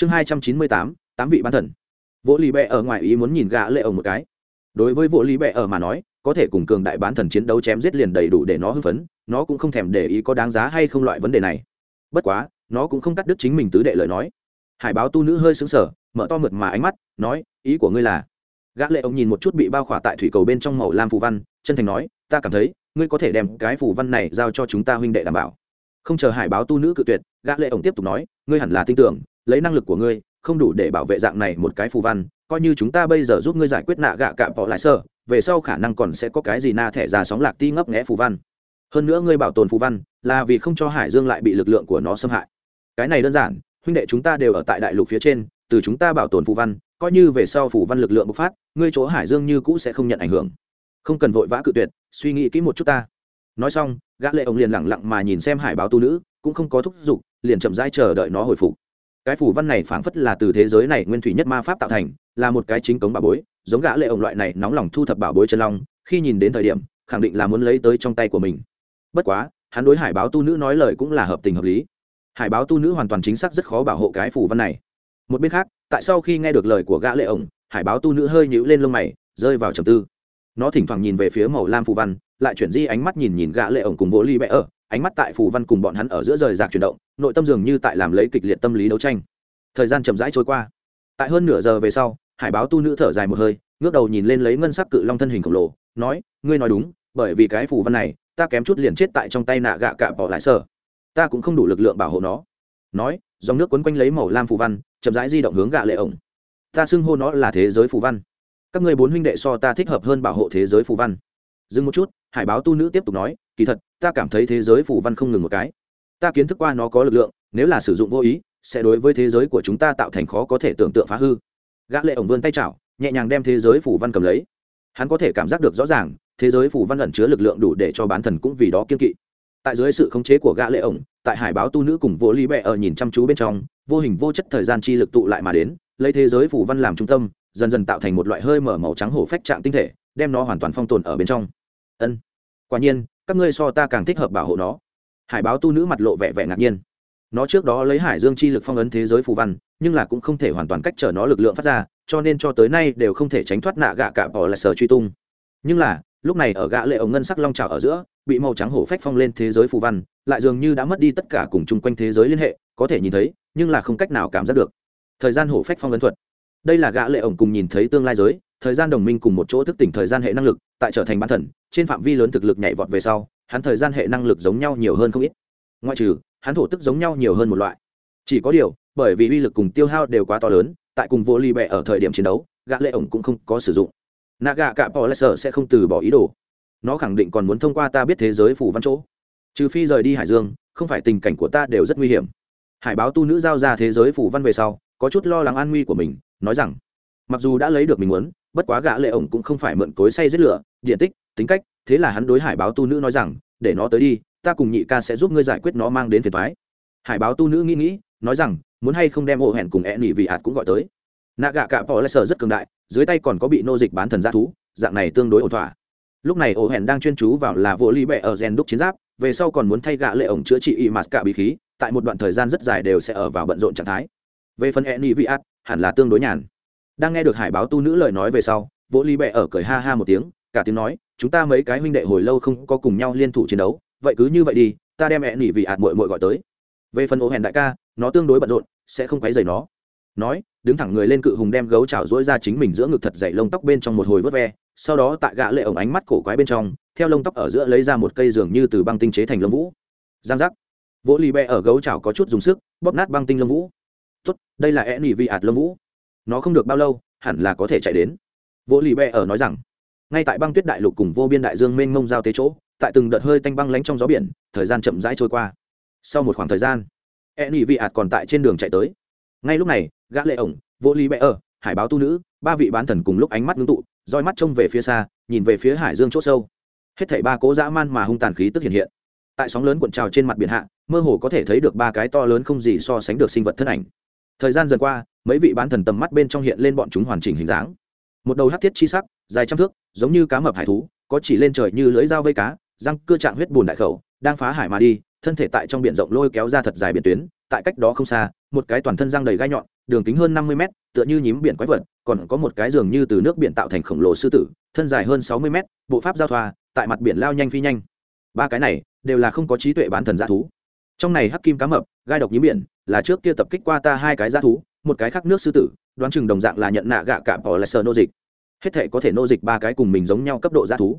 chương hai trăm chín mươi tám tám vị bán thần. Vỗ lì bẹ ở ngoài ý muốn nhìn gã lệ ổng một cái. Đối với vỗ lì bẹ ở mà nói, có thể cùng cường đại bán thần chiến đấu chém giết liền đầy đủ để nó hưng phấn, nó cũng không thèm để ý có đáng giá hay không loại vấn đề này. Bất quá, nó cũng không cắt đứt chính mình tứ đệ lời nói. Hải báo tu nữ hơi xứng sở mở to mượt mà ánh mắt, nói, ý của ngươi là? Gã lệ ông nhìn một chút bị bao khỏa tại thủy cầu bên trong màu lam phù văn, chân thành nói, ta cảm thấy, ngươi có thể đem cái phù văn này giao cho chúng ta huynh đệ đảm bảo. Không chờ hải báo tu nữ cự tuyệt, gã lệ ông tiếp tục nói, ngươi hẳn là tin tưởng lấy năng lực của ngươi, không đủ để bảo vệ dạng này một cái phù văn, coi như chúng ta bây giờ giúp ngươi giải quyết nạ gạ cạm bỏ lại sơ, về sau khả năng còn sẽ có cái gì na thẻ ra sóng lạc ti ngấp nghẽ phù văn. Hơn nữa ngươi bảo tồn phù văn, là vì không cho hải dương lại bị lực lượng của nó xâm hại. Cái này đơn giản, huynh đệ chúng ta đều ở tại đại lục phía trên, từ chúng ta bảo tồn phù văn, coi như về sau phù văn lực lượng bộc phát, ngươi chỗ hải dương như cũ sẽ không nhận ảnh hưởng. Không cần vội vã cự tuyệt, suy nghĩ kỹ một chút ta. Nói xong, gã lệ ông liền lặng lặng mà nhìn xem hải báo tu nữ, cũng không có thúc giục, liền chậm rãi chờ đợi nó hồi phục cái phủ văn này phảng phất là từ thế giới này nguyên thủy nhất ma pháp tạo thành, là một cái chính cống bảo bối, giống gã lệ ông loại này nóng lòng thu thập bảo bối chân long, khi nhìn đến thời điểm, khẳng định là muốn lấy tới trong tay của mình. Bất quá, hắn đối hải báo tu nữ nói lời cũng là hợp tình hợp lý. Hải báo tu nữ hoàn toàn chính xác rất khó bảo hộ cái phủ văn này. Một bên khác, tại sau khi nghe được lời của gã lệ ổng hải báo tu nữ hơi nhíu lên lông mày, rơi vào trầm tư. Nó thỉnh thoảng nhìn về phía màu lam phù văn, lại chuyển di ánh mắt nhìn nhìn gã lệ ổng cùng vô ly bẽ ở ánh mắt tại phù văn cùng bọn hắn ở giữa rời rạc chuyển động, nội tâm dường như tại làm lấy kịch liệt tâm lý đấu tranh. Thời gian chậm rãi trôi qua. Tại hơn nửa giờ về sau, hải báo tu nữ thở dài một hơi, ngước đầu nhìn lên lấy ngân sắc cự long thân hình khổng lồ, nói, ngươi nói đúng, bởi vì cái phù văn này, ta kém chút liền chết tại trong tay nạ gạ cạ bỏ lại sở. Ta cũng không đủ lực lượng bảo hộ nó. Nói, dòng nước quấn quanh lấy màu lam phù văn, chậm rãi di động hướng gạ lệ ổng. Ta xưng hô nó là thế giới phù văn. Các ngươi bốn huynh đệ so ta thích hợp hơn bảo hộ thế giới phù văn. Dừng một chút, hải báo tu nữ tiếp tục nói kỳ thật, ta cảm thấy thế giới phù văn không ngừng một cái. Ta kiến thức qua nó có lực lượng, nếu là sử dụng vô ý, sẽ đối với thế giới của chúng ta tạo thành khó có thể tưởng tượng phá hư. Gã lệ ổng vươn tay chảo, nhẹ nhàng đem thế giới phù văn cầm lấy. Hắn có thể cảm giác được rõ ràng, thế giới phù văn ẩn chứa lực lượng đủ để cho bán thần cũng vì đó kiên kỵ. Tại dưới sự khống chế của gã lệ ổng, tại hải báo tu nữ cùng vô lý bệ ở nhìn chăm chú bên trong, vô hình vô chất thời gian chi lực tụ lại mà đến, lấy thế giới phù văn làm trung tâm, dần dần tạo thành một loại hơi mở màu trắng hổ phách trạng tinh thể, đem nó hoàn toàn phong tồn ở bên trong. Ân. Quả nhiên các ngươi so ta càng thích hợp bảo hộ nó. Hải báo tu nữ mặt lộ vẻ vẻ ngạc nhiên. Nó trước đó lấy hải dương chi lực phong ấn thế giới phù văn, nhưng là cũng không thể hoàn toàn cách trở nó lực lượng phát ra, cho nên cho tới nay đều không thể tránh thoát nạ gạ cả bỏ lại sờ truy tung. Nhưng là, lúc này ở gã lệ ống ngân sắc long trào ở giữa, bị màu trắng hổ phách phong lên thế giới phù văn, lại dường như đã mất đi tất cả cùng chung quanh thế giới liên hệ, có thể nhìn thấy, nhưng là không cách nào cảm giác được. Thời gian hổ phách phong ấn thuật. Đây là gã lệ ổng cùng nhìn thấy tương lai giới, thời gian đồng minh cùng một chỗ thức tỉnh thời gian hệ năng lực, tại trở thành bản thần trên phạm vi lớn thực lực nhảy vọt về sau, hắn thời gian hệ năng lực giống nhau nhiều hơn không ít. Ngoại trừ, hắn thổ tức giống nhau nhiều hơn một loại. Chỉ có điều, bởi vì uy lực cùng tiêu hao đều quá to lớn, tại cùng vô ly bẹ ở thời điểm chiến đấu, gã lệ ổng cũng không có sử dụng. Nạ gạ cả bỏ lại sở sẽ không từ bỏ ý đồ. Nó khẳng định còn muốn thông qua ta biết thế giới phủ văn chỗ. Trừ phi rời đi hải dương, không phải tình cảnh của ta đều rất nguy hiểm. Hải báo tu nữ giao ra thế giới phủ văn về sau, có chút lo lắng an nguy của mình, nói rằng, mặc dù đã lấy được mình muốn, bất quá gã lệ ổng cũng không phải mượn cối say giết lửa, điện tích tính cách, thế là hắn đối hải báo tu nữ nói rằng, để nó tới đi, ta cùng nhị ca sẽ giúp ngươi giải quyết nó mang đến phiền toái. Hải báo tu nữ nghĩ nghĩ, nói rằng, muốn hay không đem ổ hẹn cùng e nỉ vị hạt cũng gọi tới. Nạ gạ cạ bỏ lại sở rất cường đại, dưới tay còn có bị nô dịch bán thần g thú, dạng này tương đối ổn thỏa. Lúc này ổ hẹn đang chuyên chú vào là vô ly bẹ ở rèn đúc chiến giáp, về sau còn muốn thay gạ lệ ổng chữa trị y mạt cả bí khí, tại một đoạn thời gian rất dài đều sẽ ở vào bận rộn trạng thái. Về phần e nỉ vị hạt, hẳn là tương đối nhàn. Đang nghe được hải báo tu nữ lời nói về sau, vô ly bẹ ở cười ha ha một tiếng cả tiếng nói, chúng ta mấy cái huynh đệ hồi lâu không có cùng nhau liên thủ chiến đấu, vậy cứ như vậy đi, ta đem mẹ nỉ vị ạt muội muội gọi tới. Về phần ổ hẹn đại ca, nó tương đối bận rộn, sẽ không quấy dày nó. Nói, đứng thẳng người lên cự hùng đem gấu chảo dỗi ra chính mình giữa ngực thật dày lông tóc bên trong một hồi vớt ve, sau đó tại gã lệ ổng ánh mắt cổ quái bên trong, theo lông tóc ở giữa lấy ra một cây giường như từ băng tinh chế thành lông vũ. Giang giác. Vỗ lì bẹ ở gấu chảo có chút dùng sức, bóp nát băng tinh lông vũ. Tốt, đây là e nỉ vị ạt lông vũ. Nó không được bao lâu, hẳn là có thể chạy đến. Vỗ lì bẹ ở nói rằng ngay tại băng tuyết đại lục cùng vô biên đại dương mênh mông giao tế chỗ, tại từng đợt hơi tanh băng lánh trong gió biển, thời gian chậm rãi trôi qua. Sau một khoảng thời gian e nỉ vị ạt còn tại trên đường chạy tới. Ngay lúc này, gã lệ ổng, vô ly bẹ ở hải báo tu nữ, ba vị bán thần cùng lúc ánh mắt ngưng tụ, roi mắt trông về phía xa, nhìn về phía hải dương chỗ sâu. Hết thảy ba cố dã man mà hung tàn khí tức hiện hiện. Tại sóng lớn cuộn trào trên mặt biển hạ, mơ hồ có thể thấy được ba cái to lớn không gì so sánh được sinh vật thân ảnh. Thời gian dần qua, mấy vị bán thần tầm mắt bên trong hiện lên bọn chúng hoàn chỉnh hình dáng một đầu hắc thiết chi sắc, dài trăm thước, giống như cá mập hải thú, có chỉ lên trời như lưỡi dao vây cá, răng cưa trạng huyết bùn đại khẩu, đang phá hải mà đi, thân thể tại trong biển rộng lôi kéo ra thật dài biển tuyến, tại cách đó không xa, một cái toàn thân răng đầy gai nhọn, đường kính hơn năm mươi mét, tựa như nhím biển quái vật, còn có một cái giường như từ nước biển tạo thành khổng lồ sư tử, thân dài hơn sáu mươi mét, bộ pháp giao thoa, tại mặt biển lao nhanh phi nhanh. Ba cái này đều là không có trí tuệ bán thần dã thú. Trong này hắc kim cá mập, gai độc nhím biển, là trước kia tập kích qua ta hai cái dã thú, một cái khác nước sư tử đoán chừng đồng dạng là nhận nạ gạ cả bỏ lại sờ nô dịch. Hết thể có thể nô dịch ba cái cùng mình giống nhau cấp độ dã thú.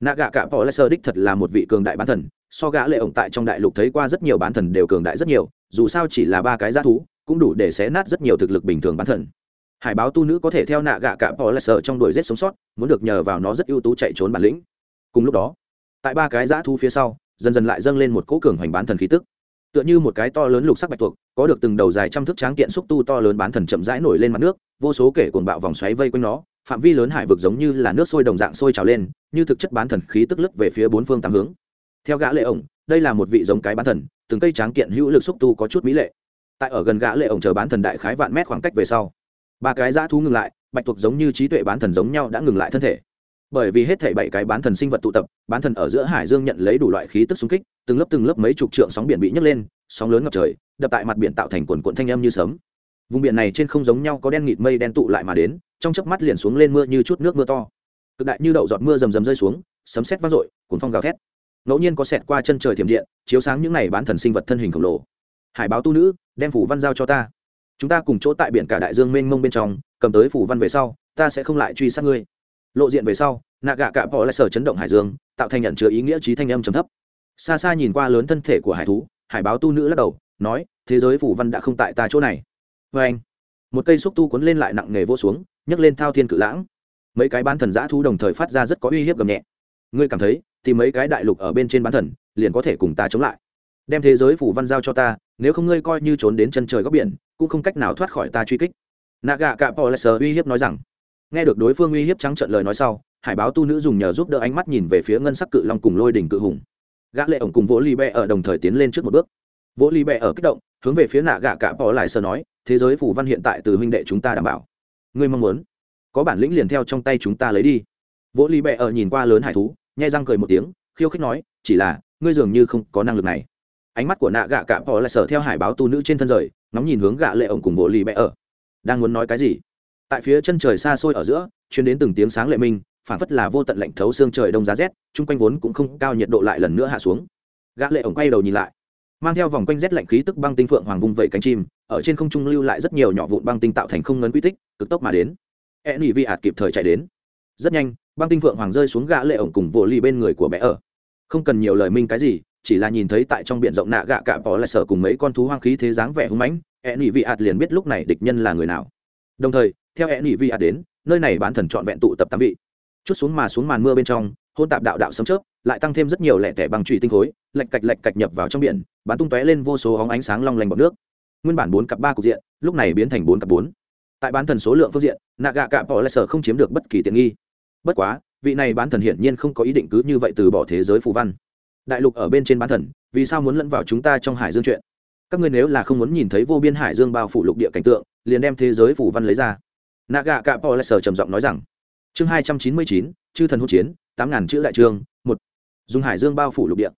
Nạ gạ cả bỏ lại sờ đích thật là một vị cường đại bán thần, so gã lệ ổng tại trong đại lục thấy qua rất nhiều bán thần đều cường đại rất nhiều, dù sao chỉ là ba cái dã thú, cũng đủ để xé nát rất nhiều thực lực bình thường bán thần. Hải báo tu nữ có thể theo nạ gạ cả bỏ lại sờ trong đuổi giết sống sót, muốn được nhờ vào nó rất ưu tú chạy trốn bản lĩnh. Cùng lúc đó, tại ba cái dã thú phía sau, dần dần lại dâng lên một cỗ cường hoành bán thần khí tức tựa như một cái to lớn lục sắc bạch tuộc, có được từng đầu dài trăm thước tráng kiện xúc tu to lớn bán thần chậm rãi nổi lên mặt nước, vô số kể cuồng bạo vòng xoáy vây quanh nó, phạm vi lớn hải vực giống như là nước sôi đồng dạng sôi trào lên, như thực chất bán thần khí tức lấp về phía bốn phương tám hướng. Theo gã lệ ổng, đây là một vị giống cái bán thần, từng cây tráng kiện hữu lực xúc tu có chút mỹ lệ. Tại ở gần gã lệ ổng chờ bán thần đại khái vạn mét khoảng cách về sau, ba cái dã thú ngừng lại, bạch tuộc giống như trí tuệ bán thần giống nhau đã ngừng lại thân thể. Bởi vì hết thảy bảy cái bán thần sinh vật tụ tập, bán thần ở giữa hải dương nhận lấy đủ loại khí tức xung kích từng lớp từng lớp mấy chục trượng sóng biển bị nhấc lên, sóng lớn ngập trời, đập tại mặt biển tạo thành quần cuộn thanh âm như sấm. Vùng biển này trên không giống nhau có đen nghịt mây đen tụ lại mà đến, trong chớp mắt liền xuống lên mưa như chút nước mưa to. Cực đại như đậu giọt mưa rầm rầm rơi xuống, sấm sét vang dội, cuốn phong gào thét. Ngẫu nhiên có xẹt qua chân trời thiểm điện, chiếu sáng những này bán thần sinh vật thân hình khổng lồ. Hải báo tu nữ, đem phủ văn giao cho ta. Chúng ta cùng chỗ tại biển cả đại dương mênh mông bên trong, cầm tới phủ văn về sau, ta sẽ không lại truy sát ngươi. Lộ diện về sau, nạ gạ cạ bỏ lại sở chấn động hải dương, tạo thành nhận chứa ý nghĩa trí thanh âm trầm thấp xa xa nhìn qua lớn thân thể của hải thú, hải báo tu nữ lắc đầu, nói, thế giới phủ văn đã không tại ta chỗ này. Vê anh, một cây xúc tu cuốn lên lại nặng nghề vô xuống, nhấc lên thao thiên cự lãng. Mấy cái bán thần giã thu đồng thời phát ra rất có uy hiếp gầm nhẹ. Ngươi cảm thấy thì mấy cái đại lục ở bên trên bán thần, liền có thể cùng ta chống lại. Đem thế giới phủ văn giao cho ta, nếu không ngươi coi như trốn đến chân trời góc biển, cũng không cách nào thoát khỏi ta truy kích. Nạ gạ cạ pò lê uy hiếp nói rằng. Nghe được đối phương uy hiếp trắng trận lời nói sau, hải báo tu nữ dùng nhờ giúp đỡ ánh mắt nhìn về phía ngân sắc cự long cùng lôi đỉnh cự hùng gã lệ ổng cùng vỗ ly bẹ ở đồng thời tiến lên trước một bước. Vỗ ly bẹ ở kích động, hướng về phía nạ gạ cả bỏ lại sơ nói, thế giới phủ văn hiện tại từ huynh đệ chúng ta đảm bảo. Ngươi mong muốn có bản lĩnh liền theo trong tay chúng ta lấy đi. Vỗ ly bẹ ở nhìn qua lớn hải thú nhai răng cười một tiếng, khiêu khích nói, chỉ là, ngươi dường như không có năng lực này. Ánh mắt của nạ gạ cả bỏ lại sơ theo hải báo tu nữ trên thân rời, ngóng nhìn hướng gạ lệ ổng cùng vỗ ly bẹ ở. Đang muốn nói cái gì? Tại phía chân trời xa xôi ở giữa chuyến đến từng tiếng sáng lệ minh phản phất là vô tận lạnh thấu xương trời đông giá rét, chung quanh vốn cũng không cao nhiệt độ lại lần nữa hạ xuống. Gã lệ ổng quay đầu nhìn lại. Mang theo vòng quanh rét lạnh khí tức băng tinh phượng hoàng vung vẩy cánh chim, ở trên không trung lưu lại rất nhiều nhỏ vụn băng tinh tạo thành không ngấn quy tích, cực tốc mà đến. E nỉ vi ạt kịp thời chạy đến. Rất nhanh, băng tinh phượng hoàng rơi xuống gã lệ ổng cùng vỗ ly bên người của bé ở. Không cần nhiều lời minh cái gì, chỉ là nhìn thấy tại trong biển rộng nạ gạ cả bỏ lại sở cùng mấy con thú hoang khí thế dáng vẻ hung mãnh e nỉ vi ạt liền biết lúc này địch nhân là người nào. Đồng thời, theo e nỉ vi ạt đến, nơi này bán thần trọn vẹn tụ tập tám vị chút xuống mà xuống màn mưa bên trong, hôn tạp đạo đạo sấm chớp, lại tăng thêm rất nhiều lẻ tẻ bằng trụy tinh khối lạch cạch lạch cạch nhập vào trong biển, bắn tung tóe lên vô số óng ánh sáng long lanh bọt nước. Nguyên bản bốn cặp ba cục diện, lúc này biến thành bốn cặp bốn. Tại bán thần số lượng phương diện nạ gạ cạ bỏ lại sở không chiếm được bất kỳ tiện nghi. Bất quá, vị này bán thần hiển nhiên không có ý định cứ như vậy từ bỏ thế giới phù văn. Đại lục ở bên trên bán thần, vì sao muốn lẫn vào chúng ta trong hải dương chuyện? Các ngươi nếu là không muốn nhìn thấy vô biên hải dương bao phủ lục địa cảnh tượng, liền đem thế giới phù văn lấy ra. Nạ gạ cạ bỏ lại sở trầm giọng nói rằng chương hai trăm chín mươi chín, chư thần hỗn chiến, tám ngàn chữ đại trương, một. Dùng hải dương bao phủ lục địa.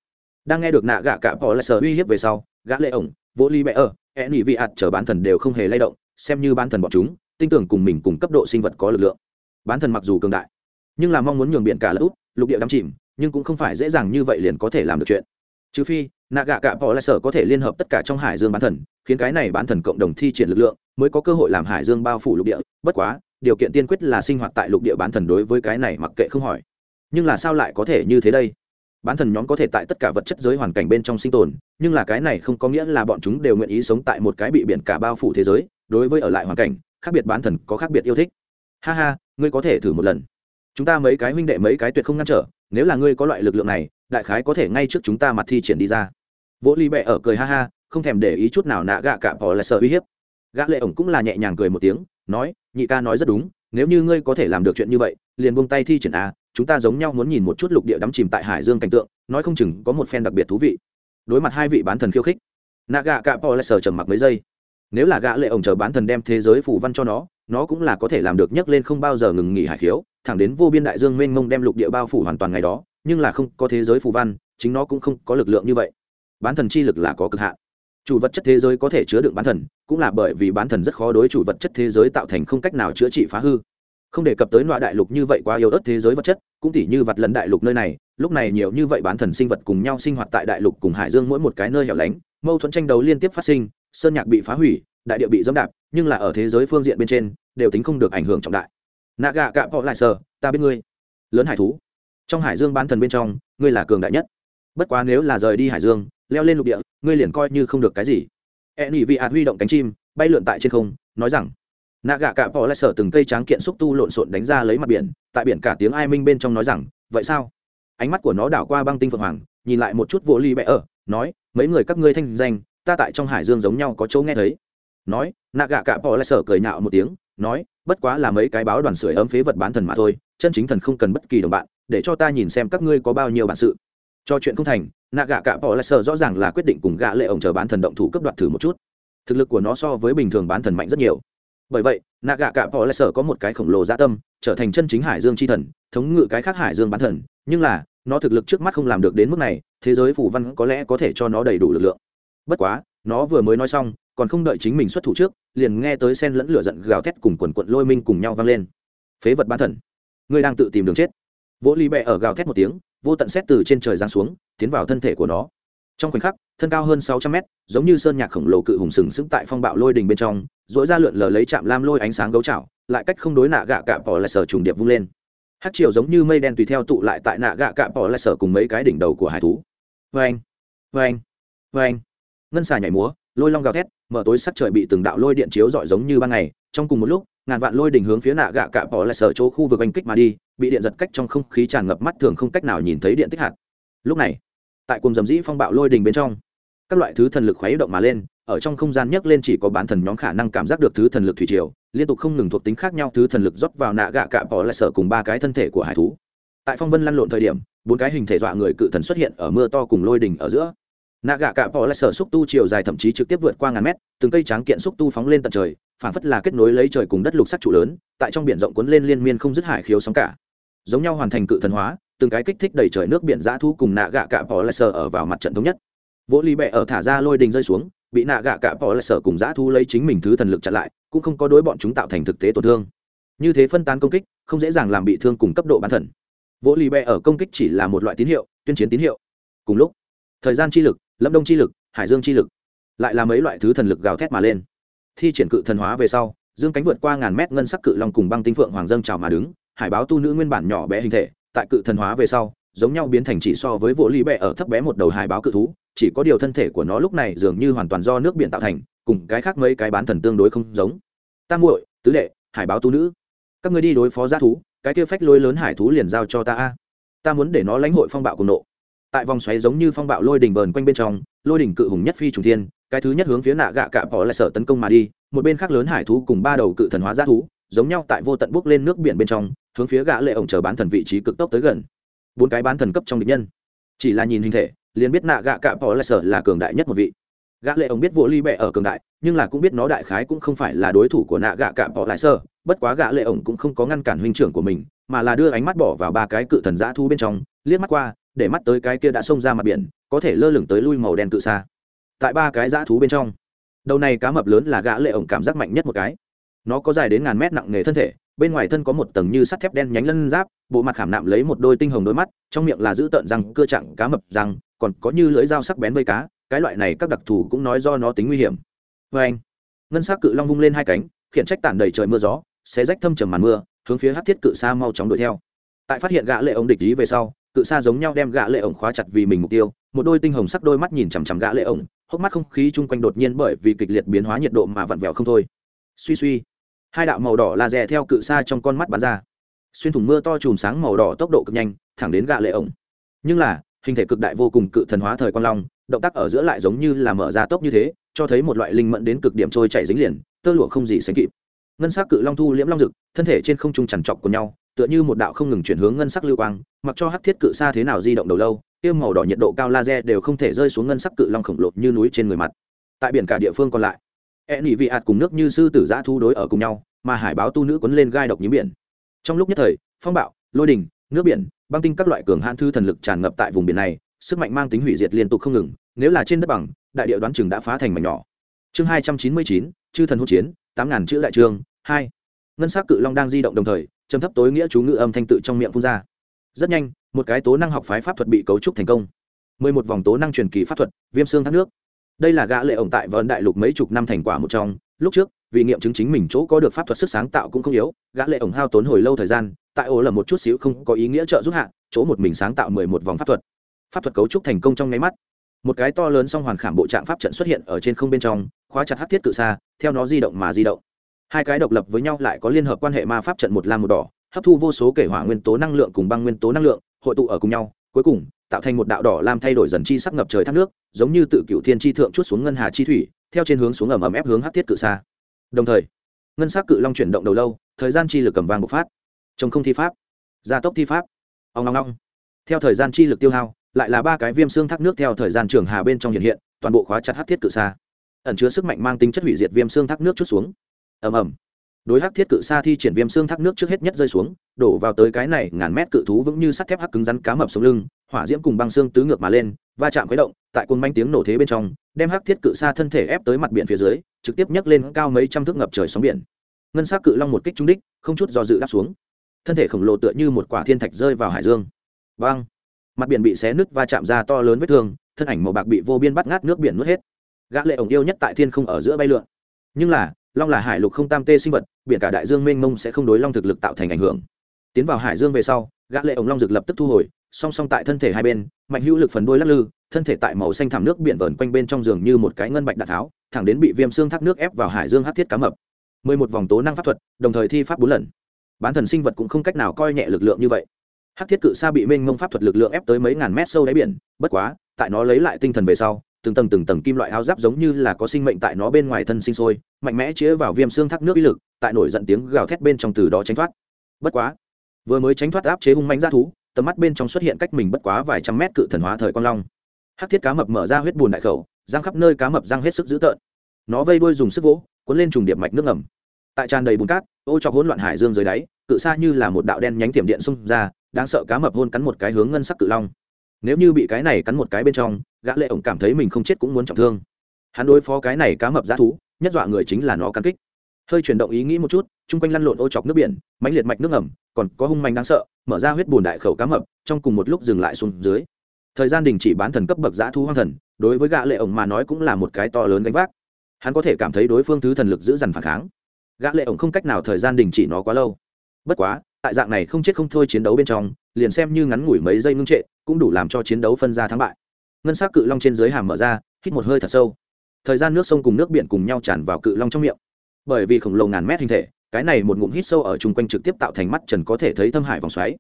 Đang nghe được nạ gạ cả bỏ lại sở uy hiếp về sau, gã lệ ổng vỗ ly bẽ ở e nỉ vị ạt chở bán thần đều không hề lay động, xem như bán thần bọn chúng, tin tưởng cùng mình cùng cấp độ sinh vật có lực lượng. Bán thần mặc dù cường đại, nhưng là mong muốn nhường biển cả lỡ út, lục địa đắm chìm, nhưng cũng không phải dễ dàng như vậy liền có thể làm được chuyện. Trừ phi, nạ gạ cả bỏ lại sở có thể liên hợp tất cả trong hải dương bán thần, khiến cái này bán thần cộng đồng thi triển lực lượng, mới có cơ hội làm hải dương bao phủ lục địa, bất quá điều kiện tiên quyết là sinh hoạt tại lục địa bán thần đối với cái này mặc kệ không hỏi. Nhưng là sao lại có thể như thế đây? Bán thần nhóm có thể tại tất cả vật chất giới hoàn cảnh bên trong sinh tồn, nhưng là cái này không có nghĩa là bọn chúng đều nguyện ý sống tại một cái bị biển cả bao phủ thế giới, đối với ở lại hoàn cảnh, khác biệt bán thần có khác biệt yêu thích. Ha ha, ngươi có thể thử một lần. Chúng ta mấy cái huynh đệ mấy cái tuyệt không ngăn trở, nếu là ngươi có loại lực lượng này, đại khái có thể ngay trước chúng ta mặt thi triển đi ra. Vỗ ly bẹ ở cười ha ha, không thèm để ý chút nào nạ gạ cả bỏ lại sợ uy hiếp. Gã lệ ổng cũng là nhẹ nhàng cười một tiếng, nói nhị ca nói rất đúng, nếu như ngươi có thể làm được chuyện như vậy, liền buông tay thi triển a, chúng ta giống nhau muốn nhìn một chút lục địa đắm chìm tại hải dương cảnh tượng, nói không chừng có một phen đặc biệt thú vị. Đối mặt hai vị bán thần khiêu khích nạ gạ cạ po lại sờ trầm mặc mấy giây. Nếu là gã lệ ổng chờ bán thần đem thế giới phủ văn cho nó nó cũng là có thể làm được nhấc lên không bao giờ ngừng nghỉ hải khiếu, thẳng đến vô biên đại dương mênh mông đem lục địa bao phủ hoàn toàn ngày đó, nhưng là không có thế giới phù văn, chính nó cũng không có lực lượng như vậy. Bán thần chi lực là có cực hạn chủ vật chất thế giới có thể chứa đựng bán thần, cũng là bởi vì bán thần rất khó đối chủ vật chất thế giới tạo thành không cách nào chữa trị phá hư. Không đề cập tới loại đại lục như vậy quá yếu ớt thế giới vật chất, cũng tỉ như vặt lần đại lục nơi này, lúc này nhiều như vậy bán thần sinh vật cùng nhau sinh hoạt tại đại lục cùng hải dương mỗi một cái nơi hẻo lánh, mâu thuẫn tranh đấu liên tiếp phát sinh, sơn nhạc bị phá hủy, đại địa bị dẫm đạp, nhưng là ở thế giới phương diện bên trên, đều tính không được ảnh hưởng trọng đại. Nạ gà cạ bọ lại sờ ta biết ngươi. Lớn hải thú. Trong hải dương bán thần bên trong, ngươi là cường đại nhất. Bất quá nếu là rời đi hải dương leo lên lục địa, ngươi liền coi như không được cái gì. E nỉ vị hạt huy động cánh chim, bay lượn tại trên không, nói rằng, nạ gạ cạ bỏ lại sở từng cây tráng kiện xúc tu lộn xộn đánh ra lấy mặt biển, tại biển cả tiếng ai minh bên trong nói rằng, vậy sao? Ánh mắt của nó đảo qua băng tinh phượng hoàng, nhìn lại một chút vô ly bẹ ở, nói, mấy người các ngươi thanh danh, ta tại trong hải dương giống nhau có chỗ nghe thấy. Nói, nạ gạ cạ bỏ lại sở cười nhạo một tiếng, nói, bất quá là mấy cái báo đoàn sưởi ấm phế vật bán thần mà thôi, chân chính thần không cần bất kỳ đồng bạn, để cho ta nhìn xem các ngươi có bao nhiêu bản sự cho chuyện không thành, nạ gạ cạ bỏ lại sở rõ ràng là quyết định cùng gạ lệ ổng chờ bán thần động thủ cấp đoạt thử một chút. Thực lực của nó so với bình thường bán thần mạnh rất nhiều. Bởi vậy, nạ gạ cạ bỏ lại sở có một cái khổng lồ gia tâm, trở thành chân chính hải dương c h i thần, thống ngự cái khác hải dương bán thần. Nhưng là, nó thực lực trước mắt không làm được đến mức này, thế giới phủ văn có lẽ có thể cho nó đầy đủ lực lượng. Bất quá, nó vừa mới nói xong, còn không đợi chính mình xuất thủ trước, liền nghe tới sen lẫn lửa giận gào thét cùng quần quận lôi minh cùng nhau vang lên. Phế vật bán thần. Ngươi đang tự tìm đường chết. Vỗ ly bẹ ở gào thét một tiếng vô tận xét từ trên trời giáng xuống, tiến vào thân thể của nó. Trong khoảnh khắc, thân cao hơn sáu trăm mét, giống như sơn nhạc khổng lồ cự hùng sừng sững tại phong bạo lôi đình bên trong dỗi ra lượn lờ lấy chạm lam lôi ánh sáng gấu chảo lại cách không đối nạ gạ cạ bỏ lại sở trùng điệp vung lên. Hát chiều giống như mây đen tùy theo tụ lại tại nạ gạ cạ bỏ lại sở cùng mấy cái đỉnh đầu của hải thú. Vê anh vê anh vê anh ngân xà nhảy múa, lôi long gào thét, mở tối sắc trời bị từng đạo lôi điện chiếu rọi giống như ban ngày, trong cùng một lúc ngàn vạn lôi đỉnh hướng phía nạ gạ cạ bỏ lại sở chỗ khu vực anh kích mà đi, bị điện giật cách trong không khí tràn ngập mắt thường không cách nào nhìn thấy điện tích hạt. Lúc này, tại cùng dầm dĩ phong bạo lôi đỉnh bên trong, các loại thứ thần lực khuấy động mà lên, ở trong không gian nhấc lên chỉ có bán thần nhóm khả năng cảm giác được thứ thần lực thủy triều, liên tục không ngừng thuộc tính khác nhau, thứ thần lực rót vào nạ gạ cạ bỏ lại sở cùng ba cái thân thể của hải thú. Tại phong vân lăn lộn thời điểm, bốn cái hình thể dọa người cự thần xuất hiện ở mưa to cùng lôi đỉnh ở giữa nạ gạ cạ bỏ lại sở xúc tu chiều dài thậm chí trực tiếp vượt qua ngàn mét, từng cây tráng kiện xúc tu phóng lên tận trời phản phất là kết nối lấy trời cùng đất lục sắc trụ lớn, tại trong biển rộng cuốn lên liên miên không dứt hải khiếu sóng cả. Giống nhau hoàn thành cự thần hóa, từng cái kích thích đầy trời nước biển dã thu cùng nạ gạ cạ bỏ lại sở ở vào mặt trận thống nhất. Vỗ lý bẹ ở thả ra lôi đình rơi xuống, bị nạ gạ cạ bỏ lại sở cùng dã thu lấy chính mình thứ thần lực chặn lại, cũng không có đối bọn chúng tạo thành thực tế tổn thương. Như thế phân tán công kích, không dễ dàng làm bị thương cùng cấp độ bán thần. Vỗ lý bẹ ở công kích chỉ là một loại tín hiệu, tuyên chiến tín hiệu. Cùng lúc, thời gian chi lực lâm đông chi lực, hải dương chi lực, lại là mấy loại thứ thần lực gào thét mà lên. Thi triển cự thần hóa về sau, dương cánh vượt qua ngàn mét ngân sắc cự long cùng băng tinh phượng hoàng dâng trào mà đứng, hải báo tu nữ nguyên bản nhỏ bé hình thể, tại cự thần hóa về sau, giống nhau biến thành chỉ so với vỗ ly bẹ ở thấp bé một đầu hải báo cự thú, chỉ có điều thân thể của nó lúc này dường như hoàn toàn do nước biển tạo thành, cùng cái khác mấy cái bán thần tương đối không giống. Tam muội, tứ đệ, hải báo tu nữ, các người đi đối phó g thú, cái kia phách lôi lớn hải thú liền giao cho ta a. Ta muốn để nó lãnh hội phong bạo cùng nộ tại vòng xoáy giống như phong bạo lôi đỉnh bờn quanh bên trong, lôi đỉnh cự hùng nhất phi trùng thiên, cái thứ nhất hướng phía nạ gạ cạ bỏ lại sở tấn công mà đi, một bên khác lớn hải thú cùng ba đầu cự thần hóa g thú, giống nhau tại vô tận bốc lên nước biển bên trong, hướng phía gã lệ ổng chờ bán thần vị trí cực tốc tới gần. Bốn cái bán thần cấp trong địch nhân. Chỉ là nhìn hình thể, liền biết nạ gạ cạ bỏ lại sở là cường đại nhất một vị. Gã lệ ổng biết vô ly bẹ ở cường đại, nhưng là cũng biết nó đại khái cũng không phải là đối thủ của nạ gạ cạ bỏ lại sở, bất quá gã lệ ổng cũng không có ngăn cản huynh trưởng của mình, mà là đưa ánh mắt bỏ vào ba cái cự thần giã thu bên trong, liếc mắt qua để mắt tới cái kia đã xông ra mặt biển, có thể lơ lửng tới lui màu đen cự xa tại ba cái dã thú bên trong, đầu này cá mập lớn là gã lệ ổng cảm giác mạnh nhất một cái. Nó có dài đến ngàn mét nặng nề thân thể, bên ngoài thân có một tầng như sắt thép đen nhánh lân giáp, bộ mặt khảm nạm lấy một đôi tinh hồng đôi mắt, trong miệng là giữ tợn răng, cưa chặng cá mập răng, còn có như lưỡi dao sắc bén vây cá, cái loại này các đặc thù cũng nói do nó tính nguy hiểm. Vê anh, ngân sắc cự long vung lên hai cánh, khiển trách tản đầy trời mưa gió, xé rách thâm trầm màn mưa, hướng phía hát thiết cự sa mau chóng đuổi theo. Tại phát hiện gã lệ ông địch ý về sau cự sa giống nhau đem gã lệ ổng khóa chặt vì mình mục tiêu, một đôi tinh hồng sắc đôi mắt nhìn chằm chằm gã lệ ổng, hốc mắt không khí chung quanh đột nhiên bởi vì kịch liệt biến hóa nhiệt độ mà vặn vẹo không thôi. Suy suy, hai đạo màu đỏ laser theo cự xa trong con mắt bắn ra. Xuyên thủng mưa to chùm sáng màu đỏ tốc độ cực nhanh, thẳng đến gã lệ ổng. Nhưng là, hình thể cực đại vô cùng cự thần hóa thời quan long, động tác ở giữa lại giống như là mở ra tốc như thế, cho thấy một loại linh mẫn đến cực điểm trôi chảy dính liền, tơ lụa không gì sánh kịp. Ngân sắc cự long thu liễm long rực thân thể trên không trung chằn trọc của nhau tựa như một đạo không ngừng chuyển hướng ngân sắc lưu quang, mặc cho hắc thiết cự xa thế nào di động đầu lâu, tiêu màu đỏ nhiệt độ cao laser đều không thể rơi xuống ngân sắc cự long khổng lồ như núi trên người mặt. Tại biển cả địa phương còn lại e nỉ vị ạt cùng nước như sư tử giã thu đối ở cùng nhau, mà hải báo tu nữ quấn lên gai độc nhím biển. Trong lúc nhất thời, phong bạo, lôi đình, nước biển, băng tinh các loại cường hãn thư thần lực tràn ngập tại vùng biển này, sức mạnh mang tính hủy diệt liên tục không ngừng, nếu là trên đất bằng, đại địa đoán chừng đã phá thành mảnh nhỏ. Chương hai trăm chín mươi chín, chư thần hỗn chiến, tám ngàn chữ đại trường hai. Ngân s ắ c cự long đang di động đồng thời châm thấp tối nghĩa chú ngữ âm thanh tự trong miệng phun ra. Rất nhanh, một cái tố năng học phái pháp thuật bị cấu trúc thành công. Mười một vòng tố năng truyền kỳ pháp thuật, viêm xương thác nước. Đây là gã lệ ổng tại vân đại lục mấy chục năm thành quả một trong. Lúc trước, vì nghiệm chứng chính mình chỗ có được pháp thuật sức sáng tạo cũng không yếu, gã lệ ổng hao tốn hồi lâu thời gian, tại ổ là một chút xíu không có ý nghĩa trợ giúp hạ, chỗ một mình sáng tạo mười một vòng pháp thuật. Pháp thuật cấu trúc thành công trong nháy mắt. Một cái to lớn song hoàn khảm bộ trạng pháp trận xuất hiện ở trên không bên trong, khóa chặt hắc thiết cự xa, theo nó di động mà di động hai cái độc lập với nhau lại có liên hợp quan hệ ma pháp trận một lam một đỏ, hấp thu vô số kể hỏa nguyên tố năng lượng cùng băng nguyên tố năng lượng, hội tụ ở cùng nhau, cuối cùng, tạo thành một đạo đỏ lam thay đổi dần chi sắc ngập trời thác nước, giống như tự cựu thiên chi thượng chút xuống ngân hà chi thủy, theo trên hướng xuống ẩm ẩm ép hướng hát thiết cự xa. Đồng thời, ngân sắc cự long chuyển động đầu lâu, thời gian chi lực cầm vàng bộc phát. Trồng không thi pháp, gia tốc thi pháp. Ông ngong ngong theo thời gian chi lực tiêu hao, lại là ba cái viêm xương thác nước theo thời gian trường hà bên trong hiện hiện, toàn bộ khóa chặt hát thiết cự xa. Ẩn chứa sức mạnh mang tính chất hủy diệt viêm xương thác nước chút xuống ầm ầm. Đối hắc thiết cự sa thi triển viêm xương thác nước trước hết nhất rơi xuống, đổ vào tới cái này ngàn mét cự thú vững như sắt thép hắc cứng rắn cá mập sống lưng, hỏa diễm cùng băng xương tứ ngược mà lên, va chạm khuấy động, tại cuồng manh tiếng nổ thế bên trong, đem hắc thiết cự sa thân thể ép tới mặt biển phía dưới, trực tiếp nhấc lên cao mấy trăm thước ngập trời sóng biển. Ngân sắc cự long một kích trúng đích, không chút do dự đáp xuống. Thân thể khổng lồ tựa như một quả thiên thạch rơi vào hải dương. Vang. Mặt biển bị xé nứt va chạm ra to lớn vết thương, thân ảnh màu bạc bị vô biên bắt ngát nước biển nuốt hết. Gã lệ ổng yêu nhất tại thiên không ở giữa bay lượn. Nhưng là long là hải lục không tam tê sinh vật, biển cả đại dương mênh mông sẽ không đối long thực lực tạo thành ảnh hưởng. Tiến vào hải dương về sau, gã lệ ổng long rực lập tức thu hồi, song song tại thân thể hai bên, mạnh hữu lực phần đuôi lắc lư, thân thể tại màu xanh thảm nước biển vờn quanh bên trong giường như một cái ngân bạch đạn tháo, thẳng đến bị viêm xương thác nước ép vào hải dương hắc thiết cá mập. Mười một vòng tố năng pháp thuật, đồng thời thi pháp bốn lần. Bán thần sinh vật cũng không cách nào coi nhẹ lực lượng như vậy. Hắc thiết cự sa bị mênh mông pháp thuật lực lượng ép tới mấy ngàn mét sâu đáy biển, bất quá, tại nó lấy lại tinh thần về sau từng tầng từng tầng kim loại áo giáp giống như là có sinh mệnh tại nó bên ngoài thân sinh sôi, mạnh mẽ chĩa vào viêm xương thác nước uy lực, tại nổi giận tiếng gào thét bên trong từ đó tránh thoát. Bất quá, vừa mới tránh thoát áp chế hung mạnh ra thú, tầm mắt bên trong xuất hiện cách mình bất quá vài trăm mét cự thần hóa thời quang long. Hắc thiết cá mập mở ra huyết bùn đại khẩu răng khắp nơi cá mập răng hết sức dữ tợn. Nó vây đuôi dùng sức vỗ, cuốn lên trùng điệp mạch nước ngầm. Tại tràn đầy bùn cát, ô cho hỗn loạn hải dương dưới đáy, cự xa như là một đạo đen nhánh tiệm điện xung ra, đáng sợ cá mập hôn cắn một cái hướng ngân sắc cự long nếu như bị cái này cắn một cái bên trong, gã lệ ổng cảm thấy mình không chết cũng muốn trọng thương. Hắn đối phó cái này cá mập giá thú, nhất dọa người chính là nó cắn kích. Hơi chuyển động ý nghĩ một chút, chung quanh lăn lộn ô chọc nước biển, mãnh liệt mạch nước ngầm, còn có hung manh đáng sợ, mở ra huyết bùn đại khẩu cá mập, trong cùng một lúc dừng lại xuống dưới. Thời gian đình chỉ bán thần cấp bậc giá thú hoang thần, đối với gã lệ ổng mà nói cũng là một cái to lớn gánh vác. Hắn có thể cảm thấy đối phương thứ thần lực giữ dằn phản kháng. Gã lệ ổng không cách nào thời gian đình chỉ nó quá lâu. Bất quá, tại dạng này không chết không thôi chiến đấu bên trong, liền xem như ngắn ngủi mấy giây ngưng trệ cũng đủ làm cho chiến đấu phân ra thắng bại. Ngân sắc cự long trên dưới hàm mở ra, hít một hơi thật sâu. Thời gian nước sông cùng nước biển cùng nhau tràn vào cự long trong miệng. Bởi vì khổng lồ ngàn mét hình thể, cái này một ngụm hít sâu ở chung quanh trực tiếp tạo thành mắt trần có thể thấy thâm hải vòng xoáy.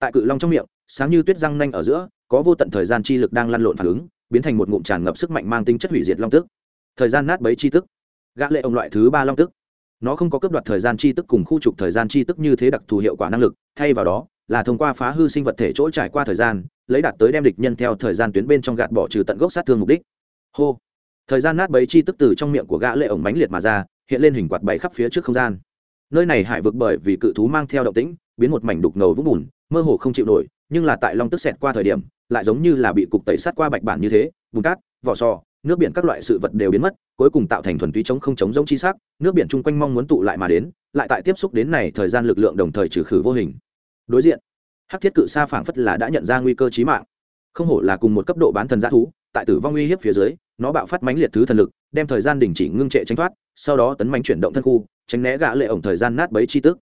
Tại cự long trong miệng, sáng như tuyết răng nanh ở giữa, có vô tận thời gian chi lực đang lăn lộn phản ứng, biến thành một ngụm tràn ngập sức mạnh mang tính chất hủy diệt long tức. Thời gian nát bấy chi tức. Gã lệ ông loại thứ ba long tức. Nó không có cấp đoạt thời gian chi tức cùng khu trục thời gian chi tức như thế đặc thù hiệu quả năng lực, thay vào đó là thông qua phá hư sinh vật thể chỗ trải qua thời gian, lấy đạt tới đem địch nhân theo thời gian tuyến bên trong gạt bỏ trừ tận gốc sát thương mục đích. Hô. Thời gian nát bấy chi tức từ trong miệng của gã lệ ổng bánh liệt mà ra, hiện lên hình quạt bảy khắp phía trước không gian. Nơi này hải vực bởi vì cự thú mang theo động tĩnh, biến một mảnh đục ngầu vũng bùn, mơ hồ không chịu nổi, nhưng là tại long tức xẹt qua thời điểm, lại giống như là bị cục tẩy sát qua bạch bản như thế, bùn cát, vỏ sò, nước biển các loại sự vật đều biến mất, cuối cùng tạo thành thuần túy chống không chống giống chi sắc, nước biển chung quanh mong muốn tụ lại mà đến, lại tại tiếp xúc đến này thời gian lực lượng đồng thời trừ khử vô hình đối diện, hắc thiết cự sa phảng phất là đã nhận ra nguy cơ chí mạng. Không hổ là cùng một cấp độ bán thần g thú, tại tử vong uy hiếp phía dưới, nó bạo phát mãnh liệt thứ thần lực, đem thời gian đình chỉ ngưng trệ tránh thoát, sau đó tấn mánh chuyển động thân khu, tránh né gã lệ ổng thời gian nát bấy chi tức.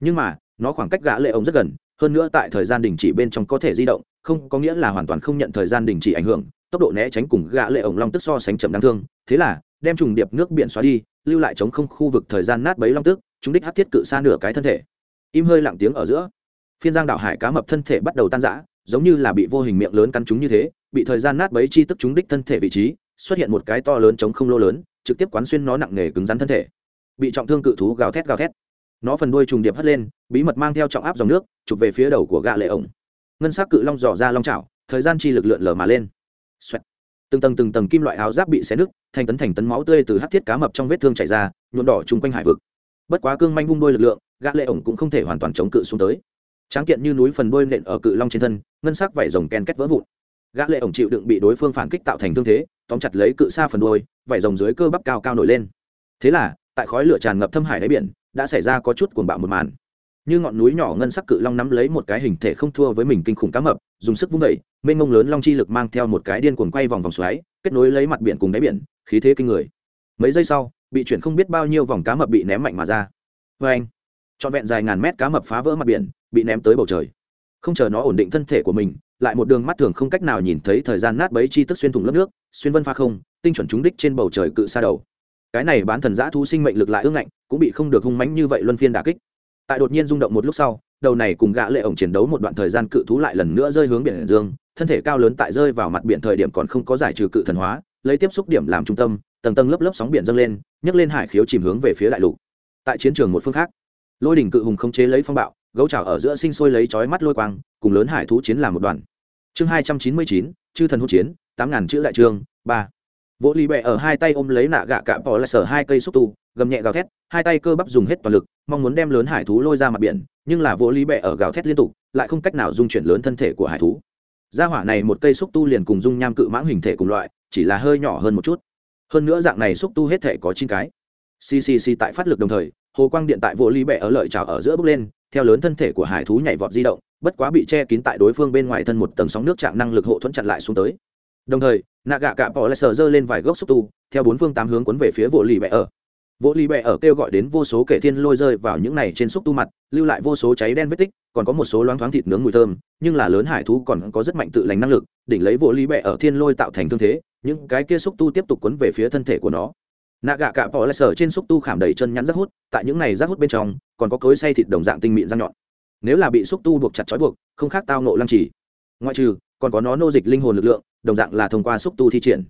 Nhưng mà, nó khoảng cách gã lệ ổng rất gần, hơn nữa tại thời gian đình chỉ bên trong có thể di động, không có nghĩa là hoàn toàn không nhận thời gian đình chỉ ảnh hưởng, tốc độ né tránh cùng gã lệ ổng long tức so sánh chậm đáng thương, thế là, đem trùng điệp nước biển xóa đi, lưu lại chống không khu vực thời gian nát bấy long tức chúng đích hắc thiết cự xa nửa cái thân thể. Im hơi lặng tiếng ở giữa phiên giang đảo hải cá mập thân thể bắt đầu tan rã, giống như là bị vô hình miệng lớn cắn chúng như thế, bị thời gian nát bấy chi tức chúng đích thân thể vị trí, xuất hiện một cái to lớn chống không lô lớn, trực tiếp quán xuyên nó nặng nề cứng rắn thân thể. Bị trọng thương cự thú gào thét gào thét. Nó phần đuôi trùng điệp hất lên, bí mật mang theo trọng áp dòng nước, chụp về phía đầu của gạ lệ ổng. Ngân s ắ c cự long dò ra long trào thời gian chi lực lượn lờ mà lên、Xoẹt. Từng tầng từng tầng kim loại áo giáp bị xé nứt, thành tấn thành tấn máu tươi từ hát thiết cá mập trong vết thương chảy ra nhuộn đỏ chung quanh hải vực. Bất quá cương manh vung đôi lực lượng gạ lệ ổng cũng không thể hoàn toàn chống cự xuống tới tráng kiện như núi phần đuôi nện ở cự long trên thân, ngân sắc vảy rồng ken kết vỡ vụn. Gã lệ ổng chịu đựng bị đối phương phản kích tạo thành thương thế, tóm chặt lấy cự xa phần đuôi, vảy rồng dưới cơ bắp cao cao nổi lên. Thế là, tại khói lửa tràn ngập thâm hải đáy biển, đã xảy ra có chút cuồng bạo một màn. Như ngọn núi nhỏ ngân sắc cự long nắm lấy một cái hình thể không thua với mình kinh khủng cá mập, dùng sức vung đẩy mênh mông lớn long chi lực mang theo một cái điên cuồng quay vòng vòng xoáy, kết nối lấy mặt biển cùng đáy biển, khí thế kinh người. Mấy giây sau, bị chuyển không biết bao nhiêu vòng cá mập bị ném mạnh mà ra. Vê anh trọn vẹn dài ngàn mét cá mập phá vỡ mặt biển bị ném tới bầu trời. Không chờ nó ổn định thân thể của mình, lại một đường mắt thường không cách nào nhìn thấy thời gian nát bấy chi tức xuyên thủng lớp nước, xuyên vân pha không, tinh chuẩn trúng đích trên bầu trời cự xa đầu. Cái này bán thần giã thú sinh mệnh lực lại ương ngạnh, cũng bị không được hung mãnh như vậy luân phiên đà kích. Tại đột nhiên rung động một lúc sau, đầu này cùng gã lệ ổng chiến đấu một đoạn thời gian cự thú lại lần nữa rơi hướng biển dương, thân thể cao lớn tại rơi vào mặt biển thời điểm còn không có giải trừ cự thần hóa, lấy tiếp xúc điểm làm trung tâm, tầng tầng lớp lớp sóng biển dâng lên, nhấc lên hải khiếu chìm hướng về phía đại lục. Tại chiến trường một phương khác, lôi đỉnh cự hùng không chế lấy phong bạo gấu trào ở giữa sinh sôi lấy chói mắt lôi quang, cùng lớn hải thú chiến làm một đoàn. Chương hai trăm chín mươi chín, chư thần hỗn chiến, tám ngàn chữ đại trương, ba. Vỗ lì bẹ ở hai tay ôm lấy nạ gạ cạm bỏ lại sở hai cây xúc tu, gầm nhẹ gào thét, hai tay cơ bắp dùng hết toàn lực, mong muốn đem lớn hải thú lôi ra mặt biển, nhưng là vỗ lì bẹ ở gào thét liên tục, lại không cách nào dung chuyển lớn thân thể của hải thú. Gia hỏa này một cây xúc tu liền cùng dung nham cự mãng hình thể cùng loại, chỉ là hơi nhỏ hơn một chút. Hơn nữa dạng này xúc tu hết thể có chín cái. Ccc tại phát lực đồng thời hồ quang điện tại vô ly bẹ ở lợi trào ở giữa bước lên, theo lớn thân thể của hải thú nhảy vọt di động, bất quá bị che kín tại đối phương bên ngoài thân một tầng sóng nước chạm năng lực hộ thuẫn chặn lại xuống tới. Đồng thời nạ gạ cạ bỏ lại sờ dơ lên vài gốc xúc tu, theo bốn phương tám hướng quấn về phía vô lì bẹ ở. Vô lì bẹ ở kêu gọi đến vô số kẻ thiên lôi rơi vào những này trên xúc tu mặt, lưu lại vô số cháy đen vết tích, còn có một số loáng thoáng thịt nướng mùi thơm, nhưng là lớn hải thú còn có rất mạnh tự lành năng lực, đỉnh lấy vô lì bẹ ở thiên lôi tạo thành thương thế, những cái kia xúc tu tiếp tục quấn về phía thân thể của nó nạ gạ cạ bỏ lại sở trên xúc tu khảm đầy chân nhắn rác hút, tại những này rác hút bên trong, còn có cối say thịt đồng dạng tinh mịn răng nhọn. Nếu là bị xúc tu buộc chặt trói buộc, không khác tao nộ lăng trì. Ngoại trừ, còn có nó nô dịch linh hồn lực lượng, đồng dạng là thông qua xúc tu thi triển.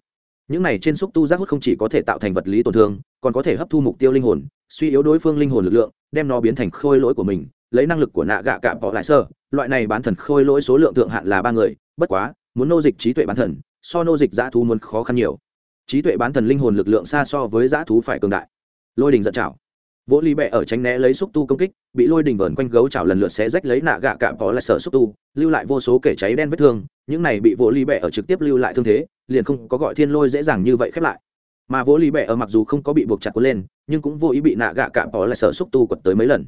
Những này trên xúc tu rác hút không chỉ có thể tạo thành vật lý tổn thương, còn có thể hấp thu mục tiêu linh hồn, suy yếu đối phương linh hồn lực lượng, đem nó biến thành khôi lỗi của mình, lấy năng lực của nạ gạ cạ bỏ lại sơ loại này bán thần khôi lỗi số lượng thượng hạn là ba người, bất quá, muốn nô dịch trí tuệ bán thần, so nô dịch dã thú muốn khó khăn nhiều trí tuệ bán thần linh hồn lực lượng xa so với dã thú phải cường đại. Lôi đình giận chảo. Vỗ ly bẹ ở tránh né lấy xúc tu công kích, bị lôi đình vờn quanh gấu chảo lần lượt sẽ rách lấy nạ gạ cạm có lại sở xúc tu, lưu lại vô số kể cháy đen vết thương, những này bị vỗ ly bẹ ở trực tiếp lưu lại thương thế, liền không có gọi thiên lôi dễ dàng như vậy khép lại. Mà vỗ ly bẹ ở mặc dù không có bị buộc chặt cuốn lên, nhưng cũng vô ý bị nạ gạ cạm có lại sở xúc tu quật tới mấy lần.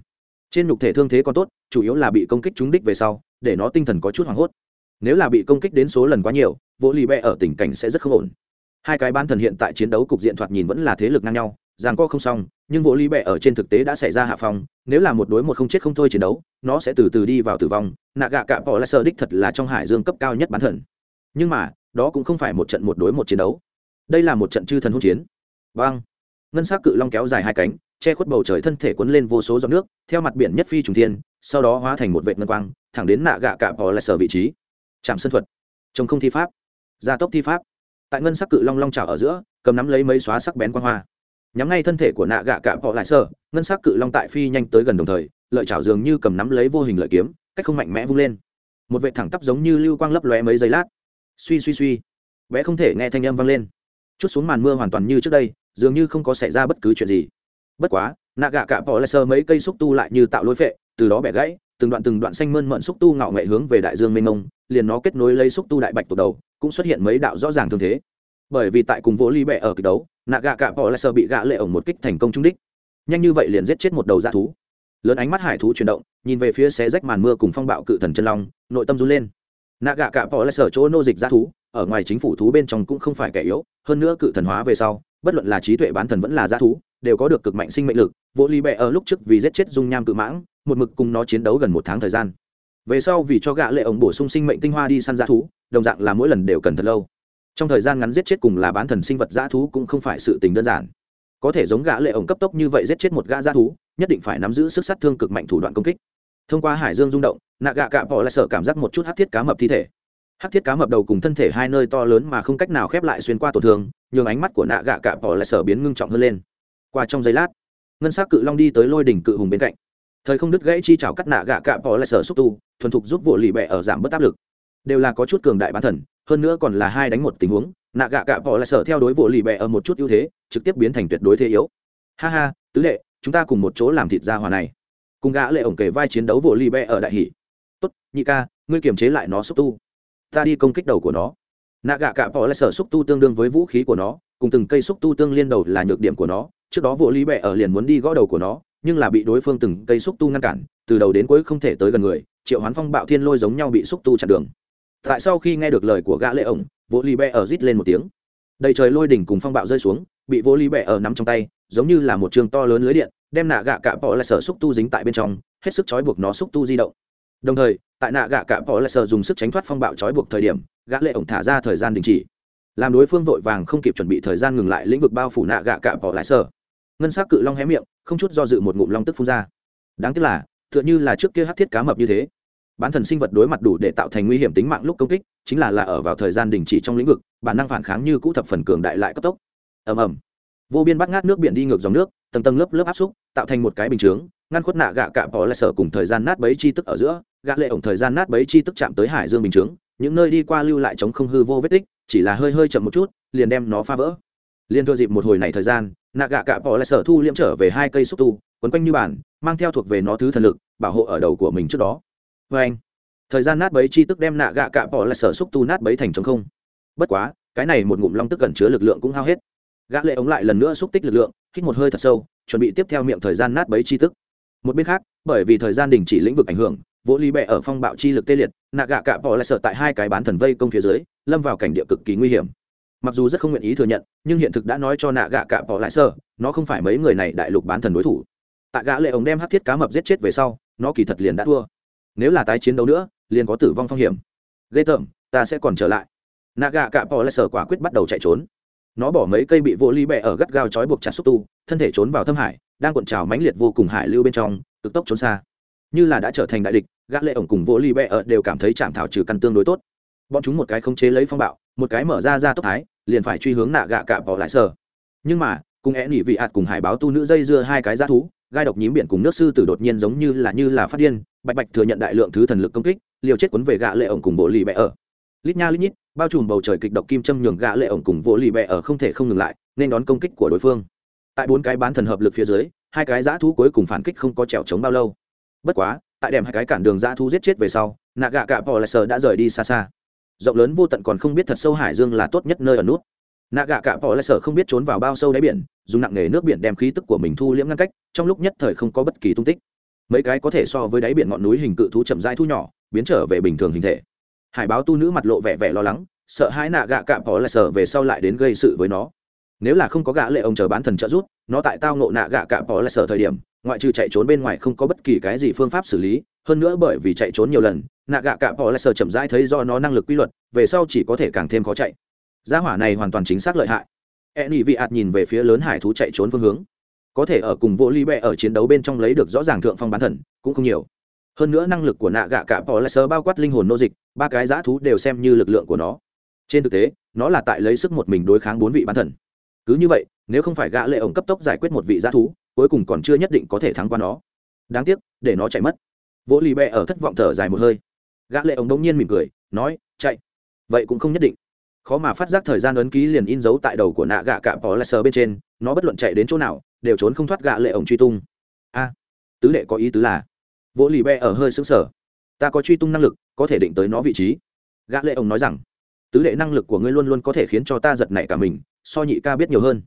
Trên nhục thể thương thế còn tốt, chủ yếu là bị công kích trúng đích về sau, để nó tinh thần có chút hoảng hốt. Nếu là bị công kích đến số lần quá nhiều, vỗ ly bẹ ở tình cảnh sẽ rất không ổn hai cái ban thần hiện tại chiến đấu cục diện thoạt nhìn vẫn là thế lực ngang nhau, ràng co không xong, nhưng vỗ ly bẹ ở trên thực tế đã xảy ra hạ phong, nếu là một đối một không chết không thôi chiến đấu, nó sẽ từ từ đi vào tử vong, nạ gạ cạ bỏ lại sơ đích thật là trong hải dương cấp cao nhất bán thần. Nhưng mà, đó cũng không phải một trận một đối một chiến đấu. Đây là một trận chư thần hỗn chiến. Vang ngân s á c cự long kéo dài hai cánh, che khuất bầu trời thân thể quấn lên vô số giọt nước, theo mặt biển nhất phi trùng thiên, sau đó hóa thành một vệ ngân quang, thẳng đến nạ gạ cạ bỏ lại sở vị trí. Chạm sân thuật. Trồng không thi pháp. Gia tốc thi pháp tại ngân sắc cự long long trào ở giữa, cầm nắm lấy mấy xóa sắc bén quang hoa. Nhắm ngay thân thể của nạ gạ cạ bỏ lại sơ ngân sắc cự long tại phi nhanh tới gần đồng thời, lợi chảo dường như cầm nắm lấy vô hình lợi kiếm, cách không mạnh mẽ vung lên. Một vệ thẳng tắp giống như lưu quang lấp lóe mấy giây lát. Suy suy suy. Vẽ không thể nghe thanh âm vang lên. Chút xuống màn mưa hoàn toàn như trước đây, dường như không có xảy ra bất cứ chuyện gì. Bất quá, nạ gạ cạ bỏ lại sơ mấy cây xúc tu lại như tạo lối phệ, từ đó bẻ gãy, từng đoạn từng đoạn xanh mơn mận xúc tu ngạo nghệ hướng về đại dương mênh mông, liền nó kết nối lấy xúc tu đại bạch tột đầu cũng xuất hiện mấy đạo rõ ràng thương thế. Bởi vì tại cùng vỗ ly bẹ ở kịch đấu nạ gạ cạ bỏ lại sợ bị gạ lệ ổng một kích thành công trung đích. Nhanh như vậy liền giết chết một đầu dạ thú. Lớn ánh mắt hải thú chuyển động, nhìn về phía xé rách màn mưa cùng phong bạo cự thần chân long, nội tâm run lên. Nạ gạ cạ bỏ lại sở chỗ nô dịch dạ thú, ở ngoài chính phủ thú bên trong cũng không phải kẻ yếu, hơn nữa cự thần hóa về sau, bất luận là trí tuệ bán thần vẫn là dạ thú, đều có được cực mạnh sinh mệnh lực. Vỗ ly bẹ ở lúc trước vì giết chết dung nham cự mãng, một mực cùng nó chiến đấu gần một tháng thời gian về sau vì cho gạ lệ ổng bổ sung sinh mệnh tinh hoa đi săn dã thú, đồng dạng là mỗi lần đều cần thật lâu. Trong thời gian ngắn giết chết cùng là bán thần sinh vật dã thú cũng không phải sự tình đơn giản. Có thể giống gã lệ ổng cấp tốc như vậy giết chết một gã dã thú, nhất định phải nắm giữ sức sát thương cực mạnh thủ đoạn công kích. Thông qua hải dương rung động, nạ gạ cạ bỏ lại sở cảm giác một chút hắc thiết cá mập thi thể. Hắc thiết cá mập đầu cùng thân thể hai nơi to lớn mà không cách nào khép lại xuyên qua tổn thương, nhường ánh mắt của nạ gạ cạ bỏ lại sở biến ngưng trọng hơn lên. Qua trong giây lát, ngân sắc cự long đi tới lôi đỉnh cự hùng bên cạnh. Thời không đứt gãy chi chảo cắt nạ gạ cạ bỏ lại sở xúc tu thuần thục giúp vụ lì bẹ ở giảm bớt áp lực. Đều là có chút cường đại bán thần, hơn nữa còn là hai đánh một tình huống, nạ gạ cạ vỏ lại sở theo đối vụ lì bẹ ở một chút ưu thế, trực tiếp biến thành tuyệt đối thế yếu. Ha ha, tứ đệ, chúng ta cùng một chỗ làm thịt ra hòa này. Cùng gã lệ ổng kề vai chiến đấu vụ lì bẹ ở đại hỷ. Tốt, nhị ca, ngươi kiềm chế lại nó xúc tu. Ta đi công kích đầu của nó. Nạ gạ cạ vỏ lại sở xúc tu tương đương với vũ khí của nó, cùng từng cây xúc tu tương liên đầu là nhược điểm của nó. Trước đó Vụ Lì bẹ ở liền muốn đi gõ đầu của nó, nhưng là bị đối phương từng cây xúc tu ngăn cản, từ đầu đến cuối không thể tới gần người triệu hoán phong bạo thiên lôi giống nhau bị xúc tu chặn đường. Tại sau khi nghe được lời của gã lệ ổng vỗ ly bẹ ở rít lên một tiếng. Đầy trời lôi đỉnh cùng phong bạo rơi xuống, bị vỗ ly bẹ ở nắm trong tay, giống như là một trường to lớn lưới điện, đem nạ gạ cạ bỏ lại sở xúc tu dính tại bên trong, hết sức trói buộc nó xúc tu di động. Đồng thời, tại nạ gạ cạ bỏ lại sở dùng sức tránh thoát phong bạo trói buộc thời điểm, gã lệ ổng thả ra thời gian đình chỉ. Làm đối phương vội vàng không kịp chuẩn bị thời gian ngừng lại lĩnh vực bao phủ nạ gạ cạ bỏ lại sở. Ngân sắc cự long hé miệng, không chút do dự một ngụm long tức phun ra. Đáng tiếc là, tựa như là trước kia hắc thiết cá mập như thế bán thần sinh vật đối mặt đủ để tạo thành nguy hiểm tính mạng lúc công kích, chính là là ở vào thời gian đình chỉ trong lĩnh vực, bản năng phản kháng như cũ thập phần cường đại lại cấp tốc. Ầm ầm. Vô biên bắt ngát nước biển đi ngược dòng nước, tầng tầng lớp lớp áp xúc, tạo thành một cái bình chướng, ngăn khuất nạ gạ cạ bỏ lại sở cùng thời gian nát bấy chi tức ở giữa, gạ lệ ổng thời gian nát bấy chi tức chạm tới hải dương bình chướng, những nơi đi qua lưu lại chống không hư vô vết tích, chỉ là hơi hơi chậm một chút, liền đem nó phá vỡ. Liên thừa dịp một hồi này thời gian, nạ gạ cạ bỏ lại sở thu liễm trở về hai cây xúc tu, quấn quanh như bản mang theo thuộc về nó thứ thần lực, bảo hộ ở đầu của mình trước đó vê anh. Thời gian nát bấy chi tức đem nạ gạ cạ bỏ lại sở xúc tu nát bấy thành trống không. Bất quá, cái này một ngụm long tức gần chứa lực lượng cũng hao hết. Gã lệ ống lại lần nữa xúc tích lực lượng, hít một hơi thật sâu, chuẩn bị tiếp theo miệng thời gian nát bấy chi tức. Một bên khác, bởi vì thời gian đình chỉ lĩnh vực ảnh hưởng vỗ ly bẹ ở phong bạo chi lực tê liệt, nạ gạ cạ bỏ lại sợ tại hai cái bán thần vây công phía dưới, lâm vào cảnh địa cực kỳ nguy hiểm. Mặc dù rất không nguyện ý thừa nhận, nhưng hiện thực đã nói cho nạ gạ cạ bỏ lại sơ nó không phải mấy người này đại lục bán thần đối thủ. Tại gã lệ ống đem hắc thiết cá mập giết chết về sau, nó kỳ thật liền đã thua nếu là tái chiến đấu nữa, liền có tử vong phong hiểm. Ghê tởm, ta sẽ còn trở lại. Nạ gạ cạ bỏ lại sở quả quyết bắt đầu chạy trốn. Nó bỏ mấy cây bị vô ly bẹ ở gắt gao trói buộc chặt xúc tu, thân thể trốn vào thâm hải, đang cuộn trào mãnh liệt vô cùng hải lưu bên trong, cực tốc trốn xa. Như là đã trở thành đại địch, gã lệ ổng cùng vô ly bẹ ở đều cảm thấy chạm thảo trừ căn tương đối tốt. Bọn chúng một cái không chế lấy phong bạo, một cái mở ra ra tốc thái, liền phải truy hướng nạ gạ cạ bỏ lại sở nhưng mà, cùng é nỉ vị hạt cùng hải báo tu nữ dây dưa hai cái giá thú gai độc nhím biển cùng nước sư tử đột nhiên giống như là như là phát điên, bạch bạch thừa nhận đại lượng thứ thần lực công kích, liều chết quấn về gã lệ ổng cùng bộ lì bẹ ở. Lít nha lít nhít, bao trùm bầu trời kịch độc kim châm nhường gã lệ ổng cùng vỗ lì bẹ ở không thể không ngừng lại, nên đón công kích của đối phương. Tại bốn cái bán thần hợp lực phía dưới, hai cái giã thú cuối cùng phản kích không có trèo chống bao lâu. Bất quá, tại đèm hai cái cản đường giã thú giết chết về sau, nạ gạ cả pò lại sờ đã rời đi xa xa. Rộng lớn vô tận còn không biết thật sâu hải dương là tốt nhất nơi ở nút nạ gạ cạ pò lại sở không biết trốn vào bao sâu đáy biển, dùng nặng nghề nước biển đem khí tức của mình thu liễm ngăn cách, trong lúc nhất thời không có bất kỳ tung tích. Mấy cái có thể so với đáy biển ngọn núi hình cự thú chậm rãi thu nhỏ, biến trở về bình thường hình thể. Hải báo tu nữ mặt lộ vẻ vẻ lo lắng, sợ hãi nạ gạ cạ bỏ lại sợ về sau lại đến gây sự với nó. Nếu là không có gã lệ ông chờ bán thần trợ giúp, nó tại tao ngộ nạ gạ cạ bỏ lại sợ thời điểm, ngoại trừ chạy trốn bên ngoài không có bất kỳ cái gì phương pháp xử lý, hơn nữa bởi vì chạy trốn nhiều lần, nạ gạ cạ bỏ lại sợ chậm rãi thấy do nó năng lực quy luật, về sau chỉ có thể càng thêm khó chạy gia hỏa này hoàn toàn chính xác lợi hại. E vị ạt nhìn về phía lớn hải thú chạy trốn phương hướng. Có thể ở cùng vô ly bẹ ở chiến đấu bên trong lấy được rõ ràng thượng phong bán thần, cũng không nhiều. Hơn nữa năng lực của nạ gạ cả bỏ lại sơ bao quát linh hồn nô dịch, ba cái giã thú đều xem như lực lượng của nó. Trên thực tế, nó là tại lấy sức một mình đối kháng bốn vị bán thần. Cứ như vậy, nếu không phải gã lệ ổng cấp tốc giải quyết một vị giã thú, cuối cùng còn chưa nhất định có thể thắng qua nó. Đáng tiếc, để nó chạy mất. Vô lì bẹ ở thất vọng thở dài một hơi. Gã lệ ổng đống nhiên mỉm cười, nói, chạy. Vậy cũng không nhất định khó mà phát giác thời gian ấn ký liền in dấu tại đầu của nạ gạ cạ bỏ lại sờ bên trên, nó bất luận chạy đến chỗ nào, đều trốn không thoát gạ lệ ổng truy tung. A, tứ lệ có ý tứ là, vỗ lì bẹ ở hơi sững sờ. Ta có truy tung năng lực, có thể định tới nó vị trí. Gã lệ ông nói rằng, tứ đệ năng lực của ngươi luôn luôn có thể khiến cho ta giật nảy cả mình, so nhị ca biết nhiều hơn.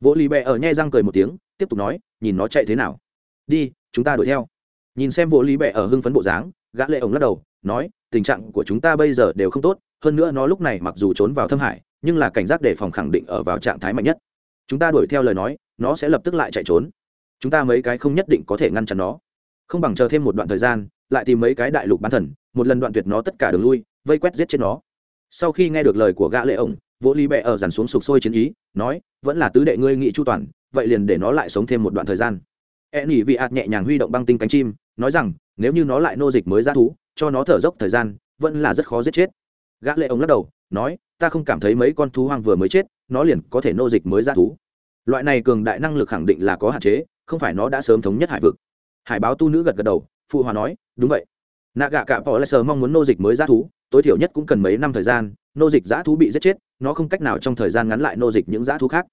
Vỗ lì bẹ ở nhai răng cười một tiếng, tiếp tục nói, nhìn nó chạy thế nào. Đi, chúng ta đuổi theo. Nhìn xem vỗ lì bẹ ở hưng phấn bộ dáng gã lệ ông lắc đầu, nói, tình trạng của chúng ta bây giờ đều không tốt hơn nữa nó lúc này mặc dù trốn vào thâm hải, nhưng là cảnh giác đề phòng khẳng định ở vào trạng thái mạnh nhất. Chúng ta đuổi theo lời nói, nó sẽ lập tức lại chạy trốn. Chúng ta mấy cái không nhất định có thể ngăn chặn nó. Không bằng chờ thêm một đoạn thời gian, lại tìm mấy cái đại lục bán thần, một lần đoạn tuyệt nó tất cả đường lui, vây quét giết chết nó. Sau khi nghe được lời của gã lệ ổng vỗ ly bẹ ở dàn xuống sục sôi chiến ý, nói, vẫn là tứ đệ ngươi nghị chu toàn, vậy liền để nó lại sống thêm một đoạn thời gian. E nỉ vị ạt nhẹ nhàng huy động băng tinh cánh chim, nói rằng, nếu như nó lại nô dịch mới ra thú, cho nó thở dốc thời gian, vẫn là rất khó giết chết gã lệ ông lắc đầu, nói, ta không cảm thấy mấy con thú hoang vừa mới chết, nó liền có thể nô dịch mới ra thú. Loại này cường đại năng lực khẳng định là có hạn chế, không phải nó đã sớm thống nhất hải vực. Hải báo tu nữ gật gật đầu, phụ hòa nói, đúng vậy. Nạ gạ cạ bỏ lại sờ mong muốn nô dịch mới g thú, tối thiểu nhất cũng cần mấy năm thời gian, nô dịch g thú bị giết chết, nó không cách nào trong thời gian ngắn lại nô dịch những g thú khác.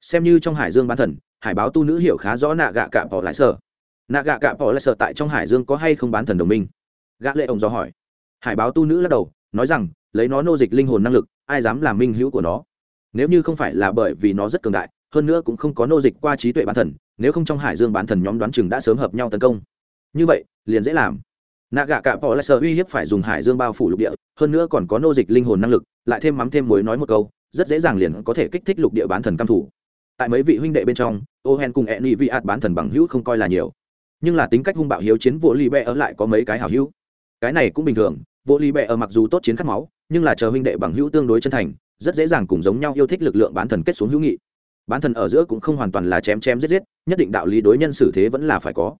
Xem như trong hải dương bán thần, hải báo tu nữ hiểu khá rõ nạ gạ cạ bỏ lại sờ nạ gạ cạ bỏ lại sờ tại trong hải dương có hay không bán thần đồng minh? Gã lệ ông do hỏi. Hải báo tu nữ lắc đầu nói rằng, lấy nó nô dịch linh hồn năng lực, ai dám làm minh hữu của nó? Nếu như không phải là bởi vì nó rất cường đại, hơn nữa cũng không có nô dịch qua trí tuệ bán thần, nếu không trong hải dương bán thần nhóm đoán chừng đã sớm hợp nhau tấn công. Như vậy, liền dễ làm. Nạ gạ cạ bỏ lại sợ uy hiếp phải dùng hải dương bao phủ lục địa, hơn nữa còn có nô dịch linh hồn năng lực, lại thêm mắm thêm muối nói một câu, rất dễ dàng liền có thể kích thích lục địa bán thần căm thủ. Tại mấy vị huynh đệ bên trong ô hen cùng e ni vị ạt bán thần bằng hữu không coi là nhiều. Nhưng là tính cách hung bạo hiếu chiến vô ly bẹ ở lại có mấy cái hảo hữu. Cái này cũng bình thường vô ly Bệ ở mặc dù tốt chiến khát máu, nhưng là chờ huynh đệ bằng hữu tương đối chân thành, rất dễ dàng cùng giống nhau yêu thích lực lượng bán thần kết xuống hữu nghị. Bán thần ở giữa cũng không hoàn toàn là chém chém giết giết, nhất định đạo lý đối nhân xử thế vẫn là phải có.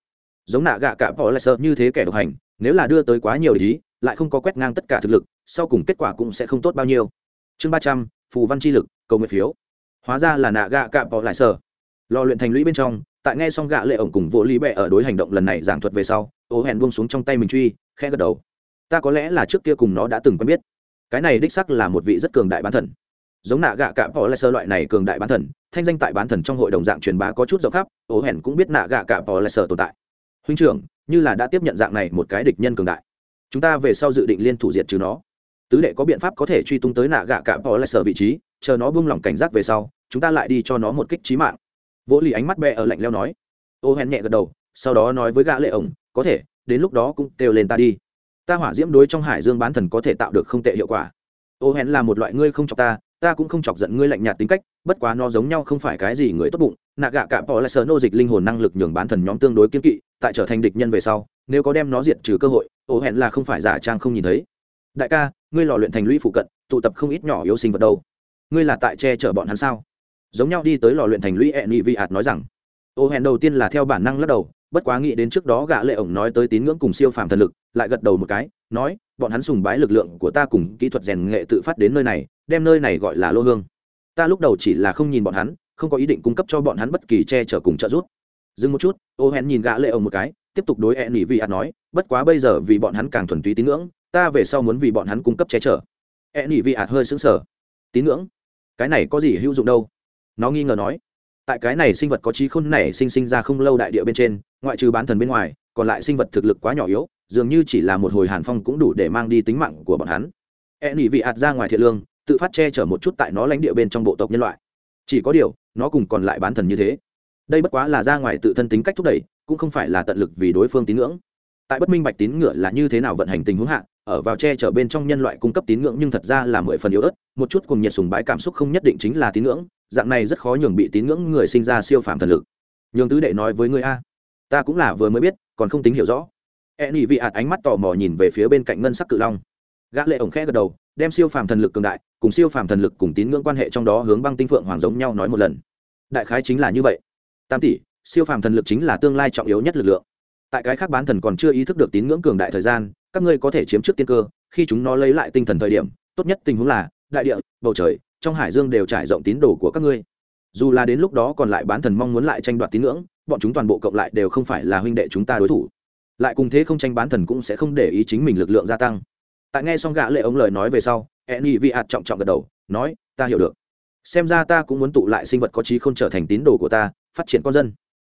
Giống nạ gạ cả bỏ lại sợ như thế kẻ độc hành, nếu là đưa tới quá nhiều lý, lại không có quét ngang tất cả thực lực, sau cùng kết quả cũng sẽ không tốt bao nhiêu. Chương ba trăm, phù văn chi lực, cầu nguyện phiếu. Hóa ra là nạ gạ cả bỏ lại sợ lò luyện thành lũy bên trong, tại nghe xong gạ lệ ổng cùng vô lý Bệ ở đối hành động lần này giảng thuật về sau ô hẹn buông xuống trong tay mình truy, khẽ gật đầu ta có lẽ là trước kia cùng nó đã từng quen biết. Cái này đích sắc là một vị rất cường đại bán thần. Giống nạ gạ cả bỏ lại sơ loại này cường đại bán thần, thanh danh tại bán thần trong hội đồng dạng truyền bá có chút rộng khắp, ố hèn cũng biết nạ gạ cả bỏ lại sơ tồn tại. Huynh trưởng, như là đã tiếp nhận dạng này một cái địch nhân cường đại. Chúng ta về sau dự định liên thủ diệt trừ nó. Tứ đệ có biện pháp có thể truy tung tới nạ gạ cả bỏ lại sơ vị trí, chờ nó buông lỏng cảnh giác về sau, chúng ta lại đi cho nó một kích trí mạng. Vỗ lì ánh mắt bẹ ở lạnh leo nói. Ô hèn nhẹ gật đầu, sau đó nói với gã lệ ổng, có thể, đến lúc đó cũng kêu lên ta đi ta hỏa diễm đối trong hải dương bán thần có thể tạo được không tệ hiệu quả. Ô Hẹn là một loại ngươi không chọc ta ta cũng không chọc giận ngươi lạnh nhạt tính cách, bất quá nó giống nhau không phải cái gì người tốt bụng. Nạ gạ cạm bỏ lại sờ nô dịch linh hồn năng lực nhường bán thần nhóm tương đối kiên kỵ, tại trở thành địch nhân về sau, nếu có đem nó diệt trừ cơ hội, ô hẹn là không phải giả trang không nhìn thấy. Đại ca, ngươi lò luyện thành lũy phụ cận, tụ tập không ít nhỏ yếu sinh vật đâu. Ngươi là tại che chở bọn hắn sao? Giống nhau đi tới lò luyện thành lũy e nhị vị hạt nói rằng. Ô hẹn đầu tiên là theo bản năng lắc đầu bất quá nghĩ đến trước đó gã lệ ổng nói tới tín ngưỡng cùng siêu phàm thần lực, lại gật đầu một cái, nói, bọn hắn sùng bái lực lượng của ta cùng kỹ thuật rèn nghệ tự phát đến nơi này, đem nơi này gọi là lô hương. Ta lúc đầu chỉ là không nhìn bọn hắn, không có ý định cung cấp cho bọn hắn bất kỳ che chở cùng trợ giúp. Dừng một chút, ô hẹn nhìn gã lệ ổng một cái, tiếp tục đối e nỉ vị ạt nói, bất quá bây giờ vì bọn hắn càng thuần túy tín ngưỡng, ta về sau muốn vì bọn hắn cung cấp che chở. E nỉ vị ạt hơi sững sờ. Tín ngưỡng? Cái này có gì hữu dụng đâu? Nó nghi ngờ nói tại cái này sinh vật có trí khôn này sinh sinh ra không lâu đại địa bên trên, ngoại trừ bán thần bên ngoài, còn lại sinh vật thực lực quá nhỏ yếu, dường như chỉ là một hồi hàn phong cũng đủ để mang đi tính mạng của bọn hắn. E nỉ vị ạt ra ngoài thiện lương, tự phát che chở một chút tại nó lãnh địa bên trong bộ tộc nhân loại. Chỉ có điều, nó cùng còn lại bán thần như thế. Đây bất quá là ra ngoài tự thân tính cách thúc đẩy, cũng không phải là tận lực vì đối phương tín ngưỡng. Tại bất minh bạch tín ngựa là như thế nào vận hành tình huống hạ ở vào che chở bên trong nhân loại cung cấp tín ngưỡng nhưng thật ra là mười phần yếu ớt, một chút cùng nhiệt sùng bái cảm xúc không nhất định chính là tín ngưỡng, dạng này rất khó nhường bị tín ngưỡng người sinh ra siêu phàm thần lực. Nhường tứ đệ nói với người a, ta cũng là vừa mới biết, còn không tính hiểu rõ. E nhị vị ạt ánh mắt tò mò nhìn về phía bên cạnh ngân sắc cự long. Gã lệ ổng khẽ gật đầu, đem siêu phàm thần lực cường đại cùng siêu phàm thần lực cùng tín ngưỡng quan hệ trong đó hướng băng tinh phượng hoàng giống nhau nói một lần. Đại khái chính là như vậy. Tam tỷ, siêu phàm thần lực chính là tương lai trọng yếu nhất lực lượng tại cái khác bán thần còn chưa ý thức được tín ngưỡng cường đại thời gian, các ngươi có thể chiếm trước tiên cơ, khi chúng nó lấy lại tinh thần thời điểm, tốt nhất tình huống là, đại địa, bầu trời, trong hải dương đều trải rộng tín đồ của các ngươi. Dù là đến lúc đó còn lại bán thần mong muốn lại tranh đoạt tín ngưỡng, bọn chúng toàn bộ cộng lại đều không phải là huynh đệ chúng ta đối thủ. Lại cùng thế không tranh bán thần cũng sẽ không để ý chính mình lực lượng gia tăng. Tại nghe xong gã lệ ống lời nói về sau e vi vị ạt trọng trọng gật đầu, nói, ta hiểu được. Xem ra ta cũng muốn tụ lại sinh vật có trí không trở thành tín đồ của ta, phát triển con dân.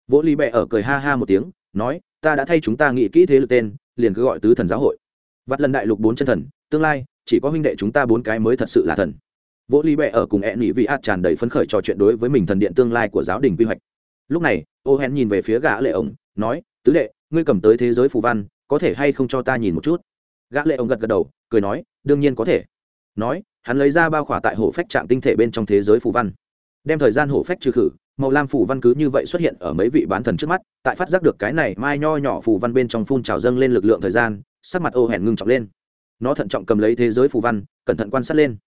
Vỗ ly bẹ ở cười ha ha một tiếng nói, ta đã thay chúng ta nghĩ kỹ thế lực tên, liền cứ gọi tứ thần giáo hội. Vặt lần đại lục bốn chân thần, tương lai, chỉ có huynh đệ chúng ta bốn cái mới thật sự là thần. Vỗ ly bẹ ở cùng e nghĩ vị ạt tràn đầy phấn khởi trò chuyện đối với mình thần điện tương lai của giáo đình quy hoạch. Lúc này, ô hèn nhìn về phía gã lệ ổng, nói, tứ đệ, ngươi cầm tới thế giới phù văn, có thể hay không cho ta nhìn một chút? Gã lệ ổng gật gật đầu, cười nói, đương nhiên có thể. Nói, hắn lấy ra bao khỏa tại hồ phách trạng tinh thể bên trong thế giới phù văn đem thời gian hổ phách trừ khử, màu lam phủ văn cứ như vậy xuất hiện ở mấy vị bán thần trước mắt, tại phát giác được cái này mai nho nhỏ phủ văn bên trong phun trào dâng lên lực lượng thời gian, sắc mặt ô hèn ngưng trọng lên. Nó thận trọng cầm lấy thế giới phủ văn, cẩn thận quan sát lên.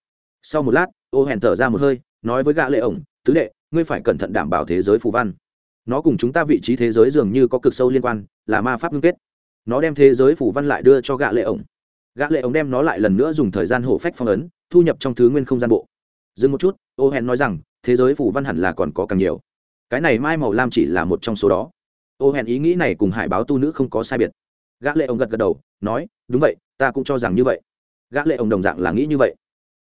Sau một lát, ô hèn thở ra một hơi, nói với gã lệ ổng, tứ đệ, ngươi phải cẩn thận đảm bảo thế giới phủ văn. Nó cùng chúng ta vị trí thế giới dường như có cực sâu liên quan, là ma pháp ngưng kết. Nó đem thế giới phủ văn lại đưa cho gã lệ ổng. Gã lệ ổng đem nó lại lần nữa dùng thời gian hổ phách phong ấn, thu nhập trong thứ nguyên không gian bộ. Dừng một chút, ô hèn nói rằng thế giới phù văn hẳn là còn có càng nhiều. Cái này mai màu lam chỉ là một trong số đó. Ô Hẹn ý nghĩ này cùng hải báo tu nữ không có sai biệt. Gã lệ ông gật gật đầu, nói, đúng vậy, ta cũng cho rằng như vậy. Gã lệ ông đồng dạng là nghĩ như vậy.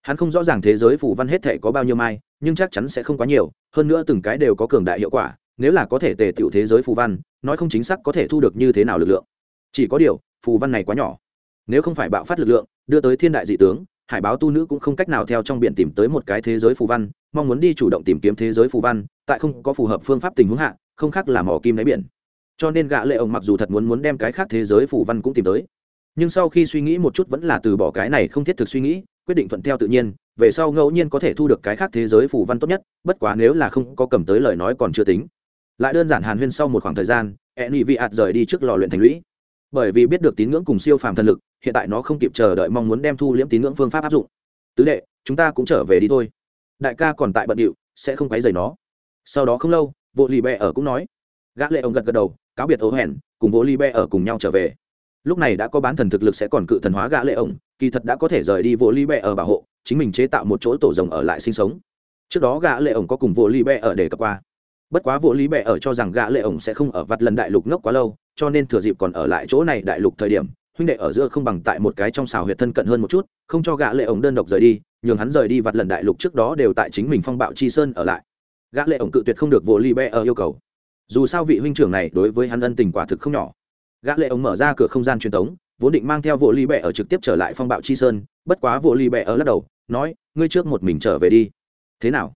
Hắn không rõ ràng thế giới phù văn hết thể có bao nhiêu mai, nhưng chắc chắn sẽ không quá nhiều, hơn nữa từng cái đều có cường đại hiệu quả, nếu là có thể tề tiểu thế giới phù văn, nói không chính xác có thể thu được như thế nào lực lượng. Chỉ có điều phù văn này quá nhỏ. Nếu không phải bạo phát lực lượng, đưa tới thiên đại dị tướng, hải báo tu nữ cũng không cách nào theo trong biển tìm tới một cái thế giới phù văn mong muốn đi chủ động tìm kiếm thế giới phù văn, tại không có phù hợp phương pháp tình huống hạ, không khác là mỏ kim đáy biển. Cho nên gã lệ ổng mặc dù thật muốn muốn đem cái khác thế giới phù văn cũng tìm tới. Nhưng sau khi suy nghĩ một chút vẫn là từ bỏ cái này không thiết thực suy nghĩ, quyết định thuận theo tự nhiên, về sau ngẫu nhiên có thể thu được cái khác thế giới phù văn tốt nhất, bất quá nếu là không có cầm tới lời nói còn chưa tính. Lại đơn giản hàn huyên sau một khoảng thời gian e nị vị ạt rời đi trước lò luyện thành lũy. Bởi vì biết được tín ngưỡng cùng siêu phàm thần lực, hiện tại nó không kịp chờ đợi mong muốn đem thu liễm tín ngưỡng phương pháp áp dụng. Tứ đệ, chúng ta cũng trở về đi thôi đại ca còn tại bận điệu, sẽ không quấy rầy nó. Sau đó không lâu, vô lì bẹ ở cũng nói. Gã lệ ông gật gật đầu, cáo biệt ố hẹn cùng vô lì bẹ ở cùng nhau trở về. Lúc này đã có bán thần thực lực sẽ còn cự thần hóa gã lệ ông, kỳ thật đã có thể rời đi vô lì bẹ ở bảo hộ, chính mình chế tạo một chỗ tổ rồng ở lại sinh sống. Trước đó gã lệ ông có cùng vô lì bẹ ở để cập qua. Bất quá vô Ly bẹ ở cho rằng gã lệ ổng sẽ không ở vặt lần đại lục ngốc quá lâu, cho nên thừa dịp còn ở lại chỗ này đại lục thời điểm, huynh đệ ở giữa không bằng tại một cái trong xào huyệt thân cận hơn một chút, không cho gã lệ ổng đơn độc rời đi nhường hắn rời đi vặt lần đại lục trước đó đều tại chính mình phong bạo chi sơn ở lại. Gã lệ ổng cự tuyệt không được vô ly bè ở yêu cầu. Dù sao vị huynh trưởng này đối với hắn ân tình quả thực không nhỏ. Gã lệ ổng mở ra cửa không gian truyền tống, vốn định mang theo vô ly bè ở trực tiếp trở lại phong bạo chi sơn, bất quá vô ly bè ở lắc đầu, nói, ngươi trước một mình trở về đi. Thế nào?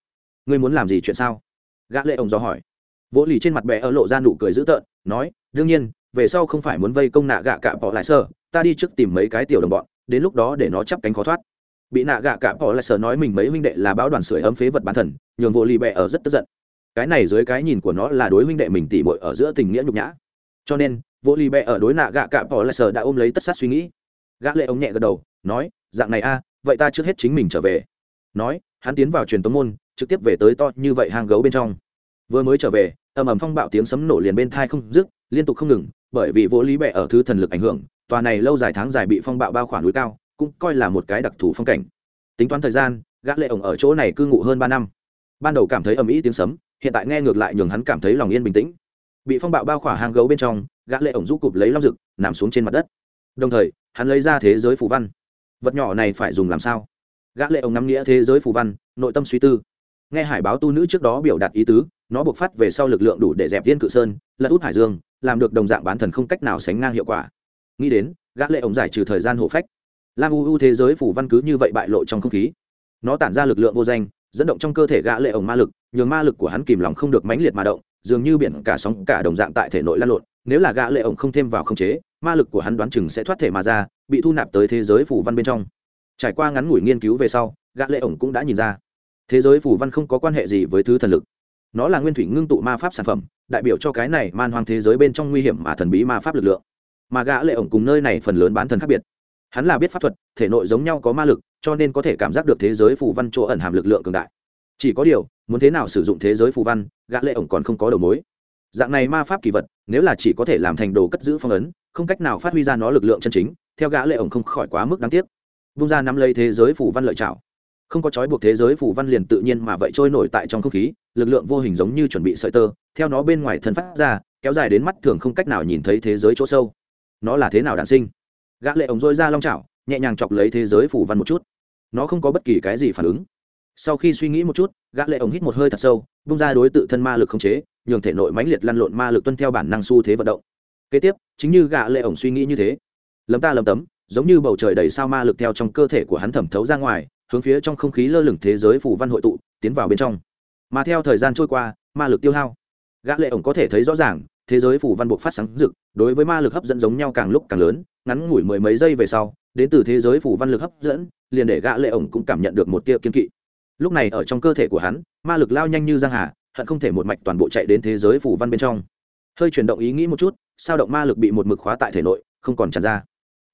Ngươi muốn làm gì chuyện sao? Gã lệ ổng do hỏi. Vỗ lì trên mặt bè ở lộ ra nụ cười dữ tợn, nói, đương nhiên, về sau không phải muốn vây công nạ gạ cạ bỏ lại sơ, ta đi trước tìm mấy cái tiểu đồng bọn, đến lúc đó để nó chắp cánh khó thoát bị nạ gạ cả bỏ lại sở nói mình mấy huynh đệ là báo đoàn sưởi ấm phế vật bán thần, nhường vô lì bẹ ở rất tức giận. Cái này dưới cái nhìn của nó là đối huynh đệ mình tỉ bội ở giữa tình nghĩa nhục nhã. Cho nên, vô lì bẹ ở đối nạ gạ cả bỏ lại sở đã ôm lấy tất sát suy nghĩ. Gã lệ ống nhẹ gật đầu, nói, dạng này a, vậy ta trước hết chính mình trở về. Nói, hắn tiến vào truyền tống môn, trực tiếp về tới to như vậy hang gấu bên trong. Vừa mới trở về, ầm ầm phong bạo tiếng sấm nổ liền bên thai không dứt, liên tục không ngừng, bởi vì vô lý bẹ ở thứ thần lực ảnh hưởng, tòa này lâu dài tháng dài bị phong bạo bao khoảng núi cao cũng coi là một cái đặc thù phong cảnh. Tính toán thời gian, gã lệ ổng ở chỗ này cư ngụ hơn ba năm. Ban đầu cảm thấy ầm ĩ tiếng sấm, hiện tại nghe ngược lại nhường hắn cảm thấy lòng yên bình tĩnh. Bị phong bạo bao khỏa hang gấu bên trong, gã lệ ổng rũ cụp lấy long rực, nằm xuống trên mặt đất. Đồng thời, hắn lấy ra thế giới phù văn. Vật nhỏ này phải dùng làm sao? Gã lệ ổng nắm nghĩa thế giới phù văn, nội tâm suy tư. Nghe hải báo tu nữ trước đó biểu đạt ý tứ, nó buộc phát về sau lực lượng đủ để dẹp viên cự sơn, lật út hải dương, làm được đồng dạng bán thần không cách nào sánh ngang hiệu quả. Nghĩ đến, gã lệ ổng giải trừ thời gian hộ phách lam u u thế giới phủ văn cứ như vậy bại lộ trong không khí. Nó tản ra lực lượng vô danh, dẫn động trong cơ thể gã lệ ổng ma lực, nhường ma lực của hắn kìm lòng không được mãnh liệt mà động, dường như biển cả sóng cả đồng dạng tại thể nội lan lộn. Nếu là gã lệ ổng không thêm vào không chế, ma lực của hắn đoán chừng sẽ thoát thể mà ra, bị thu nạp tới thế giới phủ văn bên trong. Trải qua ngắn ngủi nghiên cứu về sau, gã lệ ổng cũng đã nhìn ra, thế giới phủ văn không có quan hệ gì với thứ thần lực. Nó là nguyên thủy ngưng tụ ma pháp sản phẩm, đại biểu cho cái này man hoang thế giới bên trong nguy hiểm mà thần bí ma pháp lực lượng. Mà gã lệ ổng cùng nơi này phần lớn bán thần khác biệt hắn là biết pháp thuật, thể nội giống nhau có ma lực, cho nên có thể cảm giác được thế giới phù văn chỗ ẩn hàm lực lượng cường đại. Chỉ có điều, muốn thế nào sử dụng thế giới phù văn, gã lệ ổng còn không có đầu mối. Dạng này ma pháp kỳ vật, nếu là chỉ có thể làm thành đồ cất giữ phong ấn, không cách nào phát huy ra nó lực lượng chân chính, theo gã lệ ổng không khỏi quá mức đáng tiếc. Vung ra nắm lấy thế giới phù văn lợi chảo không có trói buộc thế giới phủ văn liền tự nhiên mà vậy trôi nổi tại trong không khí, lực lượng vô hình giống như chuẩn bị sợi tơ, theo nó bên ngoài thân phát ra, kéo dài đến mắt thường không cách nào nhìn thấy thế giới chỗ sâu. Nó là thế nào đản sinh? Gã lệ ống dôi ra long chảo, nhẹ nhàng chọc lấy thế giới phủ văn một chút. Nó không có bất kỳ cái gì phản ứng. Sau khi suy nghĩ một chút, gã lệ ống hít một hơi thật sâu, bung ra đối tự thân ma lực không chế, nhường thể nội mãnh liệt lăn lộn ma lực tuân theo bản năng xu thế vận động. Kế tiếp, chính như gã lệ ống suy nghĩ như thế, lấm ta lấm tấm, giống như bầu trời đầy sao ma lực theo trong cơ thể của hắn thẩm thấu ra ngoài, hướng phía trong không khí lơ lửng thế giới phủ văn hội tụ, tiến vào bên trong. Mà theo thời gian trôi qua, ma lực tiêu hao, gã lệ ổng có thể thấy rõ ràng thế giới phủ văn buộc phát sáng rực, đối với ma lực hấp dẫn giống nhau càng lúc càng lớn, ngắn ngủi mười mấy giây về sau, đến từ thế giới phủ văn lực hấp dẫn, liền để gã lệ ổng cũng cảm nhận được một tia kiên kỵ. Lúc này ở trong cơ thể của hắn, ma lực lao nhanh như giang hà, hận không thể một mạch toàn bộ chạy đến thế giới phủ văn bên trong. Hơi chuyển động ý nghĩ một chút, sao động ma lực bị một mực khóa tại thể nội, không còn tràn ra.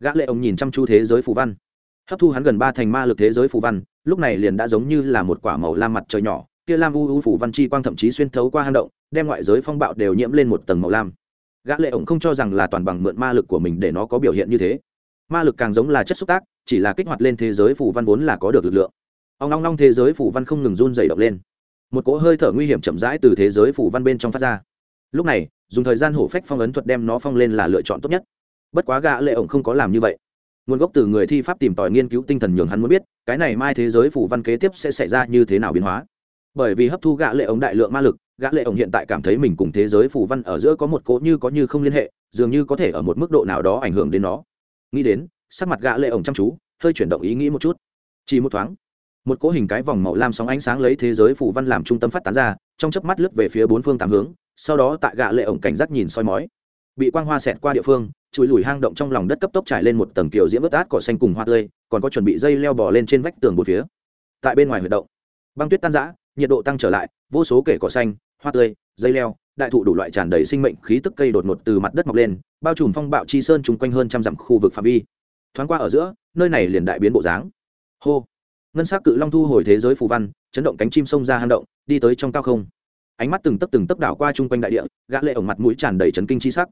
Gã lệ ổng nhìn chăm chú thế giới phủ văn. Hấp thu hắn gần ba thành ma lực thế giới phù văn, lúc này liền đã giống như là một quả màu lam mặt trời nhỏ kia lam u u phủ văn chi quang thậm chí xuyên thấu qua hang động, đem ngoại giới phong bạo đều nhiễm lên một tầng màu lam. Gã lệ ổng không cho rằng là toàn bằng mượn ma lực của mình để nó có biểu hiện như thế. Ma lực càng giống là chất xúc tác, chỉ là kích hoạt lên thế giới phủ văn vốn là có được lực lượng. Ông long long thế giới phủ văn không ngừng run dày động lên. Một cỗ hơi thở nguy hiểm chậm rãi từ thế giới phủ văn bên trong phát ra. Lúc này, dùng thời gian hổ phách phong ấn thuật đem nó phong lên là lựa chọn tốt nhất. Bất quá gã lệ ổng không có làm như vậy. Nguồn gốc từ người thi pháp tìm tòi nghiên cứu tinh thần nhường hắn muốn biết, cái này mai thế giới phủ văn kế tiếp sẽ xảy ra như thế nào biến hóa bởi vì hấp thu gã lệ ống đại lượng ma lực, gã lệ ống hiện tại cảm thấy mình cùng thế giới phủ văn ở giữa có một cỗ như có như không liên hệ, dường như có thể ở một mức độ nào đó ảnh hưởng đến nó. Nghĩ đến, sắc mặt gã lệ ống chăm chú, hơi chuyển động ý nghĩ một chút. Chỉ một thoáng, một cỗ hình cái vòng màu lam sóng ánh sáng lấy thế giới phủ văn làm trung tâm phát tán ra, trong chớp mắt lướt về phía bốn phương tám hướng, sau đó tại gã lệ ổng cảnh giác nhìn soi mói. Bị quang hoa xẹt qua địa phương chùi lùi hang động trong lòng đất cấp tốc trải lên một tầng kiểu diễm ướt át cỏ xanh cùng hoa tươi, còn có chuẩn bị dây leo bò lên trên vách tường bốn phía. Tại bên ngoài huy động, băng tuyết tan rã nhiệt độ tăng trở lại, vô số kể cỏ xanh, hoa tươi, dây leo, đại thụ đủ loại tràn đầy sinh mệnh khí tức cây đột ngột từ mặt đất mọc lên, bao trùm phong bạo chi sơn chung quanh hơn trăm dặm khu vực phạm vi. Thoáng qua ở giữa, nơi này liền đại biến bộ dáng. Hô! Ngân s á c cự long thu hồi thế giới phù văn, chấn động cánh chim sông ra hang động, đi tới trong cao không. Ánh mắt từng tấp từng tấp đảo qua chung quanh đại địa, gã lệ ổng mặt mũi tràn đầy chấn kinh chi sắc.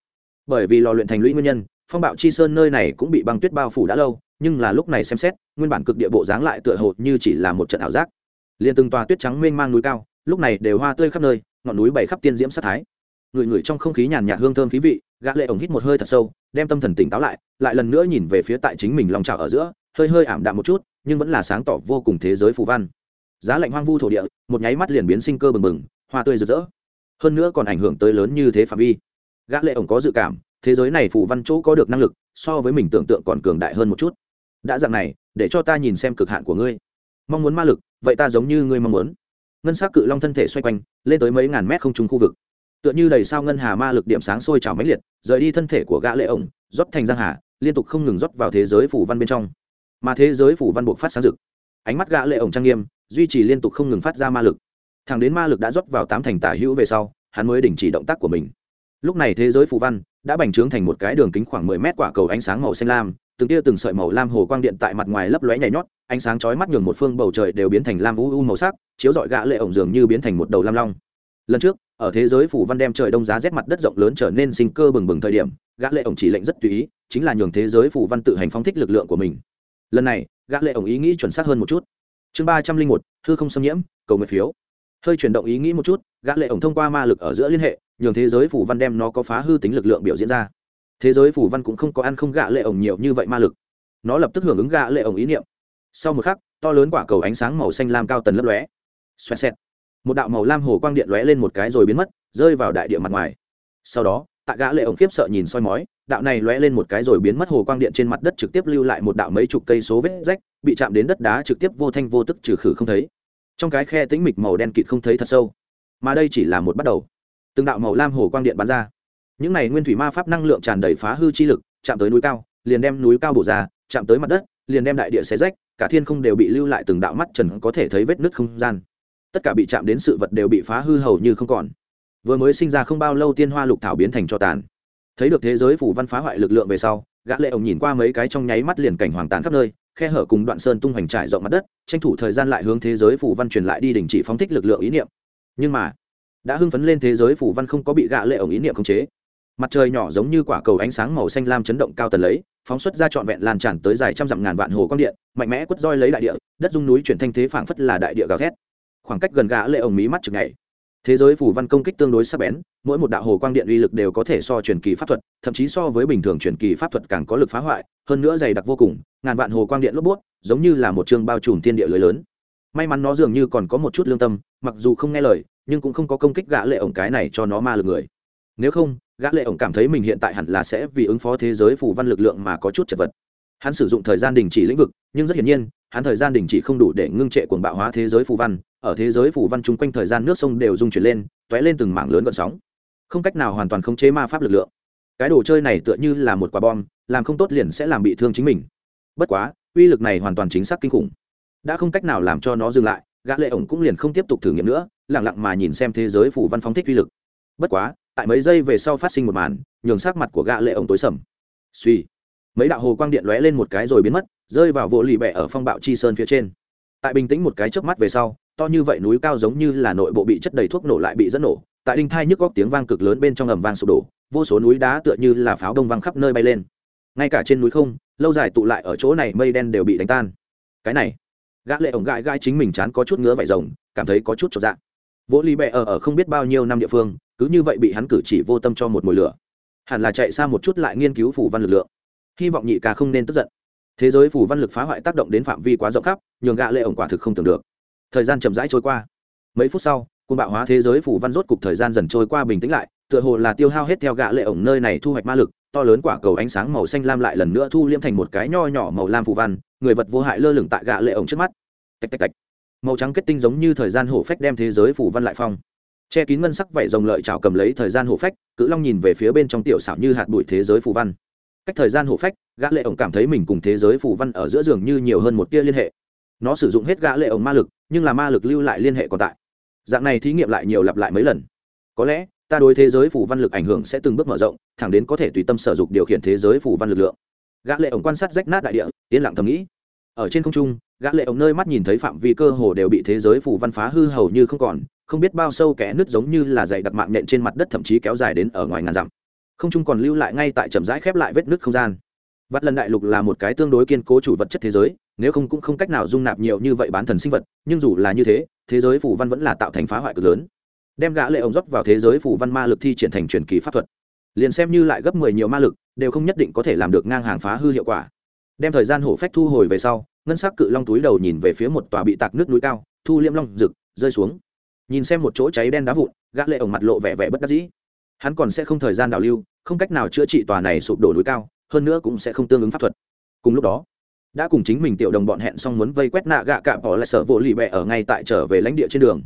Bởi vì lò luyện thành lũy nguyên nhân, phong bạo chi sơn nơi này cũng bị băng tuyết bao phủ đã lâu, nhưng là lúc này xem xét, nguyên bản cực địa bộ dáng lại tựa hồ như chỉ là một trận ảo giác liền từng tòa tuyết trắng mênh mang núi cao, lúc này đều hoa tươi khắp nơi, ngọn núi bảy khắp tiên diễm sát thái. Người người trong không khí nhàn nhạt hương thơm khí vị, gã lệ ổng hít một hơi thật sâu, đem tâm thần tỉnh táo lại lại lần nữa nhìn về phía tại chính mình lòng trào ở giữa, hơi hơi ảm đạm một chút, nhưng vẫn là sáng tỏ vô cùng thế giới phù văn. Giá lạnh hoang vu thổ địa, một nháy mắt liền biến sinh cơ bừng bừng, hoa tươi rực rỡ. Hơn nữa còn ảnh hưởng tới lớn như thế phạm vi. Gã lệ ổng có dự cảm, thế giới này phù văn chỗ có được năng lực, so với mình tưởng tượng còn cường đại hơn một chút. Đã dạng này, để cho ta nhìn xem cực hạn của ngươi. Mong muốn ma lực vậy ta giống như ngươi mong muốn. Ngân s á c cự long thân thể xoay quanh, lên tới mấy ngàn mét không trúng khu vực. Tựa như đầy sao ngân hà ma lực điểm sáng sôi trào máy liệt, rời đi thân thể của gã lệ ổng, rót thành giang hà, liên tục không ngừng rót vào thế giới phủ văn bên trong. Mà thế giới phủ văn buộc phát sáng rực. Ánh mắt gã lệ ổng trang nghiêm, duy trì liên tục không ngừng phát ra ma lực. Thẳng đến ma lực đã rót vào tám thành tả hữu về sau, hắn mới đình chỉ động tác của mình. Lúc này thế giới phủ văn đã bành trướng thành một cái đường kính khoảng mười mét quả cầu ánh sáng màu xanh lam, từng tia từng sợi màu lam hồ quang điện tại mặt ngoài lấp lóe nhảy nhót ánh sáng chói mắt nhường một phương bầu trời đều biến thành lam u u màu sắc, chiếu rọi gã lệ ổng dường như biến thành một đầu lam long. Lần trước, ở thế giới phủ văn đem trời đông giá rét mặt đất rộng lớn trở nên sinh cơ bừng bừng thời điểm, gã lệ ổng chỉ lệnh rất tùy ý, chính là nhường thế giới phủ văn tự hành phóng thích lực lượng của mình. Lần này, gã lệ ổng ý nghĩ chuẩn xác hơn một chút. Chương ba trăm linh một, hư không xâm nhiễm, cầu nguyện phiếu. Hơi chuyển động ý nghĩ một chút, gã lệ ổng thông qua ma lực ở giữa liên hệ, nhường thế giới phủ văn đem nó có phá hư tính lực lượng biểu diễn ra. Thế giới phủ văn cũng không có ăn không gã lệ ổng nhiều như vậy ma lực. Nó lập tức hưởng ứng gã lệ ổng ý niệm sau một khắc, to lớn quả cầu ánh sáng màu xanh lam cao tần lấp lóe. Xoẹt xẹt. Một đạo màu lam hồ quang điện lóe lên một cái rồi biến mất, rơi vào đại địa mặt ngoài. Sau đó, tạ gã lệ ổng khiếp sợ nhìn soi mói, đạo này lóe lên một cái rồi biến mất hồ quang điện trên mặt đất trực tiếp lưu lại một đạo mấy chục cây số vết rách, bị chạm đến đất đá trực tiếp vô thanh vô tức trừ khử không thấy. Trong cái khe tĩnh mịch màu đen kịt không thấy thật sâu. Mà đây chỉ là một bắt đầu. Từng đạo màu lam hồ quang điện bắn ra. Những này nguyên thủy ma pháp năng lượng tràn đầy phá hư chi lực, chạm tới núi cao, liền đem núi cao bổ ra, chạm tới mặt đất liền đem đại địa xé rách, cả thiên không đều bị lưu lại từng đạo mắt trần có thể thấy vết nứt không gian. Tất cả bị chạm đến sự vật đều bị phá hư hầu như không còn. Vừa mới sinh ra không bao lâu tiên hoa lục thảo biến thành cho tàn. Thấy được thế giới phủ văn phá hoại lực lượng về sau, gã lệ ổng nhìn qua mấy cái trong nháy mắt liền cảnh hoàng tàn khắp nơi, khe hở cùng đoạn sơn tung hoành trải rộng mặt đất, tranh thủ thời gian lại hướng thế giới phủ văn truyền lại đi đình chỉ phóng thích lực lượng ý niệm. Nhưng mà, đã hưng phấn lên thế giới phủ văn không có bị gã lệ ổng ý niệm khống chế. Mặt trời nhỏ giống như quả cầu ánh sáng màu xanh lam chấn động cao tần lấy phóng xuất ra trọn vẹn lan tràn tới dài trăm dặm ngàn vạn hồ quang điện, mạnh mẽ quất roi lấy đại địa, đất dung núi chuyển thanh thế phảng phất là đại địa gào thét. Khoảng cách gần gã lệ ổng mí mắt chừng ngày thế giới phủ văn công kích tương đối sắc bén, mỗi một đạo hồ quang điện uy lực đều có thể so truyền kỳ pháp thuật, thậm chí so với bình thường truyền kỳ pháp thuật càng có lực phá hoại, hơn nữa dày đặc vô cùng, ngàn vạn hồ quang điện lốp bút, giống như là một trường bao trùm thiên địa lưới lớn. May mắn nó dường như còn có một chút lương tâm, mặc dù không nghe lời, nhưng cũng không có công kích gã lệ ổng cái này cho nó ma lực người. Nếu không gã lệ ổng cảm thấy mình hiện tại hẳn là sẽ vì ứng phó thế giới phủ văn lực lượng mà có chút chật vật. Hắn sử dụng thời gian đình chỉ lĩnh vực, nhưng rất hiển nhiên, hắn thời gian đình chỉ không đủ để ngưng trệ cuồng bạo hóa thế giới phù văn. Ở thế giới phù văn chung quanh thời gian nước sông đều dung chuyển lên, tóe lên từng mảng lớn gợn sóng. Không cách nào hoàn toàn khống chế ma pháp lực lượng. Cái đồ chơi này tựa như là một quả bom, làm không tốt liền sẽ làm bị thương chính mình. Bất quá, uy lực này hoàn toàn chính xác kinh khủng. Đã không cách nào làm cho nó dừng lại, gã lệ ổng cũng liền không tiếp tục thử nghiệm nữa, lặng lặng mà nhìn xem thế giới phù văn phóng thích uy lực. Bất quá tại mấy giây về sau phát sinh một màn, nhường sắc mặt của gã lệ ổng tối sầm. Suy mấy đạo hồ quang điện lóe lên một cái rồi biến mất, rơi vào vỗ lì bẹ ở phong bạo chi sơn phía trên. Tại bình tĩnh một cái chớp mắt về sau, to như vậy núi cao giống như là nội bộ bị chất đầy thuốc nổ lại bị dẫn nổ, tại đinh thai nhức góc tiếng vang cực lớn bên trong ầm vang sụp đổ, vô số núi đá tựa như là pháo đông vang khắp nơi bay lên. Ngay cả trên núi không, lâu dài tụ lại ở chỗ này mây đen đều bị đánh tan. Cái này, gã lệ ổng gãi gãi chính mình chán có chút ngứa vải rồng, cảm thấy có chút cho dạng vỗ lì bẹ ở ở không biết bao nhiêu năm địa phương cứ như vậy bị hắn cử chỉ vô tâm cho một mồi lửa. Hẳn là chạy xa một chút lại nghiên cứu phủ văn lực lượng. Hy vọng nhị ca không nên tức giận. Thế giới phủ văn lực phá hoại tác động đến phạm vi quá rộng khắp, nhường gạ lệ ổng quả thực không tưởng được. Thời gian chậm rãi trôi qua. Mấy phút sau côn bạo hóa thế giới phủ văn rốt cục thời gian dần trôi qua bình tĩnh lại, tựa hồ là tiêu hao hết theo gạ lệ ổng nơi này thu hoạch ma lực, to lớn quả cầu ánh sáng màu xanh lam lại lần nữa thu liêm thành một cái nho nhỏ màu lam phủ văn, người vật vô hại lơ lửng tại gạ lệ ổng trước mắt. Tạch tạch tạch. Màu trắng kết tinh giống như thời gian hổ phách đem thế giới phủ văn lại phong che kín ngân sắc vảy rồng lợi chảo cầm lấy thời gian hổ phách, cự long nhìn về phía bên trong tiểu xảo như hạt bụi thế giới phủ văn. Cách thời gian hổ phách, gã lệ ổng cảm thấy mình cùng thế giới phủ văn ở giữa giường như nhiều hơn một tia liên hệ. Nó sử dụng hết gã lệ ổng ma lực, nhưng là ma lực lưu lại liên hệ còn tại. Dạng này thí nghiệm lại nhiều lặp lại mấy lần. Có lẽ, ta đối thế giới phủ văn lực ảnh hưởng sẽ từng bước mở rộng, thẳng đến có thể tùy tâm sở dụng điều khiển thế giới phủ văn lực lượng. Gã lệ ổng quan sát rách nát đại địa, yên lặng thầm nghĩ. Ở trên không trung, gã lệ ổng nơi mắt nhìn thấy phạm vi cơ hồ đều bị thế giới phủ văn phá hư hầu như không còn không biết bao sâu kẽ nứt giống như là dày đặc mạng nện trên mặt đất thậm chí kéo dài đến ở ngoài ngàn dặm. Không trung còn lưu lại ngay tại chậm rãi khép lại vết nứt không gian. Vắt lần đại lục là một cái tương đối kiên cố chủ vật chất thế giới, nếu không cũng không cách nào dung nạp nhiều như vậy bán thần sinh vật, nhưng dù là như thế thế giới phủ văn vẫn là tạo thành phá hoại cực lớn. Đem gã lệ ổng rót vào thế giới phủ văn ma lực thi triển thành truyền kỳ pháp thuật. Liền xem như lại gấp mười nhiều ma lực, đều không nhất định có thể làm được ngang hàng phá hư hiệu quả. Đem thời gian hổ phách thu hồi về sau, ngân sắc cự long túi đầu nhìn về phía một tòa bị tạc nước núi cao, thu liêm long rực, rơi xuống nhìn xem một chỗ cháy đen đá vụn, gã lệ ổng mặt lộ vẻ vẻ bất đắc dĩ. Hắn còn sẽ không thời gian đào lưu, không cách nào chữa trị tòa này sụp đổ núi cao, hơn nữa cũng sẽ không tương ứng pháp thuật. Cùng lúc đó, đã cùng chính mình tiểu đồng bọn hẹn xong muốn vây quét nạ gạ cạ bỏ lại sở vô lì bẹ ở ngay tại trở về lãnh địa trên đường.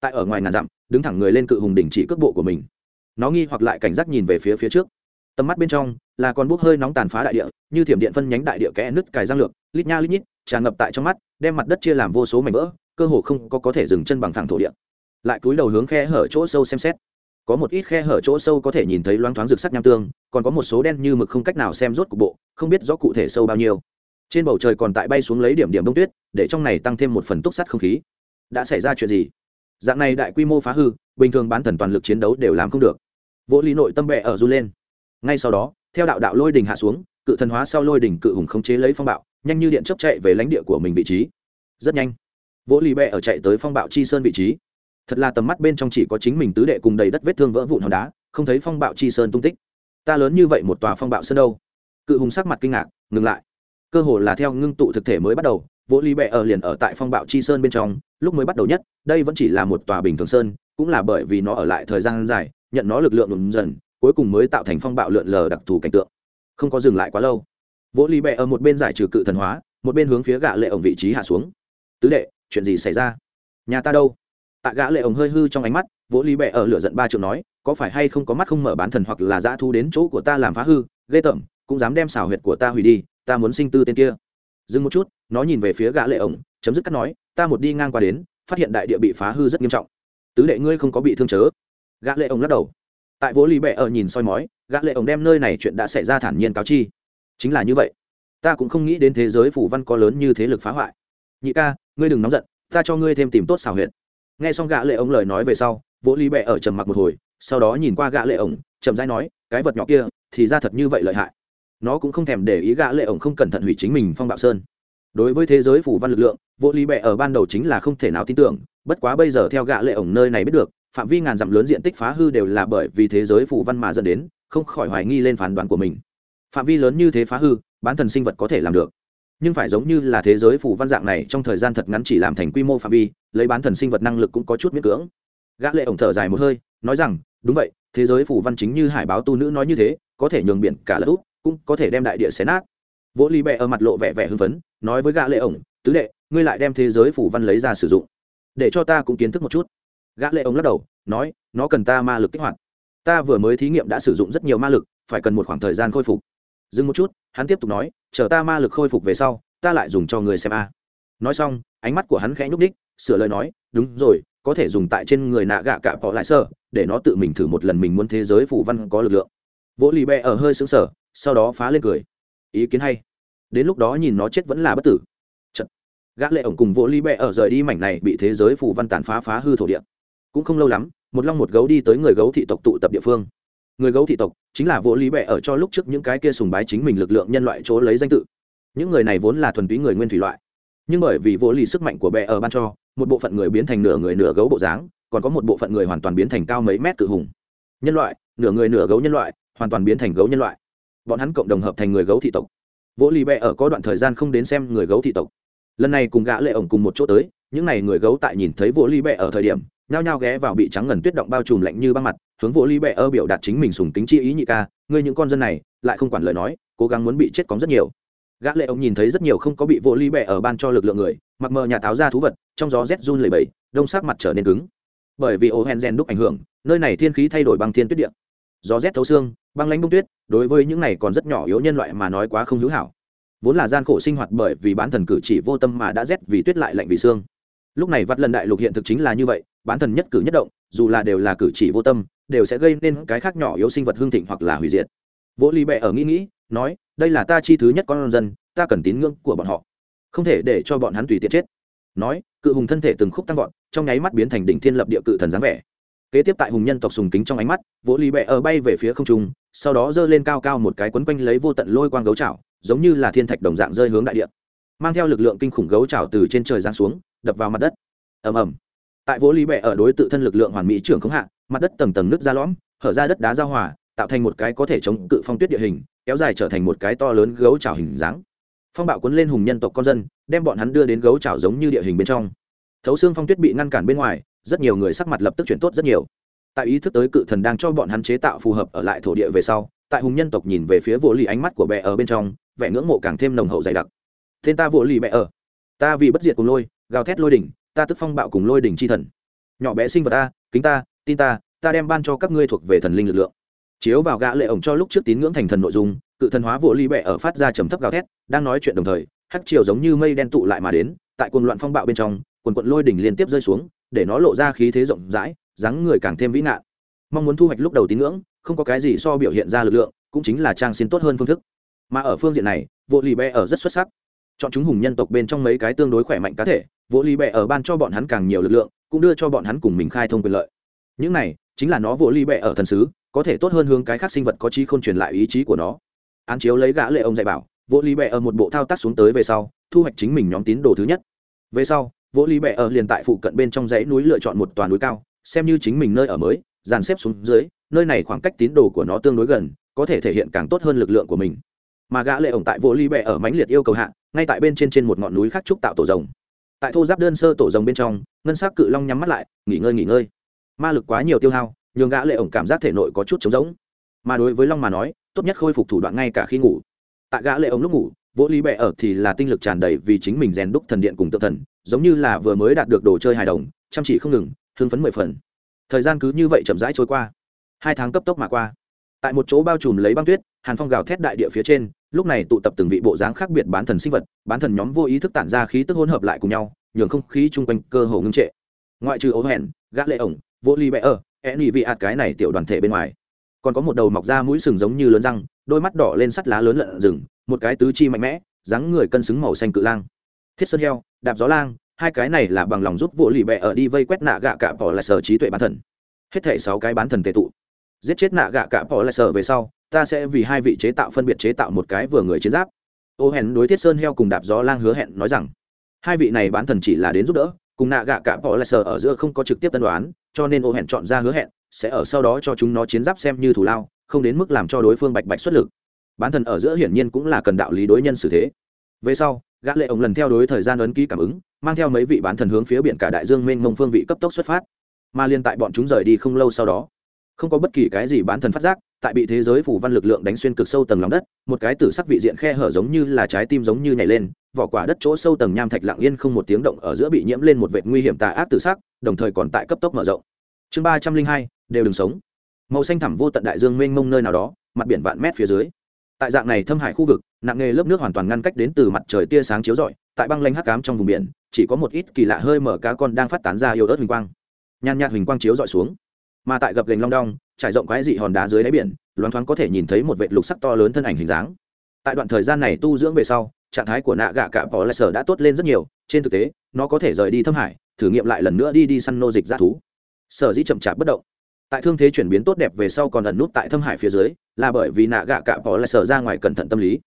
Tại ở ngoài ngàn dặm, đứng thẳng người lên cự hùng đỉnh chỉ cước bộ của mình. Nó nghi hoặc lại cảnh giác nhìn về phía phía trước. Tầm mắt bên trong là con bốc hơi nóng tàn phá đại địa, như thiểm điện phân nhánh đại địa kẽ nứt cài răng lược, lít nha lít nhít, tràn ngập tại trong mắt, đem mặt đất chia làm vô số mảnh vỡ, cơ hồ không có có thể dừng chân bằng thẳng thổ địa lại cúi đầu hướng khe hở chỗ sâu xem xét. Có một ít khe hở chỗ sâu có thể nhìn thấy loáng thoáng rực sắc nham tương, còn có một số đen như mực không cách nào xem rốt cục bộ, không biết rõ cụ thể sâu bao nhiêu. Trên bầu trời còn tại bay xuống lấy điểm điểm đông tuyết, để trong này tăng thêm một phần túc sắt không khí. Đã xảy ra chuyện gì? Dạng này đại quy mô phá hư, bình thường bán thần toàn lực chiến đấu đều làm không được. Vỗ lý nội tâm bệ ở du lên. Ngay sau đó, theo đạo đạo lôi đình hạ xuống, cự thần hóa sau lôi đình cự hùng khống chế lấy phong bạo, nhanh như điện chấp chạy về lãnh địa của mình vị trí. Rất nhanh, vỗ lý bệ ở chạy tới phong bạo chi sơn vị trí thật là tầm mắt bên trong chỉ có chính mình tứ đệ cùng đầy đất vết thương vỡ vụn hòn đá, không thấy phong bạo chi sơn tung tích. Ta lớn như vậy một tòa phong bạo sơn đâu? Cự hùng sắc mặt kinh ngạc, ngừng lại. Cơ hồ là theo ngưng tụ thực thể mới bắt đầu, vỗ ly bẹ ở liền ở tại phong bạo chi sơn bên trong, lúc mới bắt đầu nhất, đây vẫn chỉ là một tòa bình thường sơn, cũng là bởi vì nó ở lại thời gian dài, nhận nó lực lượng đụng dần, cuối cùng mới tạo thành phong bạo lượn lờ đặc thù cảnh tượng. Không có dừng lại quá lâu. Vỗ ly bẹ ở một bên giải trừ cự thần hóa, một bên hướng phía gạ lệ ổng vị trí hạ xuống. Tứ đệ, chuyện gì xảy ra? Nhà ta đâu? Tạ gã lệ ổng hơi hư trong ánh mắt, vỗ ly bẹ ở lửa giận ba triệu nói, có phải hay không có mắt không mở bán thần hoặc là dã thu đến chỗ của ta làm phá hư, ghê tởm, cũng dám đem xảo huyệt của ta hủy đi, ta muốn sinh tư tên kia. Dừng một chút, nó nhìn về phía gã lệ ổng, chấm dứt cắt nói, ta một đi ngang qua đến, phát hiện đại địa bị phá hư rất nghiêm trọng. Tứ đệ ngươi không có bị thương chớ. Gã lệ ổng lắc đầu. Tại vỗ lý bệ ở nhìn soi mói, gã lệ ổng đem nơi này chuyện đã xảy ra thản nhiên cáo chi. Chính là như vậy. Ta cũng không nghĩ đến thế giới phủ văn có lớn như thế lực phá hoại. Nhị ca, ngươi đừng nóng giận, ta cho ngươi thêm tìm tốt xảo huyệt nghe xong gã lệ ổng lời nói về sau vỗ lý bệ ở trầm mặc một hồi, sau đó nhìn qua gã lệ ổng, chậm rãi nói, cái vật nhỏ kia thì ra thật như vậy lợi hại. Nó cũng không thèm để ý gã lệ ổng không cẩn thận hủy chính mình phong bạo sơn. Đối với thế giới phủ văn lực lượng vỗ lý bệ ở ban đầu chính là không thể nào tin tưởng, bất quá bây giờ theo gã lệ ổng nơi này biết được, phạm vi ngàn dặm lớn diện tích phá hư đều là bởi vì thế giới phủ văn mà dẫn đến, không khỏi hoài nghi lên phán đoán của mình. Phạm vi lớn như thế phá hư, bán thần sinh vật có thể làm được nhưng phải giống như là thế giới phủ văn dạng này trong thời gian thật ngắn chỉ làm thành quy mô phạm vi, lấy bán thần sinh vật năng lực cũng có chút miễn cưỡng. Gã lệ ổng thở dài một hơi, nói rằng, đúng vậy, thế giới phủ văn chính như hải báo tu nữ nói như thế, có thể nhường biển cả lỡ úp, cũng có thể đem đại địa xé nát. Vỗ ly bẹ ở mặt lộ vẻ vẻ hưng phấn, nói với gã lệ ổng, tứ đệ, ngươi lại đem thế giới phủ văn lấy ra sử dụng, để cho ta cũng kiến thức một chút. Gã lệ ổng lắc đầu, nói, nó cần ta ma lực kích hoạt. Ta vừa mới thí nghiệm đã sử dụng rất nhiều ma lực, phải cần một khoảng thời gian khôi phục dừng một chút, hắn tiếp tục nói, chờ ta ma lực khôi phục về sau, ta lại dùng cho người xem a. Nói xong, ánh mắt của hắn khẽ nhúc đích sửa lời nói, đúng rồi, có thể dùng tại trên người nạ gạ cả bỏ lại sơ, để nó tự mình thử một lần mình muốn thế giới phủ văn có lực lượng. Vỗ lì bẹ ở hơi xứng sở sau đó phá lên cười. Ý kiến hay. Đến lúc đó nhìn nó chết vẫn là bất tử. Chật. gã lệ ổng cùng vỗ ly bẹ ở rời đi mảnh này bị thế giới phủ văn tàn phá phá hư thổ địa. Cũng không lâu lắm, một long một gấu đi tới người gấu thị tộc tụ tập địa phương người gấu thị tộc chính là vô lý bệ ở cho lúc trước những cái kia sùng bái chính mình lực lượng nhân loại chỗ lấy danh tự. Những người này vốn là thuần túy người nguyên thủy loại. Nhưng bởi vì vô lý sức mạnh của bệ ở ban cho, một bộ phận người biến thành nửa người nửa gấu bộ dáng, còn có một bộ phận người hoàn toàn biến thành cao mấy mét cự hùng. Nhân loại, nửa người nửa gấu nhân loại, hoàn toàn biến thành gấu nhân loại. Bọn hắn cộng đồng hợp thành người gấu thị tộc. Vỗ lì bẹ ở có đoạn thời gian không đến xem người gấu thị tộc. Lần này cùng gã lệ ổng cùng một chỗ tới, những n à y người gấu tại nhìn thấy vỗ lì bẹ ở thời điểm, nhao nhao ghé vào bị trắng ngần tuyết động bao trùm lạnh như băng mặt hướng vỗ ly bẹ ơ biểu đạt chính mình sùng tính chi ý nhị ca, ngươi những con dân này, lại không quản lời nói, cố gắng muốn bị chết cóng rất nhiều. Gã lệ ông nhìn thấy rất nhiều không có bị vỗ ly bẹ ở ban cho lực lượng người, mặc mờ nhà tháo ra thú vật, trong gió rét run lẩy bẩy, đông sắc mặt trở nên cứng. Bởi vì ô hen gen đúc ảnh hưởng, nơi này thiên khí thay đổi băng thiên tuyết địa. Gió rét thấu xương, băng lãnh bông tuyết, đối với những này còn rất nhỏ yếu nhân loại mà nói quá không hữu hảo. Vốn là gian khổ sinh hoạt bởi vì bán thần cử chỉ vô tâm mà đã rét vì tuyết lại lạnh vì xương. Lúc này vắt lần đại lục hiện thực chính là như vậy, bán thần nhất cử nhất động, dù là đều là cử chỉ vô tâm đều sẽ gây nên cái khác nhỏ yếu sinh vật hương thịnh hoặc là hủy diệt. Vỗ ly bẹ ở nghĩ nghĩ, nói, đây là ta chi thứ nhất con dân, ta cần tín ngưỡng của bọn họ. Không thể để cho bọn hắn tùy tiện chết. Nói, cự hùng thân thể từng khúc tăng vọt, trong nháy mắt biến thành đỉnh thiên lập địa cự thần dáng vẻ. Kế tiếp tại hùng nhân tộc sùng kính trong ánh mắt, vỗ ly bẹ ở bay về phía không trung, sau đó giơ lên cao cao một cái quấn quanh lấy vô tận lôi quang gấu chảo giống như là thiên thạch đồng dạng rơi hướng đại địa, mang theo lực lượng kinh khủng gấu chảo từ trên trời giáng xuống, đập vào mặt đất. Ầm ầm tại vỗ lý bẹ ở đối tự thân lực lượng hoàn mỹ trưởng không hạ, mặt đất tầng tầng nước ra lõm, hở ra đất đá giao hòa, tạo thành một cái có thể chống cự phong tuyết địa hình, kéo dài trở thành một cái to lớn gấu trào hình dáng. Phong bạo cuốn lên hùng nhân tộc con dân, đem bọn hắn đưa đến gấu trào giống như địa hình bên trong. Thấu xương phong tuyết bị ngăn cản bên ngoài, rất nhiều người sắc mặt lập tức chuyển tốt rất nhiều. Tại ý thức tới cự thần đang cho bọn hắn chế tạo phù hợp ở lại thổ địa về sau, tại hùng nhân tộc nhìn về phía vỗ lì ánh mắt của bè ở bên trong, vẻ ngưỡng mộ càng thêm nồng hậu dày đặc. Tên ta vỗ lì bè ở, ta vì bất diệt cùng lôi, gào thét lôi đỉnh ta tức phong bạo cùng lôi đỉnh chi thần. Nhỏ bé sinh vật ta, kính ta, tin ta ta đem ban cho các ngươi thuộc về thần linh lực lượng. Chiếu vào gã lệ ổng cho lúc trước tín ngưỡng thành thần nội dung, cự thần hóa vỗ ly bẹ ở phát ra trầm thấp gào thét, đang nói chuyện đồng thời, hắc chiều giống như mây đen tụ lại mà đến, tại cuồng loạn phong bạo bên trong, quần quận lôi đỉnh liên tiếp rơi xuống, để nó lộ ra khí thế rộng rãi, dáng người càng thêm vĩ nạn mong muốn thu hoạch lúc đầu tín ngưỡng, không có cái gì so biểu hiện ra lực lượng, cũng chính là trang xin tốt hơn phương thức. Mà ở phương diện này, vỗ ly bẹ ở rất xuất sắc. Chọn chúng hùng nhân tộc bên trong mấy cái tương đối khỏe mạnh cá thể vỗ ly bẹ ở ban cho bọn hắn càng nhiều lực lượng, cũng đưa cho bọn hắn cùng mình khai thông quyền lợi. Những này, chính là nó vỗ ly bẹ ở thần sứ, có thể tốt hơn hướng cái khác sinh vật có trí không truyền lại ý chí của nó. Án chiếu lấy gã lệ ông dạy bảo vỗ ly bẹ ở một bộ thao tác xuống tới về sau, thu hoạch chính mình nhóm tín đồ thứ nhất. Về sau vỗ ly bẹ ở liền tại phụ cận bên trong dãy núi lựa chọn một toàn núi cao, xem như chính mình nơi ở mới, dàn xếp xuống dưới, nơi này khoảng cách tín đồ của nó tương đối gần, có thể thể hiện càng tốt hơn lực lượng của mình. Mà gã lệ ổng tại vỗ ly bẹ ở mãnh liệt yêu cầu hạ, ngay tại bên trên trên một ngọn núi khác trúc tạo tổ rồng tại thô giáp đơn sơ tổ rồng bên trong, ngân sắc cự long nhắm mắt lại, nghỉ ngơi nghỉ ngơi. Ma lực quá nhiều tiêu hao, nhường gã lệ ổng cảm giác thể nội có chút trống rỗng. Mà đối với long mà nói, tốt nhất khôi phục thủ đoạn ngay cả khi ngủ. Tại gã lệ ổng lúc ngủ, vỗ lý bệ ở thì là tinh lực tràn đầy vì chính mình rèn đúc thần điện cùng tự thần, giống như là vừa mới đạt được đồ chơi hài đồng, chăm chỉ không ngừng, hưng phấn mười phần. Thời gian cứ như vậy chậm rãi trôi qua. Hai tháng cấp tốc mà qua tại một chỗ bao trùm lấy băng tuyết, hàn phong gào thét đại địa phía trên, lúc này tụ tập từng vị bộ dáng khác biệt bán thần sinh vật, bán thần nhóm vô ý thức tản ra khí tức hỗn hợp lại cùng nhau, nhường không khí chung quanh cơ hồ ngưng trệ. Ngoại trừ ố hẹn gã lệ ổng, vô ly bẹ ở e nị vị ạt cái này tiểu đoàn thể bên ngoài, còn có một đầu mọc ra mũi sừng giống như lớn răng, đôi mắt đỏ lên sắt lá lớn lợn rừng, một cái tứ chi mạnh mẽ, dáng người cân xứng màu xanh cự lang. Thiết sơn heo, đạp gió lang, hai cái này là bằng lòng giúp vô lì bẹ ở đi vây quét nạ gạ cả bỏ lại sở trí tuệ bán thần. Hết thể sáu cái bán thần tệ tụ giết chết nạ gạ cả bỏ lại sở về sau, ta sẽ vì hai vị chế tạo phân biệt chế tạo một cái vừa người chiến giáp. Ô hèn đối thiết sơn heo cùng đạp gió lang hứa hẹn nói rằng, hai vị này bán thần chỉ là đến giúp đỡ, cùng nạ gạ cả bỏ lại sở ở giữa không có trực tiếp tân đoán, cho nên ô hèn chọn ra hứa hẹn, sẽ ở sau đó cho chúng nó chiến giáp xem như thủ lao, không đến mức làm cho đối phương bạch bạch xuất lực. Bán thần ở giữa hiển nhiên cũng là cần đạo lý đối nhân xử thế. Về sau, gã lệ ổng lần theo đối thời gian ấn ký cảm ứng, mang theo mấy vị bán thần hướng phía biển cả đại dương mênh mông phương vị cấp tốc xuất phát. Mà liên tại bọn chúng rời đi không lâu sau đó không có bất kỳ cái gì bán thần phát giác, tại bị thế giới phủ văn lực lượng đánh xuyên cực sâu tầng lòng đất, một cái tử sắc vị diện khe hở giống như là trái tim giống như nhảy lên, vỏ quả đất chỗ sâu tầng nham thạch lặng yên không một tiếng động ở giữa bị nhiễm lên một vệt nguy hiểm tà ác tử sắc, đồng thời còn tại cấp tốc mở rộng. Chương ba trăm linh hai, đều đừng sống. Màu xanh thẳm vô tận đại dương mênh mông nơi nào đó, mặt biển vạn mét phía dưới. Tại dạng này thâm hải khu vực, nặng nghề lớp nước hoàn toàn ngăn cách đến từ mặt trời tia sáng chiếu rọi, tại băng lanh hắc cám trong vùng biển, chỉ có một ít kỳ lạ hơi mở cá con đang phát tán ra yêu ớt huỳnh quang. Nhàn nhạt huỳnh quang chiếu rọi xuống mà tại gập gành long đong, trải rộng quái dị hòn đá dưới đáy biển, loáng thoáng có thể nhìn thấy một vệ lục sắc to lớn thân ảnh hình dáng. Tại đoạn thời gian này tu dưỡng về sau, trạng thái của nạ gạ cạ bỏ lại sở đã tốt lên rất nhiều, trên thực tế, nó có thể rời đi thâm hải, thử nghiệm lại lần nữa đi đi săn nô dịch g thú. Sở dĩ chậm chạp bất động. Tại thương thế chuyển biến tốt đẹp về sau còn ẩn nút tại thâm hải phía dưới, là bởi vì nạ gạ cạ bỏ lại sở ra ngoài cẩn thận tâm lý.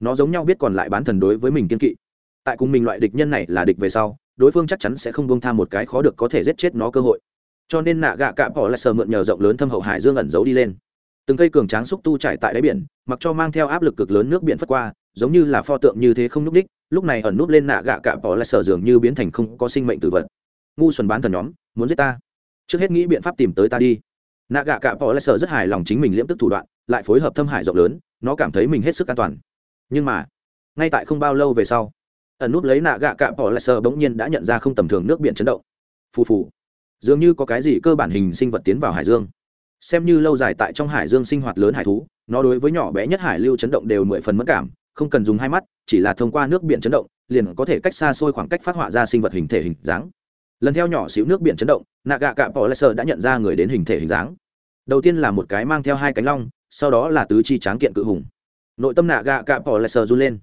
Nó giống nhau biết còn lại bán thần đối với mình kiên kỵ. Tại cùng mình loại địch nhân này là địch về sau, đối phương chắc chắn sẽ không buông tha một cái khó được có thể giết chết nó cơ hội cho nên nạ gạ cạ bỏ lại sở mượn nhờ rộng lớn thâm hậu hải dương ẩn giấu đi lên. Từng cây cường tráng xúc tu trải tại đáy biển, mặc cho mang theo áp lực cực lớn nước biển phất qua, giống như là pho tượng như thế không n ú c đích, lúc này ẩn núp lên nạ gạ cạ bỏ lại sở dường như biến thành không có sinh mệnh tự vật. Ngu xuẩn bán thần nhóm, muốn giết ta. Trước hết nghĩ biện pháp tìm tới ta đi. Nạ gạ cạ bỏ lại sở rất hài lòng chính mình liễm tức thủ đoạn, lại phối hợp thâm hải rộng lớn, nó cảm thấy mình hết sức an toàn. Nhưng mà, ngay tại không bao lâu về sau, ẩn núp lấy nạ gạ cạ bỏ lại sờ bỗng nhiên đã nhận ra không tầm thường nước biển chấn động. Phù phù dường như có cái gì cơ bản hình sinh vật tiến vào hải dương. Xem như lâu dài tại trong hải dương sinh hoạt lớn hải thú, nó đối với nhỏ bé nhất hải lưu chấn động đều mười phần mất cảm, không cần dùng hai mắt, chỉ là thông qua nước biển chấn động, liền có thể cách xa xôi khoảng cách phát họa ra sinh vật hình thể hình dáng. Lần theo nhỏ xíu nước biển chấn động nạ gạ cạ bỏ lê sơ đã nhận ra người đến hình thể hình dáng. Đầu tiên là một cái mang theo hai cánh long, sau đó là tứ chi tráng kiện cự hùng. Nội tâm nạ gạ cạ bỏ lê sơ run lên.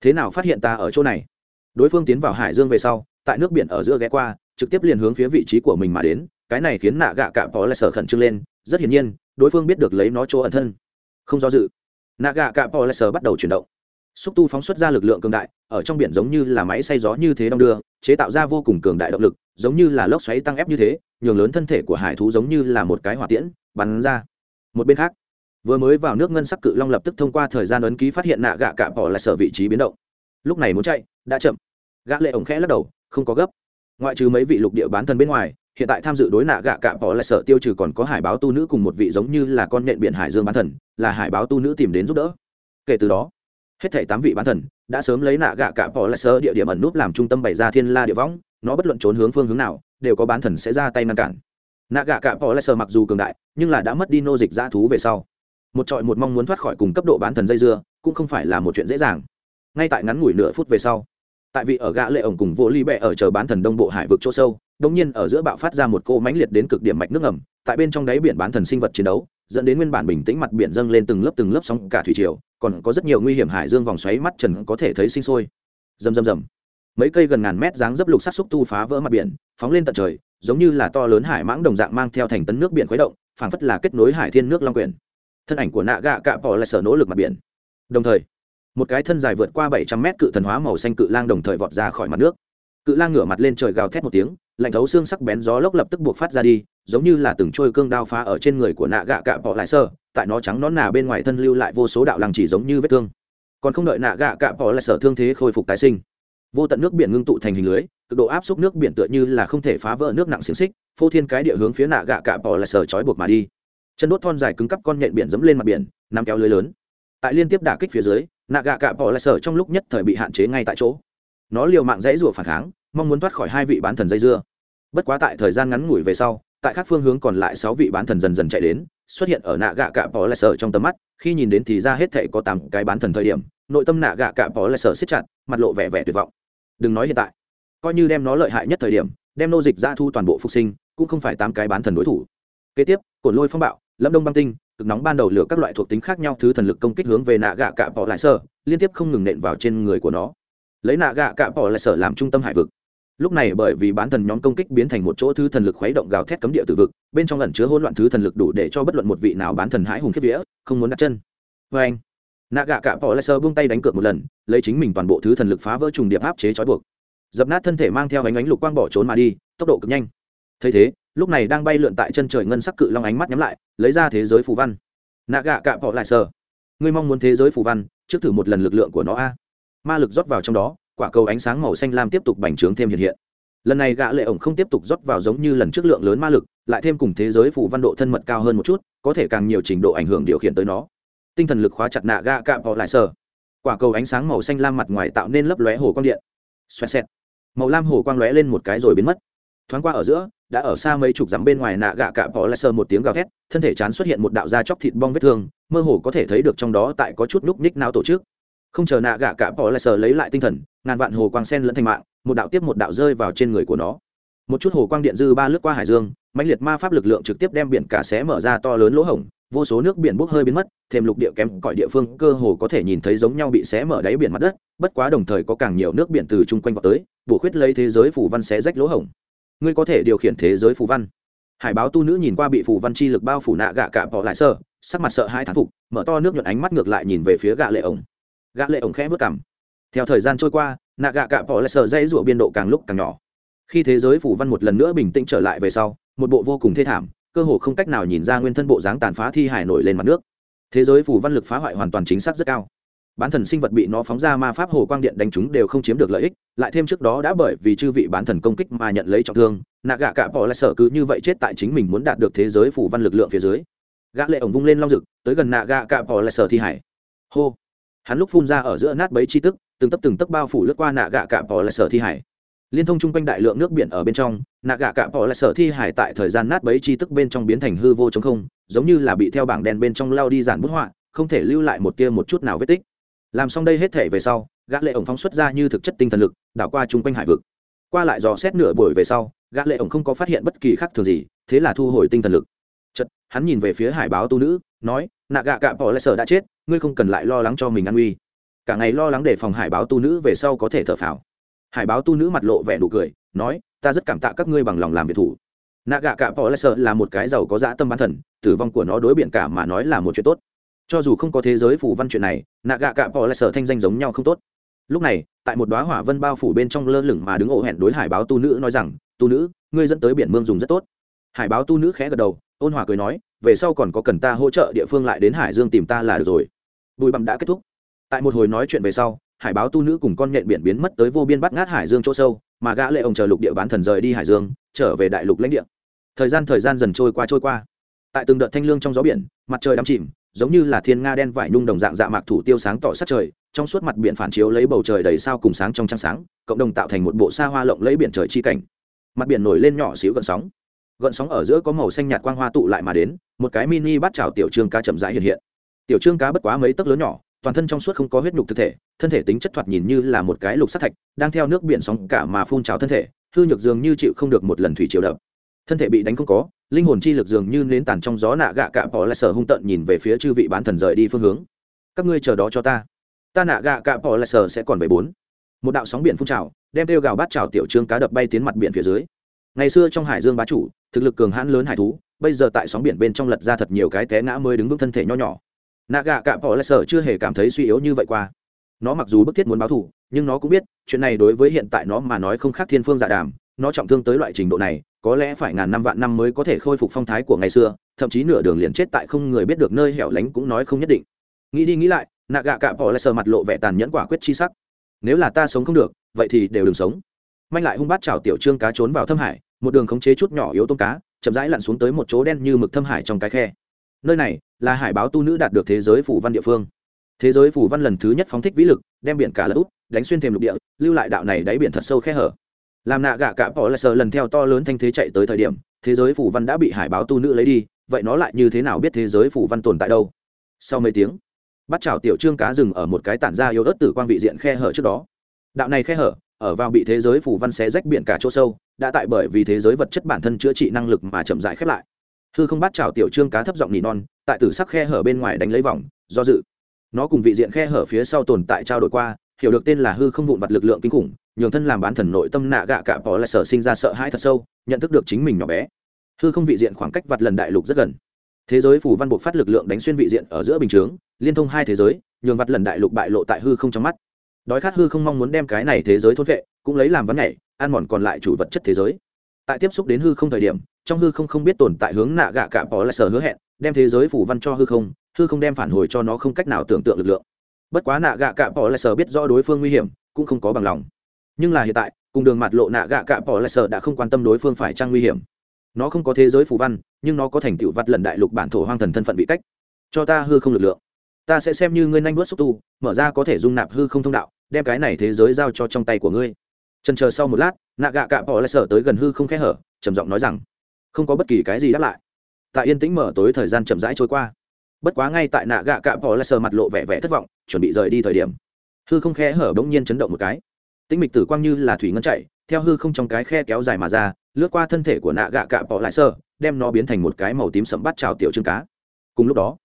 Thế nào phát hiện ta ở chỗ này? Đối phương tiến vào hải dương về sau, tại nước biển ở giữa ghé qua trực tiếp liền hướng phía vị trí của mình mà đến, cái này khiến nạ gạ cạ bỏ lại sở khẩn trương lên, rất hiển nhiên, đối phương biết được lấy nó chỗ ẩn thân. Không do dự, nạ gạ cạ bỏ lại sở bắt đầu chuyển động. Xúc tu phóng xuất ra lực lượng cường đại, ở trong biển giống như là máy xay gió như thế đong đưa, chế tạo ra vô cùng cường đại động lực, giống như là lốc xoáy tăng ép như thế, nhường lớn thân thể của hải thú giống như là một cái hỏa tiễn, bắn ra. Một bên khác, vừa mới vào nước ngân sắc cự long lập tức thông qua thời gian ấn ký phát hiện nạ gạ cạ bỏ lại sở vị trí biến động. Lúc này muốn chạy, đã chậm. Gã lệ ổng khẽ lắc đầu, không có gấp ngoại trừ mấy vị lục địa bán thân bên ngoài, hiện tại tham dự đối nạ gạ cạ bỏ lại sở tiêu trừ còn có hải báo tu nữ cùng một vị giống như là con nện biển hải dương bán thần, là hải báo tu nữ tìm đến giúp đỡ. Kể từ đó, hết thảy tám vị bán thần đã sớm lấy nạ gạ cạ bỏ lại sở địa điểm ẩn núp làm trung tâm bày ra thiên la địa võng, nó bất luận trốn hướng phương hướng nào, đều có bán thần sẽ ra tay ngăn cản. Nạ gạ cạ bỏ lại sở mặc dù cường đại, nhưng là đã mất đi nô dịch dã thú về sau. Một trọi một mong muốn thoát khỏi cùng cấp độ bán thần dây dưa, cũng không phải là một chuyện dễ dàng. Ngay tại ngắn ngủi nửa phút về sau tại vị ở gã lệ ổng cùng vô ly bẹ ở chờ bán thần đông bộ hải vực chỗ sâu đống nhiên ở giữa bạo phát ra một cô mãnh liệt đến cực điểm mạch nước ngầm, tại bên trong đáy biển bán thần sinh vật chiến đấu, dẫn đến nguyên bản bình tĩnh mặt biển dâng lên từng lớp từng lớp sóng cả thủy triều, còn có rất nhiều nguy hiểm hải dương vòng xoáy mắt trần có thể thấy sinh sôi. Rầm rầm rầm. Mấy cây gần ngàn mét dáng dấp lục sắc xúc tu phá vỡ mặt biển, phóng lên tận trời, giống như là to lớn hải mãng đồng dạng mang theo thành tấn nước biển khuấy động, phảng phất là kết nối hải thiên nước long quyển thân ảnh của nạ gạ cạ bỏ lại sở nỗ lực mặt biển. Đồng thời một cái thân dài vượt qua bảy trăm mét cự thần hóa màu xanh cự lang đồng thời vọt ra khỏi mặt nước. Cự lang ngửa mặt lên trời gào thét một tiếng, lạnh thấu xương sắc bén gió lốc lập tức buộc phát ra đi, giống như là từng trôi cương đao phá ở trên người của nạ gạ cạ bỏ lại sơ, tại nó trắng nón nà bên ngoài thân lưu lại vô số đạo làng chỉ giống như vết thương. Còn không đợi nạ gạ cạ bỏ lại sở thương thế khôi phục tái sinh, vô tận nước biển ngưng tụ thành hình lưới, cực độ áp suất nước biển tựa như là không thể phá vỡ nước nặng xiềng xích, phô thiên cái địa hướng phía nạ gạ cạ bỏ lại sở trói buộc mà đi. Chân đốt thon dài cứng cắp con nhện biển dẫm lên mặt biển nằm kéo lưới lớn tại liên tiếp đả kích phía dưới nạ gạ cạ bỏ lại sở trong lúc nhất thời bị hạn chế ngay tại chỗ. Nó liều mạng dãy rủa phản kháng, mong muốn thoát khỏi hai vị bán thần dây dưa. Bất quá tại thời gian ngắn ngủi về sau, tại các phương hướng còn lại sáu vị bán thần dần dần chạy đến, xuất hiện ở nạ gạ cạ bỏ lại sở trong tầm mắt, khi nhìn đến thì ra hết thệ có tám cái bán thần thời điểm, nội tâm nạ gạ cạ bỏ lại sở siết chặt, mặt lộ vẻ vẻ tuyệt vọng. Đừng nói hiện tại, coi như đem nó lợi hại nhất thời điểm, đem nô dịch ra thu toàn bộ phục sinh, cũng không phải tám cái bán thần đối thủ. Kế tiếp, cổn lôi phong bạo, lâm đông băng tinh cực nóng ban đầu lửa các loại thuộc tính khác nhau, thứ thần lực công kích hướng về nạ gạ cạ bỏ lại sở, liên tiếp không ngừng nện vào trên người của nó. Lấy nạ gạ cạ bỏ lại sở làm trung tâm hải vực. Lúc này bởi vì bán thần nhóm công kích biến thành một chỗ thứ thần lực khuấy động gào thét cấm địa từ vực, bên trong ẩn chứa hỗn loạn thứ thần lực đủ để cho bất luận một vị nào bán thần hãi hùng kiếp vía, không muốn đặt chân. Vê anh, nạ gạ cạ bỏ lại sở buông tay đánh cược một lần, lấy chính mình toàn bộ thứ thần lực phá vỡ trùng điệp áp chế trói buộc. Dập nát thân thể mang theo ánh ánh lục quang bỏ trốn mà đi, tốc độ cực nhanh. Thấy thế lúc này đang bay lượn tại chân trời ngân sắc cự long ánh mắt nhắm lại, lấy ra thế giới phù văn. Nạ gạ cạ bỏ lại sờ. Ngươi mong muốn thế giới phù văn, trước thử một lần lực lượng của nó a. Ma lực rót vào trong đó, quả cầu ánh sáng màu xanh lam tiếp tục bành trướng thêm hiện hiện. Lần này gạ lệ ổng không tiếp tục rót vào giống như lần trước lượng lớn ma lực, lại thêm cùng thế giới phù văn độ thân mật cao hơn một chút, có thể càng nhiều trình độ ảnh hưởng điều khiển tới nó. Tinh thần lực khóa chặt nạ gạ cạ vào lại sờ. Quả cầu ánh sáng màu xanh lam mặt ngoài tạo nên lấp lóe hồ quang điện. Xoẹt xẹt. Màu lam hồ quang lóe lên một cái rồi biến mất thoáng qua ở giữa, đã ở xa mấy chục dặm bên ngoài nạ gạ cạ bỏ lại sờ một tiếng gào thét, thân thể chán xuất hiện một đạo da chóc thịt bong vết thương, mơ hồ có thể thấy được trong đó tại có chút núc ních não tổ chức. Không chờ nạ gạ cạ bỏ lại sờ lấy lại tinh thần, ngàn vạn hồ quang sen lẫn thành mạng, một đạo tiếp một đạo rơi vào trên người của nó. Một chút hồ quang điện dư ba lướt qua hải dương, mãnh liệt ma pháp lực lượng trực tiếp đem biển cả xé mở ra to lớn lỗ hổng, vô số nước biển bốc hơi biến mất, thêm lục địa kém cõi địa phương cơ hồ có thể nhìn thấy giống nhau bị xé mở đáy biển mặt đất, bất quá đồng thời có càng nhiều nước biển từ chung quanh vào tới, bổ khuyết lấy thế giới phủ văn xé rách lỗ hổng ngươi có thể điều khiển thế giới phù văn. Hải báo tu nữ nhìn qua bị phù văn chi lực bao phủ nạ gạ cạ bỏ lại sơ, sắc mặt sợ hai thán phục, mở to nước nhuận ánh mắt ngược lại nhìn về phía gạ lệ ổng. Gạ lệ ổng khẽ vớt cảm theo thời gian trôi qua, nạ gạ cạ bỏ lại sơ dây rụa biên độ càng lúc càng nhỏ. Khi thế giới phù văn một lần nữa bình tĩnh trở lại về sau, một bộ vô cùng thê thảm, cơ hồ không cách nào nhìn ra nguyên thân bộ dáng tàn phá thi hải nổi lên mặt nước. Thế giới phù văn lực phá hoại hoàn toàn chính xác rất cao bán thần sinh vật bị nó phóng ra ma pháp hồ quang điện đánh chúng đều không chiếm được lợi ích, lại thêm trước đó đã bởi vì chư vị bán thần công kích mà nhận lấy trọng thương, nạ gạ cạ bỏ lại sợ cứ như vậy chết tại chính mình muốn đạt được thế giới phủ văn lực lượng phía dưới. Gã lệ ổng vung lên long rực tới gần nạ gạ cạ bỏ lại sợ thi hải. Hô! Hắn lúc phun ra ở giữa nát bấy chi tức, từng tấp từng tấp bao phủ lướt qua nạ gạ cạ bỏ lại sở thi hải. Liên thông chung quanh đại lượng nước biển ở bên trong, nạ gạ cạ bỏ lại sở thi hải tại thời gian nát bấy chi tức bên trong biến thành hư vô chống không, giống như là bị theo bảng đen bên trong lao đi giản bút họa, không thể lưu lại một tia một chút nào vết tích làm xong đây hết thể về sau, gã lệ ổng phóng xuất ra như thực chất tinh thần lực, đảo qua chung quanh hải vực. Qua lại dò xét nửa buổi về sau, gã lệ ổng không có phát hiện bất kỳ khác thường gì, thế là thu hồi tinh thần lực. Chật hắn nhìn về phía hải báo tu nữ, nói, nạ gạ cạ bỏ lại sở đã chết, ngươi không cần lại lo lắng cho mình an nguy. Cả ngày lo lắng để phòng hải báo tu nữ về sau có thể thở phào. Hải báo tu nữ mặt lộ vẻ đủ cười, nói, ta rất cảm tạ các ngươi bằng lòng làm việc thủ. Nạ gạ cạ bỏ lại sợ là một cái giàu có dã tâm bán thần, tử vong của nó đối biển cả mà nói là một chuyện tốt cho dù không có thế giới phủ văn chuyện này nạ gạ cạ bỏ lại sở thanh danh giống nhau không tốt. Lúc này, tại một đoá hỏa vân bao phủ bên trong lơ lửng mà đứng ổ hẹn đối hải báo tu nữ nói rằng, tu nữ, ngươi dẫn tới biển mương dùng rất tốt. Hải báo tu nữ khẽ gật đầu, ôn hòa cười nói, về sau còn có cần ta hỗ trợ địa phương lại đến hải dương tìm ta là được rồi. Bùi bặm đã kết thúc. Tại một hồi nói chuyện về sau, hải báo tu nữ cùng con nhện biển biến mất tới vô biên bắt ngát hải dương chỗ sâu, mà gã lệ ông chờ lục địa bán thần rời đi hải dương, trở về đại lục lãnh địa. Thời gian thời gian dần trôi qua trôi qua. Tại từng đợt thanh lương trong gió biển, mặt trời đắm chìm giống như là thiên nga đen vải nhung đồng dạng dạ mạc thủ tiêu sáng tỏ sát trời, trong suốt mặt biển phản chiếu lấy bầu trời đầy sao cùng sáng trong trăng sáng, cộng đồng tạo thành một bộ xa hoa lộng lấy biển trời chi cảnh. Mặt biển nổi lên nhỏ xíu gợn sóng. Gợn sóng ở giữa có màu xanh nhạt quang hoa tụ lại mà đến, một cái mini bát chảo tiểu trương cá chậm rãi hiện hiện. Tiểu trương cá bất quá mấy tấc lớn nhỏ, toàn thân trong suốt không có huyết nhục thực thể, thân thể tính chất thoạt nhìn như là một cái lục sắt thạch, đang theo nước biển sóng cả mà phun trào thân thể, hư nhược dường như chịu không được một lần thủy triều đập. Thân thể bị đánh không có linh hồn chi lực dường như nến tàn trong gió nạ gạ cạ bỏ lại sở hung tận nhìn về phía chư vị bán thần rời đi phương hướng. Các ngươi chờ đó cho ta. Ta nạ gạ cạ bỏ lại sở sẽ còn về bốn. Một đạo sóng biển phun trào, đem đeo gào bát trào tiểu trương cá đập bay tiến mặt biển phía dưới. Ngày xưa trong hải dương bá chủ, thực lực cường hãn lớn hải thú, bây giờ tại sóng biển bên trong lật ra thật nhiều cái té ngã mới đứng vững thân thể nho nhỏ. Nạ gạ cạ bỏ lại sở chưa hề cảm thấy suy yếu như vậy qua. Nó mặc dù bức thiết muốn báo thù, nhưng nó cũng biết, chuyện này đối với hiện tại nó mà nói không khác thiên phương dạ đàm nó trọng thương tới loại trình độ này, có lẽ phải ngàn năm vạn năm mới có thể khôi phục phong thái của ngày xưa, thậm chí nửa đường liền chết tại không người biết được nơi hẻo lánh cũng nói không nhất định. Nghĩ đi nghĩ lại nạ gạ cạ bỏ lại sờ mặt lộ vẻ tàn nhẫn quả quyết chi sắc. Nếu là ta sống không được, vậy thì đều đừng sống. Manh lại hung bát chảo tiểu trương cá trốn vào thâm hải, một đường khống chế chút nhỏ yếu tôm cá, chậm rãi lặn xuống tới một chỗ đen như mực thâm hải trong cái khe. Nơi này là hải báo tu nữ đạt được thế giới phủ văn địa phương. Thế giới phủ văn lần thứ nhất phóng thích vĩ lực, đem biển cả lỡ út đánh xuyên thềm lục địa, lưu lại đạo này đáy biển thật sâu khe hở làm nạ gạ cả bỏ lại sợ lần theo to lớn thanh thế chạy tới thời điểm, thế giới phủ văn đã bị hải báo tu nữ lấy đi, vậy nó lại như thế nào biết thế giới phủ văn tồn tại đâu? Sau mấy tiếng, bắt chảo tiểu trương cá rừng ở một cái tản ra yếu ớt tử quang vị diện khe hở trước đó. Đạo này khe hở, ở vào bị thế giới phủ văn xé rách biển cả chỗ sâu, đã tại bởi vì thế giới vật chất bản thân chữa trị năng lực mà chậm rãi khép lại. Hư không bắt chảo tiểu trương cá thấp giọng nỉ non, tại tử sắc khe hở bên ngoài đánh lấy vòng, do dự. Nó cùng vị diện khe hở phía sau tồn tại trao đổi qua, hiểu được tên là hư không vụn vặt lực lượng kinh khủng nhường thân làm bán thần nội tâm nạ gạ cả bỏ lại sở sinh ra sợ hãi thật sâu, nhận thức được chính mình nhỏ bé. Hư không vị diện khoảng cách vặt lần đại lục rất gần. Thế giới phủ văn buộc phát lực lượng đánh xuyên vị diện ở giữa bình chướng, liên thông hai thế giới, nhường vặt lần đại lục bại lộ tại hư không trong mắt. Đói khát hư không mong muốn đem cái này thế giới thốt vệ, cũng lấy làm vấn nhảy, ăn mòn còn lại chủ vật chất thế giới. Tại tiếp xúc đến hư không thời điểm, trong hư không không biết tồn tại hướng nạ gạ cả bỏ lại sở hứa hẹn, đem thế giới phủ văn cho hư không hư không đem phản hồi cho nó không cách nào tưởng tượng lực lượng. Bất quá nạ gạ cả bỏ lại sở biết rõ đối phương nguy hiểm, cũng không có bằng lòng nhưng là hiện tại, cùng đường mặt lộ nạ gạ cạ bỏ lại sợ đã không quan tâm đối phương phải trang nguy hiểm. Nó không có thế giới phù văn, nhưng nó có thành tựu vặt lần đại lục bản thổ hoang thần thân phận bị cách. Cho ta hư không lực lượng. Ta sẽ xem như ngươi nhanh vớt xúc tu, mở ra có thể dung nạp hư không thông đạo, đem cái này thế giới giao cho trong tay của ngươi. Trần chờ sau một lát, nạ gạ cạ bỏ lại sợ tới gần hư không khe hở, trầm giọng nói rằng, không có bất kỳ cái gì đáp lại. Tại yên tĩnh mở tối thời gian chậm rãi trôi qua. Bất quá ngay tại nạ gạ cạ bỏ lại sợ mặt lộ vẻ vẻ thất vọng, chuẩn bị rời đi thời điểm. Hư không khe hở bỗng nhiên chấn động một cái tĩnh mịch tử quang như là thủy ngân chạy, theo hư không trong cái khe kéo dài mà ra, lướt qua thân thể của nạ gạ cạ bỏ lại sơ, đem nó biến thành một cái màu tím sẫm bắt trào tiểu trương cá. Cùng lúc đó,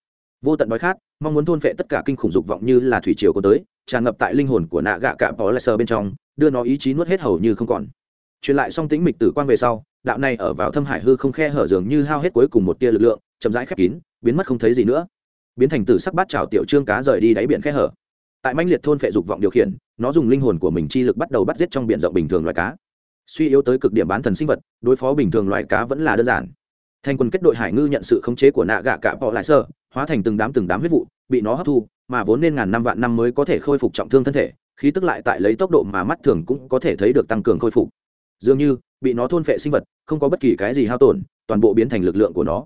vô tận đói khát, mong muốn thôn phệ tất cả kinh khủng dục vọng như là thủy triều có tới, tràn ngập tại linh hồn của nạ gạ cạ bỏ lại sơ bên trong, đưa nó ý chí nuốt hết hầu như không còn. Truyền lại xong tĩnh mịch tử quang về sau, đạo này ở vào thâm hải hư không khe hở dường như hao hết cuối cùng một tia lực lượng, chậm rãi khép kín, biến mất không thấy gì nữa. Biến thành tử sắc bát trào tiểu trương cá rời đi đáy biển khe hở tại manh liệt thôn phệ dục vọng điều khiển, nó dùng linh hồn của mình chi lực bắt đầu bắt giết trong biển rộng bình thường loài cá. Suy yếu tới cực điểm bán thần sinh vật, đối phó bình thường loài cá vẫn là đơn giản. Thành quân kết đội hải ngư nhận sự khống chế của nạ gạ cạ bọ lại sơ, hóa thành từng đám từng đám huyết vụ, bị nó hấp thu, mà vốn nên ngàn năm vạn năm mới có thể khôi phục trọng thương thân thể, khí tức lại tại lấy tốc độ mà mắt thường cũng có thể thấy được tăng cường khôi phục. Dường như, bị nó thôn phệ sinh vật, không có bất kỳ cái gì hao tổn, toàn bộ biến thành lực lượng của nó.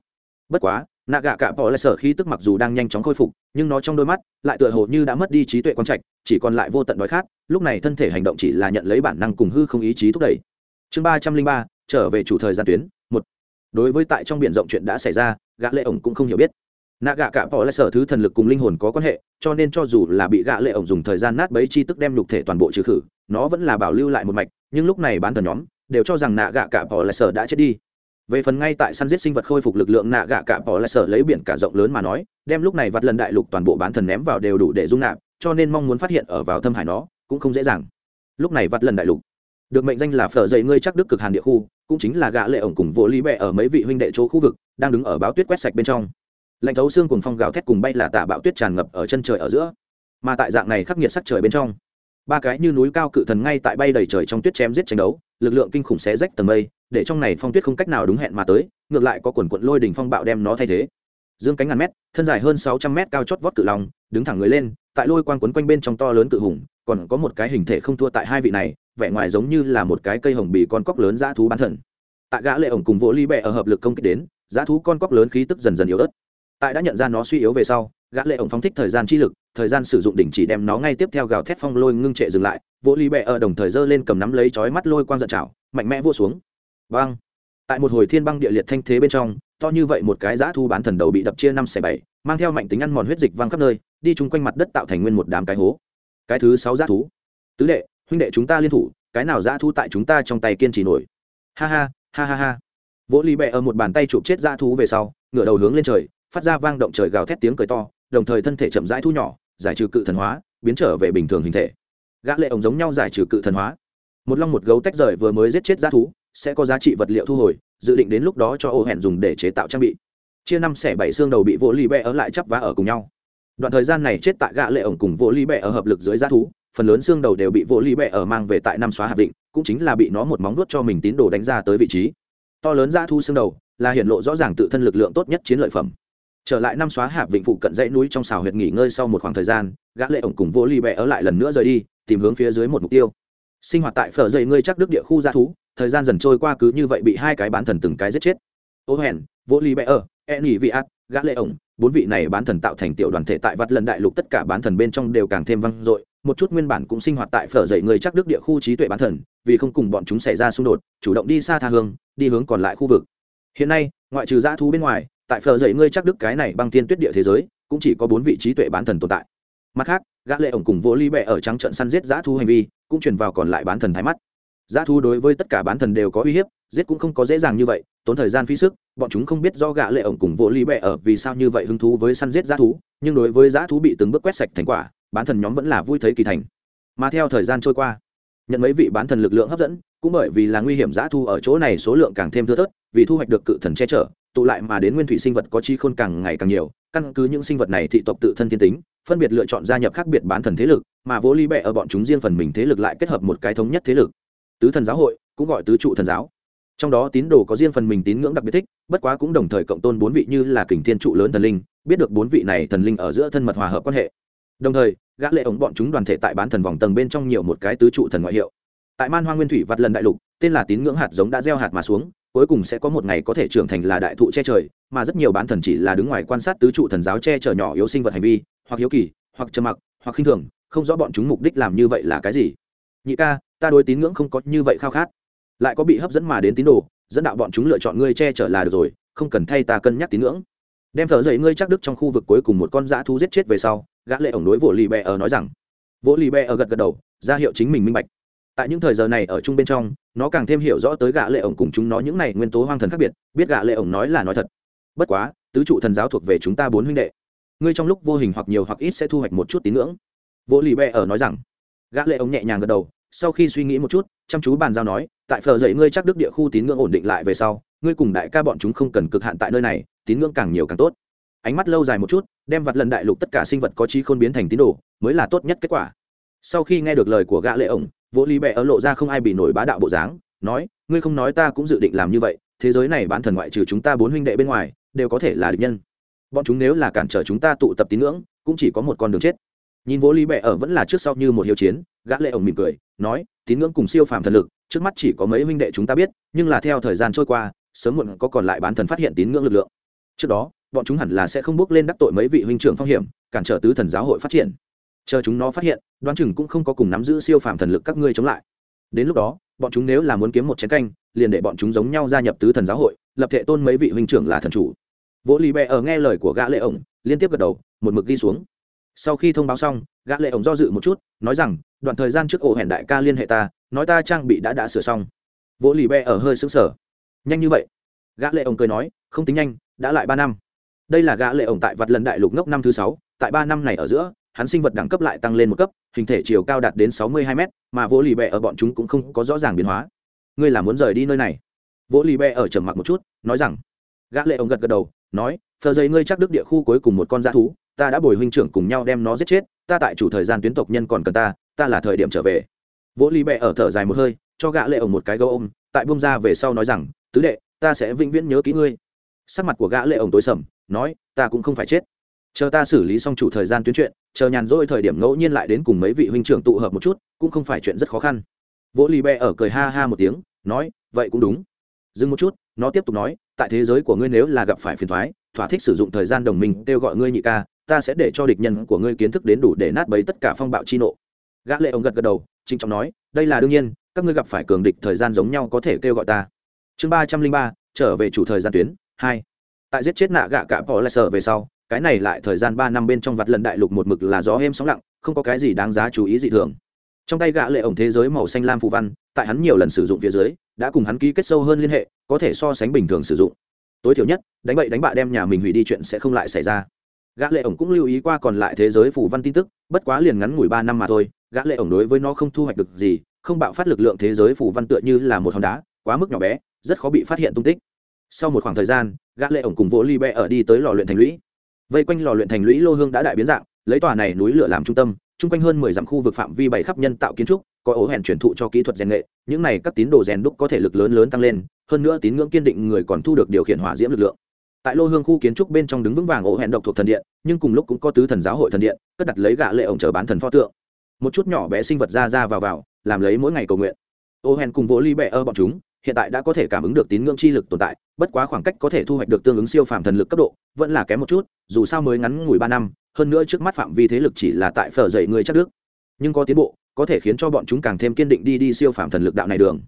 Bất quá nạ gạ cạ bỏ lại sở khí tức mặc dù đang nhanh chóng khôi phục, nhưng nó trong đôi mắt lại tựa hồ như đã mất đi trí tuệ quan trạch, chỉ còn lại vô tận đói khát, lúc này thân thể hành động chỉ là nhận lấy bản năng cùng hư không ý chí thúc đẩy. Chương ba trăm linh ba, trở về chủ thời gian tuyến, một. Đối với tại trong b i ể n rộng chuyện đã xảy ra, gã lệ ổng cũng không hiểu biết. Nạ gạ cả bỏ lại sở thứ thần lực cùng linh hồn có quan hệ, cho nên cho dù là bị gã lệ ổng dùng thời gian nát bấy chi tức đem nhục thể toàn bộ trừ khử, nó vẫn là bảo lưu lại một mạch, nhưng lúc này bán thần nhóm đều cho rằng nạ gạ cả bỏ lại sở đã chết đi về phần ngay tại săn giết sinh vật khôi phục lực lượng nạ gạ cả bỏ lại sở lấy biển cả rộng lớn mà nói, đem lúc này vặt lần đại lục toàn bộ bán thần ném vào đều đủ để dung nạp, cho nên mong muốn phát hiện ở vào thâm hải nó, cũng không dễ dàng. Lúc này vặt lần đại lục, được mệnh danh là phở dậy ngươi chắc đức cực hàn địa khu, cũng chính là gã lệ ổng cùng vô lý bẹ ở mấy vị huynh đệ chỗ khu vực, đang đứng ở báo tuyết quét sạch bên trong. Lạnh thấu xương cùng phong gào thét cùng bay là tả bão tuyết tràn ngập ở chân trời ở giữa. Mà tại dạng này khắc nghiệt sắc trời bên trong, ba cái như núi cao cự thần ngay tại bay đầy trời trong tuyết chém giết tranh đấu, lực lượng kinh khủng xé rách tầng mây để trong này phong tuyết không cách nào đúng hẹn mà tới, ngược lại có quần quận lôi đỉnh phong bạo đem nó thay thế. Dương cánh ngàn mét, thân dài hơn sáu trăm mét cao chót vót cự long, đứng thẳng người lên, tại lôi quang quấn quanh bên trong to lớn cự hùng, còn có một cái hình thể không thua tại hai vị này, vẻ ngoài giống như là một cái cây hồng bì con cóc lớn dã thú bán thần. Tại gã lệ ổng cùng vỗ ly bẹ ở hợp lực công kích đến, dã thú con cóc lớn khí tức dần dần yếu ớt. Tại đã nhận ra nó suy yếu về sau, gã lệ ổng phóng thích thời gian chi lực, thời gian sử dụng đỉnh chỉ đem nó ngay tiếp theo gào thét phong lôi ngưng trệ dừng lại, vỗ ly bẹ ở đồng thời giơ lên cầm nắm lấy chói mắt lôi quang giận chảo mạnh mẽ vua xuống băng tại một hồi thiên băng địa liệt thanh thế bên trong, to như vậy một cái dã thu bán thần đầu bị đập chia năm xẻ bảy, mang theo mạnh tính ăn mòn huyết dịch văng khắp nơi, đi chung quanh mặt đất tạo thành nguyên một đám cái hố. Cái thứ sáu dã thú. Tứ đệ, huynh đệ chúng ta liên thủ, cái nào dã thú tại chúng ta trong tay kiên trì nổi? Ha ha ha ha ha. Vỗ ly bẹ ở một bàn tay chụp chết dã thú về sau, ngửa đầu hướng lên trời, phát ra vang động trời gào thét tiếng cười to, đồng thời thân thể chậm rãi thu nhỏ, giải trừ cự thần hóa, biến trở về bình thường hình thể. Gã lệ ổng giống nhau giải trừ cự thần hóa. Một long một gấu tách rời vừa mới giết chết dã thú sẽ có giá trị vật liệu thu hồi, dự định đến lúc đó cho ô hẹn dùng để chế tạo trang bị. Chia năm xẻ bảy xương đầu bị vô ly bẹ ở lại chắp vá ở cùng nhau. Đoạn thời gian này chết tại gã lệ ổng cùng vô ly bẹ ở hợp lực dưới giá thú, phần lớn xương đầu đều bị vô ly bẹ ở mang về tại năm xóa hạt định, cũng chính là bị nó một móng vuốt cho mình tín đồ đánh ra tới vị trí. To lớn giá thu xương đầu là hiện lộ rõ ràng tự thân lực lượng tốt nhất chiến lợi phẩm. Trở lại năm xóa hạp vịnh phụ cận dãy núi trong xào huyệt nghỉ ngơi sau một khoảng thời gian, gã lệ ổng cùng vô ly bẹ ở lại lần nữa rời đi, tìm hướng phía dưới một mục tiêu. Sinh hoạt tại phở dây ngươi chắc đức địa khu gia thú thời gian dần trôi qua cứ như vậy bị hai cái bán thần từng cái giết chết. Ô hèn, vô ly bẹ ở e nỉ vị ác, gã lệ ổng, bốn vị này bán thần tạo thành tiểu đoàn thể tại vắt lần đại lục tất cả bán thần bên trong đều càng thêm vang dội, một chút nguyên bản cũng sinh hoạt tại phở dậy người chắc đức địa khu trí tuệ bán thần, vì không cùng bọn chúng xảy ra xung đột, chủ động đi xa tha hương, đi hướng còn lại khu vực. Hiện nay, ngoại trừ dã thú bên ngoài, tại phở dậy ngươi chắc đức cái này băng tiên tuyết địa thế giới, cũng chỉ có bốn vị trí tuệ bán thần tồn tại. Mặt khác, gã lệ ổng cùng vô ly bệ ở trắng trận săn giết dã thú hành vi, cũng truyền vào còn lại bán thần thái mắt dã thú đối với tất cả bán thần đều có uy hiếp, giết cũng không có dễ dàng như vậy, tốn thời gian phí sức, bọn chúng không biết do gã lệ ổng cùng vô ly bẹ ở vì sao như vậy hứng thú với săn giết dã thú, nhưng đối với dã thú bị từng bước quét sạch thành quả, bán thần nhóm vẫn là vui thấy kỳ thành. Mà theo thời gian trôi qua, nhận mấy vị bán thần lực lượng hấp dẫn, cũng bởi vì là nguy hiểm dã thu ở chỗ này số lượng càng thêm thưa thớt, vì thu hoạch được cự thần che chở, tụ lại mà đến nguyên thủy sinh vật có chi khôn càng ngày càng nhiều, căn cứ những sinh vật này thị tộc tự thân thiên tính, phân biệt lựa chọn gia nhập khác biệt bán thần thế lực, mà vô ly bẹ ở bọn chúng riêng phần mình thế lực lại kết hợp một cái thống nhất thế lực tứ thần giáo hội, cũng gọi tứ trụ thần giáo. Trong đó tín đồ có riêng phần mình tín ngưỡng đặc biệt thích, bất quá cũng đồng thời cộng tôn bốn vị như là kình thiên trụ lớn thần linh, biết được bốn vị này thần linh ở giữa thân mật hòa hợp quan hệ. Đồng thời, gã lệ ống bọn chúng đoàn thể tại bán thần vòng tầng bên trong nhiều một cái tứ trụ thần ngoại hiệu. Tại man hoang nguyên thủy vặt lần đại lục, tên là tín ngưỡng hạt giống đã gieo hạt mà xuống, cuối cùng sẽ có một ngày có thể trưởng thành là đại thụ che trời, mà rất nhiều bán thần chỉ là đứng ngoài quan sát tứ trụ thần giáo che chở nhỏ yếu sinh vật hành vi, hoặc hiếu kỳ, hoặc trầm mặc, hoặc khinh thường, không rõ bọn chúng mục đích làm như vậy là cái gì. Nhị ca ta đối tín ngưỡng không có như vậy khao khát. Lại có bị hấp dẫn mà đến tín đồ, dẫn đạo bọn chúng lựa chọn ngươi che chở là được rồi, không cần thay ta cân nhắc tín ngưỡng. Đem thở dậy ngươi chắc đức trong khu vực cuối cùng một con dã thú giết chết về sau, gã lệ ổng đối vỗ lì bè ở nói rằng. Vỗ lì bè ở gật gật đầu, ra hiệu chính mình minh bạch. Tại những thời giờ này ở chung bên trong, nó càng thêm hiểu rõ tới gã lệ ổng cùng chúng nó những này nguyên tố hoang thần khác biệt, biết gã lệ ổng nói là nói thật. Bất quá, tứ trụ thần giáo thuộc về chúng ta bốn huynh đệ. Ngươi trong lúc vô hình hoặc nhiều hoặc ít sẽ thu hoạch một chút tín ngưỡng. Vỗ lì bè ở nói rằng. Gã lệ ổng nhẹ nhàng gật đầu sau khi suy nghĩ một chút, chăm chú bàn giao nói, tại phở dậy ngươi chắc đức địa khu tín ngưỡng ổn định lại về sau, ngươi cùng đại ca bọn chúng không cần cực hạn tại nơi này, tín ngưỡng càng nhiều càng tốt. Ánh mắt lâu dài một chút, đem vặt lần đại lục tất cả sinh vật có trí khôn biến thành tín đồ, mới là tốt nhất kết quả. Sau khi nghe được lời của gã lệ ổng vỗ lý bẹ ở lộ ra không ai bị nổi bá đạo bộ dáng, nói, ngươi không nói ta cũng dự định làm như vậy, thế giới này bán thần ngoại trừ chúng ta bốn huynh đệ bên ngoài, đều có thể là địch nhân. Bọn chúng nếu là cản trở chúng ta tụ tập tín ngưỡng, cũng chỉ có một con đường chết nhìn vỗ lý bệ ở vẫn là trước sau như một hiếu chiến, gã lệ ổng mỉm cười, nói, tín ngưỡng cùng siêu phàm thần lực, trước mắt chỉ có mấy huynh đệ chúng ta biết, nhưng là theo thời gian trôi qua, sớm muộn có còn lại bán thần phát hiện tín ngưỡng lực lượng. Trước đó, bọn chúng hẳn là sẽ không bước lên đắc tội mấy vị huynh trưởng phong hiểm, cản trở tứ thần giáo hội phát triển. Chờ chúng nó phát hiện, đoán chừng cũng không có cùng nắm giữ siêu phàm thần lực các ngươi chống lại. Đến lúc đó, bọn chúng nếu là muốn kiếm một chén canh, liền để bọn chúng giống nhau gia nhập tứ thần giáo hội, lập thể tôn mấy vị huynh trưởng là thần chủ. Vỗ lì bẹ ở nghe lời của gã lệ ổng, liên tiếp gật đầu, một mực ghi xuống sau khi thông báo xong, gã lệ ổng do dự một chút, nói rằng, đoạn thời gian trước ổ hẹn đại ca liên hệ ta, nói ta trang bị đã đã sửa xong. Vỗ lì bẹ ở hơi sững sờ. Nhanh như vậy? Gã lệ ổng cười nói, không tính nhanh, đã lại ba năm. Đây là gã lệ ổng tại vật lần đại lục ngốc năm thứ sáu, tại ba năm này ở giữa, hắn sinh vật đẳng cấp lại tăng lên một cấp, hình thể chiều cao đạt đến sáu mươi hai mét, mà vỗ lì bẹ ở bọn chúng cũng không có rõ ràng biến hóa. Ngươi là muốn rời đi nơi này? Vỗ lì bẹ ở trầm mặc một chút, nói rằng. Gã lệ ổng gật gật đầu, nói, phờ dây ngươi chắc đức địa khu cuối cùng một con dã thú ta đã bồi huynh trưởng cùng nhau đem nó giết chết, ta tại chủ thời gian tuyến tộc nhân còn cần ta ta là thời điểm trở về. Vỗ lý bẹ ở thở dài một hơi, cho gã lệ ổng một cái gấu ôm, tại bông ra về sau nói rằng, tứ đệ, ta sẽ vĩnh viễn nhớ kỹ ngươi. Sắc mặt của gã lệ ổng tối sầm, nói, ta cũng không phải chết. Chờ ta xử lý xong chủ thời gian tuyến chuyện, chờ nhàn rỗi thời điểm ngẫu nhiên lại đến cùng mấy vị huynh trưởng tụ hợp một chút, cũng không phải chuyện rất khó khăn. Vỗ lì bẹ ở cười ha ha một tiếng, nói, vậy cũng đúng. Dừng một chút, nó tiếp tục nói, tại thế giới của ngươi nếu là gặp phải phiền thoái, thỏa thích sử dụng thời gian đồng minh kêu gọi ngươi nhị ca ta sẽ để cho địch nhân của ngươi kiến thức đến đủ để nát bấy tất cả phong bạo chi nộ. Gã lệ ông gật gật đầu trinh trọng nói, đây là đương nhiên, các ngươi gặp phải cường địch thời gian giống nhau có thể kêu gọi ta. Chương ba trăm linh ba, trở về chủ thời gian tuyến, hai. Tại giết chết nạ gạ cả bỏ lại sợ về sau, cái này lại thời gian ba năm bên trong vặt lần đại lục một mực là gió êm sóng lặng, không có cái gì đáng giá chú ý dị thường. Trong tay gã lệ ổng thế giới màu xanh lam phù văn, tại hắn nhiều lần sử dụng phía dưới, đã cùng hắn ký kết sâu hơn liên hệ, có thể so sánh bình thường sử dụng. Tối thiểu nhất, đánh bậy đánh bạ đem nhà mình hủy đi chuyện sẽ không lại xảy ra gã lệ ổng cũng lưu ý qua còn lại thế giới phù văn tin tức, bất quá liền ngắn ngủi ba năm mà thôi, gã lệ ổng đối với nó không thu hoạch được gì, không bạo phát lực lượng thế giới phù văn tựa như là một hòn đá, quá mức nhỏ bé, rất khó bị phát hiện tung tích. Sau một khoảng thời gian, gã lệ ổng cùng vỗ ly bẹ ở đi tới lò luyện thành lũy. Vây quanh lò luyện thành lũy, lô hương đã đại biến dạng, lấy tòa này núi lửa làm trung tâm, chung quanh hơn mười dặm khu vực phạm vi bảy khắp nhân tạo kiến trúc, có ố hẹn truyền thụ cho kỹ thuật rèn nghệ, những này các tín đồ rèn đúc có thể lực lớn lớn tăng lên, hơn nữa tín ngưỡng kiên định người còn thu được điều khiển hỏa diễm lực lượng tại lô hương khu kiến trúc bên trong đứng vững vàng ổ hẹn độc thuộc thần điện, nhưng cùng lúc cũng có tứ thần giáo hội thần điện, cất đặt lấy gạ lệ ổng chờ bán thần pho tượng. Một chút nhỏ bé sinh vật ra ra vào vào, làm lấy mỗi ngày cầu nguyện. Ô hèn cùng vỗ ly bẹ ơ bọn chúng, hiện tại đã có thể cảm ứng được tín ngưỡng chi lực tồn tại, bất quá khoảng cách có thể thu hoạch được tương ứng siêu phàm thần lực cấp độ, vẫn là kém một chút, dù sao mới ngắn ngủi ba năm, hơn nữa trước mắt phạm vi thế lực chỉ là tại phở dậy người chắc đức. Nhưng có tiến bộ, có thể khiến cho bọn chúng càng thêm kiên định đi đi siêu phàm thần lực đạo này đường.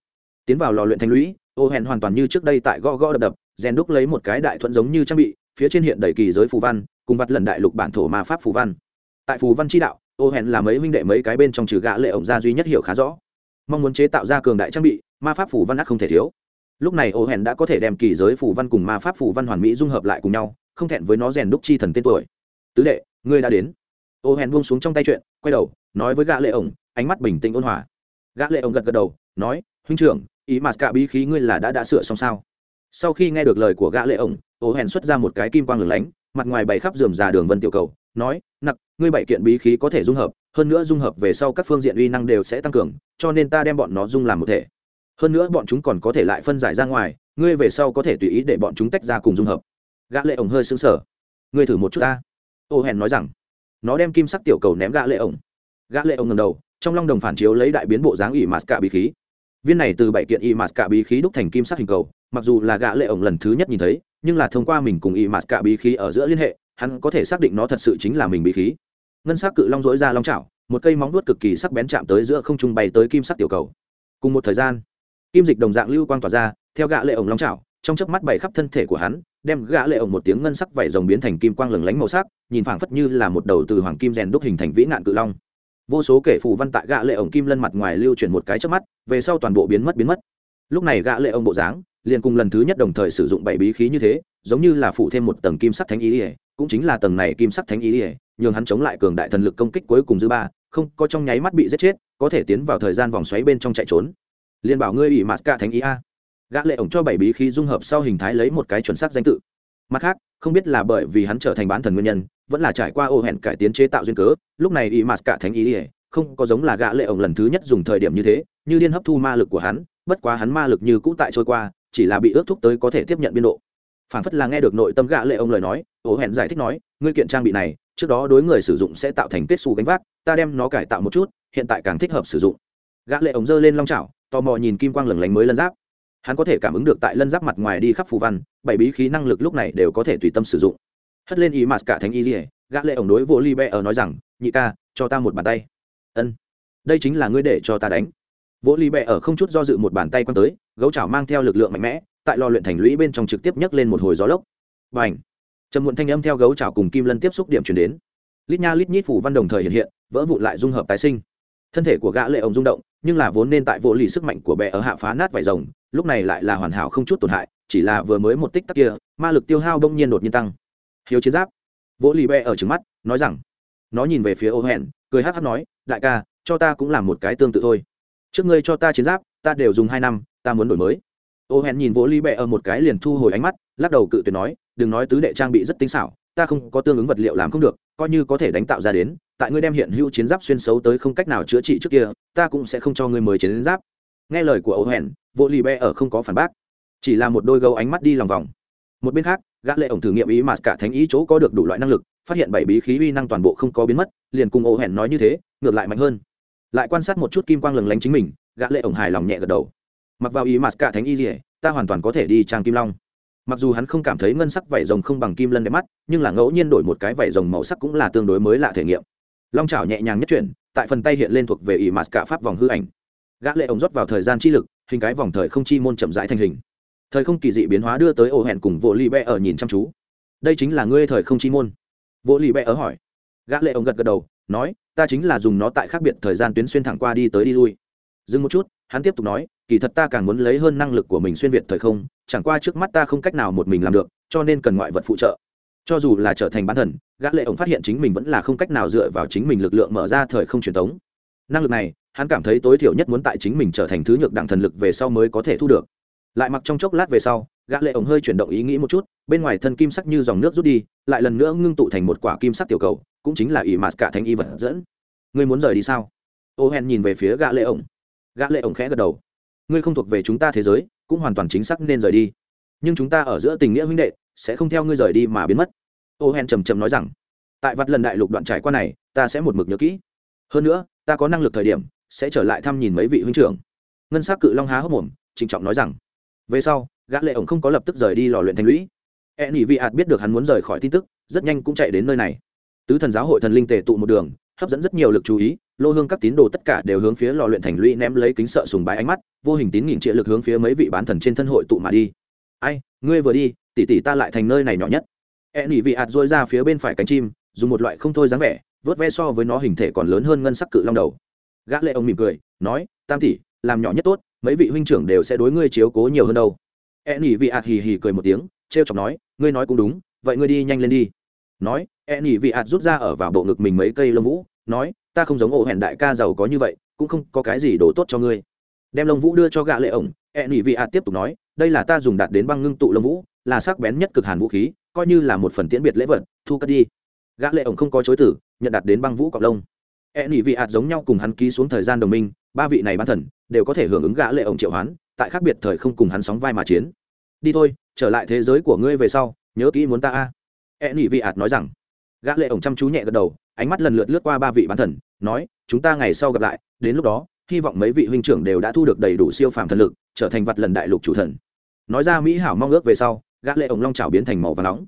Tiến vào lò luyện thanh lũy ô hèn hoàn toàn như trước đây tại gõ gõ đập đập rèn đúc lấy một cái đại thuận giống như trang bị, phía trên hiện đầy kỳ giới phù văn, cùng vặt lần đại lục bản thổ ma pháp phù văn. Tại phù văn chi đạo, ô Hẹn là mấy huynh đệ mấy cái bên trong trừ gã lệ ổng ra duy nhất hiểu khá rõ. Mong muốn chế tạo ra cường đại trang bị, ma pháp phù văn ác không thể thiếu. Lúc này ô Hẹn đã có thể đem kỳ giới phù văn cùng ma pháp phù văn hoàn mỹ dung hợp lại cùng nhau, không thẹn với nó rèn đúc chi thần tên tuổi. Tứ đệ, ngươi đã đến. Ô Hẹn buông xuống trong tay chuyện, quay đầu, nói với gã lệ ổng, ánh mắt bình tĩnh ôn hòa. Gã lệ ổng gật gật đầu, nói, huynh trưởng, ý mà cả bí khí ngươi là đã đã sửa xong sao? Sau khi nghe được lời của gã lệ ổng ô hèn xuất ra một cái kim quang lửng lánh, mặt ngoài bày khắp rườm rà đường vân tiểu cầu, nói, nặc, ngươi bảy kiện bí khí có thể dung hợp, hơn nữa dung hợp về sau các phương diện uy năng đều sẽ tăng cường, cho nên ta đem bọn nó dung làm một thể. Hơn nữa bọn chúng còn có thể lại phân giải ra ngoài, ngươi về sau có thể tùy ý để bọn chúng tách ra cùng dung hợp. Gã lệ ổng hơi sững sờ. Ngươi thử một chút ta. Ô hèn nói rằng. Nó đem kim sắc tiểu cầu ném gã lệ ổng. Gã lệ ổng ngẩng đầu, trong long đồng phản chiếu lấy đại biến bộ dáng ủy mạt cả bí khí viên này từ bảy kiện y mạt cả bí khí đúc thành kim sắc hình cầu, mặc dù là gã lệ ổng lần thứ nhất nhìn thấy, nhưng là thông qua mình cùng y mạt cả bí khí ở giữa liên hệ, hắn có thể xác định nó thật sự chính là mình bí khí. Ngân sắc cự long dối ra long chảo, một cây móng vuốt cực kỳ sắc bén chạm tới giữa không trung bay tới kim sắc tiểu cầu. Cùng một thời gian, kim dịch đồng dạng lưu quang tỏa ra, theo gã lệ ổng long chảo, trong chớp mắt bảy khắp thân thể của hắn, đem gã lệ ổng một tiếng ngân sắc vảy rồng biến thành kim quang lừng lánh màu sắc, nhìn phảng phất như là một đầu từ hoàng kim rèn đúc hình thành vĩ nạn cự long vô số kể phù văn tại gã lệ ổng kim lân mặt ngoài lưu chuyển một cái chớp mắt, về sau toàn bộ biến mất biến mất. Lúc này gã lệ ổng bộ dáng, liền cùng lần thứ nhất đồng thời sử dụng bảy bí khí như thế, giống như là phụ thêm một tầng kim sắc thánh ý ỉa cũng chính là tầng này kim sắc thánh ý ỉa nhường hắn chống lại cường đại thần lực công kích cuối cùng dư ba, không có trong nháy mắt bị giết chết, có thể tiến vào thời gian vòng xoáy bên trong chạy trốn. Liền bảo ngươi ủy mạt cả thánh ý a. Gã lệ ổng cho bảy bí khí dung hợp sau hình thái lấy một cái chuẩn xác danh tự. Mặt khác, không biết là bởi vì hắn trở thành bán thần nguyên nhân vẫn là trải qua ô hẹn cải tiến chế tạo duyên cớ, lúc này y mạt cả thánh ý ỉa không có giống là gã lệ ổng lần thứ nhất dùng thời điểm như thế, như điên hấp thu ma lực của hắn, bất quá hắn ma lực như cũ tại trôi qua, chỉ là bị ước thúc tới có thể tiếp nhận biên độ. Phản phất là nghe được nội tâm gã lệ ông lời nói, ô hẹn giải thích nói, ngươi kiện trang bị này, trước đó đối người sử dụng sẽ tạo thành kết xù gánh vác, ta đem nó cải tạo một chút, hiện tại càng thích hợp sử dụng. Gã lệ ông giơ lên long chảo, tò mò nhìn kim quang lửng lánh mới lân giáp. Hắn có thể cảm ứng được tại lân giáp mặt ngoài đi khắp phù văn, bảy bí khí năng lực lúc này đều có thể tùy tâm sử dụng hất lên ý mặt cả thánh y dỉa gã lệ ông đối vô ly bẹ ở nói rằng, nhị ca, cho ta một bàn tay. Ân, đây chính là ngươi để cho ta đánh. Vỗ ly bẹ ở không chút do dự một bàn tay quăng tới, gấu chảo mang theo lực lượng mạnh mẽ, tại lò luyện thành lũy bên trong trực tiếp nhấc lên một hồi gió lốc. Và ảnh trầm muộn thanh âm theo gấu chảo cùng kim lân tiếp xúc điểm chuyển đến. Lít nha lít nhít phủ văn đồng thời hiện hiện, vỡ vụn lại dung hợp tái sinh. Thân thể của gã lệ ổng rung động, nhưng là vốn nên tại vỗ lì sức mạnh của bẹ ở hạ phá nát vải rồng, lúc này lại là hoàn hảo không chút tổn hại, chỉ là vừa mới một tích tắc kia, ma lực tiêu hao đông nhiên đột nhiên tăng hiếu chiến giáp. Vỗ lì bẹ ở trứng mắt, nói rằng, nó nhìn về phía ô hẹn cười hát hát nói, đại ca, cho ta cũng làm một cái tương tự thôi. Trước ngươi cho ta chiến giáp, ta đều dùng hai năm, ta muốn đổi mới. Ô hẹn nhìn vỗ lì bẹ ở một cái liền thu hồi ánh mắt, lắc đầu cự tuyệt nói, đừng nói tứ đệ trang bị rất tinh xảo, ta không có tương ứng vật liệu làm không được, coi như có thể đánh tạo ra đến, tại ngươi đem hiện hữu chiến giáp xuyên xấu tới không cách nào chữa trị trước kia, ta cũng sẽ không cho ngươi mới chiến giáp. Nghe lời của ô hẹn vỗ lì bẹ ở không có phản bác, chỉ là một đôi gấu ánh mắt đi lòng vòng. Một bên khác gã lệ ổng thử nghiệm ý mà cả thánh ý chỗ có được đủ loại năng lực, phát hiện bảy bí khí uy năng toàn bộ không có biến mất, liền cùng ô hẹn nói như thế, ngược lại mạnh hơn. Lại quan sát một chút kim quang lừng lánh chính mình, gã lệ ổng hài lòng nhẹ gật đầu. Mặc vào ý mà cả thánh y gì ta hoàn toàn có thể đi trang kim long. Mặc dù hắn không cảm thấy ngân sắc vảy rồng không bằng kim lân đẹp mắt, nhưng là ngẫu nhiên đổi một cái vảy rồng màu sắc cũng là tương đối mới lạ thể nghiệm. Long chảo nhẹ nhàng nhất chuyển, tại phần tay hiện lên thuộc về ý mà cả pháp vòng hư ảnh. Gã lệ ống rót vào thời gian chi lực, hình cái vòng thời không chi môn chậm rãi thành hình thời không kỳ dị biến hóa đưa tới ổ hẹn cùng vỗ lì bẹ ở nhìn chăm chú. Đây chính là ngươi thời không chi môn. Vỗ lì bẹ ở hỏi. Gã lệ ông gật gật đầu, nói, ta chính là dùng nó tại khác biệt thời gian tuyến xuyên thẳng qua đi tới đi lui. Dừng một chút, hắn tiếp tục nói, kỳ thật ta càng muốn lấy hơn năng lực của mình xuyên việt thời không, chẳng qua trước mắt ta không cách nào một mình làm được, cho nên cần ngoại vật phụ trợ. Cho dù là trở thành bán thần, gã lệ ổng phát hiện chính mình vẫn là không cách nào dựa vào chính mình lực lượng mở ra thời không truyền thống. Năng lực này, hắn cảm thấy tối thiểu nhất muốn tại chính mình trở thành thứ nhược đẳng thần lực về sau mới có thể thu được lại mặc trong chốc lát về sau, gã lệ ổng hơi chuyển động ý nghĩ một chút, bên ngoài thân kim sắc như dòng nước rút đi, lại lần nữa ngưng tụ thành một quả kim sắc tiểu cầu, cũng chính là ỷ mạt cả thành y vật dẫn. Ngươi muốn rời đi sao? Ô hèn nhìn về phía gã lệ ổng. Gã lệ ổng khẽ gật đầu. Ngươi không thuộc về chúng ta thế giới, cũng hoàn toàn chính xác nên rời đi. Nhưng chúng ta ở giữa tình nghĩa huynh đệ, sẽ không theo ngươi rời đi mà biến mất. Ô hèn trầm trầm nói rằng, tại vặt lần đại lục đoạn trải qua này, ta sẽ một mực nhớ kỹ. Hơn nữa, ta có năng lực thời điểm, sẽ trở lại thăm nhìn mấy vị huynh trưởng. Ngân s á c cự long há hốc mồm, trịnh trọng nói rằng về sau, gã lệ ổng không có lập tức rời đi lò luyện thành lũy. E nỉ vị ạt biết được hắn muốn rời khỏi tin tức, rất nhanh cũng chạy đến nơi này. Tứ thần giáo hội thần linh tề tụ một đường, hấp dẫn rất nhiều lực chú ý, lô hương các tín đồ tất cả đều hướng phía lò luyện thành lũy ném lấy kính sợ sùng bái ánh mắt, vô hình tín nghìn trịa lực hướng phía mấy vị bán thần trên thân hội tụ mà đi. Ai, ngươi vừa đi tỷ tỷ ta lại thành nơi này nhỏ nhất. E nỉ vị ạt dôi ra phía bên phải cánh chim, dùng một loại không thôi dáng vẻ, vớt ve so với nó hình thể còn lớn hơn ngân sắc cự long đầu. Gã lệ ông mỉm cười, nói, tam tỷ làm nhỏ nhất tốt, mấy vị huynh trưởng đều sẽ đối ngươi chiếu cố nhiều hơn đâu. E nỉ vị ạt hì hì cười một tiếng, trêu chọc nói, ngươi nói cũng đúng, vậy ngươi đi nhanh lên đi. Nói e nỉ vị ạt rút ra ở vào bộ ngực mình mấy cây lông vũ, nói, ta không giống ổ hẹn đại ca giàu có như vậy, cũng không có cái gì đổ tốt cho ngươi. Đem lông vũ đưa cho gã lệ ổng e nỉ vị ạt tiếp tục nói, đây là ta dùng đạt đến băng ngưng tụ lông vũ, là sắc bén nhất cực hàn vũ khí, coi như là một phần tiễn biệt lễ vật, thu cất đi. Gã lệ ổng không có chối từ, nhận đạt đến băng vũ cọc lông e nỉ vị ạt giống nhau cùng hắn ký xuống thời gian đồng minh, ba vị này bán thần đều có thể hưởng ứng gã lệ ổng triệu hoán, tại khác biệt thời không cùng hắn sóng vai mà chiến. Đi thôi, trở lại thế giới của ngươi về sau, nhớ kỹ muốn ta a. E nỉ vị ạt nói rằng. Gã lệ ổng chăm chú nhẹ gật đầu, ánh mắt lần lượt lướt qua ba vị bán thần, nói, chúng ta ngày sau gặp lại, đến lúc đó, hy vọng mấy vị huynh trưởng đều đã thu được đầy đủ siêu phàm thần lực, trở thành vật lần đại lục chủ thần. Nói ra mỹ hảo mong ước về sau, gã lệ ổng long chảo biến thành màu vàng nóng.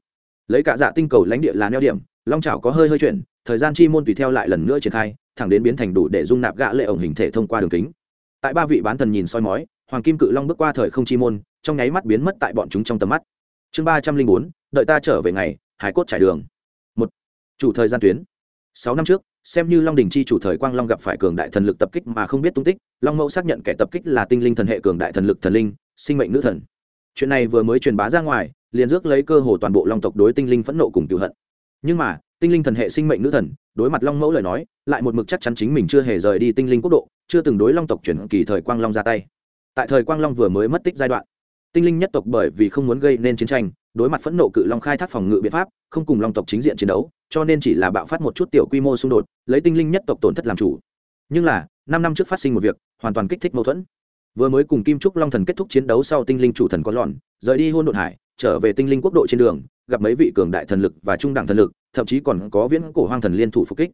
Lấy cả dạ tinh cầu lãnh địa là neo điểm, long chảo có hơi hơi chuyển thời gian chi môn tùy theo lại lần nữa triển khai, thẳng đến biến thành đủ để dung nạp gã lệ ổng hình thể thông qua đường kính. Tại ba vị bán thần nhìn soi mói, hoàng kim cự long bước qua thời không chi môn, trong nháy mắt biến mất tại bọn chúng trong tầm mắt. Chương ba trăm linh bốn, đợi ta trở về ngày, hải cốt trải đường. Một, chủ thời gian tuyến. Sáu năm trước, xem như long đình chi chủ thời quang long gặp phải cường đại thần lực tập kích mà không biết tung tích, long mẫu xác nhận kẻ tập kích là tinh linh thần hệ cường đại thần lực thần linh, sinh mệnh nữ thần. Chuyện này vừa mới truyền bá ra ngoài, liền rước lấy cơ hồ toàn bộ long tộc đối tinh linh phẫn nộ cùng cựu hận. Nhưng mà tinh linh thần hệ sinh mệnh nữ thần, đối mặt long mẫu lời nói, lại một mực chắc chắn chính mình chưa hề rời đi tinh linh quốc độ, chưa từng đối long tộc chuyển kỳ thời quang long ra tay. Tại thời quang long vừa mới mất tích giai đoạn, tinh linh nhất tộc bởi vì không muốn gây nên chiến tranh, đối mặt phẫn nộ cự long khai thác phòng ngự biện pháp, không cùng long tộc chính diện chiến đấu, cho nên chỉ là bạo phát một chút tiểu quy mô xung đột, lấy tinh linh nhất tộc tổn thất làm chủ. Nhưng là, năm năm trước phát sinh một việc, hoàn toàn kích thích mâu thuẫn. Vừa mới cùng kim trúc long thần kết thúc chiến đấu sau tinh linh chủ thần có lòn rời đi hôn đột hải, trở về tinh linh quốc độ trên đường, gặp mấy vị cường đại thần lực và trung đẳng thần lực thậm chí còn có viễn cổ hoang thần liên thủ phục kích.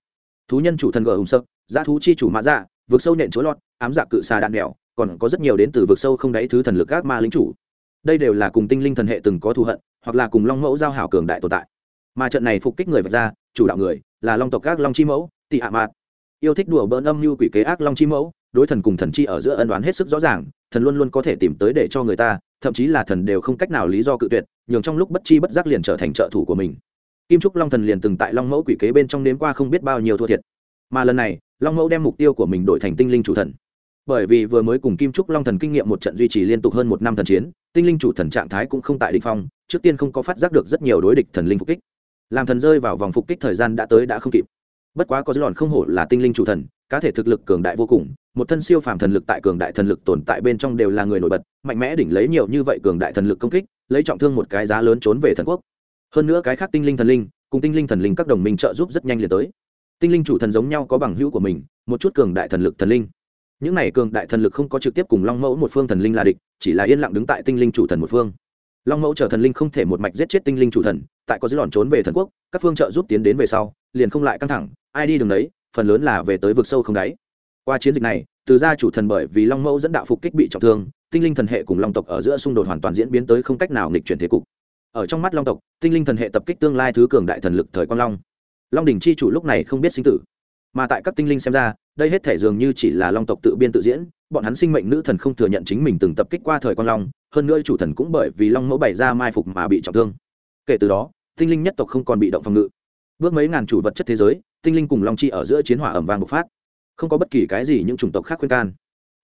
Thú nhân chủ thần gờ hùng sơ giá thú chi chủ mã dạ vượt sâu nện chối lọt, ám dạ cự xà đạn mèo, còn có rất nhiều đến từ vực sâu không đáy thứ thần lực các ma lính chủ. Đây đều là cùng tinh linh thần hệ từng có thù hận, hoặc là cùng long mẫu giao hảo cường đại tồn tại. Mà trận này phục kích người vật ra, chủ đạo người, là long tộc các long chi mẫu, tị hạ mạt. Yêu thích đùa bỡn âm mưu quỷ kế ác long chi mẫu, đối thần cùng thần chi ở giữa ân đoán hết sức rõ ràng, thần luôn luôn có thể tìm tới để cho người ta, thậm chí là thần đều không cách nào lý do cự tuyệt, nhường trong lúc bất chi bất giác liền trở thành trợ thủ của mình kim trúc long thần liền từng tại long mẫu quỷ kế bên trong nếm qua không biết bao nhiêu thua thiệt. Mà lần này, long mẫu đem mục tiêu của mình đổi thành tinh linh chủ thần. Bởi vì vừa mới cùng kim trúc long thần kinh nghiệm một trận duy trì liên tục hơn một năm thần chiến, tinh linh chủ thần trạng thái cũng không tại đ n h phong, trước tiên không có phát giác được rất nhiều đối địch thần linh phục kích. Làm thần rơi vào vòng phục kích thời gian đã tới đã không kịp. Bất quá có dư lòn không hổ là tinh linh chủ thần, cá thể thực lực cường đại vô cùng, một thân siêu phàm thần lực tại cường đại thần lực tồn tại bên trong đều là người nổi bật, mạnh mẽ đỉnh lấy nhiều như vậy cường đại thần lực công kích, lấy trọng thương một cái giá lớn trốn về thần quốc hơn nữa cái khác tinh linh thần linh, cùng tinh linh thần linh các đồng minh trợ giúp rất nhanh liền tới. Tinh linh chủ thần giống nhau có bằng hữu của mình, một chút cường đại thần lực thần linh. Những này cường đại thần lực không có trực tiếp cùng long mẫu một phương thần linh là địch, chỉ là yên lặng đứng tại tinh linh chủ thần một phương. Long mẫu chờ thần linh không thể một mạch giết chết tinh linh chủ thần, tại có dư lòn trốn về thần quốc, các phương trợ giúp tiến đến về sau, liền không lại căng thẳng, ai đi đường đấy, phần lớn là về tới vực sâu không đáy. Qua chiến dịch này, từ gia chủ thần bởi vì long mẫu dẫn đạo phục kích bị trọng thương, tinh linh thần hệ cùng long tộc ở giữa xung đột hoàn toàn diễn biến tới không cách nào nghịch chuyển thế cục ở trong mắt long tộc, tinh linh thần hệ tập kích tương lai thứ cường đại thần lực thời quang long. Long đình chi chủ lúc này không biết sinh tử. Mà tại các tinh linh xem ra, đây hết thể dường như chỉ là long tộc tự biên tự diễn, bọn hắn sinh mệnh nữ thần không thừa nhận chính mình từng tập kích qua thời quang long, hơn nữa chủ thần cũng bởi vì long mẫu bày ra mai phục mà bị trọng thương. Kể từ đó, tinh linh nhất tộc không còn bị động phòng ngự. Bước mấy ngàn chủ vật chất thế giới, tinh linh cùng long chi ở giữa chiến hỏa ẩm vàng bộc phát. Không có bất kỳ cái gì những chủng tộc khác khuyên can.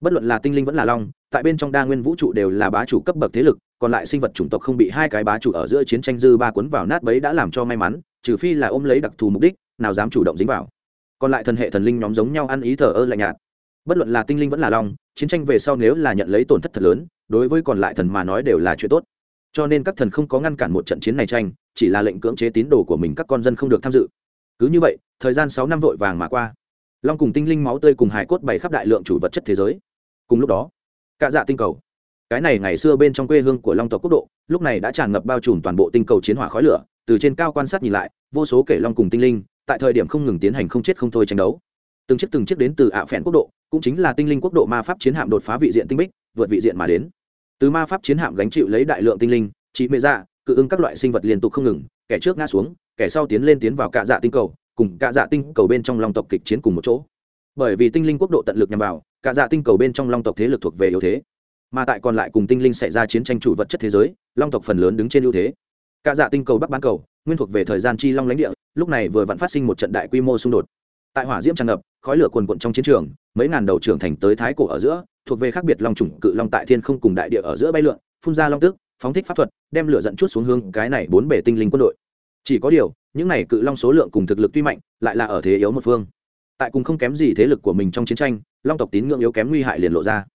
Bất luận là tinh linh vẫn là long, tại bên trong đa nguyên vũ trụ đều là bá chủ cấp bậc thế lực còn lại sinh vật chủng tộc không bị hai cái bá chủ ở giữa chiến tranh dư ba cuốn vào nát bấy đã làm cho may mắn, trừ phi là ôm lấy đặc thù mục đích, nào dám chủ động dính vào. Còn lại thần hệ thần linh nhóm giống nhau ăn ý thờ ơ lạnh nhạt. Bất luận là tinh linh vẫn là long, chiến tranh về sau nếu là nhận lấy tổn thất thật lớn, đối với còn lại thần mà nói đều là chuyện tốt. Cho nên các thần không có ngăn cản một trận chiến này tranh, chỉ là lệnh cưỡng chế tín đồ của mình các con dân không được tham dự. Cứ như vậy, thời gian sáu năm vội vàng mà qua. Long cùng tinh linh máu tươi cùng hải cốt bày khắp đại lượng chủ vật chất thế giới. Cùng lúc đó, cả dạ tinh cầu cái này ngày xưa bên trong quê hương của long tộc quốc độ, lúc này đã tràn ngập bao trùm toàn bộ tinh cầu chiến hỏa khói lửa, từ trên cao quan sát nhìn lại, vô số kể long cùng tinh linh, tại thời điểm không ngừng tiến hành không chết không thôi tranh đấu. Từng chiếc từng chiếc đến từ ạ phèn quốc độ, cũng chính là tinh linh quốc độ ma pháp chiến hạm đột phá vị diện tinh bích, vượt vị diện mà đến. Từ ma pháp chiến hạm gánh chịu lấy đại lượng tinh linh, chị mê ra dạ, cự ứng các loại sinh vật liên tục không ngừng, kẻ trước ngã xuống, kẻ sau tiến lên tiến vào cạ dạ tinh cầu, cùng cạ dạ tinh cầu bên trong long tộc kịch chiến cùng một chỗ. Bởi vì tinh linh quốc độ tận lực nhằm vào, cạ dạ tinh cầu bên trong long tộc thế lực thuộc về yếu thế mà tại còn lại cùng tinh linh xảy ra chiến tranh chủ vật chất thế giới, long tộc phần lớn đứng trên ưu thế. Cạ dạ tinh cầu bắc bán cầu, nguyên thuộc về thời gian chi long lãnh địa, lúc này vừa vặn phát sinh một trận đại quy mô xung đột. Tại hỏa diễm tràn ngập, khói lửa quần quận trong chiến trường, mấy ngàn đầu trưởng thành tới thái cổ ở giữa, thuộc về khác biệt long trùng cự long tại thiên không cùng đại địa ở giữa bay lượn, phun ra long tức, phóng thích pháp thuật, đem lửa dẫn chút xuống hướng cái này bốn bể tinh linh quân đội. Chỉ có điều, những này cự long số lượng cùng thực lực tuy mạnh, lại là ở thế yếu một phương. Tại cùng không kém gì thế lực của mình trong chiến tranh, long tộc tín ngưỡng yếu kém nguy hại liền lộ ra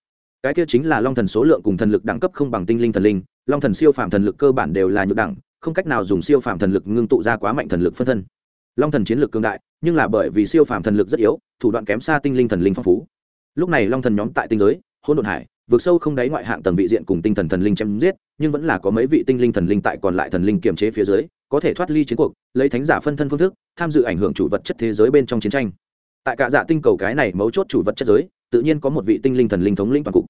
cái kia chính là long thần số lượng cùng thần lực đẳng cấp không bằng tinh linh thần linh, long thần siêu phàm thần lực cơ bản đều là nhược đẳng, không cách nào dùng siêu phàm thần lực ngưng tụ ra quá mạnh thần lực phân thân. Long thần chiến lược cường đại, nhưng là bởi vì siêu phàm thần lực rất yếu, thủ đoạn kém xa tinh linh thần linh phong phú. Lúc này long thần nhóm tại tinh giới, hỗn độn hải, vượt sâu không đáy ngoại hạng tầng vị diện cùng tinh thần thần linh chém giết, nhưng vẫn là có mấy vị tinh linh thần linh tại còn lại thần linh kiềm chế phía dưới, có thể thoát ly chiến cuộc, lấy thánh giả phân thân phương thức, tham dự ảnh hưởng chủ vật chất thế giới bên trong chiến tranh. Tại cả dạ tinh cầu cái này mấu chốt chủ vật chất giới tự nhiên có một vị tinh linh thần linh thống lĩnh toàn cục.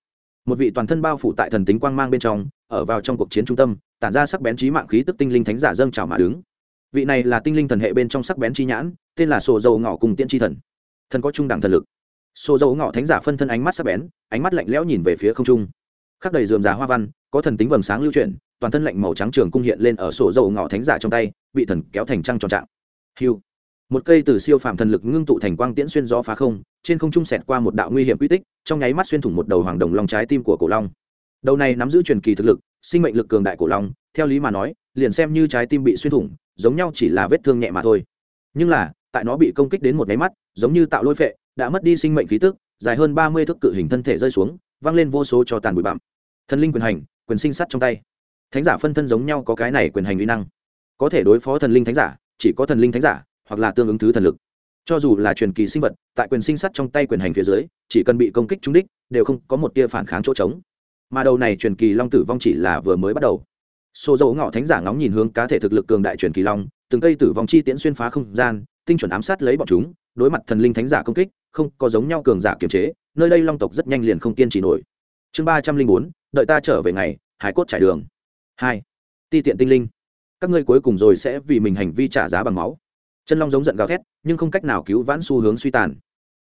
Một vị toàn thân bao phủ tại thần tính quang mang bên trong, ở vào trong cuộc chiến trung tâm, tản ra sắc bén trí mạng khí tức tinh linh thánh giả dâng trào mà đứng. Vị này là tinh linh thần hệ bên trong sắc bén chi nhãn, tên là sổ dầu ngỏ cùng tiên tri thần. Thần có trung đẳng thần lực. Sổ dầu ngỏ thánh giả phân thân ánh mắt sắc bén, ánh mắt lạnh lẽo nhìn về phía không trung. Khắc đầy dườm giá hoa văn, có thần tính vầng sáng lưu chuyển, toàn thân lạnh màu trắng trường cung hiện lên ở sổ dầu ngỏ thánh giả trong tay, bị thần kéo thành trăng tròn trạng. Hiu. Một cây từ siêu phàm thần lực ngưng tụ thành quang tiễn xuyên gió phá không trên không trung xẹt qua một đạo nguy hiểm quy tích, trong nháy mắt xuyên thủng một đầu hoàng đồng long trái tim của cổ long. Đầu này nắm giữ truyền kỳ thực lực, sinh mệnh lực cường đại cổ long, theo lý mà nói, liền xem như trái tim bị xuyên thủng, giống nhau chỉ là vết thương nhẹ mà thôi. Nhưng là, tại nó bị công kích đến một nháy mắt, giống như tạo lôi phệ, đã mất đi sinh mệnh khí tức, dài hơn ba mươi thước cự hình thân thể rơi xuống văng lên vô số cho tàn bụi bặm. Thần linh quyền hành, quyền sinh sắt trong tay. Thánh giả phân thân giống nhau có cái này quyền hành uy năng. Có thể đối phó thần linh thánh giả, chỉ có thần linh thánh giả, hoặc là tương ứng thứ thần lực cho dù là truyền kỳ sinh vật, tại quyền sinh sắt trong tay quyền hành phía dưới, chỉ cần bị công kích trúng đích, đều không có một tia phản kháng chỗ trống. Mà đầu này truyền kỳ long tử vong chỉ là vừa mới bắt đầu. Xô dầu ngọ thánh giả ngóng nhìn hướng cá thể thực lực cường đại truyền kỳ long, từng cây tử vong chi tiễn xuyên phá không gian, tinh chuẩn ám sát lấy bọn chúng, đối mặt thần linh thánh giả công kích, không có giống nhau cường giả kiềm chế, nơi đây long tộc rất nhanh liền không kiên trì nổi. Chương ba trăm linh bốn, đợi ta trở về ngày, hải cốt trải đường. Hai, ti tiện tinh linh. Các ngươi cuối cùng rồi sẽ vì mình hành vi trả giá bằng máu chân long giống giận gào thét, nhưng không cách nào cứu vãn xu hướng suy tàn.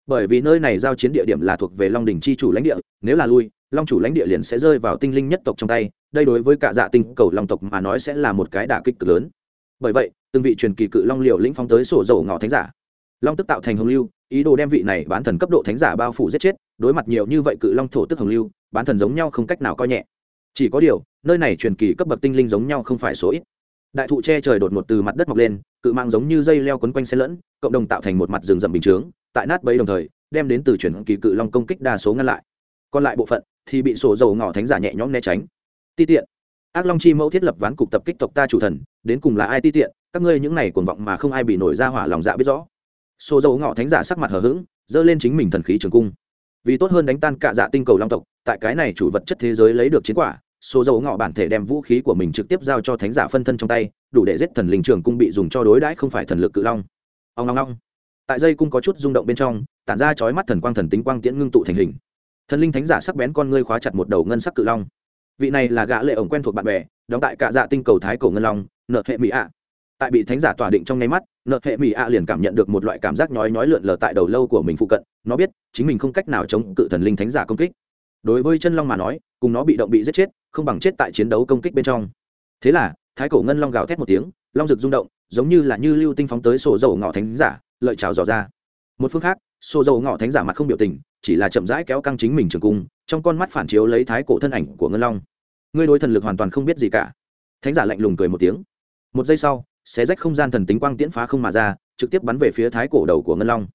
Bởi vì nơi này giao chiến địa điểm là thuộc về long đình chi chủ lãnh địa, nếu là lui, long chủ lãnh địa liền sẽ rơi vào tinh linh nhất tộc trong tay, đây đối với cả dạ tinh cầu long tộc mà nói sẽ là một cái đả kích cực lớn. Bởi vậy, từng vị truyền kỳ cự long liệu lĩnh phóng tới sổ dầu ngọ thánh giả. Long tức tạo thành hồng lưu, ý đồ đem vị này bán thần cấp độ thánh giả bao phủ giết chết, đối mặt nhiều như vậy cự long thổ tức hồng lưu, bán thần giống nhau không cách nào coi nhẹ. Chỉ có điều, nơi này truyền kỳ cấp bậc tinh linh giống nhau không phải số ít đại thụ che trời đột ngột từ mặt đất mọc lên, cự mạng giống như dây leo quấn quanh xe lẫn, cộng đồng tạo thành một mặt rừng rậm bình chướng, tại nát bấy đồng thời, đem đến từ chuyển kỳ cự long công kích đa số ngăn lại. Còn lại bộ phận thì bị sổ dầu ngỏ thánh giả nhẹ nhõm né tránh. Ti tiện. Ác long chi mẫu thiết lập ván cục tập kích tộc ta chủ thần, đến cùng là ai ti tiện, các ngươi những này cuồng vọng mà không ai bị nổi ra hỏa lòng dạ biết rõ. Sổ dầu ngỏ thánh giả sắc mặt hờ hững, giơ lên chính mình thần khí trường cung. Vì tốt hơn đánh tan cả dạ tinh cầu long tộc, tại cái này chủ vật chất thế giới lấy được chiến quả số dầu ngọ bản thể đem vũ khí của mình trực tiếp giao cho thánh giả phân thân trong tay, đủ để giết thần linh trường cung bị dùng cho đối đãi không phải thần lực cự long. Ông long long tại dây cung có chút rung động bên trong, tản ra chói mắt thần quang thần tính quang tiễn ngưng tụ thành hình. Thần linh thánh giả sắc bén con ngươi khóa chặt một đầu ngân sắc cự long. Vị này là gã lệ ổng quen thuộc bạn bè, đóng tại cả dạ tinh cầu thái cổ ngân long, nợ hệ mỹ ạ. Tại bị thánh giả tỏa định trong nháy mắt, nợ hệ mỹ ạ liền cảm nhận được một loại cảm giác nhói nhói lượn lờ tại đầu lâu của mình phụ cận, nó biết chính mình không cách nào chống cự thần linh thánh giả công kích. Đối với chân long mà nói, cùng nó bị động bị giết chết không bằng chết tại chiến đấu công kích bên trong. Thế là, thái cổ ngân long gào thét một tiếng, long rực rung động, giống như là như lưu tinh phóng tới sổ dầu ngọ thánh giả, lợi trào dò ra. Một phương khác, sổ dầu ngọ thánh giả mặt không biểu tình, chỉ là chậm rãi kéo căng chính mình trường cung, trong con mắt phản chiếu lấy thái cổ thân ảnh của ngân long. Ngươi đối thần lực hoàn toàn không biết gì cả. Thánh giả lạnh lùng cười một tiếng. Một giây sau, xé rách không gian thần tính quang tiễn phá không mà ra, trực tiếp bắn về phía thái cổ đầu của ngân long.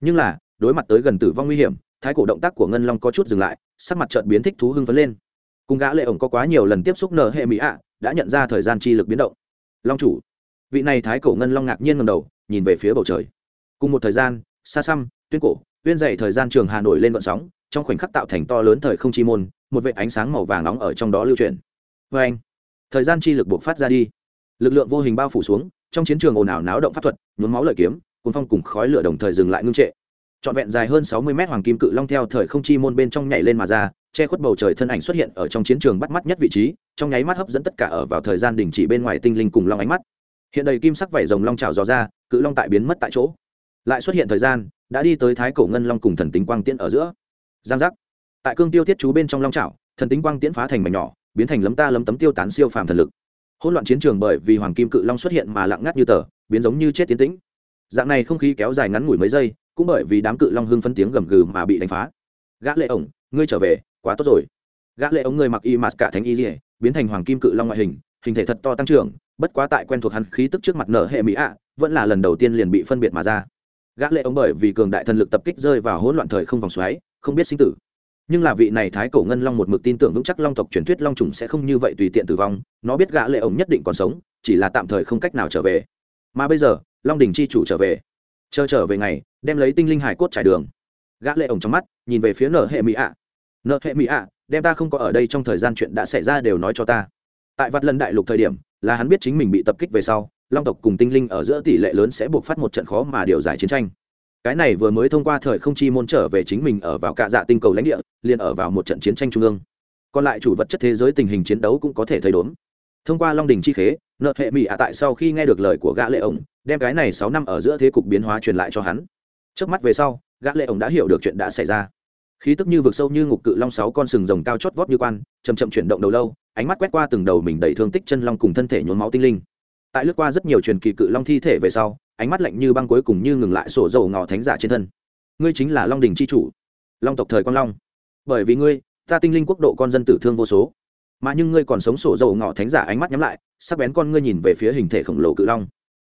Nhưng là, đối mặt tới gần tử vong nguy hiểm, thái cổ động tác của ngân long có chút dừng lại, sắc mặt trợt biến thích thú hưng phấn lên cùng gã lệ ổng có quá nhiều lần tiếp xúc nở hệ mỹ ạ, đã nhận ra thời gian chi lực biến động. Long chủ, vị này thái cổ ngân long ngạc nhiên ngẩng đầu, nhìn về phía bầu trời. Cùng một thời gian, xa xăm, tuyên cổ tuyên dậy thời gian trường hà nội lên vận sóng, trong khoảnh khắc tạo thành to lớn thời không chi môn, một vệ ánh sáng màu vàng nóng ở trong đó lưu truyền với anh, thời gian chi lực buộc phát ra đi. Lực lượng vô hình bao phủ xuống, trong chiến trường ồn ào náo động pháp thuật, nhuốm máu lợi kiếm, cuốn phong cùng khói lửa đồng thời dừng lại ngưng trệ. Trọn vẹn dài hơn sáu mươi mét hoàng kim cự long theo thời không chi môn bên trong nhảy lên mà ra che khuất bầu trời thân ảnh xuất hiện ở trong chiến trường bắt mắt nhất vị trí, trong nháy mắt hấp dẫn tất cả ở vào thời gian đình chỉ bên ngoài tinh linh cùng long ánh mắt. Hiện đầy kim sắc vảy rồng long trào dò ra, cự long tại biến mất tại chỗ. Lại xuất hiện thời gian, đã đi tới thái cổ ngân long cùng thần tính quang tiễn ở giữa. Giang giác. Tại cương tiêu thiết chú bên trong long trào thần tính quang tiễn phá thành mảnh nhỏ, biến thành lấm ta lấm tấm tiêu tán siêu phàm thần lực. Hỗn loạn chiến trường bởi vì hoàng kim cự long xuất hiện mà lặng ngắt như tờ, biến giống như chết tiến tĩnh. Dạng này không khí kéo dài ngắn ngủi mấy giây, cũng bởi vì đám cự long hưng phân tiếng gầm gừ mà bị đánh phá. Gã lệ ổng, ngươi trở về quá tốt rồi. Gã lệ ống người mặc y mạt cả thánh y rìa biến thành hoàng kim cự long ngoại hình hình thể thật to tăng trưởng, bất quá tại quen thuộc hắn khí tức trước mặt nở hệ mỹ ạ, vẫn là lần đầu tiên liền bị phân biệt mà ra. Gã lệ ống bởi vì cường đại thần lực tập kích rơi vào hỗn loạn thời không vòng xoáy, không biết sinh tử. Nhưng là vị này thái cổ ngân long một mực tin tưởng vững chắc long tộc truyền thuyết long trùng sẽ không như vậy tùy tiện tử vong, nó biết gã lệ ống nhất định còn sống, chỉ là tạm thời không cách nào trở về. Mà bây giờ, long đình chi chủ trở về. Chờ trở về ngày, đem lấy tinh linh hải cốt trải đường. Gã lệ ống trong mắt, nhìn về phía nở hệ mỹ ạ nợ hệ mỹ ạ, đem ta không có ở đây trong thời gian chuyện đã xảy ra đều nói cho ta. Tại vặt lần đại lục thời điểm, là hắn biết chính mình bị tập kích về sau, long tộc cùng tinh linh ở giữa tỷ lệ lớn sẽ buộc phát một trận khó mà điều giải chiến tranh. Cái này vừa mới thông qua thời không chi môn trở về chính mình ở vào cạ dạ tinh cầu lãnh địa, liền ở vào một trận chiến tranh trung ương. Còn lại chủ vật chất thế giới tình hình chiến đấu cũng có thể thấy đốn. Thông qua long đình chi khế, nợ hệ mỹ ạ tại sau khi nghe được lời của gã lệ ổng, đem cái này sáu năm ở giữa thế cục biến hóa truyền lại cho hắn. Trước mắt về sau, gã lệ ổng đã hiểu được chuyện đã xảy ra khí tức như vực sâu như ngục cự long sáu con sừng rồng cao chót vót như quan chầm chậm chuyển động đầu lâu, ánh mắt quét qua từng đầu mình đầy thương tích chân long cùng thân thể nhốn máu tinh linh. Tại lướt qua rất nhiều truyền kỳ cự long thi thể về sau, ánh mắt lạnh như băng cuối cùng như ngừng lại sổ dầu ngò thánh giả trên thân. Ngươi chính là long đình c h i chủ, long tộc thời con long. Bởi vì ngươi, ta tinh linh quốc độ con dân tử thương vô số. Mà nhưng ngươi còn sống sổ dầu ngọ thánh giả ánh mắt nhắm lại, sắc bén con ngươi nhìn về phía hình thể khổng lồ cự long.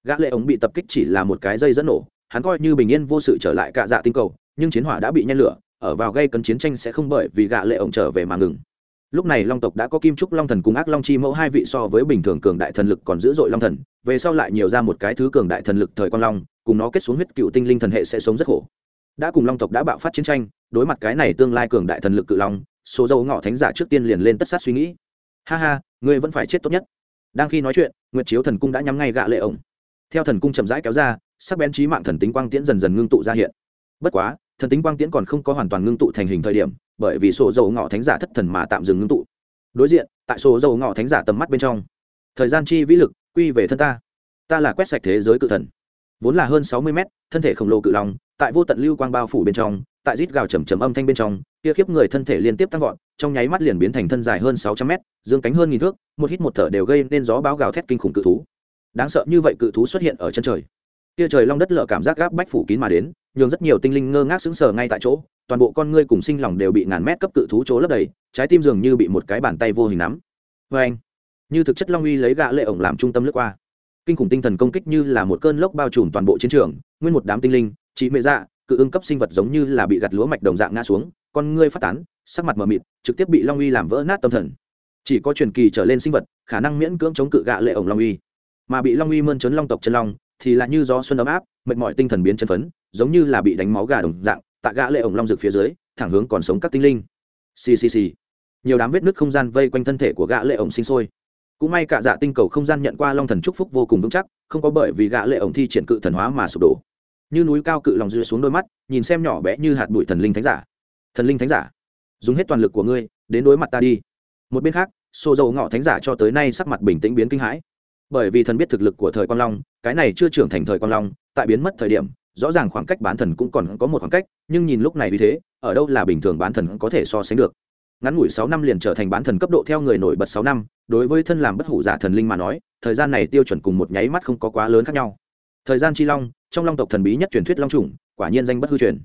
Gã lệ ống bị tập kích chỉ là một cái dây dẫn nổ, hắn coi như bình yên vô sự trở lại cạ dạ tinh cầu, nhưng chiến hỏa đã bị nhen lửa ở vào gây cấn chiến tranh sẽ không bởi vì gạ lệ ổng trở về mà ngừng. Lúc này long tộc đã có kim trúc long thần cùng ác long chi mẫu hai vị so với bình thường cường đại thần lực còn dữ dội long thần, về sau lại nhiều ra một cái thứ cường đại thần lực thời quang long, cùng nó kết xuống huyết cựu tinh linh thần hệ sẽ sống rất khổ. Đã cùng long tộc đã bạo phát chiến tranh, đối mặt cái này tương lai cường đại thần lực cự long, số dâu ngọ thánh giả trước tiên liền lên tất sát suy nghĩ. Ha ha, ngươi vẫn phải chết tốt nhất. Đang khi nói chuyện, nguyệt chiếu thần cung đã nhắm ngay gạ lệ ổng. Theo thần cung chậm rãi kéo ra, sắc bén trí mạng thần tính quang tiễn dần dần ngưng tụ ra hiện. Bất quá thần tính quang tiễn còn không có hoàn toàn ngưng tụ thành hình thời điểm, bởi vì sổ dầu ngọ thánh giả thất thần mà tạm dừng ngưng tụ. Đối diện, tại sổ dầu ngọ thánh giả tầm mắt bên trong, thời gian chi vĩ lực, quy về thân ta. Ta là quét sạch thế giới cự thần. Vốn là hơn sáu mươi mét, thân thể khổng lồ cự long, tại vô tận lưu quang bao phủ bên trong, tại rít gào trầm trầm âm thanh bên trong, kia khiếp người thân thể liên tiếp tăng vọt, trong nháy mắt liền biến thành thân dài hơn sáu trăm mét, dương cánh hơn nghìn thước, một hít một thở đều gây nên gió báo gào thét kinh khủng cự thú. Đáng sợ như vậy cự thú xuất hiện ở chân trời kia trời long đất lở cảm giác gáp bách phủ kín mà đến, nhường rất nhiều tinh linh ngơ ngác sững sờ ngay tại chỗ, toàn bộ con ngươi cùng sinh lòng đều bị ngàn mét cấp cự thú chỗ lấp đầy, trái tim dường như bị một cái bàn tay vô hình nắm. Vê anh, như thực chất long uy lấy gã lệ ổng làm trung tâm lướt qua. Kinh khủng tinh thần công kích như là một cơn lốc bao trùm toàn bộ chiến trường, nguyên một đám tinh linh chị mệ dạ cự ưng cấp sinh vật giống như là bị gặt lúa mạch đồng dạng ngã xuống, con ngươi phát tán, sắc mặt mờ mịt, trực tiếp bị long uy làm vỡ nát tâm thần. Chỉ có truyền kỳ trở lên sinh vật, khả năng miễn cưỡng chống cự gã lệ ổng long uy. Mà bị long uy mơn trớn long tộc chân long thì là như gió xuân ấm áp, mệt mỏi tinh thần biến chân phấn, giống như là bị đánh máu gà đồng dạng tạ gã lệ ổng long rực phía dưới, thẳng hướng còn sống các tinh linh. Xì xì xì. Nhiều đám vết nứt không gian vây quanh thân thể của gã lệ ổng sinh sôi. Cũng may cả dạ tinh cầu không gian nhận qua long thần chúc phúc vô cùng vững chắc, không có bởi vì gã lệ ổng thi triển cự thần hóa mà sụp đổ. Như núi cao cự lòng dưa xuống đôi mắt, nhìn xem nhỏ bé như hạt bụi thần linh thánh giả. Thần linh thánh giả, dùng hết toàn lực của ngươi, đến đối mặt ta đi. Một bên khác xô dầu ngọ thánh giả cho tới nay sắc mặt bình tĩnh biến kinh hãi bởi vì thần biết thực lực của thời quang long, cái này chưa trưởng thành thời quang long, tại biến mất thời điểm, rõ ràng khoảng cách bán thần cũng còn có một khoảng cách, nhưng nhìn lúc này vì thế, ở đâu là bình thường bán thần có thể so sánh được. Ngắn ngủi sáu năm liền trở thành bán thần cấp độ theo người nổi bật sáu năm, đối với thân làm bất hủ giả thần linh mà nói, thời gian này tiêu chuẩn cùng một nháy mắt không có quá lớn khác nhau. Thời gian chi long, trong long tộc thần bí nhất truyền thuyết long trùng quả nhiên danh bất hư truyền.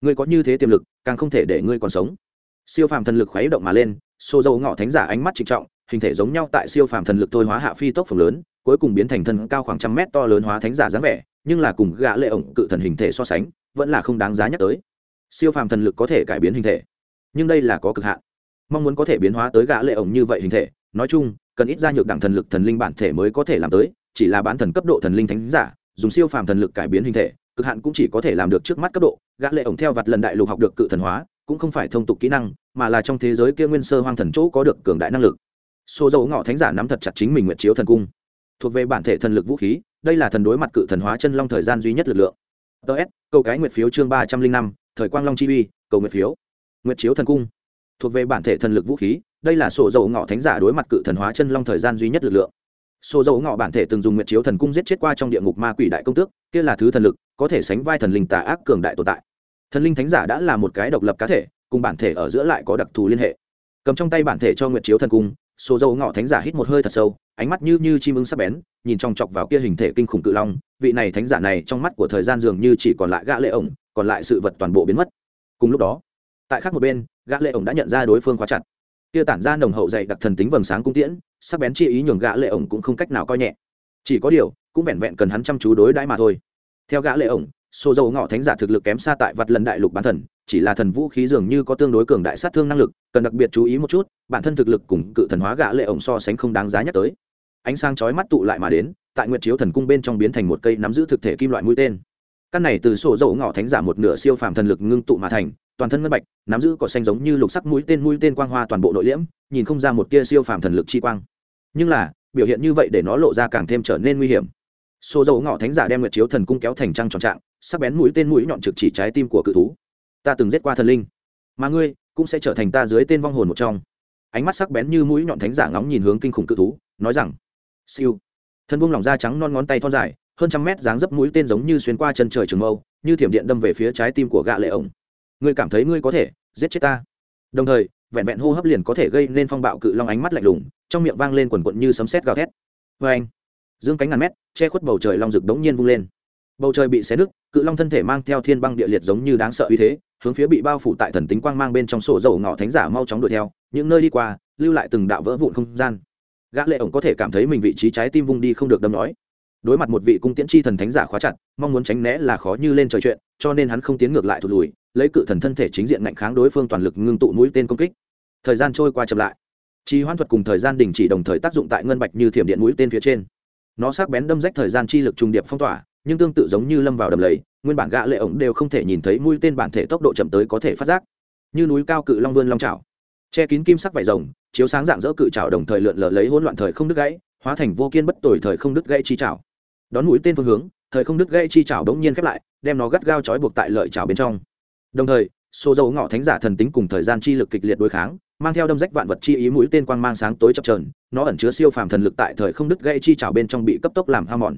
Ngươi có như thế tiềm lực, càng không thể để ngươi còn sống. Siêu phàm thần lực khuấy động mà lên xô dầu ngọ thánh giả ánh mắt trịnh trọng, hình thể giống nhau tại siêu phàm thần lực thôi hóa hạ phi tốc phồng lớn cuối cùng biến thành thân cao khoảng trăm mét to lớn hóa thánh giả dáng vẻ, nhưng là cùng gã lệ ổng cự thần hình thể so sánh, vẫn là không đáng giá nhắc tới. Siêu phàm thần lực có thể cải biến hình thể, nhưng đây là có cực hạn. Mong muốn có thể biến hóa tới gã lệ ổng như vậy hình thể, nói chung, cần ít ra nhược đẳng thần lực thần linh bản thể mới có thể làm tới, chỉ là bán thần cấp độ thần linh thánh giả, dùng siêu phàm thần lực cải biến hình thể, cực hạn cũng chỉ có thể làm được trước mắt cấp độ. Gã lệ ổng theo vặt lần đại lục học được cự thần hóa, cũng không phải thông tục kỹ năng, mà là trong thế giới kia nguyên sơ hoang thần chỗ có được cường đại năng lực. Số dấu ngọ thánh giả nắm thật chặt chính mình nguyện chiếu thần cung thuộc về bản thể thần lực vũ khí, đây là thần đối mặt cự thần hóa chân long thời gian duy nhất lực lượng. Ts câu cái nguyệt phiếu chương ba trăm linh năm, thời quang long chi uy, cầu nguyệt phiếu. Nguyệt chiếu thần cung. Thuộc về bản thể thần lực vũ khí, đây là sổ dầu ngọ thánh giả đối mặt cự thần hóa chân long thời gian duy nhất lực lượng. Sổ dầu ngọ bản thể từng dùng nguyệt chiếu thần cung giết chết qua trong địa ngục ma quỷ đại công tước, kia là thứ thần lực, có thể sánh vai thần linh tà ác cường đại tồn tại. Thần linh thánh giả đã là một cái độc lập cá thể, cùng bản thể ở giữa lại có đặc thù liên hệ. Cầm trong tay bản thể cho nguyệt chiếu thần cung, sổ dầu ngọ thánh giả hít một hơi thật sâu ánh mắt như như chim ưng sắc bén, nhìn trong chọc vào kia hình thể kinh khủng cự long, vị này thánh giả này trong mắt của thời gian dường như chỉ còn lại gã lệ ổng, còn lại sự vật toàn bộ biến mất. Cùng lúc đó, tại khác một bên, gã lệ ổng đã nhận ra đối phương khóa chặt. Kia tản ra nồng hậu dày đặc thần tính vầng sáng cung tiễn, sắc bén chi ý nhường gã lệ ổng cũng không cách nào coi nhẹ. Chỉ có điều, cũng vẹn vẹn cần hắn chăm chú đối đãi mà thôi. Theo gã lệ ổng, số dầu ngọ thánh giả thực lực kém xa tại vật lần đại lục bán thần, chỉ là thần vũ khí dường như có tương đối cường đại sát thương năng lực, cần đặc biệt chú ý một chút, bản thân thực lực cùng cự thần hóa gã lệ ổng so sánh không đáng giá nhắc tới ánh sáng chói mắt tụ lại mà đến, tại nguyệt chiếu thần cung bên trong biến thành một cây nắm giữ thực thể kim loại mũi tên. Căn này từ sổ dầu ngọ thánh giả một nửa siêu phàm thần lực ngưng tụ mà thành, toàn thân ngân bạch, nắm giữ cỏ xanh giống như lục sắc mũi tên mũi tên quang hoa toàn bộ nội liễm, nhìn không ra một tia siêu phàm thần lực chi quang. Nhưng là, biểu hiện như vậy để nó lộ ra càng thêm trở nên nguy hiểm. Sổ dầu ngọ thánh giả đem nguyệt chiếu thần cung kéo thành trăng tròn trạng, sắc bén mũi tên mũi nhọn trực chỉ trái tim của cự thú. Ta từng giết qua thần linh, mà ngươi cũng sẽ trở thành ta dưới tên vong hồn một trong. Ánh mắt sắc bén như mũi nhọn thánh giả ngóng nhìn hướng kinh khủng cự thú, nói rằng siêu. Thân buông lỏng da trắng non ngón tay thon dài, hơn trăm mét dáng dấp mũi tên giống như xuyên qua chân trời trường mâu, như thiểm điện đâm về phía trái tim của gạ lệ ổng. Ngươi cảm thấy ngươi có thể giết chết ta? Đồng thời, vẹn vẹn hô hấp liền có thể gây nên phong bạo cự long ánh mắt lạnh lùng, trong miệng vang lên quần quận như sấm sét gào thét. Vê anh, dương cánh ngàn mét, che khuất bầu trời long rực đống nhiên vung lên. Bầu trời bị xé nứt, cự long thân thể mang theo thiên băng địa liệt giống như đáng sợ uy thế, hướng phía bị bao phủ tại thần tính quang mang bên trong sổ dầu ngọ thánh giả mau chóng đuổi theo, những nơi đi qua, lưu lại từng đạo vỡ vụn không gian gã lệ ổng có thể cảm thấy mình vị trí trái tim vung đi không được đâm nói. Đối mặt một vị cung tiễn chi thần thánh giả khóa chặt, mong muốn tránh né là khó như lên trời chuyện, cho nên hắn không tiến ngược lại thụt lùi, lấy cự thần thân thể chính diện ngạnh kháng đối phương toàn lực ngưng tụ mũi tên công kích. Thời gian trôi qua chậm lại. Chi hoãn thuật cùng thời gian đình chỉ đồng thời tác dụng tại ngân bạch như thiểm điện mũi tên phía trên. Nó sắc bén đâm rách thời gian chi lực trùng điệp phong tỏa, nhưng tương tự giống như lâm vào đầm lầy, nguyên bản gã lệ ổng đều không thể nhìn thấy mũi tên bản thể tốc độ chậm tới có thể phát giác. Như núi cao cự long vươn long chảo che kín kim sắc vải rồng, chiếu sáng dạng dỡ cự chảo đồng thời lượn lờ lấy hỗn loạn thời không đứt gãy, hóa thành vô kiên bất tồi thời không đứt gãy chi chảo đón mũi tên phương hướng, thời không đứt gãy chi chảo đống nhiên khép lại, đem nó gắt gao trói buộc tại lợi chảo bên trong. Đồng thời, số dầu ngọ thánh giả thần tính cùng thời gian chi lực kịch liệt đối kháng, mang theo đâm rách vạn vật chi ý mũi tên quang mang sáng tối chập trờn nó ẩn chứa siêu phàm thần lực tại thời không đứt gãy chi chảo bên trong bị cấp tốc làm hao mòn.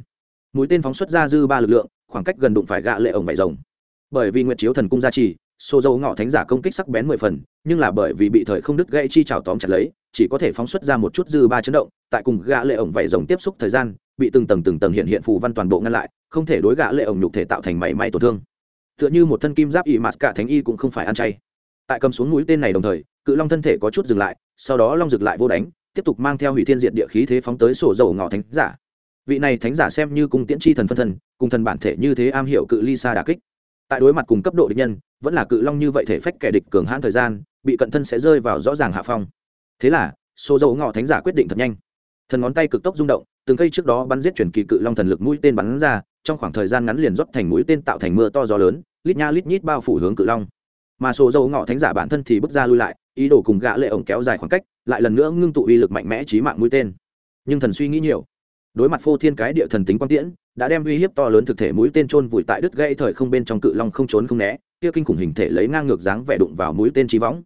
Mũi tên phóng xuất ra dư ba lực lượng, khoảng cách gần đụng phải gạ lệ ổng vải rồng. Bởi vì nguyệt chiếu thần cung gia trì xô dầu ngọ thánh giả công kích sắc bén mười phần nhưng là bởi vì bị thời không đứt gãy chi trào tóm chặt lấy, chỉ có thể phóng xuất ra một chút dư ba chấn động, tại cùng gã lệ ổng vảy rồng tiếp xúc thời gian, bị từng tầng từng tầng hiện hiện phù văn toàn bộ ngăn lại, không thể đối gã lệ ổng nhục thể tạo thành mảy may tổn thương. Tựa như một thân kim giáp y mạt cả thánh y cũng không phải ăn chay. Tại cầm xuống mũi tên này đồng thời, cự long thân thể có chút dừng lại, sau đó long dừng lại vô đánh, tiếp tục mang theo hủy thiên diệt địa khí thế phóng tới sổ dầu ngọ thánh giả. Vị này thánh giả xem như cung tiễn chi thần phân thân, cùng thần bản thể như thế am hiểu cự ly xa đà kích. Tại đối mặt cùng cấp độ địch nhân, vẫn là cự long như vậy thể phách kẻ địch cường hãn thời gian bị cận thân sẽ rơi vào rõ ràng hạ phong. Thế là, số dầu ngọ thánh giả quyết định thật nhanh. Thần ngón tay cực tốc rung động, từng cây trước đó bắn giết chuyển kỳ cự long thần lực mũi tên bắn ra, trong khoảng thời gian ngắn liền rót thành mũi tên tạo thành mưa to gió lớn, lít nha lít nhít bao phủ hướng cự long. Mà số dầu ngọ thánh giả bản thân thì bước ra lui lại, ý đồ cùng gã lệ ổng kéo dài khoảng cách, lại lần nữa ngưng tụ uy lực mạnh mẽ trí mạng mũi tên. Nhưng thần suy nghĩ nhiều. Đối mặt phô thiên cái địa thần tính quang tiễn, đã đem uy hiếp to lớn thực thể mũi tên trôn vùi tại đứt gãy thời không bên trong cự long không trốn không né, kia kinh khủng hình thể lấy ngang ngược dáng vẻ đụng vào mũi tên trí võng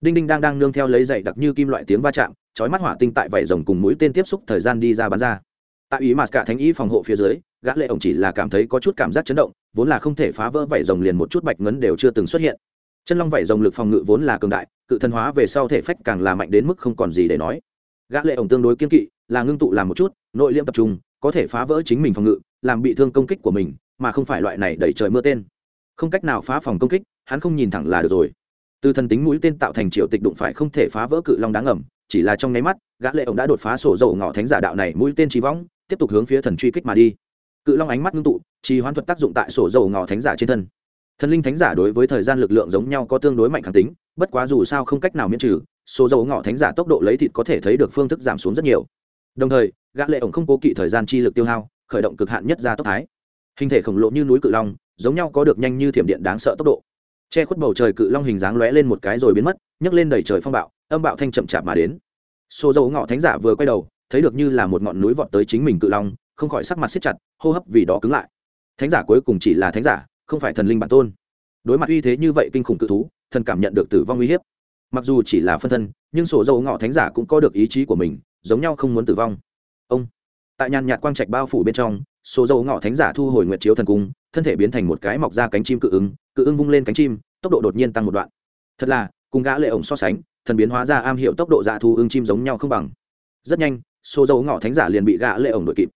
đinh đinh đang đang nương theo lấy dậy đặc như kim loại tiếng va chạm, chói mắt hỏa tinh tại vảy rồng cùng mũi tên tiếp xúc thời gian đi ra bắn ra. Tại ý mà cả thánh ý phòng hộ phía dưới, gã lệ ổng chỉ là cảm thấy có chút cảm giác chấn động, vốn là không thể phá vỡ vảy rồng liền một chút bạch ngấn đều chưa từng xuất hiện. Chân long vảy rồng lực phòng ngự vốn là cường đại, cự thân hóa về sau thể phách càng là mạnh đến mức không còn gì để nói. Gã lệ ổng tương đối kiên kỵ, là ngưng tụ làm một chút, nội liễm tập trung, có thể phá vỡ chính mình phòng ngự, làm bị thương công kích của mình, mà không phải loại này đẩy trời mưa tên. Không cách nào phá phòng công kích, hắn không nhìn thẳng là được rồi từ thần tính mũi tên tạo thành triệu tịch đụng phải không thể phá vỡ cự long đáng ngầm, chỉ là trong nháy mắt, gã lệ ổng đã đột phá sổ dầu ngọ thánh giả đạo này mũi tên trí võng, tiếp tục hướng phía thần truy kích mà đi. Cự long ánh mắt ngưng tụ, trì hoãn thuật tác dụng tại sổ dầu ngọ thánh giả trên thân. Thần linh thánh giả đối với thời gian lực lượng giống nhau có tương đối mạnh kháng tính, bất quá dù sao không cách nào miễn trừ số dầu ngọ thánh giả tốc độ lấy thịt có thể thấy được phương thức giảm xuống rất nhiều. Đồng thời, gã lệ ổng không cố kỵ thời gian chi lực tiêu hao, khởi động cực hạn nhất ra tốc thái. Hình thể khổng lồ như núi cự long, giống nhau có được nhanh như thiểm điện đáng sợ tốc độ che khuất bầu trời cự long hình dáng lóe lên một cái rồi biến mất, nhấc lên đầy trời phong bạo, âm bạo thanh chậm chạp mà đến. Xô dầu ngọ thánh giả vừa quay đầu, thấy được như là một ngọn núi vọt tới chính mình cự long, không khỏi sắc mặt siết chặt, hô hấp vì đó cứng lại. Thánh giả cuối cùng chỉ là thánh giả, không phải thần linh bản tôn. Đối mặt uy thế như vậy kinh khủng cự thú, thần cảm nhận được tử vong uy hiếp. Mặc dù chỉ là phân thân, nhưng sổ dầu ngọ thánh giả cũng có được ý chí của mình, giống nhau không muốn tử vong. Ông. Tại nhàn nhạt quang trạch bao phủ bên trong sổ dầu ngọ thánh giả thu hồi nguyệt chiếu thần cung, thân thể biến thành một cái mọc ra cánh chim cự ứng cự ưng vung lên cánh chim, tốc độ đột nhiên tăng một đoạn. Thật là, cùng gã lệ ổng so sánh, thần biến hóa ra am hiểu tốc độ dạ thu ưng chim giống nhau không bằng. Rất nhanh, số dầu ngọ thánh giả liền bị gã lệ ổng đuổi kịp.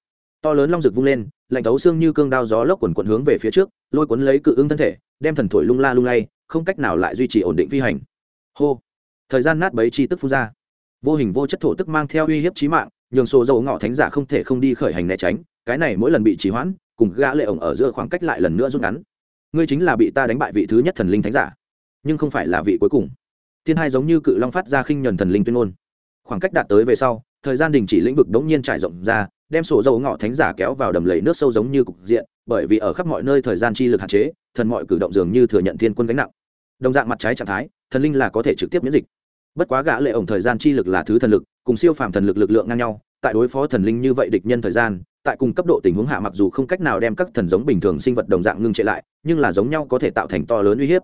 To lớn long rực vung lên, lạnh thấu xương như cương đao gió lốc quần quần hướng về phía trước, lôi cuốn lấy cự ưng thân thể, đem thần thổi lung la lung lay, không cách nào lại duy trì ổn định phi hành. Hô! Thời gian nát bấy chi tức phun ra. Vô hình vô chất thổ tức mang theo uy hiếp chí mạng, nhường số dầu ngọ thánh giả không thể không đi khởi hành né tránh, cái này mỗi lần bị trì hoãn, cùng gã lệ ổng ở giữa khoảng cách lại lần nữa rút ngắn ngươi chính là bị ta đánh bại vị thứ nhất thần linh thánh giả, nhưng không phải là vị cuối cùng. Thiên hai giống như cự long phát ra khinh nhẫn thần linh tuyên ngôn. Khoảng cách đạt tới về sau, thời gian đình chỉ lĩnh vực đống nhiên trải rộng ra, đem sổ dầu ngọ thánh giả kéo vào đầm lầy nước sâu giống như cục diện, bởi vì ở khắp mọi nơi thời gian chi lực hạn chế, thần mọi cử động dường như thừa nhận thiên quân gánh nặng. Đồng dạng mặt trái trạng thái, thần linh là có thể trực tiếp miễn dịch. Bất quá gã lệ ổng thời gian chi lực là thứ thần lực, cùng siêu phàm thần lực lực lượng ngang nhau, tại đối phó thần linh như vậy địch nhân thời gian, tại cùng cấp độ tình huống hạ mặc dù không cách nào đem các thần giống bình thường sinh vật đồng dạng ngưng trệ lại nhưng là giống nhau có thể tạo thành to lớn uy hiếp.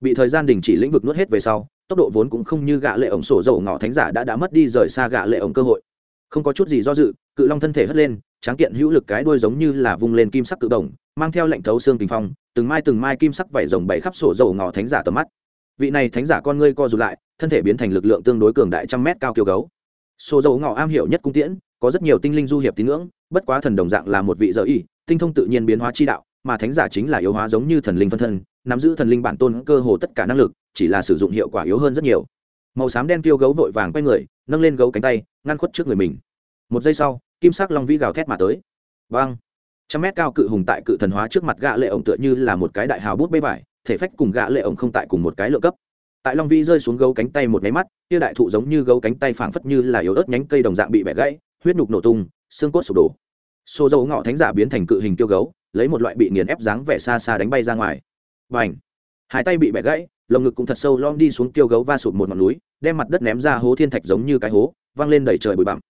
Bị thời gian đình chỉ lĩnh vực nuốt hết về sau, tốc độ vốn cũng không như gã lệ ổng sổ dầu ngọ thánh giả đã đã mất đi rời xa gã lệ ổng cơ hội. Không có chút gì do dự, cự long thân thể hất lên, tráng kiện hữu lực cái đuôi giống như là vung lên kim sắc cự đồng, mang theo lệnh thấu xương tình phong, từng mai từng mai kim sắc vảy rồng bảy khắp sổ dầu ngọ thánh giả tầm mắt. Vị này thánh giả con ngươi co rụt lại, thân thể biến thành lực lượng tương đối cường đại trăm mét cao kiêu gấu. Sổ dầu ngọ am hiểu nhất cung tiễn, có rất nhiều tinh linh du hiệp tín ngưỡng, bất quá thần đồng dạng là một vị dở y, tinh thông tự nhiên biến hóa chi đạo mà thánh giả chính là yếu hóa giống như thần linh phân thân, nắm giữ thần linh bản tôn cơ hồ tất cả năng lực, chỉ là sử dụng hiệu quả yếu hơn rất nhiều. Màu xám đen tiêu gấu vội vàng quay người, nâng lên gấu cánh tay, ngăn khuất trước người mình. Một giây sau, kim sắc long vĩ gào thét mà tới. Vang! Trăm mét cao cự hùng tại cự thần hóa trước mặt gã lệ ổng tựa như là một cái đại hào bút bê vải, thể phách cùng gã lệ ổng không tại cùng một cái lượng cấp. Tại long vĩ rơi xuống gấu cánh tay một máy mắt kia đại thụ giống như gấu cánh tay phảng phất như là yếu ớt nhánh cây đồng dạng bị bẻ gãy, huyết nhục nổ tung, xương cốt sụp đổ. Xô dầu ngọ thánh giả biến thành cự hình tiêu gấu lấy một loại bị nghiền ép dáng vẻ xa xa đánh bay ra ngoài. Và ảnh hai tay bị bẻ gãy, lồng ngực cũng thật sâu lom đi xuống tiêu gấu va sụp một ngọn núi, đem mặt đất ném ra hố thiên thạch giống như cái hố văng lên đẩy trời bụi bặm.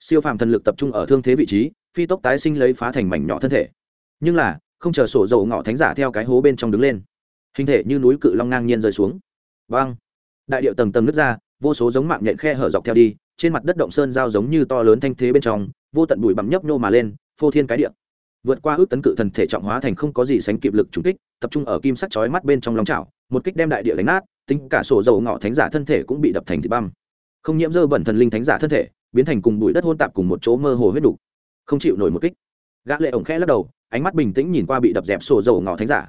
Siêu phàm thần lực tập trung ở thương thế vị trí, phi tốc tái sinh lấy phá thành mảnh nhỏ thân thể. Nhưng là, không chờ sổ dầu ngọ thánh giả theo cái hố bên trong đứng lên, hình thể như núi cự long ngang nhiên rơi xuống. Vang! Đại điệu tầng tầng nứt ra, vô số giống mạng nhện khe hở dọc theo đi, trên mặt đất động sơn giao giống như to lớn thanh thế bên trong, vô tận bụi bặm nhấp nhô mà lên, phô thiên cái địa vượt qua ước tấn cự thần thể trọng hóa thành không có gì sánh kịp lực trùng kích, tập trung ở kim sắc chói mắt bên trong lòng chảo, một kích đem đại địa đánh nát, tính cả sổ dầu ngọ thánh giả thân thể cũng bị đập thành thịt băm. Không nhiễm dơ bẩn thần linh thánh giả thân thể, biến thành cùng bụi đất hôn tạp cùng một chỗ mơ hồ huyết đục. Không chịu nổi một kích. Gã lệ ổng khẽ lắc đầu, ánh mắt bình tĩnh nhìn qua bị đập dẹp sổ dầu ngọ thánh giả.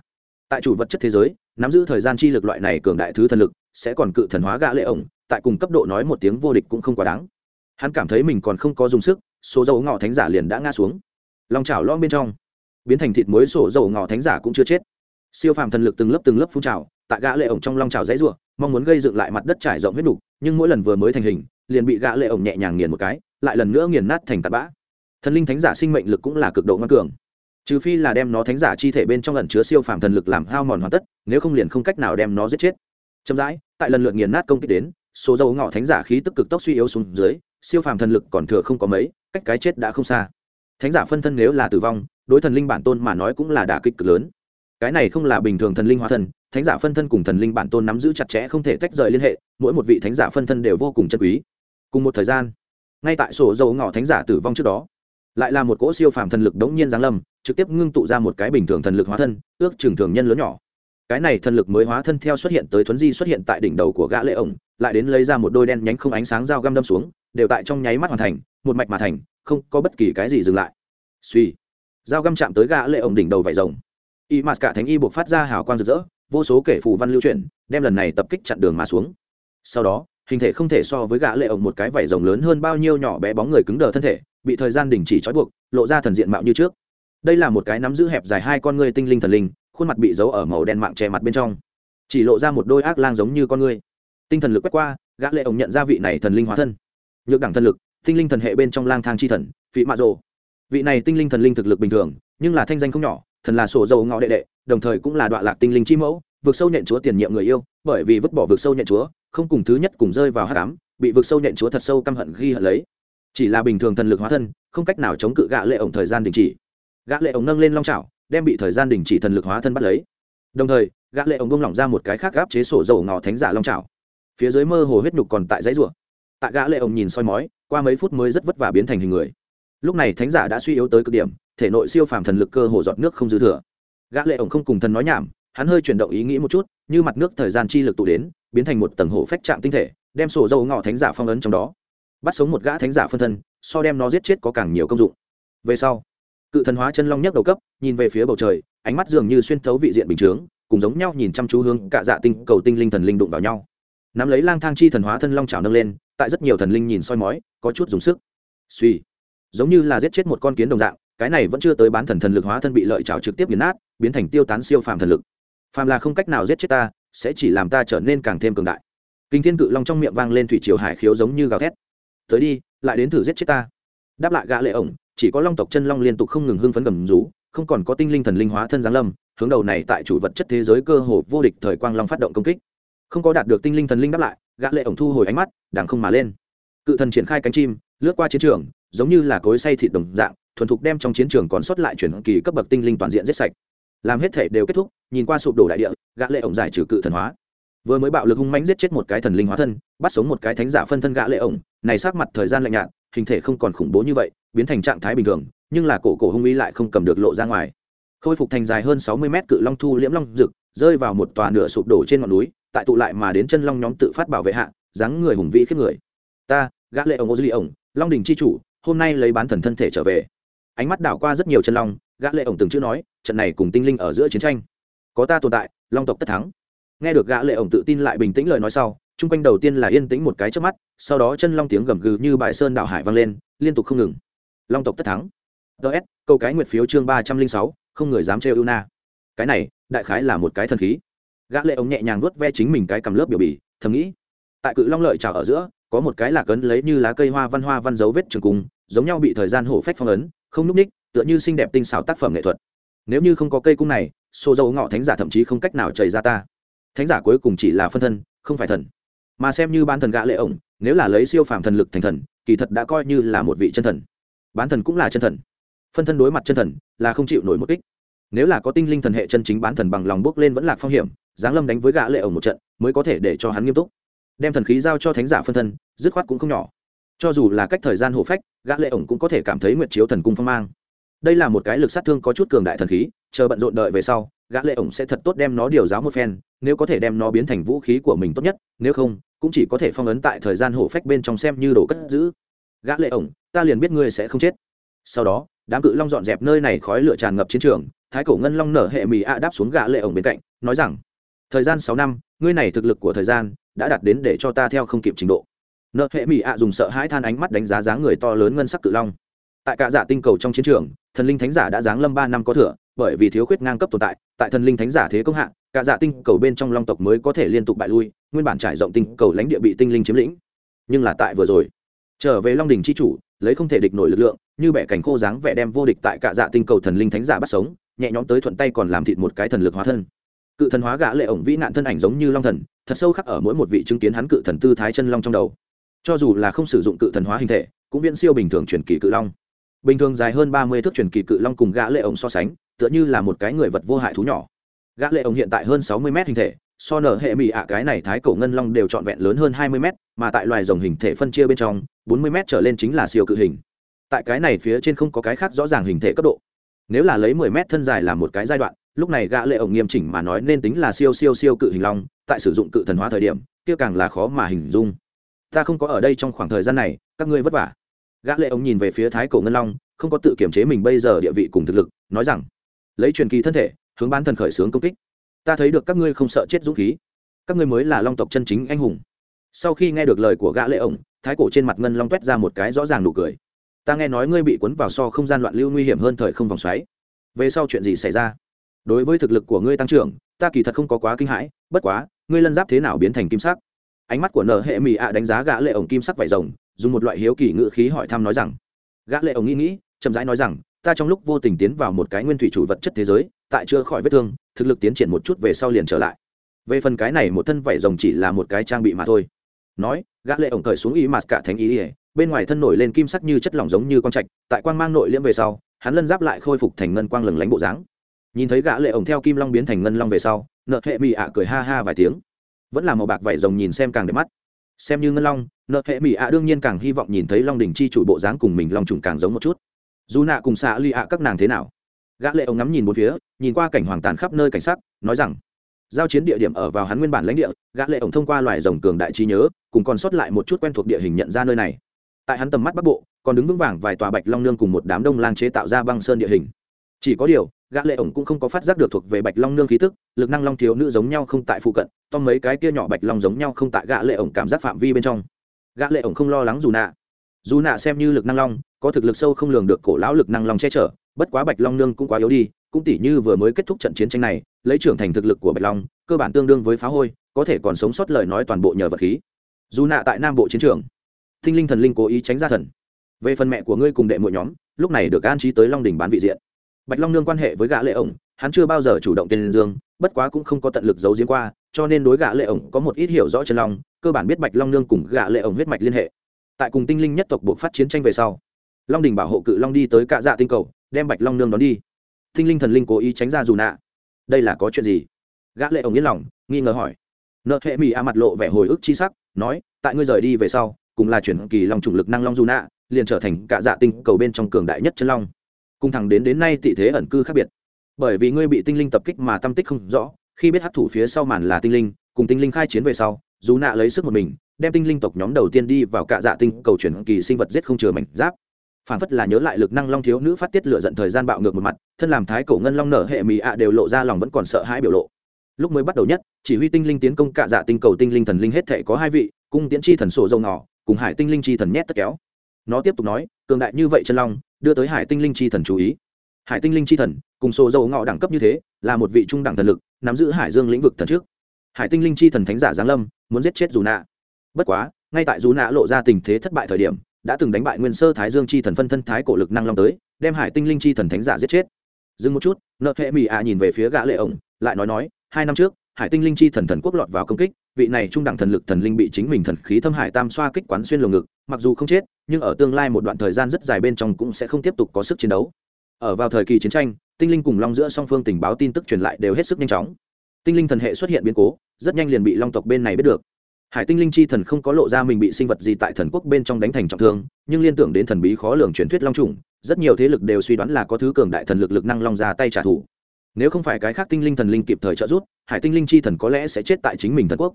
Tại chủ vật chất thế giới, nắm giữ thời gian chi lực loại này cường đại thứ thần lực, sẽ còn cự thần hóa gã lệ ổng, tại cùng cấp độ nói một tiếng vô địch cũng không quá đáng. Hắn cảm thấy mình còn không có dùng sức số dầu ngọ thánh giả liền đã ngã xuống lòng chảo lon bên trong. Biến thành thịt muối sổ dầu ngò thánh giả cũng chưa chết. Siêu phàm thần lực từng lớp từng lớp phun trào tại gã lệ ổng trong long trào dãy rủa, mong muốn gây dựng lại mặt đất trải rộng huyết đục nhưng mỗi lần vừa mới thành hình liền bị gã lệ ổng nhẹ nhàng nghiền một cái lại lần nữa nghiền nát thành tạt bã. Thần linh thánh giả sinh mệnh lực cũng là cực độ ngoan cường. Trừ phi là đem nó thánh giả chi thể bên trong ẩn chứa siêu phàm thần lực làm hao mòn hoàn tất nếu không liền không cách nào đem nó giết chết. Chậm rãi tại lần lượt nghiền nát công kích đến số dầu ngọ thánh giả khí tức cực tốc suy yếu xuống dưới siêu phàm thần lực còn thừa không có mấy cách cái chết đã không xa thánh giả phân thân nếu là tử vong, đối thần linh bản tôn mà nói cũng là đả kích cực lớn. Cái này không là bình thường thần linh hóa thân thánh giả phân thân cùng thần linh bản tôn nắm giữ chặt chẽ không thể tách rời liên hệ, mỗi một vị thánh giả phân thân đều vô cùng chân quý. Cùng một thời gian, ngay tại sổ dầu ngỏ thánh giả tử vong trước đó, lại là một cỗ siêu phàm thần lực đống nhiên giáng lâm, trực tiếp ngưng tụ ra một cái bình thường thần lực hóa thân, ước trường thường nhân lớn nhỏ. Cái này thần lực mới hóa thân theo xuất hiện tới thuấn di xuất hiện tại đỉnh đầu của gã lệ ổng, lại đến lấy ra một đôi đen nhánh không ánh sáng dao găm đâm xuống, đều tại trong nháy mắt hoàn thành, một mạch mà thành không có bất kỳ cái gì dừng lại. Suy. Dao găm chạm tới gã lệ ổng đỉnh đầu vải rồng. Y mạt cả thánh y buộc phát ra hào quang rực rỡ, vô số kể phù văn lưu chuyển, đem lần này tập kích chặn đường mà xuống. Sau đó, hình thể không thể so với gã lệ ổng một cái vảy rồng lớn hơn bao nhiêu nhỏ bé bóng người cứng đờ thân thể, bị thời gian đình chỉ trói buộc, lộ ra thần diện mạo như trước. Đây là một cái nắm giữ hẹp dài hai con ngươi tinh linh thần linh, khuôn mặt bị giấu ở màu đen mạng che mặt bên trong. Chỉ lộ ra một đôi ác lang giống như con ngươi. Tinh thần lực quét qua, gã lệ ổng nhận ra vị này thần linh hóa thân. Nhược đẳng thần lực tinh linh thần hệ bên trong lang thang chi thần vị mạ rồ. Vị này tinh linh thần linh thực lực bình thường, nhưng là thanh danh không nhỏ, thần là sổ dầu ngọ đệ đệ, đồng thời cũng là đoạn lạc tinh linh chi mẫu vượt sâu nhện chúa tiền nhiệm người yêu, bởi vì vứt bỏ vượt sâu nhện chúa, không cùng thứ nhất cùng rơi vào hát cám bị vượt sâu nhện chúa thật sâu căm hận ghi hận lấy. Chỉ là bình thường thần lực hóa thân, không cách nào chống cự gã lệ ổng thời gian đình chỉ. Gã lệ ổng nâng lên long chảo, đem bị thời gian đình chỉ thần lực hóa thân bắt lấy. Đồng thời, gã lệ ổng buông lỏng ra một cái khác gáp chế sổ dầu ngọ thánh giả long chảo. Phía dưới mơ hồ huyết nhục còn tại dãy rủa. Tạ gã lệ ổng nhìn soi mói, qua mấy phút mới rất vất vả biến thành hình người. Lúc này thánh giả đã suy yếu tới cực điểm, thể nội siêu phàm thần lực cơ hồ giọt nước không dư thừa. Gã lệ ổng không cùng thần nói nhảm, hắn hơi chuyển động ý nghĩ một chút, như mặt nước thời gian chi lực tụ đến, biến thành một tầng hổ phách trạng tinh thể, đem sổ dầu ngọ thánh giả phong ấn trong đó. Bắt sống một gã thánh giả phân thân, so đem nó giết chết có càng nhiều công dụng. Về sau, cự thần hóa chân long nhấc đầu cấp, nhìn về phía bầu trời, ánh mắt dường như xuyên thấu vị diện bình chướng, cùng giống nhau nhìn chăm chú hướng cả dạ tinh, cầu tinh linh thần linh đụng vào nhau nắm lấy lang thang chi thần hóa thân long trào nâng lên, tại rất nhiều thần linh nhìn soi mói, có chút dùng sức. Suy, giống như là giết chết một con kiến đồng dạng, cái này vẫn chưa tới bán thần thần lực hóa thân bị lợi trào trực tiếp biến nát, biến thành tiêu tán siêu phàm thần lực. Phàm là không cách nào giết chết ta, sẽ chỉ làm ta trở nên càng thêm cường đại. Kinh thiên cự long trong miệng vang lên thủy triều hải khiếu giống như gào thét. Tới đi, lại đến thử giết chết ta. Đáp lại gã lệ ổng, chỉ có long tộc chân long liên tục không ngừng hưng phấn gầm rú, không còn có tinh linh thần linh hóa thân giáng lâm, hướng đầu này tại chủ vật chất thế giới cơ hồ vô địch thời quang long phát động công kích không có đạt được tinh linh thần linh đáp lại, gã lệ ổng thu hồi ánh mắt, đằng không mà lên. Cự thần triển khai cánh chim, lướt qua chiến trường, giống như là cối xay thịt đồng dạng, thuần thục đem trong chiến trường còn sót lại chuyển kỳ cấp bậc tinh linh toàn diện giết sạch. Làm hết thể đều kết thúc, nhìn qua sụp đổ đại địa, gã lệ ổng giải trừ cự thần hóa. Vừa mới bạo lực hung mãnh giết chết một cái thần linh hóa thân, bắt sống một cái thánh giả phân thân gã lệ ổng, này sát mặt thời gian lạnh nhạt, hình thể không còn khủng bố như vậy, biến thành trạng thái bình thường, nhưng là cổ cổ hung uy lại không cầm được lộ ra ngoài. Khôi phục thành dài hơn sáu mươi mét cự long thu liễm long rực rơi vào một tòa nửa sụp đổ trên ngọn núi tại tụ lại mà đến chân long nhóm tự phát bảo vệ hạ, dáng người hùng vĩ khiếp người. Ta, gã lệ ổng ô dư ổng long đình chi chủ, hôm nay lấy bán thần thân thể trở về. Ánh mắt đảo qua rất nhiều chân long, gã lệ ổng từng chữ nói, trận này cùng tinh linh ở giữa chiến tranh. Có ta tồn tại, long tộc tất thắng. Nghe được gã lệ ổng tự tin lại bình tĩnh lời nói sau, chung quanh đầu tiên là yên tĩnh một cái trước mắt, sau đó chân long tiếng gầm gừ như bãi sơn đảo hải vang lên, liên tục không ngừng. Long tộc tất thắng. Ts câu cái nguyệt phiếu chương ba trăm linh sáu, không người dám trêu ưu na cái này, đại khái là một cái thần khí gã lệ ống nhẹ nhàng vuốt ve chính mình cái cầm lớp biểu bì, thầm nghĩ, tại cự long lợi trào ở giữa, có một cái là cấn lấy như lá cây hoa văn hoa văn dấu vết trường cung, giống nhau bị thời gian hổ phách phong ấn, không núp ních, tựa như xinh đẹp tinh xảo tác phẩm nghệ thuật. Nếu như không có cây cung này, xô dầu ngọ thánh giả thậm chí không cách nào chảy ra ta. Thánh giả cuối cùng chỉ là phân thân, không phải thần. Mà xem như bán thần gã lệ ổng nếu là lấy siêu phàm thần lực thành thần, kỳ thật đã coi như là một vị chân thần. Bán thần cũng là chân thần. Phân thân đối mặt chân thần là không chịu nổi một kích. Nếu là có tinh linh thần hệ chân chính bán thần bằng lòng bước lên vẫn là phong hiểm giáng lâm đánh với gã lệ ổng một trận, mới có thể để cho hắn nghiêm túc. Đem thần khí giao cho thánh giả phân thân, dứt khoát cũng không nhỏ. Cho dù là cách thời gian hộ phách, gã lệ ổng cũng có thể cảm thấy nguyệt chiếu thần cung phong mang. Đây là một cái lực sát thương có chút cường đại thần khí, chờ bận rộn đợi về sau, gã lệ ổng sẽ thật tốt đem nó điều giáo một phen, nếu có thể đem nó biến thành vũ khí của mình tốt nhất, nếu không, cũng chỉ có thể phong ấn tại thời gian hổ phách bên trong xem như đồ cất giữ. Gã lệ ổng, ta liền biết ngươi sẽ không chết. Sau đó, đám cự long dọn dẹp nơi này khói lửa tràn ngập chiến trường, thái cổ ngân long nở hệ mì a đáp xuống gã lệ ổng bên cạnh, nói rằng thời gian sáu năm, ngươi này thực lực của thời gian đã đạt đến để cho ta theo không kịp trình độ. Nợ hệ mỹ ạ dùng sợ hãi than ánh mắt đánh giá dáng người to lớn ngân sắc cự long. Tại cả dạ tinh cầu trong chiến trường, thần linh thánh giả đã giáng lâm ba năm có thừa, bởi vì thiếu khuyết ngang cấp tồn tại tại thần linh thánh giả thế công hạng cả dạ tinh cầu bên trong long tộc mới có thể liên tục bại lui, nguyên bản trải rộng tinh cầu lãnh địa bị tinh linh chiếm lĩnh. Nhưng là tại vừa rồi, trở về long đình c h i chủ, lấy không thể địch nổi lực lượng, như bẻ cành khô dáng vẻ đem vô địch tại cả dạ tinh cầu thần linh thánh giả bắt sống, nhẹ nhõm tới thuận tay còn làm thịt một cái thần lực hóa thân cự thần hóa gã lệ ổng vĩ nạn thân ảnh giống như long thần, thật sâu khắc ở mỗi một vị chứng kiến hắn cự thần tư thái chân long trong đầu. Cho dù là không sử dụng cự thần hóa hình thể, cũng viễn siêu bình thường truyền kỳ cự long. Bình thường dài hơn ba mươi thước truyền kỳ cự long cùng gã lệ ổng so sánh, tựa như là một cái người vật vô hại thú nhỏ. Gã lệ ổng hiện tại hơn sáu mươi mét hình thể, so nở hệ mỹ ạ cái này thái cổ ngân long đều trọn vẹn lớn hơn hai mươi mét, mà tại loài rồng hình thể phân chia bên trong, bốn mươi mét trở lên chính là siêu cự hình. Tại cái này phía trên không có cái khác rõ ràng hình thể cấp độ. Nếu là lấy mười mét thân dài làm một cái giai đoạn lúc này gã lệ ổng nghiêm chỉnh mà nói nên tính là siêu siêu siêu cự hình long, tại sử dụng cự thần hóa thời điểm, kia càng là khó mà hình dung. Ta không có ở đây trong khoảng thời gian này, các ngươi vất vả. Gã lệ ổng nhìn về phía thái cổ ngân long, không có tự kiểm chế mình bây giờ địa vị cùng thực lực, nói rằng, lấy truyền kỳ thân thể, hướng bán thần khởi sướng công kích. Ta thấy được các ngươi không sợ chết dũng khí. Các ngươi mới là long tộc chân chính anh hùng. Sau khi nghe được lời của gã lệ ổng, thái cổ trên mặt ngân long toét ra một cái rõ ràng nụ cười. Ta nghe nói ngươi bị cuốn vào so không gian loạn lưu nguy hiểm hơn thời không vòng xoáy. Về sau chuyện gì xảy ra? Đối với thực lực của ngươi tăng trưởng, ta kỳ thật không có quá kinh hãi, bất quá, ngươi lân giáp thế nào biến thành kim sắc? Ánh mắt của nợ hệ mỹ ạ đánh giá gã lệ ổng kim sắc vải rồng, dùng một loại hiếu kỳ ngữ khí hỏi thăm nói rằng, gã lệ ổng nghĩ nghĩ, chậm rãi nói rằng, ta trong lúc vô tình tiến vào một cái nguyên thủy chủ vật chất thế giới, tại chưa khỏi vết thương, thực lực tiến triển một chút về sau liền trở lại. Về phần cái này một thân vải rồng chỉ là một cái trang bị mà thôi. Nói, gã lệ ổng cởi xuống ý mặt cả thánh ý ỉa bên ngoài thân nổi lên kim sắc như chất lỏng giống như quang trạch, tại quang mang nội liễm về sau, hắn lân giáp lại khôi phục thành ngân quang lừng lánh bộ dáng nhìn thấy gã lệ ổng theo kim long biến thành ngân long về sau, nợ hệ mỹ ạ cười ha ha vài tiếng. Vẫn là màu bạc vảy rồng nhìn xem càng đẹp mắt. Xem như ngân long, nợ hệ mỹ ạ đương nhiên càng hy vọng nhìn thấy long đỉnh chi chủ bộ dáng cùng mình long trùng càng giống một chút. Dù nạ cùng xạ ly ạ các nàng thế nào? Gã lệ ổng ngắm nhìn bốn phía, nhìn qua cảnh hoàng tàn khắp nơi cảnh sắc, nói rằng, giao chiến địa điểm ở vào hắn nguyên bản lãnh địa, gã lệ ổng thông qua loài rồng cường đại trí nhớ, cùng còn sót lại một chút quen thuộc địa hình nhận ra nơi này. Tại hắn tầm mắt bắc bộ, còn đứng vững vàng vài tòa bạch long nương cùng một đám đông lang chế tạo ra băng sơn địa hình. Chỉ có điều gã lệ ổng cũng không có phát giác được thuộc về bạch long nương khí tức, lực năng long thiếu nữ giống nhau không tại phụ cận, to mấy cái kia nhỏ bạch long giống nhau không tại gã lệ ổng cảm giác phạm vi bên trong. Gã lệ ổng không lo lắng dù nạ. Dù nạ xem như lực năng long, có thực lực sâu không lường được cổ lão lực năng long che chở, bất quá bạch long nương cũng quá yếu đi, cũng tỷ như vừa mới kết thúc trận chiến tranh này, lấy trưởng thành thực lực của bạch long, cơ bản tương đương với phá hôi, có thể còn sống sót lời nói toàn bộ nhờ vật khí. Dù nạ tại nam bộ chiến trường tinh linh thần linh cố ý tránh ra thần. Về phần mẹ của ngươi cùng đệ muội nhóm, lúc này được an trí tới long đỉnh bán vị diện bạch long nương quan hệ với gã lệ ổng, hắn chưa bao giờ chủ động tiền dương bất quá cũng không có tận lực giấu giếm qua, cho nên đối gã lệ ổng có một ít hiểu rõ chân long, cơ bản biết bạch long nương cùng gã lệ ổng huyết mạch liên hệ. Tại cùng tinh linh nhất tộc buộc phát chiến tranh về sau, long đình bảo hộ cự long đi tới cạ dạ tinh cầu, đem bạch long nương đón đi. Tinh linh thần linh cố ý tránh ra dù nạ. Đây là có chuyện gì? Gã lệ ổng yên lòng, nghi ngờ hỏi. Nợ hệ mỹ a mặt lộ vẻ hồi ức chi sắc, nói, tại ngươi rời đi về sau, cùng là chuyển kỳ long trùng lực năng long dù nạ, liền trở thành cạ dạ tinh cầu bên trong cường đại nhất chân long cùng thẳng đến đến nay tị thế ẩn cư khác biệt. Bởi vì ngươi bị tinh linh tập kích mà tâm tích không rõ, khi biết hấp thủ phía sau màn là tinh linh, cùng tinh linh khai chiến về sau, dù nạ lấy sức một mình, đem tinh linh tộc nhóm đầu tiên đi vào cạ dạ tinh cầu chuyển kỳ sinh vật giết không chừa mảnh giáp. Phản phất là nhớ lại lực năng long thiếu nữ phát tiết lựa giận thời gian bạo ngược một mặt, thân làm thái cổ ngân long nở hệ mì ạ đều lộ ra lòng vẫn còn sợ hãi biểu lộ. Lúc mới bắt đầu nhất, chỉ huy tinh linh tiến công cạ dạ tinh cầu tinh linh thần linh hết thể có hai vị, cung tiễn chi thần sổ dầu ngỏ cùng hải tinh linh chi thần nhét tất kéo nó tiếp tục nói, cường đại như vậy chân long, đưa tới hải tinh linh chi thần chú ý. Hải tinh linh chi thần, cùng sổ dầu ngọ đẳng cấp như thế, là một vị trung đẳng thần lực, nắm giữ hải dương lĩnh vực thần trước. Hải tinh linh chi thần thánh giả giáng lâm, muốn giết chết dù nạ. Bất quá, ngay tại dù nạ lộ ra tình thế thất bại thời điểm, đã từng đánh bại nguyên sơ thái dương chi thần phân thân thái cổ lực năng long tới, đem hải tinh linh chi thần thánh giả giết chết. Dừng một chút, nợ hệ mỹ ạ nhìn về phía gã lệ ổng, lại nói nói, hai năm trước hải tinh linh chi thần thần quốc lọt vào công kích, vị này trung đẳng thần lực thần linh bị chính mình thần khí thâm hải tam xoa kích quán xuyên lồng ngực, mặc dù không chết, nhưng ở tương lai một đoạn thời gian rất dài bên trong cũng sẽ không tiếp tục có sức chiến đấu. Ở vào thời kỳ chiến tranh, tinh linh cùng long giữa song phương tình báo tin tức truyền lại đều hết sức nhanh chóng. Tinh linh thần hệ xuất hiện biến cố, rất nhanh liền bị long tộc bên này biết được. Hải tinh linh chi thần không có lộ ra mình bị sinh vật gì tại thần quốc bên trong đánh thành trọng thương, nhưng liên tưởng đến thần bí khó lường truyền thuyết long trùng, rất nhiều thế lực đều suy đoán là có thứ cường đại thần lực lực năng long ra tay trả thù nếu không phải cái khác tinh linh thần linh kịp thời trợ giúp, hải tinh linh chi thần có lẽ sẽ chết tại chính mình thần quốc.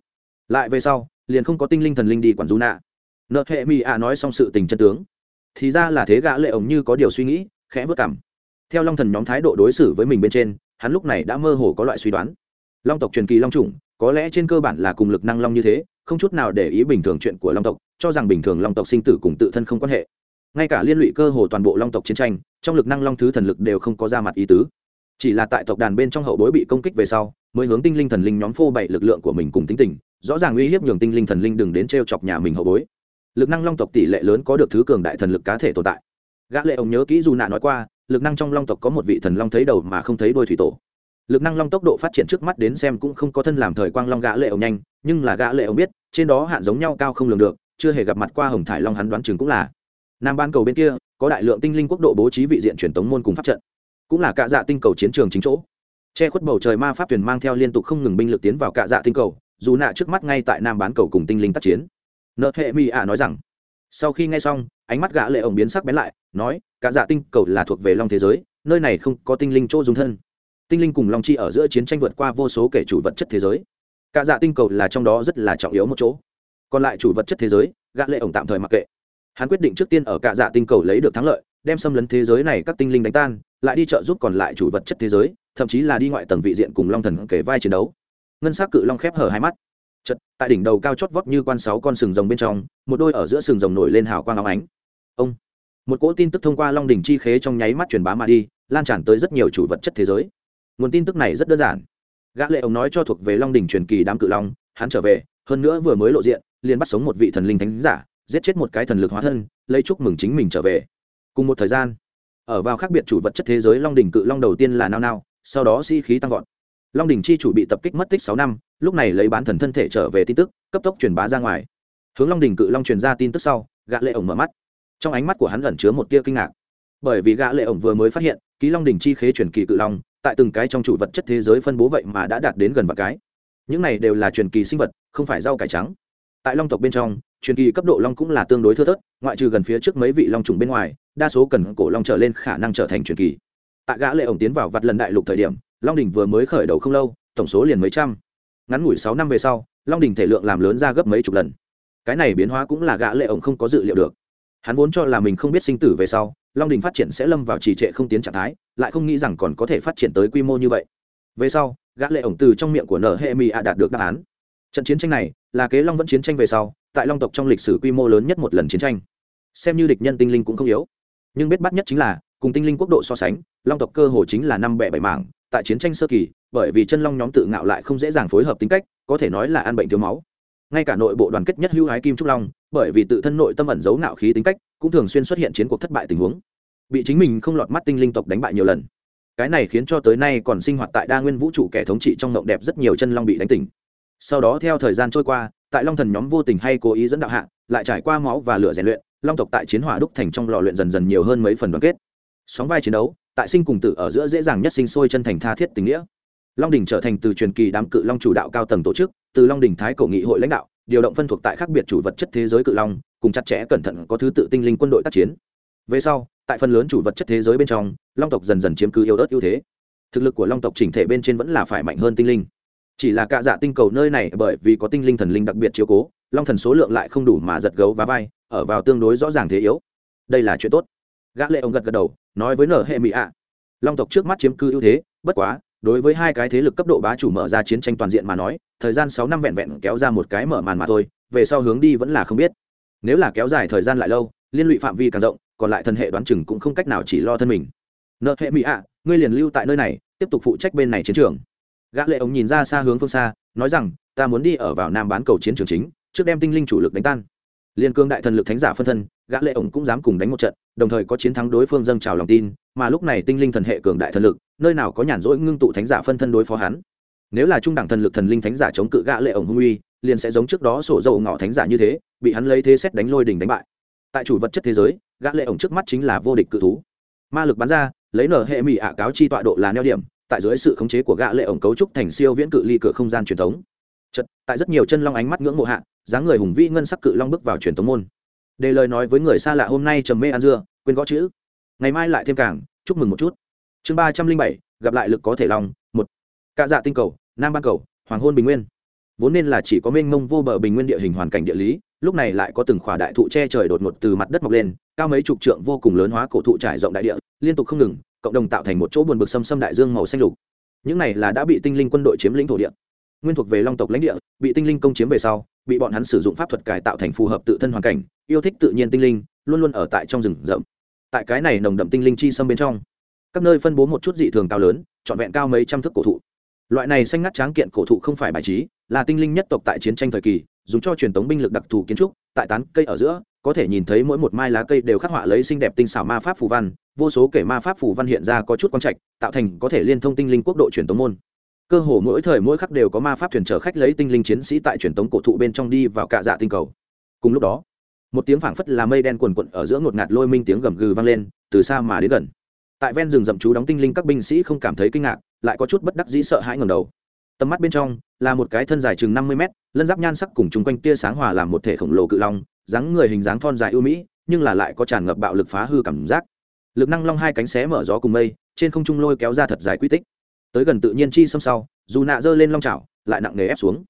Lại về sau, liền không có tinh linh thần linh đi quản du nạ. Nợ hệ mỹ ạ nói xong sự tình chân tướng. Thì ra là thế gã lệ ổng như có điều suy nghĩ, khẽ vớt cảm theo long thần nhóm thái độ đối xử với mình bên trên, hắn lúc này đã mơ hồ có loại suy đoán. Long tộc truyền kỳ long trùng có lẽ trên cơ bản là cùng lực năng long như thế, không chút nào để ý bình thường chuyện của long tộc, cho rằng bình thường long tộc sinh tử cùng tự thân không quan hệ. Ngay cả liên lụy cơ hồ toàn bộ long tộc chiến tranh, trong lực năng long thứ thần lực đều không có ra mặt ý tứ chỉ là tại tộc đàn bên trong hậu bối bị công kích về sau, mới hướng tinh linh thần linh nhóm phô bày lực lượng của mình cùng tính tình, rõ ràng uy hiếp nhường tinh linh thần linh đừng đến t r e o chọc nhà mình hậu bối. Lực năng long tộc tỷ lệ lớn có được thứ cường đại thần lực cá thể tồn tại. Gã lệ ông nhớ kỹ dù nạ nói qua, lực năng trong long tộc có một vị thần long thấy đầu mà không thấy đôi thủy tổ. Lực năng long tốc độ phát triển trước mắt đến xem cũng không có thân làm thời quang long gã lệ ông nhanh, nhưng là gã lệ ông biết, trên đó hạn giống nhau cao không lường được, chưa hề gặp mặt qua hồng thải long hắn đoán chừng cũng là. Nam ban cầu bên kia, có đại lượng tinh linh quốc độ bố trí vị diện truyền tống môn cùng pháp trận cũng là cạ dạ tinh cầu chiến trường chính chỗ. Che khuất bầu trời ma pháp thuyền mang theo liên tục không ngừng binh lực tiến vào cạ dạ tinh cầu, dù nạ trước mắt ngay tại nam bán cầu cùng tinh linh tác chiến. Nợ hệ mỹ ạ nói rằng, sau khi nghe xong, ánh mắt gã lệ ổng biến sắc bén lại, nói, cạ dạ tinh cầu là thuộc về long thế giới, nơi này không có tinh linh chỗ dùng thân. Tinh linh cùng long chi ở giữa chiến tranh vượt qua vô số kể chủ vật chất thế giới. Cạ dạ tinh cầu là trong đó rất là trọng yếu một chỗ. Còn lại chủ vật chất thế giới, gã lệ ổng tạm thời mặc kệ. Hắn quyết định trước tiên ở cạ dạ tinh cầu lấy được thắng lợi, đem xâm lấn thế giới này các tinh linh đánh tan lại đi trợ giúp còn lại chủ vật chất thế giới, thậm chí là đi ngoại tầng vị diện cùng long thần kể vai chiến đấu. Ngân s á c cự long khép hở hai mắt. Chật tại đỉnh đầu cao chót vót như quan sáu con sừng rồng bên trong, một đôi ở giữa sừng rồng nổi lên hào quang óng ánh. Ông! Một cỗ tin tức thông qua long đỉnh chi khế trong nháy mắt truyền bá mà đi, lan tràn tới rất nhiều chủ vật chất thế giới. Nguồn tin tức này rất đơn giản. Gã lệ ông nói cho thuộc về long đỉnh truyền kỳ đám cự long, hắn trở về, hơn nữa vừa mới lộ diện, liền bắt sống một vị thần linh thánh giả, giết chết một cái thần lực hóa thân, lấy chúc mừng chính mình trở về. Cùng một thời gian ở vào khác biệt chủ vật chất thế giới long đỉnh cự long đầu tiên là nao nao, sau đó sĩ、si、khí tăng vọt. Long đỉnh chi chủ bị tập kích mất tích sáu năm, lúc này lấy bán thần thân thể trở về tin tức, cấp tốc truyền bá ra ngoài. Hướng long đỉnh cự long truyền ra tin tức sau, gã lệ ổng mở mắt. Trong ánh mắt của hắn ẩn chứa một tia kinh ngạc. Bởi vì gã lệ ổng vừa mới phát hiện, ký long đỉnh chi khế truyền kỳ cự long, tại từng cái trong chủ vật chất thế giới phân bố vậy mà đã đạt đến gần vạn cái. Những này đều là truyền kỳ sinh vật, không phải rau cải trắng. Tại long tộc bên trong truyền kỳ cấp độ long cũng là tương đối thưa thớt, ngoại trừ gần phía trước mấy vị long trùng bên ngoài, đa số cần cổ long trở lên khả năng trở thành truyền kỳ. Tạ gã lệ ổng tiến vào vặt lần đại lục thời điểm, long đỉnh vừa mới khởi đầu không lâu, tổng số liền mấy trăm. Ngắn ngủi sáu năm về sau, long đỉnh thể lượng làm lớn ra gấp mấy chục lần. Cái này biến hóa cũng là gã lệ ổng không có dự liệu được. Hắn vốn cho là mình không biết sinh tử về sau, long đỉnh phát triển sẽ lâm vào trì trệ không tiến trạng thái, lại không nghĩ rằng còn có thể phát triển tới quy mô như vậy. Về sau, gã lệ ổng từ trong miệng của nở hệ mi đạt được đáp án trận chiến tranh này là kế long vẫn chiến tranh về sau, tại long tộc trong lịch sử quy mô lớn nhất một lần chiến tranh. Xem như địch nhân tinh linh cũng không yếu. Nhưng biết bắt nhất chính là, cùng tinh linh quốc độ so sánh, long tộc cơ hồ chính là năm bẻ bảy mảng, tại chiến tranh sơ kỳ, bởi vì chân long nhóm tự ngạo lại không dễ dàng phối hợp tính cách, có thể nói là ăn bệnh thiếu máu. Ngay cả nội bộ đoàn kết nhất Hưu hái kim trúc long, bởi vì tự thân nội tâm ẩn giấu ngạo khí tính cách, cũng thường xuyên xuất hiện chiến cuộc thất bại tình huống. Bị chính mình không lọt mắt tinh linh tộc đánh bại nhiều lần. Cái này khiến cho tới nay còn sinh hoạt tại đa nguyên vũ trụ kẻ thống trị trong ngộng đẹp rất nhiều chân long bị đánh tỉnh sau đó theo thời gian trôi qua, tại long thần nhóm vô tình hay cố ý dẫn đạo hạ, lại trải qua máu và lửa rèn luyện, long tộc tại chiến hỏa đúc thành trong lò luyện dần dần nhiều hơn mấy phần đoàn kết. Sóng vai chiến đấu, tại sinh cùng tử ở giữa dễ dàng nhất sinh sôi chân thành tha thiết tình nghĩa. Long đình trở thành từ truyền kỳ đám cự long chủ đạo cao tầng tổ chức, từ long đình thái cổ nghị hội lãnh đạo, điều động phân thuộc tại khác biệt chủ vật chất thế giới cự long, cùng chặt chẽ cẩn thận có thứ tự tinh linh quân đội tác chiến. Về sau, tại phần lớn chủ vật chất thế giới bên trong, long tộc dần dần chiếm cứ yếu ớt ưu thế. Thực lực của long tộc chỉnh thể bên trên vẫn là phải mạnh hơn tinh linh chỉ là cạ dạ tinh cầu nơi này bởi vì có tinh linh thần linh đặc biệt chiếu cố, long thần số lượng lại không đủ mà giật gấu và vai, ở vào tương đối rõ ràng thế yếu. Đây là chuyện tốt. Gã lệ ông gật gật đầu, nói với nở hệ mỹ ạ. Long tộc trước mắt chiếm cư ưu thế, bất quá, đối với hai cái thế lực cấp độ bá chủ mở ra chiến tranh toàn diện mà nói, thời gian sáu năm vẹn vẹn kéo ra một cái mở màn mà thôi, về sau hướng đi vẫn là không biết. Nếu là kéo dài thời gian lại lâu, liên lụy phạm vi càng rộng, còn lại thần hệ đoán chừng cũng không cách nào chỉ lo thân mình. Nợ hệ mỹ ạ, ngươi liền lưu tại nơi này, tiếp tục phụ trách bên này chiến trường gã lệ ông nhìn ra xa hướng phương xa, nói rằng, ta muốn đi ở vào nam bán cầu chiến trường chính, trước đem tinh linh chủ lực đánh tan. Liên cương đại thần lực thánh giả phân thân, gã lệ ổng cũng dám cùng đánh một trận, đồng thời có chiến thắng đối phương dâng trào lòng tin, mà lúc này tinh linh thần hệ cường đại thần lực, nơi nào có nhàn rỗi ngưng tụ thánh giả phân thân đối phó hắn. Nếu là trung đẳng thần lực thần linh thánh giả chống cự gã lệ ổng hung uy, liền sẽ giống trước đó sổ dầu ngọ thánh giả như thế, bị hắn lấy thế xét đánh lôi đỉnh đánh bại. Tại chủ vật chất thế giới, gã lệ ổng trước mắt chính là vô địch cự thú. Ma lực bắn ra, lấy nở hệ mỹ ạ cáo chi tọa độ là neo điểm tại dưới sự khống chế của gã lệ ổng cấu trúc thành siêu viễn cự ly cửa không gian truyền thống. Chật, tại rất nhiều chân long ánh mắt ngưỡng mộ hạ, dáng người hùng vĩ ngân sắc cự long bước vào truyền thống môn. Đề lời nói với người xa lạ hôm nay trầm mê ăn dưa, quên gõ chữ. Ngày mai lại thêm càng, chúc mừng một chút. Chương ba trăm linh bảy, gặp lại lực có thể long một. Cạ dạ tinh cầu, nam ban cầu, hoàng hôn bình nguyên. Vốn nên là chỉ có mênh mông vô bờ bình nguyên địa hình hoàn cảnh địa lý, lúc này lại có từng khỏa đại thụ che trời đột ngột từ mặt đất mọc lên, cao mấy chục trượng vô cùng lớn hóa cổ thụ trải rộng đại địa, liên tục không ngừng cộng đồng tạo thành một chỗ buồn bực xâm xâm đại dương màu xanh lục. Những này là đã bị tinh linh quân đội chiếm lĩnh thổ địa. Nguyên thuộc về long tộc lãnh địa, bị tinh linh công chiếm về sau, bị bọn hắn sử dụng pháp thuật cải tạo thành phù hợp tự thân hoàn cảnh, yêu thích tự nhiên tinh linh, luôn luôn ở tại trong rừng rậm. Tại cái này nồng đậm tinh linh chi xâm bên trong, các nơi phân bố một chút dị thường cao lớn, trọn vẹn cao mấy trăm thước cổ thụ. Loại này xanh ngắt tráng kiện cổ thụ không phải bài trí, là tinh linh nhất tộc tại chiến tranh thời kỳ, dùng cho truyền tống binh lực đặc thù kiến trúc, tại tán cây ở giữa, có thể nhìn thấy mỗi một mai lá cây đều khắc họa lấy xinh đẹp tinh xảo ma pháp phù văn vô số kể ma pháp phù văn hiện ra có chút quan trạch, tạo thành có thể liên thông tinh linh quốc độ truyền tống môn. Cơ hồ mỗi thời mỗi khắc đều có ma pháp thuyền chở khách lấy tinh linh chiến sĩ tại truyền tống cổ thụ bên trong đi vào cạ dạ tinh cầu. Cùng lúc đó, một tiếng phảng phất là mây đen quần quận ở giữa ngột ngạt lôi minh tiếng gầm gừ vang lên, từ xa mà đến gần. Tại ven rừng rậm chú đóng tinh linh các binh sĩ không cảm thấy kinh ngạc, lại có chút bất đắc dĩ sợ hãi ngầm đầu. Tầm mắt bên trong là một cái thân dài chừng năm mươi mét, lân giáp nhan sắc cùng chung quanh tia sáng hòa làm một thể khổng lồ cự long, dáng người hình dáng thon dài ưu mỹ, nhưng là lại có tràn ngập bạo lực phá hư cảm giác lực năng long hai cánh xé mở gió cùng mây, trên không trung lôi kéo ra thật dài quy tích. Tới gần tự nhiên chi xâm sau, dù nạ giơ lên long trào lại nặng nề ép xuống.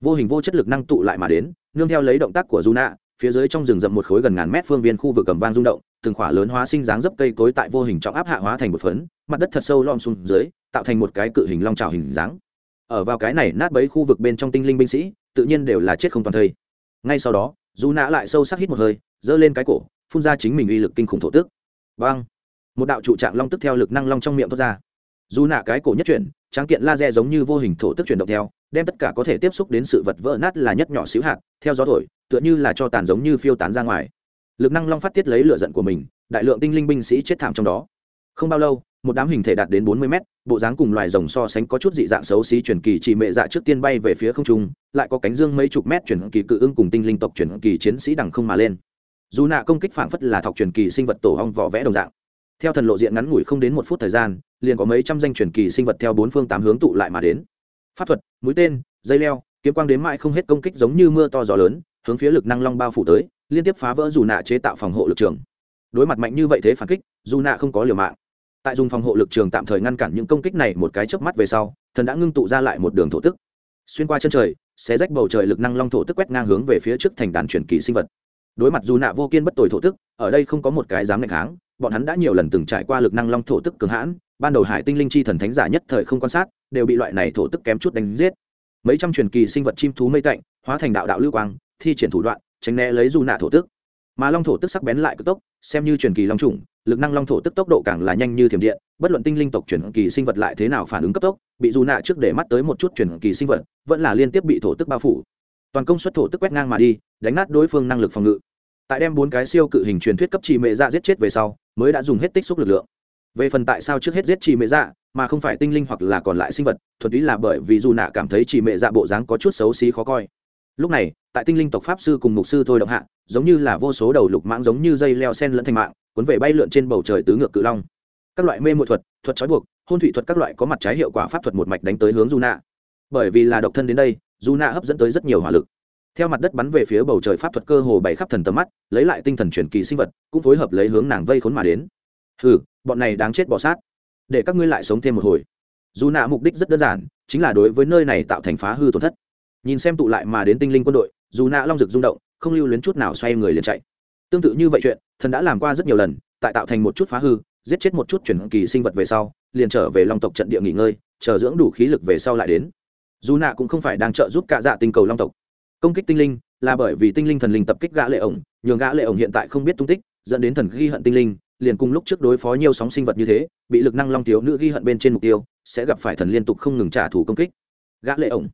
Vô hình vô chất lực năng tụ lại mà đến, nương theo lấy động tác của dù nạ, phía dưới trong rừng rậm một khối gần ngàn mét phương viên khu vực cầm vang rung động, từng khỏa lớn hóa sinh dáng dấp cây cối tại vô hình trọng áp hạ hóa thành một phấn, mặt đất thật sâu lom xuống dưới, tạo thành một cái cự hình long trào hình dáng. Ở vào cái này nát bấy khu vực bên trong tinh linh binh sĩ, tự nhiên đều là chết không toàn thây. Ngay sau đó, dù nạ lại sâu sắc hít một hơi, giơ lên cái cổ, phun ra chính mình uy lực kinh khủng thổ tước vang một đạo trụ trạng long tức theo lực năng long trong miệng thoát ra. Dù nạ cái cổ nhất chuyển, tráng kiện laser giống như vô hình thổ tức chuyển động theo, đem tất cả có thể tiếp xúc đến sự vật vỡ nát là nhất nhỏ xíu hạt, theo gió thổi, tựa như là cho tàn giống như phiêu tán ra ngoài. Lực năng long phát tiết lấy lửa giận của mình, đại lượng tinh linh binh sĩ chết thảm trong đó. Không bao lâu, một đám hình thể đạt đến bốn mươi mét, bộ dáng cùng loài rồng so sánh có chút dị dạng xấu xí chuyển kỳ chỉ mệ dạ trước tiên bay về phía không trung, lại có cánh dương mấy chục mét chuyển kỳ cự ưng cùng tinh linh tộc chuyển kỳ chiến sĩ đằng không mà lên. Dù nạ công kích phảng phất là thọc chuyển kỳ sinh vật tổ hong vỏ vẽ đồng dạng theo thần lộ diện ngắn ngủi không đến một phút thời gian, liền có mấy trăm danh chuyển kỳ sinh vật theo bốn phương tám hướng tụ lại mà đến. Pháp thuật, mũi tên, dây leo, kiếm quang đến mãi không hết công kích giống như mưa to gió lớn, hướng phía lực năng long bao phủ tới, liên tiếp phá vỡ dù nạ chế tạo phòng hộ lực trường. Đối mặt mạnh như vậy thế phản kích, dù nạ không có liều mạng. Tại dùng phòng hộ lực trường tạm thời ngăn cản những công kích này một cái chớp mắt về sau, thần đã ngưng tụ ra lại một đường thổ tức. Xuyên qua chân trời, xé rách bầu trời lực năng long thổ tức quét ngang hướng về phía trước thành đàn truyền kỳ sinh vật. Đối mặt dù nạ vô kiên bất tồi thổ tức, ở đây không có một cái dám ngạch kháng bọn hắn đã nhiều lần từng trải qua lực năng long thổ tức cường hãn, ban đầu hải tinh linh chi thần thánh giả nhất thời không quan sát, đều bị loại này thổ tức kém chút đánh giết. Mấy trăm truyền kỳ sinh vật chim thú mây tạnh, hóa thành đạo đạo lưu quang, thi triển thủ đoạn, tránh né lấy dù nạ thổ tức. Mà long thổ tức sắc bén lại cực tốc, xem như truyền kỳ long trùng lực năng long thổ tức tốc độ càng là nhanh như thiểm điện, bất luận tinh linh tộc truyền kỳ sinh vật lại thế nào phản ứng cấp tốc, bị dù nạ trước để mắt tới một chút truyền kỳ sinh vật, vẫn là liên tiếp bị thổ tức bao phủ. Toàn công suất thổ tức quét ngang mà đi, đánh nát đối phương năng lực phòng ngự tại đem bốn cái siêu cự hình truyền thuyết cấp trì mệ dạ giết chết về sau, mới đã dùng hết tích xúc lực lượng. Về phần tại sao trước hết giết trì mệ dạ mà không phải tinh linh hoặc là còn lại sinh vật, thuần túy là bởi vì dù nạ cảm thấy trì mệ dạ bộ dáng có chút xấu xí khó coi. Lúc này, tại tinh linh tộc pháp sư cùng mục sư thôi động hạ, giống như là vô số đầu lục mãng giống như dây leo sen lẫn thành mạng, cuốn về bay lượn trên bầu trời tứ ngược cự long. Các loại mê mộ thuật thuật trói buộc, hôn thủy thuật các loại có mặt trái hiệu quả pháp thuật một mạch đánh tới hướng du nạ. Bởi vì là độc thân đến đây du nạ hấp dẫn tới rất nhiều hỏa lực theo mặt đất bắn về phía bầu trời pháp thuật cơ hồ bày khắp thần tầm mắt, lấy lại tinh thần truyền kỳ sinh vật, cũng phối hợp lấy hướng nàng vây khốn mà đến. Ừ bọn này đáng chết bỏ sát. Để các ngươi lại sống thêm một hồi. Dù nạ mục đích rất đơn giản, chính là đối với nơi này tạo thành phá hư tổn thất. Nhìn xem tụ lại mà đến tinh linh quân đội, dù nạ long rực rung động, không lưu luyến chút nào xoay người liền chạy. Tương tự như vậy chuyện, thần đã làm qua rất nhiều lần, tại tạo thành một chút phá hư, giết chết một chút chuyển kỳ sinh vật về sau, liền trở về long tộc trận địa nghỉ ngơi, chờ dưỡng đủ khí lực về sau lại đến. Dù nạ cũng không phải đang trợ giúp cả dạ tinh cầu long tộc công kích tinh linh là bởi vì tinh linh thần linh tập kích gã lệ ổng, nhường gã lệ ổng hiện tại không biết tung tích, dẫn đến thần ghi hận tinh linh, liền cùng lúc trước đối phó nhiều sóng sinh vật như thế, bị lực năng long thiếu nữ ghi hận bên trên mục tiêu, sẽ gặp phải thần liên tục không ngừng trả thù công kích. Gã lệ ổng,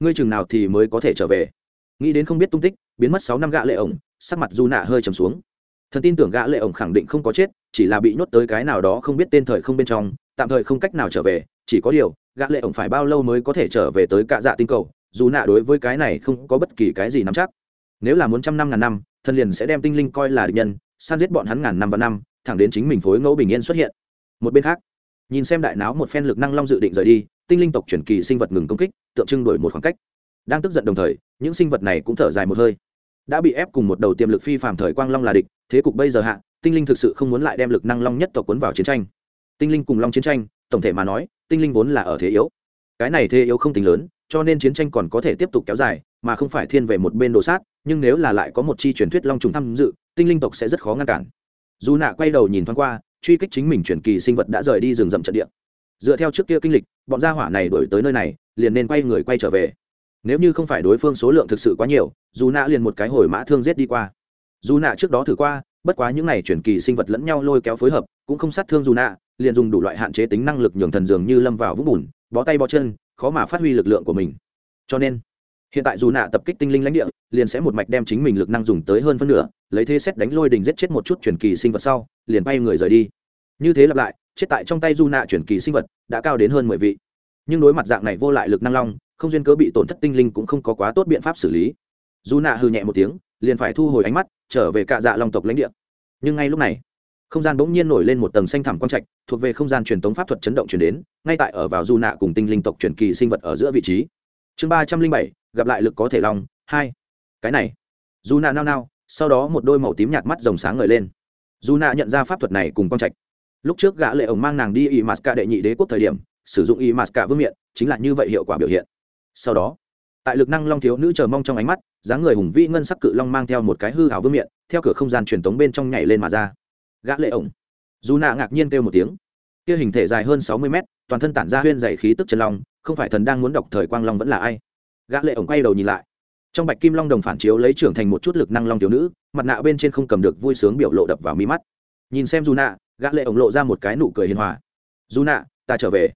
ngươi chừng nào thì mới có thể trở về? Nghĩ đến không biết tung tích, biến mất sáu năm gã lệ ổng, sắc mặt du nạ hơi trầm xuống. Thần tin tưởng gã lệ ổng khẳng định không có chết, chỉ là bị nhốt tới cái nào đó không biết tên thời không bên trong, tạm thời không cách nào trở về, chỉ có điều, gã lệ ổng phải bao lâu mới có thể trở về tới cạ dạ tinh cầu dù nạ đối với cái này không có bất kỳ cái gì nắm chắc. Nếu là muốn trăm năm ngàn năm, thần liền sẽ đem tinh linh coi là địch nhân san giết bọn hắn ngàn năm và năm, thẳng đến chính mình phối ngẫu bình yên xuất hiện. Một bên khác, nhìn xem đại náo một phen lực năng long dự định rời đi, tinh linh tộc chuyển kỳ sinh vật ngừng công kích, tượng trưng đổi một khoảng cách. Đang tức giận đồng thời, những sinh vật này cũng thở dài một hơi. Đã bị ép cùng một đầu tiềm lực phi phàm thời quang long là địch, thế cục bây giờ hạ, tinh linh thực sự không muốn lại đem lực năng long nhất tộc cuốn vào chiến tranh. Tinh linh cùng long chiến tranh, tổng thể mà nói, tinh linh vốn là ở thế yếu. Cái này thế yếu không tính lớn cho nên chiến tranh còn có thể tiếp tục kéo dài, mà không phải thiên về một bên đồ sát, nhưng nếu là lại có một chi truyền thuyết long trùng tham dự, tinh linh tộc sẽ rất khó ngăn cản. Dù nạ quay đầu nhìn thoáng qua, truy kích chính mình truyền kỳ sinh vật đã rời đi rừng rậm trận địa. Dựa theo trước kia kinh lịch, bọn gia hỏa này đổi tới nơi này, liền nên quay người quay trở về. Nếu như không phải đối phương số lượng thực sự quá nhiều, dù nạ liền một cái hồi mã thương giết đi qua. Dù nạ trước đó thử qua, bất quá những này chuyển kỳ sinh vật lẫn nhau lôi kéo phối hợp, cũng không sát thương dù nạ, liền dùng đủ loại hạn chế tính năng lực nhường thần dường như lâm vào vũng bùn, bó tay bó chân khó mà phát huy lực lượng của mình. Cho nên, hiện tại dù nạ tập kích tinh linh lãnh địa, liền sẽ một mạch đem chính mình lực năng dùng tới hơn phân nửa, lấy thế xét đánh lôi đình giết chết một chút chuyển kỳ sinh vật sau, liền bay người rời đi. Như thế lặp lại, chết tại trong tay du nạ chuyển kỳ sinh vật đã cao đến hơn mười vị. Nhưng đối mặt dạng này vô lại lực năng long, không duyên cớ bị tổn thất tinh linh cũng không có quá tốt biện pháp xử lý. Dù nạ hư nhẹ một tiếng, liền phải thu hồi ánh mắt, trở về cạ dạ long tộc lãnh địa. Nhưng ngay lúc này không gian bỗng nhiên nổi lên một tầng xanh thẳm quang trạch, thuộc về không gian truyền tống pháp thuật chấn động chuyển đến, ngay tại ở vào du nạ cùng tinh linh tộc truyền kỳ sinh vật ở giữa vị trí. Chương ba trăm linh bảy, gặp lại lực có thể long hai. Cái này. Du nạ nao nao, sau đó một đôi màu tím nhạt mắt rồng sáng ngời lên. Du nạ nhận ra pháp thuật này cùng quang trạch. Lúc trước gã lệ ổng mang nàng đi y mạt cả đệ nhị đế quốc thời điểm, sử dụng y mạt cả vương miện, chính là như vậy hiệu quả biểu hiện. Sau đó, tại lực năng long thiếu nữ chờ mong trong ánh mắt, dáng người hùng vĩ ngân sắc cự long mang theo một cái hư hào vương miện, theo cửa không gian truyền tống bên trong nhảy lên mà ra gã lệ ổng. Dù nạ ngạc nhiên kêu một tiếng. Kia hình thể dài hơn sáu mươi mét, toàn thân tản ra huyên dày khí tức chân long, không phải thần đang muốn đọc thời quang long vẫn là ai. Gã lệ ổng quay đầu nhìn lại. Trong bạch kim long đồng phản chiếu lấy trưởng thành một chút lực năng long thiếu nữ, mặt nạ bên trên không cầm được vui sướng biểu lộ đập vào mi mắt. Nhìn xem dù nạ, gã lệ ổng lộ ra một cái nụ cười hiền hòa. Dù nạ, ta trở về.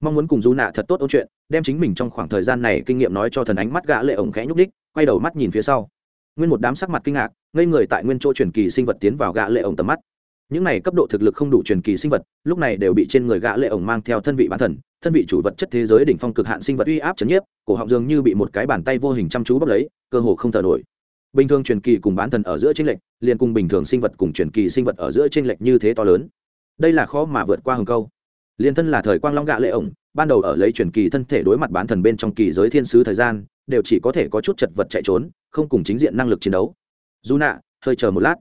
Mong muốn cùng dù nạ thật tốt ôn chuyện, đem chính mình trong khoảng thời gian này kinh nghiệm nói cho thần ánh mắt gã lệ ổng khẽ nhúc đích quay đầu mắt nhìn phía sau. Nguyên một đám sắc mặt kinh ngạc, ngây người tại nguyên chỗ truyền kỳ sinh vật tiến vào gã lệ ổng tầm mắt những này cấp độ thực lực không đủ truyền kỳ sinh vật, lúc này đều bị trên người gã lệ ổng mang theo thân vị bản thần, thân vị chủ vật chất thế giới đỉnh phong cực hạn sinh vật uy áp chấn nhiếp, cổ họng dường như bị một cái bàn tay vô hình chăm chú bóp lấy, cơ hồ không thở nổi. Bình thường truyền kỳ cùng bán thần ở giữa trên lệnh liền cùng bình thường sinh vật cùng truyền kỳ sinh vật ở giữa trên lệnh như thế to lớn. Đây là khó mà vượt qua hừng câu. Liên thân là thời quang long gạ lệ ổng, ban đầu ở lấy truyền kỳ thân thể đối mặt bán thần bên trong kỳ giới thiên sứ thời gian, đều chỉ có thể có chút chật vật chạy trốn, không cùng chính diện năng lực chiến đấu. Dù nạ hơi chờ một lát.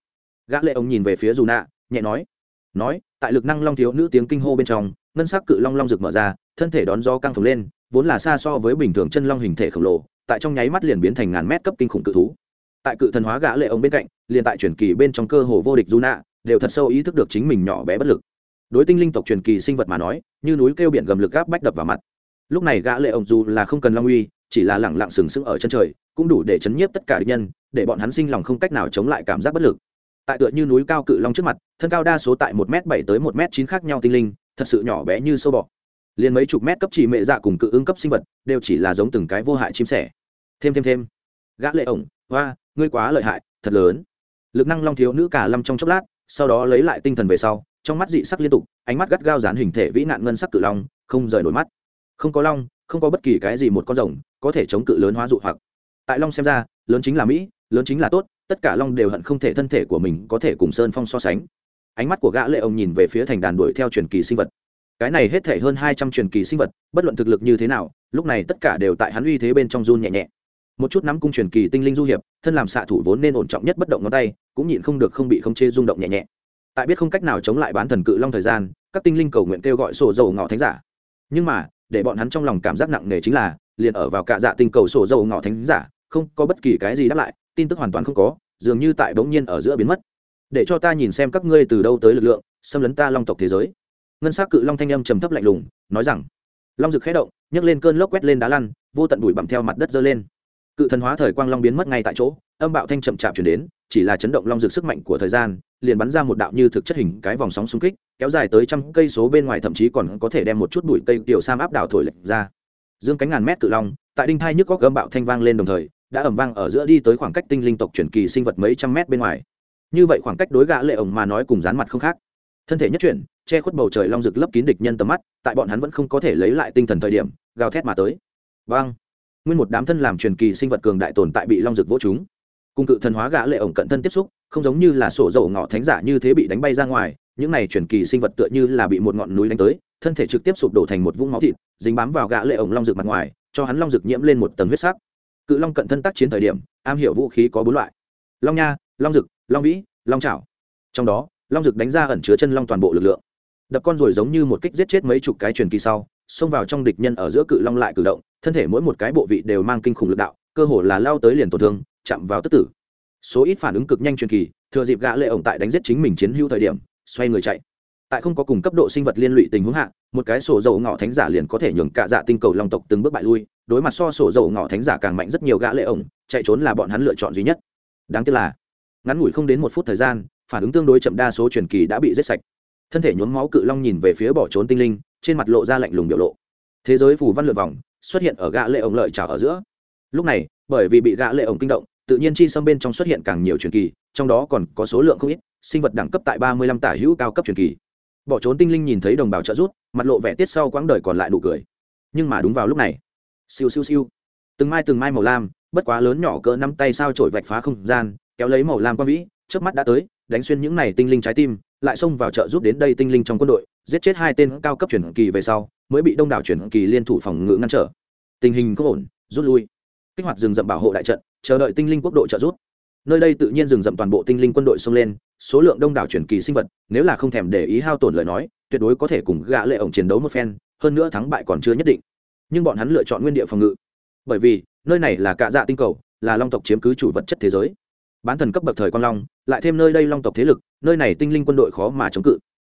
Gã lệ ổng nhìn về phía dù nạ nhẹ nói. Nói, tại lực năng long thiếu nữ tiếng kinh hô bên trong, ngân sắc cự long long rực mở ra, thân thể đón gió căng phồng lên, vốn là xa so với bình thường chân long hình thể khổng lồ, tại trong nháy mắt liền biến thành ngàn mét cấp kinh khủng cự thú. Tại cự thần hóa gã lệ ông bên cạnh, liền tại truyền kỳ bên trong cơ hồ vô địch du nạ, đều thật sâu ý thức được chính mình nhỏ bé bất lực. Đối tinh linh tộc truyền kỳ sinh vật mà nói, như núi kêu biển gầm lực gáp bách đập vào mặt. Lúc này gã lệ ông dù là không cần long uy, chỉ là lẳng lặng sừng sững ở chân trời, cũng đủ để chấn nhiếp tất cả địch nhân, để bọn hắn sinh lòng không cách nào chống lại cảm giác bất lực tại tựa như núi cao cự long trước mặt, thân cao đa số tại một m bảy tới một m chín khác nhau tinh linh, thật sự nhỏ bé như sâu bọ. Liền mấy chục mét cấp chỉ mẹ dạ cùng cự ứng cấp sinh vật, đều chỉ là giống từng cái vô hại chim sẻ. Thêm thêm thêm. Gã lệ ổng, hoa, ngươi quá lợi hại, thật lớn. Lực năng long thiếu nữ cả lâm trong chốc lát, sau đó lấy lại tinh thần về sau, trong mắt dị sắc liên tục, ánh mắt gắt gao dán hình thể vĩ nạn ngân sắc cự long, không rời nổi mắt. Không có long, không có bất kỳ cái gì một con rồng có thể chống cự lớn hóa dụ hoặc. Tại long xem ra, lớn chính là mỹ lớn chính là tốt, tất cả long đều hận không thể thân thể của mình có thể cùng sơn phong so sánh. Ánh mắt của gã lệ ông nhìn về phía thành đàn đuổi theo truyền kỳ sinh vật. Cái này hết thể hơn hai trăm truyền kỳ sinh vật, bất luận thực lực như thế nào, lúc này tất cả đều tại hắn uy thế bên trong run nhẹ nhẹ. Một chút nắm cung truyền kỳ tinh linh du hiệp, thân làm xạ thủ vốn nên ổn trọng nhất bất động ngón tay, cũng nhịn không được không bị không chê rung động nhẹ nhẹ. Tại biết không cách nào chống lại bán thần cự long thời gian, các tinh linh cầu nguyện kêu gọi sổ dầu ngọ thánh giả. Nhưng mà, để bọn hắn trong lòng cảm giác nặng nề chính là, liền ở vào cả dạ tinh cầu sổ dầu ngọ thánh giả, không có bất kỳ cái gì đáp lại tin tức hoàn toàn không có, dường như tại bỗng nhiên ở giữa biến mất. Để cho ta nhìn xem các ngươi từ đâu tới lực lượng, xâm lấn ta long tộc thế giới. Ngân s á c cự long thanh âm trầm thấp lạnh lùng, nói rằng, long rực khé động, nhấc lên cơn lốc quét lên đá lăn, vô tận bụi bặm theo mặt đất dơ lên. Cự thần hóa thời quang long biến mất ngay tại chỗ, âm bạo thanh chậm chạp chuyển đến, chỉ là chấn động long rực sức mạnh của thời gian, liền bắn ra một đạo như thực chất hình cái vòng sóng xung kích, kéo dài tới trăm cây số bên ngoài thậm chí còn có thể đem một chút bụi cây tiểu sam áp đảo thổi lệch ra. Dương cánh ngàn mét cự long, tại đinh thai nhức có gâm bạo thanh vang lên đồng thời đã ẩm vang ở giữa đi tới khoảng cách tinh linh tộc chuyển kỳ sinh vật mấy trăm mét bên ngoài. Như vậy khoảng cách đối gã lệ ổng mà nói cùng dán mặt không khác. Thân thể nhất chuyển, che khuất bầu trời long rực lấp kín địch nhân tầm mắt, tại bọn hắn vẫn không có thể lấy lại tinh thần thời điểm, gào thét mà tới. Vang! Nguyên một đám thân làm truyền kỳ sinh vật cường đại tồn tại bị long rực vỗ chúng. Cung cự thần hóa gã lệ ổng cận thân tiếp xúc, không giống như là sổ dầu ngọ thánh giả như thế bị đánh bay ra ngoài, những này truyền kỳ sinh vật tựa như là bị một ngọn núi đánh tới, thân thể trực tiếp sụp đổ thành một vũng máu thịt, dính bám vào gã lệ ổng long rực mặt ngoài, cho hắn long rực nhiễm lên một tầng huyết sắc cự long cận thân tác chiến thời điểm, am hiểu vũ khí có bốn loại. Long nha, long dực long vĩ, long trảo. Trong đó, long dực đánh ra ẩn chứa chân long toàn bộ lực lượng. Đập con rồi giống như một kích giết chết mấy chục cái truyền kỳ sau, xông vào trong địch nhân ở giữa cự long lại cử động, thân thể mỗi một cái bộ vị đều mang kinh khủng lực đạo, cơ hồ là lao tới liền tổn thương, chạm vào tức tử. Số ít phản ứng cực nhanh truyền kỳ, thừa dịp gã lệ ổng tại đánh giết chính mình chiến hữu thời điểm, xoay người chạy. Tại không có cùng cấp độ sinh vật liên lụy tình huống hạ, một cái sổ dầu ngọ thánh giả liền có thể nhường cả dạ tinh cầu long tộc từng bước bại lui đối mặt so sổ dầu ngọ thánh giả càng mạnh rất nhiều gã lệ ổng, chạy trốn là bọn hắn lựa chọn duy nhất. Đáng tiếc là, ngắn ngủi không đến một phút thời gian, phản ứng tương đối chậm đa số truyền kỳ đã bị giết sạch. Thân thể nhuốm máu cự long nhìn về phía bỏ trốn tinh linh, trên mặt lộ ra lạnh lùng biểu lộ. Thế giới phù văn lượt vòng, xuất hiện ở gã lệ ổng lợi trào ở giữa. Lúc này, bởi vì bị gã lệ ổng kinh động, tự nhiên chi xâm bên trong xuất hiện càng nhiều truyền kỳ, trong đó còn có số lượng không ít, sinh vật đẳng cấp tại ba mươi lăm tả hữu cao cấp truyền kỳ. Bỏ trốn tinh linh nhìn thấy đồng bào trợ rút mặt lộ vẻ tiết sau quãng đời còn lại nụ cười. Nhưng mà đúng vào lúc này siêu siêu siêu. Từng mai từng mai màu lam, bất quá lớn nhỏ cỡ năm tay sao trổi vạch phá không gian, kéo lấy màu lam quang vĩ trước mắt đã tới, đánh xuyên những này tinh linh trái tim, lại xông vào chợ giúp đến đây tinh linh trong quân đội, giết chết hai tên cao cấp chuyển kỳ về sau, mới bị đông đảo chuyển kỳ liên thủ phòng ngự ngăn trở. Tình hình có ổn, rút lui. Kích hoạt rừng rậm bảo hộ đại trận, chờ đợi tinh linh quốc độ trợ giúp. Nơi đây tự nhiên rừng rậm toàn bộ tinh linh quân đội xông lên, số lượng đông đảo chuyển kỳ sinh vật, nếu là không thèm để ý hao tổn lời nói, tuyệt đối có thể cùng gã lệ ổng chiến đấu một phen, hơn nữa thắng bại còn chưa nhất định nhưng bọn hắn lựa chọn nguyên địa phòng ngự. Bởi vì, nơi này là cạ dạ tinh cầu, là long tộc chiếm cứ chủ vật chất thế giới. Bán thần cấp bậc thời quan long, lại thêm nơi đây long tộc thế lực, nơi này tinh linh quân đội khó mà chống cự.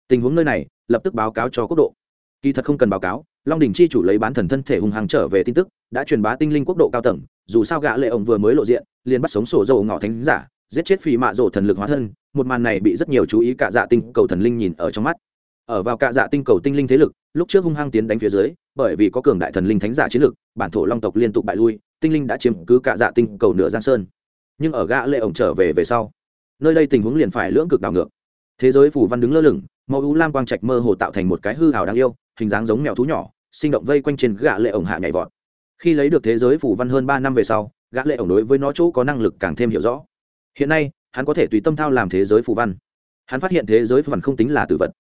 Tình huống nơi này, lập tức báo cáo cho quốc độ. Kỳ thật không cần báo cáo, long đình chi chủ lấy bán thần thân thể hùng hàng trở về tin tức, đã truyền bá tinh linh quốc độ cao tầng, dù sao gã lệ ổng vừa mới lộ diện, liền bắt sống sổ dầu ngọ thánh giả, giết chết phi mạ rổ thần lực hóa thân, một màn này bị rất nhiều chú ý cả dạ tinh cầu thần linh nhìn ở trong mắt ở vào cả dạ tinh cầu tinh linh thế lực, lúc trước hung hăng tiến đánh phía dưới, bởi vì có cường đại thần linh thánh giả chiến lực, bản thổ long tộc liên tục bại lui, tinh linh đã chiếm cứ cả dạ tinh cầu nửa giang sơn. Nhưng ở gã lệ ổng trở về về sau, nơi đây tình huống liền phải lưỡng cực đảo ngược. Thế giới phủ văn đứng lơ lửng, màu u lam quang trạch mơ hồ tạo thành một cái hư hào đáng yêu, hình dáng giống mèo thú nhỏ, sinh động vây quanh trên gã lệ ổng hạ nhảy vọt. Khi lấy được thế giới phủ văn hơn ba năm về sau, gã lệ ổng đối với nó chỗ có năng lực càng thêm hiểu rõ. Hiện nay, hắn có thể tùy tâm thao làm thế giới phủ văn. Hắn phát hiện thế giới phủ văn không tính là tử vật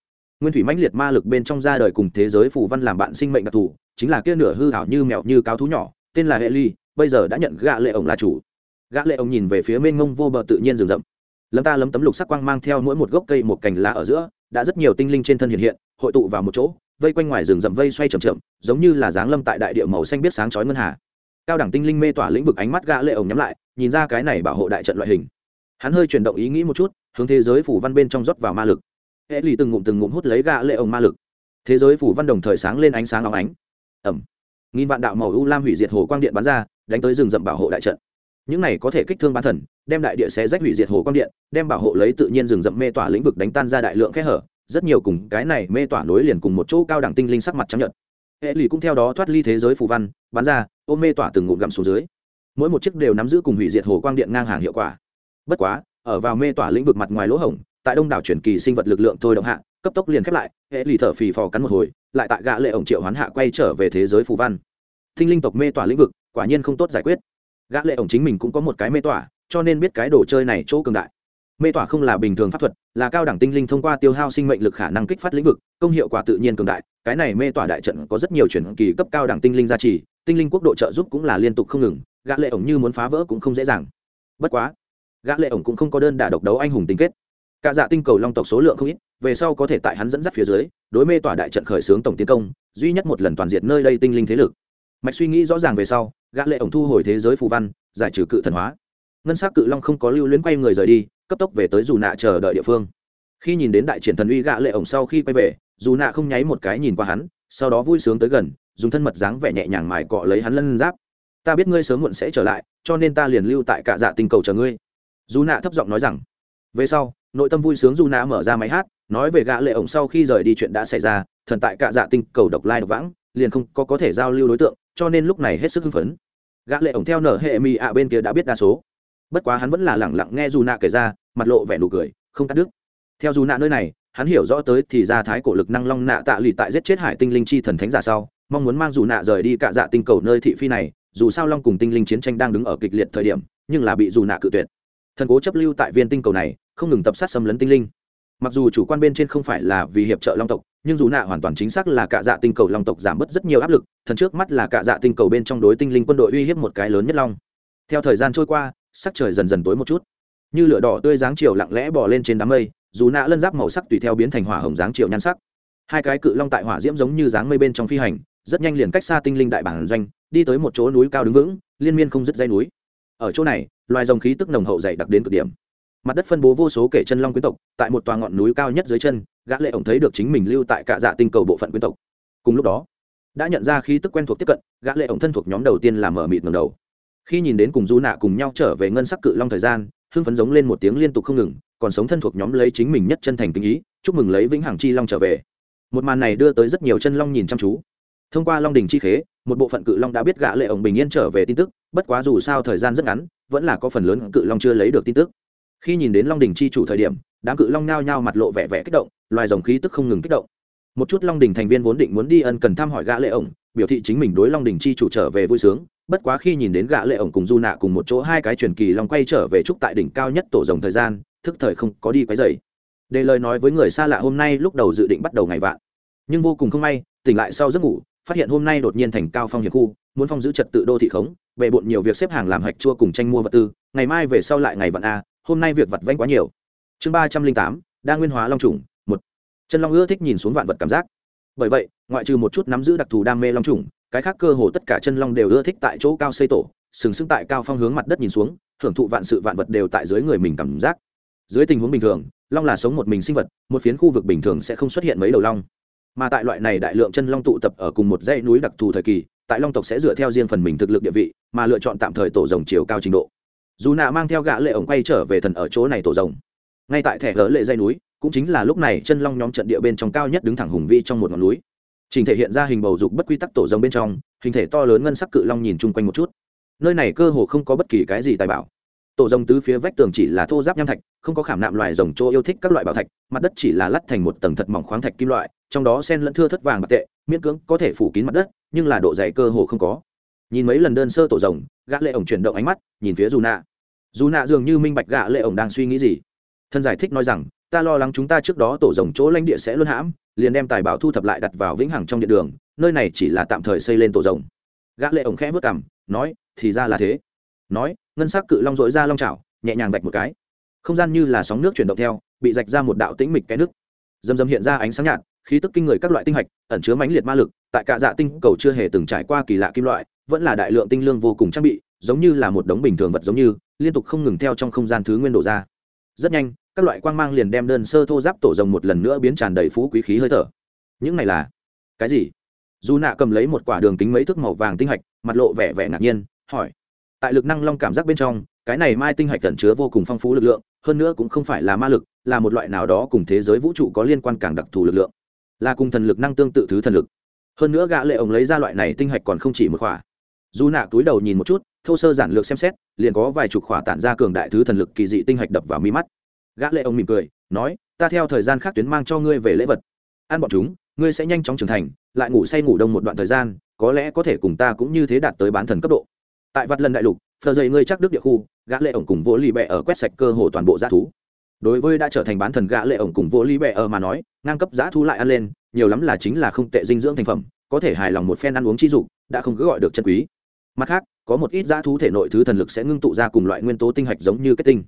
nguyên thủy mãnh liệt ma lực bên trong ra đời cùng thế giới phủ văn làm bạn sinh mệnh đặc thù, chính là kia nửa hư hảo như mèo như cáo thú nhỏ, tên là hệ ly bây giờ đã nhận gã lệ ổng là chủ. Gã lệ ổng nhìn về phía mênh mông vô bờ tự nhiên rừng rậm. Lâm ta lấm tấm lục sắc quang mang theo mỗi một gốc cây một cành lá ở giữa, đã rất nhiều tinh linh trên thân hiện hiện, hội tụ vào một chỗ, vây quanh ngoài rừng rậm vây xoay chậm chậm, giống như là dáng lâm tại đại địa màu xanh biết sáng chói ngân hà. Cao đẳng tinh linh mê tỏa lĩnh vực ánh mắt gã lệ ổng nhắm lại, nhìn ra cái này bảo hộ đại trận loại hình. Hắn hơi chuyển động ý nghĩ một chút, hướng thế giới phủ văn bên trong rót vào ma lực hệ lì từng ngụm từng ngụm hút lấy gạ lệ ổng ma lực. Thế giới phủ văn đồng thời sáng lên ánh sáng óng ánh. Ẩm. Nghìn vạn đạo màu u lam hủy diệt hồ quang điện bắn ra, đánh tới rừng rậm bảo hộ đại trận. Những này có thể kích thương bán thần, đem đại địa xé rách hủy diệt hồ quang điện, đem bảo hộ lấy tự nhiên rừng rậm mê tỏa lĩnh vực đánh tan ra đại lượng khe hở. Rất nhiều cùng cái này mê tỏa nối liền cùng một chỗ cao đẳng tinh linh sắc mặt trắng nhợt. E hệ lụy cũng theo đó thoát ly thế giới phù văn, bắn ra ôm mê tỏa từng ngụm gặm xuống dưới. Mỗi một chiếc đều nắm giữ cùng hủy diệt hồ quang điện ngang hàng hiệu quả. Bất quá, ở vào mê tỏa lĩnh vực mặt ngoài lỗ hổng tại đông đảo chuyển kỳ sinh vật lực lượng thôi động hạ, cấp tốc liền khép lại, hệ lì thở phì phò cắn một hồi, lại tại gã lệ ổng triệu hoán hạ quay trở về thế giới phù văn. Thinh linh tộc mê tỏa lĩnh vực, quả nhiên không tốt giải quyết. Gã lệ ổng chính mình cũng có một cái mê tỏa, cho nên biết cái đồ chơi này chỗ cường đại. Mê tỏa không là bình thường pháp thuật, là cao đẳng tinh linh thông qua tiêu hao sinh mệnh lực khả năng kích phát lĩnh vực, công hiệu quả tự nhiên cường đại, cái này mê tỏa đại trận có rất nhiều chuyển kỳ cấp cao đẳng tinh linh gia trì, tinh linh quốc độ trợ giúp cũng là liên tục không ngừng, gã lệ ổng như muốn phá vỡ cũng không dễ dàng. Bất quá, gã lệ ổng cũng không có đơn đả độc đấu anh hùng tinh kết cả dạ tinh cầu long tộc số lượng không ít, về sau có thể tại hắn dẫn dắt phía dưới, đối mê tỏa đại trận khởi xướng tổng tiến công, duy nhất một lần toàn diệt nơi đây tinh linh thế lực. Mạch suy nghĩ rõ ràng về sau, gã lệ ổng thu hồi thế giới phù văn, giải trừ cự thần hóa. Ngân sắc cự long không có lưu luyến quay người rời đi, cấp tốc về tới dù nạ chờ đợi địa phương. Khi nhìn đến đại triển thần uy gã lệ ổng sau khi quay về, dù nạ không nháy một cái nhìn qua hắn, sau đó vui sướng tới gần, dùng thân mật dáng vẻ nhẹ nhàng mài cọ lấy hắn lân giáp. Ta biết ngươi sớm muộn sẽ trở lại, cho nên ta liền lưu tại cả dạ tinh cầu chờ ngươi. Dù nạ thấp giọng nói rằng. Về sau nội tâm vui sướng du nạ mở ra máy hát, nói về gã lệ ổng sau khi rời đi chuyện đã xảy ra, thần tại cả dạ tinh cầu độc lai độc vãng, liền không có có thể giao lưu đối tượng, cho nên lúc này hết sức hưng phấn. Gã lệ ổng theo nở hệ mi ạ bên kia đã biết đa số. Bất quá hắn vẫn là lẳng lặng nghe du nạ kể ra, mặt lộ vẻ nụ cười, không cắt đứt. Theo du nạ nơi này, hắn hiểu rõ tới thì ra thái cổ lực năng long nạ tạ lì tại giết chết hải tinh linh chi thần thánh giả sau, mong muốn mang dù nạ rời đi cả dạ tinh cầu nơi thị phi này, dù sao long cùng tinh linh chiến tranh đang đứng ở kịch liệt thời điểm, nhưng là bị dù nạ cự tuyệt. Thần cố chấp lưu tại viên tinh cầu này không ngừng tập sát xâm lấn tinh linh. Mặc dù chủ quan bên trên không phải là vì hiệp trợ long tộc, nhưng dù nạ hoàn toàn chính xác là cả dạ tinh cầu long tộc giảm bớt rất nhiều áp lực, thần trước mắt là cả dạ tinh cầu bên trong đối tinh linh quân đội uy hiếp một cái lớn nhất long. Theo thời gian trôi qua, sắc trời dần dần tối một chút. Như lửa đỏ tươi dáng chiều lặng lẽ bò lên trên đám mây, dù nạ lân giáp màu sắc tùy theo biến thành hỏa hồng dáng chiều nhan sắc. Hai cái cự long tại hỏa diễm giống như dáng mây bên trong phi hành, rất nhanh liền cách xa tinh linh đại bản doanh, đi tới một chỗ núi cao đứng vững, liên miên không dứt dây núi. Ở chỗ này, loài dòng khí tức nồng hậu dày đặc đến cực điểm mặt đất phân bố vô số kể chân long quyến tộc, tại một tòa ngọn núi cao nhất dưới chân, gã lệ ổng thấy được chính mình lưu tại cả dạ tinh cầu bộ phận quyến tộc. Cùng lúc đó, đã nhận ra khí tức quen thuộc tiếp cận, gã lệ ổng thân thuộc nhóm đầu tiên là mở mịt ngẩng đầu. Khi nhìn đến cùng du nạ cùng nhau trở về ngân sắc cự long thời gian, hưng phấn giống lên một tiếng liên tục không ngừng, còn sống thân thuộc nhóm lấy chính mình nhất chân thành tình ý, chúc mừng lấy vĩnh hằng chi long trở về. Một màn này đưa tới rất nhiều chân long nhìn chăm chú. Thông qua long đình chi khế, một bộ phận cự long đã biết gã lệ ổng bình yên trở về tin tức, bất quá dù sao thời gian rất ngắn, vẫn là có phần lớn cự long chưa lấy được tin tức khi nhìn đến long đình chi chủ thời điểm, đám cự long nao nhao mặt lộ vẻ vẻ kích động, loài dòng khí tức không ngừng kích động. Một chút long đình thành viên vốn định muốn đi ân cần thăm hỏi gã lệ ổng, biểu thị chính mình đối long đình chi chủ trở về vui sướng, bất quá khi nhìn đến gã lệ ổng cùng du nạ cùng một chỗ hai cái truyền kỳ long quay trở về trúc tại đỉnh cao nhất tổ rồng thời gian, thức thời không có đi quấy rầy. Để lời nói với người xa lạ hôm nay lúc đầu dự định bắt đầu ngày vạn. Nhưng vô cùng không may, tỉnh lại sau giấc ngủ, phát hiện hôm nay đột nhiên thành cao phong hiệp khu, muốn phong giữ trật tự đô thị khống bệ bộn nhiều việc xếp hàng làm hạch chua cùng tranh mua vật tư, ngày mai về sau lại ngày vạn a hôm nay việc vặt vãnh quá nhiều. Chương ba trăm linh tám, đa nguyên hóa long trùng, một. Chân long ưa thích nhìn xuống vạn vật cảm giác. Bởi vậy, ngoại trừ một chút nắm giữ đặc thù đam mê long trùng, cái khác cơ hồ tất cả chân long đều ưa thích tại chỗ cao xây tổ, sừng sững tại cao phong hướng mặt đất nhìn xuống hưởng thụ vạn sự vạn vật đều tại dưới người mình cảm giác. Dưới tình huống bình thường, long là sống một mình sinh vật, một phiến khu vực bình thường sẽ không xuất hiện mấy đầu long. Mà tại loại này đại lượng chân long tụ tập ở cùng một dãy núi đặc thù thời kỳ, tại long tộc sẽ dựa theo riêng phần mình thực lực địa vị, mà lựa chọn tạm thời tổ rồng chiều cao trình độ dù nạ mang theo gã lệ ổng quay trở về thần ở chỗ này tổ rồng. Ngay tại thẻ gỡ lệ dây núi, cũng chính là lúc này chân long nhóm trận địa bên trong cao nhất đứng thẳng hùng vĩ trong một ngọn núi. Trình thể hiện ra hình bầu dục bất quy tắc tổ rồng bên trong, hình thể to lớn ngân sắc cự long nhìn chung quanh một chút. Nơi này cơ hồ không có bất kỳ cái gì tài bảo. Tổ rồng tứ phía vách tường chỉ là thô giáp nham thạch, không có khảm nạm loài rồng chỗ yêu thích các loại bảo thạch, mặt đất chỉ là lắt thành một tầng thật mỏng khoáng thạch kim loại, trong đó sen lẫn thưa thất vàng bạc tệ, miễn cưỡng có thể phủ kín mặt đất, nhưng là độ dày cơ hồ không có. Nhìn mấy lần đơn sơ tổ rồng, gã lệ ổng chuyển động ánh mắt, nhìn phía dù nạ dù nạ dường như minh bạch gã lệ ổng đang suy nghĩ gì. Thân giải thích nói rằng, ta lo lắng chúng ta trước đó tổ rồng chỗ lãnh địa sẽ luôn hãm, liền đem tài bảo thu thập lại đặt vào vĩnh hằng trong điện đường, nơi này chỉ là tạm thời xây lên tổ rồng. Gã lệ ổng khẽ vớt cằm, nói, thì ra là thế. Nói, ngân sắc cự long dội ra long chảo, nhẹ nhàng vạch một cái. Không gian như là sóng nước chuyển động theo, bị rạch ra một đạo tĩnh mịch cái nước dầm dầm hiện ra ánh sáng nhạt, khí tức kinh người các loại tinh hạch, ẩn chứa mãnh liệt ma lực, tại cả dạ tinh cầu chưa hề từng trải qua kỳ lạ kim loại, vẫn là đại lượng tinh lương vô cùng trang bị, giống như là một đống bình thường vật giống như liên tục không ngừng theo trong không gian thứ nguyên đổ ra. Rất nhanh, các loại quang mang liền đem đơn sơ thô giáp tổ rồng một lần nữa biến tràn đầy phú quý khí hơi thở. Những này là cái gì? Dù nạ cầm lấy một quả đường kính mấy thước màu vàng tinh hạch, mặt lộ vẻ vẻ ngạc nhiên, hỏi. Tại lực năng long cảm giác bên trong, cái này mai tinh hạch tẩn chứa vô cùng phong phú lực lượng, hơn nữa cũng không phải là ma lực, là một loại nào đó cùng thế giới vũ trụ có liên quan càng đặc thù lực lượng. Là cùng thần lực năng tương tự thứ thần lực. Hơn nữa gã lệ ổng lấy ra loại này tinh hạch còn không chỉ một khỏa dù nạ túi đầu nhìn một chút, thô sơ giản lược xem xét, liền có vài chục khỏa tản ra cường đại thứ thần lực kỳ dị tinh hạch đập vào mi mắt. Gã lệ ông mỉm cười, nói, ta theo thời gian khác tuyến mang cho ngươi về lễ vật. Ăn bọn chúng, ngươi sẽ nhanh chóng trưởng thành, lại ngủ say ngủ đông một đoạn thời gian, có lẽ có thể cùng ta cũng như thế đạt tới bán thần cấp độ. Tại vặt lần đại lục, phờ dày ngươi chắc đức địa khu, gã lệ ổng cùng vỗ ly bẹ ở quét sạch cơ hồ toàn bộ g thú. Đối với đã trở thành bán thần gã lệ ổng cùng vỗ ly bẹ ở mà nói, ngang cấp g thú lại ăn lên, nhiều lắm là chính là không tệ dinh dưỡng thành phẩm, có thể hài lòng một phen ăn uống chi dục, đã không cứ gọi được chân quý mặt khác, có một ít g thú thể nội thứ thần lực sẽ ngưng tụ ra cùng loại nguyên tố tinh hạch giống như kết tinh.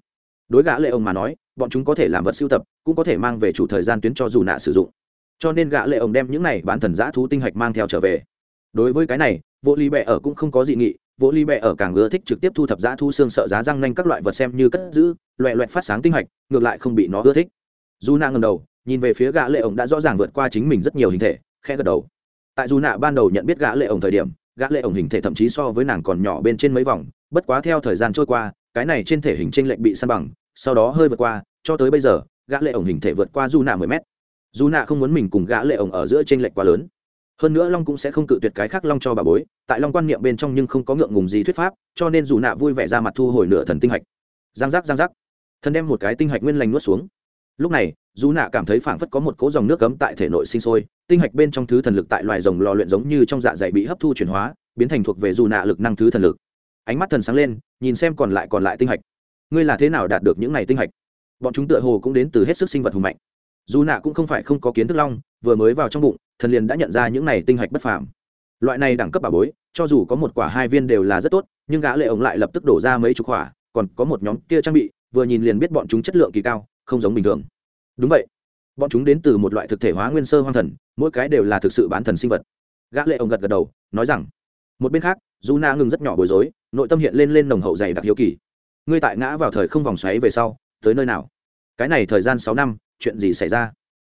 Đối gã lệ ông mà nói, bọn chúng có thể làm vật siêu tập, cũng có thể mang về chủ thời gian tuyến cho dù nạ sử dụng. Cho nên gã lệ ông đem những này bán thần g thú tinh hạch mang theo trở về. Đối với cái này, vô ly bẹ ở cũng không có dị nghị, vô ly bẹ ở càng ưa thích trực tiếp thu thập giá thu xương sợ giá răng nhanh các loại vật xem như cất giữ loẹ loẹt phát sáng tinh hạch, ngược lại không bị nó ưa thích. Dù nạ ngầm đầu, nhìn về phía gã lệ ông đã rõ ràng vượt qua chính mình rất nhiều hình thể, khẽ gật đầu. Tại dù nạ ban đầu nhận biết gã lệ ổng thời điểm gã lệ ổng hình thể thậm chí so với nàng còn nhỏ bên trên mấy vòng, bất quá theo thời gian trôi qua, cái này trên thể hình trên lệnh bị san bằng, sau đó hơi vượt qua, cho tới bây giờ, gã lệ ổng hình thể vượt qua dù nạ mười mét. Dù nạ không muốn mình cùng gã lệ ổng ở giữa trên lệnh quá lớn. Hơn nữa long cũng sẽ không cự tuyệt cái khác long cho bà bối, tại long quan niệm bên trong nhưng không có ngượng ngùng gì thuyết pháp, cho nên dù nạ vui vẻ ra mặt thu hồi nửa thần tinh hạch. Giang giác giang giác. Thần đem một cái tinh hạch nguyên lành nuốt xuống. Lúc này dù nạ cảm thấy phảng phất có một cỗ dòng nước cấm tại thể nội sinh sôi, tinh hạch bên trong thứ thần lực tại loài rồng lò luyện giống như trong dạ dày bị hấp thu chuyển hóa, biến thành thuộc về dù nạ lực năng thứ thần lực. Ánh mắt thần sáng lên, nhìn xem còn lại còn lại tinh hạch. Ngươi là thế nào đạt được những này tinh hạch? Bọn chúng tựa hồ cũng đến từ hết sức sinh vật hùng mạnh. Dù nạ cũng không phải không có kiến thức long, vừa mới vào trong bụng, thần liền đã nhận ra những này tinh hạch bất phàm. Loại này đẳng cấp bà bối, cho dù có một quả hai viên đều là rất tốt, nhưng gã lệ ổng lại lập tức đổ ra mấy chục hỏa còn có một nhóm kia trang bị, vừa nhìn liền biết bọn chúng chất lượng kỳ cao, không giống bình thường đúng vậy. Bọn chúng đến từ một loại thực thể hóa nguyên sơ hoang thần, mỗi cái đều là thực sự bán thần sinh vật. Gã lệ ông gật gật đầu, nói rằng, một bên khác, dù na ngừng rất nhỏ bối rối, nội tâm hiện lên lên nồng hậu dày đặc hiếu kỳ. Ngươi tại ngã vào thời không vòng xoáy về sau, tới nơi nào? Cái này thời gian sáu năm, chuyện gì xảy ra?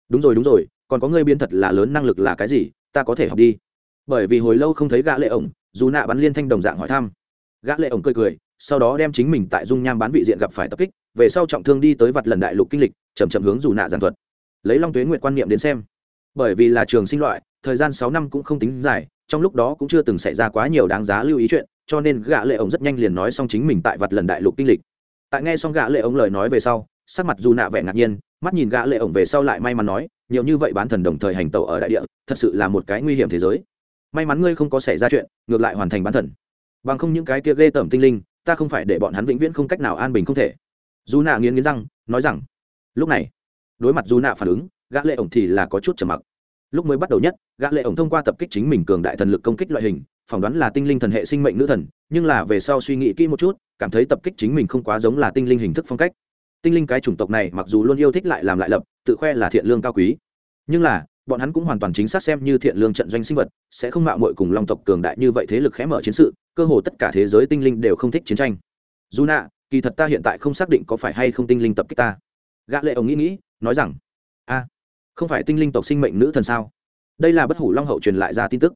Đúng rồi đúng rồi, còn có ngươi biến thật là lớn năng lực là cái gì, ta có thể học đi. Bởi vì hồi lâu không thấy gã lệ ổng dù nạ bắn liên thanh đồng dạng hỏi thăm. Gã lệ ổng cười cười, sau đó đem chính mình tại dung nham bán vị diện gặp phải tập kích, về sau trọng thương đi tới vật lần đại lục kinh lịch chậm chậm hướng dù nạ giảng thuật. Lấy long tuế nguyện quan niệm đến xem. Bởi vì là trường sinh loại, thời gian sáu năm cũng không tính dài, trong lúc đó cũng chưa từng xảy ra quá nhiều đáng giá lưu ý chuyện, cho nên gã lệ ổng rất nhanh liền nói xong chính mình tại vật lần đại lục kinh lịch. Tại nghe xong gã lệ ổng lời nói về sau, sắc mặt dù nạ vẻ ngạc nhiên, mắt nhìn gã lệ ổng về sau lại may mắn nói, nhiều như vậy bán thần đồng thời hành tẩu ở đại địa, thật sự là một cái nguy hiểm thế giới. May mắn ngươi không có xảy ra chuyện, ngược lại hoàn thành bán thần. Bằng không những cái kia ghê tởm tinh linh, ta không phải để bọn hắn vĩnh viễn không cách nào an bình không thể. Dù nạ nghiến nghiến răng, nói rằng lúc này, đối mặt dù nạ phản ứng, gã lệ ổng thì là có chút trầm mặc. Lúc mới bắt đầu nhất, gã lệ ổng thông qua tập kích chính mình cường đại thần lực công kích loại hình, phỏng đoán là tinh linh thần hệ sinh mệnh nữ thần, nhưng là về sau suy nghĩ kỹ một chút, cảm thấy tập kích chính mình không quá giống là tinh linh hình thức phong cách. Tinh linh cái chủng tộc này mặc dù luôn yêu thích lại làm lại lập, tự khoe là thiện lương cao quý. Nhưng là, bọn hắn cũng hoàn toàn chính xác xem như thiện lương trận doanh sinh vật, sẽ không mạo muội cùng long tộc cường đại như vậy thế lực khẽ mở chiến sự, cơ hồ tất cả thế giới tinh linh đều không thích chiến tranh. Dù nạ kỳ thật ta hiện tại không xác định có phải hay không tinh linh tập kích ta gã lệ ông nghĩ nghĩ, nói rằng, a, không phải tinh linh tộc sinh mệnh nữ thần sao? Đây là bất hủ long hậu truyền lại ra tin tức.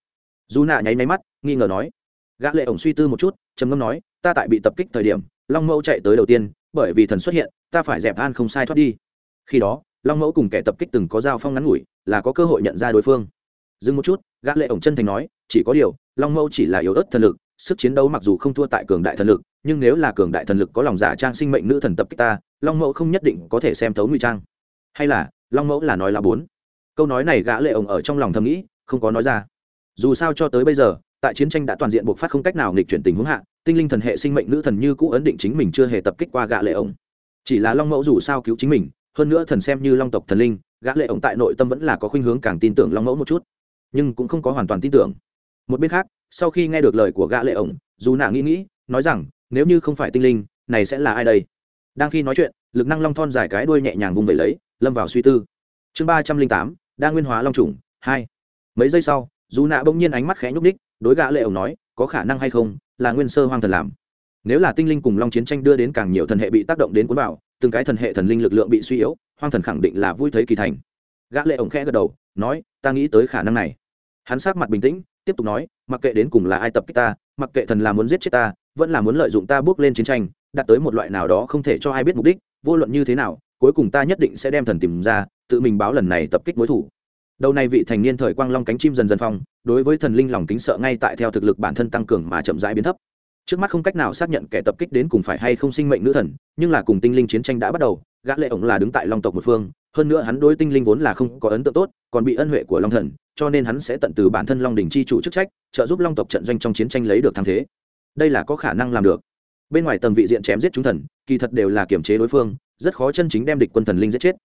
Dù nạ nháy máy mắt, nghi ngờ nói. Gã lệ ổng suy tư một chút, trầm ngâm nói, ta tại bị tập kích thời điểm, long mẫu chạy tới đầu tiên, bởi vì thần xuất hiện, ta phải dẹp an không sai thoát đi. Khi đó, long mẫu cùng kẻ tập kích từng có giao phong ngắn ngủi, là có cơ hội nhận ra đối phương. Dừng một chút, gã lệ ổng chân thành nói, chỉ có điều, long mẫu chỉ là yếu ớt thần lực sức chiến đấu mặc dù không thua tại cường đại thần lực, nhưng nếu là cường đại thần lực có lòng giả trang sinh mệnh nữ thần tập kích ta, long mẫu không nhất định có thể xem thấu ngụy trang. Hay là, long mẫu là nói là bốn. Câu nói này gã lệ ổng ở trong lòng thầm nghĩ, không có nói ra. Dù sao cho tới bây giờ, tại chiến tranh đã toàn diện buộc phát không cách nào nghịch chuyển tình huống hạ, tinh linh thần hệ sinh mệnh nữ thần như cũ ấn định chính mình chưa hề tập kích qua gã lệ ổng chỉ là long mẫu dù sao cứu chính mình, hơn nữa thần xem như long tộc thần linh, gã lệ ổng tại nội tâm vẫn là có khuynh hướng càng tin tưởng long mẫu một chút, nhưng cũng không có hoàn toàn tin tưởng. Một bên khác sau khi nghe được lời của gã lệ ổng, dù nạ nghĩ nghĩ, nói rằng, nếu như không phải tinh linh, này sẽ là ai đây? Đang khi nói chuyện, lực năng long thon dài cái đuôi nhẹ nhàng vung về lấy, lâm vào suy tư. Chương ba trăm linh tám, đa nguyên hóa long trùng, hai. Mấy giây sau, dù nạ bỗng nhiên ánh mắt khẽ nhúc ních đối gã lệ ổng nói, có khả năng hay không, là nguyên sơ hoang thần làm. Nếu là tinh linh cùng long chiến tranh đưa đến càng nhiều thần hệ bị tác động đến cuốn vào, từng cái thần hệ thần linh lực lượng bị suy yếu, hoang thần khẳng định là vui thấy kỳ thành. Gã lệ ổng khẽ gật đầu, nói, ta nghĩ tới khả năng này. Hắn sát mặt bình tĩnh tiếp tục nói, mặc kệ đến cùng là ai tập kích ta, mặc kệ thần là muốn giết chết ta, vẫn là muốn lợi dụng ta bước lên chiến tranh, đạt tới một loại nào đó không thể cho ai biết mục đích, vô luận như thế nào, cuối cùng ta nhất định sẽ đem thần tìm ra, tự mình báo lần này tập kích mối thủ. Đầu này vị thành niên thời quang long cánh chim dần dần phong, đối với thần linh lòng kính sợ ngay tại theo thực lực bản thân tăng cường mà chậm rãi biến thấp. Trước mắt không cách nào xác nhận kẻ tập kích đến cùng phải hay không sinh mệnh nữ thần, nhưng là cùng tinh linh chiến tranh đã bắt đầu, gã lệ ổng là đứng tại long tộc một phương, hơn nữa hắn đối tinh linh vốn là không có ấn tượng tốt, còn bị ân huệ của long thần cho nên hắn sẽ tận từ bản thân long đình chi chủ chức trách, trợ giúp long tộc trận doanh trong chiến tranh lấy được thắng thế. Đây là có khả năng làm được. Bên ngoài tầng vị diện chém giết chúng thần, kỳ thật đều là kiểm chế đối phương, rất khó chân chính đem địch quân thần linh giết chết.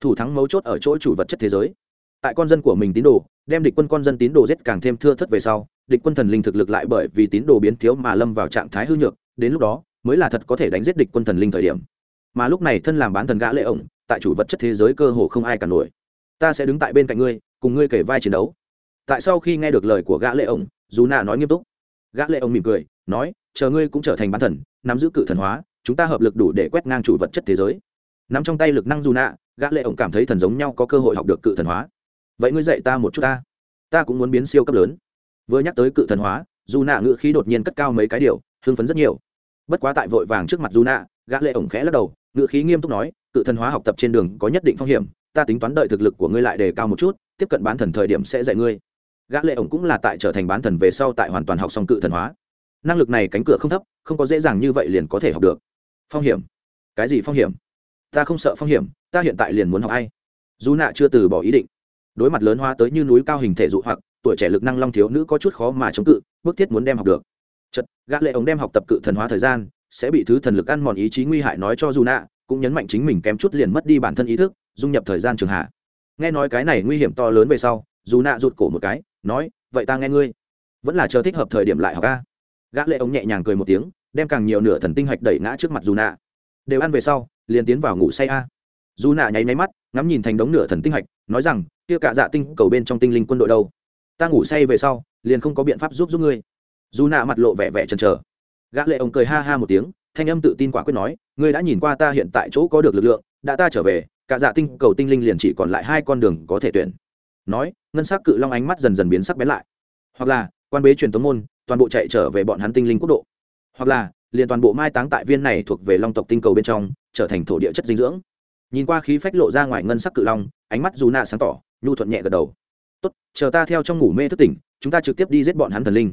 Thủ thắng mấu chốt ở chỗ chủ vật chất thế giới. Tại con dân của mình tín đồ, đem địch quân con dân tín đồ giết càng thêm thưa thất về sau, địch quân thần linh thực lực lại bởi vì tín đồ biến thiếu mà lâm vào trạng thái hư nhược, đến lúc đó, mới là thật có thể đánh giết địch quân thần linh thời điểm. Mà lúc này thân làm bán thần gã lệ ổng, tại chủ vật chất thế giới cơ hồ không ai cả nổi. Ta sẽ đứng tại bên cạnh ngươi cùng ngươi kể vai chiến đấu. Tại sau khi nghe được lời của gã lệ ổng, dù nạ nói nghiêm túc. Gã lệ ổng mỉm cười, nói, chờ ngươi cũng trở thành bán thần, nắm giữ cự thần hóa, chúng ta hợp lực đủ để quét ngang chủ vật chất thế giới. Nắm trong tay lực năng dù nạ, gã lệ ổng cảm thấy thần giống nhau có cơ hội học được cự thần hóa. Vậy ngươi dạy ta một chút ta. Ta cũng muốn biến siêu cấp lớn. Vừa nhắc tới cự thần hóa, dù nạ ngữ khí đột nhiên cất cao mấy cái điều, hưng phấn rất nhiều. Bất quá tại vội vàng trước mặt dù nạ, gã lệ ổng khẽ lắc đầu, ngữ khí nghiêm túc nói, cự thần hóa học tập trên đường có nhất định phong hiểm, ta tính toán đợi thực lực của ngươi lại đề cao một chút tiếp cận bán thần thời điểm sẽ dạy ngươi. Gã lệ ổng cũng là tại trở thành bán thần về sau tại hoàn toàn học xong cự thần hóa. Năng lực này cánh cửa không thấp, không có dễ dàng như vậy liền có thể học được. Phong hiểm. Cái gì phong hiểm? Ta không sợ phong hiểm, ta hiện tại liền muốn học ai? Dù nạ chưa từ bỏ ý định. Đối mặt lớn hoa tới như núi cao hình thể dụ hoặc, tuổi trẻ lực năng long thiếu nữ có chút khó mà chống cự bước thiết muốn đem học được. Chật gã lệ ống đem học tập cự thần hóa thời gian, sẽ bị thứ thần lực ăn mòn ý chí nguy hại nói cho dù nạ, cũng nhấn mạnh chính mình kém chút liền mất đi bản thân ý thức, dung nhập thời gian trường hạ nghe nói cái này nguy hiểm to lớn về sau, dù nạ rụt cổ một cái, nói, vậy ta nghe ngươi. Vẫn là chờ thích hợp thời điểm lại học ca. Gã lệ ống nhẹ nhàng cười một tiếng, đem càng nhiều nửa thần tinh hạch đẩy ngã trước mặt dù nạ. Đều ăn về sau, liền tiến vào ngủ say a. Dù nạ nháy máy mắt, ngắm nhìn thành đống nửa thần tinh hạch, nói rằng, kia cả dạ tinh cầu bên trong tinh linh quân đội đâu? Ta ngủ say về sau, liền không có biện pháp giúp giúp ngươi. Dù nạ mặt lộ vẻ vẻ chần chờ. Gã lệ ống cười ha ha một tiếng, thanh âm tự tin quả quyết nói, ngươi đã nhìn qua ta hiện tại chỗ có được lực lượng, đã ta trở về cả dạ tinh cầu tinh linh liền chỉ còn lại hai con đường có thể tuyển. Nói ngân sắc cự long ánh mắt dần dần biến sắc bén lại. Hoặc là quan bế truyền tống môn toàn bộ chạy trở về bọn hắn tinh linh quốc độ. Hoặc là liền toàn bộ mai táng tại viên này thuộc về long tộc tinh cầu bên trong trở thành thổ địa chất dinh dưỡng. Nhìn qua khí phách lộ ra ngoài ngân sắc cự long ánh mắt dù nạ sáng tỏ nhu thuận nhẹ gật đầu. Tốt chờ ta theo trong ngủ mê thức tỉnh chúng ta trực tiếp đi giết bọn hắn thần linh.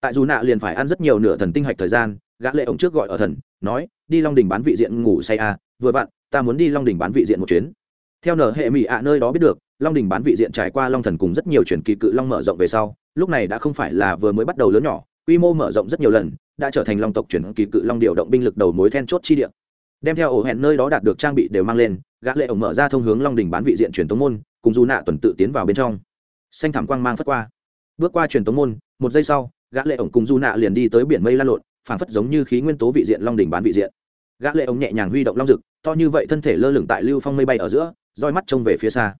Tại dù nạ liền phải ăn rất nhiều nửa thần tinh hạch thời gian gã lệ ổng trước gọi ở thần nói đi long đình bán vị diện ngủ say a à, vừa vặn ta muốn đi long đình bán vị diện một chuyến. Theo nở hệ mỹ ạ nơi đó biết được, long đình bán vị diện trải qua long thần cùng rất nhiều chuyển kỳ cự long mở rộng về sau, lúc này đã không phải là vừa mới bắt đầu lớn nhỏ, quy mô mở rộng rất nhiều lần, đã trở thành long tộc chuyển kỳ cự long điều động binh lực đầu mối then chốt chi địa. Đem theo ổ hẹn nơi đó đạt được trang bị đều mang lên, gã lệ ổng mở ra thông hướng long đình bán vị diện truyền tống môn, cùng du nạ tuần tự tiến vào bên trong. Xanh thảm quang mang phất qua. Bước qua truyền tống môn, một giây sau, gã lệ ổng cùng du nạ liền đi tới biển mây lan lộn, phảng phất giống như khí nguyên tố vị diện long Đình bán vị diện gã lệ ống nhẹ nhàng huy động long dực, to như vậy thân thể lơ lửng tại lưu phong mây bay ở giữa, roi mắt trông về phía xa.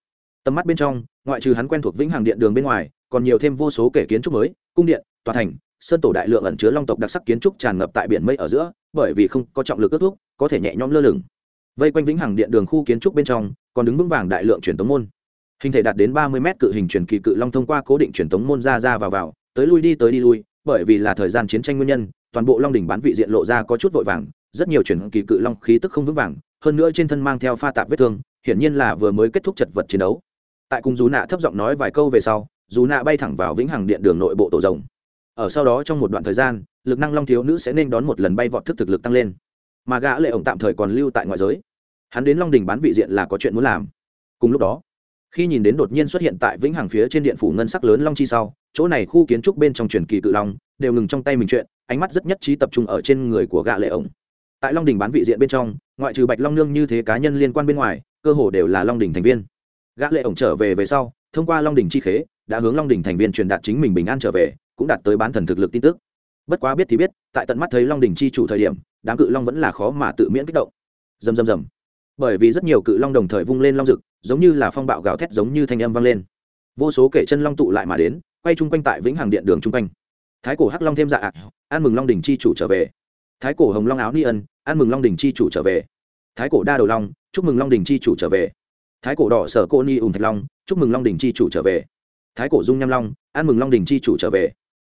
Tầm mắt bên trong, ngoại trừ hắn quen thuộc vĩnh hằng điện đường bên ngoài, còn nhiều thêm vô số kể kiến trúc mới, cung điện, tòa thành, sơn tổ đại lượng ẩn chứa long tộc đặc sắc kiến trúc tràn ngập tại biển mây ở giữa, bởi vì không có trọng lực cướp thúc, có thể nhẹ nhõm lơ lửng. Vây quanh vĩnh hằng điện đường khu kiến trúc bên trong, còn đứng vững vàng đại lượng truyền tống môn. Hình thể đạt đến ba mươi mét cự hình truyền kỳ cự long thông qua cố định truyền tống môn ra ra vào vào, tới lui đi tới đi lui, bởi vì là thời gian chiến tranh nguyên nhân, toàn bộ long đỉnh bán vị diện lộ ra có chút vội vàng rất nhiều chuyển kỳ cự long khí tức không vững vàng, hơn nữa trên thân mang theo pha tạp vết thương, hiển nhiên là vừa mới kết thúc chật vật chiến đấu. Tại cùng dù nạ thấp giọng nói vài câu về sau, dù nạ bay thẳng vào vĩnh hằng điện đường nội bộ tổ rồng. Ở sau đó trong một đoạn thời gian, lực năng long thiếu nữ sẽ nên đón một lần bay vọt thức thực lực tăng lên. Mà gã lệ ổng tạm thời còn lưu tại ngoại giới. Hắn đến long đình bán vị diện là có chuyện muốn làm. Cùng lúc đó, khi nhìn đến đột nhiên xuất hiện tại vĩnh hằng phía trên điện phủ ngân sắc lớn long chi sau, chỗ này khu kiến trúc bên trong truyền kỳ cự long đều ngừng trong tay mình chuyện, ánh mắt rất nhất trí tập trung ở trên người của gã lệ ổng tại long đình bán vị diện bên trong, ngoại trừ bạch long nương như thế cá nhân liên quan bên ngoài, cơ hồ đều là long đình thành viên. Gã lệ ổng trở về về sau, thông qua long đình chi khế, đã hướng long đình thành viên truyền đạt chính mình bình an trở về, cũng đạt tới bán thần thực lực tin tức. Bất quá biết thì biết, tại tận mắt thấy long đình chi chủ thời điểm, đám cự long vẫn là khó mà tự miễn kích động. Rầm rầm rầm. Bởi vì rất nhiều cự long đồng thời vung lên long rực, giống như là phong bạo gào thét giống như thanh âm vang lên. Vô số kể chân long tụ lại mà đến, quay chung quanh tại vĩnh hằng điện đường chung quanh. Thái cổ hắc long thêm dạ ạ ăn mừng long đình chi chủ trở về thái cổ hồng long áo ni ân, ăn mừng long đình chi chủ trở về. Thái cổ đa đầu long, chúc mừng long đình chi chủ trở về. Thái cổ đỏ sở cô ni ùn thạch long, chúc mừng long đình chi chủ trở về. Thái cổ dung nham long, ăn mừng long đình chi chủ trở về.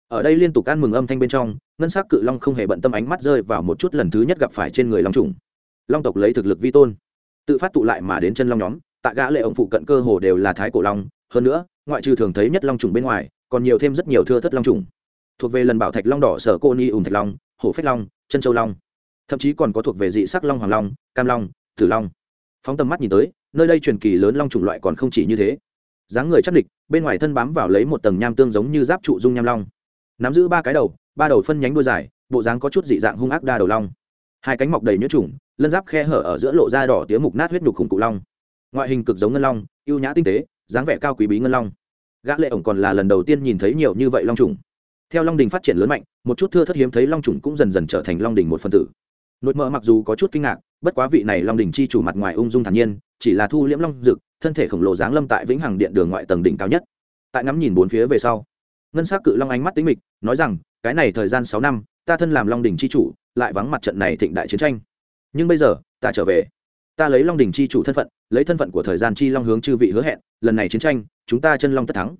Ở đây liên tục ăn mừng âm thanh bên trong, ngân s ắ c cự long không hề bận tâm ánh mắt rơi vào một chút lần thứ nhất gặp phải trên người long trùng. Long tộc lấy thực lực vi tôn, tự phát tụ lại mà đến chân long nhóm, tạ gã lệ ổng phụ cận cơ hồ đều là thái cổ long. Hơn nữa, ngoại trừ thường thấy nhất long trùng bên ngoài, còn nhiều thêm rất nhiều thưa thất long trùng. Thuộc về lần bảo thạch long đỏ sở cô ni ùn thạch long, hổ phách long chân châu long. Thậm chí còn có thuộc về dị sắc long hoàng long, cam long, tử long. Phóng tầm mắt nhìn tới, nơi đây truyền kỳ lớn long chủng loại còn không chỉ như thế. Dáng người chắc địch, bên ngoài thân bám vào lấy một tầng nham tương giống như giáp trụ dung nham long. Nắm giữ ba cái đầu, ba đầu phân nhánh đuôi dài, bộ dáng có chút dị dạng hung ác đa đầu long. Hai cánh mọc đầy nhuyễn trùng, lân giáp khe hở ở giữa lộ da đỏ tía mục nát huyết nhục khủng cụ long. Ngoại hình cực giống ngân long, ưu nhã tinh tế, dáng vẻ cao quý bí ngân long. Gã lệ ổng còn là lần đầu tiên nhìn thấy nhiều như vậy long trùng theo long đình phát triển lớn mạnh, một chút thưa thất hiếm thấy long trùng cũng dần dần trở thành long đình một phần tử. Nội mợ mặc dù có chút kinh ngạc, bất quá vị này long đình chi chủ mặt ngoài ung dung thản nhiên, chỉ là thu liễm long dực, thân thể khổng lồ dáng lâm tại vĩnh hằng điện đường ngoại tầng đỉnh cao nhất. Tại ngắm nhìn bốn phía về sau, ngân s á c cự long ánh mắt tính mịch, nói rằng, cái này thời gian sáu năm, ta thân làm long đình chi chủ, lại vắng mặt trận này thịnh đại chiến tranh. Nhưng bây giờ, ta trở về. Ta lấy long đình chi chủ thân phận, lấy thân phận của thời gian chi long hướng chư vị hứa hẹn, lần này chiến tranh, chúng ta chân long tất thắng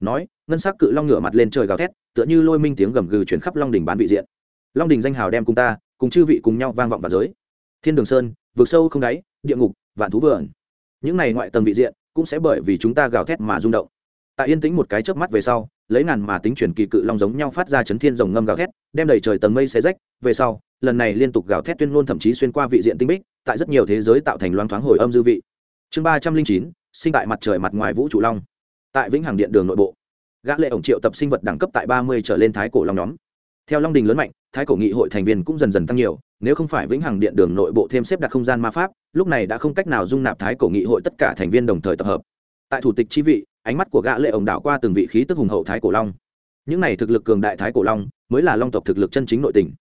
nói, ngân s ắ c cự long ngửa mặt lên trời gào thét, tựa như lôi minh tiếng gầm gừ chuyển khắp long đình bán vị diện. Long đình danh hào đem cùng ta, cùng chư vị cùng nhau vang vọng vào giới. Thiên đường sơn vượt sâu không đáy, địa ngục, vạn thú vườn. Những này ngoại tầng vị diện cũng sẽ bởi vì chúng ta gào thét mà rung động. Tại yên tĩnh một cái chớp mắt về sau, lấy ngàn mà tính chuyển kỳ cự long giống nhau phát ra chấn thiên rồng ngâm gào thét, đem đầy trời tầng mây xé rách. Về sau, lần này liên tục gào thét tuyên ngôn thậm chí xuyên qua vị diện tinh bích, tại rất nhiều thế giới tạo thành loang thoáng hồi âm dư vị. Chương ba trăm linh chín, sinh tại mặt trời mặt ngoài vũ trụ long tại vĩnh hằng điện đường nội bộ. Gã lệ ổng triệu tập sinh vật đẳng cấp tại ba mươi trở lên thái cổ long nhóm. Theo long đình lớn mạnh, thái cổ nghị hội thành viên cũng dần dần tăng nhiều, nếu không phải vĩnh hằng điện đường nội bộ thêm xếp đặt không gian ma pháp, lúc này đã không cách nào dung nạp thái cổ nghị hội tất cả thành viên đồng thời tập hợp. Tại thủ tịch chi vị, ánh mắt của gã lệ ổng đảo qua từng vị khí tức hùng hậu thái cổ long. Những này thực lực cường đại thái cổ long, mới là long tộc thực lực chân chính nội tình.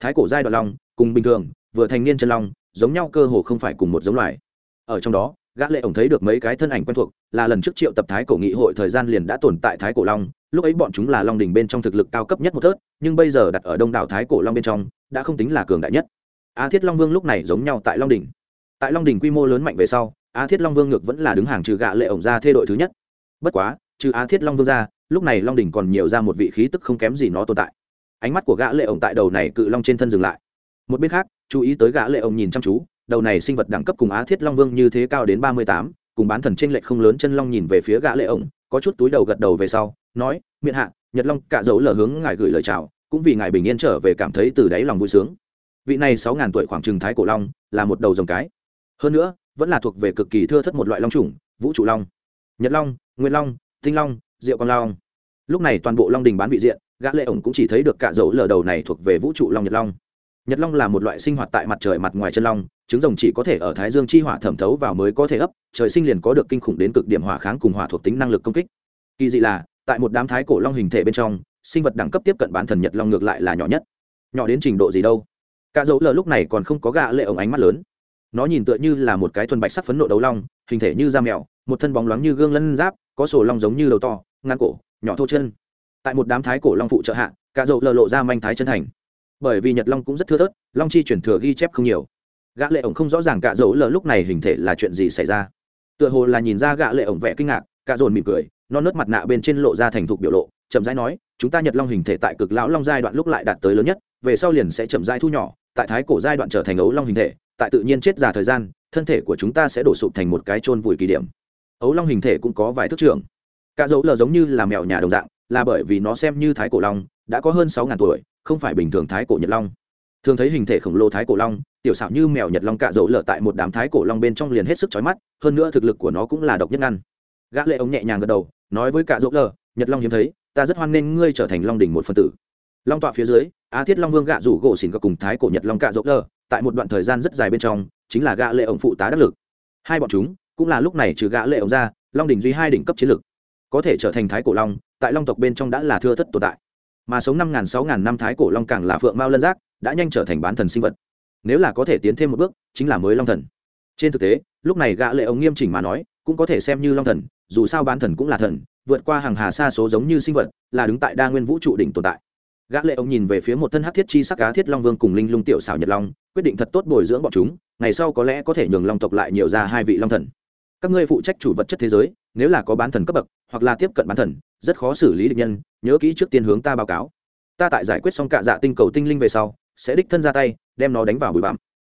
Thái cổ giai đoạn long, cùng bình thường, vừa thành niên chân long, giống nhau cơ hồ không phải cùng một giống loài. Ở trong đó gã lệ ổng thấy được mấy cái thân ảnh quen thuộc, là lần trước triệu tập thái cổ nghị hội thời gian liền đã tồn tại thái cổ long, lúc ấy bọn chúng là long đỉnh bên trong thực lực cao cấp nhất một thớt, nhưng bây giờ đặt ở đông đảo thái cổ long bên trong, đã không tính là cường đại nhất. Á thiết long vương lúc này giống nhau tại long đỉnh tại long đỉnh quy mô lớn mạnh về sau, á thiết long vương ngược vẫn là đứng hàng trừ gã lệ ổng ra thê đội thứ nhất. Bất quá, trừ á thiết long vương ra, lúc này long đỉnh còn nhiều ra một vị khí tức không kém gì nó tồn tại. Ánh mắt của gã lệ ổng tại đầu này cự long trên thân dừng lại. Một bên khác, chú ý tới gã lệ ổng nhìn chăm chú đầu này sinh vật đẳng cấp cùng á thiết long vương như thế cao đến ba mươi tám, cùng bán thần trên lệch không lớn chân long nhìn về phía gã lệ ổng, có chút túi đầu gật đầu về sau, nói miệng hạ, nhật long cạ dấu lờ hướng ngài gửi lời chào, cũng vì ngài bình yên trở về cảm thấy từ đáy lòng vui sướng. Vị này sáu ngàn tuổi khoảng trừng thái cổ long, là một đầu rồng cái. Hơn nữa, vẫn là thuộc về cực kỳ thưa thất một loại long chủng, vũ trụ long. Nhật long, nguyên long, tinh long, diệu con long. Lúc này toàn bộ long đình bán vị diện, gã lệ ổng cũng chỉ thấy được cạ dấu lờ đầu này thuộc về vũ trụ long nhật long nhật long là một loại sinh hoạt tại mặt trời mặt ngoài chân long, trứng rồng chỉ có thể ở thái dương chi hỏa thẩm thấu vào mới có thể ấp, trời sinh liền có được kinh khủng đến cực điểm hỏa kháng cùng hỏa thuộc tính năng lực công kích. Kỳ dị là, tại một đám thái cổ long hình thể bên trong, sinh vật đẳng cấp tiếp cận bán thần nhật long ngược lại là nhỏ nhất. Nhỏ đến trình độ gì đâu? Cả dấu lờ lúc này còn không có gạ lệ ống ánh mắt lớn. Nó nhìn tựa như là một cái thuần bạch sắc phấn nộ đấu long, hình thể như da mèo, một thân bóng loáng như gương lân giáp, có sổ long giống như đầu to ngăn cổ, nhỏ thô chân. Tại một đám thái cổ long phụ trợ hạ, cả dấu lờ lộ ra manh thái chân thành bởi vì nhật long cũng rất thưa thớt, long chi chuyển thừa ghi chép không nhiều. Gã lệ ổng không rõ ràng cả dỗ lờ lúc này hình thể là chuyện gì xảy ra. Tựa hồ là nhìn ra gã lệ ổng vẻ kinh ngạc cả dồn mỉm cười, non nớt mặt nạ bên trên lộ ra thành thục biểu lộ, chậm rãi nói, chúng ta nhật long hình thể tại cực lão long giai đoạn lúc lại đạt tới lớn nhất, về sau liền sẽ chậm rãi thu nhỏ, tại thái cổ giai đoạn trở thành ấu long hình thể, tại tự nhiên chết già thời gian, thân thể của chúng ta sẽ đổ sụp thành một cái trôn vùi kỳ điểm. Ấu long hình thể cũng có vài thước trưởng. Cả dấu lờ giống như là mèo nhà đồng dạng, là bởi vì nó xem như thái cổ long đã có hơn sáu ngàn tuổi, không phải bình thường thái cổ nhật long. Thường thấy hình thể khổng lồ thái cổ long, tiểu xảo như mèo nhật long cạ dỗ lở tại một đám thái cổ long bên trong liền hết sức chói mắt, hơn nữa thực lực của nó cũng là độc nhất ngăn. Gã lệ ống nhẹ nhàng gật đầu, nói với cạ dỗ lở, nhật long hiếm thấy, ta rất hoan nghênh ngươi trở thành long đỉnh một phần tử. Long tọa phía dưới, á thiết long vương gạ rủ gỗ xỉn các cùng thái cổ nhật long cạ dỗ lở, tại một đoạn thời gian rất dài bên trong, chính là gã lệ ống phụ tá đắc lực. Hai bọn chúng, cũng là lúc này trừ gã lệ ống ra, long đỉnh duy hai đỉnh cấp chiến lực. Có thể trở thành thái cổ long, tại long tộc bên trong đã là thưa thất tồn tại mà sống năm ngàn, sáu ngàn năm thái cổ long càng là phượng mao lân giác, đã nhanh trở thành bán thần sinh vật. Nếu là có thể tiến thêm một bước, chính là mới long thần. Trên thực tế, lúc này gã lệ ống nghiêm chỉnh mà nói, cũng có thể xem như long thần, dù sao bán thần cũng là thần, vượt qua hàng hà xa số giống như sinh vật, là đứng tại đa nguyên vũ trụ đỉnh tồn tại. Gã lệ ông nhìn về phía một thân hắc thiết chi sắc cá thiết long vương cùng linh lung tiểu xảo nhật long, quyết định thật tốt bồi dưỡng bọn chúng, ngày sau có lẽ có thể nhường long tộc lại nhiều ra hai vị long thần các ngươi phụ trách chủ vật chất thế giới, nếu là có bán thần cấp bậc, hoặc là tiếp cận bán thần, rất khó xử lý địch nhân, nhớ kỹ trước tiên hướng ta báo cáo. Ta tại giải quyết xong cạ dạ tinh cầu tinh linh về sau, sẽ đích thân ra tay, đem nó đánh vào bụi bặm.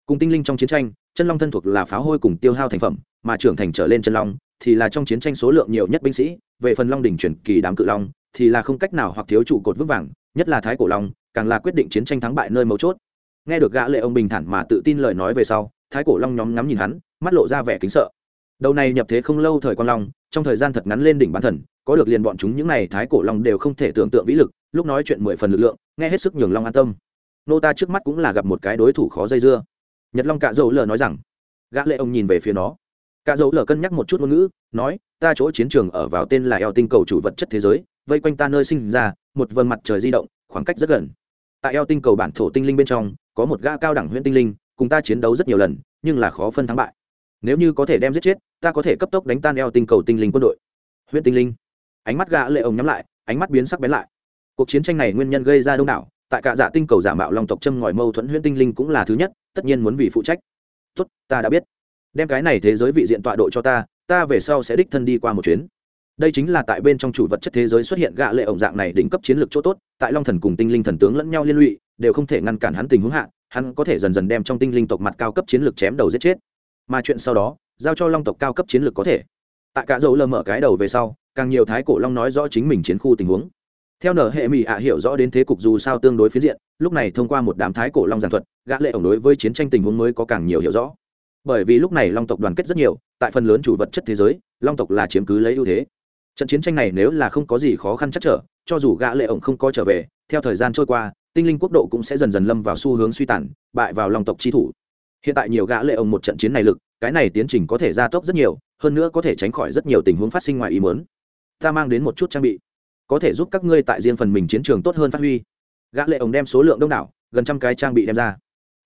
Cùng tinh linh trong chiến tranh, chân long thân thuộc là pháo hôi cùng tiêu hao thành phẩm, mà trưởng thành trở lên chân long, thì là trong chiến tranh số lượng nhiều nhất binh sĩ, về phần long đỉnh chuyển kỳ đám cự long, thì là không cách nào hoặc thiếu trụ cột vững vàng, nhất là thái cổ long, càng là quyết định chiến tranh thắng bại nơi mấu chốt. Nghe được gã lệ ông bình thản mà tự tin lời nói về sau, thái cổ long nhóm ngắm nhìn hắn, mắt lộ ra vẻ kính sợ đầu này nhập thế không lâu thời quan long, trong thời gian thật ngắn lên đỉnh bán thần, có được liền bọn chúng những này thái cổ long đều không thể tưởng tượng vĩ lực, lúc nói chuyện mười phần lực lượng, nghe hết sức nhường long an tâm. Nô ta trước mắt cũng là gặp một cái đối thủ khó dây dưa. Nhật long cạ dầu lờ nói rằng, gã lệ ông nhìn về phía nó. Cạ dầu lờ cân nhắc một chút ngôn ngữ, nói, ta chỗ chiến trường ở vào tên là eo tinh cầu chủ vật chất thế giới, vây quanh ta nơi sinh ra, một vầng mặt trời di động, khoảng cách rất gần. Tại eo tinh cầu bản thổ tinh linh bên trong, có một gã cao đẳng huyện tinh linh, cùng ta chiến đấu rất nhiều lần, nhưng là khó phân thắng bại nếu như có thể đem giết chết, ta có thể cấp tốc đánh tan eo tinh cầu tinh linh quân đội. Huyện tinh linh. Ánh mắt gã lệ ông nhắm lại, ánh mắt biến sắc bén lại. Cuộc chiến tranh này nguyên nhân gây ra đông đảo, tại cả dạ tinh cầu giả mạo long tộc châm ngòi mâu thuẫn huyễn tinh linh cũng là thứ nhất, tất nhiên muốn vì phụ trách. Tốt, ta đã biết. Đem cái này thế giới vị diện tọa độ cho ta ta về sau sẽ đích thân đi qua một chuyến. Đây chính là tại bên trong chủ vật chất thế giới xuất hiện gạ lệ ổng dạng này đỉnh cấp chiến lược chỗ tốt, tại long thần cùng tinh linh thần tướng lẫn nhau liên lụy, đều không thể ngăn cản hắn tình huống hạ, hắn có thể dần dần đem trong tinh linh tộc mặt cao cấp chiến lược chém đầu giết chết mà chuyện sau đó, giao cho long tộc cao cấp chiến lược có thể. Tại cả dầu lơ mở cái đầu về sau, càng nhiều thái cổ long nói rõ chính mình chiến khu tình huống. Theo nở hệ mỹ ạ hiểu rõ đến thế cục dù sao tương đối phiến diện, lúc này thông qua một đám thái cổ long giảng thuật, gã lệ ổng đối với chiến tranh tình huống mới có càng nhiều hiểu rõ. Bởi vì lúc này long tộc đoàn kết rất nhiều, tại phần lớn chủ vật chất thế giới, long tộc là chiếm cứ lấy ưu thế. Trận chiến tranh này nếu là không có gì khó khăn chắc trở, cho dù gã lệ ổng không có trở về, theo thời gian trôi qua, tinh linh quốc độ cũng sẽ dần dần lâm vào xu hướng suy tàn, bại vào long tộc chi thủ hiện tại nhiều gã lệ ông một trận chiến này lực, cái này tiến trình có thể gia tốc rất nhiều, hơn nữa có thể tránh khỏi rất nhiều tình huống phát sinh ngoài ý muốn. Ta mang đến một chút trang bị, có thể giúp các ngươi tại riêng phần mình chiến trường tốt hơn phát huy. Gã lệ ổng đem số lượng đông đảo, gần trăm cái trang bị đem ra.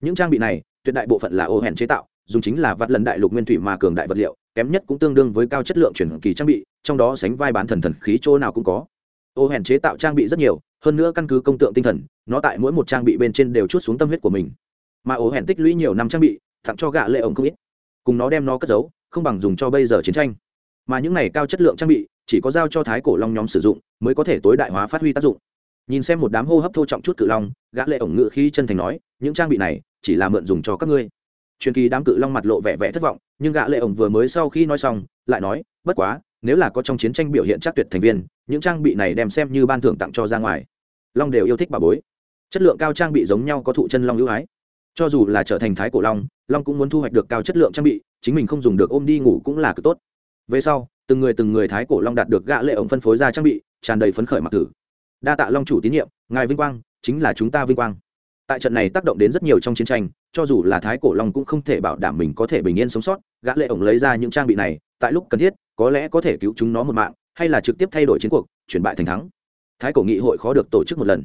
Những trang bị này, tuyệt đại bộ phận là ô hèn chế tạo, dùng chính là vật lần đại lục nguyên thủy mà cường đại vật liệu, kém nhất cũng tương đương với cao chất lượng chuyển kỳ trang bị, trong đó sánh vai bán thần thần khí chỗ nào cũng có. Ô hèn chế tạo trang bị rất nhiều, hơn nữa căn cứ công tượng tinh thần, nó tại mỗi một trang bị bên trên đều chút xuống tâm huyết của mình mà ố hẹn tích lũy nhiều năm trang bị, tặng cho gạ lệ ổng không ít. Cùng nó đem nó cất giấu, không bằng dùng cho bây giờ chiến tranh. Mà những này cao chất lượng trang bị, chỉ có giao cho thái cổ long nhóm sử dụng, mới có thể tối đại hóa phát huy tác dụng. Nhìn xem một đám hô hấp thô trọng chút cự long, gã lệ ổng ngự khí chân thành nói, những trang bị này, chỉ là mượn dùng cho các ngươi. Truyền kỳ đám cự long mặt lộ vẻ vẻ thất vọng, nhưng gã lệ ổng vừa mới sau khi nói xong, lại nói, bất quá, nếu là có trong chiến tranh biểu hiện chắc tuyệt thành viên, những trang bị này đem xem như ban thưởng tặng cho ra ngoài. Long đều yêu thích bà bối. Chất lượng cao trang bị giống nhau có thụ chân long ưu ái cho dù là trở thành thái cổ long long cũng muốn thu hoạch được cao chất lượng trang bị, chính mình không dùng được ôm đi ngủ cũng là cực tốt. Về sau, từng người từng người thái cổ long đạt được gã lệ ổng phân phối ra trang bị, tràn đầy phấn khởi mặc tử đa tạ long chủ tín nhiệm, ngài vinh quang, chính là chúng ta vinh quang. Tại trận này tác động đến rất nhiều trong chiến tranh, cho dù là thái cổ long cũng không thể bảo đảm mình có thể bình yên sống sót, gã lệ ổng lấy ra những trang bị này, tại lúc cần thiết, có lẽ có thể cứu chúng nó một mạng, hay là trực tiếp thay đổi chiến cuộc, chuyển bại thành thắng. Thái cổ nghị hội khó được tổ chức một lần.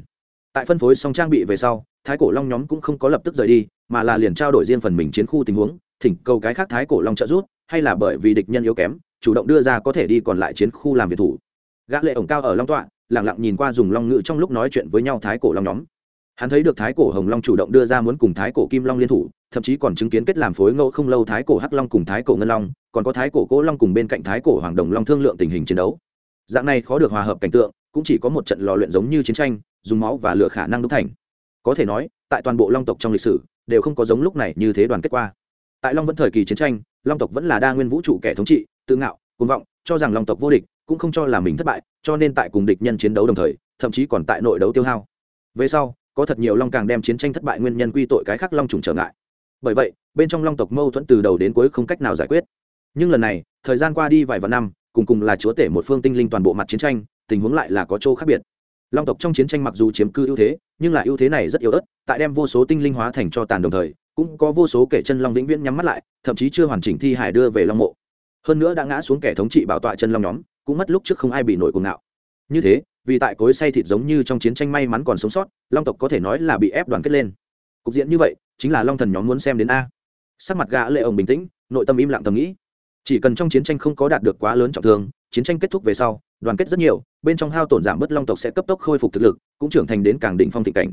Tại phân phối xong trang bị về sau thái cổ long nhóm cũng không có lập tức rời đi, mà là liền trao đổi riêng phần mình chiến khu tình huống, thỉnh cầu cái khác thái cổ long trợ giúp, hay là bởi vì địch nhân yếu kém, chủ động đưa ra có thể đi còn lại chiến khu làm việc thủ. Gã lệ ổng cao ở long tọa, lặng lặng nhìn qua dùng long ngữ trong lúc nói chuyện với nhau thái cổ long nhóm. Hắn thấy được thái cổ hồng long chủ động đưa ra muốn cùng thái cổ kim long liên thủ, thậm chí còn chứng kiến kết làm phối ngẫu không lâu thái cổ hắc long cùng thái cổ ngân long, còn có thái cổ cố long cùng bên cạnh thái cổ hoàng đồng long thương lượng tình hình chiến đấu. Dạng này khó được hòa hợp cảnh tượng, cũng chỉ có một trận lò luyện giống như chiến tranh, dùng máu và lửa khả năng đúc thành có thể nói, tại toàn bộ long tộc trong lịch sử, đều không có giống lúc này như thế đoàn kết qua. Tại long vẫn thời kỳ chiến tranh, long tộc vẫn là đa nguyên vũ trụ kẻ thống trị, tự ngạo côn vọng, cho rằng long tộc vô địch, cũng không cho là mình thất bại, cho nên tại cùng địch nhân chiến đấu đồng thời, thậm chí còn tại nội đấu tiêu hao. Về sau, có thật nhiều long càng đem chiến tranh thất bại nguyên nhân quy tội cái khác long trùng trở ngại. Bởi vậy, bên trong long tộc mâu thuẫn từ đầu đến cuối không cách nào giải quyết. Nhưng lần này, thời gian qua đi vài vạn năm, cùng cùng là chúa tể một phương tinh linh toàn bộ mặt chiến tranh, tình huống lại là có chỗ khác biệt. Long tộc trong chiến tranh mặc dù chiếm cư ưu thế nhưng là ưu thế này rất yếu ớt, tại đem vô số tinh linh hóa thành cho tàn đồng thời, cũng có vô số kẻ chân long vĩnh viễn nhắm mắt lại, thậm chí chưa hoàn chỉnh thi hải đưa về long mộ. Hơn nữa đã ngã xuống kẻ thống trị bảo tọa chân long nhóm, cũng mất lúc trước không ai bị nổi cuồng ngạo. Như thế, vì tại cối say thịt giống như trong chiến tranh may mắn còn sống sót, long tộc có thể nói là bị ép đoàn kết lên. Cục diện như vậy, chính là long thần nhóm muốn xem đến a. Sắc mặt gã lệ ổng bình tĩnh, nội tâm im lặng thầm nghĩ. Chỉ cần trong chiến tranh không có đạt được quá lớn trọng thương chiến tranh kết thúc về sau, đoàn kết rất nhiều, bên trong hao tổn giảm bớt long tộc sẽ cấp tốc khôi phục thực lực, cũng trưởng thành đến càng đỉnh phong thịnh cảnh.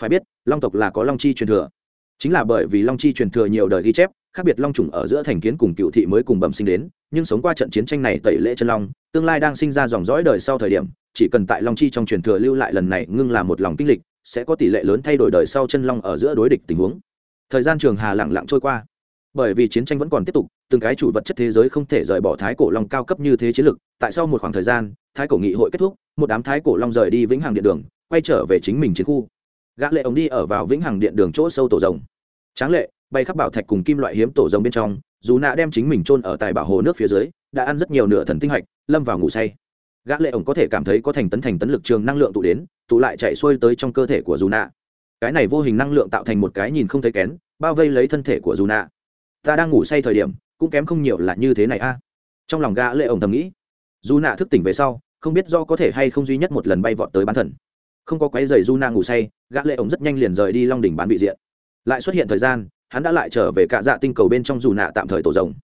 Phải biết, long tộc là có long chi truyền thừa. Chính là bởi vì long chi truyền thừa nhiều đời ghi chép, khác biệt long trùng ở giữa thành kiến cùng cựu thị mới cùng bẩm sinh đến, nhưng sống qua trận chiến tranh này tẩy lễ chân long, tương lai đang sinh ra dòng dõi đời sau thời điểm, chỉ cần tại long chi trong truyền thừa lưu lại lần này ngưng là một lòng kinh lịch, sẽ có tỷ lệ lớn thay đổi đời sau chân long ở giữa đối địch tình huống. Thời gian trường hà lặng lặng trôi qua bởi vì chiến tranh vẫn còn tiếp tục, từng cái chủ vật chất thế giới không thể rời bỏ thái cổ long cao cấp như thế chiến lược. tại sau một khoảng thời gian, thái cổ nghị hội kết thúc, một đám thái cổ long rời đi vĩnh hằng điện đường, quay trở về chính mình chiến khu. Gã lệ ống đi ở vào vĩnh hằng điện đường chỗ sâu tổ rồng. Tráng lệ, bay khắp bảo thạch cùng kim loại hiếm tổ rồng bên trong, dù nạ đem chính mình chôn ở tại bảo hồ nước phía dưới, đã ăn rất nhiều nửa thần tinh hạch, lâm vào ngủ say. Gã lệ ổng có thể cảm thấy có thành tấn thành tấn lực trường năng lượng tụ đến, tụ lại chạy xuôi tới trong cơ thể của dù nạ. Cái này vô hình năng lượng tạo thành một cái nhìn không thấy kén, bao vây lấy thân thể của dù nạ ta đang ngủ say thời điểm, cũng kém không nhiều là như thế này a. Trong lòng gã lệ ổng thầm nghĩ, dù nạ thức tỉnh về sau, không biết do có thể hay không duy nhất một lần bay vọt tới bán thần. Không có quấy giày du nạ ngủ say, gã lệ ổng rất nhanh liền rời đi long đỉnh bán vị diện. Lại xuất hiện thời gian, hắn đã lại trở về cạ dạ tinh cầu bên trong dù nạ tạm thời tổ rồng.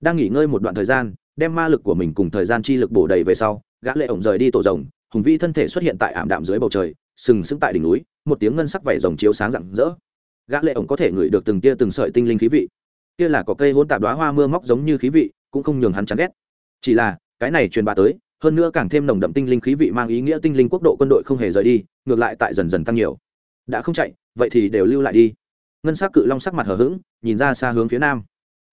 Đang nghỉ ngơi một đoạn thời gian, đem ma lực của mình cùng thời gian chi lực bổ đầy về sau, gã lệ ổng rời đi tổ rồng, hùng vĩ thân thể xuất hiện tại ảm đạm dưới bầu trời, sừng sững tại đỉnh núi, một tiếng ngân sắc vảy rồng chiếu sáng rạng rỡ. Gã lệ ổng có thể ngửi được từng tia từng sợi tinh linh khí vị kia là có cây hỗn tạp đóa hoa mưa móc giống như khí vị, cũng không nhường hắn chán ghét. Chỉ là, cái này truyền bá tới, hơn nữa càng thêm nồng đậm tinh linh khí vị mang ý nghĩa tinh linh quốc độ quân đội không hề rời đi, ngược lại tại dần dần tăng nhiều. Đã không chạy, vậy thì đều lưu lại đi. Ngân sắc cự long sắc mặt hờ hững, nhìn ra xa hướng phía nam.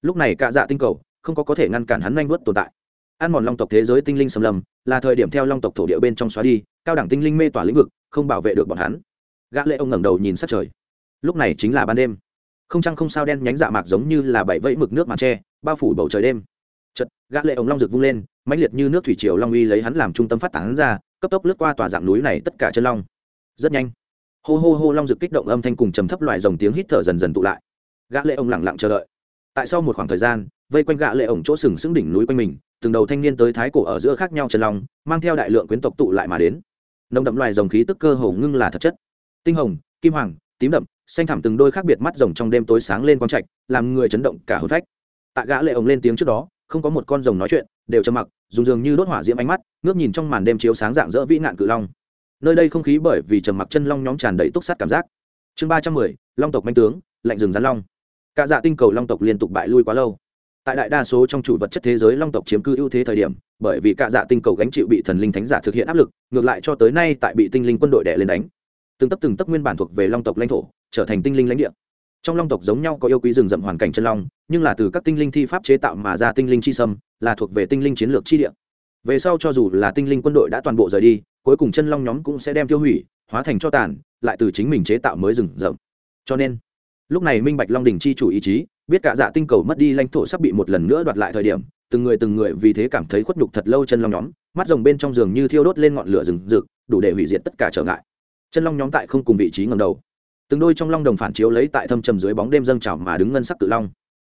Lúc này cạ dạ tinh cầu, không có có thể ngăn cản hắn nhanh vớt tồn tại. Ăn mòn long tộc thế giới tinh linh xâm lầm là thời điểm theo long tộc thổ địa bên trong xóa đi, cao đẳng tinh linh mê tỏa lĩnh vực, không bảo vệ được bọn hắn. Gã lệ ông ngẩng đầu nhìn sát trời. Lúc này chính là ban đêm không trăng không sao đen nhánh dạ mạc giống như là bảy vẫy mực nước màn tre, bao phủ bầu trời đêm. Chật gã lệ ống long rực vung lên, mãnh liệt như nước thủy triều long uy lấy hắn làm trung tâm phát tán ra, cấp tốc lướt qua tòa dạng núi này tất cả chân long. Rất nhanh, hô hô hô long rực kích động âm thanh cùng trầm thấp loài rồng tiếng hít thở dần dần tụ lại. Gã lệ ống lặng lặng chờ đợi. Tại sau một khoảng thời gian, vây quanh gã lệ ổng chỗ sừng sững đỉnh núi quanh mình, từng đầu thanh niên tới thái cổ ở giữa khác nhau chân long, mang theo đại lượng quyến tộc tụ lại mà đến. Nồng đậm loài rồng khí tức cơ hồ ngưng là thật chất. Tinh hồng, kim hoàng tím đậm, xanh thẳm từng đôi khác biệt mắt rồng trong đêm tối sáng lên quang trạch, làm người chấn động cả hôn phách. Tạ gã lệ ổng lên tiếng trước đó, không có một con rồng nói chuyện, đều trầm mặc, dùng dường như đốt hỏa diễm ánh mắt, ngước nhìn trong màn đêm chiếu sáng dạng dỡ vĩ nạn cự long. Nơi đây không khí bởi vì trầm mặc chân long nhóm tràn đầy túc sát cảm giác. Chương ba trăm mười, long tộc manh tướng, lạnh rừng rắn long. Cả dạ tinh cầu long tộc liên tục bại lui quá lâu. Tại đại đa số trong chủ vật chất thế giới long tộc chiếm cư ưu thế thời điểm, bởi vì cả dạ tinh cầu gánh chịu bị thần linh thánh giả thực hiện áp lực, ngược lại cho tới nay tại bị tinh linh quân đội đẻ lên đánh từng tấp từng tấp nguyên bản thuộc về long tộc lãnh thổ, trở thành tinh linh lãnh địa. Trong long tộc giống nhau có yêu quý rừng rậm hoàn cảnh chân long, nhưng là từ các tinh linh thi pháp chế tạo mà ra tinh linh chi sâm, là thuộc về tinh linh chiến lược chi địa. Về sau cho dù là tinh linh quân đội đã toàn bộ rời đi, cuối cùng chân long nhóm cũng sẽ đem tiêu hủy, hóa thành cho tàn, lại từ chính mình chế tạo mới rừng rậm. Cho nên, lúc này minh bạch long đình chi chủ ý chí, biết cả dạ tinh cầu mất đi lãnh thổ sắp bị một lần nữa đoạt lại thời điểm, từng người từng người vì thế cảm thấy khuất nhục thật lâu chân long nhóm, mắt rồng bên trong giường như thiêu đốt lên ngọn lửa rừng rực, đủ để hủy diệt tất cả trở ngại chân long nhóm tại không cùng vị trí ngầm đầu. Từng đôi trong long đồng phản chiếu lấy tại thâm trầm dưới bóng đêm dâng trào mà đứng ngân sắc cự long.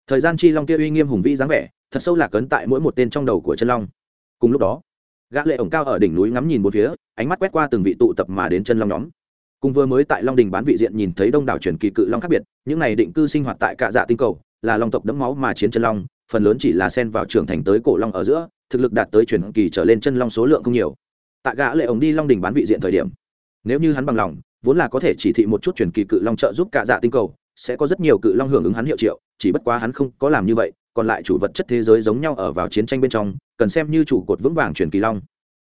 Thời gian chi long kia uy nghiêm hùng vĩ dáng vẻ, thật sâu lạc ấn tại mỗi một tên trong đầu của chân long. Cùng lúc đó, gã lệ ổng cao ở đỉnh núi ngắm nhìn bốn phía, ánh mắt quét qua từng vị tụ tập mà đến chân long nhóm. Cùng vừa mới tại long đình bán vị diện nhìn thấy đông đảo truyền kỳ cự long khác biệt, những này định cư sinh hoạt tại cả dạ tinh cầu, là long tộc đẫm máu mà chiến chân long, phần lớn chỉ là xen vào trưởng thành tới cổ long ở giữa, thực lực đạt tới truyền kỳ trở lên chân long số lượng không nhiều. Tại gã lệ ổng đi long đình bán vị diện thời điểm nếu như hắn bằng lòng, vốn là có thể chỉ thị một chút truyền kỳ cự long trợ giúp cả dạ tinh cầu, sẽ có rất nhiều cự long hưởng ứng hắn hiệu triệu, chỉ bất quá hắn không có làm như vậy, còn lại chủ vật chất thế giới giống nhau ở vào chiến tranh bên trong, cần xem như chủ cột vững vàng truyền kỳ long.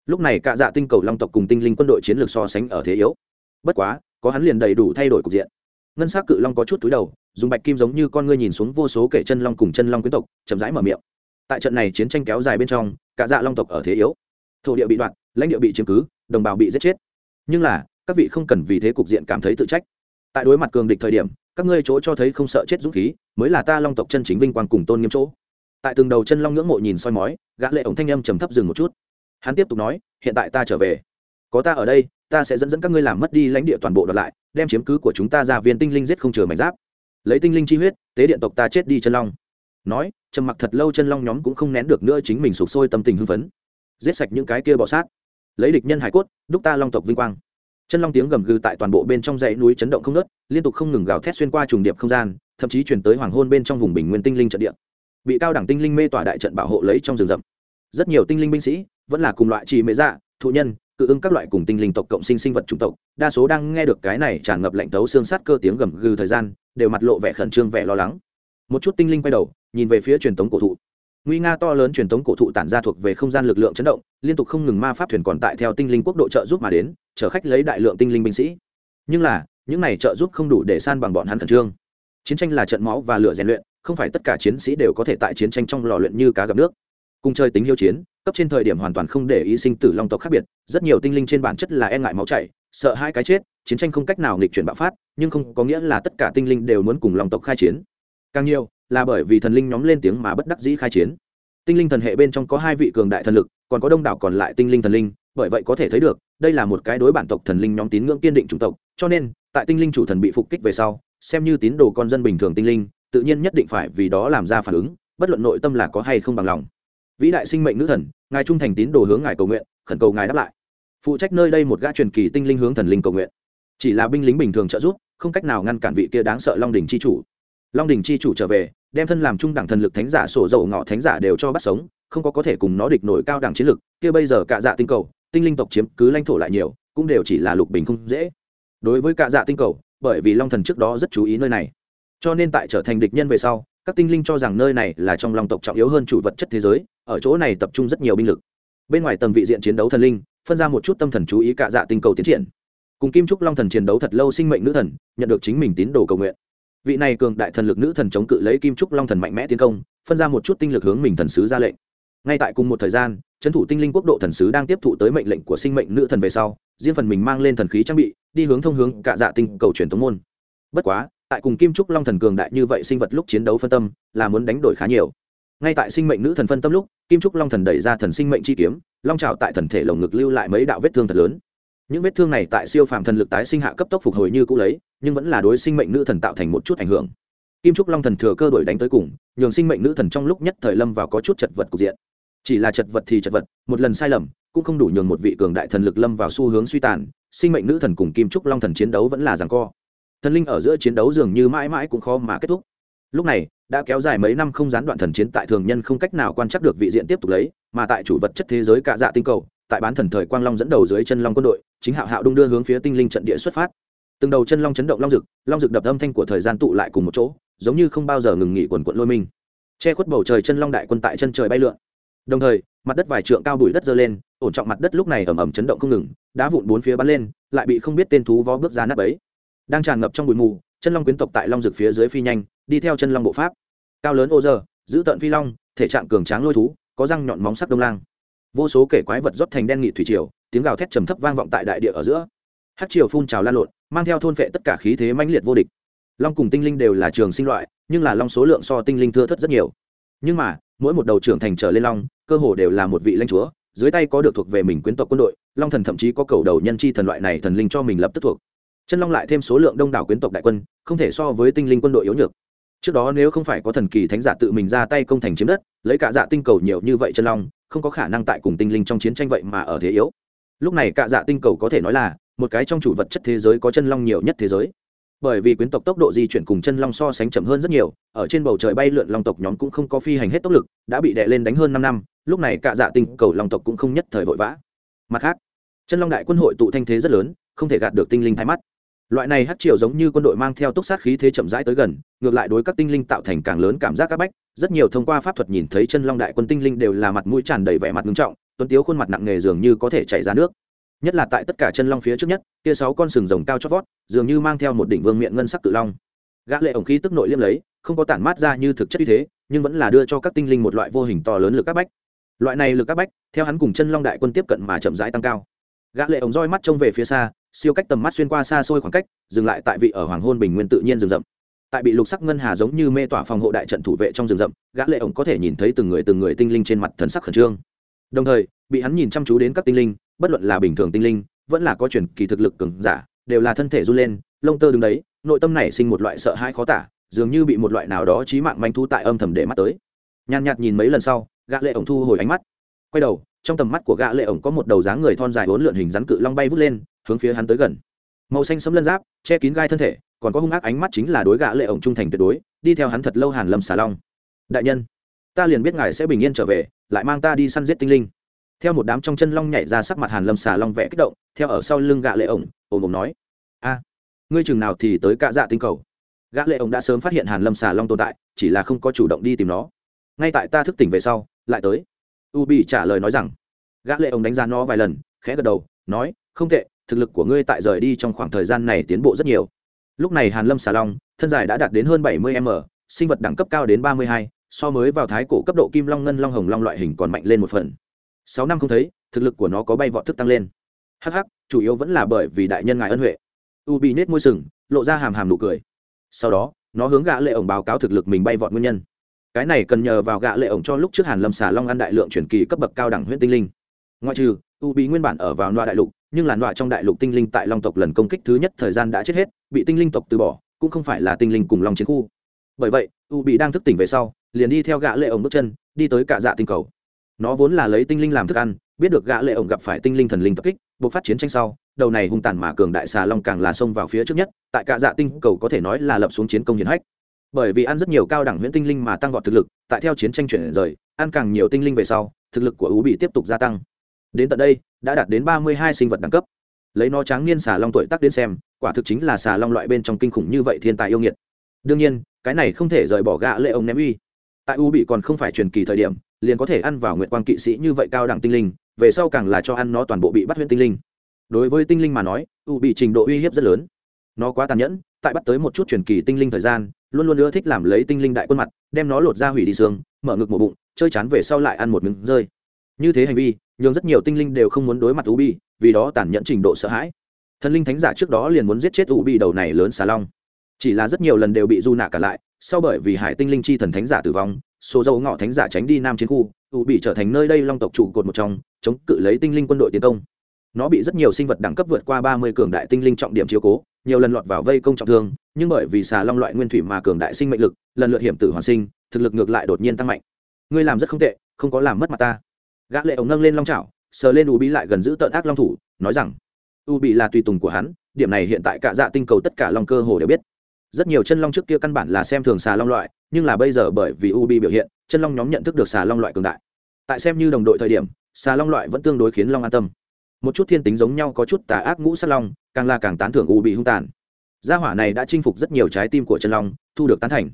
Lúc này cả dạ tinh cầu long tộc cùng tinh linh quân đội chiến lược so sánh ở thế yếu. Bất quá, có hắn liền đầy đủ thay đổi cục diện. Ngân s á c cự long có chút túi đầu, dùng bạch kim giống như con ngươi nhìn xuống vô số kể chân long cùng chân long quyến tộc, chậm rãi mở miệng. Tại trận này chiến tranh kéo dài bên trong, cả dạ long tộc ở thế yếu. Thổ địa bị đoạt lãnh địa bị chiếm cứ, đồng bào bị giết chết nhưng là, các vị không cần vì thế cục diện cảm thấy tự trách. Tại đối mặt cường địch thời điểm, các ngươi chỗ cho thấy không sợ chết dũng khí, mới là ta long tộc chân chính vinh quang cùng tôn nghiêm chỗ. Tại từng đầu chân long ngưỡng mộ nhìn soi mói, gã lệ ổng thanh âm trầm thấp dừng một chút. Hắn tiếp tục nói, hiện tại ta trở về. Có ta ở đây, ta sẽ dẫn dẫn các ngươi làm mất đi lãnh địa toàn bộ đoạt lại, đem chiếm cứ của chúng ta ra viên tinh linh giết không chừa mảnh giáp. Lấy tinh linh chi huyết, tế điện tộc ta chết đi chân long. Nói, trầm mặc thật lâu chân long nhóm cũng không nén được nữa chính mình sụp sôi tâm tình hưng phấn. Giết sạch những cái kia bỏ sát lấy địch nhân hải cốt, đúc ta long tộc vinh quang. Chân long tiếng gầm gừ tại toàn bộ bên trong dãy núi chấn động không nớt liên tục không ngừng gào thét xuyên qua trùng điệp không gian, thậm chí chuyển tới hoàng hôn bên trong vùng bình nguyên tinh linh trận địa. Bị cao đẳng tinh linh mê tỏa đại trận bảo hộ lấy trong rừng rậm. Rất nhiều tinh linh binh sĩ, vẫn là cùng loại trì mệ dạ thụ nhân, cự ưng các loại cùng tinh linh tộc cộng sinh sinh vật chủng tộc, đa số đang nghe được cái này tràn ngập lạnh tấu xương sát cơ tiếng gầm gừ thời gian, đều mặt lộ vẻ khẩn trương, vẻ lo lắng. Một chút tinh linh quay đầu, nhìn về phía truyền thống cổ thụ nguy nga to lớn truyền thống cổ thụ tản ra thuộc về không gian lực lượng chấn động, liên tục không ngừng ma pháp thuyền còn tại theo tinh linh quốc độ trợ giúp mà đến, chở khách lấy đại lượng tinh linh binh sĩ. Nhưng là, những này trợ giúp không đủ để san bằng bọn hắn khẩn trương. Chiến tranh là trận máu và lửa rèn luyện, không phải tất cả chiến sĩ đều có thể tại chiến tranh trong lò luyện như cá gặp nước. Cùng chơi tính hiếu chiến, cấp trên thời điểm hoàn toàn không để ý sinh tử long tộc khác biệt, rất nhiều tinh linh trên bản chất là e ngại máu chảy, sợ hai cái chết, chiến tranh không cách nào nghịch chuyển bạo phát, nhưng không có nghĩa là tất cả tinh linh đều muốn cùng long tộc khai chiến. Càng nhiều là bởi vì thần linh nhóm lên tiếng mà bất đắc dĩ khai chiến. Tinh linh thần hệ bên trong có hai vị cường đại thần lực, còn có đông đảo còn lại tinh linh thần linh, bởi vậy có thể thấy được, đây là một cái đối bản tộc thần linh nhóm tín ngưỡng kiên định chủng tộc, cho nên, tại tinh linh chủ thần bị phục kích về sau, xem như tín đồ con dân bình thường tinh linh, tự nhiên nhất định phải vì đó làm ra phản ứng, bất luận nội tâm là có hay không bằng lòng. Vĩ đại sinh mệnh nữ thần, ngài trung thành tín đồ hướng ngài cầu nguyện, khẩn cầu ngài đáp lại. Phụ trách nơi đây một gã truyền kỳ tinh linh hướng thần linh cầu nguyện. Chỉ là binh lính bình thường trợ giúp, không cách nào ngăn cản vị kia đáng sợ long đình c h i chủ. Long đình c h i chủ trở về đem thân làm trung đẳng thần lực thánh giả sổ dầu ngọ thánh giả đều cho bắt sống, không có có thể cùng nó địch nổi cao đẳng chiến lực. Kia bây giờ cạ dạ tinh cầu, tinh linh tộc chiếm cứ lãnh thổ lại nhiều, cũng đều chỉ là lục bình không dễ. Đối với cạ dạ tinh cầu, bởi vì long thần trước đó rất chú ý nơi này, cho nên tại trở thành địch nhân về sau, các tinh linh cho rằng nơi này là trong long tộc trọng yếu hơn chủ vật chất thế giới, ở chỗ này tập trung rất nhiều binh lực. Bên ngoài tầng vị diện chiến đấu thần linh, phân ra một chút tâm thần chú ý cạ dạ tinh cầu tiến triển. Cùng kim trúc long thần chiến đấu thật lâu sinh mệnh nữ thần, nhận được chính mình tín đồ cầu nguyện vị này cường đại thần lực nữ thần chống cự lấy kim trúc long thần mạnh mẽ tiến công, phân ra một chút tinh lực hướng mình thần sứ ra lệnh. Ngay tại cùng một thời gian, trấn thủ tinh linh quốc độ thần sứ đang tiếp thụ tới mệnh lệnh của sinh mệnh nữ thần về sau, riêng phần mình mang lên thần khí trang bị, đi hướng thông hướng cạ dạ tinh cầu truyền thống môn. Bất quá, tại cùng kim trúc long thần cường đại như vậy sinh vật lúc chiến đấu phân tâm, là muốn đánh đổi khá nhiều. Ngay tại sinh mệnh nữ thần phân tâm lúc, kim trúc long thần đẩy ra thần sinh mệnh chi kiếm, long trào tại thần thể lồng ngực lưu lại mấy đạo vết thương thật lớn những vết thương này tại siêu phàm thần lực tái sinh hạ cấp tốc phục hồi như cũ lấy, nhưng vẫn là đối sinh mệnh nữ thần tạo thành một chút ảnh hưởng. Kim trúc long thần thừa cơ đổi đánh tới cùng, nhường sinh mệnh nữ thần trong lúc nhất thời lâm vào có chút chật vật cục diện. Chỉ là chật vật thì chật vật, một lần sai lầm, cũng không đủ nhường một vị cường đại thần lực lâm vào xu hướng suy tàn, sinh mệnh nữ thần cùng kim trúc long thần chiến đấu vẫn là rằng co. Thần linh ở giữa chiến đấu dường như mãi mãi cũng khó mà kết thúc. Lúc này, đã kéo dài mấy năm không gián đoạn thần chiến tại thường nhân không cách nào quan trắc được vị diện tiếp tục lấy, mà tại chủ vật chất thế giới cạ dạ tinh cầu tại bán thần thời quang long dẫn đầu dưới chân long quân đội, chính hạo hạo đung đưa hướng phía tinh linh trận địa xuất phát. Từng đầu chân long chấn động long rực long rực đập âm thanh của thời gian tụ lại cùng một chỗ, giống như không bao giờ ngừng nghỉ quần quận lôi minh che khuất bầu trời chân long đại quân tại chân trời bay lượn. Đồng thời, mặt đất vài trượng cao bụi đất dơ lên, ổn trọng mặt đất lúc này ẩm ẩm chấn động không ngừng, đá vụn bốn phía bắn lên, lại bị không biết tên thú vó bước ra nắp ấy đang tràn ngập trong bụi mù, chân long quyến tộc tại long rực phía dưới phi nhanh, đi theo chân long bộ pháp. Cao lớn ô giờ giữ tận phi long, thể trạng cường tráng lôi thú, có răng nhọn móng sắc đông lang vô số kể quái vật rót thành đen nghị thủy triều, tiếng gào thét trầm thấp vang vọng tại đại địa ở giữa. Hát triều phun trào lan lộn, mang theo thôn vệ tất cả khí thế mãnh liệt vô địch. Long cùng tinh linh đều là trường sinh loại, nhưng là long số lượng so tinh linh thưa thất rất nhiều. Nhưng mà, mỗi một đầu trưởng thành trở lên long, cơ hồ đều là một vị lãnh chúa, dưới tay có được thuộc về mình quyến tộc quân đội, long thần thậm chí có cầu đầu nhân chi thần loại này thần linh cho mình lập tức thuộc. Chân long lại thêm số lượng đông đảo quyến tộc đại quân, không thể so với tinh linh quân đội yếu nhược. Trước đó nếu không phải có thần kỳ thánh giả tự mình ra tay công thành chiếm đất, lấy cả dạ tinh cầu nhiều như vậy chân long không có khả năng tại cùng tinh linh trong chiến tranh vậy mà ở thế yếu. Lúc này cả dạ tinh cầu có thể nói là một cái trong chủ vật chất thế giới có chân long nhiều nhất thế giới. Bởi vì quyến tộc tốc độ di chuyển cùng chân long so sánh chậm hơn rất nhiều, ở trên bầu trời bay lượn long tộc nhóm cũng không có phi hành hết tốc lực, đã bị đè lên đánh hơn năm năm, lúc này cả dạ tinh cầu long tộc cũng không nhất thời vội vã. Mặt khác, chân long đại quân hội tụ thanh thế rất lớn, không thể gạt được tinh linh thay mắt. Loại này hát triều giống như quân đội mang theo túc sát khí thế chậm rãi tới gần, ngược lại đối các tinh linh tạo thành càng lớn cảm giác áp bách rất nhiều thông qua pháp thuật nhìn thấy chân long đại quân tinh linh đều là mặt mũi tràn đầy vẻ mặt nghiêm trọng, tuấn tiếu khuôn mặt nặng nề dường như có thể chảy ra nước. Nhất là tại tất cả chân long phía trước nhất, kia sáu con sừng rồng cao chót vót, dường như mang theo một đỉnh vương miệng ngân sắc cự long. Gã lệ ổng khí tức nội liêm lấy, không có tản mát ra như thực chất như thế, nhưng vẫn là đưa cho các tinh linh một loại vô hình to lớn lực các bách. Loại này lực các bách, theo hắn cùng chân long đại quân tiếp cận mà chậm rãi tăng cao. Gã lệ ổng roi mắt trông về phía xa, siêu cách tầm mắt xuyên qua xa xôi khoảng cách, dừng lại tại vị ở hoàng hôn bình nguyên tự nhiên rừng rậm tại bị lục sắc ngân hà giống như mê tỏa phòng hộ đại trận thủ vệ trong rừng rậm, gã lệ ổng có thể nhìn thấy từng người từng người tinh linh trên mặt thần sắc khẩn trương. Đồng thời, bị hắn nhìn chăm chú đến các tinh linh, bất luận là bình thường tinh linh, vẫn là có truyền kỳ thực lực cường giả, đều là thân thể run lên, lông tơ đứng đấy, nội tâm này sinh một loại sợ hãi khó tả, dường như bị một loại nào đó trí mạng manh thu tại âm thầm để mắt tới. Nhàn nhạt nhìn mấy lần sau, gã lệ ổng thu hồi ánh mắt. Quay đầu, trong tầm mắt của gã lệ ổng có một đầu dáng người thon dài uốn lượn hình rắn cự long bay vút lên, hướng phía hắn tới gần. Màu xanh sẫm lân giáp, che kín gai thân thể còn có hung ác ánh mắt chính là đối gã lệ ổng trung thành tuyệt đối, đi theo hắn thật lâu hàn lâm xà long. Đại nhân, ta liền biết ngài sẽ bình yên trở về, lại mang ta đi săn giết tinh linh. Theo một đám trong chân long nhảy ra sắc mặt hàn lâm xà long vẽ kích động, theo ở sau lưng gã lệ ổng, ồm ồm nói, a, ngươi chừng nào thì tới cạ dạ tinh cầu? Gã lệ ổng đã sớm phát hiện hàn lâm xà long tồn tại, chỉ là không có chủ động đi tìm nó. Ngay tại ta thức tỉnh về sau, lại tới. U bị trả lời nói rằng, gã lệ ổng đánh giá nó vài lần, khẽ gật đầu, nói, không tệ, thực lực của ngươi tại rời đi trong khoảng thời gian này tiến bộ rất nhiều lúc này hàn lâm xà long thân dài đã đạt đến hơn 70 m sinh vật đẳng cấp cao đến 32, so mới vào thái cổ cấp độ kim long ngân long hồng long loại hình còn mạnh lên một phần. Sáu năm không thấy thực lực của nó có bay vọt thức tăng lên. Hh chủ yếu vẫn là bởi vì đại nhân ngài ân huệ. U bị nết môi sừng lộ ra hàm hàm nụ cười. Sau đó nó hướng gã lệ ổng báo cáo thực lực mình bay vọt nguyên nhân. Cái này cần nhờ vào gã lệ ổng cho lúc trước hàn lâm xà long ăn đại lượng chuyển kỳ cấp bậc cao đẳng huyễn tinh linh. Ngoại trừ u bị nguyên bản ở vào loa đại lục, nhưng là loa trong đại lục tinh linh tại long tộc lần công kích thứ nhất thời gian đã chết hết, bị tinh linh tộc từ bỏ, cũng không phải là tinh linh cùng long chiến khu. Bởi vậy, u bị đang thức tỉnh về sau, liền đi theo gã lệ ổng bước chân, đi tới cả dạ tinh cầu. Nó vốn là lấy tinh linh làm thức ăn, biết được gã lệ ổng gặp phải tinh linh thần linh tập kích buộc phát chiến tranh sau, đầu này hung tàn mà cường đại xà long càng là xông vào phía trước nhất, tại cả dạ tinh cầu có thể nói là lập xuống chiến công hiển hách. Bởi vì ăn rất nhiều cao đẳng huyễn tinh linh mà tăng vọt thực lực, tại theo chiến tranh chuyển rời, ăn càng nhiều tinh linh về sau, thực lực của ú bị tiếp tục gia tăng đến tận đây đã đạt đến ba mươi hai sinh vật đẳng cấp. Lấy nó tráng niên xà long tuổi tác đến xem, quả thực chính là xà long loại bên trong kinh khủng như vậy thiên tài yêu nghiệt. Đương nhiên, cái này không thể rời bỏ gã lệ ông ném uy. Tại u bị còn không phải truyền kỳ thời điểm, liền có thể ăn vào nguyện quan kỵ sĩ như vậy cao đẳng tinh linh, về sau càng là cho ăn nó toàn bộ bị bắt huyết tinh linh. Đối với tinh linh mà nói, u bị trình độ uy hiếp rất lớn. Nó quá tàn nhẫn, tại bắt tới một chút truyền kỳ tinh linh thời gian, luôn luôn ưa thích làm lấy tinh linh đại quân mặt, đem nó lột ra hủy đi xương, mở ngực một bụng, chơi chán về sau lại ăn một miếng rơi. Như thế hành vi nhường rất nhiều tinh linh đều không muốn đối mặt u bi, vì đó tàn nhẫn trình độ sợ hãi. Thần linh thánh giả trước đó liền muốn giết chết u bi đầu này lớn xà long. Chỉ là rất nhiều lần đều bị du nạ cả lại sau bởi vì hải tinh linh chi thần thánh giả tử vong số dầu ngọ thánh giả tránh đi nam chiến khu u bị trở thành nơi đây long tộc trụ cột một trong chống cự lấy tinh linh quân đội tiến công. Nó bị rất nhiều sinh vật đẳng cấp vượt qua ba mươi cường đại tinh linh trọng điểm chiếu cố nhiều lần lọt vào vây công trọng thương nhưng bởi vì xà long loại nguyên thủy mà cường đại sinh mệnh lực lần lượt hiểm tử hoàn sinh thực lực ngược lại đột nhiên tăng mạnh. Ngươi làm rất không tệ không có làm mất mặt ta gã lệ ổng nâng lên long chảo, sờ lên u bí lại gần giữ tận ác long thủ, nói rằng u bị là tùy tùng của hắn, điểm này hiện tại cả dạ tinh cầu tất cả long cơ hồ đều biết. Rất nhiều chân long trước kia căn bản là xem thường xà long loại, nhưng là bây giờ bởi vì u bị biểu hiện, chân long nhóm nhận thức được xà long loại cường đại. Tại xem như đồng đội thời điểm, xà long loại vẫn tương đối khiến long an tâm. Một chút thiên tính giống nhau có chút tà ác ngũ sát long, càng là càng tán thưởng u bị hung tàn. Gia hỏa này đã chinh phục rất nhiều trái tim của chân long, thu được tán thành.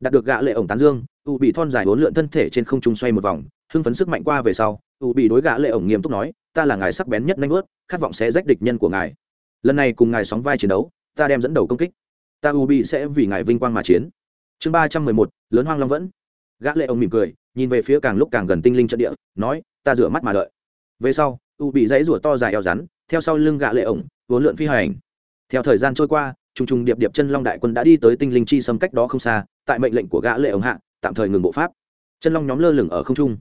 Đạt được gã lệ ổng tán dương u bị thon dài bốn lượn thân thể trên không trung xoay một vòng, hưng phấn sức mạnh qua về sau, u bị đối gã lệ ổng nghiêm túc nói, ta là ngài sắc bén nhất nhanh ướt khát vọng sẽ rách địch nhân của ngài. Lần này cùng ngài sóng vai chiến đấu, ta đem dẫn đầu công kích. Ta u bị sẽ vì ngài vinh quang mà chiến. Chương ba trăm mười một, lớn hoang long vẫn. Gã lệ ổng mỉm cười, nhìn về phía càng lúc càng gần tinh linh trận địa, nói, ta rửa mắt mà đợi. Về sau, u bị dãy rủa to dài eo rắn, theo sau lưng gã lệ ổng, vốn lượn phi hành. Theo thời gian trôi qua, trùng trùng điệp điệp chân long đại quân đã đi tới tinh linh chi sâm cách đó không xa, tại mệnh lệnh của gã lệ ổng hạ tạm thời ngừng bộ pháp. Chân long nhóm lơ lửng ở không trung.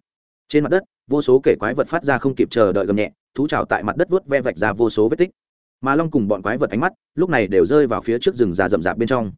Trên mặt đất, vô số kể quái vật phát ra không kịp chờ đợi gầm nhẹ, thú trào tại mặt đất vớt ve vạch ra vô số vết tích. Mà long cùng bọn quái vật ánh mắt, lúc này đều rơi vào phía trước rừng già rậm rạp bên trong.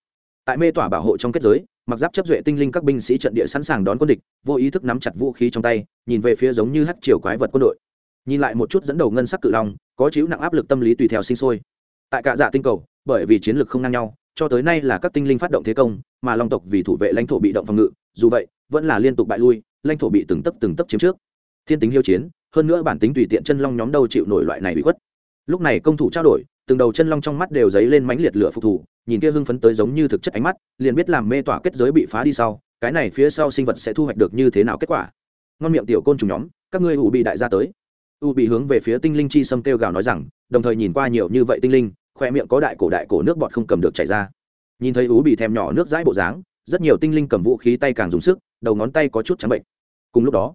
Tại mê tỏa bảo hộ trong kết giới, mặc giáp chấp duệ tinh linh các binh sĩ trận địa sẵn sàng đón quân địch, vô ý thức nắm chặt vũ khí trong tay, nhìn về phía giống như hắt chiều quái vật quân đội. Nhìn lại một chút dẫn đầu ngân sắc cự long, có chịu nặng áp lực tâm lý tùy theo sinh sôi. Tại cả dạ tinh cầu, bởi vì chiến lược không ngang nhau, cho tới nay là các tinh linh phát động thế công, mà long tộc vì thủ vệ lãnh thổ bị động phòng ngự dù vậy, vẫn là liên tục bại lui, lãnh thổ bị từng tấp từng tấp chiếm trước. Thiên tính hiếu chiến, hơn nữa bản tính tùy tiện chân long nhóm đâu chịu nổi loại này bị khuất. Lúc này công thủ trao đổi, từng đầu chân long trong mắt đều dấy lên mánh liệt lửa phục thủ, nhìn kia hưng phấn tới giống như thực chất ánh mắt, liền biết làm mê tỏa kết giới bị phá đi sau, cái này phía sau sinh vật sẽ thu hoạch được như thế nào kết quả. Ngon miệng tiểu côn trùng nhóm, các ngươi ủ bị đại gia tới. U bị hướng về phía tinh linh chi sâm kêu gào nói rằng, đồng thời nhìn qua nhiều như vậy tinh linh, khoe miệng có đại cổ đại cổ nước bọt không cầm được chảy ra. Nhìn thấy u bị thèm nhỏ nước dãi bộ dáng rất nhiều tinh linh cầm vũ khí tay càng dùng sức, đầu ngón tay có chút trắng bệnh. Cùng lúc đó,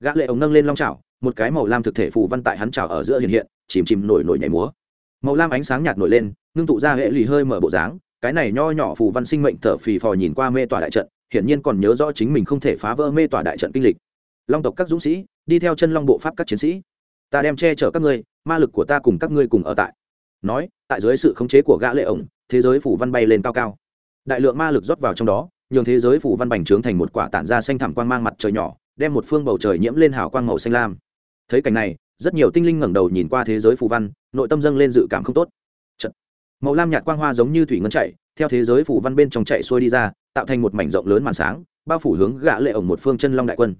gã lệ ống nâng lên long chảo, một cái màu lam thực thể phù văn tại hắn chảo ở giữa hiện hiện, chìm chìm nổi nổi nhảy múa. Màu lam ánh sáng nhạt nổi lên, ngưng tụ ra hệ lì hơi mở bộ dáng, cái này nho nhỏ phù văn sinh mệnh thở phì phò nhìn qua mê tỏa đại trận, hiển nhiên còn nhớ rõ chính mình không thể phá vỡ mê tỏa đại trận kinh lịch. Long tộc các dũng sĩ, đi theo chân long bộ pháp các chiến sĩ. Ta đem che chở các ngươi, ma lực của ta cùng các ngươi cùng ở tại. Nói, tại dưới sự khống chế của gã lệ ổng thế giới phủ văn bay lên cao cao đại lượng ma lực rót vào trong đó, nhường thế giới phủ văn bành trướng thành một quả tản ra xanh thẳm quang mang mặt trời nhỏ, đem một phương bầu trời nhiễm lên hào quang màu xanh lam. Thấy cảnh này, rất nhiều tinh linh ngẩng đầu nhìn qua thế giới phủ văn, nội tâm dâng lên dự cảm không tốt. Chật. màu lam nhạt quang hoa giống như thủy ngân chạy, theo thế giới phủ văn bên trong chạy xuôi đi ra, tạo thành một mảnh rộng lớn màn sáng, bao phủ hướng gã lệ ổng một phương chân long đại quân.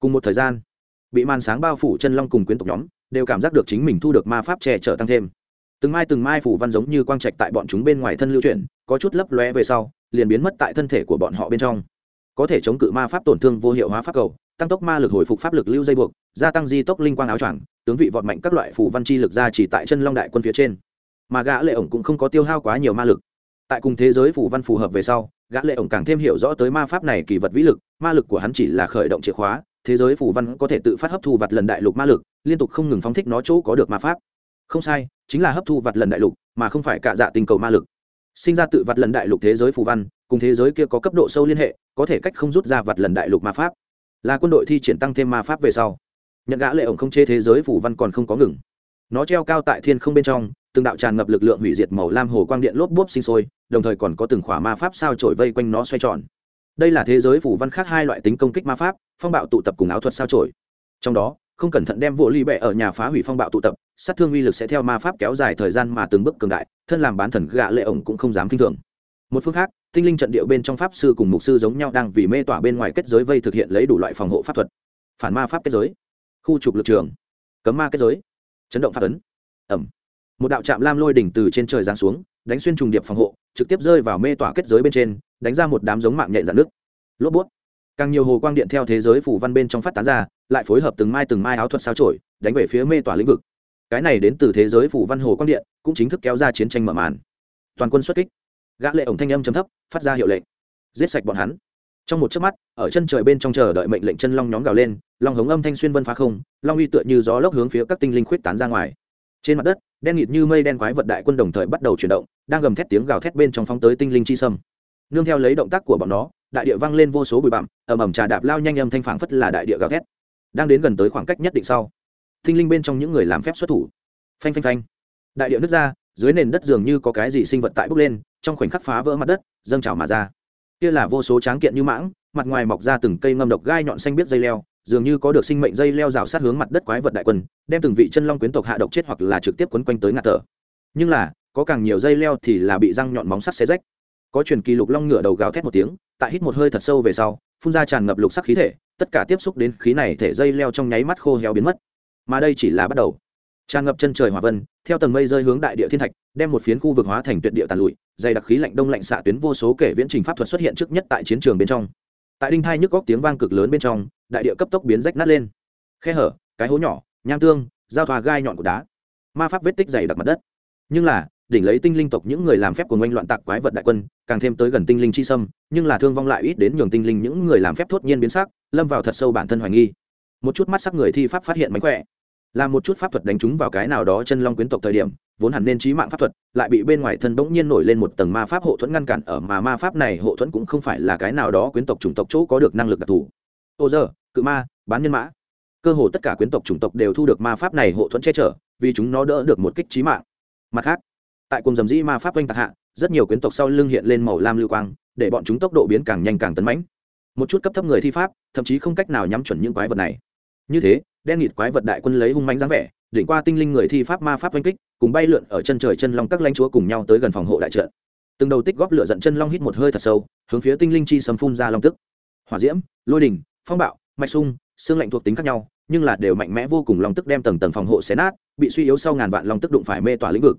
Cùng một thời gian, bị màn sáng bao phủ chân long cùng quyến tộc nhóm, đều cảm giác được chính mình thu được ma pháp che chở tăng thêm. Từng mai từng mai phủ văn giống như quang trạch tại bọn chúng bên ngoài thân lưu chuyển có chút lấp lóe về sau, liền biến mất tại thân thể của bọn họ bên trong. Có thể chống cự ma pháp tổn thương vô hiệu hóa pháp cầu, tăng tốc ma lực hồi phục pháp lực lưu dây buộc, gia tăng di tốc linh quang áo choàng, tướng vị vọt mạnh các loại phủ văn chi lực ra chỉ tại chân long đại quân phía trên. Mà gã lệ ổng cũng không có tiêu hao quá nhiều ma lực. Tại cùng thế giới phủ văn phù hợp về sau, gã lệ ổng càng thêm hiểu rõ tới ma pháp này kỳ vật vĩ lực, ma lực của hắn chỉ là khởi động chìa khóa, thế giới phủ văn có thể tự phát hấp thu vật lần đại lục ma lực, liên tục không ngừng phóng thích nó chỗ có được ma pháp. Không sai, chính là hấp thu vật lần đại lục, mà không phải cả dạ tình cầu ma lực sinh ra tự vật lần đại lục thế giới phù văn, cùng thế giới kia có cấp độ sâu liên hệ, có thể cách không rút ra vật lần đại lục ma pháp. Là quân đội thi triển tăng thêm ma pháp về sau nhận gã lệ ổng không chê thế giới phù văn còn không có ngừng. Nó treo cao tại thiên không bên trong, từng đạo tràn ngập lực lượng hủy diệt màu lam hồ quang điện lốp bốp sinh sôi, đồng thời còn có từng khỏa ma pháp sao trổi vây quanh nó xoay tròn. Đây là thế giới phù văn khác hai loại tính công kích ma pháp, phong bạo tụ tập cùng áo thuật sao trổi trong đó, không cẩn thận đem vô ly bẹ ở nhà phá hủy phong bạo tụ tập sát thương uy lực sẽ theo ma pháp kéo dài thời gian mà từng bước cường đại, thân làm bán thần gạ lệ ổng cũng không dám kinh thường. Một phương khác, tinh linh trận điệu bên trong pháp sư cùng mục sư giống nhau đang vì mê tỏa bên ngoài kết giới vây thực hiện lấy đủ loại phòng hộ pháp thuật. Phản ma pháp kết giới. Khu trục lực trường. Cấm ma kết giới. Chấn động pháp ấn. Ẩm. Một đạo trạm lam lôi đỉnh từ trên trời giáng xuống, đánh xuyên trùng điệp phòng hộ, trực tiếp rơi vào mê tỏa kết giới bên trên, đánh ra một đám giống mạng nhện dạn nước lốp bút. Càng nhiều hồ quang điện theo thế giới phủ văn bên trong phát tán ra, lại phối hợp từng mai từng mai áo thuật sao trổi, đánh về phía mê tỏa lĩnh vực cái này đến từ thế giới phủ văn hồ quang điện, cũng chính thức kéo ra chiến tranh mở màn. Toàn quân xuất kích, gã lệ ổng thanh âm chấm thấp, phát ra hiệu lệnh. Giết sạch bọn hắn. Trong một chớp mắt, ở chân trời bên trong chờ đợi mệnh lệnh chân long nhóm gào lên, long hống âm thanh xuyên vân phá không, long uy tựa như gió lốc hướng phía các tinh linh khuyết tán ra ngoài. Trên mặt đất, đen nghịt như mây đen quái vật đại quân đồng thời bắt đầu chuyển động, đang gầm thét tiếng gào thét bên trong phóng tới tinh linh chi sâm. Nương theo lấy động tác của bọn nó, đại địa vang lên vô số bụi bặm, ầm ầm trà đạp lao nhanh âm thanh phảng phất là đại địa gào thét. Đang đến gần tới khoảng cách nhất định sau Thinh linh bên trong những người làm phép xuất thủ. Phanh phanh phanh. Đại điệu nứt ra, dưới nền đất dường như có cái gì sinh vật tại bốc lên, trong khoảnh khắc phá vỡ mặt đất, dâng trào mà ra. Kia là vô số tráng kiện như mãng, mặt ngoài mọc ra từng cây ngâm độc gai nhọn xanh biết dây leo, dường như có được sinh mệnh dây leo rào sát hướng mặt đất quái vật đại quân, đem từng vị chân long quyến tộc hạ độc chết hoặc là trực tiếp quấn quanh tới ngạt thở. Nhưng là, có càng nhiều dây leo thì là bị răng nhọn móng sắt xé rách. Có truyền kỳ lục long ngửa đầu gào thét một tiếng, tại hít một hơi thật sâu về sau, phun ra tràn ngập lục sắc khí thể, tất cả tiếp xúc đến khí này thể dây leo trong nháy mắt khô héo biến mất mà đây chỉ là bắt đầu. Tràn ngập chân trời hòa vân, theo tầng mây rơi hướng đại địa thiên thạch, đem một phiến khu vực hóa thành tuyệt địa tàn lụi, dày đặc khí lạnh đông lạnh xạ tuyến vô số kể viễn trình pháp thuật xuất hiện trước nhất tại chiến trường bên trong. Tại đinh thai nhức góc tiếng vang cực lớn bên trong, đại địa cấp tốc biến rách nát lên. Khe hở, cái hố nhỏ, nham tương, giao thoa gai nhọn của đá. Ma pháp vết tích dày đặc mặt đất. Nhưng là, đỉnh lấy tinh linh tộc những người làm phép của ngoanh loạn tạc quái vật đại quân, càng thêm tới gần tinh linh chi sâm, nhưng là thương vong lại ít đến nhường tinh linh những người làm phép thốt nhiên biến sắc, lâm vào thật sâu bản thân hoài nghi. Một chút mắt sắc người thi pháp phát hiện mánh khỏe làm một chút pháp thuật đánh trúng vào cái nào đó chân long quyến tộc thời điểm, vốn hẳn nên trí mạng pháp thuật, lại bị bên ngoài thân bỗng nhiên nổi lên một tầng ma pháp hộ thuẫn ngăn cản ở mà ma pháp này hộ thuẫn cũng không phải là cái nào đó quyến tộc chủng tộc chỗ có được năng lực đặc thù. Ô giờ cự ma, bán nhân mã. Cơ hồ tất cả quyến tộc chủng tộc đều thu được ma pháp này hộ thuẫn che chở, vì chúng nó đỡ được một kích trí mạng. Mặt khác, tại cùng dầm dĩ ma pháp oanh tạc hạ, rất nhiều quyến tộc sau lưng hiện lên màu lam lưu quang, để bọn chúng tốc độ biến càng nhanh càng tấn mãnh. Một chút cấp thấp người thi pháp, thậm chí không cách nào nhắm chuẩn những quái vật này. Như thế đen nghịt quái vật đại quân lấy hung mánh dáng vẻ, đỉnh qua tinh linh người thi pháp ma pháp oanh kích, cùng bay lượn ở chân trời chân long các lãnh chúa cùng nhau tới gần phòng hộ đại trận. Từng đầu tích góp lửa giận chân long hít một hơi thật sâu, hướng phía tinh linh chi sầm phun ra long tức. Hỏa diễm, lôi đình, phong bạo, mạch sung, xương lạnh thuộc tính khác nhau, nhưng là đều mạnh mẽ vô cùng long tức đem tầng tầng phòng hộ xé nát, bị suy yếu sau ngàn vạn long tức đụng phải mê tỏa lĩnh vực.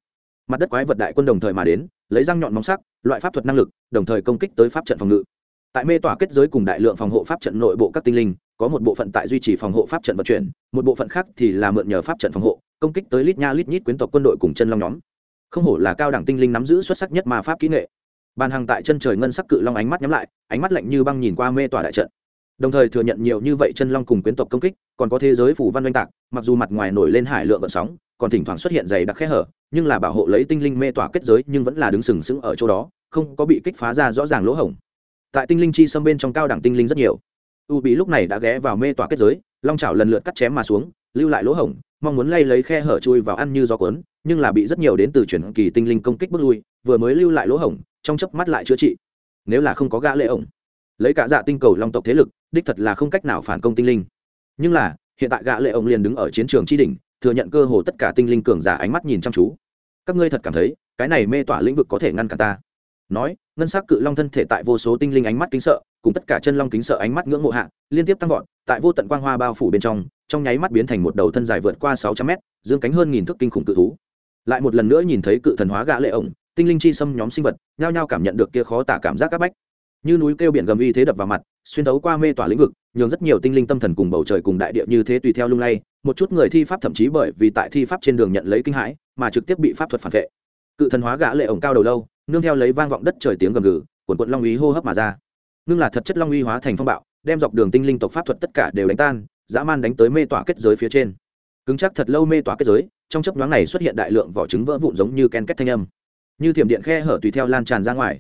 Mặt đất quái vật đại quân đồng thời mà đến, lấy răng nhọn móng sắc, loại pháp thuật năng lực, đồng thời công kích tới pháp trận phòng ngự tại mê tỏa kết giới cùng đại lượng phòng hộ pháp trận nội bộ các tinh linh, có một bộ phận tại duy trì phòng hộ pháp trận vận chuyển, một bộ phận khác thì là mượn nhờ pháp trận phòng hộ, công kích tới lít nha lít nhít quyến tộc quân đội cùng chân long nhóm. Không hổ là cao đẳng tinh linh nắm giữ xuất sắc nhất mà pháp kỹ nghệ. Bàn hàng tại chân trời ngân sắc cự long ánh mắt nhắm lại, ánh mắt lạnh như băng nhìn qua mê tỏa đại trận. Đồng thời thừa nhận nhiều như vậy chân long cùng quyến tộc công kích, còn có thế giới phủ văn oanh tạc, mặc dù mặt ngoài nổi lên hải lượng vận sóng, còn thỉnh thoảng xuất hiện dày đặc khe hở, nhưng là bảo hộ lấy tinh linh mê tỏa kết giới nhưng vẫn là đứng sừng sững ở chỗ đó, không có bị kích phá ra rõ ràng lỗ hổng tại tinh linh chi xâm bên trong cao đẳng tinh linh rất nhiều. U bị lúc này đã ghé vào mê tỏa kết giới, long chảo lần lượt cắt chém mà xuống, lưu lại lỗ hổng, mong muốn lay lấy khe hở chui vào ăn như gió cuốn, nhưng là bị rất nhiều đến từ chuyển kỳ tinh linh công kích bước lui, vừa mới lưu lại lỗ hổng, trong chớp mắt lại chữa trị. Nếu là không có gã lệ ổng, lấy cả dạ tinh cầu long tộc thế lực, đích thật là không cách nào phản công tinh linh. Nhưng là, hiện tại gã lệ ổng liền đứng ở chiến trường chi đỉnh, thừa nhận cơ hồ tất cả tinh linh cường giả ánh mắt nhìn chăm chú. Các ngươi thật cảm thấy, cái này mê tỏa lĩnh vực có thể ngăn cản ta? Nói ngân sắc cự long thân thể tại vô số tinh linh ánh mắt kính sợ, cùng tất cả chân long kính sợ ánh mắt ngưỡng mộ hạ, liên tiếp tăng vọt, tại vô tận quang hoa bao phủ bên trong trong nháy mắt biến thành một đầu thân dài vượt qua sáu trăm mét, dương cánh hơn nghìn thước kinh khủng cự thú. Lại một lần nữa nhìn thấy cự thần hóa gã lệ ổng, tinh linh chi xâm nhóm sinh vật, nhao nhao cảm nhận được kia khó tả cảm giác các bách. Như núi kêu biển gầm uy thế đập vào mặt, xuyên thấu qua mê tỏa lĩnh vực, nhường rất nhiều tinh linh tâm thần cùng bầu trời cùng đại địa như thế tùy theo lung lay, một chút người thi pháp thậm chí bởi vì tại thi pháp trên đường nhận lấy kinh hãi, mà trực tiếp bị pháp thuật phản vệ. Cự thần hóa gã lệ ổng cao đầu lâu nương theo lấy vang vọng đất trời tiếng gầm gừ quần quận long uy hô hấp mà ra. Nương là thật chất long uy hóa thành phong bạo, đem dọc đường tinh linh tộc pháp thuật tất cả đều đánh tan, dã man đánh tới mê tỏa kết giới phía trên. Cứng chắc thật lâu mê tỏa kết giới, trong chấp nhoáng này xuất hiện đại lượng vỏ trứng vỡ vụn giống như ken kết thanh âm. Như thiểm điện khe hở tùy theo lan tràn ra ngoài.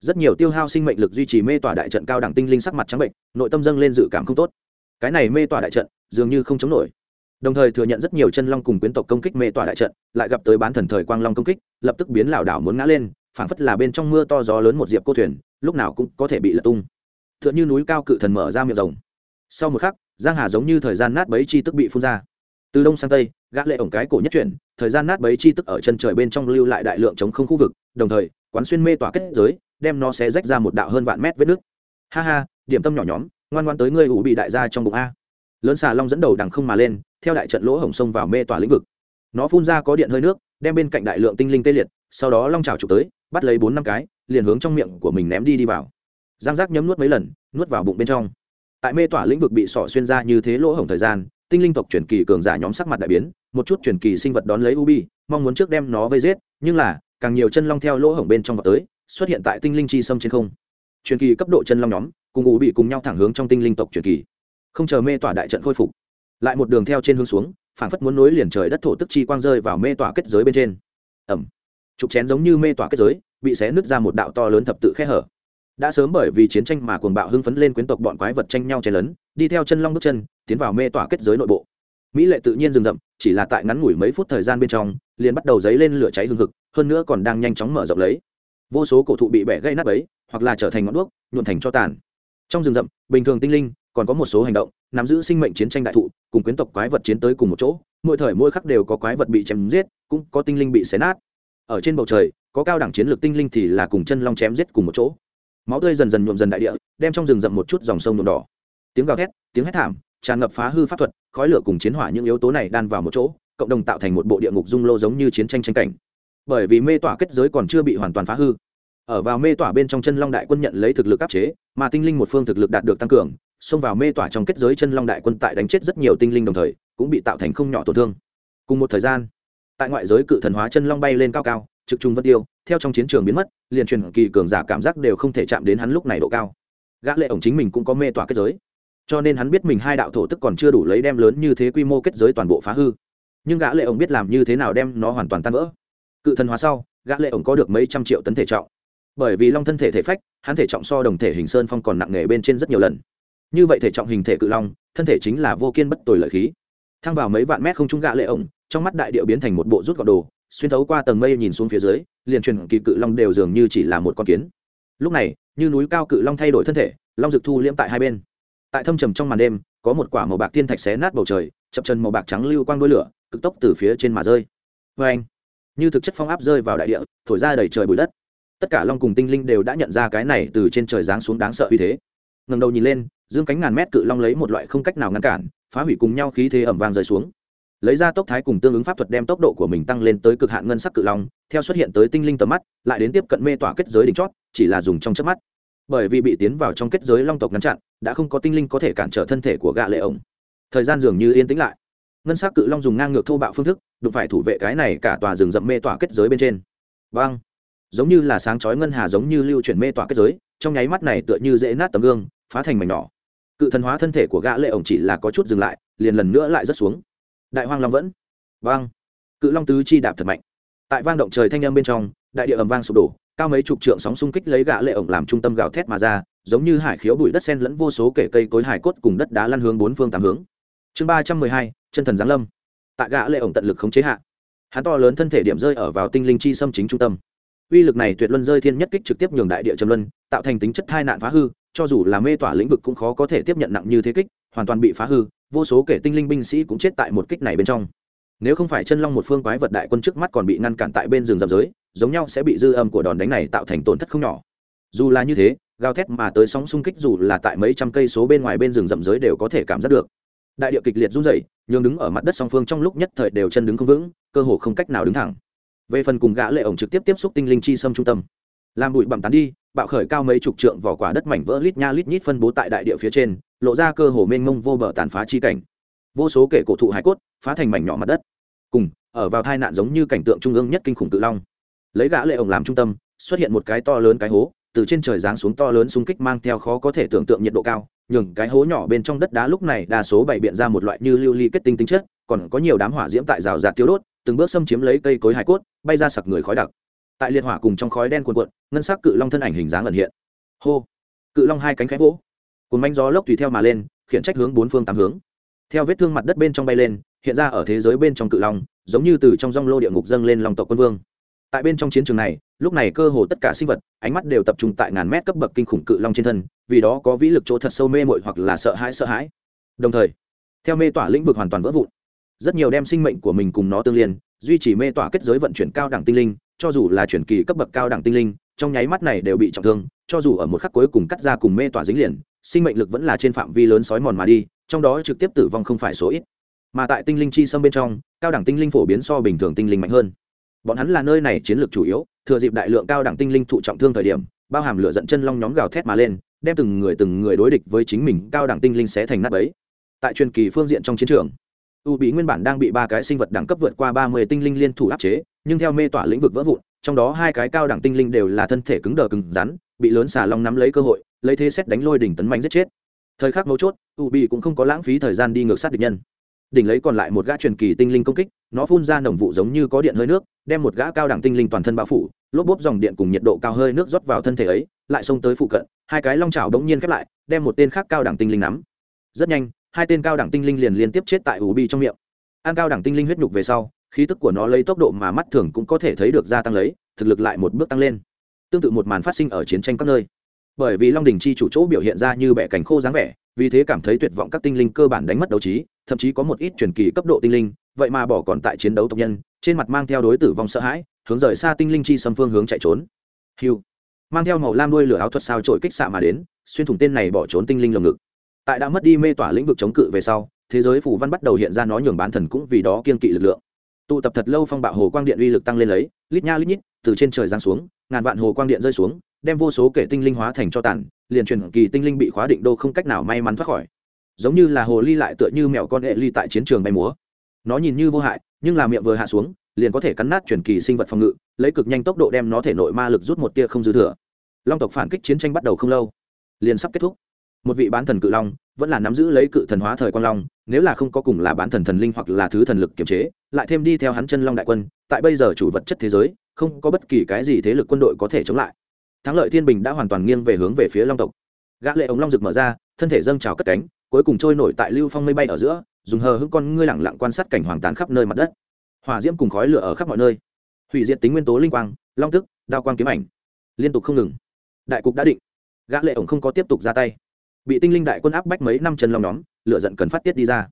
Rất nhiều tiêu hao sinh mệnh lực duy trì mê tỏa đại trận cao đẳng tinh linh sắc mặt trắng bệnh, nội tâm dâng lên dự cảm không tốt. Cái này mê tỏa đại trận, dường như không chống nổi. Đồng thời thừa nhận rất nhiều chân long cùng quyến tộc công kích mê tỏa đại trận, lại gặp tới bán thần thời quang long công kích, lập tức biến lảo đảo muốn ngã lên phảng phất là bên trong mưa to gió lớn một diệp cô thuyền, lúc nào cũng có thể bị lật tung. T h ư ợ n h ư núi cao cự thần mở ra miệng rồng. Sau một khắc, giang hà giống như thời gian nát bấy chi tức bị phun ra. Từ đông sang tây, gã lệ ổng cái cổ nhất chuyển, thời gian nát bấy chi tức ở chân trời bên trong lưu lại đại lượng chống không khu vực, đồng thời, quán xuyên mê tỏa kết giới, đem nó sẽ rách ra một đạo hơn vạn mét vết nước. Ha ha, điểm tâm nhỏ nhóm, ngoan ngoan tới ngươi ủ bị đại gia trong bụng a. Lớn xà long dẫn đầu đằng không mà lên, theo đại trận lỗ hổng sông vào mê tỏa lĩnh vực. Nó phun ra có điện hơi nước, đem bên cạnh đại lượng tinh linh tê liệt, sau đó long trào trục tới bắt lấy bốn năm cái, liền hướng trong miệng của mình ném đi đi vào. Giang giác nhấm nuốt mấy lần, nuốt vào bụng bên trong. Tại mê tỏa lĩnh vực bị sỏ xuyên ra như thế lỗ hổng thời gian, tinh linh tộc truyền kỳ cường giả nhóm sắc mặt đại biến, một chút truyền kỳ sinh vật đón lấy ubi, mong muốn trước đem nó vây giết, nhưng là, càng nhiều chân long theo lỗ hổng bên trong vào tới, xuất hiện tại tinh linh chi sâm trên không. Truyền kỳ cấp độ chân long nhóm, cùng ubi cùng nhau thẳng hướng trong tinh linh tộc truyền kỳ. Không chờ mê tỏa đại trận khôi phục, lại một đường theo trên hướng xuống, phảng phất muốn nối liền trời đất thổ tức chi quang rơi vào mê tỏa kết giới bên trên. Ẩm trục chén giống như mê tỏa kết giới, bị xé nứt ra một đạo to lớn thập tự khe hở. Đã sớm bởi vì chiến tranh mà cuồng bạo hưng phấn lên quyến tộc bọn quái vật tranh nhau chen lấn, đi theo chân long bước chân, tiến vào mê tỏa kết giới nội bộ. Mỹ lệ tự nhiên rừng rậm chỉ là tại ngắn ngủi mấy phút thời gian bên trong, liền bắt đầu dấy lên lửa cháy hương hực, hơn nữa còn đang nhanh chóng mở rộng lấy. Vô số cổ thụ bị bẻ gây nát ấy hoặc là trở thành ngọn đuốc, nhuộn thành cho tàn. Trong rừng rậm, bình thường tinh linh, còn có một số hành động, nắm giữ sinh mệnh chiến tranh đại thụ, cùng quyến tộc quái vật chiến tới cùng một chỗ, mỗi thời mỗi khắc đều có quái vật bị chém giết, cũng có tinh linh bị xé nát ở trên bầu trời, có cao đẳng chiến lược tinh linh thì là cùng chân long chém giết cùng một chỗ. Máu tươi dần dần nhuộm dần đại địa, đem trong rừng rậm một chút dòng sông nhuộm đỏ. Tiếng gào thét, tiếng hét thảm, tràn ngập phá hư pháp thuật, khói lửa cùng chiến hỏa những yếu tố này đan vào một chỗ, cộng đồng tạo thành một bộ địa ngục dung lô giống như chiến tranh tranh cảnh. Bởi vì mê tỏa kết giới còn chưa bị hoàn toàn phá hư. Ở vào mê tỏa bên trong chân long đại quân nhận lấy thực lực áp chế, mà tinh linh một phương thực lực đạt được tăng cường, xông vào mê tỏa trong kết giới chân long đại quân tại đánh chết rất nhiều tinh linh đồng thời, cũng bị tạo thành không nhỏ tổn thương. Cùng một thời gian tại ngoại giới cự thần hóa chân long bay lên cao cao, trực trung vân tiêu, theo trong chiến trường biến mất, liền truyền kỳ cường giả cảm giác đều không thể chạm đến hắn lúc này độ cao. Gã lệ ổng chính mình cũng có mê tỏa kết giới, cho nên hắn biết mình hai đạo thổ tức còn chưa đủ lấy đem lớn như thế quy mô kết giới toàn bộ phá hư. Nhưng gã lệ ổng biết làm như thế nào đem nó hoàn toàn tan vỡ. Cự thần hóa sau, gã lệ ổng có được mấy trăm triệu tấn thể trọng. Bởi vì long thân thể thể phách, hắn thể trọng so đồng thể hình sơn phong còn nặng nề bên trên rất nhiều lần. Như vậy thể trọng hình thể cự long, thân thể chính là vô kiên bất tồi lợi khí. Thăng vào mấy vạn mét không trung gã lệ ổng trong mắt đại điệu biến thành một bộ rút gọn đồ, xuyên thấu qua tầng mây nhìn xuống phía dưới, liền truyền kỳ cự long đều dường như chỉ là một con kiến. Lúc này, như núi cao cự long thay đổi thân thể, long dực thu liễm tại hai bên. Tại thâm trầm trong màn đêm, có một quả màu bạc thiên thạch xé nát bầu trời, chập chân màu bạc trắng lưu quang đuôi lửa, cực tốc từ phía trên mà rơi. Vê anh, như thực chất phong áp rơi vào đại địa, thổi ra đầy trời bụi đất. Tất cả long cùng tinh linh đều đã nhận ra cái này từ trên trời giáng xuống đáng sợ uy thế. Ngầm đầu nhìn lên, dương cánh ngàn mét cự long lấy một loại không cách nào ngăn cản, phá hủy cùng nhau khí thế ẩm vang rơi xuống lấy ra tốc thái cùng tương ứng pháp thuật đem tốc độ của mình tăng lên tới cực hạn ngân sắc cự long, theo xuất hiện tới tinh linh tầm mắt, lại đến tiếp cận mê tỏa kết giới đỉnh chót, chỉ là dùng trong chớp mắt. Bởi vì bị tiến vào trong kết giới long tộc ngăn chặn, đã không có tinh linh có thể cản trở thân thể của gạ lệ ổng. Thời gian dường như yên tĩnh lại. Ngân sắc cự long dùng ngang ngược thô bạo phương thức, đụng phải thủ vệ cái này cả tòa rừng rậm mê tỏa kết giới bên trên. Vang giống như là sáng chói ngân hà giống như lưu chuyển mê tỏa kết giới, trong nháy mắt này tựa như dễ nát tấm gương, phá thành mảnh nhỏ. Cự thần hóa thân thể của gã lệ ổng chỉ là có chút dừng lại, liền lần nữa lại rất xuống đại hoang long vẫn. Vang. Cự long tứ chi đạp thật mạnh. Tại vang động trời thanh âm bên trong, đại địa ầm vang sụp đổ, cao mấy chục trượng sóng xung kích lấy gã lệ ổng làm trung tâm gào thét mà ra, giống như hải khiếu bụi đất sen lẫn vô số kể cây cối hải cốt cùng đất đá lăn hướng bốn phương tám hướng. Chương ba trăm mười hai, chân thần giáng lâm. Tại gã lệ ổng tận lực khống chế hạ, hắn to lớn thân thể điểm rơi ở vào tinh linh chi xâm chính trung tâm. Uy lực này tuyệt luân rơi thiên nhất kích trực tiếp nhường đại địa trầm luân, tạo thành tính chất hai nạn phá hư, cho dù là mê tỏa lĩnh vực cũng khó có thể tiếp nhận nặng như thế kích, hoàn toàn bị phá hư vô số kể tinh linh binh sĩ cũng chết tại một kích này bên trong. Nếu không phải chân long một phương quái vật đại quân trước mắt còn bị ngăn cản tại bên rừng rậm giới, giống nhau sẽ bị dư âm của đòn đánh này tạo thành tổn thất không nhỏ. Dù là như thế, gào thét mà tới sóng xung kích dù là tại mấy trăm cây số bên ngoài bên rừng rậm giới đều có thể cảm giác được. Đại địa kịch liệt run rẩy, nhường đứng ở mặt đất song phương trong lúc nhất thời đều chân đứng không vững, cơ hồ không cách nào đứng thẳng. Về phần cùng gã lệ ổng trực tiếp tiếp xúc tinh linh chi sâm trung tâm, làm bụi bặm tán đi, bạo khởi cao mấy chục trượng vỏ quả đất mảnh vỡ lít nha lít nhít phân bố tại đại địa phía trên lộ ra cơ hồ mênh mông vô bờ tàn phá chi cảnh. Vô số kể cổ thụ hải cốt phá thành mảnh nhỏ mặt đất, cùng ở vào tai nạn giống như cảnh tượng trung ương nhất kinh khủng tự long. Lấy gã lệ ổng làm trung tâm, xuất hiện một cái to lớn cái hố, từ trên trời giáng xuống to lớn xung kích mang theo khó có thể tưởng tượng nhiệt độ cao, nhường cái hố nhỏ bên trong đất đá lúc này đa số bày biện ra một loại như lưu ly kết tinh tính chất, còn có nhiều đám hỏa diễm tại rào rạt tiêu đốt, từng bước xâm chiếm lấy cây cối hải cốt, bay ra sặc người khói đặc. Tại liệt hỏa cùng trong khói đen cuồn cuộn, ngân sắc cự long thân ảnh hình dáng ẩn hiện. Hô! Cự long hai cánh khẽ vỗ cùng manh gió lốc tùy theo mà lên, khiển trách hướng bốn phương tám hướng. Theo vết thương mặt đất bên trong bay lên, hiện ra ở thế giới bên trong cự long, giống như từ trong rong lô địa ngục dâng lên lòng tộc quân vương. Tại bên trong chiến trường này, lúc này cơ hồ tất cả sinh vật, ánh mắt đều tập trung tại ngàn mét cấp bậc kinh khủng cự long trên thân, vì đó có vĩ lực chỗ thật sâu mê mội hoặc là sợ hãi sợ hãi. Đồng thời, theo mê tỏa lĩnh vực hoàn toàn vỡ vụn, rất nhiều đem sinh mệnh của mình cùng nó tương liên, duy trì mê tỏa kết giới vận chuyển cao đẳng tinh linh, cho dù là chuyển kỳ cấp bậc cao đẳng tinh linh, trong nháy mắt này đều bị trọng thương, cho dù ở một khắc cuối cùng cắt ra cùng mê tỏa dính liền sinh mệnh lực vẫn là trên phạm vi lớn sói mòn mà đi, trong đó trực tiếp tử vong không phải số ít. Mà tại tinh linh chi xâm bên trong, cao đẳng tinh linh phổ biến so bình thường tinh linh mạnh hơn. Bọn hắn là nơi này chiến lược chủ yếu, thừa dịp đại lượng cao đẳng tinh linh thụ trọng thương thời điểm, bao hàm lửa dẫn chân long nhóm gào thét mà lên, đem từng người từng người đối địch với chính mình cao đẳng tinh linh sẽ thành nát ấy tại truyền kỳ phương diện trong chiến trường, u bị nguyên bản đang bị ba cái sinh vật đẳng cấp vượt qua ba mươi tinh linh liên thủ áp chế, nhưng theo mê tỏa lĩnh vực vỡ vụn, trong đó hai cái cao đẳng tinh linh đều là thân thể cứng đờ cứng rắn, bị lớn xà long nắm lấy cơ hội lấy thế xét đánh lôi đỉnh tấn mạnh giết chết. Thời khắc mấu chốt, u bị cũng không có lãng phí thời gian đi ngược sát địch nhân. Đỉnh lấy còn lại một gã truyền kỳ tinh linh công kích, nó phun ra nồng vụ giống như có điện hơi nước, đem một gã cao đẳng tinh linh toàn thân bao phủ, lốp bốp dòng điện cùng nhiệt độ cao hơi nước rót vào thân thể ấy, lại xông tới phụ cận, hai cái long chảo đống nhiên khép lại, đem một tên khác cao đẳng tinh linh nắm. Rất nhanh, hai tên cao đẳng tinh linh liền liên tiếp chết tại ủ bi trong miệng. Ăn cao đẳng tinh linh huyết nhục về sau, khí tức của nó lấy tốc độ mà mắt thường cũng có thể thấy được gia tăng lấy, thực lực lại một bước tăng lên. Tương tự một màn phát sinh ở chiến tranh các nơi bởi vì long đình chi chủ chỗ biểu hiện ra như bẻ cành khô dáng vẻ, vì thế cảm thấy tuyệt vọng các tinh linh cơ bản đánh mất đấu trí, thậm chí có một ít truyền kỳ cấp độ tinh linh, vậy mà bỏ còn tại chiến đấu tộc nhân, trên mặt mang theo đối tử vong sợ hãi, hướng rời xa tinh linh chi xâm phương hướng chạy trốn. Hiu mang theo màu lam đuôi lửa áo thuật sao trội kích xạ mà đến, xuyên thủng tên này bỏ trốn tinh linh lồng ngực. Tại đã mất đi mê tỏa lĩnh vực chống cự về sau, thế giới phù văn bắt đầu hiện ra nó nhường bán thần cũng vì đó kiên kỵ lực lượng. Tụ tập thật lâu phong bạo hồ quang điện uy lực tăng lên lấy, lít nha lít nhít, từ trên trời giáng xuống, ngàn vạn hồ quang điện rơi xuống đem vô số kể tinh linh hóa thành cho tàn, liền truyền kỳ tinh linh bị khóa định đô không cách nào may mắn thoát khỏi. Giống như là hồ ly lại tựa như mèo con hệ ly tại chiến trường bay múa. Nó nhìn như vô hại, nhưng là miệng vừa hạ xuống, liền có thể cắn nát truyền kỳ sinh vật phòng ngự, lấy cực nhanh tốc độ đem nó thể nội ma lực rút một tia không dư thừa. Long tộc phản kích chiến tranh bắt đầu không lâu, liền sắp kết thúc. Một vị bán thần cự long, vẫn là nắm giữ lấy cự thần hóa thời quang long, nếu là không có cùng là bán thần thần linh hoặc là thứ thần lực kiềm chế, lại thêm đi theo hắn chân long đại quân, tại bây giờ chủ vật chất thế giới, không có bất kỳ cái gì thế lực quân đội có thể chống lại thắng lợi thiên bình đã hoàn toàn nghiêng về hướng về phía long tộc. Gã lệ ống long rực mở ra, thân thể dâng trào cất cánh, cuối cùng trôi nổi tại lưu phong mây bay ở giữa, dùng hờ hững con ngươi lặng lặng quan sát cảnh hoàng tàn khắp nơi mặt đất. Hỏa diễm cùng khói lửa ở khắp mọi nơi. Hủy diệt tính nguyên tố linh quang, long tức, đao quang kiếm ảnh. Liên tục không ngừng. Đại cục đã định. Gã lệ ổng không có tiếp tục ra tay. Bị tinh linh đại quân áp bách mấy năm chân long nhóm, lửa giận cần phát tiết đi ra.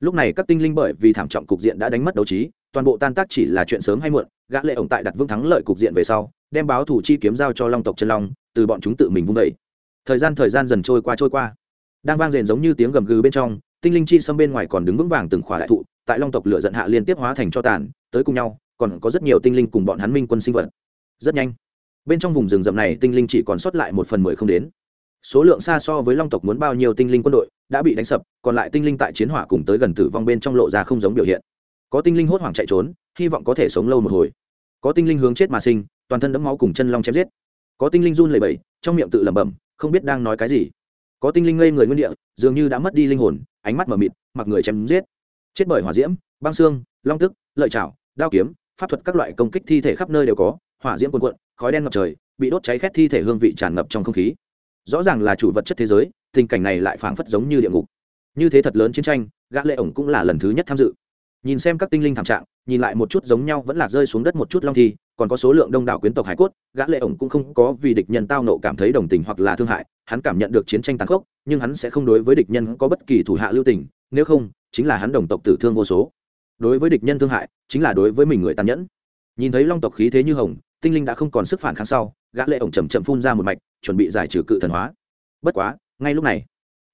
Lúc này các tinh linh bởi vì thảm trọng cục diện đã đánh mất đấu trí, toàn bộ tan tác chỉ là chuyện sớm hay muộn, gã lệ ổng tại đặt vương thắng lợi cục diện về sau đem báo thủ chi kiếm giao cho long tộc chân long, từ bọn chúng tự mình vung vẩy thời gian thời gian dần trôi qua trôi qua. Đang vang rền giống như tiếng gầm gừ bên trong, tinh linh chi xâm bên ngoài còn đứng vững vàng từng khỏa đại thụ, tại long tộc lửa giận hạ liên tiếp hóa thành cho tàn, tới cùng nhau, còn có rất nhiều tinh linh cùng bọn hắn minh quân sinh vật. Rất nhanh, bên trong vùng rừng rậm này tinh linh chỉ còn sót lại một phần mười không đến. Số lượng xa so với long tộc muốn bao nhiêu tinh linh quân đội, đã bị đánh sập, còn lại tinh linh tại chiến hỏa cùng tới gần tử vong bên trong lộ ra không giống biểu hiện. Có tinh linh hốt hoảng chạy trốn, hy vọng có thể sống lâu một hồi có tinh linh hướng chết mà sinh, toàn thân đẫm máu cùng chân long chém giết. Có tinh linh run lẩy bẩy, trong miệng tự lẩm bẩm, không biết đang nói cái gì. Có tinh linh ngây người nguyên địa, dường như đã mất đi linh hồn, ánh mắt mờ mịt, mặc người chém giết. Chết bởi hỏa diễm, băng xương, long tức, lợi chảo đao kiếm, pháp thuật các loại công kích thi thể khắp nơi đều có, hỏa diễm cuồn cuộn, khói đen ngập trời, bị đốt cháy khét thi thể hương vị tràn ngập trong không khí. Rõ ràng là chủ vật chất thế giới, tình cảnh này lại phảng phất giống như địa ngục. Như thế thật lớn chiến tranh, gã lệ ổng cũng là lần thứ nhất tham dự. Nhìn xem các tinh linh thảm trạng nhìn lại một chút giống nhau vẫn là rơi xuống đất một chút long thi, còn có số lượng đông đảo quyến tộc hải cốt, gã lệ ổng cũng không có vì địch nhân tao nộ cảm thấy đồng tình hoặc là thương hại, hắn cảm nhận được chiến tranh tàn khốc, nhưng hắn sẽ không đối với địch nhân có bất kỳ thủ hạ lưu tình, nếu không, chính là hắn đồng tộc tử thương vô số. Đối với địch nhân thương hại, chính là đối với mình người tàn nhẫn. Nhìn thấy long tộc khí thế như hồng, tinh linh đã không còn sức phản kháng sau, gã lệ ổng chậm chậm phun ra một mạch, chuẩn bị giải trừ cự thần hóa. Bất quá, ngay lúc này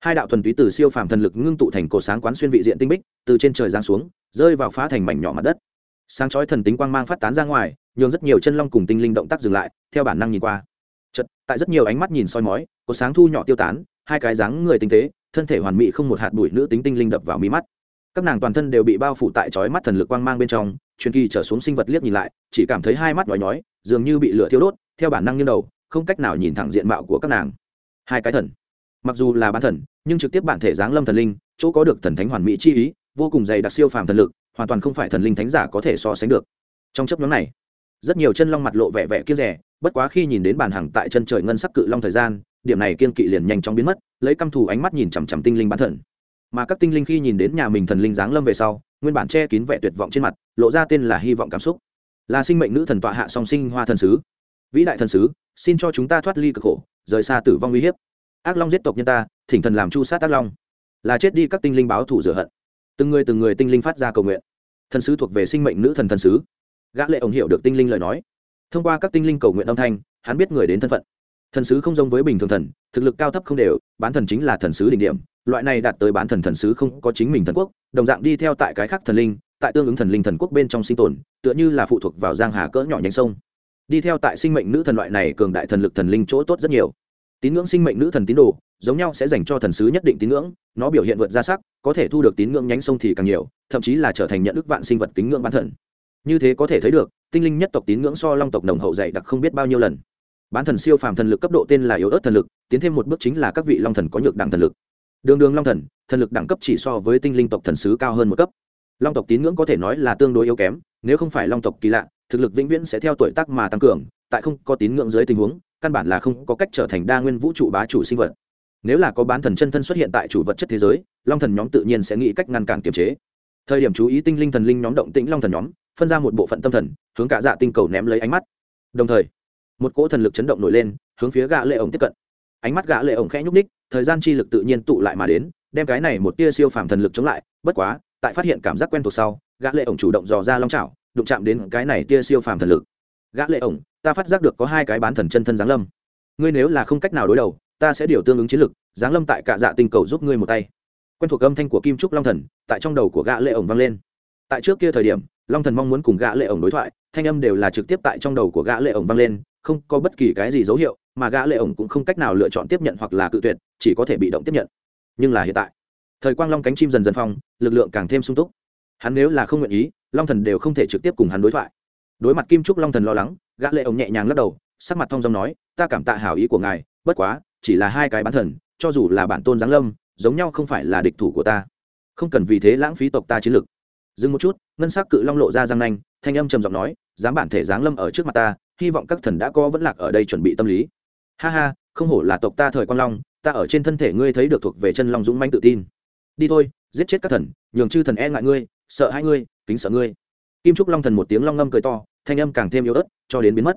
hai đạo thuần túy từ siêu phàm thần lực ngưng tụ thành cổ sáng quán xuyên vị diện tinh bích, từ trên trời giáng xuống, rơi vào phá thành mảnh nhỏ mặt đất. Sáng chói thần tính quang mang phát tán ra ngoài, nhường rất nhiều chân long cùng tinh linh động tác dừng lại, theo bản năng nhìn qua. Chật tại rất nhiều ánh mắt nhìn soi mói, cổ sáng thu nhỏ tiêu tán, hai cái dáng người tinh tế, thân thể hoàn mỹ không một hạt bụi nữ tính tinh linh đập vào mí mắt. Các nàng toàn thân đều bị bao phủ tại chói mắt thần lực quang mang bên trong, truyền kỳ trở xuống sinh vật liếc nhìn lại, chỉ cảm thấy hai mắt nhói nhói, dường như bị lửa thiêu đốt, theo bản năng như đầu, không cách nào nhìn thẳng diện mạo của các nàng. Hai cái thần. Mặc dù là bán thần nhưng trực tiếp bản thể giáng lâm thần linh, chỗ có được thần thánh hoàn mỹ chi ý, vô cùng dày đặc siêu phàm thần lực, hoàn toàn không phải thần linh thánh giả có thể so sánh được. Trong chấp nhóm này, rất nhiều chân long mặt lộ vẻ vẻ kiêng rẻ bất quá khi nhìn đến bàn hàng tại chân trời ngân sắc cự long thời gian, điểm này kiên kỵ liền nhanh chóng biến mất, lấy căm thù ánh mắt nhìn chằm chằm tinh linh bán thần. Mà các tinh linh khi nhìn đến nhà mình thần linh giáng lâm về sau, nguyên bản che kín vẻ tuyệt vọng trên mặt, lộ ra tên là hy vọng cảm xúc. Là sinh mệnh nữ thần tọa hạ song sinh hoa thần sứ. Vĩ đại thần sứ, xin cho chúng ta thoát ly cực khổ, rời xa tử vong uy hiếp ác long giết tộc nhân ta, thỉnh thần làm chu sát ác long. Là chết đi các tinh linh báo thủ rửa hận. Từng người từng người tinh linh phát ra cầu nguyện. Thần sứ thuộc về sinh mệnh nữ thần thần sứ. Gã lệ ổng hiểu được tinh linh lời nói. Thông qua các tinh linh cầu nguyện âm thanh, hắn biết người đến thân phận. Thần sứ không giống với bình thường thần, thực lực cao thấp không đều, bán thần chính là thần sứ đỉnh điểm. Loại này đạt tới bán thần thần sứ không có chính mình thần quốc, đồng dạng đi theo tại cái khác thần linh, tại tương ứng thần linh thần quốc bên trong sinh tồn, tựa như là phụ thuộc vào giang hà cỡ nhỏ nhánh sông. Đi theo tại sinh mệnh nữ thần loại này cường đại thần lực thần linh chỗ tốt rất nhiều tín ngưỡng sinh mệnh nữ thần tín đồ, giống nhau sẽ dành cho thần sứ nhất định tín ngưỡng, nó biểu hiện vượt ra sắc, có thể thu được tín ngưỡng nhánh sông thì càng nhiều, thậm chí là trở thành nhận ức vạn sinh vật tín ngưỡng bán thần. Như thế có thể thấy được, tinh linh nhất tộc tín ngưỡng so long tộc nồng hậu dày đặc không biết bao nhiêu lần. Bán thần siêu phàm thần lực cấp độ tên là yếu ớt thần lực, tiến thêm một bước chính là các vị long thần có nhược đẳng thần lực. Đường đường long thần thần lực đẳng cấp chỉ so với tinh linh tộc thần sứ cao hơn một cấp. Long tộc tín ngưỡng có thể nói là tương đối yếu kém, nếu không phải long tộc kỳ lạ, thực lực vĩnh viễn sẽ theo tuổi tác mà tăng cường, tại không có tín ngưỡng dưới tình huống căn bản là không có cách trở thành đa nguyên vũ trụ bá chủ sinh vật. Nếu là có bán thần chân thân xuất hiện tại chủ vật chất thế giới, long thần nhóm tự nhiên sẽ nghĩ cách ngăn cản kiềm chế. Thời điểm chú ý tinh linh thần linh nhóm động tĩnh long thần nhóm, phân ra một bộ phận tâm thần, hướng cả dạ tinh cầu ném lấy ánh mắt. Đồng thời, một cỗ thần lực chấn động nổi lên, hướng phía gã lệ ổng tiếp cận. Ánh mắt gã lệ ổng khẽ nhúc ních thời gian chi lực tự nhiên tụ lại mà đến, đem cái này một tia siêu phàm thần lực chống lại, bất quá, tại phát hiện cảm giác quen thuộc sau, gã lệ ổng chủ động dò ra long chảo đụng chạm đến cái này tia siêu phàm thần lực. Gã lệ ổng ta phát giác được có hai cái bán thần chân thân giáng lâm. Ngươi nếu là không cách nào đối đầu, ta sẽ điều tương ứng chiến lực, giáng lâm tại cả dạ tinh cầu giúp ngươi một tay. Quen thuộc âm thanh của kim trúc long thần tại trong đầu của gã lệ ổng vang lên. Tại trước kia thời điểm, long thần mong muốn cùng gã lệ ổng đối thoại, thanh âm đều là trực tiếp tại trong đầu của gã lệ ổng vang lên, không có bất kỳ cái gì dấu hiệu, mà gã lệ ổng cũng không cách nào lựa chọn tiếp nhận hoặc là cự tuyệt, chỉ có thể bị động tiếp nhận. Nhưng là hiện tại, thời quang long cánh chim dần dần phong, lực lượng càng thêm sung túc. Hắn nếu là không nguyện ý, long thần đều không thể trực tiếp cùng hắn đối thoại. Đối mặt kim trúc long thần lo lắng gã lệ ổng nhẹ nhàng lắc đầu, sắc mặt thông dong nói, ta cảm tạ hảo ý của ngài, bất quá, chỉ là hai cái bán thần, cho dù là bản tôn giáng lâm, giống nhau không phải là địch thủ của ta. Không cần vì thế lãng phí tộc ta chiến lực. Dừng một chút, ngân sắc cự long lộ ra răng nanh, thanh âm trầm giọng nói, dám bản thể giáng lâm ở trước mặt ta, hy vọng các thần đã có vẫn lạc ở đây chuẩn bị tâm lý. Ha ha, không hổ là tộc ta thời quang long, ta ở trên thân thể ngươi thấy được thuộc về chân long dũng manh tự tin. Đi thôi, giết chết các thần, nhường chư thần e ngại ngươi, sợ hai ngươi, kính sợ ngươi. Kim trúc long thần một tiếng long ngâm cười to, thanh âm càng thêm yếu ớt cho đến biến mất.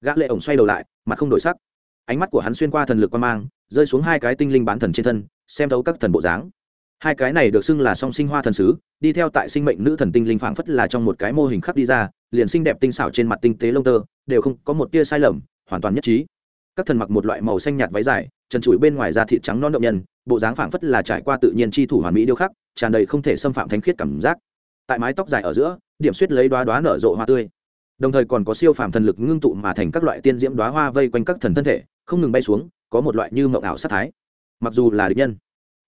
Gã lệ ổng xoay đầu lại, mặt không đổi sắc. Ánh mắt của hắn xuyên qua thần lực quan mang, rơi xuống hai cái tinh linh bán thần trên thân, xem thấu các thần bộ dáng. Hai cái này được xưng là song sinh hoa thần sứ, đi theo tại sinh mệnh nữ thần tinh linh phảng phất là trong một cái mô hình khắc đi ra, liền xinh đẹp tinh xảo trên mặt tinh tế lông tơ, đều không có một tia sai lầm, hoàn toàn nhất trí. Các thần mặc một loại màu xanh nhạt váy dài, trần trụi bên ngoài da thịt trắng non động nhân, bộ dáng phảng phất là trải qua tự nhiên chi thủ hoàn mỹ điêu khắc, tràn đầy không thể xâm phạm thánh khiết cảm giác. Tại mái tóc dài ở giữa, điểm suýt lấy đoá đoá nở rộ hoa tươi đồng thời còn có siêu phàm thần lực ngưng tụ mà thành các loại tiên diễm đoá hoa vây quanh các thần thân thể, không ngừng bay xuống, có một loại như mộng ảo sát thái. Mặc dù là địch nhân,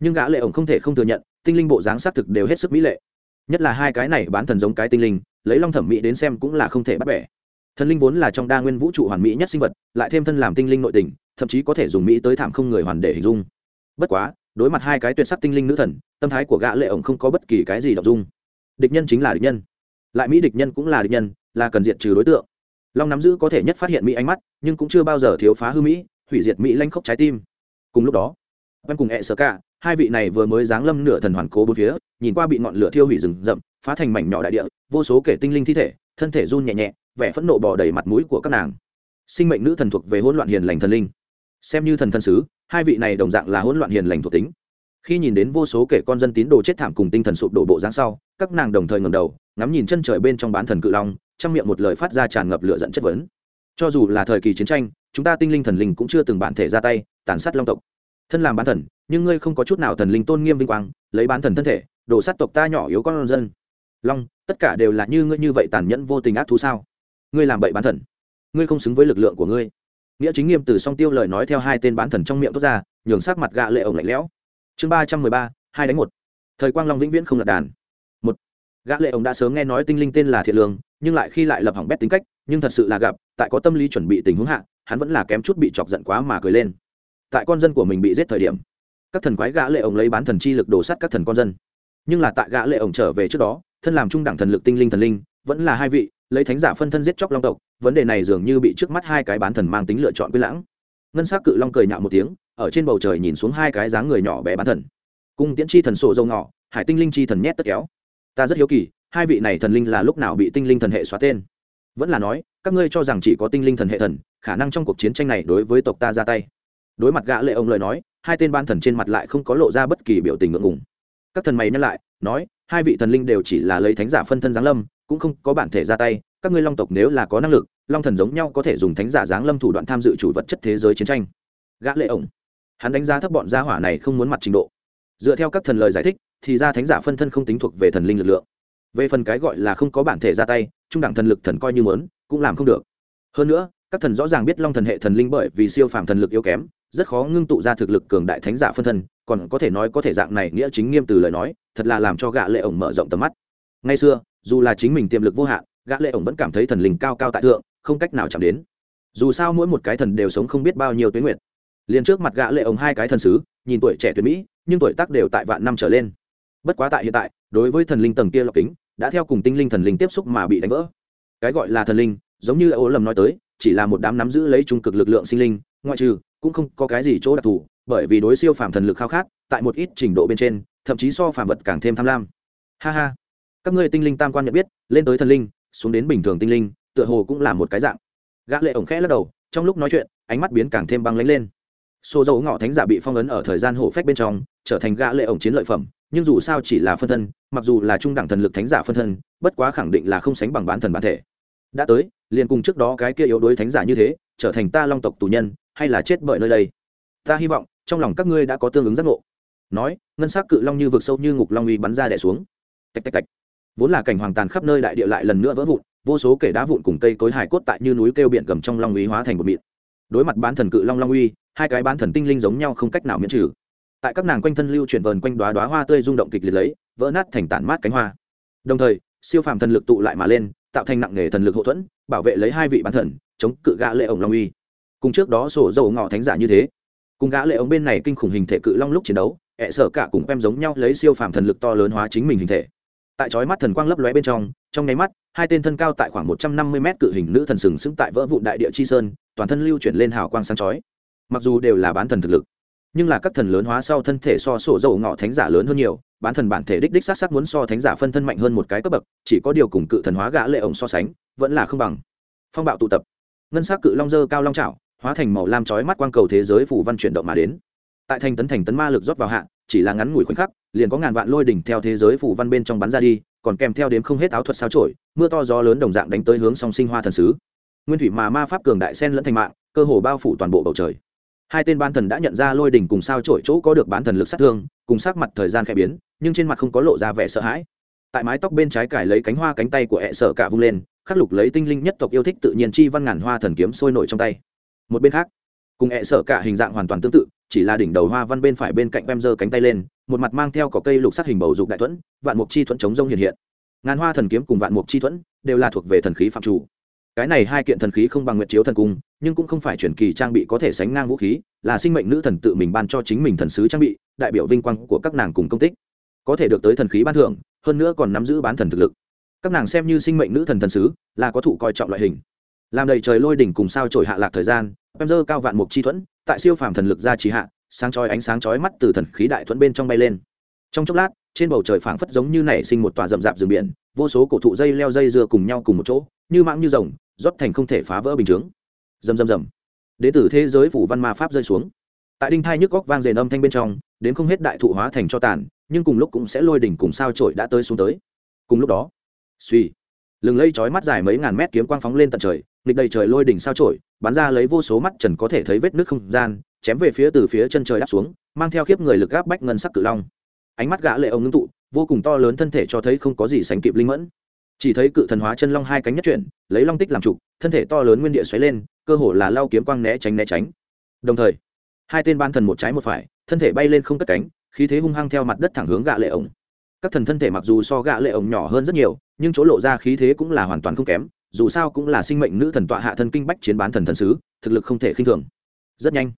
nhưng gã lệ ổng không thể không thừa nhận, tinh linh bộ dáng sát thực đều hết sức mỹ lệ. Nhất là hai cái này bán thần giống cái tinh linh, lấy long thẩm mỹ đến xem cũng là không thể bắt bẻ. Thần linh vốn là trong đa nguyên vũ trụ hoàn mỹ nhất sinh vật, lại thêm thân làm tinh linh nội tình, thậm chí có thể dùng mỹ tới thảm không người hoàn để hình dung. Bất quá, đối mặt hai cái tuyệt sắc tinh linh nữ thần, tâm thái của gã lệ ổng không có bất kỳ cái gì đọc dung. Địch nhân chính là địch nhân. Lại mỹ địch nhân cũng là địch nhân là cần diệt trừ đối tượng. Long nắm giữ có thể nhất phát hiện mỹ ánh mắt, nhưng cũng chưa bao giờ thiếu phá hư mỹ, hủy diệt mỹ lanh khốc trái tim. Cùng lúc đó em cùng hẹ sơ cả hai vị này vừa mới giáng lâm nửa thần hoàn cố bốn phía, nhìn qua bị ngọn lửa thiêu hủy rừng rậm, phá thành mảnh nhỏ đại địa, vô số kể tinh linh thi thể, thân thể run nhẹ nhẹ, vẻ phẫn nộ bò đầy mặt mũi của các nàng. Sinh mệnh nữ thần thuộc về hỗn loạn hiền lành thần linh. Xem như thần thần sứ, hai vị này đồng dạng là hỗn loạn hiền lành thuộc tính. Khi nhìn đến vô số kể con dân tín đồ chết thảm cùng tinh thần sụp đổ bộ dáng sau, các nàng đồng thời ngầm đầu, ngắm nhìn chân trời bên trong bán thần cự long trong miệng một lời phát ra tràn ngập lửa dẫn chất vấn. Cho dù là thời kỳ chiến tranh, chúng ta tinh linh thần linh cũng chưa từng bản thể ra tay, tàn sát long tộc. Thân làm bán thần, nhưng ngươi không có chút nào thần linh tôn nghiêm vinh quang, lấy bán thần thân thể đổ sát tộc ta nhỏ yếu con dân. Long, tất cả đều là như ngươi như vậy tàn nhẫn vô tình ác thú sao? Ngươi làm bậy bán thần. Ngươi không xứng với lực lượng của ngươi. Nghĩa chính nghiêm từ song tiêu lời nói theo hai tên bán thần trong miệng tốt ra, nhường sắc mặt gạ lệ ổng lạnh lẽo. Chương ba trăm mười ba, hai đánh một. Thời quang long vĩnh viễn không lật đàn. Một. Gã lệ ổng đã sớm nghe nói tinh linh tên là thiện lương nhưng lại khi lại lập hỏng bét tính cách, nhưng thật sự là gặp, tại có tâm lý chuẩn bị tình huống hạ, hắn vẫn là kém chút bị chọc giận quá mà cười lên. Tại con dân của mình bị giết thời điểm, các thần quái gã lệ ổng lấy bán thần chi lực đổ sát các thần con dân. Nhưng là tại gã lệ ổng trở về trước đó, thân làm trung đẳng thần lực tinh linh thần linh, vẫn là hai vị, lấy thánh giả phân thân giết chóc long tộc, vấn đề này dường như bị trước mắt hai cái bán thần mang tính lựa chọn quy lãng. Ngân sắc cự long cười nhạo một tiếng, ở trên bầu trời nhìn xuống hai cái dáng người nhỏ bé bán thần. Cung tiễn chi thần sổ dâu ngọ, hải tinh linh chi thần nhét tất kéo. Ta rất hiếu kỳ hai vị này thần linh là lúc nào bị tinh linh thần hệ xóa tên? Vẫn là nói, các ngươi cho rằng chỉ có tinh linh thần hệ thần, khả năng trong cuộc chiến tranh này đối với tộc ta ra tay. Đối mặt gã lệ ông lời nói, hai tên ban thần trên mặt lại không có lộ ra bất kỳ biểu tình ngượng ngùng. Các thần mày nhắc lại, nói, hai vị thần linh đều chỉ là lấy thánh giả phân thân giáng lâm, cũng không có bản thể ra tay, các ngươi long tộc nếu là có năng lực, long thần giống nhau có thể dùng thánh giả giáng lâm thủ đoạn tham dự chủ vật chất thế giới chiến tranh. Gã lệ ổng hắn đánh giá thấp bọn gia hỏa này không muốn mặt trình độ. Dựa theo các thần lời giải thích, thì ra thánh giả phân thân không tính thuộc về thần linh lực lượng về phần cái gọi là không có bản thể ra tay, trung đẳng thần lực thần coi như muốn, cũng làm không được. Hơn nữa, các thần rõ ràng biết long thần hệ thần linh bởi vì siêu phàm thần lực yếu kém, rất khó ngưng tụ ra thực lực cường đại thánh giả phân thân, còn có thể nói có thể dạng này nghĩa chính nghiêm từ lời nói, thật là làm cho gã lệ ổng mở rộng tầm mắt. Ngay xưa, dù là chính mình tiềm lực vô hạn, gã lệ ổng vẫn cảm thấy thần linh cao cao tại thượng, không cách nào chạm đến. Dù sao mỗi một cái thần đều sống không biết bao nhiêu tuyến nguyệt. Liền trước mặt gã lệ ổng hai cái thần sứ, nhìn tuổi trẻ tuyệt mỹ, nhưng tuổi tác đều tại vạn năm trở lên. Bất quá tại hiện tại, đối với thần linh tầng kia lọc kính đã theo cùng tinh linh thần linh tiếp xúc mà bị đánh vỡ. Cái gọi là thần linh, giống như ô lầm nói tới, chỉ là một đám nắm giữ lấy trung cực lực lượng sinh linh, ngoại trừ, cũng không có cái gì chỗ đặc thù, bởi vì đối siêu phàm thần lực khao khát, tại một ít trình độ bên trên, thậm chí so phàm vật càng thêm tham lam. Ha ha. Các ngươi tinh linh tam quan nhận biết, lên tới thần linh, xuống đến bình thường tinh linh, tựa hồ cũng là một cái dạng. Gã lệ ổng khẽ lắc đầu, trong lúc nói chuyện, ánh mắt biến càng thêm băng lãnh lên. Xô dầu ngọ thánh giả bị phong ấn ở thời gian hổ phách bên trong, trở thành gã lệ ổng chiến lợi phẩm nhưng dù sao chỉ là phân thân, mặc dù là trung đẳng thần lực thánh giả phân thân, bất quá khẳng định là không sánh bằng bán thần bản thể. Đã tới, liền cùng trước đó cái kia yếu đuối thánh giả như thế, trở thành ta long tộc tù nhân, hay là chết bởi nơi đây? Ta hy vọng, trong lòng các ngươi đã có tương ứng giác ngộ. Nói, ngân sắc cự long như vực sâu như ngục long uy bắn ra đẻ xuống. Tạch tạch tạch. Vốn là cảnh hoàng tàn khắp nơi đại địa lại lần nữa vỡ vụn, vô số kể đá vụn cùng cây cối hải cốt tại như núi kêu biển gầm trong long uy hóa thành một mịn. Đối mặt bán thần cự long long uy, hai cái bán thần tinh linh giống nhau không cách nào miễn trừ tại các nàng quanh thân lưu chuyển vờn quanh đoá đoá hoa tươi rung động kịch liệt lấy, vỡ nát thành tản mát cánh hoa. Đồng thời, siêu phàm thần lực tụ lại mà lên, tạo thành nặng nghề thần lực hậu thuẫn, bảo vệ lấy hai vị bán thần, chống cự gã lệ ổng long uy. Cùng trước đó sổ dầu ngọ thánh giả như thế, cùng gã lệ ổng bên này kinh khủng hình thể cự long lúc chiến đấu, ẹ sợ cả cùng em giống nhau lấy siêu phàm thần lực to lớn hóa chính mình hình thể. Tại chói mắt thần quang lấp lóe bên trong trong nháy mắt, hai tên thân cao tại khoảng một trăm năm mươi mét cự hình nữ thần sừng sững tại vỡ vụn đại địa chi sơn, toàn thân lưu chuyển lên hào quang sáng chói. Mặc dù đều là bán thần thực lực nhưng là các thần lớn hóa sau thân thể so sổ dầu ngọ thánh giả lớn hơn nhiều, bán thần bản thể đích đích sát sát muốn so thánh giả phân thân mạnh hơn một cái cấp bậc, chỉ có điều cùng cự thần hóa gã lệ ổng so sánh, vẫn là không bằng. Phong bạo tụ tập. Ngân sắc cự long dơ cao long trảo, hóa thành màu lam chói mắt quang cầu thế giới phủ văn chuyển động mà đến. Tại thành tấn thành tấn ma lực rót vào hạ, chỉ là ngắn ngủi khoảnh khắc, liền có ngàn vạn lôi đỉnh theo thế giới phủ văn bên trong bắn ra đi, còn kèm theo đếm không hết áo thuật sao trổi mưa to gió lớn đồng dạng đánh tới hướng song sinh hoa thần sứ. Nguyên thủy mà ma pháp cường đại sen lẫn thành mạng, cơ hồ bao phủ toàn bộ bầu trời hai tên ban thần đã nhận ra lôi đỉnh cùng sao trổi chỗ có được bán thần lực sát thương, cùng sát mặt thời gian khẽ biến, nhưng trên mặt không có lộ ra vẻ sợ hãi. Tại mái tóc bên trái cải lấy cánh hoa cánh tay của hệ sở cả vung lên, khắc lục lấy tinh linh nhất tộc yêu thích tự nhiên chi văn ngàn hoa thần kiếm sôi nổi trong tay. Một bên khác, cùng hệ sở cả hình dạng hoàn toàn tương tự, chỉ là đỉnh đầu hoa văn bên phải bên cạnh em giơ cánh tay lên, một mặt mang theo cỏ cây lục sắc hình bầu dục đại thuẫn, vạn mục chi thuẫn chống rông hiện hiện. Ngàn hoa thần kiếm cùng vạn mục chi thuẫn đều là thuộc về thần khí phạm chủ. Cái này hai kiện thần khí không bằng nguyệt chiếu thần cung nhưng cũng không phải truyền kỳ trang bị có thể sánh ngang vũ khí, là sinh mệnh nữ thần tự mình ban cho chính mình thần sứ trang bị, đại biểu vinh quang của các nàng cùng công tích. Có thể được tới thần khí ban thưởng, hơn nữa còn nắm giữ bán thần thực lực. Các nàng xem như sinh mệnh nữ thần thần sứ, là có thụ coi trọng loại hình. Làm đầy trời lôi đỉnh cùng sao trổi hạ lạc thời gian em dơ cao vạn mục chi thuẫn, tại siêu phàm thần lực ra trì hạ, sáng chói ánh sáng chói mắt từ thần khí đại thuẫn bên trong bay lên. Trong chốc lát, trên bầu trời phảng phất giống như nảy sinh một tòa rậm rạp rừng biển, vô số cổ thụ dây leo dây dưa cùng nhau cùng một chỗ, như mãng như rồng, rót thành không thể phá vỡ bình chướng rầm rầm rầm. Đến từ thế giới phủ văn ma pháp rơi xuống. Tại đinh thai nhức góc vang rền âm thanh bên trong, đến không hết đại thụ hóa thành cho tàn, nhưng cùng lúc cũng sẽ lôi đỉnh cùng sao trổi đã tới xuống tới. Cùng lúc đó, suy, lừng lây chói mắt dài mấy ngàn mét kiếm quang phóng lên tận trời, nghịch đầy trời lôi đỉnh sao trổi bắn ra lấy vô số mắt trần có thể thấy vết nước không gian, chém về phía từ phía chân trời đáp xuống, mang theo khiếp người lực gáp bách ngân sắc cử long. Ánh mắt gã lệ ông ngưng tụ, vô cùng to lớn thân thể cho thấy không có gì sánh kịp linh mẫn chỉ thấy cự thần hóa chân long hai cánh nhất chuyển, lấy long tích làm trụ thân thể to lớn nguyên địa xoáy lên, cơ hồ là lao kiếm quang né tránh né tránh. Đồng thời, hai tên ban thần một trái một phải, thân thể bay lên không cất cánh, khí thế hung hăng theo mặt đất thẳng hướng gạ lệ ổng. Các thần thân thể mặc dù so gạ lệ ổng nhỏ hơn rất nhiều, nhưng chỗ lộ ra khí thế cũng là hoàn toàn không kém, dù sao cũng là sinh mệnh nữ thần tọa hạ thân kinh bách chiến bán thần thần sứ, thực lực không thể khinh thường. Rất nhanh,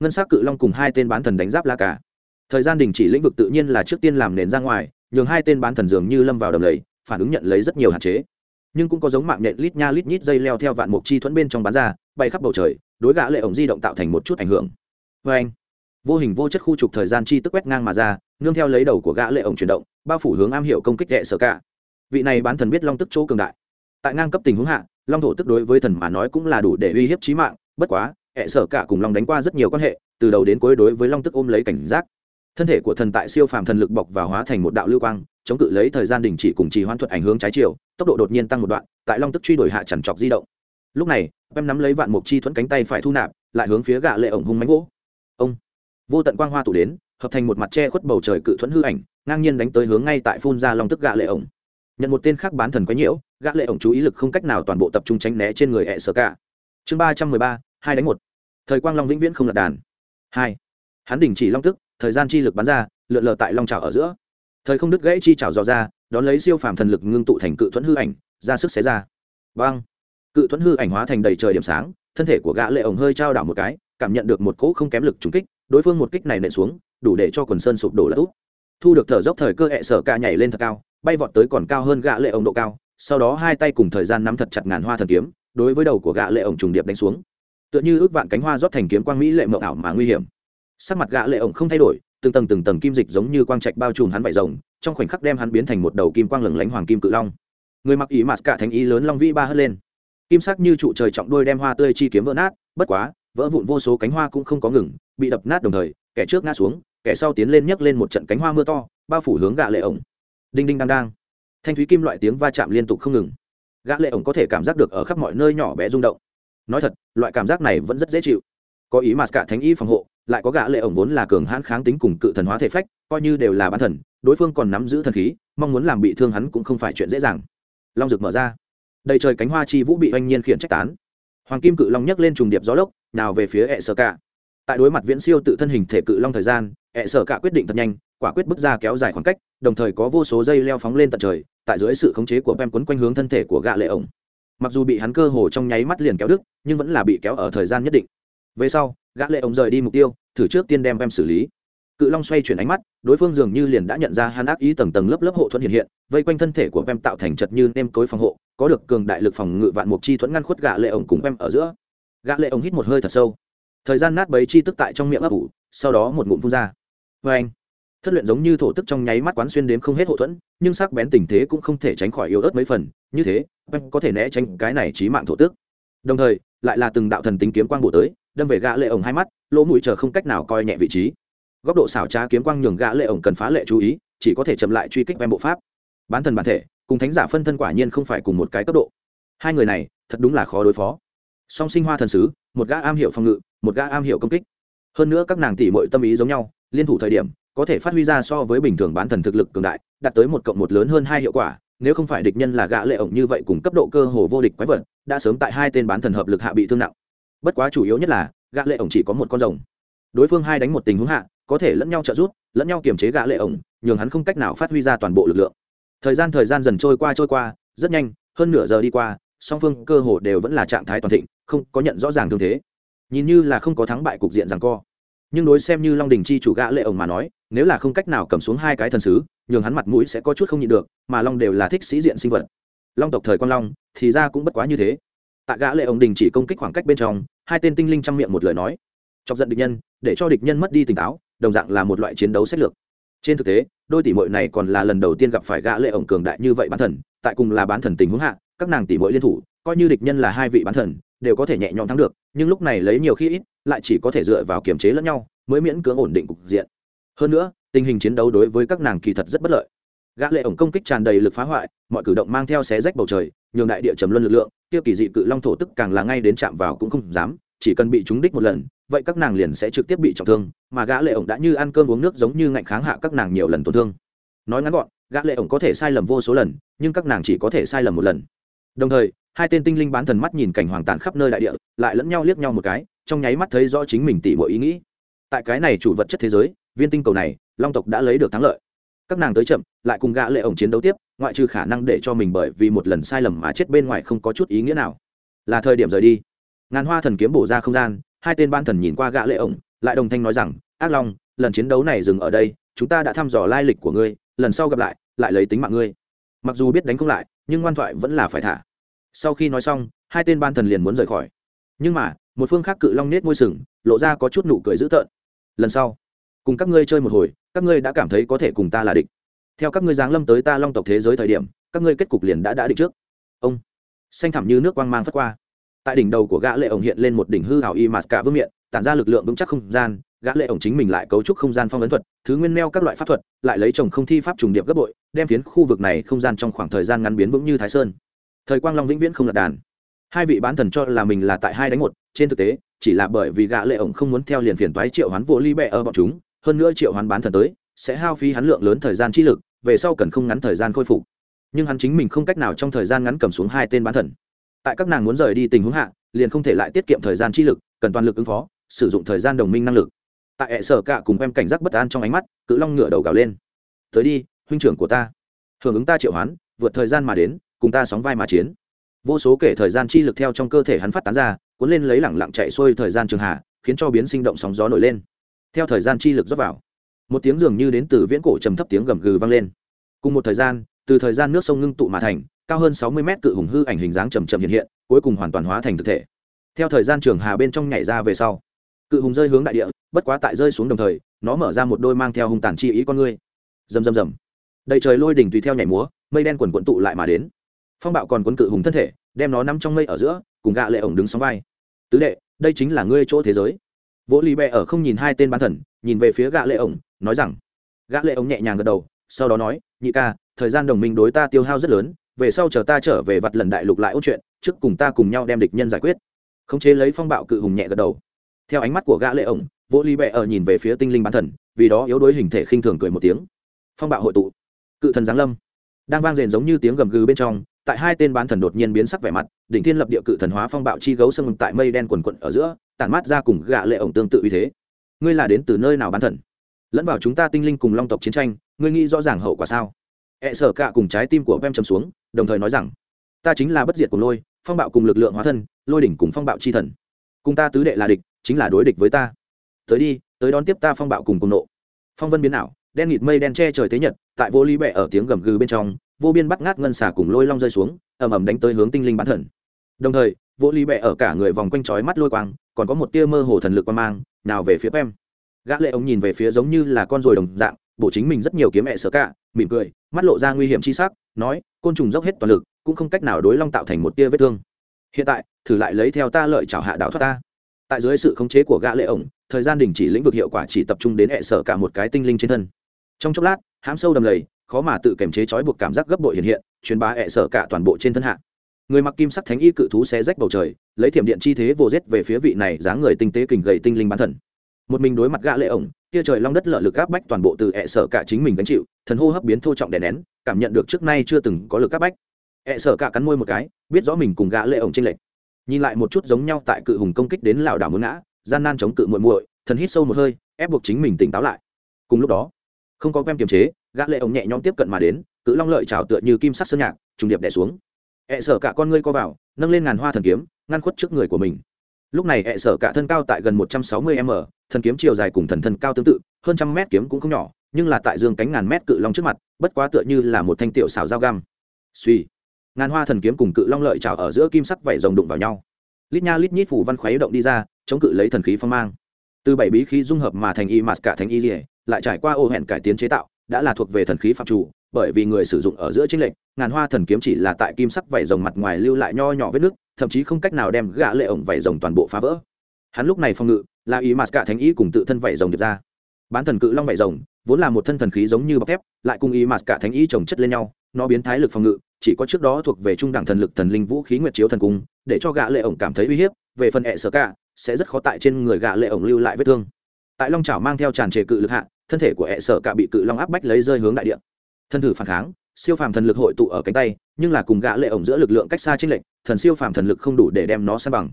ngân sắc cự long cùng hai tên bán thần đánh giáp la cả thời gian đình chỉ lĩnh vực tự nhiên là trước tiên làm nền ra ngoài, nhường hai tên bán thần dường như lâm vào đầm lầy phản ứng nhận lấy rất nhiều hạn chế. Nhưng cũng có giống mạng nhện lít nha lít nhít dây leo theo vạn mục chi thuẫn bên trong bán ra, bay khắp bầu trời, đối gã lệ ổng di động tạo thành một chút ảnh hưởng. Vê anh, vô hình vô chất khu trục thời gian chi tức quét ngang mà ra, nương theo lấy đầu của gã lệ ổng chuyển động, bao phủ hướng am hiểu công kích đệ sở cả. Vị này bán thần biết long tức chỗ cường đại. Tại ngang cấp tình huống hạ, long thổ tức đối với thần mà nói cũng là đủ để uy hiếp chí mạng, bất quá, hệ sở cả cùng long đánh qua rất nhiều quan hệ, từ đầu đến cuối đối với long tức ôm lấy cảnh giác thân thể của thần tại siêu phàm thần lực bọc và hóa thành một đạo lưu quang, chống cự lấy thời gian đình chỉ cùng trì hoãn thuật ảnh hướng trái chiều, tốc độ đột nhiên tăng một đoạn, tại long tức truy đuổi hạ chằn chọc di động. Lúc này em nắm lấy vạn mục chi thuẫn cánh tay phải thu nạp, lại hướng phía gạ lệ ổng hung mánh vỗ. Ông! Vô tận quang hoa tụ đến, hợp thành một mặt che khuất bầu trời cự thuẫn hư ảnh, ngang nhiên đánh tới hướng ngay tại phun ra long tức gạ lệ ổng. Nhận một tên khác bán thần quấy nhiễu, gã lệ ổng chú ý lực không cách nào toàn bộ tập trung tránh né trên người ẹ sở cả. Chương ba trăm mười ba, hai đánh một. Thời quang long vĩnh viễn không lật đàn. Hai. Hắn đình chỉ long tức thời gian chi lực bắn ra, lượn lờ tại long trào ở giữa. Thời không đứt gãy chi trào dò ra, đón lấy siêu phàm thần lực ngưng tụ thành cự thuẫn hư ảnh, ra sức xé ra. Vang cự thuẫn hư ảnh hóa thành đầy trời điểm sáng, thân thể của gã lệ ổng hơi trao đảo một cái, cảm nhận được một cỗ không kém lực trúng kích, đối phương một kích này nện xuống, đủ để cho quần sơn sụp đổ lật úp. Thu được thở dốc thời cơ hệ sở ca nhảy lên thật cao, bay vọt tới còn cao hơn gã lệ ổng độ cao, sau đó hai tay cùng thời gian nắm thật chặt ngàn hoa thần kiếm, đối với đầu của gã lệ ổng trùng điệp đánh xuống. Tựa như ước vạn cánh hoa rót thành kiếm quang mỹ lệ mộng ảo mà nguy hiểm sắc mặt gã lệ ổng không thay đổi, từng tầng từng tầng kim dịch giống như quang trạch bao trùm hắn vải rồng, trong khoảnh khắc đem hắn biến thành một đầu kim quang lừng lánh hoàng kim cự long. Người mặc ý mạt cả thánh ý lớn long vĩ ba hất lên. Kim sắc như trụ trời trọng đôi đem hoa tươi chi kiếm vỡ nát, bất quá, vỡ vụn vô số cánh hoa cũng không có ngừng, bị đập nát đồng thời, kẻ trước ngã xuống, kẻ sau tiến lên nhấc lên một trận cánh hoa mưa to, bao phủ hướng gã lệ ổng. Đinh đinh đang đang. Thanh thúy kim loại tiếng va chạm liên tục không ngừng. Gã lệ ổng có thể cảm giác được ở khắp mọi nơi nhỏ bé rung động. Nói thật, loại cảm giác này vẫn rất dễ chịu. Có ý mà cả thánh y phòng hộ lại có gã lệ ổng vốn là cường hãn kháng tính cùng cự thần hóa thể phách, coi như đều là bán thần, đối phương còn nắm giữ thần khí, mong muốn làm bị thương hắn cũng không phải chuyện dễ dàng. Long rực mở ra. Đầy trời cánh hoa chi vũ bị oanh nhiên khiển trách tán. Hoàng kim cự long nhấc lên trùng điệp gió lốc, nào về phía hệ sở cả. Tại đối mặt viễn siêu tự thân hình thể cự long thời gian hệ sở cả quyết định thật nhanh, quả quyết bước ra kéo dài khoảng cách, đồng thời có vô số dây leo phóng lên tận trời, tại dưới sự khống chế của pem quấn quanh hướng thân thể của gã lệ ổng. Mặc dù bị hắn cơ hồ trong nháy mắt liền kéo đứt, nhưng vẫn là bị kéo ở thời gian nhất định về sau, gã lệ ông rời đi mục tiêu, thử trước tiên đem em xử lý. Cự long xoay chuyển ánh mắt, đối phương dường như liền đã nhận ra hắn ác ý tầng tầng lớp lớp hộ thuẫn hiện hiện, vây quanh thân thể của em tạo thành chật như nêm cối phòng hộ, có được cường đại lực phòng ngự vạn mục chi thuẫn ngăn khuất gã lệ ổng cùng em ở giữa. Gã lệ ổng hít một hơi thật sâu. Thời gian nát bấy chi tức tại trong miệng ấp ủ, sau đó một ngụm phun ra. Với anh, thất luyện giống như thổ tức trong nháy mắt quán xuyên đếm không hết hộ thuẫn, nhưng sắc bén tình thế cũng không thể tránh khỏi yếu ớt mấy phần, như thế, em có thể né tránh cái này chí mạng thổ tức. Đồng thời, lại là từng đạo thần tính kiếm quang bổ tới đâm về gã lệ ổng hai mắt, lỗ mũi chờ không cách nào coi nhẹ vị trí. Góc độ xảo trá kiếm quang nhường gã lệ ổng cần phá lệ chú ý, chỉ có thể chậm lại truy kích em bộ pháp. Bán thần bản thể, cùng thánh giả phân thân quả nhiên không phải cùng một cái cấp độ. Hai người này, thật đúng là khó đối phó. Song sinh hoa thần sứ, một gã am hiểu phòng ngự, một gã am hiểu công kích. Hơn nữa các nàng tỷ muội tâm ý giống nhau, liên thủ thời điểm, có thể phát huy ra so với bình thường bán thần thực lực cường đại, đạt tới một cộng một lớn hơn hai hiệu quả, nếu không phải địch nhân là gã lệ ổng như vậy cùng cấp độ cơ hồ vô địch quái vật, đã sớm tại hai tên bán thần hợp lực hạ bị thương nặng bất quá chủ yếu nhất là, gã lệ ổng chỉ có một con rồng. Đối phương hai đánh một tình huống hạ, có thể lẫn nhau trợ giúp, lẫn nhau kiềm chế gã lệ ổng, nhường hắn không cách nào phát huy ra toàn bộ lực lượng. Thời gian thời gian dần trôi qua trôi qua, rất nhanh, hơn nửa giờ đi qua, song phương cơ hồ đều vẫn là trạng thái toàn thịnh, không có nhận rõ ràng thương thế. Nhìn như là không có thắng bại cục diện rằng co. Nhưng đối xem như long đình chi chủ gã lệ ổng mà nói, nếu là không cách nào cầm xuống hai cái thần sứ, nhường hắn mặt mũi sẽ có chút không nhịn được, mà long đều là thích sĩ diện sinh vật. Long tộc thời quan long, thì ra cũng bất quá như thế tạ gã lệ ổng đình chỉ công kích khoảng cách bên trong, hai tên tinh linh chăm miệng một lời nói. Chọc giận địch nhân, để cho địch nhân mất đi tỉnh táo, đồng dạng là một loại chiến đấu sách lược. Trên thực tế, đôi tỷ muội này còn là lần đầu tiên gặp phải gã lệ ổng cường đại như vậy bán thần, tại cùng là bán thần tình huống hạ, các nàng tỷ muội liên thủ, coi như địch nhân là hai vị bán thần, đều có thể nhẹ nhõm thắng được, nhưng lúc này lấy nhiều khi ít, lại chỉ có thể dựa vào kiềm chế lẫn nhau, mới miễn cưỡng ổn định cục diện. Hơn nữa, tình hình chiến đấu đối với các nàng kỳ thật rất bất lợi. Gã lệ ổng công kích tràn đầy lực phá hoại, mọi cử động mang theo xé rách bầu trời, nhường đại địa trầm luân lực lượng tiêu kỳ dị cự long thổ tức càng là ngay đến chạm vào cũng không dám, chỉ cần bị chúng đích một lần, vậy các nàng liền sẽ trực tiếp bị trọng thương, mà gã lệ ổng đã như ăn cơm uống nước giống như ngạnh kháng hạ các nàng nhiều lần tổn thương. Nói ngắn gọn, gã lệ ổng có thể sai lầm vô số lần, nhưng các nàng chỉ có thể sai lầm một lần. Đồng thời, hai tên tinh linh bán thần mắt nhìn cảnh hoàng tàn khắp nơi đại địa, lại lẫn nhau liếc nhau một cái, trong nháy mắt thấy rõ chính mình tỉ mọi ý nghĩ. Tại cái này chủ vật chất thế giới, viên tinh cầu này, long tộc đã lấy được thắng lợi các nàng tới chậm, lại cùng gã lệ ổng chiến đấu tiếp, ngoại trừ khả năng để cho mình bởi vì một lần sai lầm mà chết bên ngoài không có chút ý nghĩa nào. Là thời điểm rời đi. Ngàn hoa thần kiếm bổ ra không gian, hai tên ban thần nhìn qua gã lệ ổng, lại đồng thanh nói rằng, ác long, lần chiến đấu này dừng ở đây, chúng ta đã thăm dò lai lịch của ngươi, lần sau gặp lại lại lấy tính mạng ngươi. Mặc dù biết đánh không lại, nhưng ngoan thoại vẫn là phải thả. Sau khi nói xong, hai tên ban thần liền muốn rời khỏi. Nhưng mà, một phương khác cự long nết môi sừng, lộ ra có chút nụ cười dữ tợn. Lần sau, cùng các ngươi chơi một hồi các ngươi đã cảm thấy có thể cùng ta là địch. Theo các ngươi giáng lâm tới ta long tộc thế giới thời điểm, các ngươi kết cục liền đã đã định trước. Ông. Xanh thẳm như nước quang mang phất qua. Tại đỉnh đầu của gã lệ ổng hiện lên một đỉnh hư hảo y mạt cả vương miện, tản ra lực lượng vững chắc không gian, gã lệ ổng chính mình lại cấu trúc không gian phong ấn thuật, thứ nguyên neo các loại pháp thuật, lại lấy chồng không thi pháp trùng điệp gấp bội, đem phiến khu vực này không gian trong khoảng thời gian ngắn biến vững như thái sơn. Thời quang long vĩnh viễn không lật đàn. Hai vị bán thần cho là mình là tại hai đánh một, trên thực tế, chỉ là bởi vì gã lệ ổng không muốn theo liền phiền toái triệu hoán vô ly bệ ở bọn chúng hơn nữa triệu hoán bán thần tới, sẽ hao phí hắn lượng lớn thời gian chi lực, về sau cần không ngắn thời gian khôi phục. Nhưng hắn chính mình không cách nào trong thời gian ngắn cầm xuống hai tên bán thần. Tại các nàng muốn rời đi tình huống hạ, liền không thể lại tiết kiệm thời gian chi lực, cần toàn lực ứng phó, sử dụng thời gian đồng minh năng lực. Tại hệ sở cả cùng em cảnh giác bất an trong ánh mắt, cự long ngửa đầu gào lên. Tới đi, huynh trưởng của ta. Hưởng ứng ta triệu hoán, vượt thời gian mà đến, cùng ta sóng vai mà chiến. Vô số kể thời gian chi lực theo trong cơ thể hắn phát tán ra, cuốn lên lấy lẳng lặng chạy xuôi thời gian trường hạ, khiến cho biến sinh động sóng gió nổi lên theo thời gian chi lực rót vào. Một tiếng dường như đến từ viễn cổ trầm thấp tiếng gầm gừ vang lên. Cùng một thời gian, từ thời gian nước sông ngưng tụ mà thành, cao hơn sáu mươi mét cự hùng hư ảnh hình dáng trầm trầm hiện hiện, cuối cùng hoàn toàn hóa thành thực thể. Theo thời gian trường hà bên trong nhảy ra về sau, cự hùng rơi hướng đại địa, bất quá tại rơi xuống đồng thời, nó mở ra một đôi mang theo hung tàn chi ý con ngươi. Rầm rầm rầm. Đầy trời lôi đỉnh tùy theo nhảy múa, mây đen quần quận tụ lại mà đến. Phong bạo còn quấn cự hùng thân thể, đem nó nằm trong mây ở giữa, cùng gạ lệ ổng đứng sóng vai. Tứ đệ, đây chính là ngươi chỗ thế giới vỗ lì bẹ ở không nhìn hai tên bán thần, nhìn về phía Gã lệ ổng, nói rằng, Gã lệ ổng nhẹ nhàng gật đầu, sau đó nói, nhị ca, thời gian đồng minh đối ta tiêu hao rất lớn, về sau chờ ta trở về vặt lần đại lục lại ôn chuyện, trước cùng ta cùng nhau đem địch nhân giải quyết. Khống chế lấy phong bạo cự hùng nhẹ gật đầu. Theo ánh mắt của gã lệ ổng, vỗ ly bẹ ở nhìn về phía tinh linh bán thần, vì đó yếu đuối hình thể khinh thường cười một tiếng. Phong bạo hội tụ. Cự thần giáng lâm. Đang vang rền giống như tiếng gầm gừ bên trong, tại hai tên bán thần đột nhiên biến sắc vẻ mặt, đỉnh thiên lập địa cự thần hóa phong bạo chi gấu sưng tại mây đen quần quận ở giữa tản mát ra cùng gạ lệ ổng tương tự uy thế. Ngươi là đến từ nơi nào bán thần? Lẫn vào chúng ta tinh linh cùng long tộc chiến tranh, ngươi nghĩ rõ ràng hậu quả sao? E sở cả cùng trái tim của Vem trầm xuống, đồng thời nói rằng, ta chính là bất diệt của lôi, phong bạo cùng lực lượng hóa thân, lôi đỉnh cùng phong bạo chi thần. Cùng ta tứ đệ là địch, chính là đối địch với ta. Tới đi, tới đón tiếp ta phong bạo cùng cùng nộ. Phong vân biến ảo, đen nghịt mây đen che trời thế nhật, tại vô lý bẹ ở tiếng gầm gừ bên trong, vô biên bắt ngát ngân xả cùng lôi long rơi xuống, ầm ầm đánh tới hướng tinh linh bán thần. Đồng thời, vô lý bẹ ở cả người vòng quanh chói mắt lôi quang còn có một tia mơ hồ thần lực quan mang, nào về phía em gã lệ ông nhìn về phía giống như là con ruồi đồng dạng bổ chính mình rất nhiều kiếm mẹ sợ cả, mỉm cười, mắt lộ ra nguy hiểm chi sắc, nói, côn trùng dốc hết toàn lực, cũng không cách nào đối long tạo thành một tia vết thương. Hiện tại, thử lại lấy theo ta lợi chảo hạ đảo thoát ta. Tại dưới sự khống chế của gã lệ ổng thời gian đình chỉ lĩnh vực hiệu quả chỉ tập trung đến e hệ sở cả một cái tinh linh trên thân. Trong chốc lát hám sâu đầm lầy, khó mà tự kiềm chế trói buộc cảm giác gấp bội hiện hiện, truyền bá e hệ sở cả toàn bộ trên thân hạ người mặc kim sắc thánh y cự thú xé rách bầu trời, lấy thiểm điện chi thế vô rết về phía vị này dáng người tinh tế kình gầy tinh linh bán thần. Một mình đối mặt gã lệ ổng, kia trời long đất lở lực áp bách toàn bộ từ ẹ sở cả chính mình gánh chịu, thần hô hấp biến thô trọng đè nén, cảm nhận được trước nay chưa từng có lực áp bách. Ẹ sở cả cắn môi một cái, biết rõ mình cùng gã lệ ổng tranh lệch. Nhìn lại một chút giống nhau tại cự hùng công kích đến lảo đảo muốn ngã, gian nan chống cự muội muội, thần hít sâu một hơi, ép buộc chính mình tỉnh táo lại. Cùng lúc đó, không có quen kiềm chế, gã lệ ổng nhẹ nhõm tiếp cận mà đến, cự long lợi trào tựa như kim sắc sơn nhạc, trùng điệp đè xuống hệ sở cả con ngươi co vào, nâng lên ngàn hoa thần kiếm, ngăn khuất trước người của mình. Lúc này hệ sở cả thân cao tại gần một trăm sáu mươi m, thần kiếm chiều dài cùng thần thân cao tương tự, hơn trăm mét kiếm cũng không nhỏ, nhưng là tại dương cánh ngàn mét cự long trước mặt, bất quá tựa như là một thanh tiểu xào dao găm. Suy ngàn hoa thần kiếm cùng cự long lợi trào ở giữa kim sắc vảy rồng đụng vào nhau. Lít nha lít nhít phủ văn khuấy động đi ra, chống cự lấy thần khí phong mang. Từ bảy bí khí dung hợp mà thành y mạt cả thành y dỉa lại trải qua ô hẹn cải tiến chế tạo, đã là thuộc về thần khí phạm chủ bởi vì người sử dụng ở giữa chính lệnh ngàn hoa thần kiếm chỉ là tại kim sắc vảy rồng mặt ngoài lưu lại nho nhỏ vết nước, thậm chí không cách nào đem gã lệ ổng vảy rồng toàn bộ phá vỡ. Hắn lúc này phong ngự, là ý mà cả thánh ý cùng tự thân vảy rồng được ra. Bán thần cự long vảy rồng, vốn là một thân thần khí giống như bọc thép, lại cùng ý mà cả thánh ý chồng chất lên nhau, nó biến thái lực phòng ngự, chỉ có trước đó thuộc về trung đẳng thần lực thần linh vũ khí nguyệt chiếu thần cung, để cho gã lệ ổng cảm thấy uy hiếp, về phần hệ sở cả, sẽ rất khó tại trên người gã lệ ổng lưu lại vết thương. Tại long chảo mang theo tràn trề cự lực hạ, thân thể của hệ sở cả bị cự long áp bách lấy rơi hướng đại địa thân thử phản kháng, siêu phàm thần lực hội tụ ở cánh tay, nhưng là cùng gã lệ ổng giữa lực lượng cách xa trên lệnh thần siêu phàm thần lực không đủ để đem nó san bằng.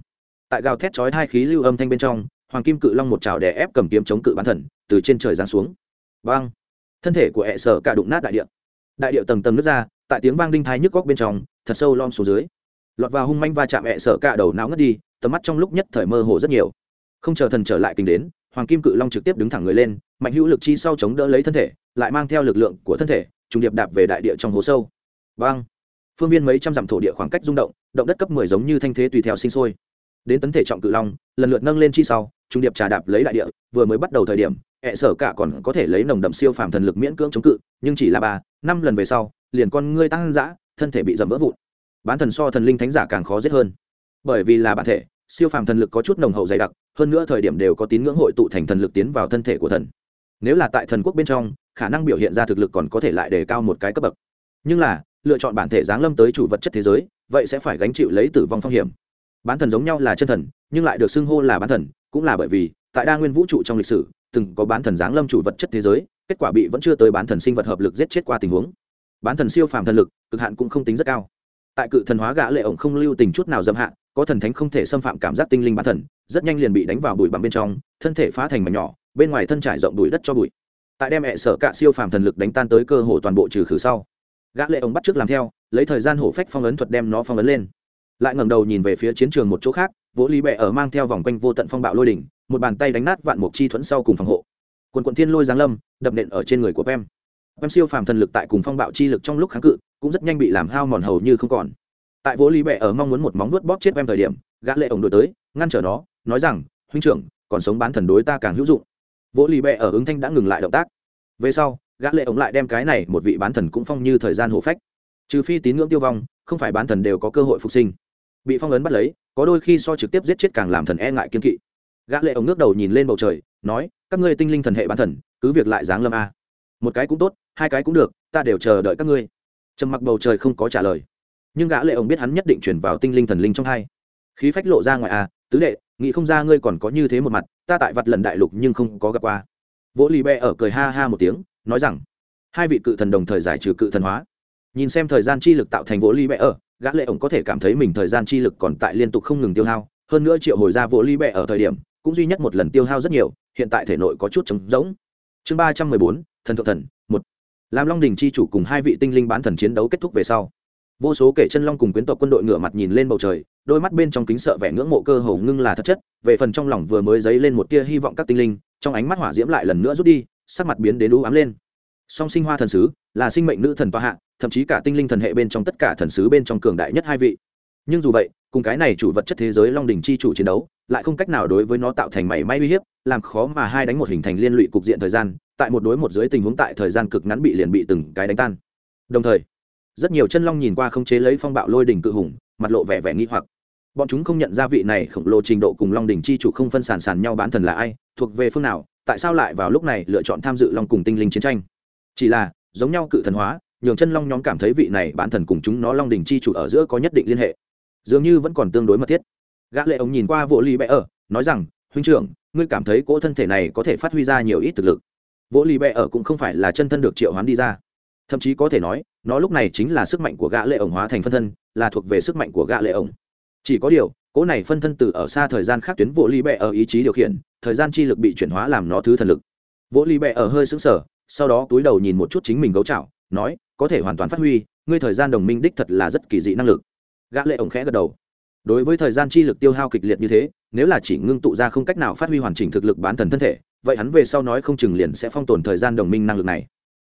Tại gào thét chói hai khí lưu âm thanh bên trong, hoàng kim cự long một chảo đè ép cầm kiếm chống cự bán thần, từ trên trời giáng xuống. Băng thân thể của hệ sở cả đụng nát đại địa. Đại địa tầng tầng nứt ra, tại tiếng vang đinh thái nhức góc bên trong, thật sâu lom xuống dưới. Lọt vào hung manh va chạm hệ sở cả đầu não ngất đi, tầm mắt trong lúc nhất thời mơ hồ rất nhiều. Không chờ thần trở lại kinh đến, hoàng kim cự long trực tiếp đứng thẳng người lên, mạnh hữu lực chi sau chống đỡ lấy thân thể, lại mang theo lực lượng của thân thể trùng điệp đạp về đại địa trong hố sâu. Vang phương viên mấy trăm dặm thổ địa khoảng cách rung động động đất cấp mười giống như thanh thế tùy theo sinh sôi. Đến tấn thể trọng cự long, lần lượt nâng lên chi sau, trùng điệp trà đạp lấy đại địa, vừa mới bắt đầu thời điểm hệ sở cả còn có thể lấy nồng đậm siêu phàm thần lực miễn cưỡng chống cự, nhưng chỉ là ba, năm lần về sau, liền con ngươi tăng dã, thân thể bị dầm vỡ vụn. Bán thần so thần linh thánh giả càng khó giết hơn. Bởi vì là bản thể, siêu phàm thần lực có chút nồng hậu dày đặc, hơn nữa thời điểm đều có tín ngưỡng hội tụ thành thần lực tiến vào thân thể của thần. Nếu là tại thần quốc bên trong khả năng biểu hiện ra thực lực còn có thể lại đề cao một cái cấp bậc. Nhưng là, lựa chọn bản thể giáng lâm tới chủ vật chất thế giới, vậy sẽ phải gánh chịu lấy tử vong phong hiểm. Bán thần giống nhau là chân thần, nhưng lại được xưng hô là bán thần, cũng là bởi vì, tại đa nguyên vũ trụ trong lịch sử, từng có bán thần giáng lâm chủ vật chất thế giới, kết quả bị vẫn chưa tới bán thần sinh vật hợp lực giết chết qua tình huống. Bán thần siêu phàm thần lực, cực hạn cũng không tính rất cao. Tại cự thần hóa gã lệ ổng không lưu tình chút nào dâm hạ, có thần thánh không thể xâm phạm cảm giác tinh linh bán thần, rất nhanh liền bị đánh vào bụi bằng bên trong, thân thể phá thành mảnh nhỏ, bên ngoài thân trải rộng bụi đất cho bụi tại đem hẹ sở cạ siêu phàm thần lực đánh tan tới cơ hồ toàn bộ trừ khử sau. Gã lệ ổng bắt trước làm theo, lấy thời gian hổ phách phong ấn thuật đem nó phong ấn lên. Lại ngẩng đầu nhìn về phía chiến trường một chỗ khác, vỗ lý bệ ở mang theo vòng quanh vô tận phong bạo lôi đỉnh, một bàn tay đánh nát vạn mục chi thuẫn sau cùng phòng hộ. Quần quận thiên lôi giáng lâm, đập nện ở trên người của pem. Pem siêu phàm thần lực tại cùng phong bạo chi lực trong lúc kháng cự, cũng rất nhanh bị làm hao mòn hầu như không còn. Tại vỗ lý bệ ở mong muốn một móng vuốt bóp chết pem thời điểm, gã lệ ổng đổi tới, ngăn trở nó, nói rằng, huynh trưởng, còn sống bán thần đối ta càng hữu dụng vỗ lì bẹ ở ứng thanh đã ngừng lại động tác. Về sau, gã lệ ổng lại đem cái này một vị bán thần cũng phong như thời gian hổ phách. Trừ phi tín ngưỡng tiêu vong, không phải bán thần đều có cơ hội phục sinh. Bị phong ấn bắt lấy, có đôi khi so trực tiếp giết chết càng làm thần e ngại kiên kỵ. Gã lệ ổng ngước đầu nhìn lên bầu trời, nói, các ngươi tinh linh thần hệ bán thần, cứ việc lại dáng lâm a. Một cái cũng tốt, hai cái cũng được, ta đều chờ đợi các ngươi. Trầm mặc bầu trời không có trả lời. Nhưng gã lệ ổng biết hắn nhất định chuyển vào tinh linh thần linh trong hai. Khí phách lộ ra ngoài a, tứ đệ, nghĩ không ra ngươi còn có như thế một mặt ta tại vặt lần đại lục nhưng không có gặp qua. Vỗ lì bẹ ở cười ha ha một tiếng, nói rằng, hai vị cự thần đồng thời giải trừ cự thần hóa. Nhìn xem thời gian chi lực tạo thành vỗ ly bẹ ở, gã lệ ổng có thể cảm thấy mình thời gian chi lực còn tại liên tục không ngừng tiêu hao, hơn nữa triệu hồi ra vỗ ly bẹ ở thời điểm, cũng duy nhất một lần tiêu hao rất nhiều, hiện tại thể nội có chút trống rỗng. Chương ba trăm mười bốn, thần thượng thần, một. Làm long đình chi chủ cùng hai vị tinh linh bán thần chiến đấu kết thúc về sau, vô số kể chân long cùng quyến tộc quân đội ngửa mặt nhìn lên bầu trời đôi mắt bên trong kính sợ vẻ ngưỡng mộ cơ hồ ngưng là thật chất, về phần trong lòng vừa mới dấy lên một tia hy vọng các tinh linh, trong ánh mắt hỏa diễm lại lần nữa rút đi, sắc mặt biến đến u ám lên. Song sinh hoa thần sứ, là sinh mệnh nữ thần toa hạ, thậm chí cả tinh linh thần hệ bên trong tất cả thần sứ bên trong cường đại nhất hai vị. Nhưng dù vậy, cùng cái này chủ vật chất thế giới long đình chi chủ chiến đấu, lại không cách nào đối với nó tạo thành mảy may uy hiếp, làm khó mà hai đánh một hình thành liên lụy cục diện thời gian, tại một đối một dưới tình huống tại thời gian cực ngắn bị liền bị từng cái đánh tan. Đồng thời, rất nhiều chân long nhìn qua không chế lấy phong bạo lôi đỉnh cự hùng, mặt lộ vẻ vẻ nghi hoặc bọn chúng không nhận ra vị này khổng lồ trình độ cùng long đỉnh chi chủ không phân sản sản nhau bán thần là ai, thuộc về phương nào, tại sao lại vào lúc này lựa chọn tham dự long cùng tinh linh chiến tranh? Chỉ là, giống nhau cự thần hóa, nhường chân long nhóm cảm thấy vị này bán thần cùng chúng nó long đỉnh chi chủ ở giữa có nhất định liên hệ. Dường như vẫn còn tương đối mật thiết. Gã lệ ông nhìn qua vỗ ly bẽ ở, nói rằng, huynh trưởng, ngươi cảm thấy cỗ thân thể này có thể phát huy ra nhiều ít thực lực? Vỗ ly bẽ ở cũng không phải là chân thân được triệu hoán đi ra. Thậm chí có thể nói, nó lúc này chính là sức mạnh của gã lệ ổng hóa thành phân thân, là thuộc về sức mạnh của gã lệ ổng chỉ có điều, cỗ này phân thân từ ở xa thời gian khác tuyến vỗ ly bẹ ở ý chí điều khiển, thời gian chi lực bị chuyển hóa làm nó thứ thần lực. Vỗ ly bẹ ở hơi sững sờ, sau đó túi đầu nhìn một chút chính mình gấu chảo nói, có thể hoàn toàn phát huy, ngươi thời gian đồng minh đích thật là rất kỳ dị năng lực. Gã lệ ổng khẽ gật đầu. Đối với thời gian chi lực tiêu hao kịch liệt như thế, nếu là chỉ ngưng tụ ra không cách nào phát huy hoàn chỉnh thực lực bán thần thân thể, vậy hắn về sau nói không chừng liền sẽ phong tồn thời gian đồng minh năng lực này.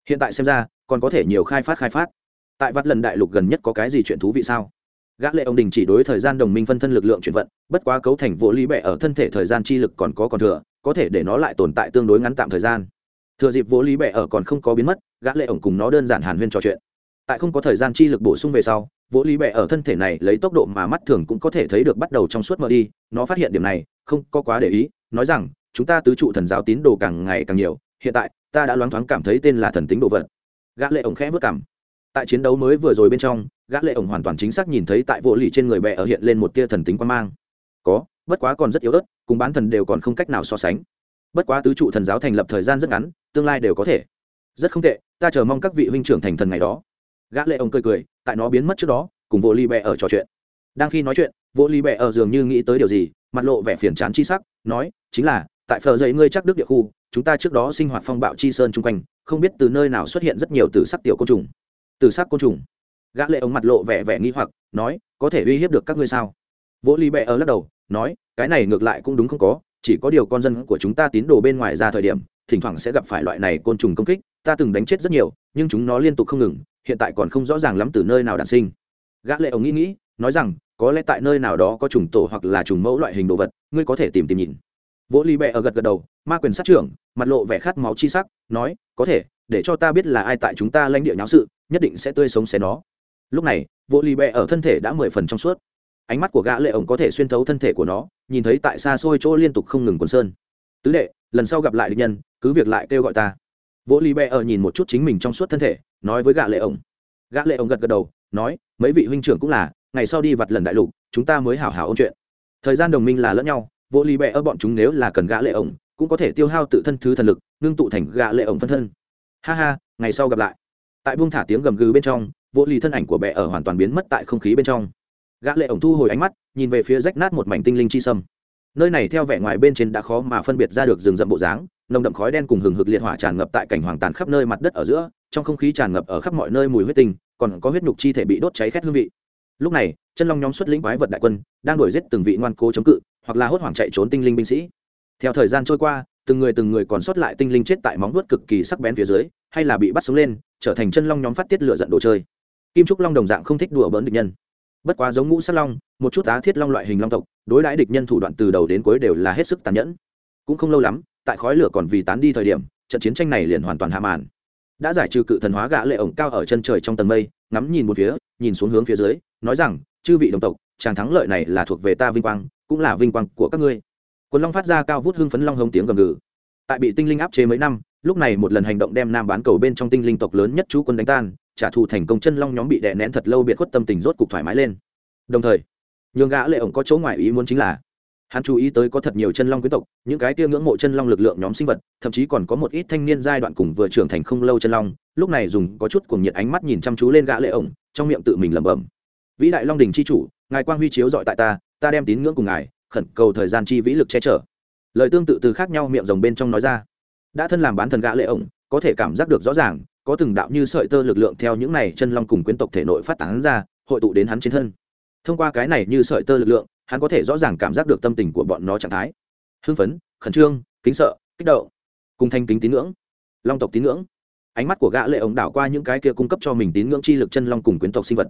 Hiện tại xem ra, còn có thể nhiều khai phát khai phát. Tại vắt lần đại lục gần nhất có cái gì chuyện thú vị sao? Gã lệ ông đình chỉ đối thời gian đồng minh phân thân lực lượng chuyển vận, bất quá cấu thành vô lý bệ ở thân thể thời gian chi lực còn có còn thừa, có thể để nó lại tồn tại tương đối ngắn tạm thời gian. Thừa dịp vô lý bệ ở còn không có biến mất, gã lệ ổng cùng nó đơn giản hàn huyên trò chuyện. Tại không có thời gian chi lực bổ sung về sau, vô lý bệ ở thân thể này lấy tốc độ mà mắt thường cũng có thể thấy được bắt đầu trong suốt mở đi, nó phát hiện điểm này, không có quá để ý, nói rằng, chúng ta tứ trụ thần giáo tín đồ càng ngày càng nhiều, hiện tại, ta đã loáng thoáng cảm thấy tên là thần tính đồ vật. Gã lệ ổng khẽ vớt cảm tại chiến đấu mới vừa rồi bên trong, gã lệ ổng hoàn toàn chính xác nhìn thấy tại vô lì trên người bệ ở hiện lên một tia thần tính quan mang. Có, bất quá còn rất yếu ớt, cùng bán thần đều còn không cách nào so sánh. Bất quá tứ trụ thần giáo thành lập thời gian rất ngắn, tương lai đều có thể. Rất không tệ, ta chờ mong các vị huynh trưởng thành thần ngày đó. Gã lệ ổng cười cười, tại nó biến mất trước đó, cùng vô lì bệ ở trò chuyện. Đang khi nói chuyện vô lì bệ ở dường như nghĩ tới điều gì, mặt lộ vẻ phiền chán chi sắc, nói, chính là, tại phở dậy ngươi chắc đức địa khu, chúng ta trước đó sinh hoạt phong bạo chi sơn chung quanh, không biết từ nơi nào xuất hiện rất nhiều tử sắc tiểu côn trùng tử sắc côn trùng. Gã lệ ống mặt lộ vẻ vẻ nghi hoặc, nói, có thể uy hiếp được các ngươi sao? Vỗ ly bẹ ở lắc đầu, nói, cái này ngược lại cũng đúng không có, chỉ có điều con dân của chúng ta tín đồ bên ngoài ra thời điểm, thỉnh thoảng sẽ gặp phải loại này côn trùng công kích, ta từng đánh chết rất nhiều, nhưng chúng nó liên tục không ngừng, hiện tại còn không rõ ràng lắm từ nơi nào đản sinh. Gã lệ ống nghĩ nghĩ, nói rằng, có lẽ tại nơi nào đó có trùng tổ hoặc là trùng mẫu loại hình đồ vật, ngươi có thể tìm tìm nhìn. Vỗ ly bẹ ở gật gật đầu, ma quyền sát trưởng, mặt lộ vẻ khát máu chi sắc, nói, có thể để cho ta biết là ai tại chúng ta lãnh địa nháo sự, nhất định sẽ tươi sống xé nó. Lúc này vỗ ly bẹ ở thân thể đã mười phần trong suốt. Ánh mắt của gã lệ ổng có thể xuyên thấu thân thể của nó, nhìn thấy tại xa xôi chỗ liên tục không ngừng quần sơn. Tứ đệ, lần sau gặp lại địch nhân, cứ việc lại kêu gọi ta. Vỗ ly bẹ ở nhìn một chút chính mình trong suốt thân thể, nói với gã lệ ổng. Gã lệ ổng gật gật đầu, nói, mấy vị huynh trưởng cũng là, ngày sau đi vặt lần đại lục, chúng ta mới hảo hảo ôn chuyện. Thời gian đồng minh là lẫn nhau, vô lì bẹ ở bọn chúng nếu là cần gã lệ ổng, cũng có thể tiêu hao tự thân thứ thần lực nương tụ thành gã lệ ổng phân thân ha ha, ngày sau gặp lại. Tại buông thả tiếng gầm gừ bên trong, vô lì thân ảnh của bệ ở hoàn toàn biến mất tại không khí bên trong. Gã lệ ổng thu hồi ánh mắt, nhìn về phía rách nát một mảnh tinh linh chi sâm. Nơi này theo vẻ ngoài bên trên đã khó mà phân biệt ra được rừng rậm bộ dáng, nồng đậm khói đen cùng hừng hực liệt hỏa tràn ngập tại cảnh hoàng tàn khắp nơi mặt đất ở giữa, trong không khí tràn ngập ở khắp mọi nơi mùi huyết tinh, còn có huyết nhục chi thể bị đốt cháy khét hương vị. Lúc này, chân long nhóm xuất lĩnh quái vật đại quân, đang đuổi giết từng vị ngoan cố chống cự, hoặc là hốt hoảng chạy trốn tinh linh binh sĩ. Theo thời gian trôi qua từng người từng người còn sót lại tinh linh chết tại móng vuốt cực kỳ sắc bén phía dưới, hay là bị bắt sống lên, trở thành chân long nhóm phát tiết lửa giận đồ chơi. Kim trúc long đồng dạng không thích đùa bỡn địch nhân. Bất quá giống ngũ sát long, một chút á thiết long loại hình long tộc, đối đãi địch nhân thủ đoạn từ đầu đến cuối đều là hết sức tàn nhẫn. Cũng không lâu lắm, tại khói lửa còn vì tán đi thời điểm, trận chiến tranh này liền hoàn toàn hạ màn. Đã giải trừ cự thần hóa gã lệ ổng cao ở chân trời trong tầng mây, ngắm nhìn một phía, nhìn xuống hướng phía dưới, nói rằng, chư vị đồng tộc, chàng thắng lợi này là thuộc về ta vinh quang, cũng là vinh quang của các ngươi quần long phát ra cao vút hưng phấn long hống tiếng gầm gừ. Tại bị tinh linh áp chế mấy năm, lúc này một lần hành động đem nam bán cầu bên trong tinh linh tộc lớn nhất chú quân đánh tan, trả thù thành công chân long nhóm bị đè nén thật lâu biệt khuất tâm tình rốt cục thoải mái lên. Đồng thời, nhường gã lệ ổng có chỗ ngoài ý muốn chính là, hắn chú ý tới có thật nhiều chân long quý tộc, những cái tiêu ngưỡng mộ chân long lực lượng nhóm sinh vật, thậm chí còn có một ít thanh niên giai đoạn cùng vừa trưởng thành không lâu chân long, lúc này dùng có chút cuồng nhiệt ánh mắt nhìn chăm chú lên gã lệ ổng, trong miệng tự mình lẩm bẩm. Vĩ đại long đình chi chủ, ngài quang huy chiếu dọi tại ta ta đem tín ngưỡng cùng ngài khẩn cầu thời gian chi vĩ lực che chở. Lời tương tự từ khác nhau miệng rồng bên trong nói ra. Đã thân làm bán thần gã lệ ổng, có thể cảm giác được rõ ràng, có từng đạo như sợi tơ lực lượng theo những này chân long cùng quyến tộc thể nội phát tán ra, hội tụ đến hắn trên thân. Thông qua cái này như sợi tơ lực lượng, hắn có thể rõ ràng cảm giác được tâm tình của bọn nó trạng thái. Hưng phấn, khẩn trương, kính sợ, kích động. Cùng thanh kính tín ngưỡng. Long tộc tín ngưỡng. Ánh mắt của gã lệ ổng đảo qua những cái kia cung cấp cho mình tín ngưỡng chi lực chân long cùng quyến tộc sinh vật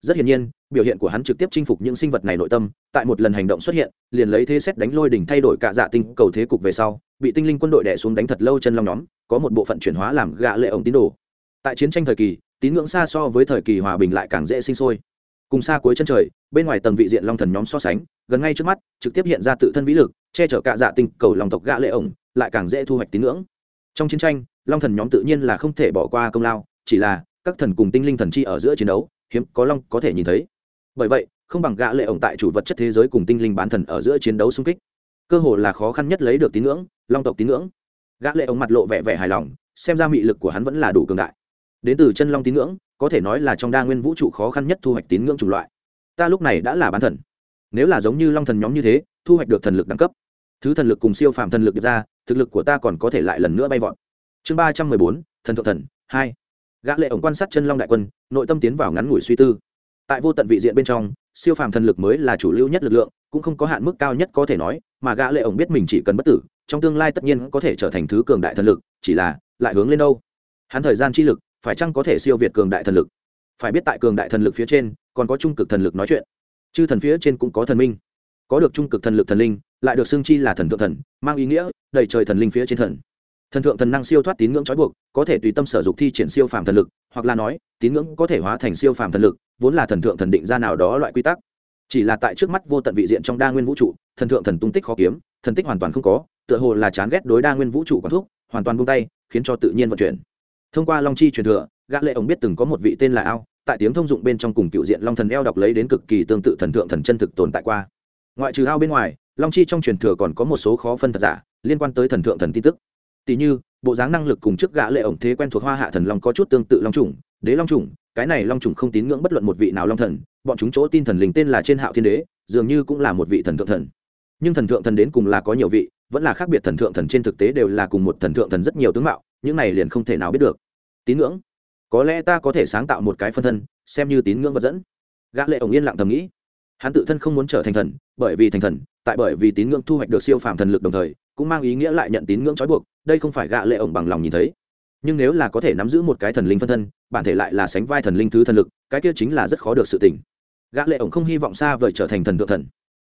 rất hiển nhiên, biểu hiện của hắn trực tiếp chinh phục những sinh vật này nội tâm, tại một lần hành động xuất hiện, liền lấy thế xét đánh lôi đỉnh thay đổi cả dạ tinh cầu thế cục về sau, bị tinh linh quân đội đè xuống đánh thật lâu chân long nhóm, có một bộ phận chuyển hóa làm gạ lệ ổng tín đồ. Tại chiến tranh thời kỳ, tín ngưỡng xa so với thời kỳ hòa bình lại càng dễ sinh sôi. Cùng xa cuối chân trời, bên ngoài tầng vị diện long thần nhóm so sánh, gần ngay trước mắt, trực tiếp hiện ra tự thân vĩ lực, che chở cả dạ tinh cầu lòng tộc gạ lệ ổng, lại càng dễ thu hoạch tín ngưỡng. Trong chiến tranh, long thần nhóm tự nhiên là không thể bỏ qua công lao, chỉ là các thần cùng tinh linh thần chi ở giữa chiến đấu hiếm có long có thể nhìn thấy. Bởi vậy, không bằng gã lệ ổng tại chủ vật chất thế giới cùng tinh linh bán thần ở giữa chiến đấu xung kích. Cơ hội là khó khăn nhất lấy được tín ngưỡng, long tộc tín ngưỡng. Gã lệ ổng mặt lộ vẻ vẻ hài lòng, xem ra mị lực của hắn vẫn là đủ cường đại. Đến từ chân long tín ngưỡng, có thể nói là trong đa nguyên vũ trụ khó khăn nhất thu hoạch tín ngưỡng chủng loại. Ta lúc này đã là bán thần. Nếu là giống như long thần nhóm như thế, thu hoạch được thần lực đẳng cấp. Thứ thần lực cùng siêu phàm thần lực được ra, thực lực của ta còn có thể lại lần nữa bay vọt. Chương ba trăm mười bốn, thần thượng thần, hai gã lệ ổng quan sát chân long đại quân, nội tâm tiến vào ngắn ngủi suy tư. Tại vô tận vị diện bên trong, siêu phàm thần lực mới là chủ lưu nhất lực lượng, cũng không có hạn mức cao nhất có thể nói, mà gã lệ ổng biết mình chỉ cần bất tử, trong tương lai tất nhiên có thể trở thành thứ cường đại thần lực, chỉ là, lại hướng lên đâu? Hắn thời gian chi lực, phải chăng có thể siêu việt cường đại thần lực? Phải biết tại cường đại thần lực phía trên, còn có trung cực thần lực nói chuyện. Chư thần phía trên cũng có thần minh. Có được trung cực thần lực thần linh, lại được xưng chi là thần thượng thần, mang ý nghĩa, đầy trời thần linh phía trên thần thần thượng thần năng siêu thoát tín ngưỡng trói buộc, có thể tùy tâm sở dục thi triển siêu phàm thần lực, hoặc là nói, tín ngưỡng có thể hóa thành siêu phàm thần lực, vốn là thần thượng thần định ra nào đó loại quy tắc. Chỉ là tại trước mắt vô tận vị diện trong đa nguyên vũ trụ, thần thượng thần tung tích khó kiếm, thần tích hoàn toàn không có, tựa hồ là chán ghét đối đa nguyên vũ trụ quán thuốc hoàn toàn buông tay, khiến cho tự nhiên vận chuyển. Thông qua long chi truyền thừa, gã lệ ông biết từng có một vị tên là ao, tại tiếng thông dụng bên trong cùng cựu diện long thần eo đọc lấy đến cực kỳ tương tự thần thượng thần chân thực tồn tại qua. Ngoại trừ ao bên ngoài, long chi trong truyền thừa còn có một số khó phân thật giả, liên quan tới thần thượng thần tin tức tỷ như, bộ dáng năng lực cùng trước gã lệ ổng thế quen thuộc hoa hạ thần long có chút tương tự long trùng đế long trùng cái này long trùng không tín ngưỡng bất luận một vị nào long thần, bọn chúng chỗ tin thần linh tên là trên hạo thiên đế, dường như cũng là một vị thần thượng thần. Nhưng thần thượng thần đến cùng là có nhiều vị, vẫn là khác biệt thần thượng thần trên thực tế đều là cùng một thần thượng thần rất nhiều tướng mạo, những này liền không thể nào biết được. Tín ngưỡng? Có lẽ ta có thể sáng tạo một cái phân thân, xem như tín ngưỡng vật dẫn. Gã lệ ổng yên lặng thầm nghĩ. Hắn tự thân không muốn trở thành thần, bởi vì thành thần, tại bởi vì tín ngưỡng thu hoạch được siêu phàm thần lực đồng thời cũng mang ý nghĩa lại nhận tín ngưỡng trói buộc, đây không phải gã lệ ổng bằng lòng nhìn thấy. Nhưng nếu là có thể nắm giữ một cái thần linh phân thân, bản thể lại là sánh vai thần linh thứ thần lực, cái kia chính là rất khó được sự tỉnh gã lệ ổng không hy vọng xa vời trở thành thần thượng thần.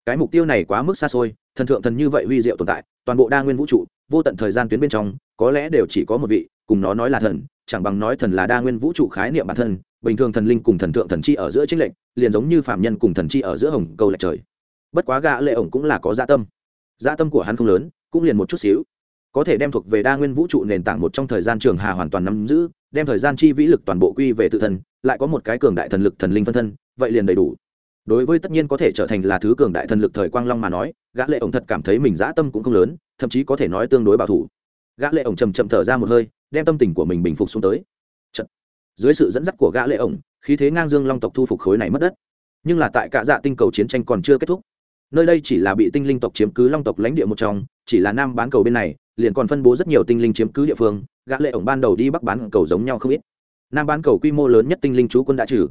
Cái mục tiêu này quá mức xa xôi, thần thượng thần như vậy huy diệu tồn tại, toàn bộ đa nguyên vũ trụ, vô tận thời gian tuyến bên trong, có lẽ đều chỉ có một vị, cùng nó nói là thần, chẳng bằng nói thần là đa nguyên vũ trụ khái niệm bản thân, bình thường thần linh cùng thần thượng thần chi ở giữa chính lệnh liền giống như phạm nhân cùng thần chi ở giữa hồng câu lệch trời. Bất quá gã lệ ổng cũng là có dạ tâm. Dạ tâm của hắn không lớn cũng liền một chút xíu. Có thể đem thuộc về đa nguyên vũ trụ nền tảng một trong thời gian trường hà hoàn toàn nắm giữ, đem thời gian chi vĩ lực toàn bộ quy về tự thân, lại có một cái cường đại thần lực thần linh phân thân, vậy liền đầy đủ. Đối với tất nhiên có thể trở thành là thứ cường đại thần lực thời quang long mà nói, gã lệ ổng thật cảm thấy mình dã tâm cũng không lớn, thậm chí có thể nói tương đối bảo thủ. Gã lệ ổng chậm chậm thở ra một hơi, đem tâm tình của mình bình phục xuống tới. Chật. dưới sự dẫn dắt của gã lệ ổng, khí thế ngang dương long tộc thu phục khối này mất đất. Nhưng là tại cả dạ tinh cầu chiến tranh còn chưa kết thúc. Nơi đây chỉ là bị tinh linh tộc chiếm cứ long tộc lãnh địa một trong chỉ là nam bán cầu bên này, liền còn phân bố rất nhiều tinh linh chiếm cứ địa phương, gã lệ ổng ban đầu đi bắc bán cầu giống nhau không ít. Nam bán cầu quy mô lớn nhất tinh linh chú quân đã trừ.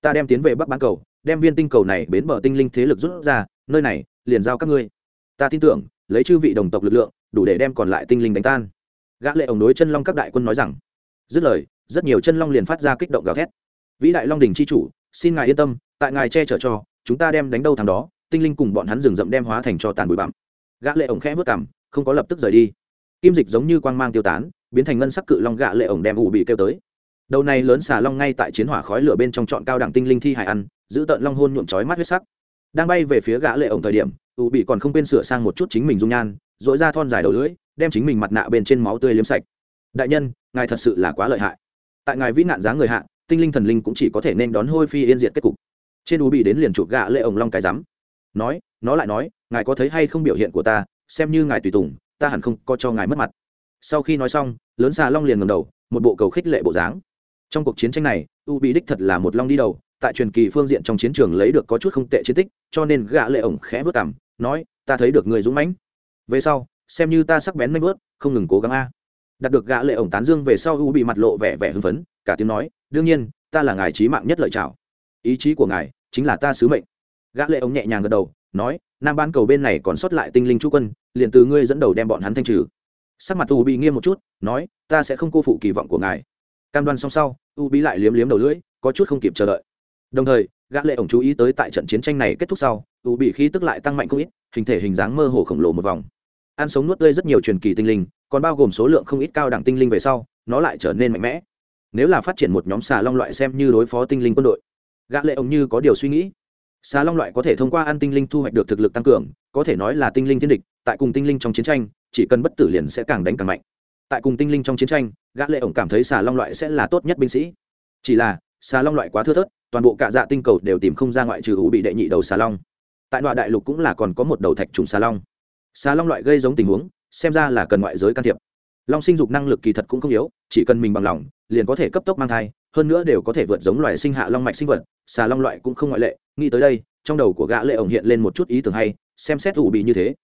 Ta đem tiến về bắc bán cầu, đem viên tinh cầu này bến bờ tinh linh thế lực rút ra, nơi này, liền giao các ngươi. Ta tin tưởng, lấy chư vị đồng tộc lực lượng, đủ để đem còn lại tinh linh đánh tan. Gã lệ ổng đối chân long các đại quân nói rằng. Dứt lời, rất nhiều chân long liền phát ra kích động gào thét. Vĩ đại long đình chi chủ, xin ngài yên tâm, tại ngài che chở cho, chúng ta đem đánh đâu thằng đó, tinh linh cùng bọn hắn rừng rậm đem hóa thành cho tàn bụi bặm gã lệ ổng khẽ vớt cằm, không có lập tức rời đi. Kim dịch giống như quang mang tiêu tán, biến thành ngân sắc cự long gã lệ ổng đem ủ bị kêu tới. Đầu này lớn xà long ngay tại chiến hỏa khói lửa bên trong trọn cao đẳng tinh linh thi hải ăn, giữ tận long hôn nhuộm chói mắt huyết sắc. Đang bay về phía gã lệ ổng thời điểm, ủ bị còn không quên sửa sang một chút chính mình dung nhan dội ra thon dài đầu lưỡi, đem chính mình mặt nạ bên trên máu tươi liếm sạch. Đại nhân, ngài thật sự là quá lợi hại. Tại ngài vĩ nạn dáng người hạ, tinh linh thần linh cũng chỉ có thể nên đón hôi phi yên diệt kết cục. Trên ủ bị đến liền chụp gã lệ ổng long cái rắm nói, nó lại nói, ngài có thấy hay không biểu hiện của ta? Xem như ngài tùy tùng, ta hẳn không có cho ngài mất mặt. Sau khi nói xong, lớn xà long liền ngầm đầu, một bộ cầu khích lệ bộ dáng. Trong cuộc chiến tranh này, u bị đích thật là một long đi đầu, tại truyền kỳ phương diện trong chiến trường lấy được có chút không tệ chiến tích, cho nên gã lệ ổng khẽ vớt cảm nói, ta thấy được người dũng mãnh. Về sau, xem như ta sắc bén manh vớt, không ngừng cố gắng a. Đạt được gã lệ ổng tán dương về sau, u bị mặt lộ vẻ vẻ hưng phấn, cả tiếng nói, đương nhiên, ta là ngài trí mạng nhất lợi chào ý chí của ngài chính là ta sứ mệnh gã lệ ống nhẹ nhàng gật đầu, nói, nam ban cầu bên này còn sót lại tinh linh chú quân, liền từ ngươi dẫn đầu đem bọn hắn thanh trừ. Sắc mặt u bị nghiêm một chút, nói, ta sẽ không cô phụ kỳ vọng của ngài. Cam đoan xong sau u bí lại liếm liếm đầu lưỡi, có chút không kịp chờ đợi. Đồng thời, gã lệ ổng chú ý tới tại trận chiến tranh này kết thúc sau u bị khí tức lại tăng mạnh không ít, hình thể hình dáng mơ hồ khổng lồ một vòng. Ăn sống nuốt tươi rất nhiều truyền kỳ tinh linh, còn bao gồm số lượng không ít cao đẳng tinh linh về sau, nó lại trở nên mạnh mẽ. Nếu là phát triển một nhóm xà long loại xem như đối phó tinh linh quân đội, gã lệ ổng như có điều suy nghĩ xà long loại có thể thông qua ăn tinh linh thu hoạch được thực lực tăng cường, có thể nói là tinh linh thiên địch, tại cùng tinh linh trong chiến tranh, chỉ cần bất tử liền sẽ càng đánh càng mạnh. Tại cùng tinh linh trong chiến tranh, gã lệ ổng cảm thấy xà long loại sẽ là tốt nhất binh sĩ. Chỉ là xà long loại quá thưa thớt, toàn bộ cả dạ tinh cầu đều tìm không ra ngoại trừ hữu bị đệ nhị đầu xà long. Tại đoạn đại lục cũng là còn có một đầu thạch trùng xà long. Xà long loại gây giống tình huống, xem ra là cần ngoại giới can thiệp. Long sinh dục năng lực kỳ thật cũng không yếu, chỉ cần mình bằng lòng, liền có thể cấp tốc mang thai, hơn nữa đều có thể vượt giống loài sinh hạ long mạch sinh vật xà long loại cũng không ngoại lệ nghĩ tới đây trong đầu của gã lệ ổng hiện lên một chút ý tưởng hay xem xét u bị như thế.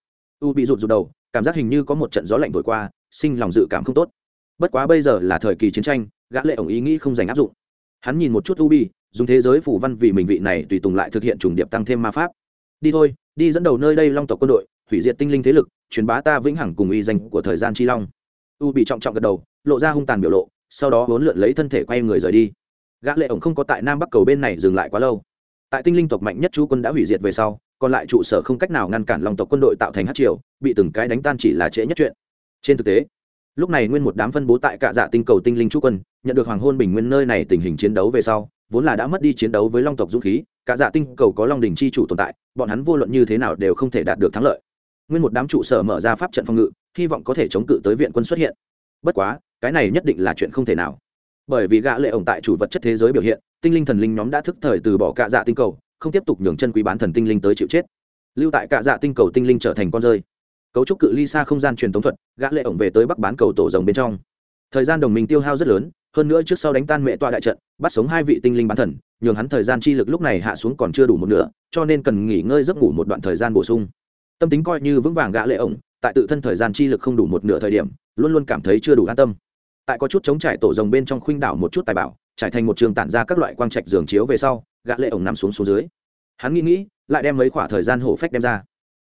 U bị rụt rụt đầu cảm giác hình như có một trận gió lạnh thổi qua sinh lòng dự cảm không tốt. Bất quá bây giờ là thời kỳ chiến tranh gã lệ ổng ý nghĩ không dành áp dụng. Hắn nhìn một chút u bị, dùng thế giới phủ văn vì mình vị này tùy tùng lại thực hiện trùng điệp tăng thêm ma pháp. Đi thôi đi dẫn đầu nơi đây long tộc quân đội hủy diệt tinh linh thế lực truyền bá ta vĩnh hằng cùng uy danh của thời gian chi long. U bị trọng trọng gật đầu lộ ra hung tàn biểu lộ sau đó vốn lượn lấy thân thể quay người rời đi. Gã lệ ổng không có tại nam bắc cầu bên này dừng lại quá lâu tại tinh linh tộc mạnh nhất chú quân đã hủy diệt về sau, còn lại trụ sở không cách nào ngăn cản long tộc quân đội tạo thành hát triều, bị từng cái đánh tan chỉ là trễ nhất chuyện. Trên thực tế, lúc này nguyên một đám phân bố tại cạ dạ tinh cầu tinh linh chú quân, nhận được hoàng hôn bình nguyên nơi này tình hình chiến đấu về sau, vốn là đã mất đi chiến đấu với long tộc dũng khí, cạ dạ tinh cầu có long đình chi chủ tồn tại, bọn hắn vô luận như thế nào đều không thể đạt được thắng lợi. Nguyên một đám trụ sở mở ra pháp trận phòng ngự, hy vọng có thể chống cự tới viện quân xuất hiện. Bất quá, cái này nhất định là chuyện không thể nào bởi vì gã lệ ổng tại chủ vật chất thế giới biểu hiện, tinh linh thần linh nhóm đã thức thời từ bỏ cạ dạ tinh cầu, không tiếp tục nhường chân quý bán thần tinh linh tới chịu chết. Lưu tại cạ dạ tinh cầu tinh linh trở thành con rơi. Cấu trúc cự ly xa không gian truyền thống thuật, gã lệ ổng về tới bắc bán cầu tổ rồng bên trong. Thời gian đồng minh tiêu hao rất lớn, hơn nữa trước sau đánh tan mẹ tọa đại trận, bắt sống hai vị tinh linh bán thần, nhường hắn thời gian chi lực lúc này hạ xuống còn chưa đủ một nửa, cho nên cần nghỉ ngơi giấc ngủ một đoạn thời gian bổ sung. Tâm tính coi như vững vàng gã lệ ổng, tại tự thân thời gian chi lực không đủ một nửa thời điểm, luôn luôn cảm thấy chưa đủ an tâm tại có chút chống trải tổ rồng bên trong khuynh đảo một chút tài bảo, trải thành một trường tản ra các loại quang trạch giường chiếu về sau, gã lệ ổng nằm xuống xuống dưới. Hắn nghĩ nghĩ, lại đem mấy khỏa thời gian hổ phách đem ra.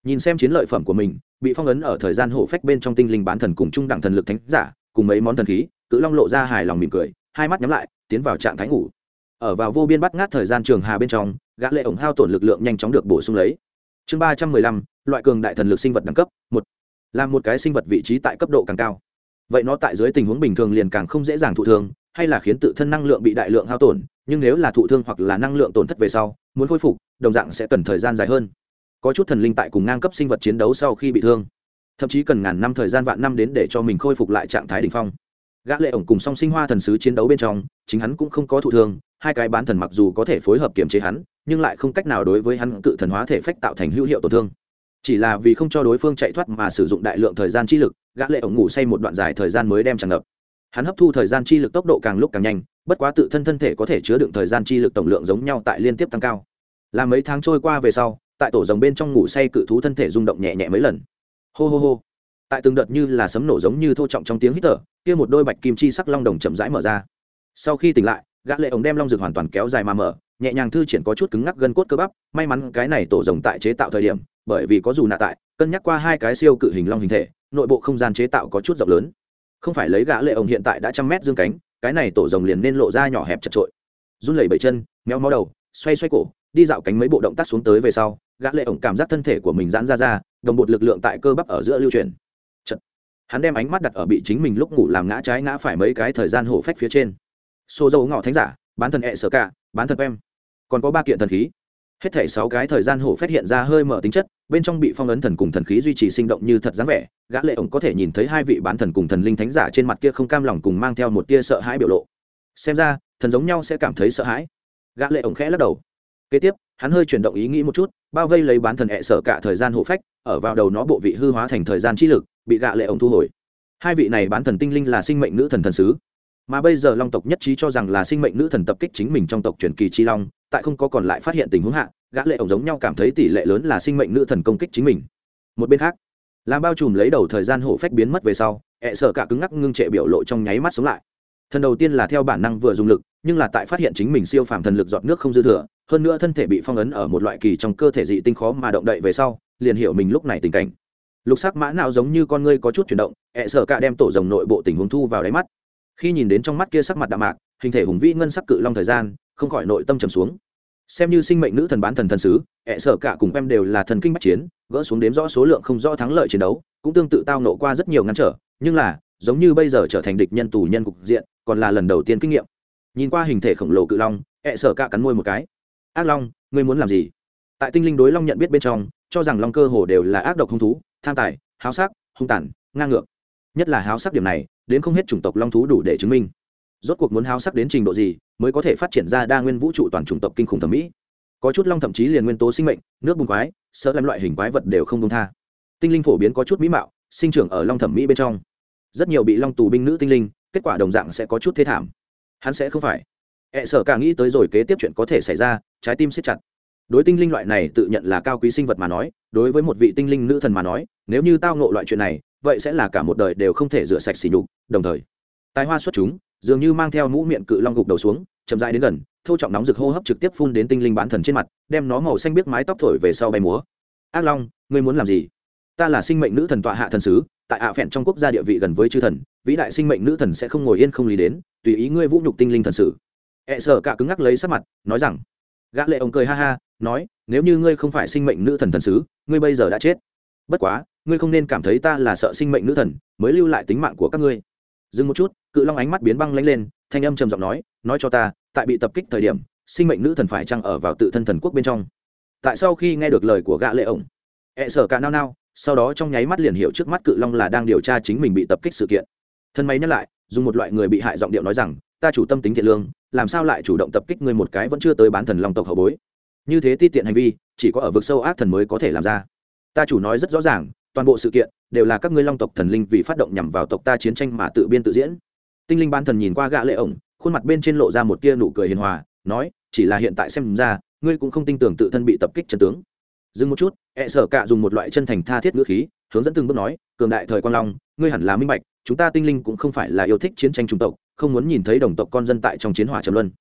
Nhìn xem chiến lợi phẩm của mình, bị phong ấn ở thời gian hổ phách bên trong tinh linh bán thần cùng trung đẳng thần lực thánh giả, cùng mấy món thần khí, cự long lộ ra hài lòng mỉm cười, hai mắt nhắm lại, tiến vào trạng thái ngủ. Ở vào vô biên bắt ngát thời gian trường hà bên trong, gã lệ ổng hao tổn lực lượng nhanh chóng được bổ sung lấy. Chương ba trăm mười lăm, loại cường đại thần lực sinh vật đẳng cấp, một. Là một cái sinh vật vị trí tại cấp độ càng cao vậy nó tại dưới tình huống bình thường liền càng không dễ dàng thụ thương, hay là khiến tự thân năng lượng bị đại lượng hao tổn, nhưng nếu là thụ thương hoặc là năng lượng tổn thất về sau, muốn khôi phục, đồng dạng sẽ cần thời gian dài hơn. Có chút thần linh tại cùng ngang cấp sinh vật chiến đấu sau khi bị thương, thậm chí cần ngàn năm thời gian vạn năm đến để cho mình khôi phục lại trạng thái đ ỉ n h phong. Gã lệ ổng cùng song sinh hoa thần sứ chiến đấu bên trong, chính hắn cũng không có thụ thương, hai cái bán thần mặc dù có thể phối hợp kiềm chế hắn, nhưng lại không cách nào đối với hắn cự thần hóa thể phách tạo thành hữu hiệu tổn thương. Chỉ là vì không cho đối phương chạy thoát mà sử dụng đại lượng thời gian chi lực gã lệ ổng ngủ say một đoạn dài thời gian mới đem tràn ngập. Hắn hấp thu thời gian chi lực tốc độ càng lúc càng nhanh, bất quá tự thân thân thể có thể chứa đựng thời gian chi lực tổng lượng giống nhau tại liên tiếp tăng cao. Là mấy tháng trôi qua về sau, tại tổ rồng bên trong ngủ say cự thú thân thể rung động nhẹ nhẹ mấy lần. Hô hô hô. Tại từng đợt như là sấm nổ giống như thô trọng trong tiếng hít thở, kia một đôi bạch kim chi sắc long đồng chậm rãi mở ra. Sau khi tỉnh lại, gã lệ ổng đem long dược hoàn toàn kéo dài mà mở, nhẹ nhàng thư triển có chút cứng ngắc gân cốt cơ bắp, may mắn cái này tổ rồng tại chế tạo thời điểm, bởi vì có dù nạ tại cân nhắc qua hai cái siêu cự hình long hình thể, nội bộ không gian chế tạo có chút rộng lớn. Không phải lấy gã lệ ông hiện tại đã trăm mét dương cánh, cái này tổ rồng liền nên lộ ra nhỏ hẹp chật trội. Run lẩy bẩy chân, méo mó đầu, xoay xoay cổ, đi dạo cánh mấy bộ động tác xuống tới về sau, gã lệ ổng cảm giác thân thể của mình giãn ra ra, đồng bột lực lượng tại cơ bắp ở giữa lưu truyền Chật. hắn đem ánh mắt đặt ở bị chính mình lúc ngủ làm ngã trái ngã phải mấy cái thời gian hổ phách phía trên. Xô dầu ngọ thánh giả, bán thần ẹ sở cả, bán thần em. Còn có ba kiện thần khí hết thể sáu cái thời gian hổ phát hiện ra hơi mở tính chất, bên trong bị phong ấn thần cùng thần khí duy trì sinh động như thật dáng vẻ, gã lệ ổng có thể nhìn thấy hai vị bán thần cùng thần linh thánh giả trên mặt kia không cam lòng cùng mang theo một tia sợ hãi biểu lộ. Xem ra, thần giống nhau sẽ cảm thấy sợ hãi. Gã lệ ổng khẽ lắc đầu. Kế tiếp, hắn hơi chuyển động ý nghĩ một chút, bao vây lấy bán thần ẹ sở cả thời gian hộ phách, ở vào đầu nó bộ vị hư hóa thành thời gian chi lực, bị gã lệ ổng thu hồi. Hai vị này bán thần tinh linh là sinh mệnh nữ thần thần sứ mà bây giờ long tộc nhất trí cho rằng là sinh mệnh nữ thần tập kích chính mình trong tộc truyền kỳ chi long, tại không có còn lại phát hiện tình huống hạ, gã lệ ổng giống nhau cảm thấy tỷ lệ lớn là sinh mệnh nữ thần công kích chính mình. Một bên khác làm bao trùm lấy đầu thời gian hổ phách biến mất về sau, ẹ sợ cả cứng ngắc ngưng trệ biểu lộ trong nháy mắt sống lại. Thần đầu tiên là theo bản năng vừa dùng lực, nhưng là tại phát hiện chính mình siêu phàm thần lực giọt nước không dư thừa, hơn nữa thân thể bị phong ấn ở một loại kỳ trong cơ thể dị tinh khó mà động đậy về sau, liền hiểu mình lúc này tình cảnh. Lục sắc mã não giống như con ngươi có chút chuyển động, ẹ sợ cả đem tổ rồng nội bộ tình huống thu vào đáy mắt khi nhìn đến trong mắt kia sắc mặt đạm mạc, hình thể hùng vĩ ngân sắc cự long thời gian, không khỏi nội tâm trầm xuống. Xem như sinh mệnh nữ thần bán thần thần sứ, ẹ sợ cả cùng em đều là thần kinh bắc chiến, gỡ xuống đếm rõ số lượng không rõ thắng lợi chiến đấu, cũng tương tự tao nộ qua rất nhiều ngăn trở, nhưng là, giống như bây giờ trở thành địch nhân tù nhân cục diện, còn là lần đầu tiên kinh nghiệm. Nhìn qua hình thể khổng lồ cự long, ẹ sợ cả cắn môi một cái. Ác long, ngươi muốn làm gì? Tại tinh linh đối long nhận biết bên trong, cho rằng long cơ hồ đều là ác độc hung thú, tham tài, háo sắc, hung tàn, ngang ngược. Nhất là háo sắc điểm này đến không hết chủng tộc long thú đủ để chứng minh. Rốt cuộc muốn háo sắc đến trình độ gì mới có thể phát triển ra đa nguyên vũ trụ toàn chủng tộc kinh khủng thẩm mỹ? Có chút long thậm chí liền nguyên tố sinh mệnh, nước bùn quái, sợ làm loại hình quái vật đều không công tha. Tinh linh phổ biến có chút mỹ mạo, sinh trưởng ở long thẩm mỹ bên trong. Rất nhiều bị long tù binh nữ tinh linh, kết quả đồng dạng sẽ có chút thế thảm. Hắn sẽ không phải. Ẹ sở cả nghĩ tới rồi kế tiếp chuyện có thể xảy ra, trái tim siết chặt. Đối tinh linh loại này tự nhận là cao quý sinh vật mà nói, đối với một vị tinh linh nữ thần mà nói, nếu như tao ngộ loại chuyện này vậy sẽ là cả một đời đều không thể rửa sạch xỉ nhục, đồng thời, tài hoa xuất chúng, dường như mang theo mũ miệng cự long gục đầu xuống, chậm rãi đến gần thâu trọng nóng rực hô hấp trực tiếp phun đến tinh linh bán thần trên mặt, đem nó màu xanh biết mái tóc thổi về sau bay múa. Ác long, ngươi muốn làm gì? Ta là sinh mệnh nữ thần tọa hạ thần sứ, tại ạ phẹn trong quốc gia địa vị gần với chư thần, vĩ đại sinh mệnh nữ thần sẽ không ngồi yên không lý đến, tùy ý ngươi vũ nhục tinh linh thần sử e sợ cả cứng ngắc lấy sắc mặt, nói rằng, gã lệ ông cười ha ha, nói, nếu như ngươi không phải sinh mệnh nữ thần thần sứ, ngươi bây giờ đã chết. Bất quá ngươi không nên cảm thấy ta là sợ sinh mệnh nữ thần, mới lưu lại tính mạng của các ngươi. Dừng một chút, cự long ánh mắt biến băng lanh lên, thanh âm trầm giọng nói nói cho ta, tại bị tập kích thời điểm, sinh mệnh nữ thần phải chăng ở vào tự thân thần quốc bên trong? Tại sau khi nghe được lời của gã lệ ổng, ẹ sở cả nao nao, sau đó trong nháy mắt liền hiểu trước mắt cự long là đang điều tra chính mình bị tập kích sự kiện. Thân máy nhắc lại, dùng một loại người bị hại giọng điệu nói rằng, ta chủ tâm tính thiện lương, làm sao lại chủ động tập kích ngươi một cái vẫn chưa tới bán thần long tộc hậu bối? Như thế ti tiện hành vi, chỉ có ở vực sâu ác thần mới có thể làm ra. Ta chủ nói rất rõ ràng toàn bộ sự kiện đều là các ngươi long tộc thần linh vì phát động nhằm vào tộc ta chiến tranh mà tự biên tự diễn. Tinh linh ban thần nhìn qua gã lệ ổng, khuôn mặt bên trên lộ ra một tia nụ cười hiền hòa, nói, chỉ là hiện tại xem ra, ngươi cũng không tin tưởng tự thân bị tập kích chân tướng. Dừng một chút e sở cạ dùng một loại chân thành tha thiết ngữ khí, hướng dẫn từng bước nói, cường đại thời quan long, ngươi hẳn là minh bạch, chúng ta tinh linh cũng không phải là yêu thích chiến tranh chủng tộc, không muốn nhìn thấy đồng tộc con dân tại trong chiến hỏa trầm luân.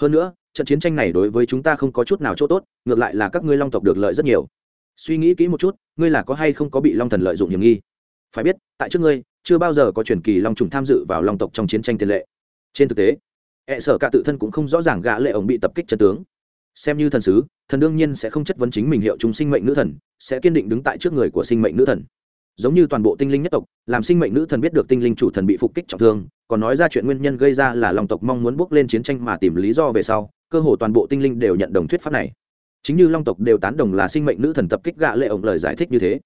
Hơn nữa, trận chiến tranh này đối với chúng ta không có chút nào chỗ tốt, ngược lại là các ngươi long tộc được lợi rất nhiều suy nghĩ kỹ một chút, ngươi là có hay không có bị long thần lợi dụng hiểm nghi? Phải biết, tại trước ngươi, chưa bao giờ có truyền kỳ long trùng tham dự vào long tộc trong chiến tranh tiền lệ. Trên thực tế e hệ sở cả tự thân cũng không rõ ràng gã lệ ổng bị tập kích chân tướng. Xem như thần sứ, thần đương nhiên sẽ không chất vấn chính mình hiệu chúng sinh mệnh nữ thần, sẽ kiên định đứng tại trước người của sinh mệnh nữ thần. Giống như toàn bộ tinh linh nhất tộc, làm sinh mệnh nữ thần biết được tinh linh chủ thần bị phục kích trọng thương, còn nói ra chuyện nguyên nhân gây ra là lòng tộc mong muốn bước lên chiến tranh mà tìm lý do về sau, cơ hồ toàn bộ tinh linh đều nhận đồng thuyết pháp này chính như long tộc đều tán đồng là sinh mệnh nữ thần tập kích gạ lệ ổng lời giải thích như thế.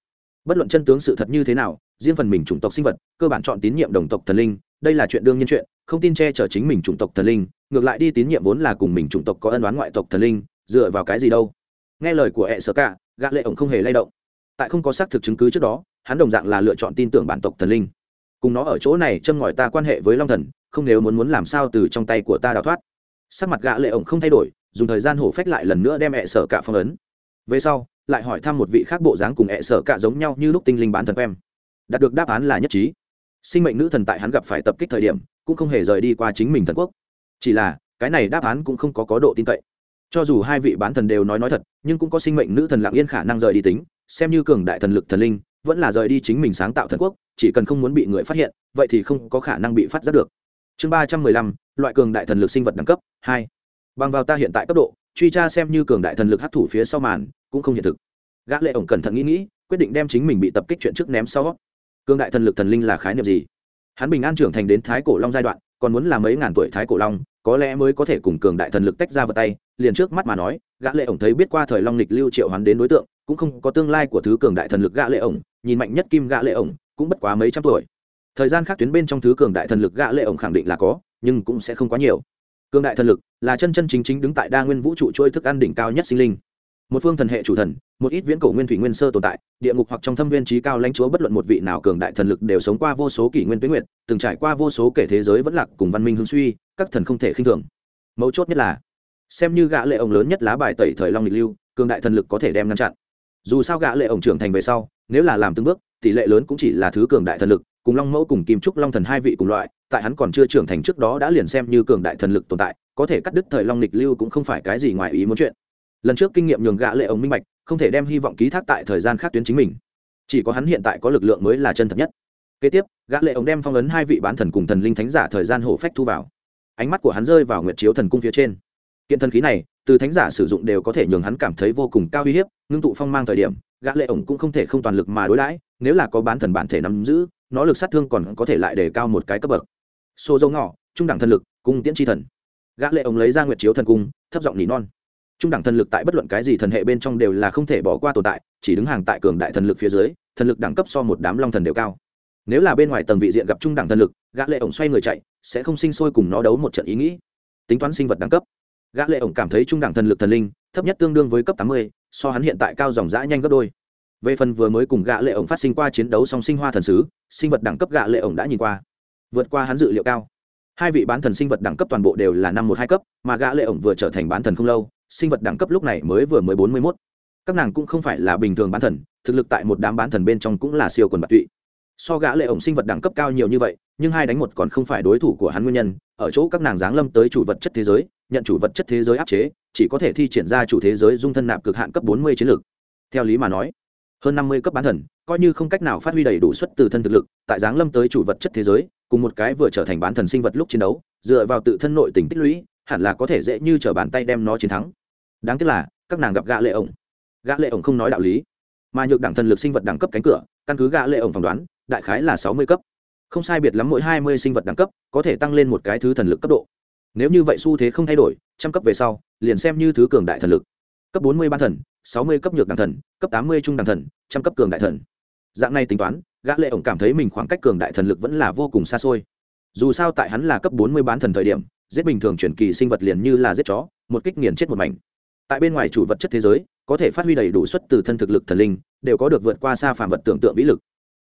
Bất luận chân tướng sự thật như thế nào, riêng phần mình chủng tộc sinh vật, cơ bản chọn tín nhiệm đồng tộc thần linh, đây là chuyện đương nhiên chuyện, không tin che chở chính mình chủng tộc thần linh, ngược lại đi tín nhiệm vốn là cùng mình chủng tộc có ân oán ngoại tộc thần linh, dựa vào cái gì đâu. Nghe lời của hệ sở cả, gạ lệ ổng không hề lay động. Tại không có xác thực chứng cứ trước đó, hắn đồng dạng là lựa chọn tin tưởng bản tộc thần linh. Cùng nó ở chỗ này châm ngòi ta quan hệ với long thần, không nếu muốn muốn làm sao từ trong tay của ta đào thoát. Sắc mặt gạ lệ ổng không thay đổi dùng thời gian hổ phách lại lần nữa đem hệ sở cả phong ấn. Về sau, lại hỏi thăm một vị khác bộ dáng cùng hệ sở cả giống nhau như lúc tinh linh bán thần em đạt được đáp án là nhất trí. Sinh mệnh nữ thần tại hắn gặp phải tập kích thời điểm, cũng không hề rời đi qua chính mình thần quốc. Chỉ là, cái này đáp án cũng không có có độ tin cậy. Cho dù hai vị bán thần đều nói nói thật, nhưng cũng có sinh mệnh nữ thần lặng yên khả năng rời đi tính, xem như cường đại thần lực thần linh, vẫn là rời đi chính mình sáng tạo thần quốc, chỉ cần không muốn bị người phát hiện, vậy thì không có khả năng bị phát giác được. Chương ba trăm mười lăm, loại cường đại thần lực sinh vật đẳng cấp, hai bằng vào ta hiện tại cấp độ, truy tra xem như cường đại thần lực hấp thủ phía sau màn, cũng không hiện thực. Gã lệ ổng cẩn thận nghĩ nghĩ, quyết định đem chính mình bị tập kích chuyện trước ném sau. Cường đại thần lực thần linh là khái niệm gì? Hắn bình an trưởng thành đến thái cổ long giai đoạn, còn muốn là mấy ngàn tuổi thái cổ long, có lẽ mới có thể cùng cường đại thần lực tách ra vào tay, liền trước mắt mà nói, gã lệ ổng thấy biết qua thời long lịch lưu triệu hắn đến đối tượng, cũng không có tương lai của thứ cường đại thần lực gã lệ ổng, nhìn mạnh nhất kim gã lệ ổng, cũng bất quá mấy trăm tuổi. Thời gian khác tuyến bên trong thứ cường đại thần lực gã lệ ổng khẳng định là có, nhưng cũng sẽ không quá nhiều cường đại thần lực là chân chân chính chính đứng tại đa nguyên vũ trụ trôi thức ăn đỉnh cao nhất sinh linh. Một phương thần hệ chủ thần, một ít viễn cổ nguyên thủy nguyên sơ tồn tại, địa ngục hoặc trong thâm viên trí cao lãnh chúa bất luận một vị nào cường đại thần lực đều sống qua vô số kỷ nguyên tuyến nguyện từng trải qua vô số kể thế giới vẫn lạc cùng văn minh hương suy, các thần không thể khinh thường. Mấu chốt nhất là, xem như gã lệ ông lớn nhất lá bài tẩy thời long lịch lưu, cường đại thần lực có thể đem ngăn chặn. Dù sao gã lệ ông trưởng thành về sau, nếu là làm từng bước, tỷ lệ lớn cũng chỉ là thứ cường đại thần lực, cùng long mẫu cùng kim trúc long thần hai vị cùng loại tại hắn còn chưa trưởng thành trước đó đã liền xem như cường đại thần lực tồn tại, có thể cắt đứt thời long lịch lưu cũng không phải cái gì ngoài ý muốn chuyện. Lần trước kinh nghiệm nhường gã lệ ông minh bạch, không thể đem hy vọng ký thác tại thời gian khác tuyến chính mình. Chỉ có hắn hiện tại có lực lượng mới là chân thật nhất. Kế tiếp, gã lệ ông đem phong ấn hai vị bán thần cùng thần linh thánh giả thời gian hổ phách thu vào. Ánh mắt của hắn rơi vào nguyệt chiếu thần cung phía trên. Kiện thần khí này, từ thánh giả sử dụng đều có thể nhường hắn cảm thấy vô cùng cao uy hiếp, ngưng tụ phong mang thời điểm, gã lệ ổng cũng không thể không toàn lực mà đối đãi, nếu là có bán thần bản thể nắm giữ, nó lực sát thương còn có thể lại đề cao một cái cấp bậc xô dâu ngỏ trung đẳng thần lực, cung tiễn chi thần. Gã lệ ổng lấy ra nguyệt chiếu thần cung, thấp giọng nỉ non. Trung đẳng thần lực tại bất luận cái gì thần hệ bên trong đều là không thể bỏ qua tồn tại, chỉ đứng hàng tại cường đại thần lực phía dưới, thần lực đẳng cấp so một đám long thần đều cao. Nếu là bên ngoài tầng vị diện gặp trung đẳng thần lực, gã lệ ổng xoay người chạy, sẽ không sinh sôi cùng nó đấu một trận ý nghĩ. Tính toán sinh vật đẳng cấp. Gã lệ ổng cảm thấy trung đẳng thần lực thần linh, thấp nhất tương đương với cấp tám mươi, so hắn hiện tại cao dòng dã nhanh gấp đôi. Về phần vừa mới cùng gã lệ ổng phát sinh qua chiến đấu song sinh hoa thần sứ, sinh vật đẳng cấp gã lệ ổng đã nhìn qua vượt qua hắn dự liệu cao. Hai vị bán thần sinh vật đẳng cấp toàn bộ đều là năm một hai cấp, mà gã lệ ổng vừa trở thành bán thần không lâu, sinh vật đẳng cấp lúc này mới vừa mới bốn mươi mốt. Các nàng cũng không phải là bình thường bán thần, thực lực tại một đám bán thần bên trong cũng là siêu quần bạc tụy. So gã lệ ổng sinh vật đẳng cấp cao nhiều như vậy, nhưng hai đánh một còn không phải đối thủ của hắn nguyên nhân, ở chỗ các nàng giáng lâm tới chủ vật chất thế giới, nhận chủ vật chất thế giới áp chế, chỉ có thể thi triển ra chủ thế giới dung thân nạp cực hạn cấp bốn mươi chiến lược. Theo lý mà nói, hơn năm mươi cấp bán thần, coi như không cách nào phát huy đầy đủ suất từ thân thực lực, tại giáng lâm tới chủ vật chất thế giới cùng một cái vừa trở thành bán thần sinh vật lúc chiến đấu, dựa vào tự thân nội tình tích lũy, hẳn là có thể dễ như t bàn tay đem nó chiến thắng. Đáng tiếc là, các nàng gặp gã lệ ổng. Gã lệ ổng không nói đạo lý, mà nhược đẳng thần lực sinh vật đẳng cấp cánh cửa, căn cứ gã lệ ổng phỏng đoán, đại khái là sáu mươi cấp. Không sai biệt lắm mỗi hai mươi sinh vật đẳng cấp có thể tăng lên một cái thứ thần lực cấp độ. Nếu như vậy xu thế không thay đổi, trăm cấp về sau, liền xem như thứ cường đại thần lực. Cấp bốn mươi ban thần, sáu mươi cấp nhược đẳng thần, cấp tám mươi trung đẳng thần, trăm cấp cường đại thần dạng này tính toán, gã lệ ổng cảm thấy mình khoảng cách cường đại thần lực vẫn là vô cùng xa xôi. Dù sao tại hắn là cấp bốn mươi bán thần thời điểm, giết bình thường chuyển kỳ sinh vật liền như là giết chó, một kích nghiền chết một mảnh. Tại bên ngoài chủ vật chất thế giới, có thể phát huy đầy đủ suất từ thân thực lực thần linh, đều có được vượt qua xa phàm vật tưởng tượng vĩ lực.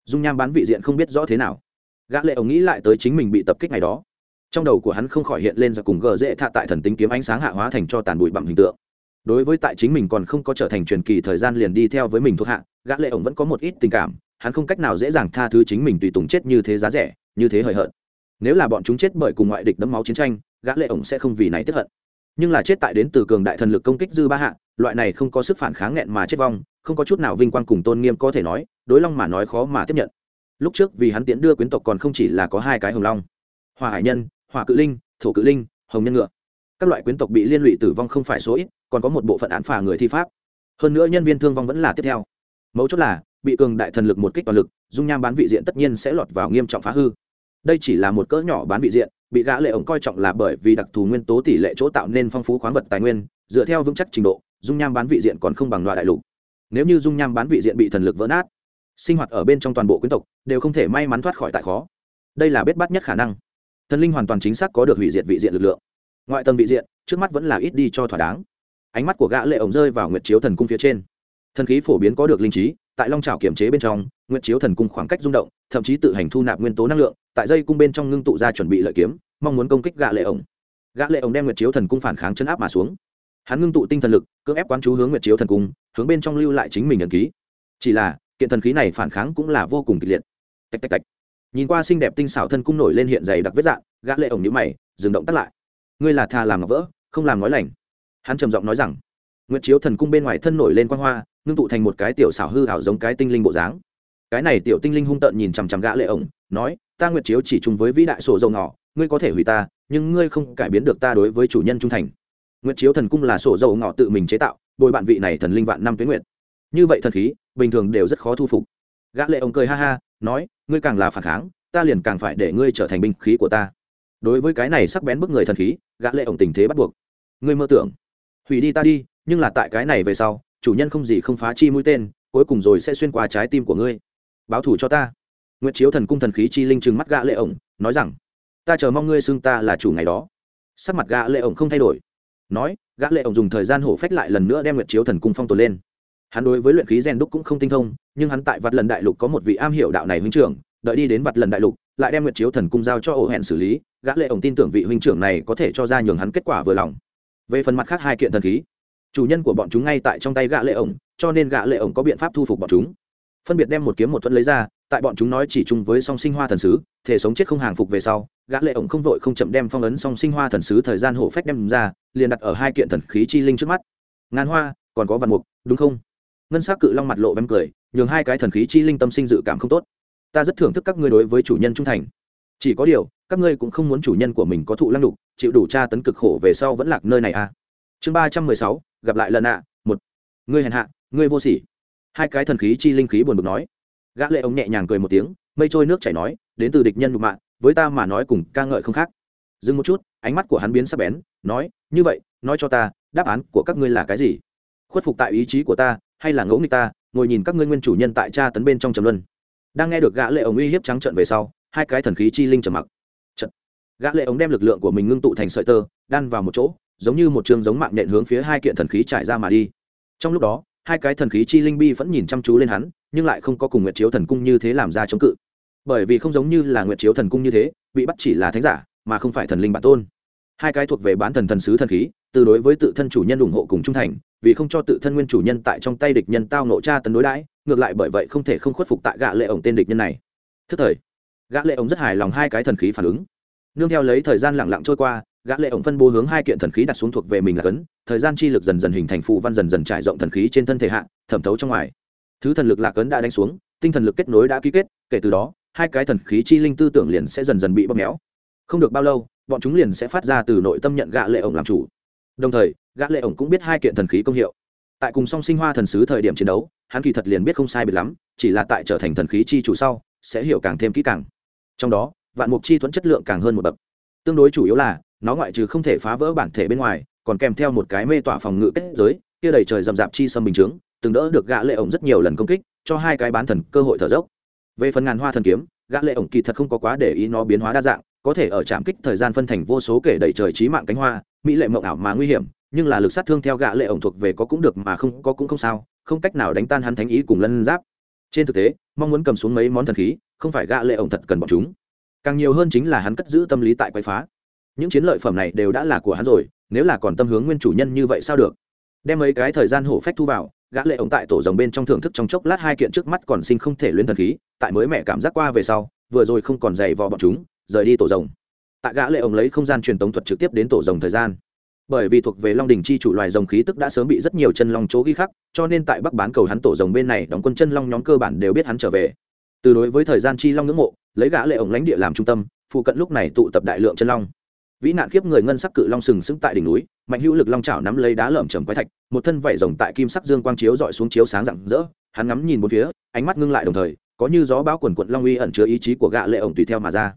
Dung nham bán vị diện không biết rõ thế nào. Gã lệ ổng nghĩ lại tới chính mình bị tập kích ngày đó. Trong đầu của hắn không khỏi hiện lên ra cùng gờ dễ thạ tại thần tính kiếm ánh sáng hạ hóa thành cho tàn bụi bặm hình tượng đối với tại chính mình còn không có trở thành truyền kỳ thời gian liền đi theo với mình thuộc hạ, gã lệ ổng vẫn có một ít tình cảm, hắn không cách nào dễ dàng tha thứ chính mình tùy tùng chết như thế giá rẻ, như thế hời hợt. Nếu là bọn chúng chết bởi cùng ngoại địch đấm máu chiến tranh, gã lệ ổng sẽ không vì này tức hận. Nhưng là chết tại đến từ cường đại thần lực công kích dư ba hạ, loại này không có sức phản kháng nghẹn mà chết vong, không có chút nào vinh quang cùng tôn nghiêm có thể nói, đối long mà nói khó mà tiếp nhận. Lúc trước vì hắn tiễn đưa quyến tộc còn không chỉ là có hai cái hồng long, hỏa hải nhân, hỏa cự linh, thổ cự linh, hồng nhân ngựa. Các loại quyến tộc bị liên lụy tử vong không phải số ít còn có một bộ phận án phả người thi pháp. Hơn nữa nhân viên thương vong vẫn là tiếp theo. Mấu chốt là, bị cường đại thần lực một kích toàn lực, dung nham bán vị diện tất nhiên sẽ lọt vào nghiêm trọng phá hư. Đây chỉ là một cỡ nhỏ bán vị diện, bị gã lệ ổng coi trọng là bởi vì đặc thù nguyên tố tỷ lệ chỗ tạo nên phong phú khoáng vật tài nguyên, dựa theo vững chắc trình độ, dung nham bán vị diện còn không bằng loại đại lục. Nếu như dung nham bán vị diện bị thần lực vỡ nát, sinh hoạt ở bên trong toàn bộ quyến tộc đều không thể may mắn thoát khỏi tại khó. Đây là bết bát nhất khả năng. Thần linh hoàn toàn chính xác có được hủy diệt vị diện lực lượng. Ngoại tầng vị diện trước mắt vẫn là ít đi cho thỏa đáng ánh mắt của gã lệ ổng rơi vào nguyệt chiếu thần cung phía trên. Thần khí phổ biến có được linh trí, tại long trào kiểm chế bên trong, nguyệt chiếu thần cung khoảng cách rung động, thậm chí tự hành thu nạp nguyên tố năng lượng, tại dây cung bên trong ngưng tụ ra chuẩn bị lợi kiếm, mong muốn công kích gã lệ ổng. Gã lệ ổng đem nguyệt chiếu thần cung phản kháng chân áp mà xuống. Hắn ngưng tụ tinh thần lực, cưỡng ép quán chú hướng nguyệt chiếu thần cung, hướng bên trong lưu lại chính mình ẩn ký. Chỉ là, kiện thần khí này phản kháng cũng là vô cùng kịch liệt. Tạch tạch tạch. Nhìn qua xinh đẹp tinh xảo thân cung nổi lên hiện dày đặc vết dạng, gã lệ ổng nhíu mày, dừng động tắt lại. Ngươi là thà làm ngọc vỡ, không làm nói lành hắn trầm giọng nói rằng, nguyệt chiếu thần cung bên ngoài thân nổi lên quang hoa, ngưng tụ thành một cái tiểu xảo hư hảo giống cái tinh linh bộ dáng. Cái này tiểu tinh linh hung tợn nhìn chằm chằm gã lệ ổng, nói, ta nguyệt chiếu chỉ chung với vĩ đại sổ dầu ngỏ ngươi có thể hủy ta, nhưng ngươi không cải biến được ta đối với chủ nhân trung thành. Nguyệt chiếu thần cung là sổ dầu ngỏ tự mình chế tạo, bồi bạn vị này thần linh vạn năm tuyến nguyện như vậy thần khí, bình thường đều rất khó thu phục. Gã lệ ổng cười ha ha, nói, ngươi càng là phản kháng, ta liền càng phải để ngươi trở thành binh khí của ta. Đối với cái này sắc bén bức người thần khí, gã lệ ổng tình thế bắt buộc. Ngươi mơ tưởng hủy đi ta đi, nhưng là tại cái này về sau, chủ nhân không gì không phá chi mũi tên, cuối cùng rồi sẽ xuyên qua trái tim của ngươi. Báo thù cho ta. Nguyệt chiếu thần cung thần khí chi linh trừng mắt gã lệ ổng, nói rằng, ta chờ mong ngươi xưng ta là chủ ngày đó. Sắc mặt gã lệ ổng không thay đổi. Nói, gã lệ ổng dùng thời gian hổ phách lại lần nữa đem nguyệt chiếu thần cung phong tồn lên. Hắn đối với luyện khí gen đúc cũng không tinh thông, nhưng hắn tại vặt lần đại lục có một vị am hiểu đạo này huynh trưởng, đợi đi đến vặt lần đại lục, lại đem nguyệt chiếu thần cung giao cho ổ hẹn xử lý. Gã lệ ổng tin tưởng vị huynh trưởng này có thể cho ra nhường hắn kết quả vừa lòng về phần mặt khác hai kiện thần khí. Chủ nhân của bọn chúng ngay tại trong tay gã lệ ổng, cho nên gã lệ ổng có biện pháp thu phục bọn chúng. Phân biệt đem một kiếm một thuẫn lấy ra, tại bọn chúng nói chỉ chung với song sinh hoa thần sứ, thể sống chết không hàng phục về sau, gã lệ ổng không vội không chậm đem phong ấn song sinh hoa thần sứ thời gian hổ phách đem ra, liền đặt ở hai kiện thần khí chi linh trước mắt. Ngàn hoa, còn có vạn mục, đúng không? Ngân sắc cự long mặt lộ vem cười, nhường hai cái thần khí chi linh tâm sinh dự cảm không tốt. Ta rất thưởng thức các ngươi đối với chủ nhân trung thành. Chỉ có điều các ngươi cũng không muốn chủ nhân của mình có thụ lăng đục, chịu đủ tra tấn cực khổ về sau vẫn lạc nơi này à? Chương ba trăm mười sáu, gặp lại lần ạ, một. Ngươi hèn hạ, ngươi vô sỉ. Hai cái thần khí chi linh khí buồn bực nói. Gã lệ ống nhẹ nhàng cười một tiếng, mây trôi nước chảy nói, đến từ địch nhân nhục mạ, với ta mà nói cùng ca ngợi không khác. Dừng một chút, ánh mắt của hắn biến sắc bén, nói, như vậy, nói cho ta, đáp án của các ngươi là cái gì? Khuất phục tại ý chí của ta, hay là ngẫu nghịch ta, ngồi nhìn các ngươi nguyên chủ nhân tại tra tấn bên trong trầm luân. Đang nghe được gã lệ ông uy hiếp trắng trợn về sau, hai cái thần khí chi linh trầm mặc gã lệ ống đem lực lượng của mình ngưng tụ thành sợi tơ, đan vào một chỗ, giống như một trường giống mạng nhện hướng phía hai kiện thần khí trải ra mà đi. Trong lúc đó, hai cái thần khí chi linh bi vẫn nhìn chăm chú lên hắn, nhưng lại không có cùng nguyệt chiếu thần cung như thế làm ra chống cự. Bởi vì không giống như là nguyệt chiếu thần cung như thế, bị bắt chỉ là thánh giả, mà không phải thần linh bản tôn. Hai cái thuộc về bán thần thần sứ thần khí, từ đối với tự thân chủ nhân ủng hộ cùng trung thành, vì không cho tự thân nguyên chủ nhân tại trong tay địch nhân tao nộ tra tấn đối đãi, ngược lại bởi vậy không thể không khuất phục tại gã lệ ổng tên địch nhân này. Thức thời, gã lệ ổng rất hài lòng hai cái thần khí phản ứng nương theo lấy thời gian lặng lặng trôi qua, gã lệ ổng phân bố hướng hai kiện thần khí đặt xuống thuộc về mình là cấn, thời gian chi lực dần dần hình thành phù văn dần dần trải rộng thần khí trên thân thể hạ, thẩm thấu trong ngoài. Thứ thần lực lạc cấn đã đánh xuống, tinh thần lực kết nối đã ký kết, kể từ đó, hai cái thần khí chi linh tư tưởng liền sẽ dần dần bị bóp méo. Không được bao lâu, bọn chúng liền sẽ phát ra từ nội tâm nhận gã lệ ổng làm chủ. Đồng thời, gã lệ ổng cũng biết hai kiện thần khí công hiệu. Tại cùng song sinh hoa thần sứ thời điểm chiến đấu, hắn kỳ thật liền biết không sai biệt lắm, chỉ là tại trở thành thần khí chi chủ sau, sẽ hiểu càng thêm kỹ càng. Trong đó vạn mục chi thuẫn chất lượng càng hơn một bậc. Tương đối chủ yếu là, nó ngoại trừ không thể phá vỡ bản thể bên ngoài, còn kèm theo một cái mê tỏa phòng ngự kết giới, kia đầy trời rậm rạp chi sâm bình chướng, từng đỡ được gã lệ ổng rất nhiều lần công kích, cho hai cái bán thần cơ hội thở dốc. Về phần ngàn hoa thần kiếm, gã lệ ổng kỳ thật không có quá để ý nó biến hóa đa dạng, có thể ở trạm kích thời gian phân thành vô số kể đầy trời trí mạng cánh hoa, mỹ lệ mộng ảo mà nguy hiểm, nhưng là lực sát thương theo gã lệ ổng thuộc về có cũng được mà không có cũng không sao, không cách nào đánh tan hắn thánh ý cùng lân giáp. Trên thực tế, mong muốn cầm xuống mấy món thần khí, không phải gã lệ ổng thật cần bọn chúng càng nhiều hơn chính là hắn cất giữ tâm lý tại quái phá. Những chiến lợi phẩm này đều đã là của hắn rồi, nếu là còn tâm hướng nguyên chủ nhân như vậy sao được? Đem mấy cái thời gian hổ phách thu vào, gã lệ ổng tại tổ rồng bên trong thưởng thức trong chốc lát hai kiện trước mắt còn sinh không thể luyện thần khí, tại mới mẹ cảm giác qua về sau, vừa rồi không còn dày vò bọn chúng, rời đi tổ rồng. Tại gã lệ ổng lấy không gian truyền tống thuật trực tiếp đến tổ rồng thời gian. Bởi vì thuộc về long đình chi chủ loài rồng khí tức đã sớm bị rất nhiều chân long chỗ ghi khắc, cho nên tại bắc bán cầu hắn tổ rồng bên này đóng quân chân long nhóm cơ bản đều biết hắn trở về từ đối với thời gian chi long ngưỡng mộ, lấy gã lệ ổng lãnh địa làm trung tâm, phụ cận lúc này tụ tập đại lượng chân long. Vĩ nạn kiếp người ngân sắc cự long sừng sững tại đỉnh núi, mạnh hữu lực long chảo nắm lấy đá lởm chầm quái thạch, một thân vảy rồng tại kim sắc dương quang chiếu dọi xuống chiếu sáng rạng rỡ, hắn ngắm nhìn bốn phía, ánh mắt ngưng lại đồng thời, có như gió bão quần quận long uy ẩn chứa ý chí của gã lệ ổng tùy theo mà ra.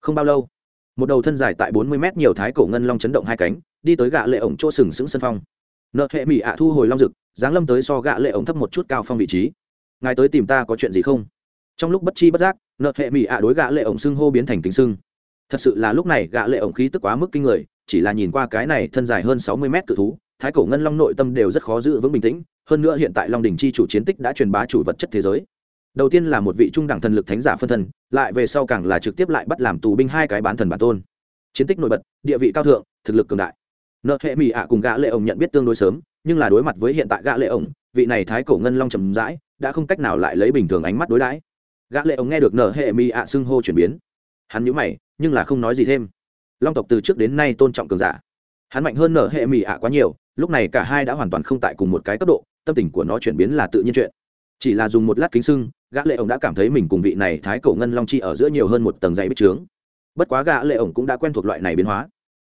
Không bao lâu, một đầu thân dài tại bốn mươi mét nhiều thái cổ ngân long chấn động hai cánh, đi tới gã lệ ổng chỗ sừng sững sân phong. Nợ hệ mỹ ạ thu hồi long dực, giáng lâm tới so gã lệ ổng thấp một chút cao phong vị trí. Ngài tới tìm ta có chuyện gì không? Trong lúc bất chi bất giác, nợ hệ mỹ ạ đối gã lệ ổng xưng hô biến thành kính xưng. Thật sự là lúc này gã lệ ổng khí tức quá mức kinh người, chỉ là nhìn qua cái này thân dài hơn sáu mươi mét cự thú, thái cổ ngân long nội tâm đều rất khó giữ vững bình tĩnh, hơn nữa hiện tại long đỉnh chi chủ chiến tích đã truyền bá chủ vật chất thế giới. Đầu tiên là một vị trung đẳng thần lực thánh giả phân thân, lại về sau càng là trực tiếp lại bắt làm tù binh hai cái bán thần bản tôn. Chiến tích nổi bật, địa vị cao thượng, thực lực cường đại. Nợ hệ mỹ ạ cùng gã lệ ổng nhận biết tương đối sớm, nhưng là đối mặt với hiện tại gã lệ ổng, vị này thái cổ ngân long trầm rãi, đã không cách nào lại lấy bình thường ánh mắt đối đãi gã lệ ổng nghe được nở hệ mi ạ xưng hô chuyển biến. Hắn nhíu mày, nhưng là không nói gì thêm. Long tộc từ trước đến nay tôn trọng cường giả. Hắn mạnh hơn nở hệ mi ạ quá nhiều, lúc này cả hai đã hoàn toàn không tại cùng một cái cấp độ, tâm tình của nó chuyển biến là tự nhiên chuyện. Chỉ là dùng một lát kính sưng gã lệ ổng đã cảm thấy mình cùng vị này thái cổ ngân long chi ở giữa nhiều hơn một tầng dày bích trướng. Bất quá gã lệ ổng cũng đã quen thuộc loại này biến hóa.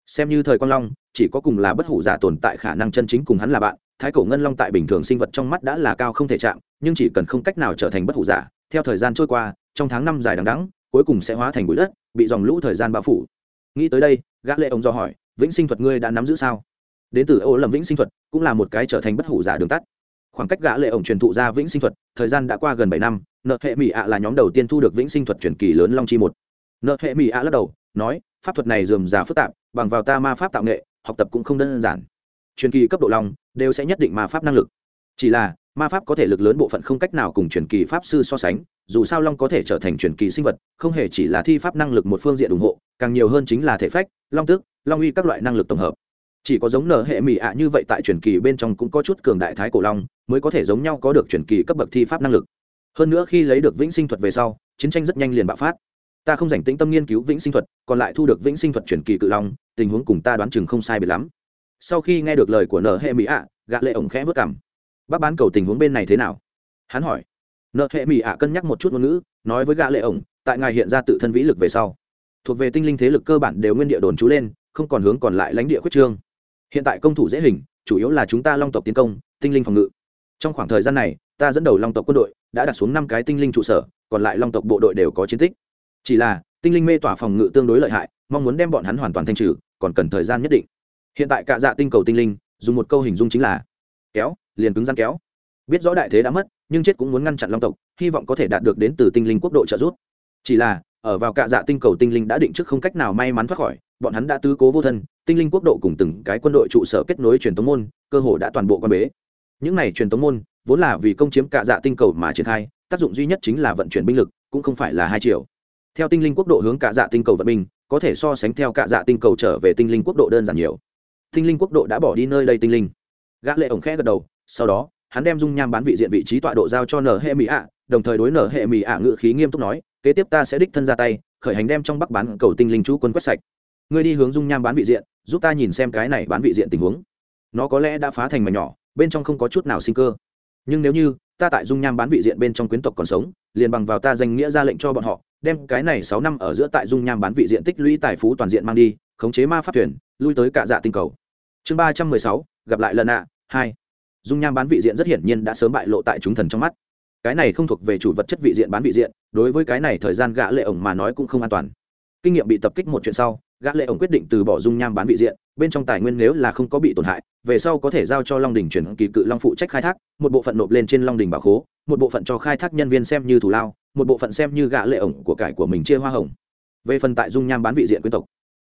Xem như thời quang long, chỉ có cùng là bất hủ giả tồn tại khả năng chân chính cùng hắn là bạn, thái cổ ngân long tại bình thường sinh vật trong mắt đã là cao không thể chạm, nhưng chỉ cần không cách nào trở thành bất hủ giả theo thời gian trôi qua, trong tháng năm dài đằng đẵng, cuối cùng sẽ hóa thành bụi đất, bị dòng lũ thời gian bao phủ. Nghĩ tới đây, gã lệ ông do hỏi, vĩnh sinh thuật ngươi đã nắm giữ sao? Đến từ ô lầm vĩnh sinh thuật cũng là một cái trở thành bất hủ giả đường tắt. Khoảng cách gã lệ ổng truyền thụ ra vĩnh sinh thuật, thời gian đã qua gần bảy năm, nợ hệ mỹ ạ là nhóm đầu tiên thu được vĩnh sinh thuật truyền kỳ lớn long chi một. Nợ hệ mỹ ạ lắc đầu, nói, pháp thuật này dườm già phức tạp, bằng vào ta ma pháp tạo nghệ, học tập cũng không đơn giản. Truyền kỳ cấp độ long, đều sẽ nhất định ma pháp năng lực. Chỉ là ma pháp có thể lực lớn bộ phận không cách nào cùng truyền kỳ pháp sư so sánh, dù sao long có thể trở thành truyền kỳ sinh vật, không hề chỉ là thi pháp năng lực một phương diện ủng hộ, càng nhiều hơn chính là thể phách, long tức long uy các loại năng lực tổng hợp. Chỉ có giống nở hệ mỹ ạ như vậy tại truyền kỳ bên trong cũng có chút cường đại thái cổ long, mới có thể giống nhau có được truyền kỳ cấp bậc thi pháp năng lực. Hơn nữa khi lấy được vĩnh sinh thuật về sau, chiến tranh rất nhanh liền bạo phát. Ta không dành tĩnh tâm nghiên cứu vĩnh sinh thuật, còn lại thu được vĩnh sinh thuật truyền kỳ cự long, tình huống cùng ta đoán chừng không sai biệt lắm. Sau khi nghe được lời của nở hệ mỹ ạ gạ lệ ổng khẽ vất cảm bác bán cầu tình huống bên này thế nào? Hắn hỏi. Nợ hệ mỹ ạ cân nhắc một chút ngôn ngữ, nói với gã lệ ổng, tại ngài hiện ra tự thân vĩ lực về sau, thuộc về tinh linh thế lực cơ bản đều nguyên địa đồn trú lên, không còn hướng còn lại lãnh địa khuyết trương. Hiện tại công thủ dễ hình, chủ yếu là chúng ta long tộc tiến công, tinh linh phòng ngự. Trong khoảng thời gian này, ta dẫn đầu long tộc quân đội đã đặt xuống năm cái tinh linh trụ sở, còn lại long tộc bộ đội đều có chiến tích. Chỉ là, tinh linh mê tỏa phòng ngự tương đối lợi hại, mong muốn đem bọn hắn hoàn toàn thanh trừ, còn cần thời gian nhất định. Hiện tại cả dạ tinh cầu tinh linh, dùng một câu hình dung chính là kéo, liền cứng rắn kéo. Biết rõ đại thế đã mất, nhưng chết cũng muốn ngăn chặn long tộc, hy vọng có thể đạt được đến từ tinh linh quốc độ trợ giúp. Chỉ là, ở vào cạ dạ tinh cầu tinh linh đã định trước không cách nào may mắn thoát khỏi, bọn hắn đã tứ cố vô thân, tinh linh quốc độ cùng từng cái quân đội trụ sở kết nối truyền tống môn, cơ hồ đã toàn bộ quan bế. Những này truyền tống môn, vốn là vì công chiếm cạ dạ tinh cầu mà triển khai, tác dụng duy nhất chính là vận chuyển binh lực, cũng không phải là hai triệu. theo tinh linh quốc độ hướng cạ dạ tinh cầu vận binh, có thể so sánh theo cạ dạ tinh cầu trở về tinh linh quốc độ đơn giản nhiều. Tinh linh quốc độ đã bỏ đi nơi đây tinh linh gã lệ ổng khẽ gật đầu, sau đó, hắn đem dung nham bán vị diện vị trí tọa độ giao cho nở hệ mỹ ạ, đồng thời đối nở hệ mỹ ạ ngự khí nghiêm túc nói, kế tiếp ta sẽ đích thân ra tay, khởi hành đem trong bắc bán cầu tinh linh chú quân quét sạch. Ngươi đi hướng dung nham bán vị diện, giúp ta nhìn xem cái này bán vị diện tình huống. Nó có lẽ đã phá thành mảnh nhỏ, bên trong không có chút nào sinh cơ. Nhưng nếu như, ta tại dung nham bán vị diện bên trong quyến tộc còn sống, liền bằng vào ta danh nghĩa ra lệnh cho bọn họ, đem cái này sáu năm ở giữa tại dung nham bán vị diện tích lũy tài phú toàn diện mang đi, khống chế ma pháp thuyền, lui tới cả dạ tinh cầu. Chương ba trăm mười sáu, gặp lại lần ạ hai. Dung nham bán vị diện rất hiển nhiên đã sớm bại lộ tại chúng thần trong mắt. Cái này không thuộc về chủ vật chất vị diện bán vị diện, đối với cái này thời gian gã lệ ổng mà nói cũng không an toàn. Kinh nghiệm bị tập kích một chuyện sau, gã lệ ổng quyết định từ bỏ dung nham bán vị diện, bên trong tài nguyên nếu là không có bị tổn hại, về sau có thể giao cho long đình chuyển kỳ cự long phụ trách khai thác, một bộ phận nộp lên trên long đình bảo khố, một bộ phận cho khai thác nhân viên xem như thủ lao, một bộ phận xem như gã lệ ổng của cải của mình chia hoa hồng. Về phần tại dung nham bán vị diện quyến tộc,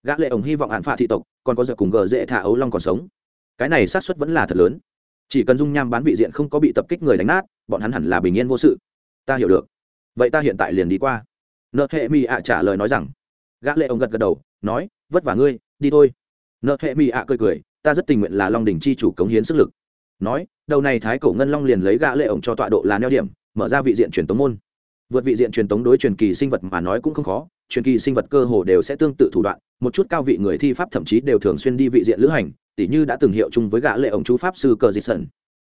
gã lệ ổng hy vọng hạn phạ thị tộc còn có giờ cùng gờ dễ thả ấu long còn sống cái này xác suất vẫn là thật lớn. Chỉ cần dung nham bán vị diện không có bị tập kích người đánh nát, bọn hắn hẳn là bình yên vô sự. Ta hiểu được. Vậy ta hiện tại liền đi qua. Nợ hệ mỹ ạ trả lời nói rằng. Gã lệ ông gật gật đầu, nói, vất vả ngươi, đi thôi. Nợ hệ mỹ ạ cười cười, ta rất tình nguyện là long đình chi chủ cống hiến sức lực. Nói, đầu này thái cổ ngân long liền lấy gã lệ ông cho tọa độ là neo điểm, mở ra vị diện truyền tống môn. Vượt vị diện truyền tống đối truyền kỳ sinh vật mà nói cũng không khó, truyền kỳ sinh vật cơ hồ đều sẽ tương tự thủ đoạn, một chút cao vị người thi pháp thậm chí đều thường xuyên đi vị diện lữ hành tỉ như đã từng hiệu chung với gã lệ ổng chú pháp sư cờ dị sần.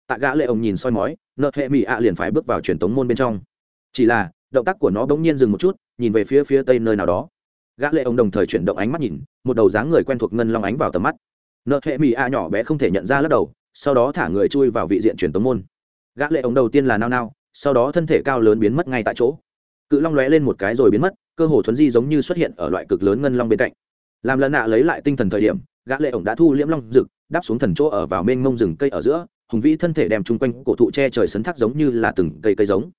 Tại gã lệ ổng nhìn soi mói, nợ hệ mỹ ạ liền phải bước vào truyền tống môn bên trong. Chỉ là, động tác của nó bỗng nhiên dừng một chút, nhìn về phía phía tây nơi nào đó. Gã lệ ổng đồng thời chuyển động ánh mắt nhìn, một đầu dáng người quen thuộc ngân long ánh vào tầm mắt. Nợ hệ mỹ ạ nhỏ bé không thể nhận ra lắc đầu, sau đó thả người chui vào vị diện truyền tống môn. Gã lệ ổng đầu tiên là nao nao, sau đó thân thể cao lớn biến mất ngay tại chỗ. Cự long lóe lên một cái rồi biến mất, cơ hồ thuấn di giống như xuất hiện ở loại cực lớn ngân long bên cạnh. Làm lần nạ lấy lại tinh thần thời điểm gã lệ ổng đã thu liễm long rực, đáp xuống thần chỗ ở vào mênh mông rừng cây ở giữa, hùng vĩ thân thể đem chung quanh cổ thụ che trời sấn thác giống như là từng cây cây giống.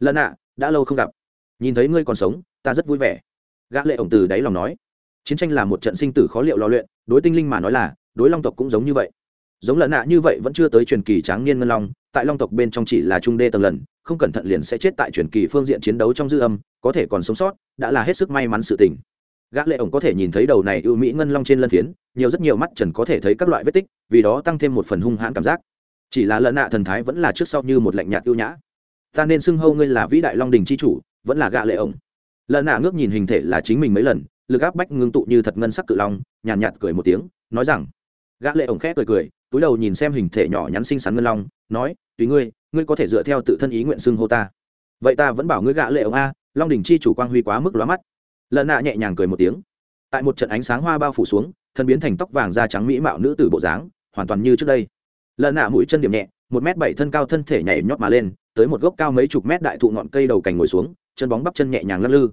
Lần ạ, đã lâu không gặp. Nhìn thấy ngươi còn sống, ta rất vui vẻ. Gã lệ ổng từ đáy lòng nói. Chiến tranh là một trận sinh tử khó liệu lo luyện, đối tinh linh mà nói là, đối long tộc cũng giống như vậy. Giống lần nạ như vậy vẫn chưa tới truyền kỳ tráng niên ngân long, tại long tộc bên trong chỉ là trung đê tầng lần, không cẩn thận liền sẽ chết tại truyền kỳ phương diện chiến đấu trong dư âm, có thể còn sống sót, đã là hết sức may mắn sự tình gã lệ ổng có thể nhìn thấy đầu này ưu mỹ ngân long trên lân phiến nhiều rất nhiều mắt trần có thể thấy các loại vết tích vì đó tăng thêm một phần hung hãn cảm giác. Chỉ là lợn nạ thần thái vẫn là trước sau như một lạnh nhạt ưu nhã. Ta nên xưng hâu ngươi là vĩ đại long đình chi chủ vẫn là gã lệ ổng. Lợn nạ ngước nhìn hình thể là chính mình mấy lần lực áp bách ngưng tụ như thật ngân sắc cự long nhàn nhạt, nhạt cười một tiếng nói rằng gã lệ ổng khẽ cười cười túi đầu nhìn xem hình thể nhỏ nhắn xinh xắn ngân long nói tùy ngươi ngươi có thể dựa theo tự thân ý nguyện xưng hô ta. Vậy ta vẫn bảo ngươi gã lệ ổng a long đình chi chủ quang huy quá mức lóa mắt lợn nạ nhẹ nhàng cười một tiếng. Tại một trận ánh sáng hoa bao phủ xuống, thân biến thành tóc vàng da trắng mỹ mạo nữ tử bộ dáng, hoàn toàn như trước đây. Lợn nạ mũi chân điểm nhẹ, một m bảy thân cao thân thể nhảy nhót mà lên, tới một gốc cao mấy chục mét đại thụ ngọn cây đầu cành ngồi xuống, chân bóng bắp chân nhẹ nhàng lắc lư.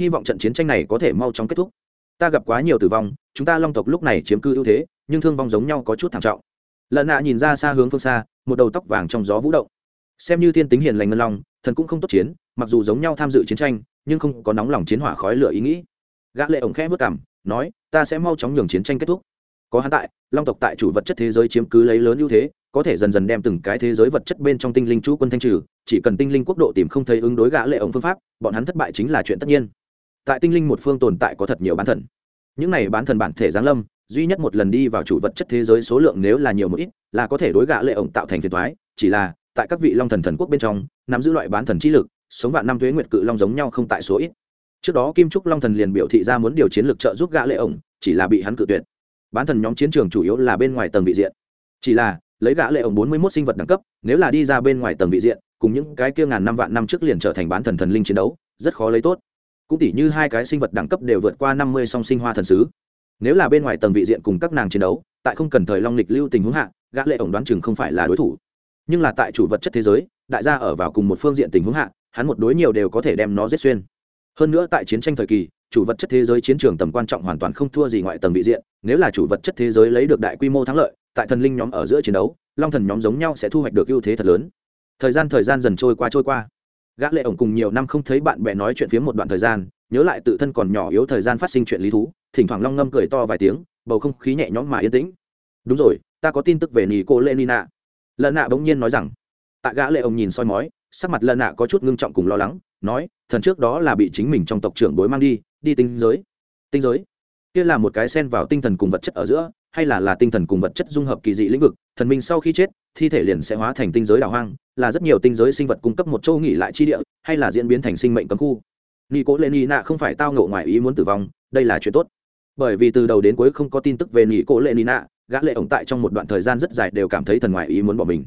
Hy vọng trận chiến tranh này có thể mau chóng kết thúc. Ta gặp quá nhiều tử vong, chúng ta long tộc lúc này chiếm cư ưu thế, nhưng thương vong giống nhau có chút thảm trọng. Lần nạ nhìn ra xa hướng phương xa, một đầu tóc vàng trong gió vũ động. Xem như thiên tính hiền lành ngân long, thần cũng không tốt chiến, mặc dù giống nhau tham dự chiến tranh nhưng không có nóng lòng chiến hỏa khói lửa ý nghĩ. Gã lệ ổng khẽ vất cảm nói, ta sẽ mau chóng nhường chiến tranh kết thúc. Có hắn tại, long tộc tại chủ vật chất thế giới chiếm cứ lấy lớn ưu thế, có thể dần dần đem từng cái thế giới vật chất bên trong tinh linh chú quân thanh trừ, chỉ cần tinh linh quốc độ tìm không thấy ứng đối gã lệ ổng phương pháp, bọn hắn thất bại chính là chuyện tất nhiên. Tại tinh linh một phương tồn tại có thật nhiều bán thần. Những này bán thần bản thể giáng lâm, duy nhất một lần đi vào chủ vật chất thế giới số lượng nếu là nhiều một ít, là có thể đối gã lệ ổng tạo thành phiền toái, chỉ là, tại các vị long thần thần quốc bên trong, nắm giữ loại bán thần trí lực sống vạn năm thuế nguyệt cự long giống nhau không tại số ít. Trước đó kim trúc long thần liền biểu thị ra muốn điều chiến lược trợ giúp gã lệ ổng, chỉ là bị hắn cự tuyệt. Bán thần nhóm chiến trường chủ yếu là bên ngoài tầng vị diện. Chỉ là, lấy gã lệ ổng bốn mươi 41 sinh vật đẳng cấp, nếu là đi ra bên ngoài tầng vị diện, cùng những cái kia ngàn năm vạn năm trước liền trở thành bán thần thần linh chiến đấu, rất khó lấy tốt. Cũng tỉ như hai cái sinh vật đẳng cấp đều vượt qua năm mươi song sinh hoa thần sứ. Nếu là bên ngoài tầng vị diện cùng các nàng chiến đấu, tại không cần thời long lịch lưu tình huống hạ, gã lệ ổng đoán chừng không phải là đối thủ. Nhưng là tại chủ vật chất thế giới, đại gia ở vào cùng một phương diện tình huống hạ hắn một đối nhiều đều có thể đem nó giết xuyên. Hơn nữa tại chiến tranh thời kỳ, chủ vật chất thế giới chiến trường tầm quan trọng hoàn toàn không thua gì ngoại tầng vị diện. Nếu là chủ vật chất thế giới lấy được đại quy mô thắng lợi, tại thần linh nhóm ở giữa chiến đấu, long thần nhóm giống nhau sẽ thu hoạch được ưu thế thật lớn. Thời gian thời gian dần trôi qua trôi qua. Gã lệ ổng cùng nhiều năm không thấy bạn bè nói chuyện phía một đoạn thời gian, nhớ lại tự thân còn nhỏ yếu thời gian phát sinh chuyện lý thú, thỉnh thoảng long ngâm cười to vài tiếng, bầu không khí nhẹ nhõm mà yên tĩnh. Đúng rồi, ta có tin tức về nỉ cô lenina lần nạ bỗng nhiên nói rằng. Tại gã lệ ổng nhìn soi mói sắc mặt lần nạ có chút ngưng trọng cùng lo lắng, nói, thần trước đó là bị chính mình trong tộc trưởng bối mang đi đi tinh giới. Tinh giới? Kia là một cái xen vào tinh thần cùng vật chất ở giữa, hay là là tinh thần cùng vật chất dung hợp kỳ dị lĩnh vực? Thần minh sau khi chết, thi thể liền sẽ hóa thành tinh giới đảo hoang, là rất nhiều tinh giới sinh vật cung cấp một châu nghỉ lại chi địa, hay là diễn biến thành sinh mệnh cấm khu? Nghi cố lệ nị nạ không phải tao ngộ ngoài ý muốn tử vong, đây là chuyện tốt. Bởi vì từ đầu đến cuối không có tin tức về nghi cố lệ nị nạ, gã lệ ổng tại trong một đoạn thời gian rất dài đều cảm thấy thần ngoại ý muốn bỏ mình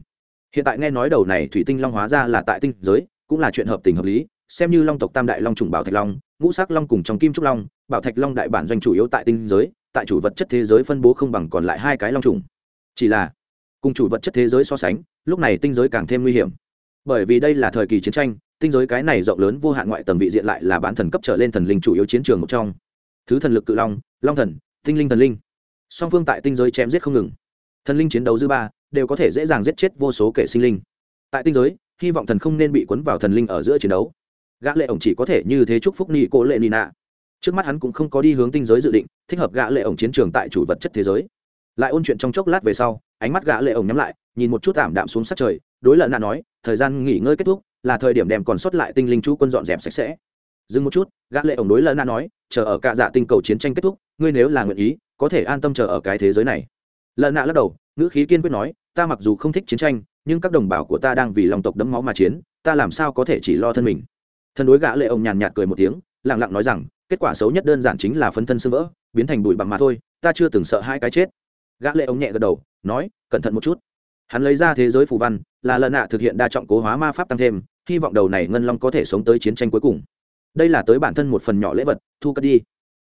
hiện tại nghe nói đầu này thủy tinh long hóa ra là tại tinh giới, cũng là chuyện hợp tình hợp lý, xem như long tộc tam đại long trùng bảo thạch long, ngũ sắc long cùng trong kim trúc long, bảo thạch long đại bản doanh chủ yếu tại tinh giới, tại chủ vật chất thế giới phân bố không bằng còn lại hai cái long trùng chỉ là, cùng chủ vật chất thế giới so sánh, lúc này tinh giới càng thêm nguy hiểm. Bởi vì đây là thời kỳ chiến tranh, tinh giới cái này rộng lớn vô hạn ngoại tầng vị diện lại là bán thần cấp trở lên thần linh chủ yếu chiến trường một trong. Thứ thần lực cự long long thần, tinh linh thần linh. Song phương tại tinh giới chém giết không ngừng. Thần linh chiến đấu dư ba đều có thể dễ dàng giết chết vô số kẻ sinh linh. Tại tinh giới, hy vọng thần không nên bị cuốn vào thần linh ở giữa chiến đấu. Gã lệ ổng chỉ có thể như thế chúc phúc nị cố lệ nina trước mắt hắn cũng không có đi hướng tinh giới dự định, thích hợp gã lệ ổng chiến trường tại chủ vật chất thế giới. Lại ôn chuyện trong chốc lát về sau, ánh mắt gã lệ ổng nhắm lại, nhìn một chút tạm đạm xuống sát trời, đối lợn nạn nói, thời gian nghỉ ngơi kết thúc, là thời điểm đem còn sót lại tinh linh chú quân dọn dẹp sạch sẽ. Dừng một chút, gã lệ ổng đối lợn nạn nói, chờ ở cả dạ tinh cầu chiến tranh kết thúc, ngươi nếu là nguyện ý, có thể an tâm chờ ở cái thế giới này. Lợn nạn lắc đầu ngữ khí kiên quyết nói, ta mặc dù không thích chiến tranh, nhưng các đồng bào của ta đang vì lòng tộc đấm máu mà chiến, ta làm sao có thể chỉ lo thân mình? Thân đối gã lệ ông nhàn nhạt cười một tiếng, lặng lặng nói rằng, kết quả xấu nhất đơn giản chính là phân thân sưng vỡ, biến thành bụi bằng mà thôi, ta chưa từng sợ hai cái chết. Gã lệ ông nhẹ gật đầu, nói, cẩn thận một chút. Hắn lấy ra thế giới phù văn, là lần nạ thực hiện đa trọng cố hóa ma pháp tăng thêm, hy vọng đầu này ngân long có thể sống tới chiến tranh cuối cùng. Đây là tới bản thân một phần nhỏ lễ vật, thu cất đi.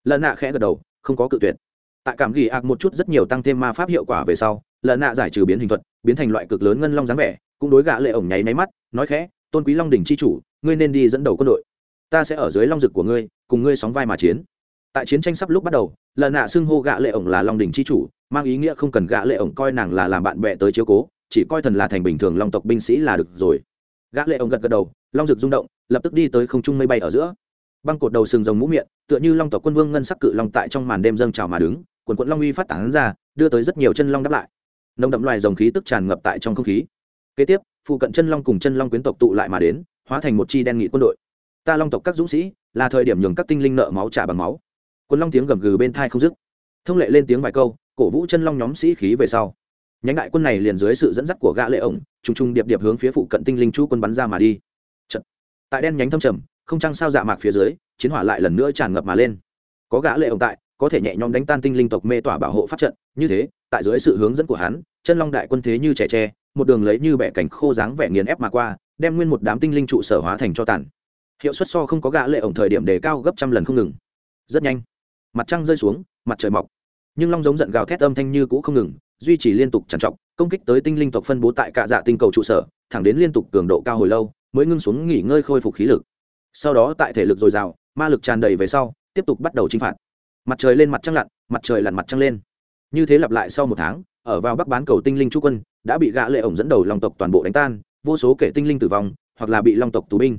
Lần nạ khẽ gật đầu, không có cự tuyệt. Tại cảm ghi ạc một chút rất nhiều tăng thêm ma pháp hiệu quả về sau Lợn nạ giải trừ biến hình thuật, biến thành loại cực lớn ngân long dáng vẻ, cũng đối gã lệ ổng nháy nháy mắt, nói khẽ, tôn quý long đỉnh chi chủ, ngươi nên đi dẫn đầu quân đội. Ta sẽ ở dưới long dực của ngươi, cùng ngươi sóng vai mà chiến. Tại chiến tranh sắp lúc bắt đầu, lợn nạ xưng hô gã lệ ổng là long đỉnh chi chủ, mang ý nghĩa không cần gã lệ ổng coi nàng là làm bạn bè tới chiếu cố, chỉ coi thần là thành bình thường long tộc binh sĩ là được rồi. Gã lệ ổng gật gật đầu, long dực rung động, lập tức đi tới không trung mây bay ở giữa. Băng cột đầu sừng rồng mũ miệng, tựa như long tộc quân vương ngân sắc cự long tại trong màn đêm dâng trào mà đứng, quần quận long uy phát tán ra, đưa tới rất nhiều chân long đáp lại nồng đậm loài rồng khí tức tràn ngập tại trong không khí. Kế tiếp, phụ cận chân long cùng chân long quyến tộc tụ lại mà đến, hóa thành một chi đen nghị quân đội. Ta long tộc các dũng sĩ, là thời điểm nhường các tinh linh nợ máu trả bằng máu. Quân long tiếng gầm gừ bên thai không dứt. Thông lệ lên tiếng vài câu, cổ vũ chân long nhóm sĩ khí về sau. Nhánh đại quân này liền dưới sự dẫn dắt của gã lệ ổng, trùng trùng điệp điệp hướng phía phụ cận tinh linh chú quân bắn ra mà đi. Chật. tại đen nhánh thâm trầm, không trăng sao dạ mạc phía dưới, chiến hỏa lại lần nữa tràn ngập mà lên. Có gã lệ ổng tại có thể nhẹ nhõm đánh tan tinh linh tộc mê tỏa bảo hộ pháp trận, như thế, tại dưới sự hướng dẫn của hắn, chân long đại quân thế như trẻ tre, một đường lấy như bẻ cảnh khô dáng vẻ nghiền ép mà qua, đem nguyên một đám tinh linh trụ sở hóa thành cho tàn. Hiệu suất so không có gã lệ ổng thời điểm đề cao gấp trăm lần không ngừng. Rất nhanh, mặt trăng rơi xuống, mặt trời mọc. Nhưng long giống giận gào thét âm thanh như cũ không ngừng, duy trì liên tục trằn trọc, công kích tới tinh linh tộc phân bố tại cả dạ tinh cầu trụ sở, thẳng đến liên tục cường độ cao hồi lâu, mới ngưng xuống nghỉ ngơi khôi phục khí lực. Sau đó tại thể lực dồi dào, ma lực tràn đầy về sau, tiếp tục bắt đầu chinh phạt mặt trời lên mặt trăng lặn, mặt trời lặn mặt trăng lên. Như thế lặp lại sau một tháng, ở vào bắc bán cầu tinh linh trú quân, đã bị gã lệ ổng dẫn đầu long tộc toàn bộ đánh tan, vô số kẻ tinh linh tử vong, hoặc là bị long tộc tù binh.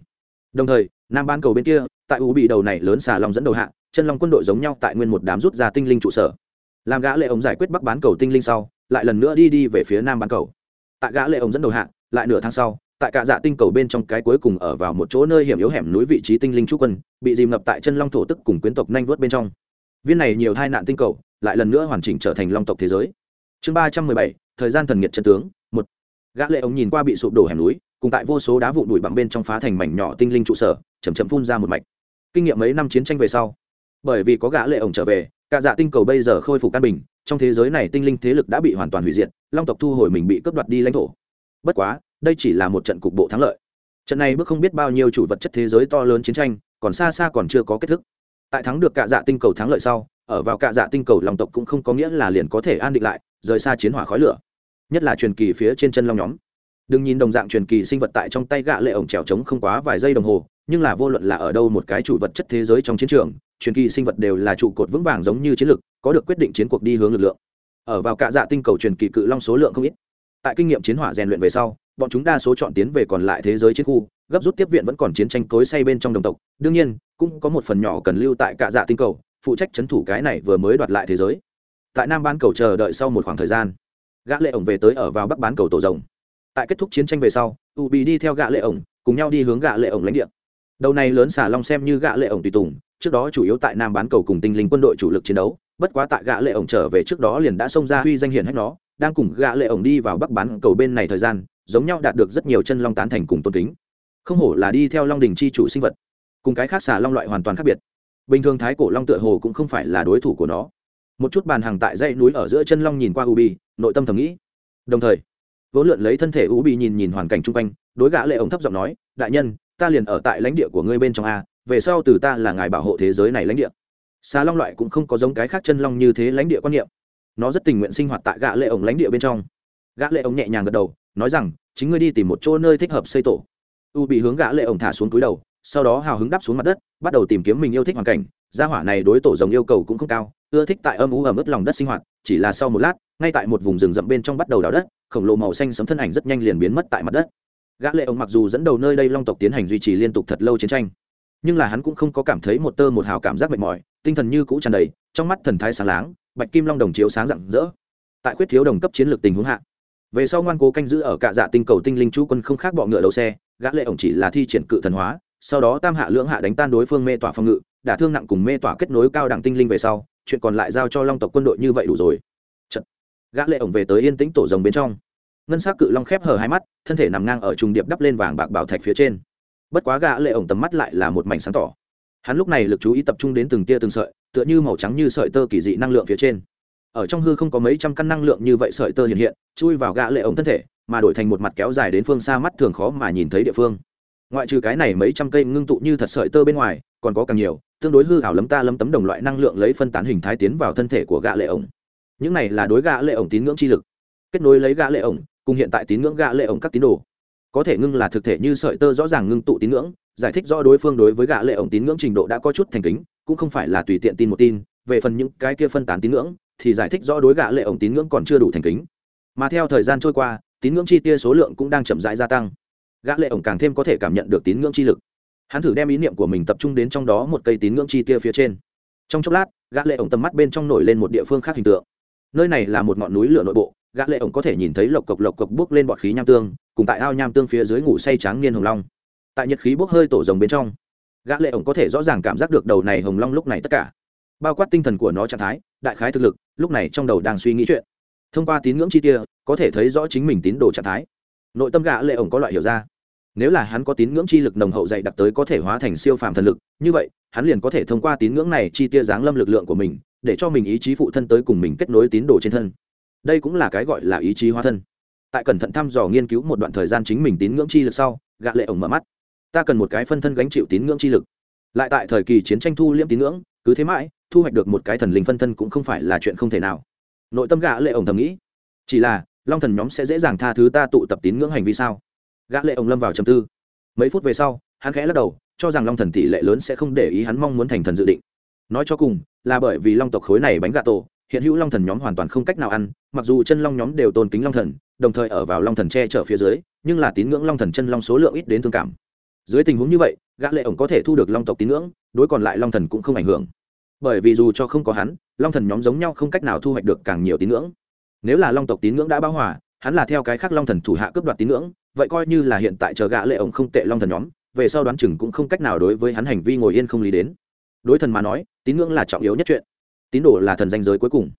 Đồng thời, nam bán cầu bên kia, tại u bị đầu này lớn xà long dẫn đầu hạ, chân long quân đội giống nhau tại nguyên một đám rút ra tinh linh trụ sở. Làm gã lệ ổng giải quyết bắc bán cầu tinh linh sau, lại lần nữa đi đi về phía nam bán cầu. Tại gã lệ ổng dẫn đầu hạ, lại nửa tháng sau, tại cả dạ tinh cầu bên trong cái cuối cùng ở vào một chỗ nơi hiểm yếu hẻm núi vị trí tinh linh trú quân, bị dìm ngập tại chân long thổ tức cùng quyến tộc nhanh vớt bên trong viên này nhiều tai nạn tinh cầu lại lần nữa hoàn chỉnh trở thành long tộc thế giới. Chương ba trăm mười bảy, thời gian thần nghiệt chân tướng, một. Gã lệ ống nhìn qua bị sụp đổ hẻm núi, cùng tại vô số đá vụn đùi bằng bên trong phá thành mảnh nhỏ tinh linh trụ sở chầm chậm phun ra một mạch. Kinh nghiệm mấy năm chiến tranh về sau, bởi vì có gã lệ ống trở về, cả dạ tinh cầu bây giờ khôi phục căn bình, trong thế giới này tinh linh thế lực đã bị hoàn toàn hủy diệt, long tộc thu hồi mình bị cướp đoạt đi lãnh thổ. Bất quá, đây chỉ là một trận cục bộ thắng lợi. Trận này bước không biết bao nhiêu chủ vật chất thế giới to lớn chiến tranh, còn xa xa còn chưa có kết thúc tại thắng được cả dạ tinh cầu thắng lợi sau, ở vào cả dạ tinh cầu long tộc cũng không có nghĩa là liền có thể an định lại, rời xa chiến hỏa khói lửa. Nhất là truyền kỳ phía trên chân long nhóm. Đừng nhìn đồng dạng truyền kỳ sinh vật tại trong tay gạ lệ ổng trèo trống không quá vài giây đồng hồ, nhưng là vô luận là ở đâu một cái chủ vật chất thế giới trong chiến trường, truyền kỳ sinh vật đều là trụ cột vững vàng giống như chiến lực, có được quyết định chiến cuộc đi hướng lực lượng. Ở vào cả dạ tinh cầu truyền kỳ cự long số lượng không ít. Tại kinh nghiệm chiến hỏa rèn luyện về sau bọn chúng đa số chọn tiến về còn lại thế giới chiến khu, gấp rút tiếp viện vẫn còn chiến tranh cối say bên trong đồng tộc. Đương nhiên, cũng có một phần nhỏ cần lưu tại cả dạ tinh cầu, phụ trách chấn thủ cái này vừa mới đoạt lại thế giới. Tại nam bán cầu chờ đợi sau một khoảng thời gian, gã lệ ổng về tới ở vào bắc bán cầu tổ rồng. Tại kết thúc chiến tranh về sau, u bị đi theo gã lệ ổng, cùng nhau đi hướng gã lệ ổng lãnh địa. Đầu này lớn xả long xem như gã lệ ổng tùy tùng, trước đó chủ yếu tại nam bán cầu cùng tinh linh quân đội chủ lực chiến đấu, bất quá tại gã lệ ổng trở về trước đó liền đã xông ra huy danh hiển hách nó, đang cùng gã lệ ổng đi vào bắc bán cầu bên này thời gian giống nhau đạt được rất nhiều chân long tán thành cùng tôn kính. Không hổ là đi theo long đình chi chủ sinh vật, cùng cái khác xà long loại hoàn toàn khác biệt. Bình thường thái cổ long tựa hồ cũng không phải là đối thủ của nó. Một chút bàn hàng tại dãy núi ở giữa chân long nhìn qua ubi, nội tâm thầm nghĩ. Đồng thời vỗ lượn lấy thân thể ubi nhìn nhìn hoàn cảnh chung quanh, đối gã lệ ổng thấp giọng nói, đại nhân, ta liền ở tại lãnh địa của ngươi bên trong a, về sau từ ta là ngài bảo hộ thế giới này lãnh địa. Xà long loại cũng không có giống cái khác chân long như thế lãnh địa quan niệm. Nó rất tình nguyện sinh hoạt tại gã lệ ổng lãnh địa bên trong. Gã lệ ổng nhẹ nhàng gật đầu nói rằng, chính ngươi đi tìm một chỗ nơi thích hợp xây tổ. U bị hướng gã lệ ổng thả xuống túi đầu, sau đó hào hứng đáp xuống mặt đất, bắt đầu tìm kiếm mình yêu thích hoàn cảnh. Gia hỏa này đối tổ rồng yêu cầu cũng không cao, ưa thích tại âm u ẩm ướt lòng đất sinh hoạt, chỉ là sau một lát, ngay tại một vùng rừng rậm bên trong bắt đầu đào đất, khổng lồ màu xanh sấm thân ảnh rất nhanh liền biến mất tại mặt đất. Gã lệ ông mặc dù dẫn đầu nơi đây long tộc tiến hành duy trì liên tục thật lâu chiến tranh, nhưng là hắn cũng không có cảm thấy một tơ một hào cảm giác mệt mỏi, tinh thần như cũ tràn đầy, trong mắt thần thái sáng láng, bạch kim long đồng chiếu sáng rạng rỡ. Tại khuyết thiếu đồng cấp chiến lược tình huống hạ về sau ngoan cố canh giữ ở cạ dạ tinh cầu tinh linh chú quân không khác bọ ngựa đầu xe, gã lệ ổng chỉ là thi triển cự thần hóa, sau đó tam hạ lưỡng hạ đánh tan đối phương mê tỏa phòng ngự, đả thương nặng cùng mê tỏa kết nối cao đẳng tinh linh về sau, chuyện còn lại giao cho long tộc quân đội như vậy đủ rồi. Chật. gã lệ ổng về tới yên tĩnh tổ rồng bên trong. Ngân sắc cự long khép hờ hai mắt, thân thể nằm ngang ở trùng điệp đắp lên vàng bạc bảo thạch phía trên. Bất quá gã lệ ổng tầm mắt lại là một mảnh sáng tỏ. Hắn lúc này lực chú ý tập trung đến từng tia từng sợi, tựa như màu trắng như sợi tơ kỳ dị năng lượng phía trên ở trong hư không có mấy trăm căn năng lượng như vậy sợi tơ hiện hiện, chui vào gã lệ ổng thân thể, mà đổi thành một mặt kéo dài đến phương xa mắt thường khó mà nhìn thấy địa phương. Ngoại trừ cái này mấy trăm cây ngưng tụ như thật sợi tơ bên ngoài, còn có càng nhiều, tương đối hư ảo lấm ta lấm tấm đồng loại năng lượng lấy phân tán hình thái tiến vào thân thể của gã lệ ổng. Những này là đối gã lệ ổng tín ngưỡng chi lực. Kết nối lấy gã lệ ổng, cùng hiện tại tín ngưỡng gã lệ ổng các tín đồ. Có thể ngưng là thực thể như sợi tơ rõ ràng ngưng tụ tín ngưỡng, giải thích rõ đối phương đối với gã lệ ổng tín ngưỡng trình độ đã có chút thành kính, cũng không phải là tùy tiện tin một tin, về phần những cái kia phân tán tín ngưỡng thì giải thích rõ đối gã lệ ổng tín ngưỡng còn chưa đủ thành kính. Mà theo thời gian trôi qua, tín ngưỡng chi tia số lượng cũng đang chậm rãi gia tăng. Gã lệ ổng càng thêm có thể cảm nhận được tín ngưỡng chi lực. Hắn thử đem ý niệm của mình tập trung đến trong đó một cây tín ngưỡng chi tia phía trên. Trong chốc lát, gã lệ ổng tầm mắt bên trong nổi lên một địa phương khác hình tượng. Nơi này là một ngọn núi lửa nội bộ, gã lệ ổng có thể nhìn thấy lộc cộc lộc cộc bước lên bọt khí nham tương, cùng tại ao nham tương phía dưới ngủ say trắng niên hồng long. Tại nhiệt khí bốc hơi tổ rồng bên trong, gã lệ ổng có thể rõ ràng cảm giác được đầu này hồng long lúc này tất cả bao quát tinh thần của nó trạng thái, đại khái thực lực, lúc này trong đầu đang suy nghĩ chuyện. Thông qua tín ngưỡng chi tia, có thể thấy rõ chính mình tín đồ trạng thái. Nội tâm gã lệ ổng có loại hiểu ra. Nếu là hắn có tín ngưỡng chi lực nồng hậu dày đặc tới có thể hóa thành siêu phàm thần lực, như vậy, hắn liền có thể thông qua tín ngưỡng này chi tia giáng lâm lực lượng của mình, để cho mình ý chí phụ thân tới cùng mình kết nối tín đồ trên thân. Đây cũng là cái gọi là ý chí hóa thân. Tại cẩn thận thăm dò nghiên cứu một đoạn thời gian chính mình tín ngưỡng chi lực sau, gã lệ ổng mở mắt. Ta cần một cái phân thân gánh chịu tín ngưỡng chi lực. Lại tại thời kỳ chiến tranh thu liễm tín ngưỡng, cứ thế mãi thu hoạch được một cái thần linh phân thân cũng không phải là chuyện không thể nào. Nội tâm gã lệ ổng thầm nghĩ, chỉ là, long thần nhóm sẽ dễ dàng tha thứ ta tụ tập tín ngưỡng hành vi sao? Gã lệ ổng lâm vào trầm tư. Mấy phút về sau, hắn khẽ lắc đầu, cho rằng long thần tỷ lệ lớn sẽ không để ý hắn mong muốn thành thần dự định. Nói cho cùng, là bởi vì long tộc khối này bánh gà tổ, hiện hữu long thần nhóm hoàn toàn không cách nào ăn, mặc dù chân long nhóm đều tôn kính long thần, đồng thời ở vào long thần che chở phía dưới, nhưng là tín ngưỡng long thần chân long số lượng ít đến thương cảm. Dưới tình huống như vậy, gã lệ ổng có thể thu được long tộc tín ngưỡng, đối còn lại long thần cũng không ảnh hưởng bởi vì dù cho không có hắn, long thần nhóm giống nhau không cách nào thu hoạch được càng nhiều tín ngưỡng. Nếu là long tộc tín ngưỡng đã báo hòa, hắn là theo cái khác long thần thủ hạ cướp đoạt tín ngưỡng, vậy coi như là hiện tại chờ gã lệ ổng không tệ long thần nhóm, về sau đoán chừng cũng không cách nào đối với hắn hành vi ngồi yên không lý đến. Đối thần mà nói, tín ngưỡng là trọng yếu nhất chuyện. Tín đồ là thần danh giới cuối cùng.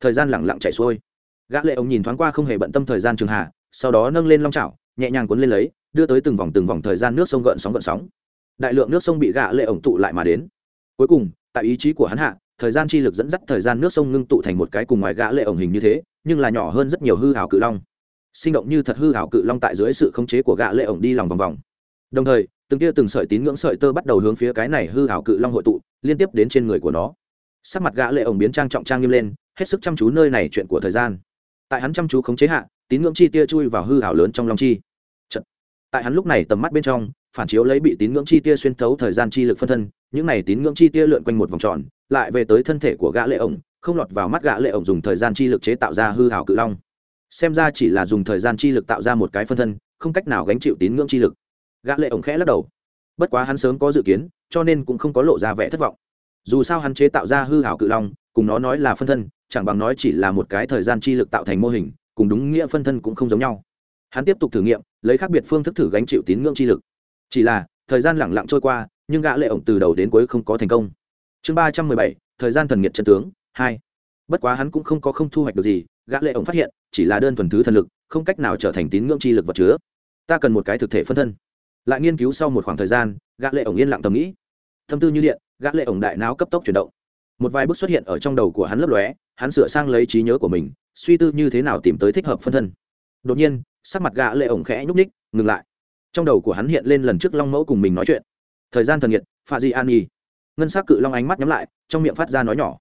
Thời gian lặng lặng chảy xuôi. Gã lệ ổng nhìn thoáng qua không hề bận tâm thời gian trường hạ, sau đó nâng lên long chảo, nhẹ nhàng cuốn lên lấy, đưa tới từng vòng từng vòng thời gian nước sông gợn sóng gợn sóng. Đại lượng nước sông bị gã lệ ổng tụ lại mà đến. Cuối cùng tại ý chí của hắn hạ, thời gian chi lực dẫn dắt thời gian nước sông ngưng tụ thành một cái cùng ngoài gã lệ ổng hình như thế, nhưng là nhỏ hơn rất nhiều hư hảo cự long. Sinh động như thật hư hảo cự long tại dưới sự khống chế của gã lệ ổng đi lòng vòng vòng. Đồng thời, từng tia từng sợi tín ngưỡng sợi tơ bắt đầu hướng phía cái này hư hảo cự long hội tụ, liên tiếp đến trên người của nó. Sắc mặt gã lệ ổng biến trang trọng trang nghiêm lên, hết sức chăm chú nơi này chuyện của thời gian. Tại hắn chăm chú khống chế hạ, tín ngưỡng chi tia chui vào hư hảo lớn trong long chi. Chật. tại hắn lúc này tầm mắt bên trong phản chiếu lấy bị tín ngưỡng chi tia xuyên thấu thời gian chi lực phân thân, những này tín ngưỡng chi tia lượn quanh một vòng tròn, lại về tới thân thể của gã lệ ổng, không lọt vào mắt gã lệ ổng dùng thời gian chi lực chế tạo ra hư hảo cự long. Xem ra chỉ là dùng thời gian chi lực tạo ra một cái phân thân, không cách nào gánh chịu tín ngưỡng chi lực. Gã lệ ổng khẽ lắc đầu. Bất quá hắn sớm có dự kiến, cho nên cũng không có lộ ra vẻ thất vọng. Dù sao hắn chế tạo ra hư hảo cự long, cùng nó nói là phân thân, chẳng bằng nói chỉ là một cái thời gian chi lực tạo thành mô hình, cùng đúng nghĩa phân thân cũng không giống nhau. Hắn tiếp tục thử nghiệm, lấy khác biệt phương thức thử gánh chịu tín ngưỡng chi lực chỉ là, thời gian lẳng lặng trôi qua, nhưng gã lệ ổng từ đầu đến cuối không có thành công. Chương ba trăm mười bảy, thời gian thần nghiệt chân tướng, hai. Bất quá hắn cũng không có không thu hoạch được gì, gã lệ ổng phát hiện, chỉ là đơn thuần thứ thần lực, không cách nào trở thành tín ngưỡng chi lực vật chứa. Ta cần một cái thực thể phân thân. Lại nghiên cứu sau một khoảng thời gian, gã lệ ổng yên lặng tâm nghĩ. Tâm tư như điện, gã lệ ổng đại não cấp tốc chuyển động. Một vài bước xuất hiện ở trong đầu của hắn lấp lóe, hắn sửa sang lấy trí nhớ của mình, suy tư như thế nào tìm tới thích hợp phân thân. Đột nhiên, sắc mặt gã lệ ổng khẽ nhúc nhích, ngừng lại trong đầu của hắn hiện lên lần trước long mẫu cùng mình nói chuyện. Thời gian thần nhiệt, pha di an nhi. Ngân sắc cự long ánh mắt nhắm lại, trong miệng phát ra nói nhỏ.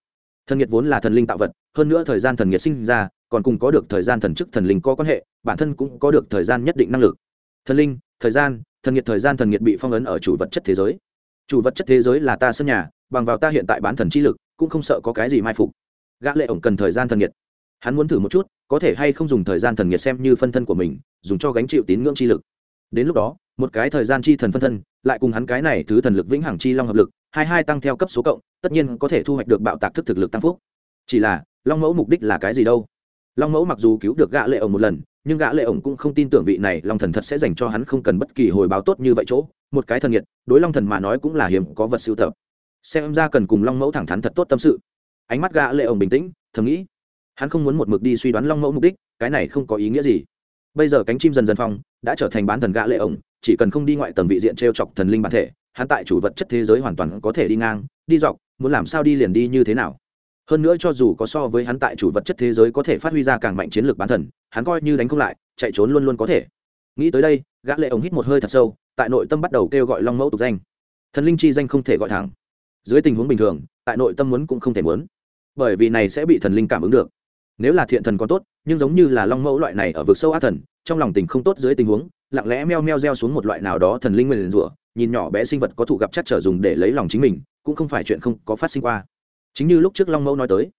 Thần nhiệt vốn là thần linh tạo vật, hơn nữa thời gian thần nhiệt sinh ra, còn cùng có được thời gian thần chức thần linh có quan hệ, bản thân cũng có được thời gian nhất định năng lực. Thần linh, thời gian, thần nhiệt, thời gian thần nhiệt bị phong ấn ở chủ vật chất thế giới. Chủ vật chất thế giới là ta sân nhà, bằng vào ta hiện tại bán thần chi lực, cũng không sợ có cái gì mai phục. Gã lệ ổng cần thời gian thần nhiệt. Hắn muốn thử một chút, có thể hay không dùng thời gian thần nhiệt xem như phân thân của mình, dùng cho gánh chịu tín ngưỡng chi lực đến lúc đó, một cái thời gian chi thần phân thân, lại cùng hắn cái này thứ thần lực vĩnh hằng chi long hợp lực, hai hai tăng theo cấp số cộng, tất nhiên có thể thu hoạch được bạo tạc thức thực lực tăng phúc. Chỉ là, long mẫu mục đích là cái gì đâu? Long mẫu mặc dù cứu được gã lệ ổng một lần, nhưng gã lệ ổng cũng không tin tưởng vị này long thần thật sẽ dành cho hắn không cần bất kỳ hồi báo tốt như vậy chỗ. Một cái thần nhiệt đối long thần mà nói cũng là hiếm có vật siêu tập. Xem ra cần cùng long mẫu thẳng thắn thật tốt tâm sự. Ánh mắt gã lệ ổng bình tĩnh, thầm nghĩ. Hắn không muốn một mực đi suy đoán long mẫu mục đích, cái này không có ý nghĩa gì. Bây giờ cánh chim dần dần phong đã trở thành bán thần gã lệ ổng, chỉ cần không đi ngoại tầng vị diện treo chọc thần linh bản thể, hắn tại chủ vật chất thế giới hoàn toàn có thể đi ngang, đi dọc, muốn làm sao đi liền đi như thế nào. Hơn nữa cho dù có so với hắn tại chủ vật chất thế giới có thể phát huy ra càng mạnh chiến lược bán thần, hắn coi như đánh không lại, chạy trốn luôn luôn có thể. Nghĩ tới đây, gã lệ ổng hít một hơi thật sâu, tại nội tâm bắt đầu kêu gọi long mẫu tục danh. Thần linh chi danh không thể gọi thẳng. Dưới tình huống bình thường, tại nội tâm muốn cũng không thể muốn. Bởi vì này sẽ bị thần linh cảm ứng được. Nếu là thiện thần còn tốt, nhưng giống như là long mẫu loại này ở vực sâu ác thần trong lòng tình không tốt dưới tình huống, lặng lẽ meo meo reo xuống một loại nào đó thần linh nguyền rủa, nhìn nhỏ bé sinh vật có thụ gặp chắc trở dùng để lấy lòng chính mình, cũng không phải chuyện không có phát sinh qua. Chính như lúc trước long mẫu nói tới,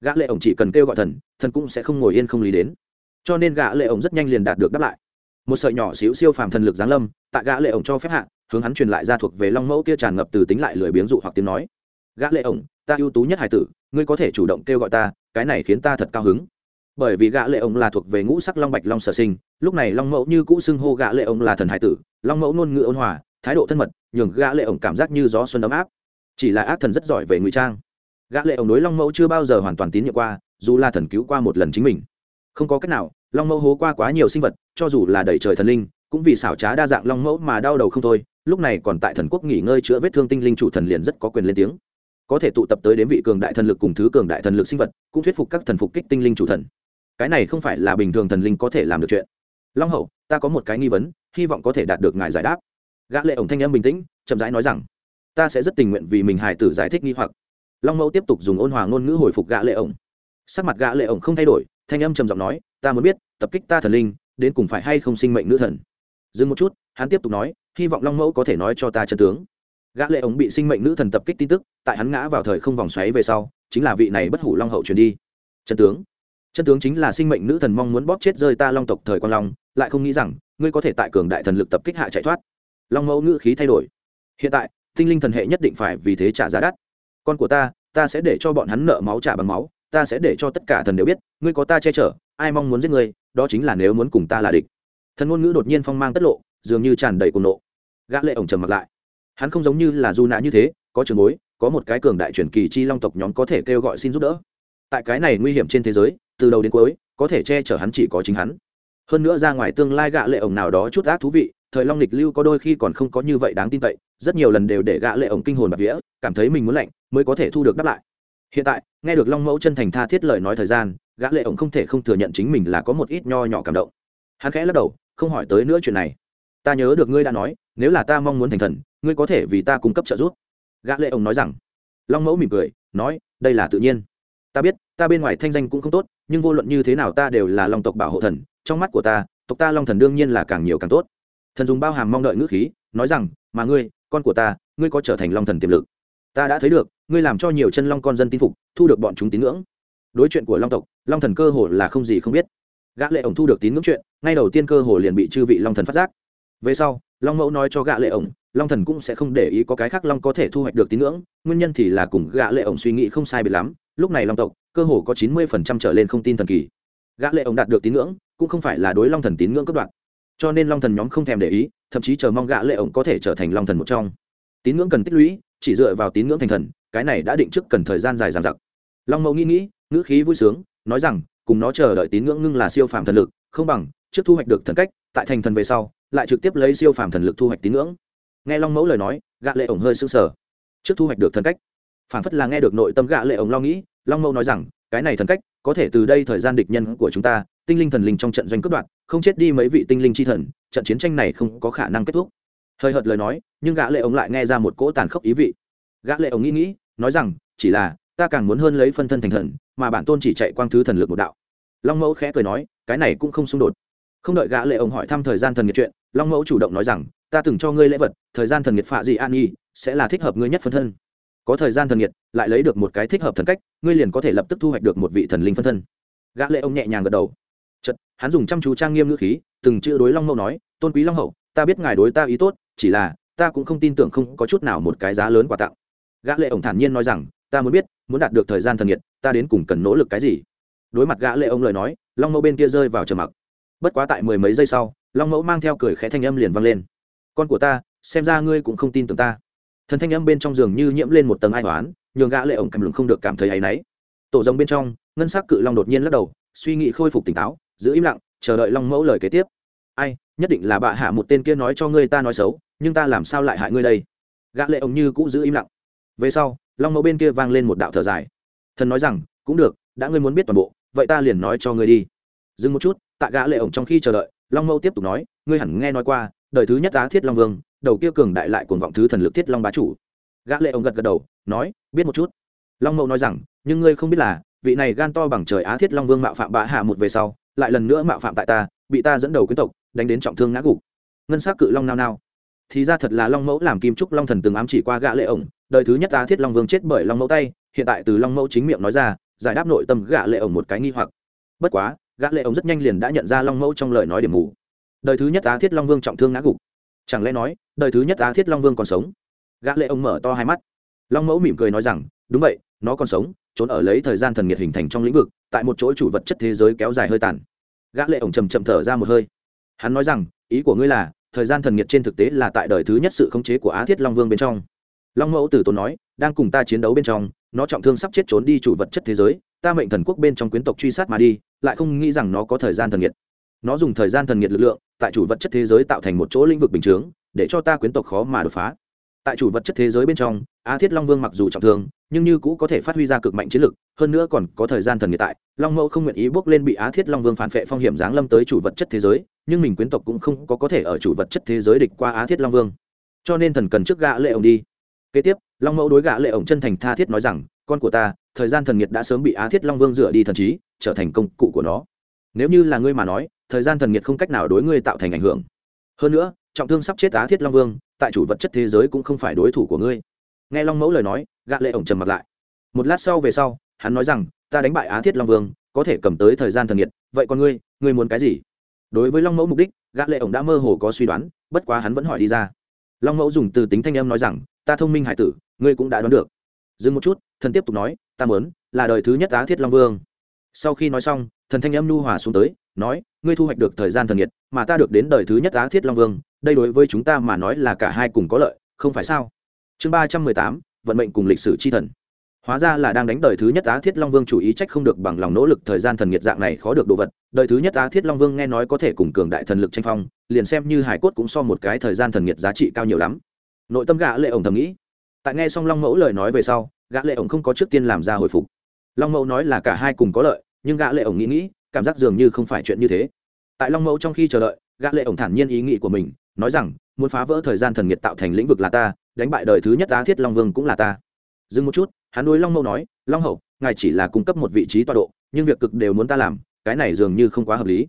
gã lệ ổng chỉ cần kêu gọi thần thần cũng sẽ không ngồi yên không lý đến. Cho nên gã lệ ổng rất nhanh liền đạt được đáp lại. Một sợi nhỏ xíu siêu phàm thần lực giáng lâm, tại gã lệ ổng cho phép hạ, hướng hắn truyền lại ra thuộc về long mẫu kia tràn ngập từ tính lại lười biếng dụ hoặc tiếng nói. Gã lệ ổng, ta ưu tú nhất hải tử, ngươi có thể chủ động kêu gọi ta, cái này khiến ta thật cao hứng bởi vì gã lệ ông là thuộc về ngũ sắc long bạch long sở sinh, lúc này long mẫu như cũ xưng hô gã lệ ông là thần hải tử, long mẫu ngôn ngữ ôn hòa, thái độ thân mật, nhường gã lệ ông cảm giác như gió xuân ấm áp. Chỉ là ác thần rất giỏi về ngụy trang. Gã lệ ông đối long mẫu chưa bao giờ hoàn toàn tín nhiệm qua, dù là thần cứu qua một lần chính mình. Không có cách nào, long mẫu hố qua quá nhiều sinh vật, cho dù là đầy trời thần linh, cũng vì xảo trá đa dạng long mẫu mà đau đầu không thôi, lúc này còn tại thần quốc nghỉ ngơi chữa vết thương tinh linh chủ thần liền rất có quyền lên tiếng. Có thể tụ tập tới đến vị cường đại thần lực cùng thứ cường đại thần lực sinh vật, cũng thuyết phục các thần phục kích tinh linh chủ thần cái này không phải là bình thường thần linh có thể làm được chuyện. Long hậu, ta có một cái nghi vấn, hy vọng có thể đạt được ngài giải đáp. Gã lệ ổng thanh âm bình tĩnh, chậm rãi nói rằng, ta sẽ rất tình nguyện vì mình hài tử giải thích nghi hoặc. Long mẫu tiếp tục dùng ôn hòa ngôn ngữ hồi phục gã lệ ổng. Sắc mặt gã lệ ổng không thay đổi, thanh âm trầm giọng nói, ta muốn biết, tập kích ta thần linh, đến cùng phải hay không sinh mệnh nữ thần? Dừng một chút, hắn tiếp tục nói, hy vọng long mẫu có thể nói cho ta chân tướng. Gã lệ ổng bị sinh mệnh nữ thần tập kích tin tức, tại hắn ngã vào thời không vòng xoáy về sau, chính là vị này bất hủ long hậu truyền đi. Chân tướng chân tướng chính là sinh mệnh nữ thần mong muốn bóp chết rơi ta long tộc thời quan long, lại không nghĩ rằng, ngươi có thể tại cường đại thần lực tập kích hạ chạy thoát. Long mẫu ngữ khí thay đổi. Hiện tại, tinh linh thần hệ nhất định phải vì thế trả giá đắt. Con của ta ta sẽ để cho bọn hắn nợ máu trả bằng máu, ta sẽ để cho tất cả thần đều biết, ngươi có ta che chở, ai mong muốn giết ngươi, đó chính là nếu muốn cùng ta là địch. Thần ngôn ngữ đột nhiên phong mang tất lộ, dường như tràn đầy cuồng nộ. Gã lệ ổng trầm mặt lại. Hắn không giống như là du nã như thế, có trường bối, có một cái cường đại truyền kỳ chi long tộc nhóm có thể kêu gọi xin giúp đỡ. Tại cái này nguy hiểm trên thế giới từ đầu đến cuối, có thể che chở hắn chỉ có chính hắn. Hơn nữa ra ngoài tương lai gã lệ ổng nào đó chút ác thú vị, thời long lịch lưu có đôi khi còn không có như vậy đáng tin cậy, rất nhiều lần đều để gã lệ ổng kinh hồn bạc vía, cảm thấy mình muốn lạnh, mới có thể thu được đáp lại. Hiện tại, nghe được long mẫu chân thành tha thiết lời nói thời gian, gã lệ ổng không thể không thừa nhận chính mình là có một ít nho nhỏ cảm động. Hắn khẽ lắc đầu, không hỏi tới nữa chuyện này. Ta nhớ được ngươi đã nói, nếu là ta mong muốn thành thần, ngươi có thể vì ta cung cấp trợ giúp. Gã lệ ổng nói rằng. Long mẫu mỉm cười, nói, đây là tự nhiên. Ta biết, ta bên ngoài thanh danh cũng không tốt nhưng vô luận như thế nào ta đều là long tộc bảo hộ thần, trong mắt của ta, tộc ta long thần đương nhiên là càng nhiều càng tốt. Thần dùng bao hàm mong đợi ngữ khí, nói rằng, mà ngươi, con của ta, ngươi có trở thành long thần tiềm lực. Ta đã thấy được, ngươi làm cho nhiều chân long con dân tin phục, thu được bọn chúng tín ngưỡng. Đối chuyện của long tộc, long thần cơ hồ là không gì không biết. Gã lệ ổng thu được tín ngưỡng chuyện, ngay đầu tiên cơ hồ liền bị chư vị long thần phát giác. Về sau, long mẫu nói cho gã lệ ổng, long thần cũng sẽ không để ý có cái khác long có thể thu hoạch được tín ngưỡng, nguyên nhân thì là cùng gã lệ ổng suy nghĩ không sai biệt lắm lúc này long tộc, cơ hồ có chín mươi phần trăm trở lên không tin thần kỳ. Gã lệ ổng đạt được tín ngưỡng, cũng không phải là đối long thần tín ngưỡng cấp đoạn cho nên long thần nhóm không thèm để ý, thậm chí chờ mong gã lệ ổng có thể trở thành long thần một trong. Tín ngưỡng cần tích lũy, chỉ dựa vào tín ngưỡng thành thần, cái này đã định trước cần thời gian dài dằng dặc. Long mẫu nghĩ nghĩ, ngữ khí vui sướng, nói rằng, cùng nó chờ đợi tín ngưỡng ngưng là siêu phàm thần lực, không bằng, trước thu hoạch được thần cách, tại thành thần về sau, lại trực tiếp lấy siêu phàm thần lực thu hoạch tín ngưỡng. Nghe long mẫu lời nói, gã lệ ổng hơi sưng sờ. Trước thu hoạch được thần cách phản phất là nghe được nội tâm gã lệ ổng lo nghĩ long mâu nói rằng cái này thần cách có thể từ đây thời gian địch nhân của chúng ta tinh linh thần linh trong trận doanh cướp đoạt không chết đi mấy vị tinh linh chi thần trận chiến tranh này không có khả năng kết thúc. Hơi hợt lời nói nhưng gã lệ ổng lại nghe ra một cỗ tàn khốc ý vị. Gã lệ ổng nghĩ nghĩ nói rằng chỉ là ta càng muốn hơn lấy phân thân thành thần mà bản tôn chỉ chạy quang thứ thần lực một đạo. Long mẫu khẽ cười nói cái này cũng không xung đột. Không đợi gã lệ ổng hỏi thăm thời gian thần nghiệt chuyện long mẫu chủ động nói rằng ta từng cho ngươi lễ vật thời gian thần nghiệt phạ gì an nhỉ, sẽ là thích hợp ngươi nhất phân thân có thời gian thần nhiệt, lại lấy được một cái thích hợp thần cách, ngươi liền có thể lập tức thu hoạch được một vị thần linh phân thân. Gã lệ ông nhẹ nhàng gật đầu. Chật hắn dùng chăm chú trang nghiêm ngữ khí, từng chữ đối long mẫu nói, tôn quý long hậu, ta biết ngài đối ta ý tốt, chỉ là, ta cũng không tin tưởng không có chút nào một cái giá lớn quà tặng. Gã lệ ông thản nhiên nói rằng, ta muốn biết, muốn đạt được thời gian thần nhiệt, ta đến cùng cần nỗ lực cái gì? Đối mặt gã lệ ông lời nói, long mẫu bên kia rơi vào trầm mặc. Bất quá tại mười mấy giây sau, long mẫu mang theo cười khẽ thanh âm liền vang lên. Con của ta, xem ra ngươi cũng không tin tưởng ta thần thanh âm bên trong giường như nhiễm lên một tầng ai toán nhường gã lệ ổng cầm lùng không được cảm thấy áy náy. Tổ rồng bên trong, ngân sắc cự long đột nhiên lắc đầu, suy nghĩ khôi phục tỉnh táo, giữ im lặng, chờ đợi long mẫu lời kế tiếp. Ai, nhất định là bạ hạ một tên kia nói cho ngươi ta nói xấu, nhưng ta làm sao lại hại ngươi đây? Gã lệ ổng như cũ giữ im lặng. Về sau, long mẫu bên kia vang lên một đạo thở dài. Thần nói rằng, cũng được, đã ngươi muốn biết toàn bộ, vậy ta liền nói cho ngươi đi. Dừng một chút, tại gã lệ ổng trong khi chờ đợi, long mẫu tiếp tục nói, ngươi hẳn nghe nói qua, đời thứ nhất á thiết long vương đầu kia cường đại lại cuồng vọng thứ thần lực thiết long bá chủ. Gã lệ ông gật gật đầu, nói, biết một chút. Long mẫu nói rằng, nhưng ngươi không biết là, vị này gan to bằng trời á thiết long vương mạo phạm bá hạ một về sau, lại lần nữa mạo phạm tại ta, bị ta dẫn đầu quyến tộc, đánh đến trọng thương ngã gục. Ngân sắc cự long nao nao. Thì ra thật là long mẫu làm kim trúc long thần từng ám chỉ qua gã lệ ổng đời thứ nhất á thiết long vương chết bởi long mẫu tay, hiện tại từ long mẫu chính miệng nói ra, giải đáp nội tâm gã lệ ổng một cái nghi hoặc. Bất quá, gã lệ ổng rất nhanh liền đã nhận ra long mẫu trong lời nói điểm mù. Đời thứ nhất á thiết long vương trọng thương ngã gục chẳng lẽ nói, đời thứ nhất á thiết long vương còn sống? Gã lệ ông mở to hai mắt. Long mẫu mỉm cười nói rằng, đúng vậy, nó còn sống, trốn ở lấy thời gian thần nhiệt hình thành trong lĩnh vực, tại một chỗ chủ vật chất thế giới kéo dài hơi tàn. Gã lệ ông trầm trầm thở ra một hơi. Hắn nói rằng, ý của ngươi là, thời gian thần nhiệt trên thực tế là tại đời thứ nhất sự khống chế của á thiết long vương bên trong. Long mẫu tử tốn nói, đang cùng ta chiến đấu bên trong, nó trọng thương sắp chết trốn đi chủ vật chất thế giới, ta mệnh thần quốc bên trong quyến tộc truy sát mà đi, lại không nghĩ rằng nó có thời gian thần nhiệt nó dùng thời gian thần nhiệt lực lượng, tại chủ vật chất thế giới tạo thành một chỗ lĩnh vực bình chướng, để cho ta quyến tộc khó mà đột phá. Tại chủ vật chất thế giới bên trong á thiết long vương mặc dù trọng thương, nhưng như cũ có thể phát huy ra cực mạnh chiến lực, hơn nữa còn có thời gian thần nghiệt tại. Long mẫu không nguyện ý bước lên bị á thiết long vương phản vệ phong hiểm giáng lâm tới chủ vật chất thế giới, nhưng mình quyến tộc cũng không có có thể ở chủ vật chất thế giới địch qua á thiết long vương. Cho nên thần cần trước gã lệ ổng đi. Kế tiếp, long mẫu đối gã lệ ổng chân thành tha thiết nói rằng, con của ta, thời gian thần nghiệt đã sớm bị á thiết long vương rửa đi thần trí, trở thành công cụ của nó. Nếu như là ngươi mà nói thời gian thần nhiệt không cách nào đối ngươi tạo thành ảnh hưởng. Hơn nữa, trọng thương sắp chết á thiết long vương, tại chủ vật chất thế giới cũng không phải đối thủ của ngươi. Nghe long mẫu lời nói, gã lệ ổng trầm mặt lại. Một lát sau về sau, hắn nói rằng, ta đánh bại á thiết long vương, có thể cầm tới thời gian thần nhiệt, vậy còn ngươi ngươi muốn cái gì? Đối với long mẫu mục đích, gã lệ ổng đã mơ hồ có suy đoán, bất quá hắn vẫn hỏi đi ra. Long mẫu dùng từ tính thanh âm nói rằng, ta thông minh hải tử, ngươi cũng đã đoán được. Dừng một chút, thần tiếp tục nói, ta muốn, là đời thứ nhất á thiết long vương. Sau khi nói xong thần thanh âm nu hòa xuống tới, nói, ngươi thu hoạch được thời gian thần nhiệt, mà ta được đến đời thứ nhất á thiết long vương, đây đối với chúng ta mà nói là cả hai cùng có lợi, không phải sao? Chương ba trăm mười tám, vận mệnh cùng lịch sử chi thần. Hóa ra là đang đánh đời thứ nhất á thiết long vương chủ ý trách không được bằng lòng nỗ lực thời gian thần nhiệt dạng này khó được đồ vật. Đời thứ nhất á thiết long vương nghe nói có thể cùng cường đại thần lực tranh phong, liền xem như hải cốt cũng so một cái thời gian thần nhiệt giá trị cao nhiều lắm. Nội tâm gã lệ ổng thầm nghĩ. Tại nghe xong long mẫu lời nói về sau, gã lệ ổng không có trước tiên làm ra hồi phục. Long mẫu nói là cả hai cùng có lợi nhưng gã lệ ổng nghĩ nghĩ, cảm giác dường như không phải chuyện như thế. Tại long mẫu trong khi chờ đợi, gã lệ ổng thản nhiên ý nghĩ của mình, nói rằng, muốn phá vỡ thời gian thần nghiệt tạo thành lĩnh vực là ta, đánh bại đời thứ nhất á thiết long vương cũng là ta. Dừng một chút, hắn đối long mẫu nói, long hậu, ngài chỉ là cung cấp một vị trí tọa độ, nhưng việc cực đều muốn ta làm, cái này dường như không quá hợp lý.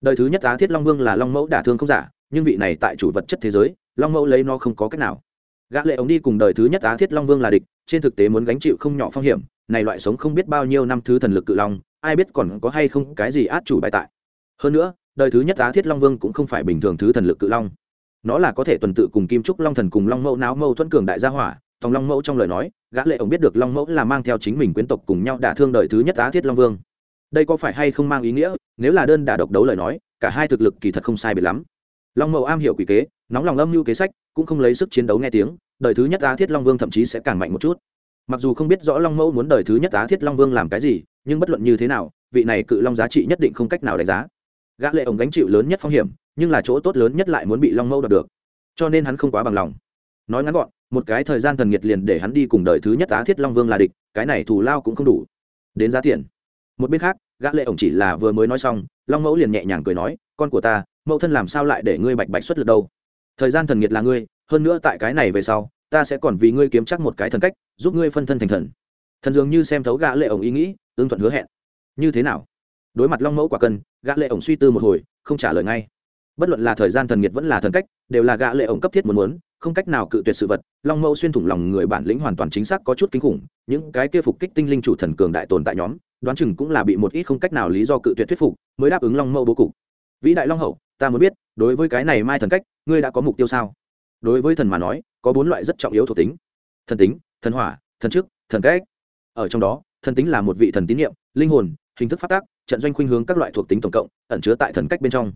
Đời thứ nhất á thiết long vương là long mẫu đả thương không giả, nhưng vị này tại chủ vật chất thế giới, long mẫu lấy nó không có cách nào. Gã lệ ổng đi cùng đời thứ nhất á thiết long vương là địch, trên thực tế muốn gánh chịu không nhỏ phong hiểm này loại sống không biết bao nhiêu năm thứ thần lực cự long, ai biết còn có hay không cái gì át chủ bài tại. Hơn nữa, đời thứ nhất á thiết long vương cũng không phải bình thường thứ thần lực cự long. Nó là có thể tuần tự cùng kim trúc long thần cùng long mẫu náo mâu thuẫn cường đại gia hỏa, tòng long mẫu trong lời nói, gã lệ ổng biết được long mẫu là mang theo chính mình quyến tộc cùng nhau đả thương đời thứ nhất á thiết long vương. Đây có phải hay không mang ý nghĩa, nếu là đơn đả độc đấu lời nói, cả hai thực lực kỳ thật không sai biệt lắm. Long mẫu am hiểu quỷ kế, nóng lòng âm mưu kế sách, cũng không lấy sức chiến đấu nghe tiếng, đời thứ nhất á thiết long vương thậm chí sẽ càng mạnh một chút mặc dù không biết rõ long mẫu muốn đời thứ nhất á thiết long vương làm cái gì, nhưng bất luận như thế nào, vị này cự long giá trị nhất định không cách nào đánh giá. Gã lệ ổng gánh chịu lớn nhất phong hiểm, nhưng là chỗ tốt lớn nhất lại muốn bị long mẫu đoạt được. Cho nên hắn không quá bằng lòng. Nói ngắn gọn, một cái thời gian thần nhiệt liền để hắn đi cùng đời thứ nhất á thiết long vương là địch, cái này thù lao cũng không đủ. Đến giá tiền. Một bên khác, gã lệ ổng chỉ là vừa mới nói xong, long mẫu liền nhẹ nhàng cười nói, con của ta, mẫu thân làm sao lại để ngươi bạch bạch xuất lực đâu? Thời gian thần nhiệt là ngươi, hơn nữa tại cái này về sau ta sẽ còn vì ngươi kiếm chắc một cái thần cách, giúp ngươi phân thân thành thần. Thần dường như xem thấu gã lệ ổng ý nghĩ, ưng thuận hứa hẹn. Như thế nào? Đối mặt long mẫu quả cân, gã lệ ổng suy tư một hồi, không trả lời ngay. Bất luận là thời gian thần nghiệt vẫn là thần cách, đều là gã lệ ổng cấp thiết muốn muốn, không cách nào cự tuyệt sự vật, long mẫu xuyên thủng lòng người bản lĩnh hoàn toàn chính xác có chút kinh khủng, những cái kia phục kích tinh linh chủ thần cường đại tồn tại nhóm, đoán chừng cũng là bị một ít không cách nào lý do cự tuyệt thuyết phục, mới đáp ứng long mẫu bố cục. Vĩ đại long hậu, ta muốn biết, đối với cái này mai thần cách, ngươi đã có mục tiêu sao? Đối với thần mà nói, có bốn loại rất trọng yếu thuộc tính. Thần tính, thần hỏa, thần chức, thần cách. Ở trong đó, thần tính là một vị thần tín nhiệm linh hồn, hình thức phát tác, trận doanh khuynh hướng các loại thuộc tính tổng cộng, ẩn chứa tại thần cách bên trong.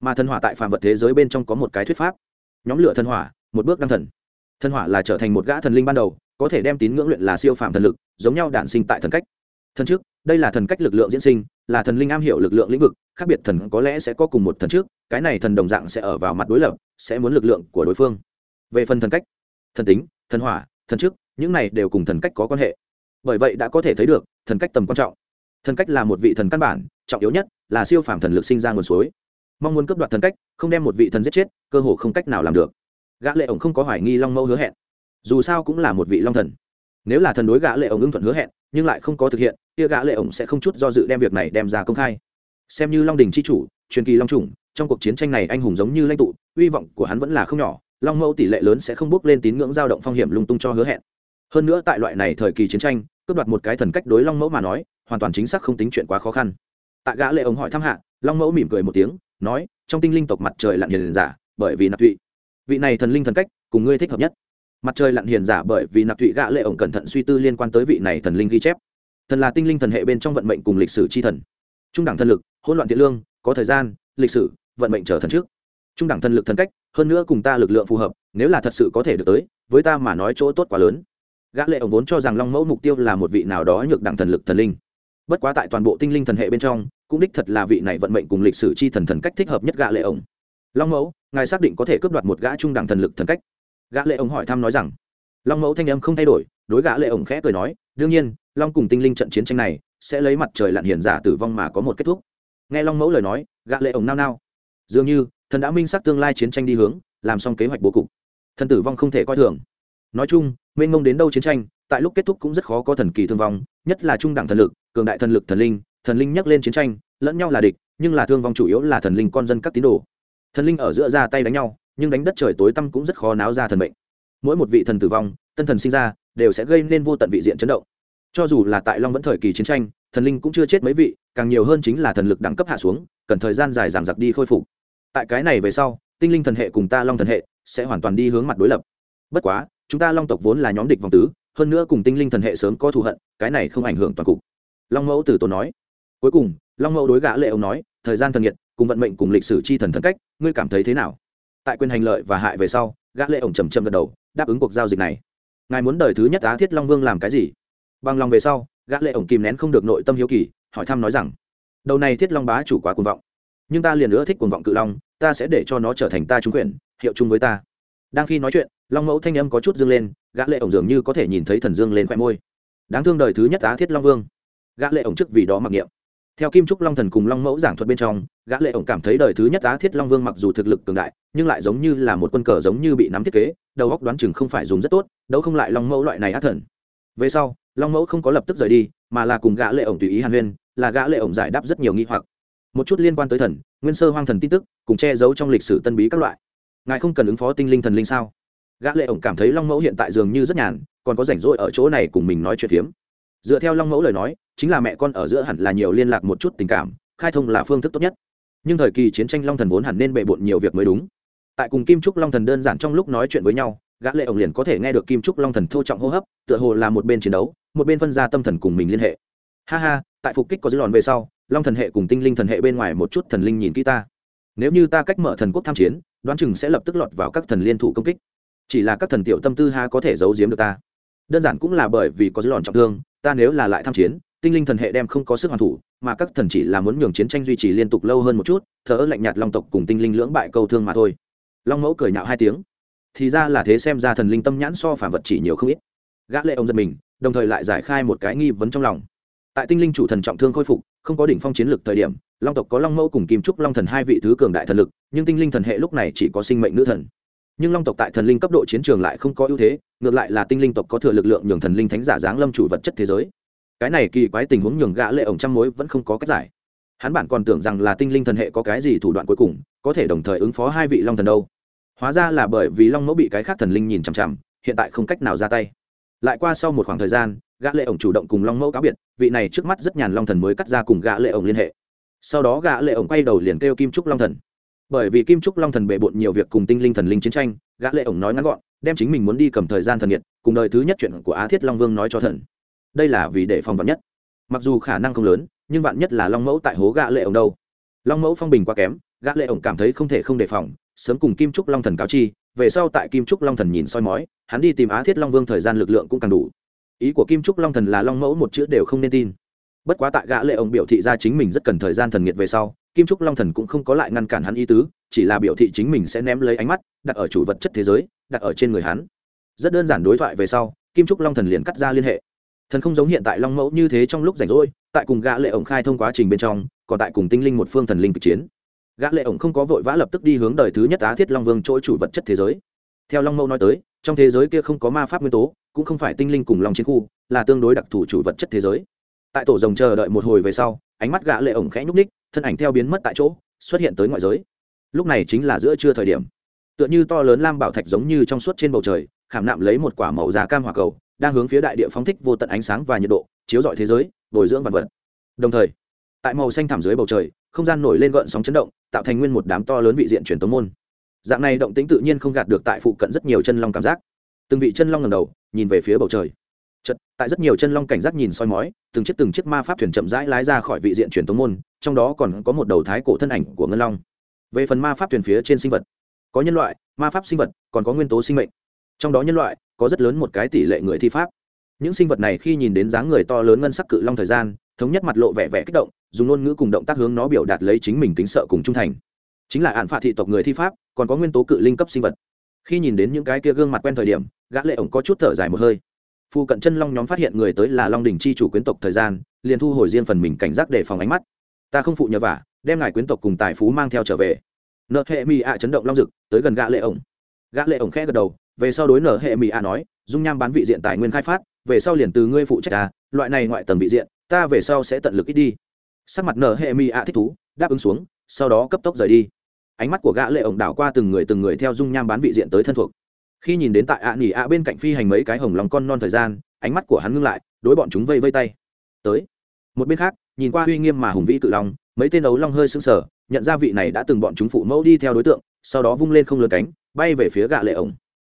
Mà thần hỏa tại phàm vật thế giới bên trong có một cái thuyết pháp. Nhóm lửa thần hỏa, một bước đăng thần. Thần hỏa là trở thành một gã thần linh ban đầu, có thể đem tín ngưỡng luyện là siêu phàm thần lực, giống nhau đản sinh tại thần cách. Thần trước đây là thần cách lực lượng diễn sinh, là thần linh am hiểu lực lượng lĩnh vực, khác biệt thần có lẽ sẽ có cùng một thần trước cái này thần đồng dạng sẽ ở vào mặt đối lập, sẽ muốn lực lượng của đối phương về phần thần cách, thần tính, thần hỏa, thần trước những này đều cùng thần cách có quan hệ. Bởi vậy đã có thể thấy được, thần cách tầm quan trọng. Thần cách là một vị thần căn bản, trọng yếu nhất là siêu phàm thần lực sinh ra nguồn suối. Mong muốn cướp đoạt thần cách, không đem một vị thần giết chết, cơ hồ không cách nào làm được. Gã lệ ổng không có hoài nghi long mẫu hứa hẹn. Dù sao cũng là một vị long thần. Nếu là thần đối gã lệ ổng ưng thuận hứa hẹn, nhưng lại không có thực hiện, kia gã lệ ổng sẽ không chút do dự đem việc này đem ra công khai. Xem như long đình chi chủ, truyền kỳ long trùng trong cuộc chiến tranh này anh hùng giống như lãnh tụ, uy vọng của hắn vẫn là không nhỏ long mẫu tỷ lệ lớn sẽ không bước lên tín ngưỡng dao động phong hiểm lung tung cho hứa hẹn. Hơn nữa tại loại này thời kỳ chiến tranh, cướp đoạt một cái thần cách đối long mẫu mà nói, hoàn toàn chính xác không tính chuyện quá khó khăn. Tạ gã lệ ống hỏi thăm hạ, long mẫu mỉm cười một tiếng, nói, trong tinh linh tộc mặt trời lặn hiền giả, bởi vì nạp thụy. Vị này thần linh thần cách, cùng ngươi thích hợp nhất. Mặt trời lặn hiền giả bởi vì nạp thụy gã lệ ổng cẩn thận suy tư liên quan tới vị này thần linh ghi chép. Thần là tinh linh thần hệ bên trong vận mệnh cùng lịch sử chi thần. Trung đẳng thần lực, hỗn loạn thiện lương, có thời gian, lịch sử, vận mệnh trở thần trước trung đẳng thần lực thần cách, hơn nữa cùng ta lực lượng phù hợp, nếu là thật sự có thể được tới, với ta mà nói chỗ tốt quá lớn. Gã lệ ổng vốn cho rằng long mẫu mục tiêu là một vị nào đó nhược đẳng thần lực thần linh. Bất quá tại toàn bộ tinh linh thần hệ bên trong, cũng đích thật là vị này vận mệnh cùng lịch sử chi thần thần cách thích hợp nhất gã lệ ổng. Long mẫu, ngài xác định có thể cướp đoạt một gã trung đẳng thần lực thần cách? Gã lệ ổng hỏi thăm nói rằng, long mẫu thanh âm không thay đổi, đối gã lệ ổng khẽ cười nói, đương nhiên, long cùng tinh linh trận chiến tranh này sẽ lấy mặt trời lặn hiền giả tử vong mà có một kết thúc. Nghe long mẫu lời nói, gã lệ ổng nao nao. Dường như thần đã minh xác tương lai chiến tranh đi hướng, làm xong kế hoạch bố cục. Thần tử vong không thể coi thường. Nói chung, mênh mông đến đâu chiến tranh, tại lúc kết thúc cũng rất khó có thần kỳ thương vong, nhất là trung đẳng thần lực, cường đại thần lực thần linh thần linh nhắc lên chiến tranh, lẫn nhau là địch, nhưng là thương vong chủ yếu là thần linh con dân các tín đồ. Thần linh ở giữa ra tay đánh nhau, nhưng đánh đất trời tối tăm cũng rất khó náo ra thần mệnh. Mỗi một vị thần tử vong, tân thần sinh ra, đều sẽ gây nên vô tận vị diện chấn động. Cho dù là tại long vẫn thời kỳ chiến tranh, thần linh cũng chưa chết mấy vị, càng nhiều hơn chính là thần lực đẳng cấp hạ xuống, cần thời gian dài giảm giặc đi khôi phục tại cái này về sau, tinh linh thần hệ cùng ta long thần hệ sẽ hoàn toàn đi hướng mặt đối lập. Bất quá, chúng ta long tộc vốn là nhóm địch vòng tứ, hơn nữa cùng tinh linh thần hệ sớm có thù hận, cái này không ảnh hưởng toàn cục. Long mẫu từ tốn nói. Cuối cùng, long mẫu đối gã lệ ông nói, thời gian thần nhiệt, cùng vận mệnh cùng lịch sử chi thần thần cách, ngươi cảm thấy thế nào? Tại quyền hành lợi và hại về sau, gã lệ ông trầm trầm gật đầu, đáp ứng cuộc giao dịch này. Ngài muốn đời thứ nhất á thiết long vương làm cái gì? Bằng lòng về sau, gã lệ ông kìm nén không được nội tâm hiếu kỳ, hỏi thăm nói rằng, đầu này thiết long bá chủ quá cuồng vọng nhưng ta liền nữa thích cuồng vọng cự long, ta sẽ để cho nó trở thành ta trung quyền, hiệu chung với ta. Đang khi nói chuyện, long mẫu thanh âm có chút dương lên, gã lệ ổng dường như có thể nhìn thấy thần dương lên khoẹt môi. Đáng thương đời thứ nhất á thiết long vương. Gã lệ ổng trước vì đó mặc niệm. Theo kim trúc long thần cùng long mẫu giảng thuật bên trong, gã lệ ổng cảm thấy đời thứ nhất á thiết long vương mặc dù thực lực cường đại, nhưng lại giống như là một quân cờ giống như bị nắm thiết kế, đầu óc đoán chừng không phải dùng rất tốt đâu không lại long mẫu loại này ác thần. Về sau, long mẫu không có lập tức rời đi, mà là cùng gã lệ ổng tùy ý hàn huyên, là gã lệ ổng giải đáp rất nhiều nghi hoặc một chút liên quan tới thần, nguyên sơ hoang thần tin tức, cùng che giấu trong lịch sử tân bí các loại. Ngài không cần ứng phó tinh linh thần linh sao? Gã lệ ổng cảm thấy long mẫu hiện tại dường như rất nhàn, còn có rảnh rỗi ở chỗ này cùng mình nói chuyện phiếm. Dựa theo long mẫu lời nói, chính là mẹ con ở giữa hẳn là nhiều liên lạc một chút tình cảm, khai thông là phương thức tốt nhất. Nhưng thời kỳ chiến tranh long thần vốn hẳn nên bệ bội nhiều việc mới đúng. Tại cùng kim trúc long thần đơn giản trong lúc nói chuyện với nhau, gã lệ ổng liền có thể nghe được kim trúc long thần thô trọng hô hấp, tựa hồ là một bên chiến đấu, một bên phân ra tâm thần cùng mình liên hệ. Ha ha, tại phục kích có dư lòn về sau long thần hệ cùng tinh linh thần hệ bên ngoài một chút thần linh nhìn kỹ ta. Nếu như ta cách mở thần quốc tham chiến, đoán chừng sẽ lập tức lọt vào các thần liên thủ công kích. Chỉ là các thần tiểu tâm tư ha có thể giấu giếm được ta. Đơn giản cũng là bởi vì có dư lòn trọng thương, ta nếu là lại tham chiến, tinh linh thần hệ đem không có sức hoàn thủ, mà các thần chỉ là muốn nhường chiến tranh duy trì liên tục lâu hơn một chút, thờ lạnh nhạt long tộc cùng tinh linh lưỡng bại câu thương mà thôi. Long mẫu cười nhạo hai tiếng. Thì ra là thế xem ra thần linh tâm nhãn so phản vật chỉ nhiều không ít. Gã lệ ông giật mình, đồng thời lại giải khai một cái nghi vấn trong lòng. Tại tinh linh chủ thần trọng thương khôi phục không có đỉnh phong chiến lực thời điểm, long tộc có long mẫu cùng kim trúc long thần hai vị thứ cường đại thần lực, nhưng tinh linh thần hệ lúc này chỉ có sinh mệnh nữ thần. Nhưng long tộc tại thần linh cấp độ chiến trường lại không có ưu thế, ngược lại là tinh linh tộc có thừa lực lượng nhường thần linh thánh giả giáng lâm chủ vật chất thế giới. Cái này kỳ quái tình huống nhường gã lệ ổng trăm mối vẫn không có cách giải. Hắn bản còn tưởng rằng là tinh linh thần hệ có cái gì thủ đoạn cuối cùng, có thể đồng thời ứng phó hai vị long thần đâu. Hóa ra là bởi vì long mẫu bị cái khác thần linh nhìn chằm chằm, hiện tại không cách nào ra tay. Lại qua sau một khoảng thời gian gã lệ ổng chủ động cùng long mẫu cáo biệt, vị này trước mắt rất nhàn long thần mới cắt ra cùng gã lệ ổng liên hệ. Sau đó gã lệ ổng quay đầu liền kêu kim trúc long thần. Bởi vì kim trúc long thần bệ bộn nhiều việc cùng tinh linh thần linh chiến tranh, gã lệ ổng nói ngắn gọn, đem chính mình muốn đi cầm thời gian thần nhiệt, cùng đời thứ nhất chuyện của á thiết long vương nói cho thần. Đây là vì để phòng vạn nhất. Mặc dù khả năng không lớn, nhưng vạn nhất là long mẫu tại hố gã lệ ổng đâu. Long mẫu phong bình quá kém, gã lệ ổng cảm thấy không thể không đề phòng, sớm cùng kim trúc long thần cáo chi, về sau tại kim trúc long thần nhìn soi mói, hắn đi tìm á thiết long vương thời gian lực lượng cũng càng đủ ý của kim trúc long thần là long mẫu một chữ đều không nên tin. Bất quá tại gã lệ ông biểu thị ra chính mình rất cần thời gian thần nghiệt về sau, kim trúc long thần cũng không có lại ngăn cản hắn ý tứ, chỉ là biểu thị chính mình sẽ ném lấy ánh mắt, đặt ở chủ vật chất thế giới, đặt ở trên người hắn. Rất đơn giản đối thoại về sau, kim trúc long thần liền cắt ra liên hệ. Thần không giống hiện tại long mẫu như thế trong lúc rảnh rỗi, tại cùng gã lệ ổng khai thông quá trình bên trong, còn tại cùng tinh linh một phương thần linh kịch chiến. Gã lệ ổng không có vội vã lập tức đi hướng đời thứ nhất á thiết long vương chỗ chủ vật chất thế giới. Theo long mẫu nói tới, trong thế giới kia không có ma pháp nguyên tố cũng không phải tinh linh cùng long chiến khu, là tương đối đặc thù chủ vật chất thế giới. Tại tổ rồng chờ đợi một hồi về sau, ánh mắt gã lệ ổng khẽ nhúc ních thân ảnh theo biến mất tại chỗ, xuất hiện tới ngoại giới. Lúc này chính là giữa trưa thời điểm. Tựa như to lớn lam bảo thạch giống như trong suốt trên bầu trời, khảm nạm lấy một quả màu già cam hỏa cầu, đang hướng phía đại địa phóng thích vô tận ánh sáng và nhiệt độ, chiếu rọi thế giới, bồi dưỡng vật vật. Đồng thời, tại màu xanh thảm dưới bầu trời, không gian nổi lên gợn sóng chấn động, tạo thành nguyên một đám to lớn vị diện truyền tống môn. Dạng này động tĩnh tự nhiên không gạt được tại phụ cận rất nhiều chân long cảm giác. Từng vị chân long ngầm đầu nhìn về phía bầu trời. Chật tại rất nhiều chân long cảnh giác nhìn soi mói, từng chiếc từng chiếc ma pháp thuyền chậm rãi lái ra khỏi vị diện truyền tống môn, trong đó còn có một đầu thái cổ thân ảnh của ngân long. Về phần ma pháp thuyền phía trên sinh vật, có nhân loại, ma pháp sinh vật, còn có nguyên tố sinh mệnh. Trong đó nhân loại, có rất lớn một cái tỷ lệ người thi pháp. Những sinh vật này khi nhìn đến dáng người to lớn ngân sắc cự long thời gian, thống nhất mặt lộ vẻ vẻ kích động, dùng ngôn ngữ cùng động tác hướng nó biểu đạt lấy chính mình tính sợ cùng trung thành. Chính là ạn phạ thị tộc người thi pháp, còn có nguyên tố cự linh cấp sinh vật khi nhìn đến những cái kia gương mặt quen thời điểm, gã lệ ổng có chút thở dài một hơi. Phu cận chân long nhóm phát hiện người tới là long đình chi chủ quyến tộc thời gian, liền thu hồi riêng phần mình cảnh giác để phòng ánh mắt. Ta không phụ nhờ vả, đem ngài quyến tộc cùng tài phú mang theo trở về. Nợ hệ mỹ ạ chấn động long dực, tới gần gã lệ ổng. Gã lệ ổng khẽ gật đầu, về sau đối nợ hệ mỹ ạ nói, dung nham bán vị diện tài nguyên khai phát, về sau liền từ ngươi phụ trách ta, loại này ngoại tầng vị diện, ta về sau sẽ tận lực ít đi. Sắc mặt nợ hệ mỹ ạ thích thú, đáp ứng xuống, sau đó cấp tốc rời đi ánh mắt của gã lệ ổng đảo qua từng người từng người theo dung nham bán vị diện tới thân thuộc. Khi nhìn đến tại ạ nỉ ạ bên cạnh phi hành mấy cái hồng lòng con non thời gian, ánh mắt của hắn ngưng lại, đối bọn chúng vây vây tay. Tới. Một bên khác, nhìn qua uy nghiêm mà hùng vĩ cự long, mấy tên ấu long hơi sững sờ, nhận ra vị này đã từng bọn chúng phụ mẫu đi theo đối tượng, sau đó vung lên không lớn cánh, bay về phía gã lệ ổng.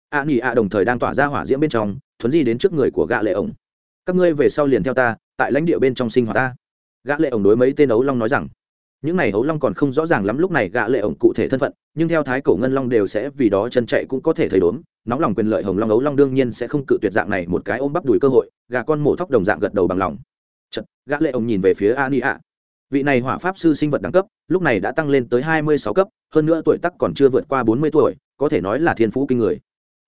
ạ nỉ ạ đồng thời đang tỏa ra hỏa diễm bên trong, thuấn di đến trước người của gã lệ ổng. Các ngươi về sau liền theo ta, tại lãnh địa bên trong sinh hoạt ta. Gã lệ ổng đối mấy tên ấu long nói rằng những này hấu long còn không rõ ràng lắm lúc này gã lệ ổng cụ thể thân phận nhưng theo thái cổ ngân long đều sẽ vì đó chân chạy cũng có thể thấy đốn nóng lòng quyền lợi hồng long ấu long đương nhiên sẽ không cự tuyệt dạng này một cái ôm bắp đùi cơ hội gà con mổ thóc đồng dạng gật đầu bằng lòng. Chật, gã lệ ổng nhìn về phía ani ạ. Vị này hỏa pháp sư sinh vật đẳng cấp lúc này đã tăng lên tới hai mươi sáu cấp hơn nữa tuổi tác còn chưa vượt qua bốn mươi tuổi có thể nói là thiên phú kinh người.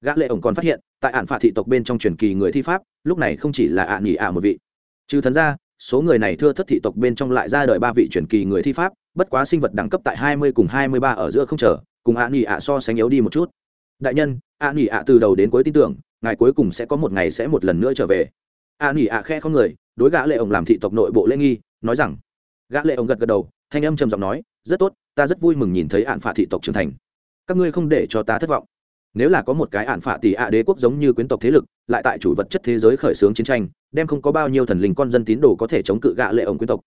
Gã lệ ổng còn phát hiện tại ản phạt thị tộc bên trong truyền kỳ người thi pháp lúc này không chỉ là ạ nghỉ ạ một vị. Trừ thần ra số người này thưa thất thị tộc bên trong lại ra đời ba vị truyền kỳ người thi pháp, bất quá sinh vật đẳng cấp tại hai mươi cùng hai mươi ba ở giữa không chờ, cùng ạ nghỉ ạ so sánh yếu đi một chút. Đại nhân, ạ nghỉ ạ từ đầu đến cuối tin tưởng, ngài cuối cùng sẽ có một ngày sẽ một lần nữa trở về. Ạ nghỉ ạ khe không người, đối gã lệ ổng làm thị tộc nội bộ lễ nghi, nói rằng, gã lệ ổng gật gật đầu, thanh âm trầm giọng nói, rất tốt, ta rất vui mừng nhìn thấy ạn phạt thị tộc trưởng thành. Các ngươi không để cho ta thất vọng nếu là có một cái ạn phạ tỷ ạ đế quốc giống như quyến tộc thế lực, lại tại chủ vật chất thế giới khởi xướng chiến tranh, đem không có bao nhiêu thần linh con dân tín đồ có thể chống cự gã lệ ổng quyến tộc.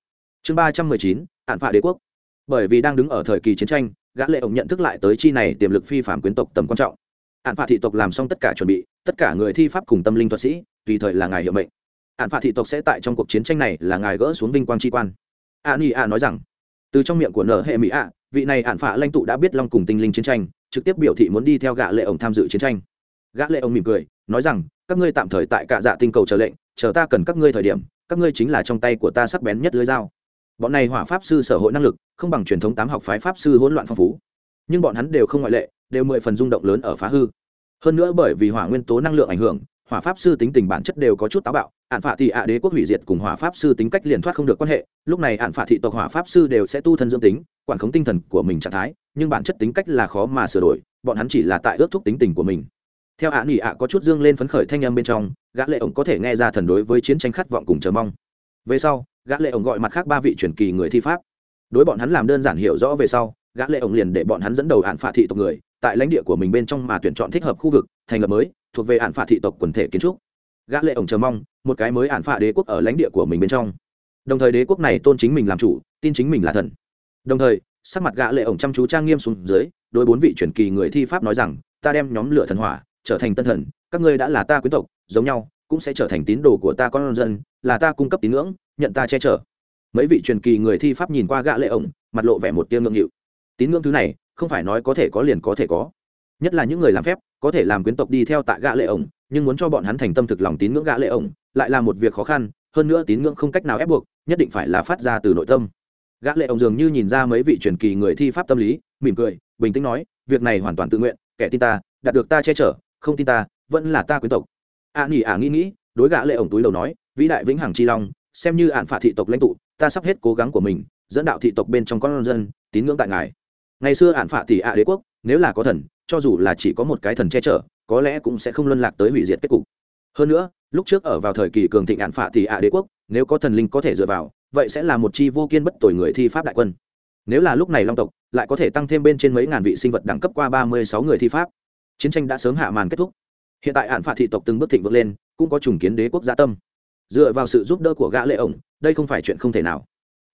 Chương ba trăm mười chín, ạn phạ đế quốc. Bởi vì đang đứng ở thời kỳ chiến tranh, gã lệ ổng nhận thức lại tới chi này tiềm lực phi phạm quyến tộc tầm quan trọng. Ạn phạ thị tộc làm xong tất cả chuẩn bị, tất cả người thi pháp cùng tâm linh thuật sĩ, tùy thời là ngài hiệu mệnh. Ạn phạ thị tộc sẽ tại trong cuộc chiến tranh này là ngài gỡ xuống vinh quang tri quan. A ni a nói rằng, từ trong miệng của nở hệ mỹ ạ, vị này ạn phạ lãnh tụ đã biết long cùng tinh linh chiến tranh trực tiếp biểu thị muốn đi theo gã lệ ổng tham dự chiến tranh. Gã lệ ổng mỉm cười, nói rằng, các ngươi tạm thời tại cả dạ tinh cầu chờ lệnh, chờ ta cần các ngươi thời điểm, các ngươi chính là trong tay của ta sắc bén nhất lưới dao. Bọn này hỏa pháp sư sở hội năng lực, không bằng truyền thống tám học phái pháp sư hỗn loạn phong phú. Nhưng bọn hắn đều không ngoại lệ, đều mười phần rung động lớn ở phá hư. Hơn nữa bởi vì hỏa nguyên tố năng lượng ảnh hưởng hỏa pháp sư tính tình bản chất đều có chút táo bạo, ạn phạ thị ạ đế quốc hủy diệt cùng hỏa pháp sư tính cách liền thoát không được quan hệ, lúc này ạn phạ thị tộc hỏa pháp sư đều sẽ tu thân dưỡng tính, quản khống tinh thần của mình trạng thái, nhưng bản chất tính cách là khó mà sửa đổi, bọn hắn chỉ là tại ước thúc tính tình của mình. Theo ạ nghỉ ạ có chút dương lên phấn khởi thanh âm bên trong, gã lệ ổng có thể nghe ra thần đối với chiến tranh khát vọng cùng chờ mong. Về sau, gã lệ ổng gọi mặt khác ba vị truyền kỳ người thi pháp. Đối bọn hắn làm đơn giản hiểu rõ về sau gã lệ ổng liền để bọn hắn dẫn đầu ản phạ thị tộc người, tại lãnh địa của mình bên trong mà tuyển chọn thích hợp khu vực, thành lập mới, thuộc về ản phạ thị tộc quần thể kiến trúc. Gã lệ ổng chờ mong, một cái mới ản phạ đế quốc ở lãnh địa của mình bên trong. Đồng thời đế quốc này tôn chính mình làm chủ, tin chính mình là thần. Đồng thời, sắc mặt gã lệ ổng chăm chú trang nghiêm xuống dưới, đối bốn vị truyền kỳ người thi pháp nói rằng, ta đem nhóm lửa thần hỏa trở thành tân thần, các ngươi đã là ta quyến tộc, giống nhau, cũng sẽ trở thành tín đồ của ta con dân, là ta cung cấp tín ngưỡng, nhận ta che chở. Mấy vị truyền kỳ người thi pháp nhìn qua gã lệ ổng, mặt lộ vẻ một tia ngượng nghịu tín ngưỡng thứ này không phải nói có thể có liền có thể có. Nhất là những người làm phép có thể làm quyến tộc đi theo tại gã lệ ổng nhưng muốn cho bọn hắn thành tâm thực lòng tín ngưỡng gã lệ ổng lại là một việc khó khăn hơn nữa tín ngưỡng không cách nào ép buộc nhất định phải là phát ra từ nội tâm. Gã lệ ổng dường như nhìn ra mấy vị truyền kỳ người thi pháp tâm lý mỉm cười bình tĩnh nói việc này hoàn toàn tự nguyện kẻ tin ta đạt được ta che chở không tin ta vẫn là ta quyến tộc. A à, nhỉ à nghĩ nghĩ đối gã lệ ổng túi đầu nói vĩ đại vĩnh hằng chi long xem như ạn phạt thị tộc lãnh tụ ta sắp hết cố gắng của mình dẫn đạo thị tộc bên trong con dân tín ngưỡng tại ngài ngày xưa ạn phạ tỷ ạ đế quốc, nếu là có thần, cho dù là chỉ có một cái thần che chở, có lẽ cũng sẽ không luân lạc tới hủy diệt kết cục. Hơn nữa, lúc trước ở vào thời kỳ cường thịnh ạn phạ tỷ ạ đế quốc, nếu có thần linh có thể dựa vào, vậy sẽ là một chi vô kiên bất tội người thi pháp đại quân. Nếu là lúc này long tộc, lại có thể tăng thêm bên trên mấy ngàn vị sinh vật đẳng cấp qua ba mươi sáu người thi pháp. Chiến tranh đã sớm hạ màn kết thúc. Hiện tại hạn phạt thị tộc từng bước thịnh vượt lên, cũng có trùng kiến đế quốc gia tâm. Dựa vào sự giúp đỡ của gã lệ ổng, đây không phải chuyện không thể nào.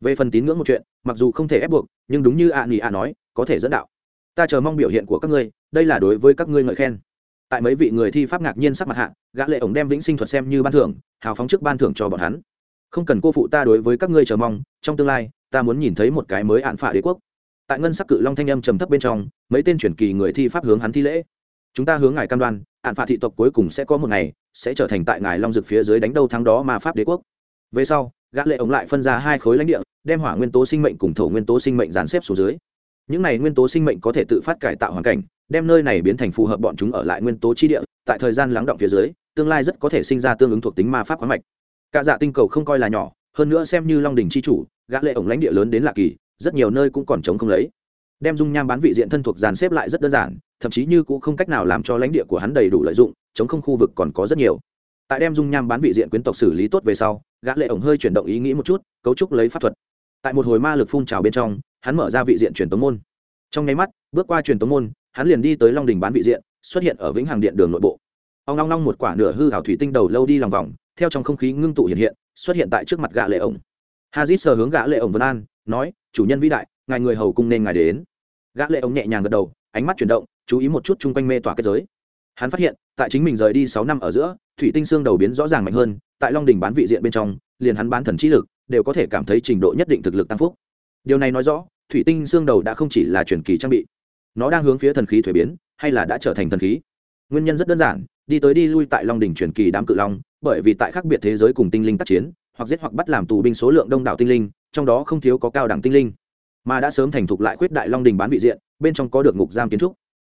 Về phần tín ngưỡng một chuyện, mặc dù không thể ép buộc, nhưng đúng như ạ nghỉ ạ nói có thể dẫn đạo. Ta chờ mong biểu hiện của các ngươi, đây là đối với các ngươi ngợi khen. Tại mấy vị người thi pháp ngạc nhiên sắc mặt hạ, gã lệ ổng đem vĩnh sinh thuật xem như ban thưởng, hào phóng trước ban thưởng cho bọn hắn. Không cần cô phụ ta đối với các ngươi chờ mong, trong tương lai, ta muốn nhìn thấy một cái mới hạn phạ đế quốc. Tại ngân sắc cự long thanh âm trầm thấp bên trong, mấy tên truyền kỳ người thi pháp hướng hắn thi lễ. Chúng ta hướng ngài cam đoan hạn phạ thị tộc cuối cùng sẽ có một ngày, sẽ trở thành tại ngài long dực phía dưới đánh đâu thắng đó mà pháp đế quốc. Về sau, gã lệ ổng lại phân ra hai khối lãnh địa, đem hỏa nguyên tố sinh mệnh cùng thổ nguyên tố sinh mệnh dàn xếp xuống dưới những này nguyên tố sinh mệnh có thể tự phát cải tạo hoàn cảnh, đem nơi này biến thành phù hợp bọn chúng ở lại nguyên tố chi địa, tại thời gian lắng động phía dưới, tương lai rất có thể sinh ra tương ứng thuộc tính ma pháp khoáng mạch. Cả dạ tinh cầu không coi là nhỏ, hơn nữa xem như long đình chi chủ, gã lệ ổng lãnh địa lớn đến lạ kỳ, rất nhiều nơi cũng còn chống không lấy. Đem dung nham bán vị diện thân thuộc dàn xếp lại rất đơn giản, thậm chí như cũng không cách nào làm cho lãnh địa của hắn đầy đủ lợi dụng, chống không khu vực còn có rất nhiều. Tại đem dung nham bán vị diện quyến tộc xử lý tốt về sau, gã lệ ổng hơi chuyển động ý nghĩ một chút, cấu trúc lấy pháp thuật. Tại một hồi ma lực phun trào bên trong hắn mở ra vị diện truyền tống môn. Trong nháy mắt, bước qua truyền tống môn, hắn liền đi tới long đình bán vị diện, xuất hiện ở vĩnh hằng điện đường nội bộ. Ông long long một quả nửa hư hảo thủy tinh đầu lâu đi lòng vòng, theo trong không khí ngưng tụ hiện hiện, xuất hiện tại trước mặt gã lệ ổng. Hazit sờ hướng gã lệ ổng vân an, nói, chủ nhân vĩ đại, ngài người hầu cung nên ngài đến. Gã lệ ổng nhẹ nhàng gật đầu, ánh mắt chuyển động, chú ý một chút chung quanh mê tỏa kết giới. Hắn phát hiện, tại chính mình rời đi sáu năm ở giữa, thủy tinh xương đầu biến rõ ràng mạnh hơn, tại long đình bán vị diện bên trong, liền hắn bán thần trí lực, đều có thể cảm thấy trình độ nhất định thực lực tăng phúc. Điều này nói rõ thủy tinh xương đầu đã không chỉ là truyền kỳ trang bị, nó đang hướng phía thần khí thuế biến, hay là đã trở thành thần khí. Nguyên nhân rất đơn giản, đi tới đi lui tại long đình truyền kỳ đám cự long, bởi vì tại khác biệt thế giới cùng tinh linh tác chiến, hoặc giết hoặc bắt làm tù binh số lượng đông đảo tinh linh, trong đó không thiếu có cao đẳng tinh linh. Mà đã sớm thành thục lại khuyết đại long đình bán vị diện, bên trong có được ngục giam kiến trúc.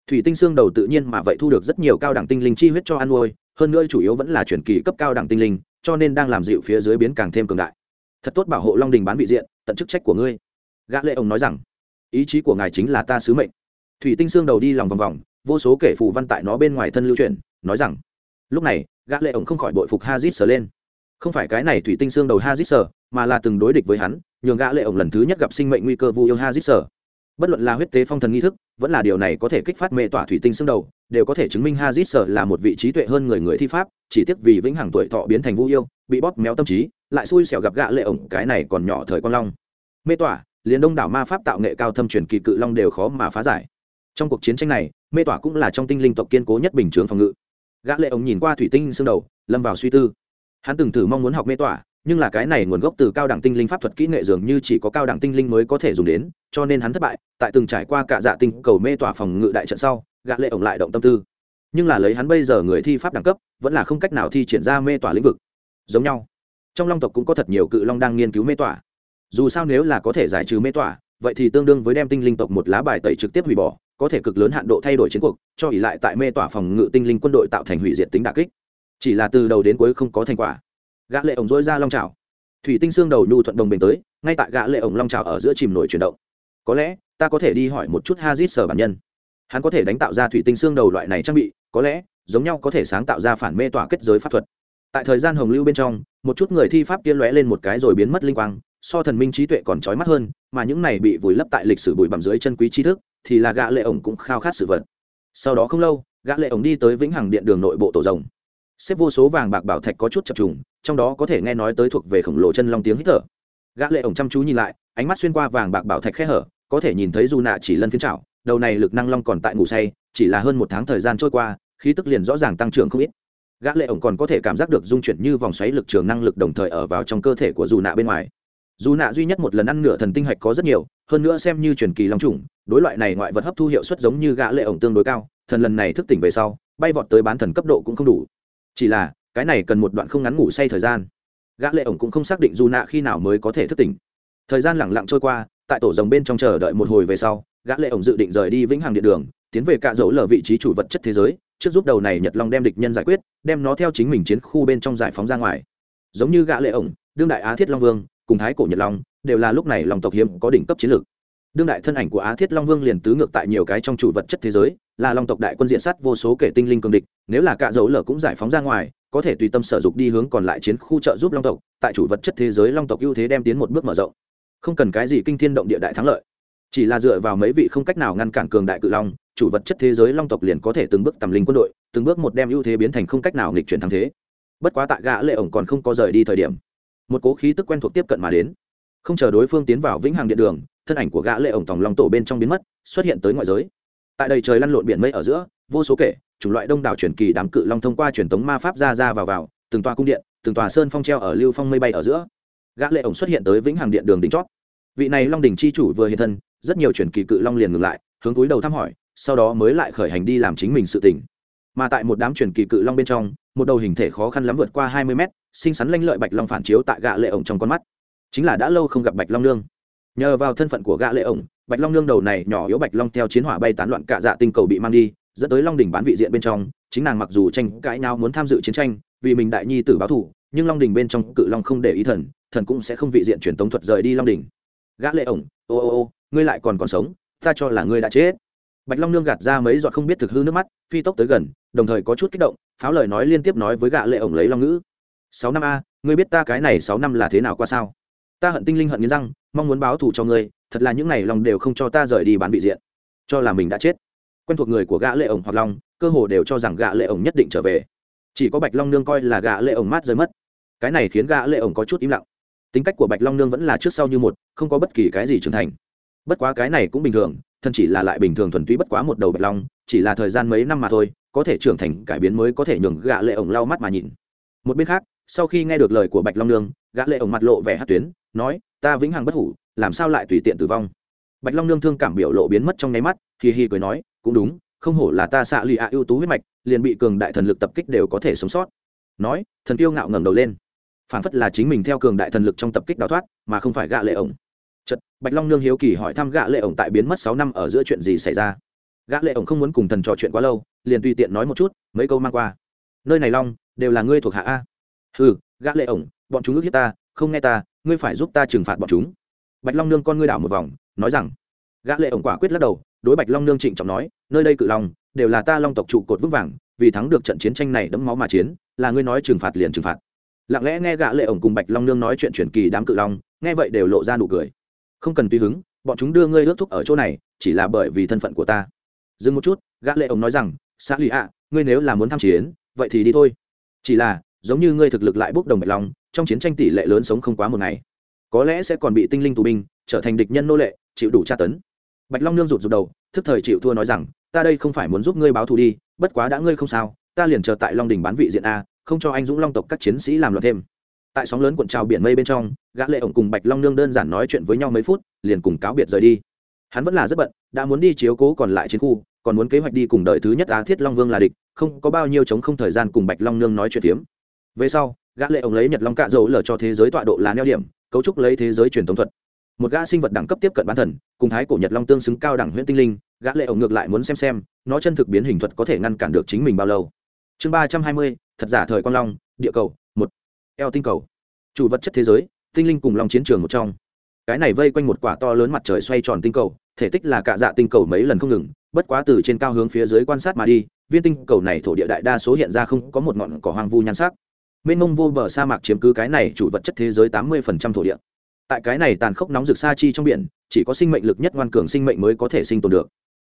Thủy tinh xương đầu tự nhiên mà vậy thu được rất nhiều cao đẳng tinh linh chi huyết cho ăn nuôi, hơn nữa chủ yếu vẫn là chuyển kỳ cấp cao đẳng tinh linh, cho nên đang làm dịu phía dưới biến càng thêm cường đại. Thật tốt bảo hộ long đình bán vị diện, tận chức trách của ngươi gã lệ ông nói rằng, ý chí của ngài chính là ta sứ mệnh. Thủy tinh xương đầu đi lòng vòng vòng, vô số kể phù văn tại nó bên ngoài thân lưu truyền nói rằng, lúc này, gã lệ ông không khỏi bội phục hazit sờ lên. Không phải cái này thủy tinh xương đầu hazit sờ mà là từng đối địch với hắn, nhường gã lệ ông lần thứ nhất gặp sinh mệnh nguy cơ vu yêu hazit sờ bất luận là huyết tế phong thần nghi thức, vẫn là điều này có thể kích phát mê tỏa thủy tinh xương đầu, đều có thể chứng minh hazit sờ là một vị trí tuệ hơn người người thi pháp, chỉ tiếc vì vĩnh hằng tuổi thọ biến thành vu yêu, bị bóp méo tâm trí, lại xui xẻo gặp gã lệ ổng cái này còn nhỏ thời con long. Mê tỏa liền đông đảo ma pháp tạo nghệ cao thâm truyền kỳ cự long đều khó mà phá giải. Trong cuộc chiến tranh này, mê tỏa cũng là trong tinh linh tộc kiên cố nhất bình chướng phòng ngự. Gã lệ ống nhìn qua thủy tinh xương đầu, lâm vào suy tư. Hắn từng thử mong muốn học mê tỏa, nhưng là cái này nguồn gốc từ cao đẳng tinh linh pháp thuật kỹ nghệ dường như chỉ có cao đẳng tinh linh mới có thể dùng đến, cho nên hắn thất bại, tại từng trải qua cả dạ tinh cầu mê tỏa phòng ngự đại trận sau, gã lệ ổng lại động tâm tư. Nhưng là lấy hắn bây giờ người thi pháp đẳng cấp, vẫn là không cách nào thi triển ra mê tỏa lĩnh vực. Giống nhau. Trong long tộc cũng có thật nhiều cự long đang nghiên cứu mê tỏa dù sao nếu là có thể giải trừ mê tỏa, vậy thì tương đương với đem tinh linh tộc một lá bài tẩy trực tiếp hủy bỏ, có thể cực lớn hạn độ thay đổi chiến cuộc, cho ỉ lại tại mê tỏa phòng ngự tinh linh quân đội tạo thành hủy diệt tính đả kích. Chỉ là từ đầu đến cuối không có thành quả. Gã lệ ổng dối ra long trào thủy tinh xương đầu nhu thuận đồng bền tới, ngay tại gã lệ ổng long trào ở giữa chìm nổi chuyển động. Có lẽ, ta có thể đi hỏi một chút hazit sở bản nhân. Hắn có thể đánh tạo ra thủy tinh xương đầu loại này trang bị, có lẽ, giống nhau có thể sáng tạo ra phản mê tỏa kết giới pháp thuật. Tại thời gian hồng lưu bên trong, một chút người thi pháp kia lóe lên một cái rồi biến mất linh quang so thần minh trí tuệ còn trói mắt hơn, mà những này bị vùi lấp tại lịch sử bụi bặm dưới chân quý tri thức, thì là gã lệ ổng cũng khao khát sự vật. Sau đó không lâu, gã lệ ổng đi tới vĩnh hằng điện đường nội bộ tổ rồng. Xếp vô số vàng bạc bảo thạch có chút chập trùng, trong đó có thể nghe nói tới thuộc về khổng lồ chân long tiếng hít thở. Gã lệ ổng chăm chú nhìn lại, ánh mắt xuyên qua vàng bạc bảo thạch khe hở, có thể nhìn thấy dù nạ chỉ lân phiến trảo, đầu này lực năng long còn tại ngủ say, chỉ là hơn một tháng thời gian trôi qua, khí tức liền rõ ràng tăng trưởng không ít. Gã lệ ổng còn có thể cảm giác được dung chuyển như vòng xoáy lực trường năng lực đồng thời ở vào trong cơ thể của dù nạ bên ngoài dù nạ duy nhất một lần ăn nửa thần tinh hạch có rất nhiều, hơn nữa xem như truyền kỳ long trùng đối loại này ngoại vật hấp thu hiệu suất giống như gã lệ ổng tương đối cao, thần lần này thức tỉnh về sau, bay vọt tới bán thần cấp độ cũng không đủ. Chỉ là, cái này cần một đoạn không ngắn ngủ say thời gian. Gã lệ ổng cũng không xác định dù nạ khi nào mới có thể thức tỉnh. Thời gian lặng lặng trôi qua, tại tổ rồng bên trong chờ đợi một hồi về sau, gã lệ ổng dự định rời đi vĩnh hằng điện đường, tiến về cạ dấu lở vị trí chủ vật chất thế giới, trước giúp đầu này nhật long đem địch nhân giải quyết, đem nó theo chính mình chiến khu bên trong giải phóng ra ngoài. Giống như gã lệ ổng, đương đại á thiết long vương cùng thái cổ nhật long, đều là lúc này lòng tộc hiếm có đỉnh cấp chiến lược. Đương đại thân ảnh của á thiết long vương liền tứ ngược tại nhiều cái trong chủ vật chất thế giới, là long tộc đại quân diện sát vô số kể tinh linh cường địch, nếu là cạ dấu lở cũng giải phóng ra ngoài, có thể tùy tâm sở dục đi hướng còn lại chiến khu trợ giúp long tộc, tại chủ vật chất thế giới long tộc ưu thế đem tiến một bước mở rộng. Không cần cái gì kinh thiên động địa đại thắng lợi. Chỉ là dựa vào mấy vị không cách nào ngăn cản cường đại cự long, chủ vật chất thế giới long tộc liền có thể từng bước tầm linh quân đội, từng bước một đem ưu thế biến thành không cách nào nghịch chuyển thắng thế. Bất quá tại gã lệ ổng còn không có rời đi thời điểm một cố khí tức quen thuộc tiếp cận mà đến. Không chờ đối phương tiến vào vĩnh hằng điện đường, thân ảnh của gã lệ ổng tòng long tổ bên trong biến mất, xuất hiện tới ngoại giới. Tại đây trời lăn lộn biển mây ở giữa, vô số kể, chủng loại đông đảo truyền kỳ đám cự long thông qua truyền tống ma pháp ra ra vào vào, từng tòa cung điện, từng tòa sơn phong treo ở lưu phong mây bay ở giữa. Gã lệ ổng xuất hiện tới vĩnh hằng điện đường đỉnh chót. Vị này long đỉnh chi chủ vừa hiện thân, rất nhiều truyền kỳ cự long liền ngừng lại, hướng túi đầu thăm hỏi, sau đó mới lại khởi hành đi làm chính mình sự tình mà tại một đám truyền kỳ cự long bên trong, một đầu hình thể khó khăn lắm vượt qua hai mươi mét, xinh xắn lanh lợi bạch long phản chiếu tại gã lệ ổng trong con mắt. Chính là đã lâu không gặp bạch long nương. Nhờ vào thân phận của gã lệ ổng, bạch long nương đầu này nhỏ yếu bạch long theo chiến hỏa bay tán loạn cả dạ tinh cầu bị mang đi, dẫn tới long đỉnh bán vị diện bên trong. Chính nàng mặc dù tranh cãi nào muốn tham dự chiến tranh, vì mình đại nhi tử báo thù, nhưng long đỉnh bên trong cự long không để ý thần thần cũng sẽ không vị diện truyền tống thuật rời đi long đỉnh. Gã lệ ổng, ô ô ô, ngươi lại còn còn sống, ta cho là ngươi đã chết bạch long nương gạt ra mấy giọt không biết thực hư nước mắt, phi tốc tới gần, đồng thời có chút kích động, pháo lời nói liên tiếp nói với gã lệ ổng lấy long ngữ. Sáu năm a, ngươi biết ta cái này sáu năm là thế nào qua sao? Ta hận tinh linh hận nghiến răng, mong muốn báo thù cho ngươi, thật là những ngày lòng đều không cho ta rời đi bán vị diện. Cho là mình đã chết. Quen thuộc người của gã lệ ổng hoặc long, cơ hồ đều cho rằng gã lệ ổng nhất định trở về. Chỉ có bạch long nương coi là gã lệ ổng mát rơi mất. Cái này khiến gã lệ ổng có chút im lặng. Tính cách của bạch long nương vẫn là trước sau như một, không có bất kỳ cái gì trưởng thành. Bất quá cái này cũng bình thường thân chỉ là lại bình thường thuần túy bất quá một đầu bạch long, chỉ là thời gian mấy năm mà thôi, có thể trưởng thành, cải biến mới có thể nhường gã lệ ổng lau mắt mà nhìn. Một bên khác, sau khi nghe được lời của bạch long nương, gã lệ ổng mặt lộ vẻ hắt tuyến, nói, ta vĩnh hằng bất hủ, làm sao lại tùy tiện tử vong? Bạch long nương thương cảm biểu lộ biến mất trong nháy mắt, hì hì cười nói, cũng đúng, không hổ là ta xạ lì ạ ưu tú huyết mạch, liền bị cường đại thần lực tập kích đều có thể sống sót. Nói, thần kiêu ngạo ngẩng đầu lên. Phản phất là chính mình theo cường đại thần lực trong tập kích đào thoát, mà không phải gạ lệ ổng chật bạch long nương hiếu kỳ hỏi thăm Gã lệ ổng tại biến mất sáu năm ở giữa chuyện gì xảy ra. Gã lệ ổng không muốn cùng thần trò chuyện quá lâu, liền tùy tiện nói một chút, mấy câu mang qua. Nơi này long, đều là ngươi thuộc hạ a. Ừ gã lệ ổng, bọn chúng ước hiếp ta, không nghe ta, ngươi phải giúp ta trừng phạt bọn chúng. Bạch long nương con ngươi đảo một vòng, nói rằng, gã lệ ổng quả quyết lắc đầu, đối bạch long nương trịnh trọng nói, nơi đây cự long, đều là ta long tộc trụ cột vững vàng, vì thắng được trận chiến tranh này đẫm máu mà chiến, là ngươi nói trừng phạt liền trừng phạt. Lặng lẽ nghe gã lệ ổng cùng bạch long nương nói chuyện truyền kỳ đám cự long, nghe vậy đều lộ ra nụ cười không cần tùy hứng, bọn chúng đưa ngươi ước thúc ở chỗ này, chỉ là bởi vì thân phận của ta. Dừng một chút, gã lệ ổng nói rằng xã lì ạ, ngươi nếu là muốn tham chiến, vậy thì đi thôi. Chỉ là, giống như ngươi thực lực lại bốc đồng bạch long, trong chiến tranh tỷ lệ lớn sống không quá một ngày. Có lẽ sẽ còn bị tinh linh tù binh, trở thành địch nhân nô lệ, chịu đủ tra tấn. Bạch long nương rụt rụt đầu, thức thời chịu thua nói rằng, ta đây không phải muốn giúp ngươi báo thù đi, bất quá đã ngươi không sao, ta liền chờ tại long đình bán vị diện a, không cho anh dũng long tộc các chiến sĩ làm loạn thêm tại sóng lớn cuộn trào biển mây bên trong, gã lệ ổng cùng bạch long nương đơn giản nói chuyện với nhau mấy phút, liền cùng cáo biệt rời đi. Hắn vẫn là rất bận, đã muốn đi chiếu cố còn lại chiến khu, còn muốn kế hoạch đi cùng đợi thứ nhất á thiết long vương là địch, không có bao nhiêu chống không thời gian cùng bạch long nương nói chuyện tiếm về sau, gã lệ ổng lấy nhật long cạ dầu lở cho thế giới tọa độ là neo điểm, cấu trúc lấy thế giới truyền thống thuật. Một gã sinh vật đẳng cấp tiếp cận bán thần, cùng thái cổ nhật long tương xứng cao đẳng huyễn tinh linh, gã lệ ổng ngược lại muốn xem xem, nó chân thực biến hình thuật có thể ngăn cản được chính mình bao lâu. Chương ba trăm hai mươi, thật giả thời quan long, địa cầu, một eo tinh cầu. Chủ vật chất thế giới, tinh linh cùng long chiến trường một trong. Cái này vây quanh một quả to lớn mặt trời xoay tròn tinh cầu, thể tích là cạ dạ tinh cầu mấy lần không ngừng, bất quá từ trên cao hướng phía dưới quan sát mà đi, viên tinh cầu này thổ địa đại đa số hiện ra không có một ngọn cỏ hoang vu nhan sắc. Mênh mông vô bờ sa mạc chiếm cứ cái này chủ vật chất thế giới tám mươi thổ địa. Tại cái này tàn khốc nóng rực xa chi trong biển, chỉ có sinh mệnh lực nhất ngoan cường sinh mệnh mới có thể sinh tồn được.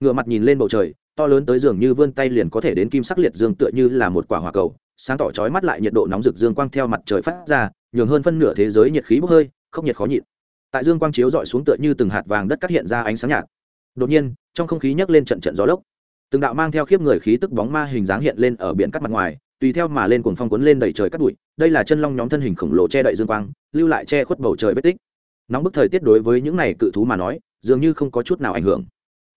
Ngựa mặt nhìn lên bầu trời, to lớn tới dường như vươn tay liền có thể đến kim sắc liệt dương tựa như là một quả hỏa cầu sáng tỏ chói mắt lại nhiệt độ nóng rực dương quang theo mặt trời phát ra, nhường hơn phân nửa thế giới nhiệt khí bốc hơi không nhiệt khó nhịn. Tại dương quang chiếu dọi xuống tựa như từng hạt vàng đất cắt hiện ra ánh sáng nhạt. Đột nhiên, trong không khí nhấc lên trận trận gió lốc. Từng đạo mang theo khiếp người khí tức bóng ma hình dáng hiện lên ở biển cắt mặt ngoài, tùy theo mà lên cuồng phong cuốn lên đẩy trời cắt bụi. Đây là chân long nhóm thân hình khổng lồ che đậy dương quang, lưu lại che khuất bầu trời vết tích. Nóng bức thời tiết đối với những này cự thú mà nói, dường như không có chút nào ảnh hưởng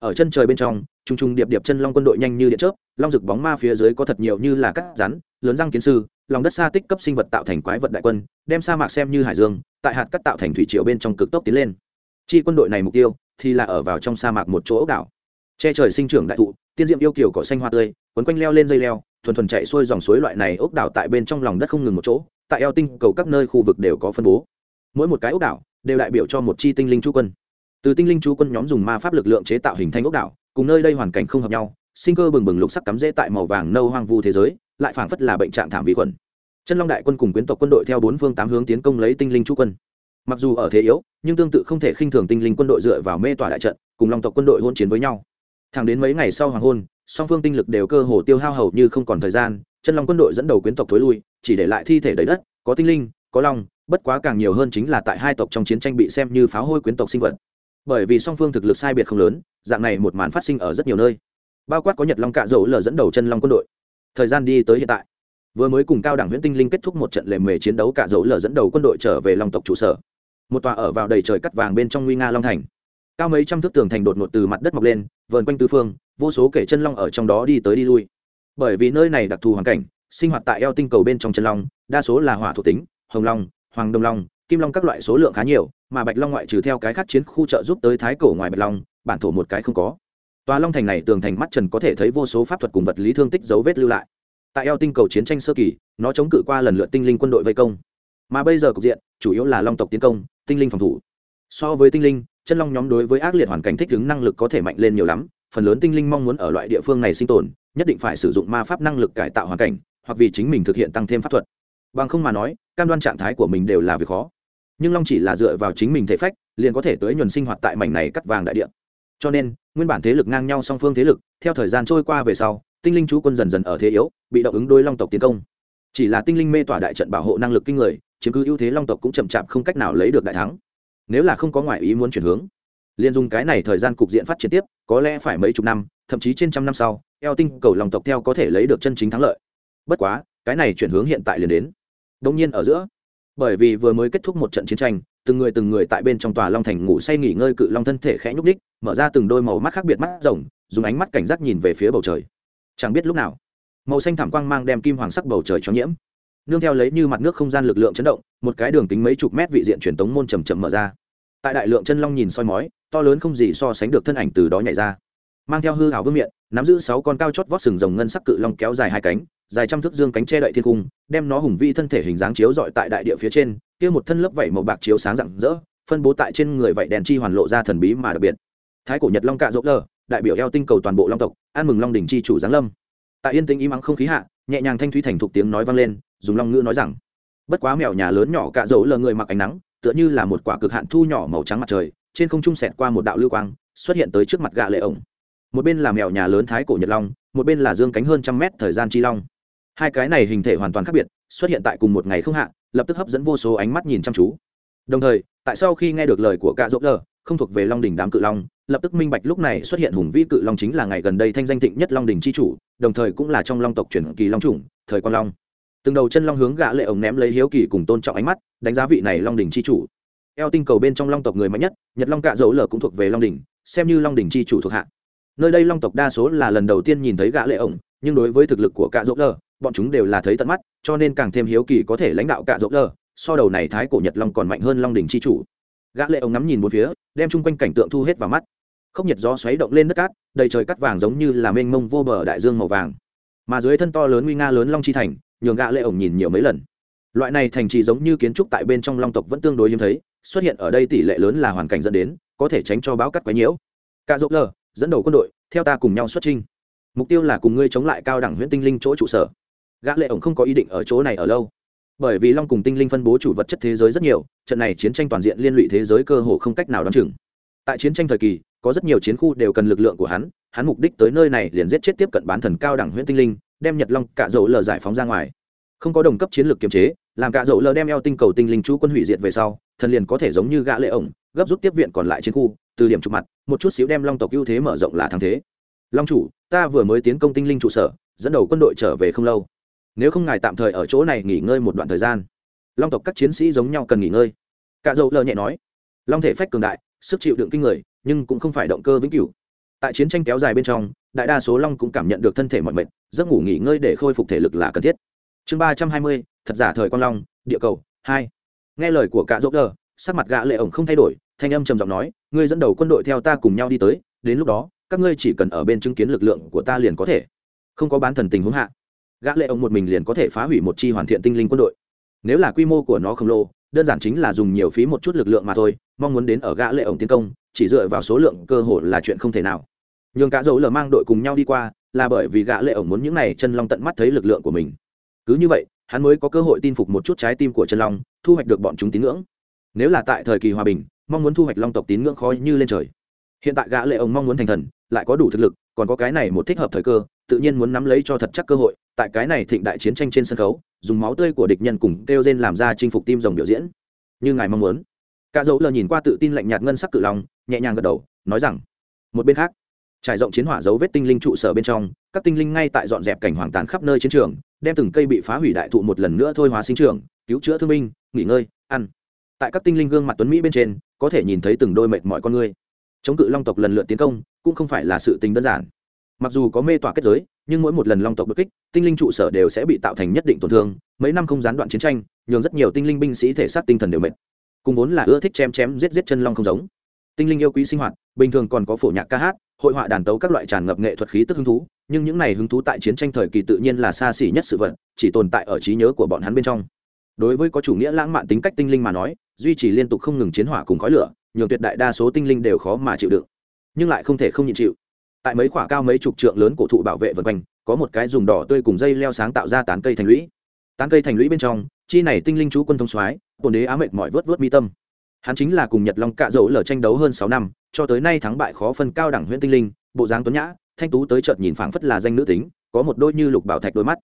ở chân trời bên trong trung trung điệp điệp chân long quân đội nhanh như điện chớp, long rực bóng ma phía dưới có thật nhiều như là cắt rắn, lớn răng kiến sư, lòng đất xa tích cấp sinh vật tạo thành quái vật đại quân, đem sa mạc xem như hải dương, tại hạt cắt tạo thành thủy triều bên trong cực tốc tiến lên. Chi quân đội này mục tiêu thì là ở vào trong sa mạc một chỗ ốc đảo. Che trời sinh trưởng đại thụ, tiên diệm yêu kiểu cỏ xanh hoa tươi, quấn quanh leo lên dây leo, thuần thuần chạy xuôi dòng suối loại này ốc đảo tại bên trong lòng đất không ngừng một chỗ, tại eo tinh cầu các nơi khu vực đều có phân bố. Mỗi một cái ốc đảo đều đại biểu cho một chi tinh linh chú quân từ tinh linh chú quân nhóm dùng ma pháp lực lượng chế tạo hình thành ốc đảo, cùng nơi đây hoàn cảnh không hợp nhau, sinh cơ bừng bừng lục sắc cắm rễ tại màu vàng nâu hoang vu thế giới, lại phảng phất là bệnh trạng thảm vi khuẩn. Chân long đại quân cùng quyến tộc quân đội theo bốn phương tám hướng tiến công lấy tinh linh chú quân. Mặc dù ở thế yếu, nhưng tương tự không thể khinh thường tinh linh quân đội dựa vào mê tỏa đại trận, cùng long tộc quân đội hôn chiến với nhau. Thẳng đến mấy ngày sau hoàng hôn, song phương tinh lực đều cơ hồ tiêu hao hầu như không còn thời gian, chân long quân đội dẫn đầu quyến tộc thối lui, chỉ để lại thi thể đầy đất, có tinh linh, có long, bất quá càng nhiều hơn chính là tại hai tộc trong chiến tranh bị xem như pháo hôi quyến tộc sinh vật bởi vì song phương thực lực sai biệt không lớn, dạng này một màn phát sinh ở rất nhiều nơi. Bao quát có nhật long cạ dầu lờ dẫn đầu chân long quân đội. Thời gian đi tới hiện tại, vừa mới cùng cao đẳng nguyễn tinh linh kết thúc một trận lề mề chiến đấu, cạ dầu lờ dẫn đầu quân đội trở về long tộc trụ sở. Một tòa ở vào đầy trời cắt vàng bên trong nguy nga long thành. Cao mấy trăm thước tường thành đột ngột từ mặt đất mọc lên, vờn quanh tư phương, vô số kể chân long ở trong đó đi tới đi lui. Bởi vì nơi này đặc thù hoàn cảnh, sinh hoạt tại eo tinh cầu bên trong chân long, đa số là hỏa thuộc tính, hồng long, hoàng đông long, kim long các loại số lượng khá nhiều mà bạch long ngoại trừ theo cái khác chiến khu trợ giúp tới thái cổ ngoài bạch long, bản thổ một cái không có. Tòa long thành này tường thành mắt trần có thể thấy vô số pháp thuật cùng vật lý thương tích dấu vết lưu lại. Tại eo tinh cầu chiến tranh sơ kỳ, nó chống cự qua lần lượt tinh linh quân đội vây công. Mà bây giờ cục diện, chủ yếu là long tộc tiến công, tinh linh phòng thủ. So với tinh linh, chân long nhóm đối với ác liệt hoàn cảnh thích ứng năng lực có thể mạnh lên nhiều lắm, phần lớn tinh linh mong muốn ở loại địa phương này sinh tồn, nhất định phải sử dụng ma pháp năng lực cải tạo hoàn cảnh, hoặc vì chính mình thực hiện tăng thêm pháp thuật. Bằng không mà nói, cam đoan trạng thái của mình đều là việc khó nhưng long chỉ là dựa vào chính mình thể phách, liền có thể tới nhuần sinh hoạt tại mảnh này cắt vàng đại địa. Cho nên, nguyên bản thế lực ngang nhau song phương thế lực, theo thời gian trôi qua về sau, tinh linh chú quân dần dần ở thế yếu, bị động ứng đối long tộc tiến công. Chỉ là tinh linh mê tỏa đại trận bảo hộ năng lực kinh người, chiếm cứ ưu thế long tộc cũng chậm chạp không cách nào lấy được đại thắng. Nếu là không có ngoại ý muốn chuyển hướng, liền dùng cái này thời gian cục diện phát triển tiếp, có lẽ phải mấy chục năm, thậm chí trên trăm năm sau, eo tinh cầu lòng tộc theo có thể lấy được chân chính thắng lợi. Bất quá, cái này chuyển hướng hiện tại liền đến. Đông nhiên ở giữa bởi vì vừa mới kết thúc một trận chiến tranh, từng người từng người tại bên trong tòa long thành ngủ say nghỉ ngơi cự long thân thể khẽ nhúc ních mở ra từng đôi màu mắt khác biệt mắt rồng, dùng ánh mắt cảnh giác nhìn về phía bầu trời. Chẳng biết lúc nào, màu xanh thảm quang mang đem kim hoàng sắc bầu trời cho nhiễm. Nương theo lấy như mặt nước không gian lực lượng chấn động, một cái đường kính mấy chục mét vị diện truyền tống môn chầm chậm mở ra. Tại đại lượng chân long nhìn soi mói, to lớn không gì so sánh được thân ảnh từ đó nhảy ra. Mang theo hư hảo vương miện, nắm giữ sáu con cao chót vót sừng rồng ngân sắc cự long kéo dài hai cánh dài trăm thước dương cánh che đậy thiên cung đem nó hùng vi thân thể hình dáng chiếu dọi tại đại địa phía trên, kia một thân lớp vảy màu bạc chiếu sáng rạng rỡ, phân bố tại trên người vảy đèn chi hoàn lộ ra thần bí mà đặc biệt. Thái cổ nhật long cạ rỗng lờ đại biểu eo tinh cầu toàn bộ long tộc, an mừng long đình chi chủ giáng lâm. Tại yên tĩnh im ắng không khí hạ, nhẹ nhàng thanh thúy thành thục tiếng nói vang lên, dùng long ngữ nói rằng, bất quá mèo nhà lớn nhỏ cạ dỗ lờ người mặc ánh nắng, tựa như là một quả cực hạn thu nhỏ màu trắng mặt trời, trên không trung xẹt qua một đạo lưu quang, xuất hiện tới trước mặt gạ lệ ổng. Một bên là mèo nhà lớn thái cổ nhật long, một bên là dương cánh hơn trăm mét thời gian chi long hai cái này hình thể hoàn toàn khác biệt, xuất hiện tại cùng một ngày không hạ, lập tức hấp dẫn vô số ánh mắt nhìn chăm chú. Đồng thời, tại sau khi nghe được lời của cạ dỗ lờ, không thuộc về long đỉnh đám cự long, lập tức minh bạch lúc này xuất hiện hùng vĩ cự long chính là ngày gần đây thanh danh thịnh nhất long đỉnh chi chủ, đồng thời cũng là trong long tộc truyền kỳ long chủng, thời quan long. Từng đầu chân long hướng gã lệ ổng ném lấy hiếu kỳ cùng tôn trọng ánh mắt, đánh giá vị này long đỉnh chi chủ. Eo tinh cầu bên trong long tộc người mạnh nhất, nhật long cạ dỗ lờ cũng thuộc về long đỉnh, xem như long đỉnh chi chủ thuộc hạ. Nơi đây long tộc đa số là lần đầu tiên nhìn thấy gã lệ ổng, nhưng đối với thực lực của cạ dỗ lờ bọn chúng đều là thấy tận mắt, cho nên càng thêm hiếu kỳ có thể lãnh đạo cả dỗ lờ, so đầu này thái cổ nhật long còn mạnh hơn long đỉnh chi chủ. Gã lệ ông ngắm nhìn một phía, đem chung quanh cảnh tượng thu hết vào mắt. Không nhiệt gió xoáy động lên đất cát, đầy trời cắt vàng giống như là mênh mông vô bờ đại dương màu vàng. Mà dưới thân to lớn nguy nga lớn long chi thành, nhường gã lệ ổng nhìn nhiều mấy lần. Loại này thành trì giống như kiến trúc tại bên trong long tộc vẫn tương đối hiếm thấy, xuất hiện ở đây tỷ lệ lớn là hoàn cảnh dẫn đến, có thể tránh cho báo cắt quấy nhiễu. Cả dốc lờ, dẫn đầu quân đội, theo ta cùng nhau xuất trinh mục tiêu là cùng ngươi chống lại cao đẳng huyện tinh linh chỗ trụ sở gã lệ ổng không có ý định ở chỗ này ở lâu. Bởi vì long cùng tinh linh phân bố chủ vật chất thế giới rất nhiều, trận này chiến tranh toàn diện liên lụy thế giới cơ hồ không cách nào đoán chừng. Tại chiến tranh thời kỳ, có rất nhiều chiến khu đều cần lực lượng của hắn hắn mục đích tới nơi này liền giết chết tiếp cận bán thần cao đẳng huyễn tinh linh, đem nhật long cả dầu lờ giải phóng ra ngoài. Không có đồng cấp chiến lược kiềm chế, làm cả dầu lờ đem eo tinh cầu tinh linh chú quân hủy diệt về sau, thần liền có thể giống như gã lệ ổng, gấp rút tiếp viện còn lại chiến khu, từ điểm trục mặt, một chút xíu đem long tộc ưu thế mở rộng là thắng thế. Long chủ, ta vừa mới tiến công tinh linh trụ sở, dẫn đầu quân đội trở về không lâu nếu không ngài tạm thời ở chỗ này nghỉ ngơi một đoạn thời gian. Long tộc các chiến sĩ giống nhau cần nghỉ ngơi. Cả dầu lờ nhẹ nói. Long thể phách cường đại, sức chịu đựng kinh người, nhưng cũng không phải động cơ vĩnh cửu. Tại chiến tranh kéo dài bên trong, đại đa số long cũng cảm nhận được thân thể mọi mệt, giấc ngủ nghỉ ngơi để khôi phục thể lực là cần thiết. Chương ba trăm hai mươi, thật giả thời quang long, địa cầu, hai. Nghe lời của cả dỗ lờ, sắc mặt gã lệ ổng không thay đổi, thanh âm trầm giọng nói, ngươi dẫn đầu quân đội theo ta cùng nhau đi tới, đến lúc đó, các ngươi chỉ cần ở bên chứng kiến lực lượng của ta liền có thể. Không có bán thần tình huống hạ gã lệ ông một mình liền có thể phá hủy một chi hoàn thiện tinh linh quân đội. Nếu là quy mô của nó khổng lồ, đơn giản chính là dùng nhiều phí một chút lực lượng mà thôi, mong muốn đến ở gã lệ ổng tiến công, chỉ dựa vào số lượng cơ hội là chuyện không thể nào. Nhưng cả dấu lờ mang đội cùng nhau đi qua, là bởi vì gã lệ ổng muốn những này chân long tận mắt thấy lực lượng của mình. Cứ như vậy, hắn mới có cơ hội tin phục một chút trái tim của chân long, thu hoạch được bọn chúng tín ngưỡng. Nếu là tại thời kỳ hòa bình, mong muốn thu hoạch long tộc tín ngưỡng khó như lên trời. Hiện tại gã lệ ổng mong muốn thành thần, lại có đủ thực lực còn có cái này một thích hợp thời cơ, tự nhiên muốn nắm lấy cho thật chắc cơ hội, tại cái này thịnh đại chiến tranh trên sân khấu, dùng máu tươi của địch nhân cùng kêu gen làm ra chinh phục tim rồng biểu diễn. Như ngài mong muốn. Cả dấu lờ nhìn qua tự tin lạnh nhạt ngân sắc cự lòng nhẹ nhàng gật đầu, nói rằng, một bên khác, trải rộng chiến hỏa dấu vết tinh linh trụ sở bên trong, các tinh linh ngay tại dọn dẹp cảnh hoàng tàn khắp nơi chiến trường, đem từng cây bị phá hủy đại thụ một lần nữa thôi hóa sinh trường, cứu chữa thương binh, nghỉ ngơi, ăn. Tại các tinh linh gương mặt tuấn mỹ bên trên, có thể nhìn thấy từng đôi mệt mỏi con người chống cự long tộc lần lượt tiến công cũng không phải là sự tình đơn giản. Mặc dù có mê tỏa kết giới, nhưng mỗi một lần long tộc bất kích, tinh linh trụ sở đều sẽ bị tạo thành nhất định tổn thương, mấy năm không gián đoạn chiến tranh, nhường rất nhiều tinh linh binh sĩ thể xác tinh thần đều mệt. Cùng vốn là ưa thích chém chém giết giết chân long không giống. Tinh linh yêu quý sinh hoạt, bình thường còn có phổ nhạc ca hát, hội họa đàn tấu các loại tràn ngập nghệ thuật khí tức hứng thú, nhưng những này hứng thú tại chiến tranh thời kỳ tự nhiên là xa xỉ nhất sự vật, chỉ tồn tại ở trí nhớ của bọn hắn bên trong. Đối với có chủ nghĩa lãng mạn tính cách tinh linh mà nói, duy trì liên tục không ngừng chiến hỏa cùng khói lửa nhường tuyệt đại đa số tinh linh đều khó mà chịu đựng, nhưng lại không thể không nhịn chịu. Tại mấy khoả cao mấy chục trượng lớn cổ thụ bảo vệ vân quanh, có một cái dùng đỏ tươi cùng dây leo sáng tạo ra tán cây thành lũy. Tán cây thành lũy bên trong, chi này tinh linh chú quân thông soái bồn đế á mệt mỏi vớt vớt mi tâm. Hắn chính là cùng nhật long cạ dỗ lở tranh đấu hơn sáu năm, cho tới nay thắng bại khó phân cao đẳng huyện tinh linh, bộ dáng tuấn nhã, thanh tú tới chợt nhìn phảng phất là danh nữ tính, có một đôi như lục bảo thạch đôi mắt.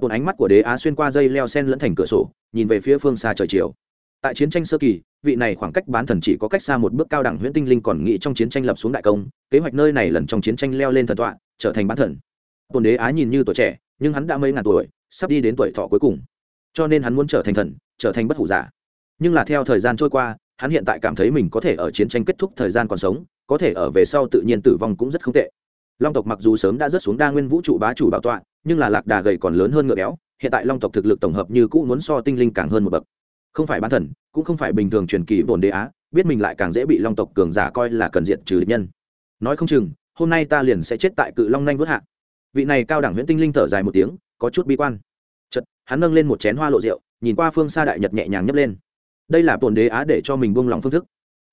Một ánh mắt của đế á xuyên qua dây leo sen lẫn thành cửa sổ, nhìn về phía phương xa trời chiều tại chiến tranh sơ kỳ, vị này khoảng cách bán thần chỉ có cách xa một bước cao đẳng huyễn tinh linh còn nghĩ trong chiến tranh lập xuống đại công, kế hoạch nơi này lần trong chiến tranh leo lên thần tọa, trở thành bán thần. Bồn đế á nhìn như tuổi trẻ, nhưng hắn đã mấy ngàn tuổi, sắp đi đến tuổi thọ cuối cùng. Cho nên hắn muốn trở thành thần, trở thành bất hủ giả. Nhưng là theo thời gian trôi qua, hắn hiện tại cảm thấy mình có thể ở chiến tranh kết thúc thời gian còn sống, có thể ở về sau tự nhiên tử vong cũng rất không tệ. Long tộc mặc dù sớm đã rớt xuống đa nguyên vũ trụ bá chủ bảo tọa, nhưng là lạc đà gầy còn lớn hơn ngựa béo, hiện tại long tộc thực lực tổng hợp như cũ muốn so tinh linh càng hơn một bậc không phải bán thần, cũng không phải bình thường truyền kỳ vồn đế á, biết mình lại càng dễ bị long tộc cường giả coi là cần diện trừ địch nhân. Nói không chừng, hôm nay ta liền sẽ chết tại cự long nanh vớt hạ. Vị này cao đẳng huyễn tinh linh thở dài một tiếng, có chút bi quan. Chật hắn nâng lên một chén hoa lộ rượu, nhìn qua phương xa đại nhật nhẹ nhàng nhấp lên. Đây là bồn đế á để cho mình buông lòng phương thức.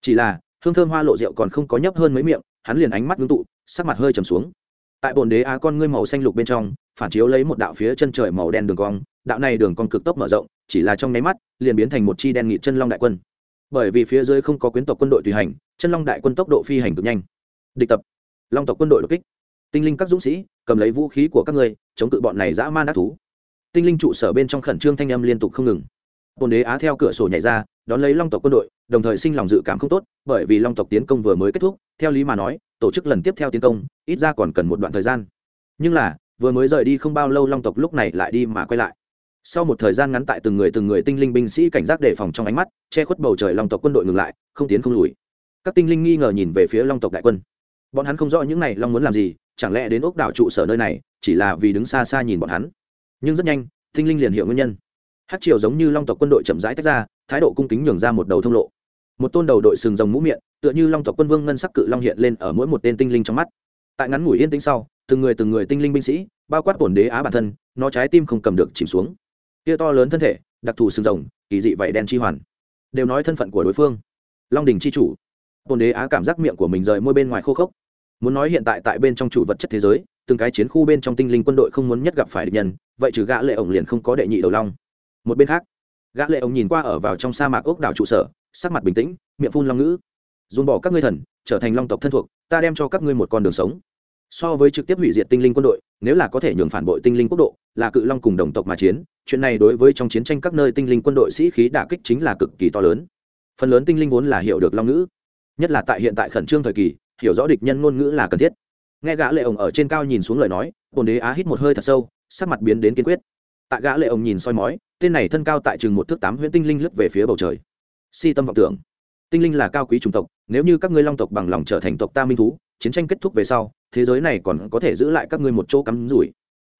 Chỉ là, hương thơm hoa lộ rượu còn không có nhấp hơn mấy miệng, hắn liền ánh mắt ngưng tụ, sắc mặt hơi trầm xuống. Tại bồn đế á con ngươi màu xanh lục bên trong, phản chiếu lấy một đạo phía chân trời màu đen đường cong đạo này đường cong cực tốc mở rộng, chỉ là trong nháy mắt, liền biến thành một chi đen nghị chân long đại quân. Bởi vì phía dưới không có quyến tộc quân đội tùy hành, chân long đại quân tốc độ phi hành cực nhanh. Địch tập. Long tộc quân đội đột kích. Tinh linh các dũng sĩ, cầm lấy vũ khí của các ngươi, chống cự bọn này dã man ác thú. Tinh linh trụ sở bên trong khẩn trương thanh âm liên tục không ngừng. Bồn đế á theo cửa sổ nhảy ra, đón lấy long tộc quân đội, đồng thời sinh lòng dự cảm không tốt, bởi vì long tộc tiến công vừa mới kết thúc, theo lý mà nói, tổ chức lần tiếp theo tiến công, ít ra còn cần một đoạn thời gian. Nhưng là, vừa mới rời đi không bao lâu long tộc lúc này lại đi mà quay lại sau một thời gian ngắn tại từng người từng người tinh linh binh sĩ cảnh giác đề phòng trong ánh mắt, che khuất bầu trời long tộc quân đội ngừng lại, không tiến không lùi. Các tinh linh nghi ngờ nhìn về phía long tộc đại quân. Bọn hắn không rõ những này long muốn làm gì, chẳng lẽ đến ốc đảo trụ sở nơi này, chỉ là vì đứng xa xa nhìn bọn hắn. Nhưng rất nhanh, tinh linh liền hiểu nguyên nhân. Hát triều giống như long tộc quân đội chậm rãi tách ra, thái độ cung kính nhường ra một đầu thông lộ. Một tôn đầu đội sừng rồng mũ miệng, tựa như long tộc quân vương ngân sắc cự long hiện lên ở mỗi một tên tinh linh trong mắt. Tại ngắn ngủi yên tĩnh sau, từng người từng người tinh linh binh sĩ, bao quát bổn đế á bản thân, nó trái tim không cầm được chìm xuống kia to lớn thân thể, đặc thù sừng rồng, kỳ dị vậy đen chi hoàn. Đều nói thân phận của đối phương. Long đình chi chủ. Tôn đế á cảm giác miệng của mình rời môi bên ngoài khô khốc. Muốn nói hiện tại tại bên trong chủ vật chất thế giới, từng cái chiến khu bên trong tinh linh quân đội không muốn nhất gặp phải địch nhân, vậy trừ gã lệ ổng liền không có đệ nhị đầu long. Một bên khác, gã lệ ổng nhìn qua ở vào trong sa mạc ốc đảo trụ sở, sắc mặt bình tĩnh, miệng phun long ngữ. Dùng bỏ các ngươi thần, trở thành long tộc thân thuộc, ta đem cho các ngươi một con đường sống so với trực tiếp hủy diệt tinh linh quân đội, nếu là có thể nhường phản bội tinh linh quốc độ, là cự long cùng đồng tộc mà chiến, chuyện này đối với trong chiến tranh các nơi tinh linh quân đội sĩ khí đả kích chính là cực kỳ to lớn. Phần lớn tinh linh vốn là hiểu được long ngữ, nhất là tại hiện tại khẩn trương thời kỳ, hiểu rõ địch nhân ngôn ngữ là cần thiết. Nghe gã lệ ổng ở trên cao nhìn xuống lời nói, bồn đế á hít một hơi thật sâu, sắc mặt biến đến kiên quyết. Tại gã lệ ổng nhìn soi mói, tên này thân cao tại chừng một thước tám huyễn tinh linh lướt về phía bầu trời. Si tâm vọng tưởng, tinh linh là cao quý chủng tộc, nếu như các ngươi long tộc bằng lòng trở thành tộc ta minh thú, chiến tranh kết thúc về sau thế giới này còn có thể giữ lại các ngươi một chỗ cắm rủi.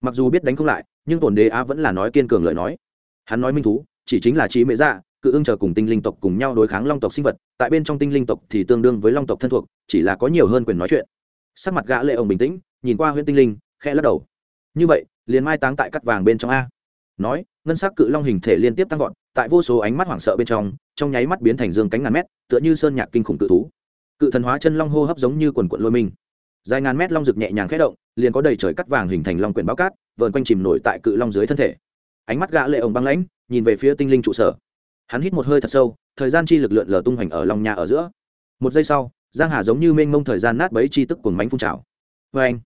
Mặc dù biết đánh không lại, nhưng tổn đế á vẫn là nói kiên cường lời nói. Hắn nói minh thú, chỉ chính là trí mệ dạ cự ưng chờ cùng tinh linh tộc cùng nhau đối kháng long tộc sinh vật, tại bên trong tinh linh tộc thì tương đương với long tộc thân thuộc, chỉ là có nhiều hơn quyền nói chuyện. Sắc mặt gã lệ ông bình tĩnh, nhìn qua huyện tinh linh, khẽ lắc đầu. Như vậy, liền mai táng tại cắt vàng bên trong a. Nói, ngân sắc cự long hình thể liên tiếp tăng vọt, tại vô số ánh mắt hoảng sợ bên trong trong nháy mắt biến thành dương cánh ngàn mét, tựa như sơn nhạc kinh khủng cự thú. Cự thần hóa chân long hô hấp giống như quần quận lôi mình dài ngàn mét long rực nhẹ nhàng khẽ động, liền có đầy trời cắt vàng hình thành long quyển bao cát, vờn quanh chìm nổi tại cự long dưới thân thể. Ánh mắt gã lệ ổng băng lãnh, nhìn về phía tinh linh trụ sở. Hắn hít một hơi thật sâu, thời gian chi lực lượn lờ tung hoành ở long nhà ở giữa. Một giây sau, giang hà giống như mênh mông thời gian nát bấy chi tức cuồng mánh phun trào. Vê anh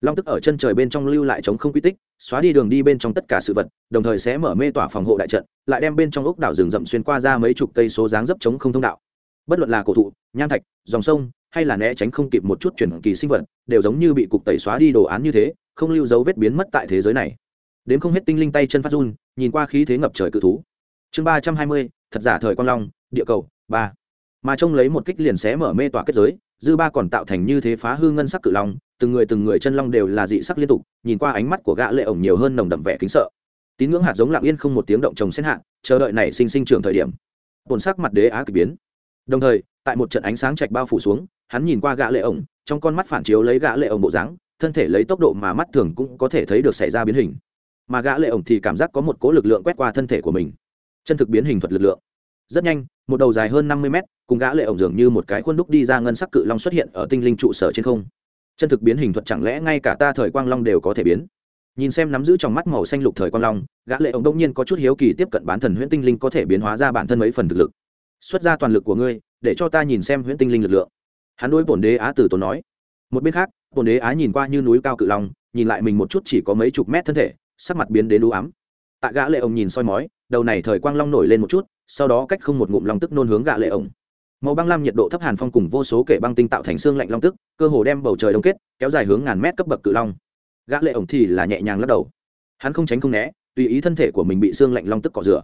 long tức ở chân trời bên trong lưu lại chống không quy tích, xóa đi đường đi bên trong tất cả sự vật, đồng thời sẽ mở mê tỏa phòng hộ đại trận, lại đem bên trong ốc đảo rừng rậm xuyên qua ra mấy chục cây số dáng dấp chống không thông đạo. Bất luận là cổ thụ, nham thạch, dòng sông hay là né tránh không kịp một chút chuyển kỳ sinh vật, đều giống như bị cục tẩy xóa đi đồ án như thế, không lưu dấu vết biến mất tại thế giới này. Đến không hết tinh linh tay chân phát run, nhìn qua khí thế ngập trời cự thú. Chương ba trăm hai mươi, thật giả thời quang long, địa cầu, ba. Mà trông lấy một kích liền xé mở mê tỏa kết giới, dư ba còn tạo thành như thế phá hư ngân sắc cự long, từng người từng người chân long đều là dị sắc liên tục, nhìn qua ánh mắt của gã lệ ổng nhiều hơn nồng đậm vẻ kính sợ. Tín ngưỡng hạt giống lặng yên không một tiếng động trồng xen hạ, chờ đợi này sinh sinh trưởng thời điểm. Bồn sắc mặt đế á kỳ biến. Đồng thời, tại một trận ánh sáng trạch bao phủ xuống hắn nhìn qua gã lệ ổng, trong con mắt phản chiếu lấy gã lệ ổng bộ dáng, thân thể lấy tốc độ mà mắt thường cũng có thể thấy được xảy ra biến hình. Mà gã lệ ổng thì cảm giác có một cỗ lực lượng quét qua thân thể của mình. Chân thực biến hình thuật lực lượng. Rất nhanh, một đầu dài hơn năm mươi mét, cùng gã lệ ổng dường như một cái khuôn đúc đi ra ngân sắc cự long xuất hiện ở tinh linh trụ sở trên không. Chân thực biến hình thuật chẳng lẽ ngay cả ta thời quang long đều có thể biến? Nhìn xem nắm giữ trong mắt màu xanh lục thời quang long, gã lệ ổng đông nhiên có chút hiếu kỳ tiếp cận bán thần huyễn tinh linh có thể biến hóa ra bản thân mấy phần thực lực. Xuất ra toàn lực của ngươi, để cho ta nhìn xem huyễn tinh linh lực lượng hắn đối bổn đế á tử tốn nói. Một bên khác, bổn đế á nhìn qua như núi cao cự long, nhìn lại mình một chút chỉ có mấy chục mét thân thể, sắc mặt biến đến đũ ám. Tạ gã lệ ông nhìn soi mói, đầu này thời quang long nổi lên một chút, sau đó cách không một ngụm long tức nôn hướng gã lệ ông. Màu băng lam nhiệt độ thấp hàn phong cùng vô số kể băng tinh tạo thành xương lạnh long tức, cơ hồ đem bầu trời đông kết, kéo dài hướng ngàn mét cấp bậc cự long. Gã lệ ổng thì là nhẹ nhàng lắc đầu. Hắn không tránh không né, tùy ý thân thể của mình bị xương lạnh long tức cọ rửa.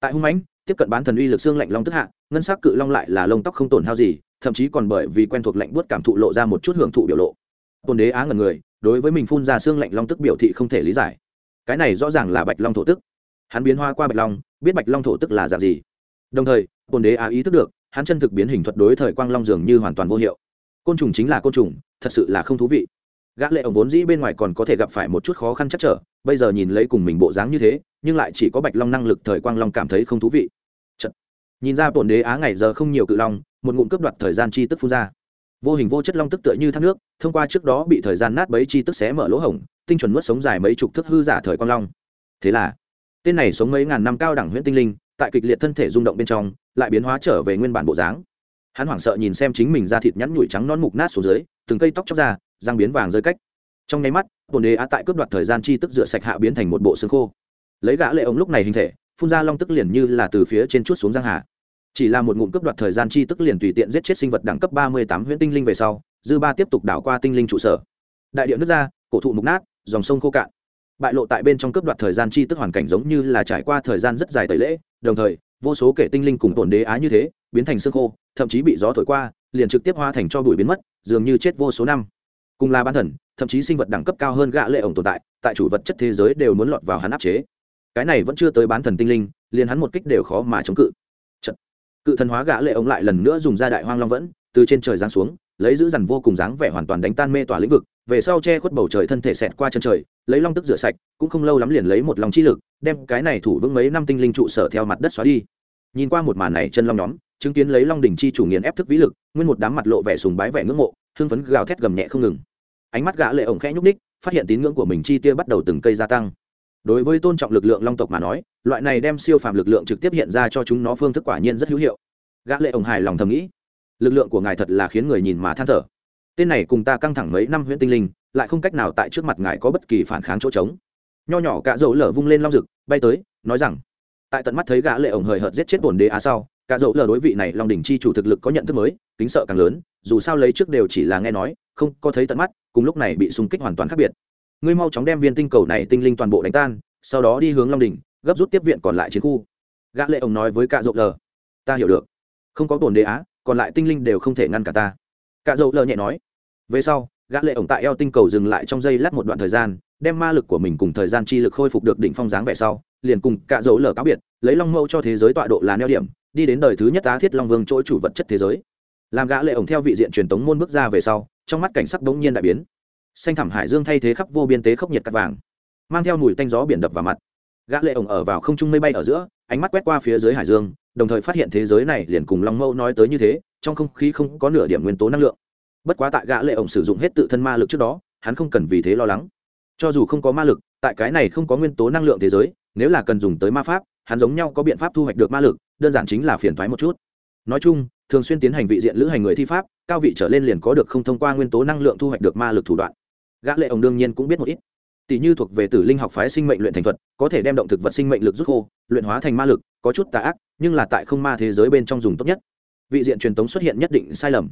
Tại hung mãnh, tiếp cận bán thần uy lực xương lạnh long tức hạ, ngân sắc cự long lại là lông tóc không tổn hao gì thậm chí còn bởi vì quen thuộc lạnh buốt cảm thụ lộ ra một chút hưởng thụ biểu lộ. Tôn đế á ngần người, đối với mình phun ra xương lạnh long tức biểu thị không thể lý giải. Cái này rõ ràng là bạch long thổ tức. Hắn biến hoa qua bạch long, biết bạch long thổ tức là dạng gì. Đồng thời, tôn đế á ý thức được, hắn chân thực biến hình thuật đối thời quang long dường như hoàn toàn vô hiệu. Côn trùng chính là côn trùng, thật sự là không thú vị. Gã lệ ổng vốn dĩ bên ngoài còn có thể gặp phải một chút khó khăn chắc trở, bây giờ nhìn lấy cùng mình bộ dáng như thế, nhưng lại chỉ có bạch long năng lực thời quang long cảm thấy không thú vị. Chật. nhìn ra bổn đế á ngày giờ không nhiều cự long một ngụm cướp đoạt thời gian chi tức phun ra. Vô hình vô chất long tức tựa như thác nước, thông qua trước đó bị thời gian nát bấy chi tức xé mở lỗ hổng, tinh chuẩn nuốt sống dài mấy chục thước hư giả thời quang long. Thế là, tên này sống mấy ngàn năm cao đẳng huyễn tinh linh, tại kịch liệt thân thể rung động bên trong, lại biến hóa trở về nguyên bản bộ dáng. Hắn hoảng sợ nhìn xem chính mình da thịt nhẵn nhủi trắng non mục nát xuống dưới, từng cây tóc chóc ra, răng biến vàng rơi cách. Trong nháy mắt bồn đế á tại cướp đoạt thời gian chi tức rửa sạch hạ biến thành một bộ xương khô. Lấy gã lệ ống lúc này hình thể, phun ra long tức liền như là từ phía trên chút xuống giang hà chỉ là một ngụm cướp đoạt thời gian chi tức liền tùy tiện giết chết sinh vật đẳng cấp ba mươi tám huyễn tinh linh về sau, dư ba tiếp tục đảo qua tinh linh trụ sở. Đại địa nước ra, cổ thụ mục nát, dòng sông khô cạn. Bại lộ tại bên trong cướp đoạt thời gian chi tức hoàn cảnh giống như là trải qua thời gian rất dài tẩy lễ, đồng thời, vô số kể tinh linh cùng tổn đế á như thế, biến thành xương khô, thậm chí bị gió thổi qua, liền trực tiếp hoa thành cho bụi biến mất, dường như chết vô số năm. Cùng là ban thần, thậm chí sinh vật đẳng cấp cao hơn gã lệ ổng tồn tại tại chủ vật chất thế giới đều muốn lọt vào hắn áp chế. Cái này vẫn chưa tới bán thần tinh linh, liền hắn một kích đều khó mà chống cự cự thần hóa gã lệ ống lại lần nữa dùng ra đại hoang long vẫn, từ trên trời giáng xuống, lấy giữ dằn vô cùng dáng vẻ hoàn toàn đánh tan mê tỏa lĩnh vực, về sau che khuất bầu trời thân thể xẹt qua chân trời, lấy long tức rửa sạch, cũng không lâu lắm liền lấy một lòng chi lực, đem cái này thủ vững mấy năm tinh linh trụ sở theo mặt đất xóa đi. Nhìn qua một màn này, chân long nhóm, chứng kiến lấy long đỉnh chi chủ nghiền ép thức vĩ lực, nguyên một đám mặt lộ vẻ sùng bái vẻ ngưỡng mộ, hưng phấn gào thét gầm nhẹ không ngừng. Ánh mắt gã lệ ổng khẽ nhúc ních phát hiện tín ngưỡng của mình chi tia bắt đầu từng cây gia tăng đối với tôn trọng lực lượng long tộc mà nói, loại này đem siêu phàm lực lượng trực tiếp hiện ra cho chúng nó phương thức quả nhiên rất hữu hiệu. Gã lệ ổng hài lòng thầm nghĩ, lực lượng của ngài thật là khiến người nhìn mà than thở. Tên này cùng ta căng thẳng mấy năm huyễn tinh linh, lại không cách nào tại trước mặt ngài có bất kỳ phản kháng chỗ trống. Nho nhỏ cả dầu lở vung lên long rực, bay tới, nói rằng, tại tận mắt thấy gã lệ ổng hời hợt giết chết bổn đế á sau cả dầu lở đối vị này long đỉnh chi chủ thực lực có nhận thức mới, kính sợ càng lớn, dù sao lấy trước đều chỉ là nghe nói, không có thấy tận mắt, cùng lúc này bị xung kích hoàn toàn khác biệt ngươi mau chóng đem viên tinh cầu này tinh linh toàn bộ đánh tan, sau đó đi hướng long đỉnh, gấp rút tiếp viện còn lại chiến khu. Gã lệ ổng nói với cạ dậu lở ta hiểu được. Không có tổn đế á, còn lại tinh linh đều không thể ngăn cả ta. Cạ dậu lở nhẹ nói. Về sau, gã lệ ổng tại eo tinh cầu dừng lại trong giây lát một đoạn thời gian, đem ma lực của mình cùng thời gian chi lực khôi phục được đỉnh phong dáng vẻ sau, liền cùng cạ dậu lở cáo biệt, lấy long Mẫu cho thế giới tọa độ là neo điểm, đi đến đời thứ nhất á thiết long vương chỗ chủ vật chất thế giới. Làm gã lệ ổng theo vị diện truyền tống môn bước ra về sau, trong mắt cảnh sắc bỗng nhiên đại biến xanh thẳm hải dương thay thế khắp vô biên tế khốc nhiệt cắt vàng, mang theo mùi tanh gió biển đập vào mặt. Gã lệ ổng ở vào không trung mây bay ở giữa, ánh mắt quét qua phía dưới hải dương, đồng thời phát hiện thế giới này liền cùng long mâu nói tới như thế, trong không khí không có nửa điểm nguyên tố năng lượng. Bất quá tại gã lệ ổng sử dụng hết tự thân ma lực trước đó, hắn không cần vì thế lo lắng. Cho dù không có ma lực, tại cái này không có nguyên tố năng lượng thế giới, nếu là cần dùng tới ma pháp, hắn giống nhau có biện pháp thu hoạch được ma lực, đơn giản chính là phiền toái một chút. Nói chung, thường xuyên tiến hành vị diện lữ hành người thi pháp, cao vị trở lên liền có được không thông qua nguyên tố năng lượng thu hoạch được ma lực thủ đoạn gã lệ ổng đương nhiên cũng biết một ít. Tỷ như thuộc về tử linh học phái sinh mệnh luyện thành thuật, có thể đem động thực vật sinh mệnh lực rút khô, luyện hóa thành ma lực, có chút tà ác, nhưng là tại không ma thế giới bên trong dùng tốt nhất. Vị diện truyền tống xuất hiện nhất định sai lầm.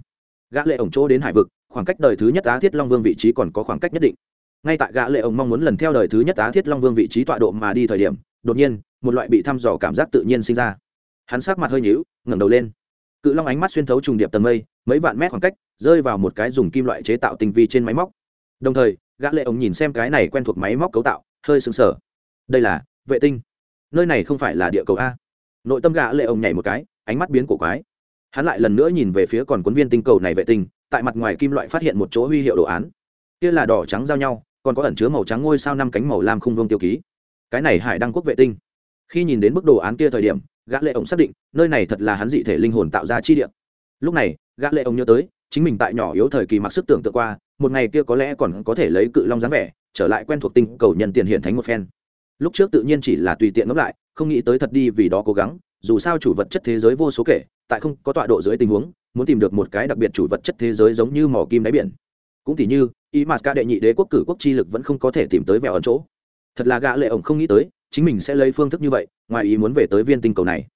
Gã lệ ổng chỗ đến hải vực, khoảng cách đời thứ nhất á thiết long vương vị trí còn có khoảng cách nhất định. Ngay tại gã lệ ổng mong muốn lần theo đời thứ nhất á thiết long vương vị trí tọa độ mà đi thời điểm, đột nhiên, một loại bị thăm dò cảm giác tự nhiên sinh ra. Hắn sắc mặt hơi nhíu, ngẩng đầu lên. Cự long ánh mắt xuyên thấu trùng điệp tầng mây, mấy vạn mét khoảng cách, rơi vào một cái dùng kim loại chế tạo tinh vi trên máy móc đồng thời, gã lệ ông nhìn xem cái này quen thuộc máy móc cấu tạo, hơi sững sờ. Đây là vệ tinh. Nơi này không phải là địa cầu a. Nội tâm gã lệ ông nhảy một cái, ánh mắt biến cổ quái. Hắn lại lần nữa nhìn về phía còn cuốn viên tinh cầu này vệ tinh, tại mặt ngoài kim loại phát hiện một chỗ huy hiệu đồ án. Kia là đỏ trắng giao nhau, còn có ẩn chứa màu trắng ngôi sao năm cánh màu lam không vương tiêu ký. Cái này hải đăng quốc vệ tinh. Khi nhìn đến bức đồ án kia thời điểm, gã lệ ổng xác định, nơi này thật là hắn dị thể linh hồn tạo ra chi địa. Lúc này, gã lệ ổng nhớ tới, chính mình tại nhỏ yếu thời kỳ mặc sức tưởng tượng qua một ngày kia có lẽ còn có thể lấy cự long dáng vẻ, trở lại quen thuộc tinh cầu nhân tiền hiện thánh một phen. Lúc trước tự nhiên chỉ là tùy tiện ngẫm lại, không nghĩ tới thật đi vì đó cố gắng, dù sao chủ vật chất thế giới vô số kể, tại không có tọa độ dưới tình huống, muốn tìm được một cái đặc biệt chủ vật chất thế giới giống như mỏ kim đáy biển. Cũng tỉ như y m đệ nhị đế quốc cử quốc chi lực vẫn không có thể tìm tới vẹo ẩn chỗ. Thật là gã lệ ổng không nghĩ tới, chính mình sẽ lấy phương thức như vậy, ngoài ý muốn về tới viên tinh cầu này.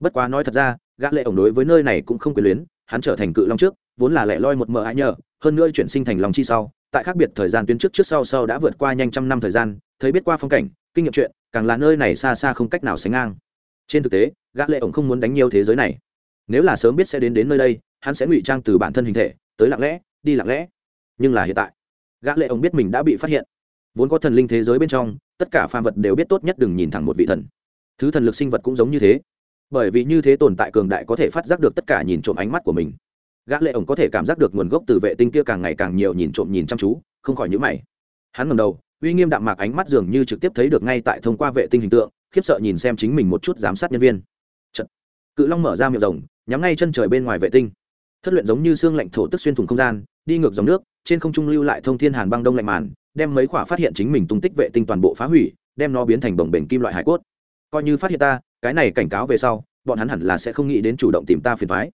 Bất quá nói thật ra, gã lệ ổng đối với nơi này cũng không quyền luyến, hắn trở thành cự long trước, vốn là lẻ loi một mờ ai nhờ hơn nữa chuyển sinh thành lòng chi sau, tại khác biệt thời gian tuyến trước trước sau sau đã vượt qua nhanh trăm năm thời gian, thấy biết qua phong cảnh, kinh nghiệm chuyện, càng là nơi này xa xa không cách nào sánh ngang. Trên thực tế, gã lệ ổng không muốn đánh nhiều thế giới này. Nếu là sớm biết sẽ đến đến nơi đây, hắn sẽ ngụy trang từ bản thân hình thể, tới lặng lẽ, đi lặng lẽ. Nhưng là hiện tại, gã lệ ổng biết mình đã bị phát hiện. Vốn có thần linh thế giới bên trong, tất cả phàm vật đều biết tốt nhất đừng nhìn thẳng một vị thần. Thứ thần lực sinh vật cũng giống như thế. Bởi vì như thế tồn tại cường đại có thể phát giác được tất cả nhìn trộm ánh mắt của mình gã lệ ổng có thể cảm giác được nguồn gốc từ vệ tinh kia càng ngày càng nhiều nhìn trộm nhìn chăm chú, không khỏi nhíu mày. Hắn ngẩng đầu, uy nghiêm đạm mạc ánh mắt dường như trực tiếp thấy được ngay tại thông qua vệ tinh hình tượng, khiếp sợ nhìn xem chính mình một chút giám sát nhân viên. Chật. cự long mở ra miệng rồng, nhắm ngay chân trời bên ngoài vệ tinh. Thất luyện giống như xương lạnh thổ tức xuyên thủng không gian, đi ngược dòng nước, trên không trung lưu lại thông thiên hàn băng đông lạnh màn, đem mấy quả phát hiện chính mình tung tích vệ tinh toàn bộ phá hủy, đem nó biến thành bồng bềnh kim loại hải cốt. Coi như phát hiện ta, cái này cảnh cáo về sau, bọn hắn hẳn là sẽ không nghĩ đến chủ động tìm ta phiền thoái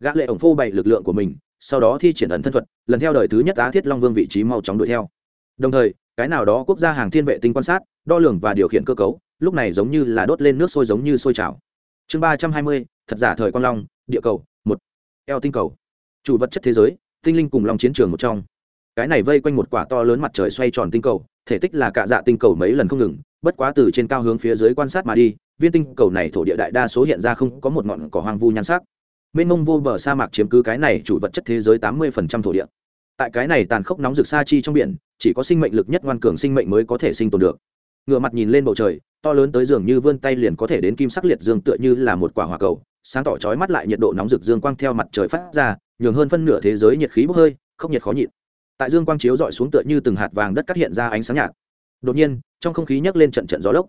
gã lệ ổng phô bày lực lượng của mình, sau đó thi triển ẩn thân thuật, lần theo đời thứ nhất á thiết long vương vị trí mau chóng đuổi theo. Đồng thời, cái nào đó quốc gia hàng thiên vệ tinh quan sát, đo lường và điều khiển cơ cấu, lúc này giống như là đốt lên nước sôi giống như sôi trào. Chương ba trăm hai mươi, thật giả thời quan long, địa cầu, một. Eo tinh cầu. Chủ vật chất thế giới, tinh linh cùng long chiến trường một trong. Cái này vây quanh một quả to lớn mặt trời xoay tròn tinh cầu, thể tích là cạ dạ tinh cầu mấy lần không ngừng, bất quá từ trên cao hướng phía dưới quan sát mà đi, viên tinh cầu này thổ địa đại đa số hiện ra không có một ngọn cỏ hoang vu nhan sắc mênh mông vô bờ sa mạc chiếm cứ cái này chủ vật chất thế giới tám mươi thổ địa. Tại cái này tàn khốc nóng rực sa chi trong biển, chỉ có sinh mệnh lực nhất ngoan cường sinh mệnh mới có thể sinh tồn được. Ngựa mặt nhìn lên bầu trời, to lớn tới giường như vươn tay liền có thể đến kim sắc liệt dương tựa như là một quả hỏa cầu, sáng tỏ chói mắt lại nhiệt độ nóng rực dương quang theo mặt trời phát ra, nhường hơn phân nửa thế giới nhiệt khí bốc hơi không nhiệt khó nhịn. Tại dương quang chiếu dọi xuống tựa như từng hạt vàng đất cắt hiện ra ánh sáng nhạt. Đột nhiên, trong không khí nhấc lên trận trận gió lốc.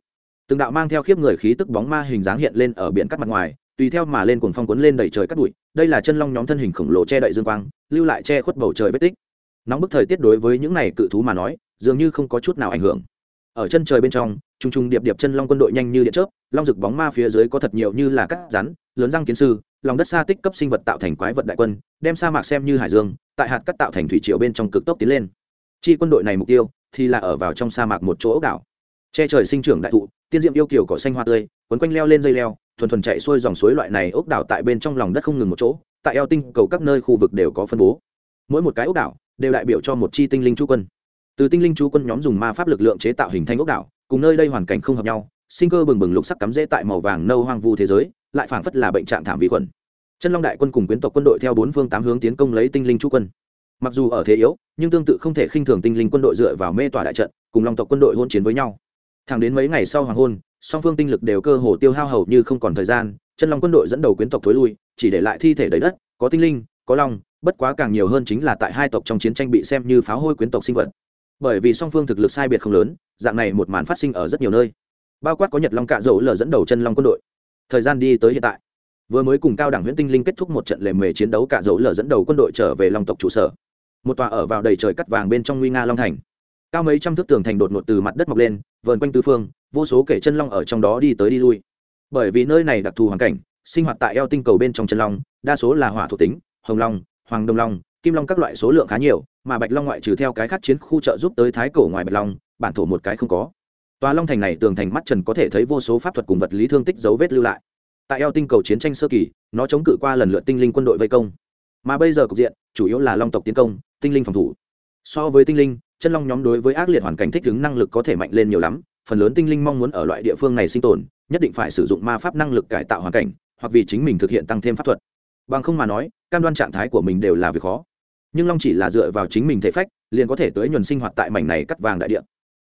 Từng đạo mang theo khiếp người khí tức bóng ma hình dáng hiện lên ở biển cắt mặt ngoài tùy theo mà lên cuồng phong cuốn lên đẩy trời cắt bụi, đây là chân long nhóm thân hình khổng lồ che đậy dương quang, lưu lại che khuất bầu trời vết tích. Nóng bức thời tiết đối với những này cự thú mà nói, dường như không có chút nào ảnh hưởng. Ở chân trời bên trong trung trung điệp điệp chân long quân đội nhanh như điện chớp, long rực bóng ma phía dưới có thật nhiều như là cắt rắn, lớn răng kiến sư, lòng đất xa tích cấp sinh vật tạo thành quái vật đại quân, đem sa mạc xem như hải dương, tại hạt cắt tạo thành thủy triều bên trong cực tốc tiến lên. Chi quân đội này mục tiêu thì là ở vào trong sa mạc một chỗ ốc đảo. Che trời sinh trưởng đại thụ, tiên diệm yêu kiểu cỏ xanh hoa tươi, quấn quanh leo lên dây leo thuần thuần chạy xuôi dòng suối loại này ốc đảo tại bên trong lòng đất không ngừng một chỗ, tại eo tinh cầu các nơi khu vực đều có phân bố. Mỗi một cái ốc đảo đều đại biểu cho một chi tinh linh chú quân. Từ tinh linh chú quân nhóm dùng ma pháp lực lượng chế tạo hình thành ốc đảo, cùng nơi đây hoàn cảnh không hợp nhau, sinh cơ bừng bừng lục sắc cắm rễ tại màu vàng nâu hoang vu thế giới, lại phảng phất là bệnh trạng thảm vi khuẩn. Chân long đại quân cùng quyến tộc quân đội theo bốn phương tám hướng tiến công lấy tinh linh chú quân. Mặc dù ở thế yếu, nhưng tương tự không thể khinh thường tinh linh quân đội dựa vào mê tỏa đại trận, cùng long tộc quân đội hôn chiến với nhau. Thẳng đến mấy ngày sau hoàng hôn song phương tinh lực đều cơ hồ tiêu hao hầu như không còn thời gian, chân long quân đội dẫn đầu quyến tộc thối lui, chỉ để lại thi thể đầy đất, có tinh linh, có long, bất quá càng nhiều hơn chính là tại hai tộc trong chiến tranh bị xem như pháo hôi quyến tộc sinh vật. Bởi vì song phương thực lực sai biệt không lớn, dạng này một màn phát sinh ở rất nhiều nơi. Bao quát có nhật long cạ dầu lờ dẫn đầu chân long quân đội. Thời gian đi tới hiện tại, vừa mới cùng cao đẳng nguyễn tinh linh kết thúc một trận lề mề chiến đấu cạ dầu lờ dẫn đầu quân đội trở về long tộc trụ sở. Một tòa ở vào đầy trời cắt vàng bên trong nguy nga long thành cao mấy trăm thước tường thành đột ngột từ mặt đất mọc lên, vờn quanh tư phương, vô số kể chân long ở trong đó đi tới đi lui. Bởi vì nơi này đặc thù hoàn cảnh, sinh hoạt tại eo tinh cầu bên trong chân long, đa số là hỏa thuộc tính, hồng long, hoàng đông long, kim long các loại số lượng khá nhiều, mà bạch long ngoại trừ theo cái khắc chiến khu trợ giúp tới thái cổ ngoài bạch long, bản thổ một cái không có. Tòa long thành này tường thành mắt trần có thể thấy vô số pháp thuật cùng vật lý thương tích dấu vết lưu lại. Tại eo tinh cầu chiến tranh sơ kỳ, nó chống cự qua lần lượt tinh linh quân đội vây công. Mà bây giờ cục diện, chủ yếu là long tộc tiến công, tinh linh phòng thủ. So với tinh linh chân long nhóm đối với ác liệt hoàn cảnh thích ứng năng lực có thể mạnh lên nhiều lắm, phần lớn tinh linh mong muốn ở loại địa phương này sinh tồn, nhất định phải sử dụng ma pháp năng lực cải tạo hoàn cảnh, hoặc vì chính mình thực hiện tăng thêm pháp thuật. Bằng không mà nói, cam đoan trạng thái của mình đều là việc khó. Nhưng long chỉ là dựa vào chính mình thể phách, liền có thể tới nhuần sinh hoạt tại mảnh này cắt vàng đại địa.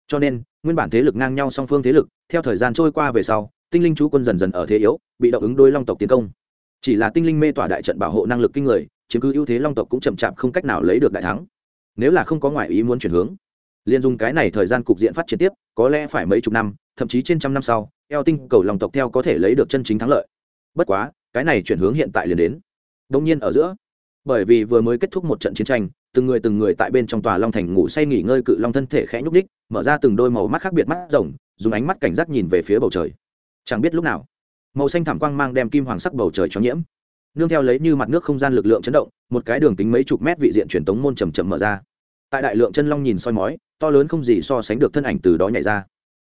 Cho nên, nguyên bản thế lực ngang nhau song phương thế lực, theo thời gian trôi qua về sau, tinh linh chú quân dần dần ở thế yếu, bị động ứng đôi long tộc tiến công. Chỉ là tinh linh mê tỏa đại trận bảo hộ năng lực kinh người, chiếm cứ ưu thế long tộc cũng chậm chạp không cách nào lấy được đại thắng nếu là không có ngoại ý muốn chuyển hướng, liền dùng cái này thời gian cục diện phát triển tiếp, có lẽ phải mấy chục năm, thậm chí trên trăm năm sau, eo tinh cầu lòng tộc theo có thể lấy được chân chính thắng lợi. Bất quá, cái này chuyển hướng hiện tại liền đến. Đông nhiên ở giữa, bởi vì vừa mới kết thúc một trận chiến tranh, từng người từng người tại bên trong tòa long thành ngủ say nghỉ ngơi cự long thân thể khẽ nhúc ních mở ra từng đôi màu mắt khác biệt mắt rồng, dùng ánh mắt cảnh giác nhìn về phía bầu trời. Chẳng biết lúc nào, màu xanh thảm quang mang đem kim hoàng sắc bầu trời cho nhiễm nương theo lấy như mặt nước không gian lực lượng chấn động, một cái đường kính mấy chục mét vị diện truyền tống môn chầm chậm mở ra. Tại đại lượng chân long nhìn soi mói, to lớn không gì so sánh được thân ảnh từ đó nhảy ra.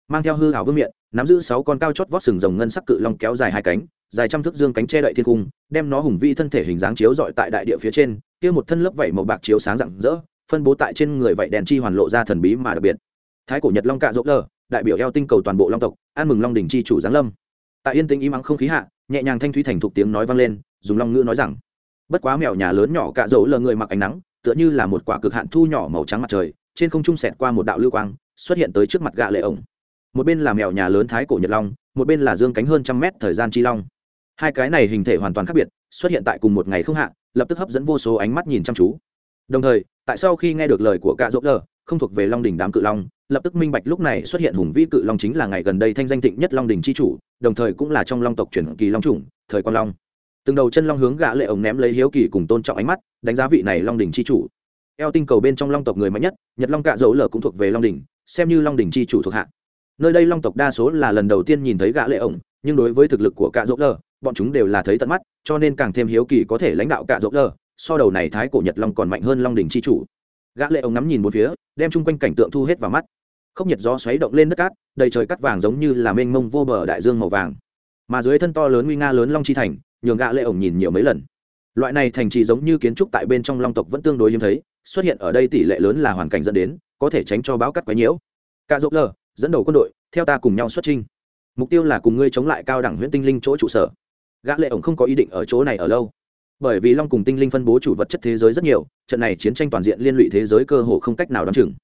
Mang theo hư hảo vương miện, nắm giữ sáu con cao chót vót sừng rồng ngân sắc cự long kéo dài hai cánh, dài trăm thước dương cánh che đậy thiên cung, đem nó hùng vi thân thể hình dáng chiếu dọi tại đại địa phía trên, kia một thân lớp vảy màu bạc chiếu sáng rạng rỡ, phân bố tại trên người vảy đèn chi hoàn lộ ra thần bí mà đặc biệt. Thái cổ nhật long cạ dỗ lờ đại biểu eo tinh cầu toàn bộ long tộc ăn mừng long đình chi chủ giáng lâm. Tại yên tĩnh im ắng không khí hạ, nhẹ nhàng thanh thúy thành thục tiếng nói vang lên dùng long ngữ nói rằng, bất quá mèo nhà lớn nhỏ cạ dỗ lờ người mặc ánh nắng, tựa như là một quả cực hạn thu nhỏ màu trắng mặt trời, trên không trung xẹt qua một đạo lưu quang, xuất hiện tới trước mặt gạ lệ ổng. Một bên là mèo nhà lớn thái cổ nhật long, một bên là dương cánh hơn trăm mét thời gian chi long. Hai cái này hình thể hoàn toàn khác biệt, xuất hiện tại cùng một ngày không hạ, lập tức hấp dẫn vô số ánh mắt nhìn chăm chú. Đồng thời, tại sau khi nghe được lời của cạ dỗ lờ, không thuộc về long đỉnh đám cự long, lập tức minh bạch lúc này xuất hiện hùng vĩ cự long chính là ngày gần đây thanh danh thịnh nhất long đỉnh chi chủ, đồng thời cũng là trong long tộc truyền kỳ long chủng, thời quan long từng đầu chân long hướng gã lệ ổng ném lấy hiếu kỳ cùng tôn trọng ánh mắt, đánh giá vị này long đỉnh chi chủ. Eo tinh cầu bên trong long tộc người mạnh nhất, nhật long cạ dỗ lờ cũng thuộc về long đỉnh, xem như long đỉnh chi chủ thuộc hạ. Nơi đây long tộc đa số là lần đầu tiên nhìn thấy gã lệ ổng, nhưng đối với thực lực của cạ dỗ lờ bọn chúng đều là thấy tận mắt, cho nên càng thêm hiếu kỳ có thể lãnh đạo cạ dỗ lờ so đầu này thái cổ nhật long còn mạnh hơn long đỉnh chi chủ. Gã lệ ổng ngắm nhìn một phía, đem chung quanh cảnh tượng thu hết vào mắt. Không nhiệt gió xoáy động lên đất cát, đầy trời cát vàng giống như là mênh mông vô bờ đại dương màu vàng. Mà dưới thân to lớn nguy nga lớn long chi thành nhường gã lệ ổng nhìn nhiều mấy lần. Loại này thành trì giống như kiến trúc tại bên trong long tộc vẫn tương đối hiếm thấy, xuất hiện ở đây tỷ lệ lớn là hoàn cảnh dẫn đến, có thể tránh cho báo cắt quấy nhiễu. Cả dốc lờ, dẫn đầu quân đội, theo ta cùng nhau xuất trinh mục tiêu là cùng ngươi chống lại cao đẳng huyện tinh linh chỗ trụ sở. Gã lệ ổng không có ý định ở chỗ này ở lâu. Bởi vì long cùng tinh linh phân bố chủ vật chất thế giới rất nhiều, trận này chiến tranh toàn diện liên lụy thế giới cơ hồ không cách nào đón chừng.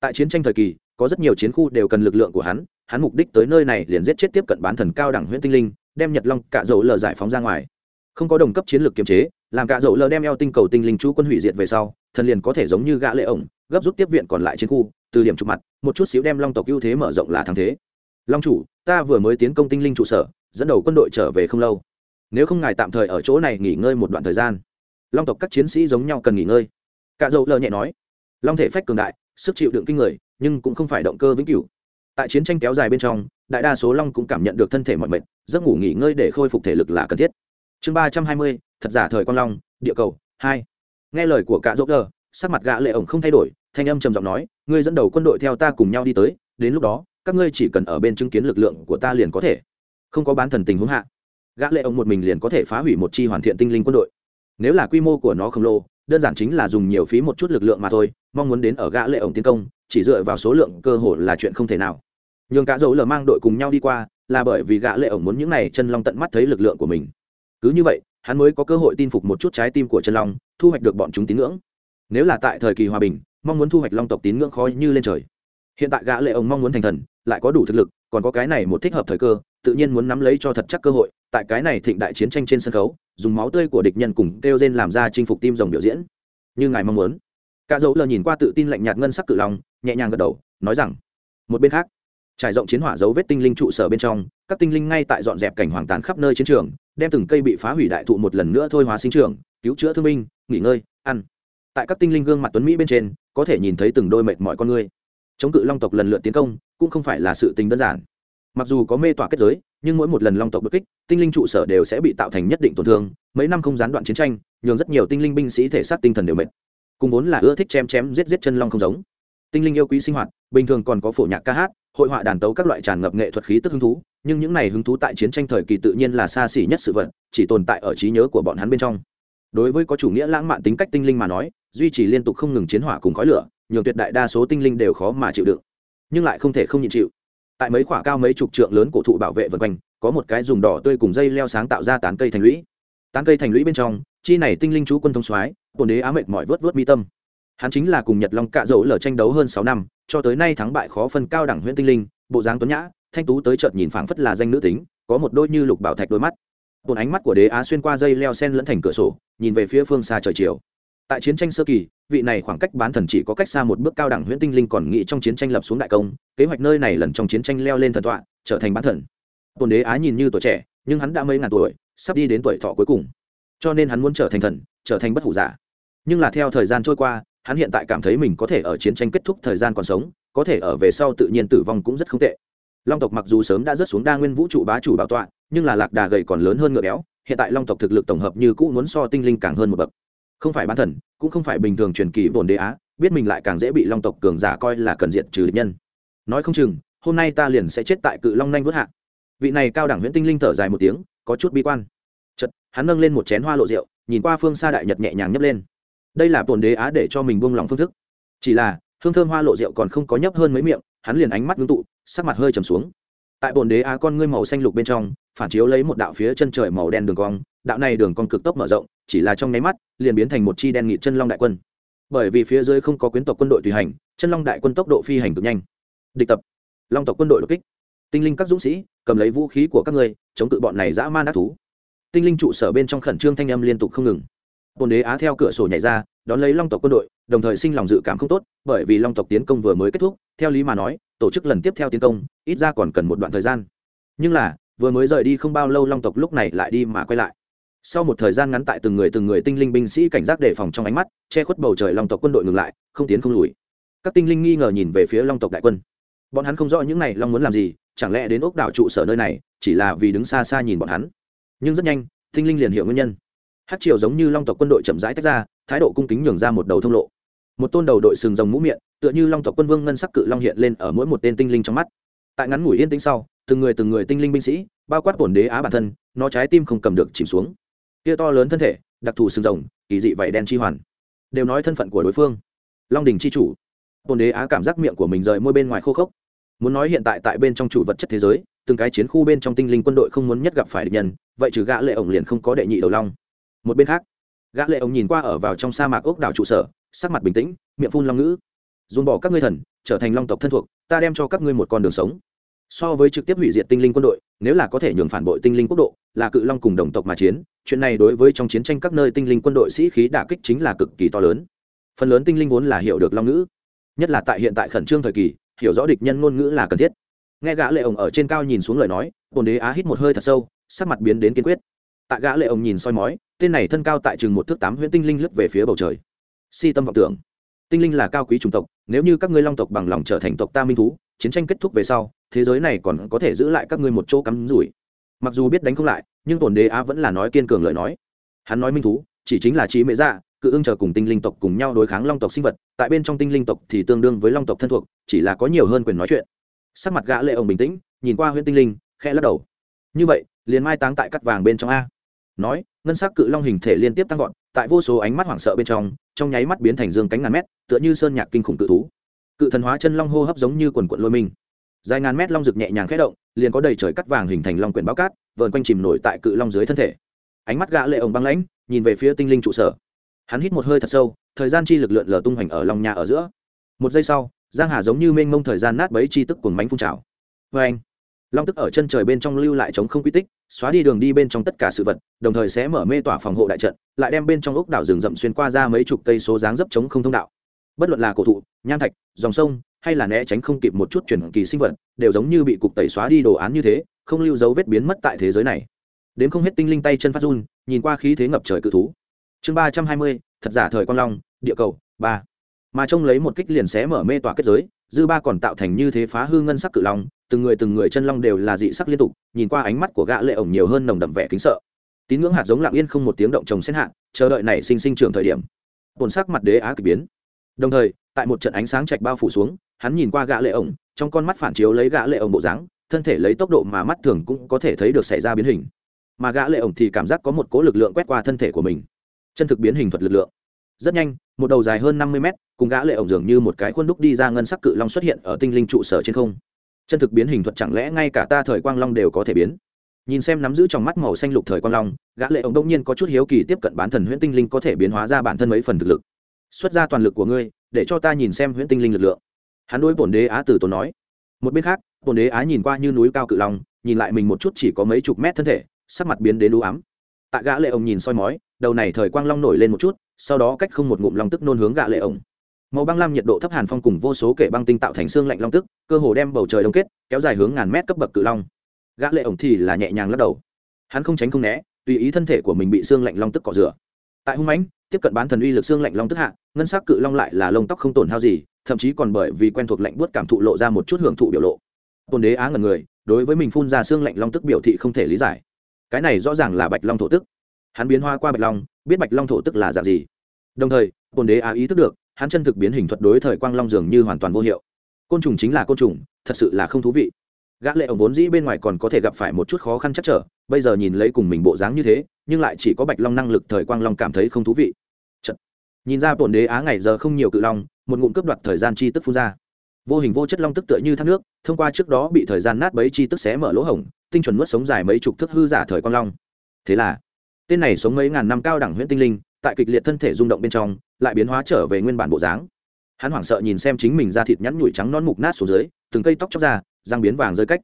Tại chiến tranh thời kỳ, có rất nhiều chiến khu đều cần lực lượng của hắn hắn mục đích tới nơi này liền giết chết tiếp cận bán thần cao đẳng huyện tinh linh đem nhật long cạ dầu lờ giải phóng ra ngoài. Không có đồng cấp chiến lược kiềm chế, làm cạ dầu lờ đem eo tinh cầu tinh linh chú quân hủy diệt về sau, thần liền có thể giống như gã lệ ổng, gấp rút tiếp viện còn lại chiến khu, từ điểm trục mặt, một chút xíu đem long tộc ưu thế mở rộng là thắng thế. Long chủ, ta vừa mới tiến công tinh linh trụ sở, dẫn đầu quân đội trở về không lâu. Nếu không ngài tạm thời ở chỗ này nghỉ ngơi một đoạn thời gian. Long tộc các chiến sĩ giống nhau cần nghỉ ngơi. Cạ dầu lờ nhẹ nói. Long thể phách cường đại, sức chịu đựng kinh người, nhưng cũng không phải động cơ vĩnh cửu tại chiến tranh kéo dài bên trong, đại đa số long cũng cảm nhận được thân thể mọi mệt, giấc ngủ nghỉ ngơi để khôi phục thể lực là cần thiết. Chương ba trăm hai mươi, thật giả thời con long, địa cầu, hai. Nghe lời của cả dốc đờ sắc mặt gã lệ ổng không thay đổi, thanh âm trầm giọng nói, ngươi dẫn đầu quân đội theo ta cùng nhau đi tới, đến lúc đó, các ngươi chỉ cần ở bên chứng kiến lực lượng của ta liền có thể. Không có bán thần tình huống hạ. Gã lệ ổng một mình liền có thể phá hủy một chi hoàn thiện tinh linh quân đội. Nếu là quy mô của nó khổng lồ, đơn giản chính là dùng nhiều phí một chút lực lượng mà thôi, mong muốn đến ở gã lệ ổng tiến công, chỉ dựa vào số lượng cơ hội là chuyện không thể nào nhường cả dấu lờ mang đội cùng nhau đi qua, là bởi vì gã lệ ổng muốn những này chân long tận mắt thấy lực lượng của mình. Cứ như vậy, hắn mới có cơ hội tin phục một chút trái tim của chân long, thu hoạch được bọn chúng tín ngưỡng. Nếu là tại thời kỳ hòa bình, mong muốn thu hoạch long tộc tín ngưỡng khó như lên trời. Hiện tại gã lệ ổng mong muốn thành thần, lại có đủ thực lực, còn có cái này một thích hợp thời cơ, tự nhiên muốn nắm lấy cho thật chắc cơ hội, tại cái này thịnh đại chiến tranh trên sân khấu, dùng máu tươi của địch nhân cùng kêu gen làm ra chinh phục tim rồng biểu diễn. Như ngài mong muốn. Cả dấu lờ nhìn qua tự tin lạnh nhạt ngân sắc cự long, nhẹ nhàng gật đầu, nói rằng, một bên khác trải rộng chiến hỏa dấu vết tinh linh trụ sở bên trong, các tinh linh ngay tại dọn dẹp cảnh hoàng tàn khắp nơi chiến trường, đem từng cây bị phá hủy đại thụ một lần nữa thôi hóa sinh trường, cứu chữa thương binh, nghỉ ngơi, ăn. Tại các tinh linh gương mặt tuấn mỹ bên trên, có thể nhìn thấy từng đôi mệt mọi con người. Chống cự long tộc lần lượt tiến công, cũng không phải là sự tình đơn giản. Mặc dù có mê tỏa kết giới, nhưng mỗi một lần long tộc bất kích, tinh linh trụ sở đều sẽ bị tạo thành nhất định tổn thương, mấy năm không gián đoạn chiến tranh, nhường rất nhiều tinh linh binh sĩ thể xác tinh thần đều mệt. Cùng vốn là ưa thích chém chém giết giết chân long không giống. Tinh linh yêu quý sinh hoạt bình thường còn có phổ nhạc ca hát, hội họa đàn tấu các loại tràn ngập nghệ thuật khí tức hứng thú, nhưng những này hứng thú tại chiến tranh thời kỳ tự nhiên là xa xỉ nhất sự vật, chỉ tồn tại ở trí nhớ của bọn hắn bên trong. Đối với có chủ nghĩa lãng mạn tính cách tinh linh mà nói, duy trì liên tục không ngừng chiến hỏa cùng khói lửa, nhường tuyệt đại đa số tinh linh đều khó mà chịu đựng, nhưng lại không thể không nhịn chịu. Tại mấy khoả cao mấy chục trượng lớn cổ thụ bảo vệ vân quanh, có một cái dùng đỏ tươi cùng dây leo sáng tạo ra tán cây thành lũy. Tán cây thành lũy bên trong, chi này tinh linh chú quân thông soái bồn đế á mệt mỏi vớt vớt mi tâm. Hắn chính là cùng nhật long cạ dỗ lở tranh đấu hơn sáu năm cho tới nay thắng bại khó phân cao đẳng huyện tinh linh, bộ dáng tuấn nhã, thanh tú tới chợt nhìn phảng phất là danh nữ tính, có một đôi như lục bảo thạch đôi mắt. Một ánh mắt của đế á xuyên qua dây leo sen lẫn thành cửa sổ, nhìn về phía phương xa trời chiều. Tại chiến tranh sơ kỳ, vị này khoảng cách bán thần chỉ có cách xa một bước cao đẳng huyễn tinh linh còn nghĩ trong chiến tranh lập xuống đại công, kế hoạch nơi này lần trong chiến tranh leo lên thần tọa, trở thành bán thần. Tôn đế á nhìn như tuổi trẻ, nhưng hắn đã mấy ngàn tuổi, sắp đi đến tuổi thọ cuối cùng. Cho nên hắn muốn trở thành thần, trở thành bất hủ giả. Nhưng là theo thời gian trôi qua hắn hiện tại cảm thấy mình có thể ở chiến tranh kết thúc thời gian còn sống, có thể ở về sau tự nhiên tử vong cũng rất không tệ. Long tộc mặc dù sớm đã rớt xuống đa nguyên vũ trụ bá chủ bảo tọa, nhưng là lạc đà gầy còn lớn hơn ngựa béo, hiện tại long tộc thực lực tổng hợp như cũ muốn so tinh linh càng hơn một bậc. Không phải bán thần, cũng không phải bình thường truyền kỳ vồn đế á, biết mình lại càng dễ bị long tộc cường giả coi là cần diện trừ địch nhân. Nói không chừng, hôm nay ta liền sẽ chết tại cự long nanh vớt hạ. Vị này cao đẳng huyễn tinh linh thở dài một tiếng, có chút bi quan. Chật hắn nâng lên một chén hoa lộ rượu, nhìn qua phương xa đại nhật nhẹ nhàng nhấp lên đây là tồn đế á để cho mình buông lòng phương thức. Chỉ là, hương thơm hoa lộ rượu còn không có nhấp hơn mấy miệng, hắn liền ánh mắt ngưng tụ, sắc mặt hơi trầm xuống. Tại bồn đế á con ngươi màu xanh lục bên trong, phản chiếu lấy một đạo phía chân trời màu đen đường cong, đạo này đường cong cực tốc mở rộng, chỉ là trong nháy mắt, liền biến thành một chi đen nghị chân long đại quân. Bởi vì phía dưới không có quyến tộc quân đội tùy hành, chân long đại quân tốc độ phi hành cực nhanh. Địch tập. Long tộc quân đội đột kích. Tinh linh các dũng sĩ, cầm lấy vũ khí của các ngươi, chống cự bọn này dã man ác thú. Tinh linh trụ sở bên trong khẩn trương thanh âm liên tục không ngừng bồn đế á theo cửa sổ nhảy ra, đón lấy long tộc quân đội, đồng thời sinh lòng dự cảm không tốt, bởi vì long tộc tiến công vừa mới kết thúc, theo lý mà nói, tổ chức lần tiếp theo tiến công, ít ra còn cần một đoạn thời gian. Nhưng là, vừa mới rời đi không bao lâu long tộc lúc này lại đi mà quay lại. Sau một thời gian ngắn tại từng người từng người tinh linh binh sĩ cảnh giác đề phòng trong ánh mắt, che khuất bầu trời long tộc quân đội ngừng lại, không tiến không lùi. Các tinh linh nghi ngờ nhìn về phía long tộc đại quân. Bọn hắn không rõ những này long muốn làm gì, chẳng lẽ đến ốc đảo trụ sở nơi này, chỉ là vì đứng xa xa nhìn bọn hắn. Nhưng rất nhanh, tinh linh liền hiểu nguyên nhân hát triều giống như long tộc quân đội chậm rãi tách ra, thái độ cung kính nhường ra một đầu thông lộ. Một tôn đầu đội sừng rồng mũ miệng, tựa như long tộc quân vương ngân sắc cự long hiện lên ở mỗi một tên tinh linh trong mắt. Tại ngắn ngủi yên tĩnh sau, từng người từng người tinh linh binh sĩ, bao quát bổn đế á bản thân, nó trái tim không cầm được chìm xuống. Kia to lớn thân thể, đặc thù sừng rồng, kỳ dị vảy đen chi hoàn. Đều nói thân phận của đối phương. Long đình chi chủ. Bổn đế á cảm giác miệng của mình rời môi bên ngoài khô khốc. Muốn nói hiện tại tại bên trong chủ vật chất thế giới, từng cái chiến khu bên trong tinh linh quân đội không muốn nhất gặp phải địch nhân, vậy trừ gã lệ ổng liền không có đệ nhị đầu long một bên khác, gã lệ ông nhìn qua ở vào trong sa mạc ốc đảo trụ sở, sắc mặt bình tĩnh, miệng phun long ngữ. Dùng bỏ các ngươi thần, trở thành long tộc thân thuộc, ta đem cho các ngươi một con đường sống. So với trực tiếp hủy diệt tinh linh quân đội, nếu là có thể nhường phản bội tinh linh quốc độ, là cự long cùng đồng tộc mà chiến, chuyện này đối với trong chiến tranh các nơi tinh linh quân đội sĩ khí đả kích chính là cực kỳ to lớn. Phần lớn tinh linh vốn là hiểu được long ngữ, nhất là tại hiện tại khẩn trương thời kỳ, hiểu rõ địch nhân ngôn ngữ là cần thiết. Nghe gã lệ ổng ở trên cao nhìn xuống lời nói, bồn đế á hít một hơi thật sâu, sắc mặt biến đến kiên quyết. Tại gã lệ ổng nhìn soi mói tên này thân cao tại chừng một thước tám huyễn tinh linh lướt về phía bầu trời. Si tâm vọng tưởng. Tinh linh là cao quý chủng tộc, nếu như các ngươi long tộc bằng lòng trở thành tộc ta minh thú, chiến tranh kết thúc về sau, thế giới này còn có thể giữ lại các ngươi một chỗ cắm rủi. Mặc dù biết đánh không lại, nhưng tổn đế á vẫn là nói kiên cường lời nói. Hắn nói minh thú, chỉ chính là trí mễ dạ cự ưng chờ cùng tinh linh tộc cùng nhau đối kháng long tộc sinh vật, tại bên trong tinh linh tộc thì tương đương với long tộc thân thuộc, chỉ là có nhiều hơn quyền nói chuyện. Sắc mặt gã lệ ông bình tĩnh, nhìn qua huyện tinh linh, khẽ lắc đầu. Như vậy, liền mai táng tại cắt vàng bên trong a nói ngân sắc cự long hình thể liên tiếp tăng vọt tại vô số ánh mắt hoảng sợ bên trong trong nháy mắt biến thành dương cánh ngàn mét tựa như sơn nhạc kinh khủng cự thú. Cự thần hóa chân long hô hấp giống như quần quận lôi mình, dài ngàn mét long rực nhẹ nhàng khẽ động liền có đầy trời cắt vàng hình thành long quyển bao cát vờn quanh chìm nổi tại cự long dưới thân thể. Ánh mắt gã lệ ổng băng lãnh nhìn về phía tinh linh trụ sở. Hắn hít một hơi thật sâu thời gian chi lực lượn lờ tung hoành ở long nhà ở giữa. Một giây sau giang hà giống như mênh mông thời gian nát bấy chi tức cuồng mánh phun trào. Vê anh long tức ở chân trời bên trong lưu lại chống không quy tích, xóa đi đường đi bên trong tất cả sự vật, đồng thời sẽ mở mê tỏa phòng hộ đại trận, lại đem bên trong ốc đảo rừng rậm xuyên qua ra mấy chục cây số dáng dấp chống không thông đạo. Bất luận là cổ thụ, nham thạch, dòng sông, hay là né tránh không kịp một chút chuyển kỳ sinh vật, đều giống như bị cục tẩy xóa đi đồ án như thế, không lưu dấu vết biến mất tại thế giới này. Đến không hết tinh linh tay chân phát run, nhìn qua khí thế ngập trời cự thú. Chương ba trăm hai mươi, thật giả thời quang long, địa cầu, ba. Mà trông lấy một kích liền xé mở mê tỏa kết giới, dư ba còn tạo thành như thế phá hư ngân sắc cự long từng người từng người chân long đều là dị sắc liên tục, nhìn qua ánh mắt của gã lệ ổng nhiều hơn nồng đậm vẻ kính sợ. Tín ngưỡng hạt giống lặng yên không một tiếng động trồng xen hạ, chờ đợi này sinh sinh trưởng thời điểm. Bồn sắc mặt đế á kỳ biến. Đồng thời, tại một trận ánh sáng chạch bao phủ xuống, hắn nhìn qua gã lệ ổng, trong con mắt phản chiếu lấy gã lệ ổng bộ dáng, thân thể lấy tốc độ mà mắt thường cũng có thể thấy được xảy ra biến hình. Mà gã lệ ổng thì cảm giác có một cỗ lực lượng quét qua thân thể của mình. Chân thực biến hình thuật lực lượng. Rất nhanh, một đầu dài hơn năm mươi mét, cùng gã lệ ổng dường như một cái khuôn đúc đi ra ngân sắc cự long xuất hiện ở tinh linh trụ sở trên không chân thực biến hình thuật chẳng lẽ ngay cả ta thời quang long đều có thể biến? Nhìn xem nắm giữ trong mắt màu xanh lục thời quang long, gã lệ ổng đông nhiên có chút hiếu kỳ tiếp cận bán thần huyễn tinh linh có thể biến hóa ra bản thân mấy phần thực lực. Xuất ra toàn lực của ngươi, để cho ta nhìn xem huyễn tinh linh lực lượng. Hắn đối bổn đế á tử tốn nói. Một bên khác, bổn đế á nhìn qua như núi cao cự long, nhìn lại mình một chút chỉ có mấy chục mét thân thể, sắc mặt biến đến lú ám. Tại gã lệ ổng nhìn soi mói, đầu này thời quang long nổi lên một chút, sau đó cách không một ngụm long tức nôn hướng gã lệ ổng màu băng lam nhiệt độ thấp hàn phong cùng vô số kể băng tinh tạo thành xương lạnh long tức, cơ hồ đem bầu trời đông kết, kéo dài hướng ngàn mét cấp bậc cự long. Gã lệ ổng thì là nhẹ nhàng lắc đầu. Hắn không tránh không né, tùy ý thân thể của mình bị xương lạnh long tức cọ rửa. Tại hung mãnh, tiếp cận bán thần uy lực xương lạnh long tức hạ, ngân sắc cự long lại là lông tóc không tổn hao gì, thậm chí còn bởi vì quen thuộc lạnh buốt cảm thụ lộ ra một chút hưởng thụ biểu lộ. Tôn đế á ngẩn người, đối với mình phun ra xương lạnh long tức biểu thị không thể lý giải. Cái này rõ ràng là bạch long thổ tức. Hắn biến hoa qua bạch long, biết bạch long thổ tức là dạng gì. Đồng thời, tôn đế á ý thức được hắn chân thực biến hình thuật đối thời quang long dường như hoàn toàn vô hiệu. Côn trùng chính là côn trùng, thật sự là không thú vị. Gã lệ ổng vốn dĩ bên ngoài còn có thể gặp phải một chút khó khăn chắc trở, bây giờ nhìn lấy cùng mình bộ dáng như thế, nhưng lại chỉ có bạch long năng lực thời quang long cảm thấy không thú vị. Chật. nhìn ra bổn đế á ngày giờ không nhiều cự long, một ngụm cướp đoạt thời gian chi tức phun ra. Vô hình vô chất long tức tựa như thác nước, thông qua trước đó bị thời gian nát bấy chi tức xé mở lỗ hổng, tinh chuẩn nuốt sống dài mấy chục thước hư giả thời quang long. Thế là, tên này sống mấy ngàn năm cao đẳng huyễn tinh linh tại kịch liệt thân thể rung động bên trong, lại biến hóa trở về nguyên bản bộ dáng. Hắn hoảng sợ nhìn xem chính mình da thịt nhẵn nhủi trắng non mục nát xuống dưới, từng cây tóc chóc ra, răng biến vàng rơi cách.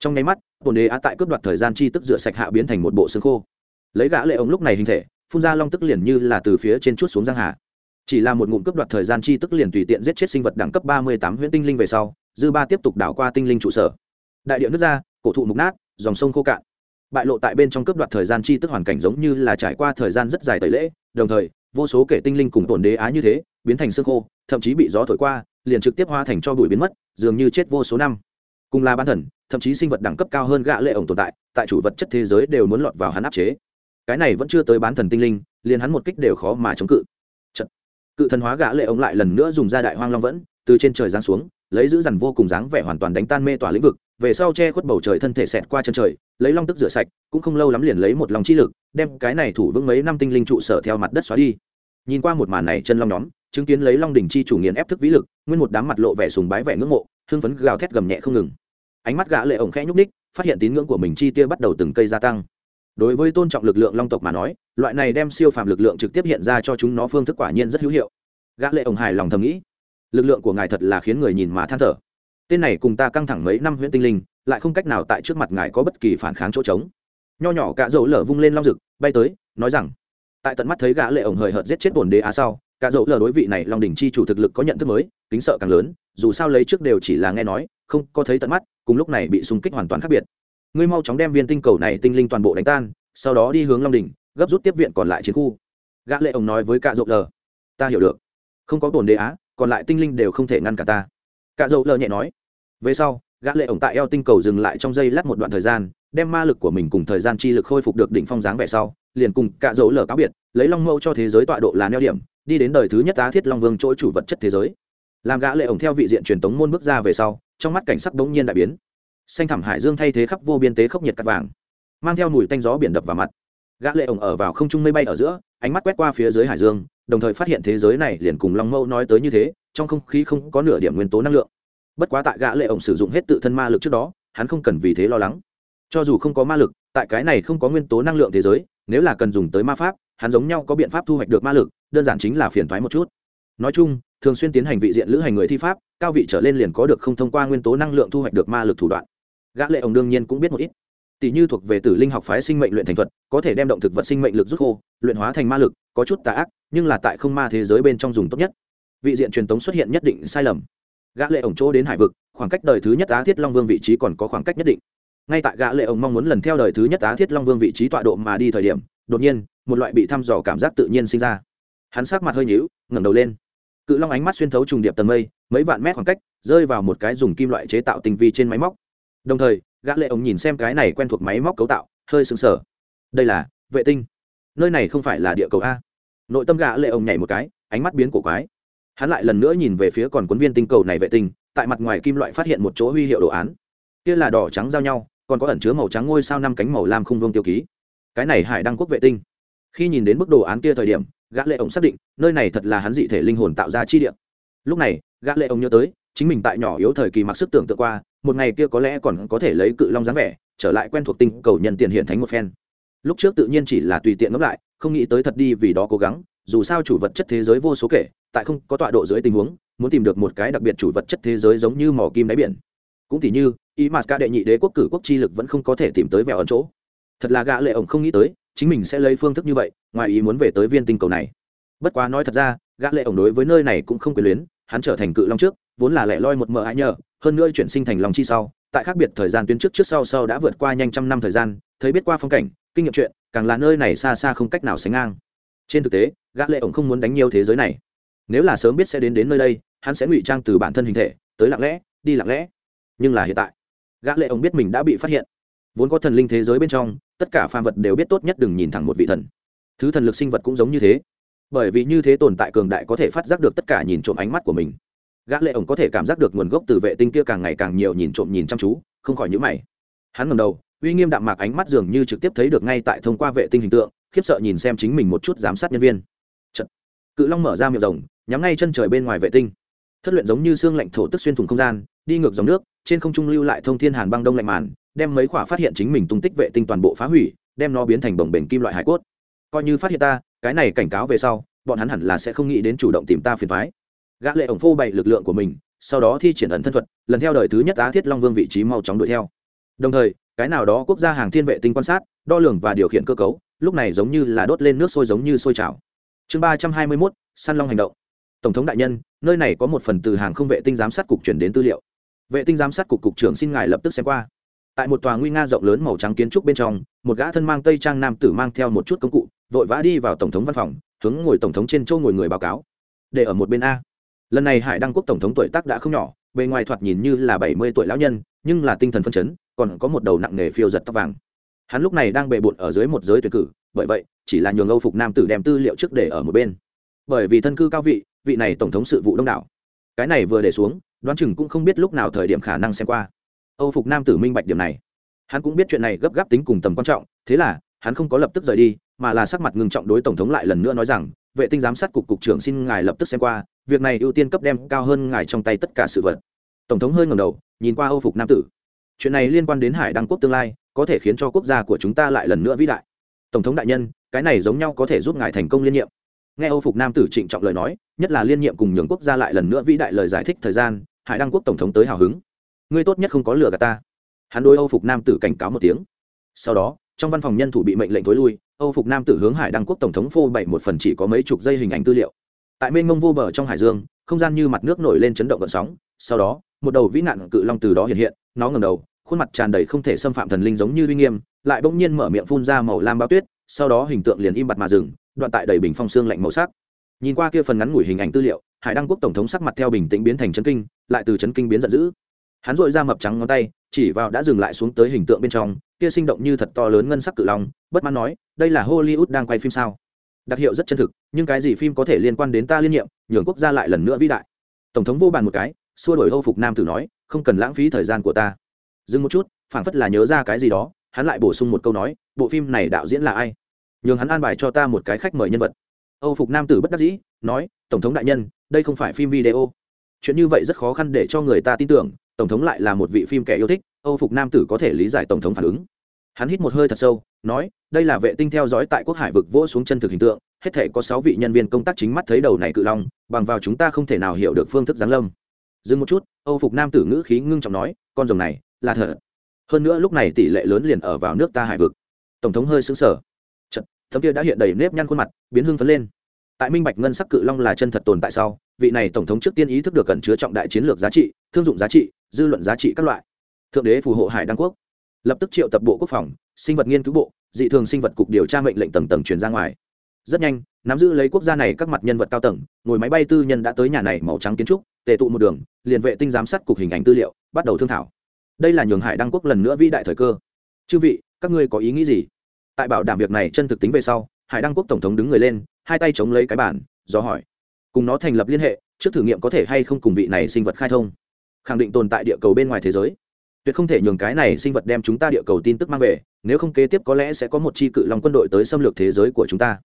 Trong nháy mắt bồn đế á tại cướp đoạt thời gian chi tức rửa sạch hạ biến thành một bộ xương khô. Lấy gã lệ ống lúc này hình thể, phun ra long tức liền như là từ phía trên chút xuống giang hà. Chỉ là một ngụm cướp đoạt thời gian chi tức liền tùy tiện giết chết sinh vật đẳng cấp ba mươi tám huyễn tinh linh về sau, dư ba tiếp tục đảo qua tinh linh trụ sở. Đại địa nước ra, cổ thụ mục nát, dòng sông khô cạn bại lộ tại bên trong cướp đoạt thời gian chi tức hoàn cảnh giống như là trải qua thời gian rất dài tẩy lễ, đồng thời, vô số kể tinh linh cùng tổn đế á như thế, biến thành xương khô, thậm chí bị gió thổi qua, liền trực tiếp hoa thành cho bụi biến mất, dường như chết vô số năm. Cùng là ban thần, thậm chí sinh vật đẳng cấp cao hơn gã lệ ổng tồn tại tại chủ vật chất thế giới đều muốn lọt vào hắn áp chế. Cái này vẫn chưa tới bán thần tinh linh, liền hắn một kích đều khó mà chống cự. Chật. cự thần hóa gã lệ ổng lại lần nữa dùng ra đại hoang long vẫn, từ trên trời giáng xuống, lấy giữ dằn vô cùng dáng vẻ hoàn toàn đánh tan mê tỏa lĩnh vực về sau che khuất bầu trời thân thể xẹt qua chân trời, lấy long tức rửa sạch, cũng không lâu lắm liền lấy một lòng chi lực, đem cái này thủ vững mấy năm tinh linh trụ sở theo mặt đất xóa đi. Nhìn qua một màn này, chân long nhóm, chứng kiến lấy long đỉnh chi chủ nghiền ép thức vĩ lực, nguyên một đám mặt lộ vẻ sùng bái vẻ ngưỡng mộ, hưng phấn gào thét gầm nhẹ không ngừng. Ánh mắt gã lệ ổng khẽ nhúc ních phát hiện tín ngưỡng của mình chi tia bắt đầu từng cây gia tăng. Đối với tôn trọng lực lượng long tộc mà nói, loại này đem siêu phàm lực lượng trực tiếp hiện ra cho chúng nó phương thức quả nhiên rất hữu hiệu. Gã lệ ổng hài lòng thầm nghĩ, lực lượng của ngài thật là khiến người nhìn mà than thở tên này cùng ta căng thẳng mấy năm huyễn tinh linh, lại không cách nào tại trước mặt ngài có bất kỳ phản kháng chỗ trống. Nho nhỏ cả dầu lở vung lên long rực, bay tới, nói rằng, tại tận mắt thấy gã lệ ổng hời hợt giết chết bổn đế á sau, cả dầu lở đối vị này long đỉnh chi chủ thực lực có nhận thức mới, kính sợ càng lớn, dù sao lấy trước đều chỉ là nghe nói, không có thấy tận mắt, cùng lúc này bị xung kích hoàn toàn khác biệt. Ngươi mau chóng đem viên tinh cầu này tinh linh toàn bộ đánh tan, sau đó đi hướng long đỉnh, gấp rút tiếp viện còn lại chiến khu. Gã lệ ổng nói với cả dầu lở, ta hiểu được, không có bổn đế á, còn lại tinh linh đều không thể ngăn cả ta cả dầu lờ nhẹ nói, về sau, gã lệ ổng tại eo tinh cầu dừng lại trong giây lát một đoạn thời gian, đem ma lực của mình cùng thời gian chi lực khôi phục được đỉnh phong dáng vẻ sau, liền cùng cả dầu lờ cáo biệt, lấy long mâu cho thế giới tọa độ là neo điểm, đi đến đời thứ nhất tá thiết long vương chỗ chủ vật chất thế giới. Làm gã lệ ổng theo vị diện truyền tống môn bước ra về sau, trong mắt cảnh sắc đống nhiên đại biến. Xanh thẳm hải dương thay thế khắp vô biên tế khốc nhiệt cắt vàng, mang theo mùi tanh gió biển đập vào mặt. Gã lệ ổng ở vào không trung mây bay ở giữa, ánh mắt quét qua phía dưới hải dương, đồng thời phát hiện thế giới này liền cùng long mâu nói tới như thế trong không khí không có nửa điểm nguyên tố năng lượng. Bất quá tại gã lệ ổng sử dụng hết tự thân ma lực trước đó, hắn không cần vì thế lo lắng. Cho dù không có ma lực, tại cái này không có nguyên tố năng lượng thế giới, nếu là cần dùng tới ma pháp, hắn giống nhau có biện pháp thu hoạch được ma lực, đơn giản chính là phiền thoái một chút. Nói chung, thường xuyên tiến hành vị diện lữ hành người thi pháp, cao vị trở lên liền có được không thông qua nguyên tố năng lượng thu hoạch được ma lực thủ đoạn. Gã lệ ổng đương nhiên cũng biết một ít. Tỷ như thuộc về tử linh học phái sinh mệnh luyện thành thuật, có thể đem động thực vật sinh mệnh lực rút khô, luyện hóa thành ma lực, có chút tà ác, nhưng là tại không ma thế giới bên trong dùng tốt nhất vị diện truyền tống xuất hiện nhất định sai lầm. Gã lệ ổng chỗ đến hải vực, khoảng cách đời thứ nhất á thiết long vương vị trí còn có khoảng cách nhất định. Ngay tại gã lệ ổng mong muốn lần theo đời thứ nhất á thiết long vương vị trí tọa độ mà đi thời điểm, đột nhiên, một loại bị thăm dò cảm giác tự nhiên sinh ra. Hắn sắc mặt hơi nhíu, ngẩng đầu lên. Cự long ánh mắt xuyên thấu trùng điệp tầng mây, mấy vạn mét khoảng cách, rơi vào một cái dùng kim loại chế tạo tinh vi trên máy móc. Đồng thời, gã lệ ổng nhìn xem cái này quen thuộc máy móc cấu tạo, hơi sững sờ. Đây là vệ tinh. Nơi này không phải là địa cầu a. Nội tâm gã lệ ổng nhảy một cái, ánh mắt biến cổ quái hắn lại lần nữa nhìn về phía còn cuốn viên tinh cầu này vệ tinh, tại mặt ngoài kim loại phát hiện một chỗ huy hiệu đồ án. Kia là đỏ trắng giao nhau, còn có ẩn chứa màu trắng ngôi sao năm cánh màu lam không vương tiêu ký. Cái này hải đăng quốc vệ tinh. Khi nhìn đến bức đồ án kia thời điểm, gã lệ ổng xác định, nơi này thật là hắn dị thể linh hồn tạo ra chi địa. Lúc này, gã lệ ổng nhớ tới, chính mình tại nhỏ yếu thời kỳ mặc sức tưởng tượng qua, một ngày kia có lẽ còn có thể lấy cự long dáng vẻ, trở lại quen thuộc tinh cầu nhân tiền hiện thánh một phen. Lúc trước tự nhiên chỉ là tùy tiện ngẫm lại, không nghĩ tới thật đi vì đó cố gắng dù sao chủ vật chất thế giới vô số kể, tại không có tọa độ dưới tình huống, muốn tìm được một cái đặc biệt chủ vật chất thế giới giống như mỏ kim đáy biển. Cũng tỉ như y m đệ nhị đế quốc cử quốc chi lực vẫn không có thể tìm tới vẹo ẩn chỗ. Thật là gã lệ ổng không nghĩ tới, chính mình sẽ lấy phương thức như vậy, ngoài ý muốn về tới viên tinh cầu này. Bất quá nói thật ra, gã lệ ổng đối với nơi này cũng không quyền luyến, hắn trở thành cự long trước, vốn là lẻ loi một mờ ai nhờ, hơn nữa chuyển sinh thành long chi sau, tại khác biệt thời gian tuyến trước trước sau sau đã vượt qua nhanh trăm năm thời gian, thấy biết qua phong cảnh, kinh nghiệm chuyện, càng là nơi này xa xa không cách nào sánh ngang. Trên thực tế gã lệ ổng không muốn đánh nhiều thế giới này. Nếu là sớm biết sẽ đến đến nơi đây, hắn sẽ ngụy trang từ bản thân hình thể, tới lặng lẽ, đi lặng lẽ. Nhưng là hiện tại, gã lệ ông biết mình đã bị phát hiện. Vốn có thần linh thế giới bên trong, tất cả phàm vật đều biết tốt nhất đừng nhìn thẳng một vị thần. Thứ thần lực sinh vật cũng giống như thế. Bởi vì như thế tồn tại cường đại có thể phát giác được tất cả nhìn trộm ánh mắt của mình. Gã lệ ổng có thể cảm giác được nguồn gốc từ vệ tinh kia càng ngày càng nhiều nhìn trộm nhìn chăm chú, không khỏi nhíu mày. Hắn ngẩng đầu, uy nghiêm đạm mạc ánh mắt dường như trực tiếp thấy được ngay tại thông qua vệ tinh hình tượng, khiếp sợ nhìn xem chính mình một chút giám sát nhân viên cự long mở ra miệng rồng, nhắm ngay chân trời bên ngoài vệ tinh. Thất luyện giống như xương lạnh thổ tức xuyên thủng không gian, đi ngược dòng nước, trên không trung lưu lại thông thiên hàn băng đông lạnh màn, đem mấy quả phát hiện chính mình tung tích vệ tinh toàn bộ phá hủy, đem nó biến thành bồng bềnh kim loại hải cốt. Coi như phát hiện ta, cái này cảnh cáo về sau, bọn hắn hẳn là sẽ không nghĩ đến chủ động tìm ta phiền thoái gã lệ ổng phô bày lực lượng của mình, sau đó thi triển ẩn thân thuật, lần theo đời thứ nhất á thiết long vương vị trí mau chóng đuổi theo. Đồng thời, cái nào đó quốc gia hàng thiên vệ tinh quan sát, đo lường và điều khiển cơ cấu, lúc này giống như là đốt lên nước sôi giống như sôi trào chương ba trăm hai mươi mốt, săn long hành động. Tổng thống đại nhân, nơi này có một phần từ hàng không vệ tinh giám sát cục chuyển đến tư liệu. Vệ tinh giám sát cục cục trưởng xin ngài lập tức xem qua. Tại một tòa nguy nga rộng lớn màu trắng kiến trúc bên trong, một gã thân mang tây trang nam tử mang theo một chút công cụ, vội vã đi vào tổng thống văn phòng, hướng ngồi tổng thống trên châu ngồi người báo cáo. Để ở một bên a. Lần này hải đăng quốc tổng thống tuổi tác đã không nhỏ, bề ngoài thoạt nhìn như là bảy mươi tuổi lão nhân, nhưng là tinh thần phân chấn, còn có một đầu nặng nề phiêu giật tóc vàng. Hắn lúc này đang bề bộn ở dưới một giới tuyển cử bởi vậy, chỉ là nhường âu phục nam tử đem tư liệu trước để ở một bên. Bởi vì thân cư cao vị vị này tổng thống sự vụ đông đảo. Cái này vừa để xuống, đoán chừng cũng không biết lúc nào thời điểm khả năng xem qua. Âu phục nam tử minh bạch điểm này. Hắn cũng biết chuyện này gấp gáp tính cùng tầm quan trọng, thế là, hắn không có lập tức rời đi, mà là sắc mặt ngưng trọng đối tổng thống lại lần nữa nói rằng, vệ tinh giám sát cục cục trưởng xin ngài lập tức xem qua, việc này ưu tiên cấp đem cao hơn ngài trong tay tất cả sự vật. Tổng thống hơi ngầm đầu, nhìn qua âu phục nam tử. Chuyện này liên quan đến hải đăng quốc tương lai, có thể khiến cho quốc gia của chúng ta lại lần nữa vĩ đại tổng thống đại nhân, cái này giống nhau có thể giúp ngài thành công liên nhiệm. Nghe âu phục nam tử trịnh trọng lời nói, nhất là liên nhiệm cùng nhường quốc gia lại lần nữa vĩ đại lời giải thích thời gian, hải đăng quốc tổng thống tới hào hứng. Ngươi tốt nhất không có lừa gạt ta. Hắn đôi âu phục nam tử cảnh cáo một tiếng. Sau đó, trong văn phòng nhân thủ bị mệnh lệnh thối lui, âu phục nam tử hướng hải đăng quốc tổng thống phô bảy một phần chỉ có mấy chục giây hình ảnh tư liệu. Tại mênh mông vô bờ trong hải dương, không gian như mặt nước nổi lên chấn động gợn sóng. Sau đó, một đầu vĩ nạn cự long từ đó hiện hiện, nó ngầm đầu, khuôn mặt tràn đầy không thể xâm phạm thần linh giống như uy nghiêm lại bỗng nhiên mở miệng phun ra màu lam bao tuyết, sau đó hình tượng liền im bặt mà dừng, đoạn tại đầy bình phong xương lạnh màu sắc. Nhìn qua kia phần ngắn ngủi hình ảnh tư liệu, hải đăng quốc tổng thống sắc mặt theo bình tĩnh biến thành chấn kinh, lại từ chấn kinh biến giận dữ. Hắn dội ra mập trắng ngón tay, chỉ vào đã dừng lại xuống tới hình tượng bên trong, kia sinh động như thật to lớn ngân sắc cự long, bất mãn nói, đây là hollywood đang quay phim sao? Đặc hiệu rất chân thực, nhưng cái gì phim có thể liên quan đến ta liên nhiệm, nhường quốc gia lại lần nữa vĩ đại. Tổng thống vô bàn một cái, xua đổi hô phục nam tử nói, không cần lãng phí thời gian của ta. Dừng một chút, phảng phất là nhớ ra cái gì đó hắn lại bổ sung một câu nói, bộ phim này đạo diễn là ai? Nhường hắn an bài cho ta một cái khách mời nhân vật. Âu phục nam tử bất đắc dĩ, nói, tổng thống đại nhân, đây không phải phim video. Chuyện như vậy rất khó khăn để cho người ta tin tưởng, tổng thống lại là một vị phim kẻ yêu thích, âu phục nam tử có thể lý giải tổng thống phản ứng. Hắn hít một hơi thật sâu, nói, đây là vệ tinh theo dõi tại quốc hải vực vỗ xuống chân thực hình tượng, hết thể có sáu vị nhân viên công tác chính mắt thấy đầu này cự long, bằng vào chúng ta không thể nào hiểu được phương thức giáng lâm. Dừng một chút, âu phục nam tử ngữ khí ngưng trọng nói, con rồng này, là thật hơn nữa lúc này tỷ lệ lớn liền ở vào nước ta hải vực. Tổng thống hơi xứng sở trận thấm kia đã hiện đầy nếp nhăn khuôn mặt, biến hưng phấn lên. Tại minh bạch ngân sắc cự long là chân thật tồn tại sau, vị này tổng thống trước tiên ý thức được cẩn chứa trọng đại chiến lược giá trị, thương dụng giá trị, dư luận giá trị các loại. Thượng đế phù hộ hải đăng quốc. Lập tức triệu tập bộ quốc phòng, sinh vật nghiên cứu bộ, dị thường sinh vật cục điều tra mệnh lệnh tầng tầng truyền ra ngoài. Rất nhanh, nắm giữ lấy quốc gia này các mặt nhân vật cao tầng, ngồi máy bay tư nhân đã tới nhà này màu trắng kiến trúc, tề tụ một đường, liền vệ tinh giám sát cục hình ảnh tư liệu, bắt đầu thương thảo đây là nhường hải đăng quốc lần nữa vĩ đại thời cơ. Chư vị, các ngươi có ý nghĩ gì? Tại bảo đảm việc này chân thực tính về sau, hải đăng quốc tổng thống đứng người lên, hai tay chống lấy cái bản do hỏi. Cùng nó thành lập liên hệ, trước thử nghiệm có thể hay không cùng vị này sinh vật khai thông. Khẳng định tồn tại địa cầu bên ngoài thế giới. Tuyệt không thể nhường cái này sinh vật đem chúng ta địa cầu tin tức mang về, nếu không kế tiếp có lẽ sẽ có một chi cự long quân đội tới xâm lược thế giới của chúng ta.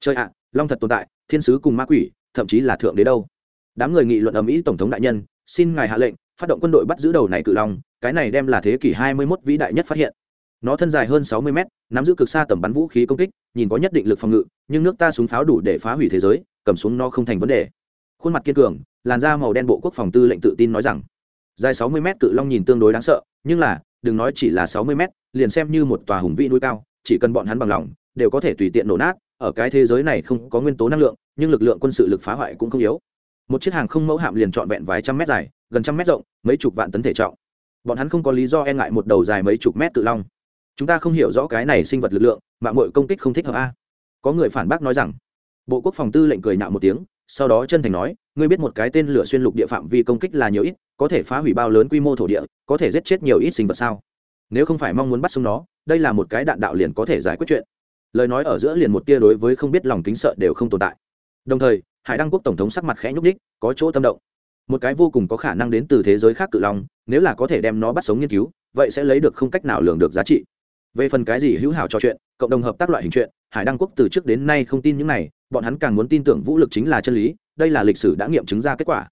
Chơi ạ, long thật tồn tại, thiên sứ cùng ma quỷ, thậm chí là thượng đế đâu. Đám người nghị luận ầm ĩ tổng thống đại nhân, xin ngài hạ lệnh phát động quân đội bắt giữ đầu này cự long, cái này đem là thế kỷ 21 vĩ đại nhất phát hiện. Nó thân dài hơn sáu mươi mét, nắm giữ cực xa tầm bắn vũ khí công kích, nhìn có nhất định lực phòng ngự, nhưng nước ta súng pháo đủ để phá hủy thế giới, cầm súng nó không thành vấn đề. Khuôn mặt kiên cường, làn da màu đen bộ quốc phòng tư lệnh tự tin nói rằng, dài sáu mươi mét cự long nhìn tương đối đáng sợ, nhưng là, đừng nói chỉ là sáu mươi mét, liền xem như một tòa hùng vĩ núi cao, chỉ cần bọn hắn bằng lòng, đều có thể tùy tiện nổ nát, ở cái thế giới này không có nguyên tố năng lượng, nhưng lực lượng quân sự lực phá hoại cũng không yếu một chiếc hàng không mẫu hạm liền trọn vẹn vài trăm mét dài, gần trăm mét rộng, mấy chục vạn tấn thể trọng. Bọn hắn không có lý do e ngại một đầu dài mấy chục mét tự long. Chúng ta không hiểu rõ cái này sinh vật lực lượng mạng mội công kích không thích hợp a. Có người phản bác nói rằng, bộ quốc phòng tư lệnh cười nạo một tiếng, sau đó chân thành nói, ngươi biết một cái tên lửa xuyên lục địa phạm vi công kích là nhiều ít, có thể phá hủy bao lớn quy mô thổ địa, có thể giết chết nhiều ít sinh vật sao? Nếu không phải mong muốn bắt sống nó, đây là một cái đạn đạo liền có thể giải quyết chuyện. Lời nói ở giữa liền một tia đối với không biết lòng kính sợ đều không tồn tại. Đồng thời hải đăng quốc tổng thống sắc mặt khẽ nhúc ních có chỗ tâm động. Một cái vô cùng có khả năng đến từ thế giới khác cự long, nếu là có thể đem nó bắt sống nghiên cứu, vậy sẽ lấy được không cách nào lường được giá trị. Về phần cái gì hữu hảo cho chuyện, cộng đồng hợp tác loại hình chuyện, hải đăng quốc từ trước đến nay không tin những này, bọn hắn càng muốn tin tưởng vũ lực chính là chân lý, đây là lịch sử đã nghiệm chứng ra kết quả.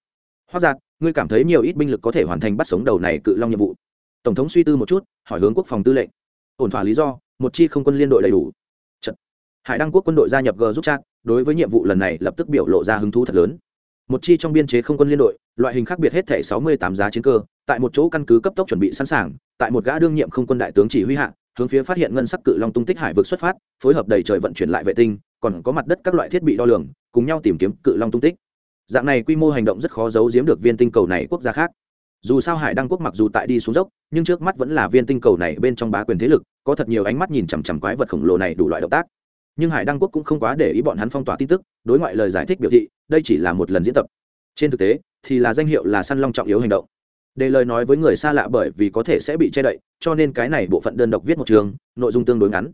Hoặc giạt, ngươi cảm thấy nhiều ít binh lực có thể hoàn thành bắt sống đầu này cự long nhiệm vụ? Tổng thống suy tư một chút, hỏi hướng quốc phòng tư lệnh. Ổn thỏa lý do, một chi không quân liên đội đầy đủ. Trận. hải đăng quốc quân đội gia nhập g giúp chat đối với nhiệm vụ lần này lập tức biểu lộ ra hứng thú thật lớn. Một chi trong biên chế không quân liên đội, loại hình khác biệt hết thể sáu mươi tám giá chiến cơ, tại một chỗ căn cứ cấp tốc chuẩn bị sẵn sàng, tại một gã đương nhiệm không quân đại tướng chỉ huy hạ, hướng phía phát hiện ngân sắc cự long tung tích hải vực xuất phát, phối hợp đầy trời vận chuyển lại vệ tinh, còn có mặt đất các loại thiết bị đo lường, cùng nhau tìm kiếm cự long tung tích. Dạng này quy mô hành động rất khó giấu giếm được viên tinh cầu này quốc gia khác. Dù sao hải đăng quốc mặc dù tại đi xuống dốc, nhưng trước mắt vẫn là viên tinh cầu này bên trong bá quyền thế lực, có thật nhiều ánh mắt nhìn chằm chằm quái vật khổng lồ này đủ loại động tác nhưng hải đăng quốc cũng không quá để ý bọn hắn phong tỏa tin tức, đối ngoại lời giải thích biểu thị, đây chỉ là một lần diễn tập. Trên thực tế, thì là danh hiệu là săn long trọng yếu hành động. Để lời nói với người xa lạ bởi vì có thể sẽ bị che đậy, cho nên cái này bộ phận đơn độc viết một trường, nội dung tương đối ngắn.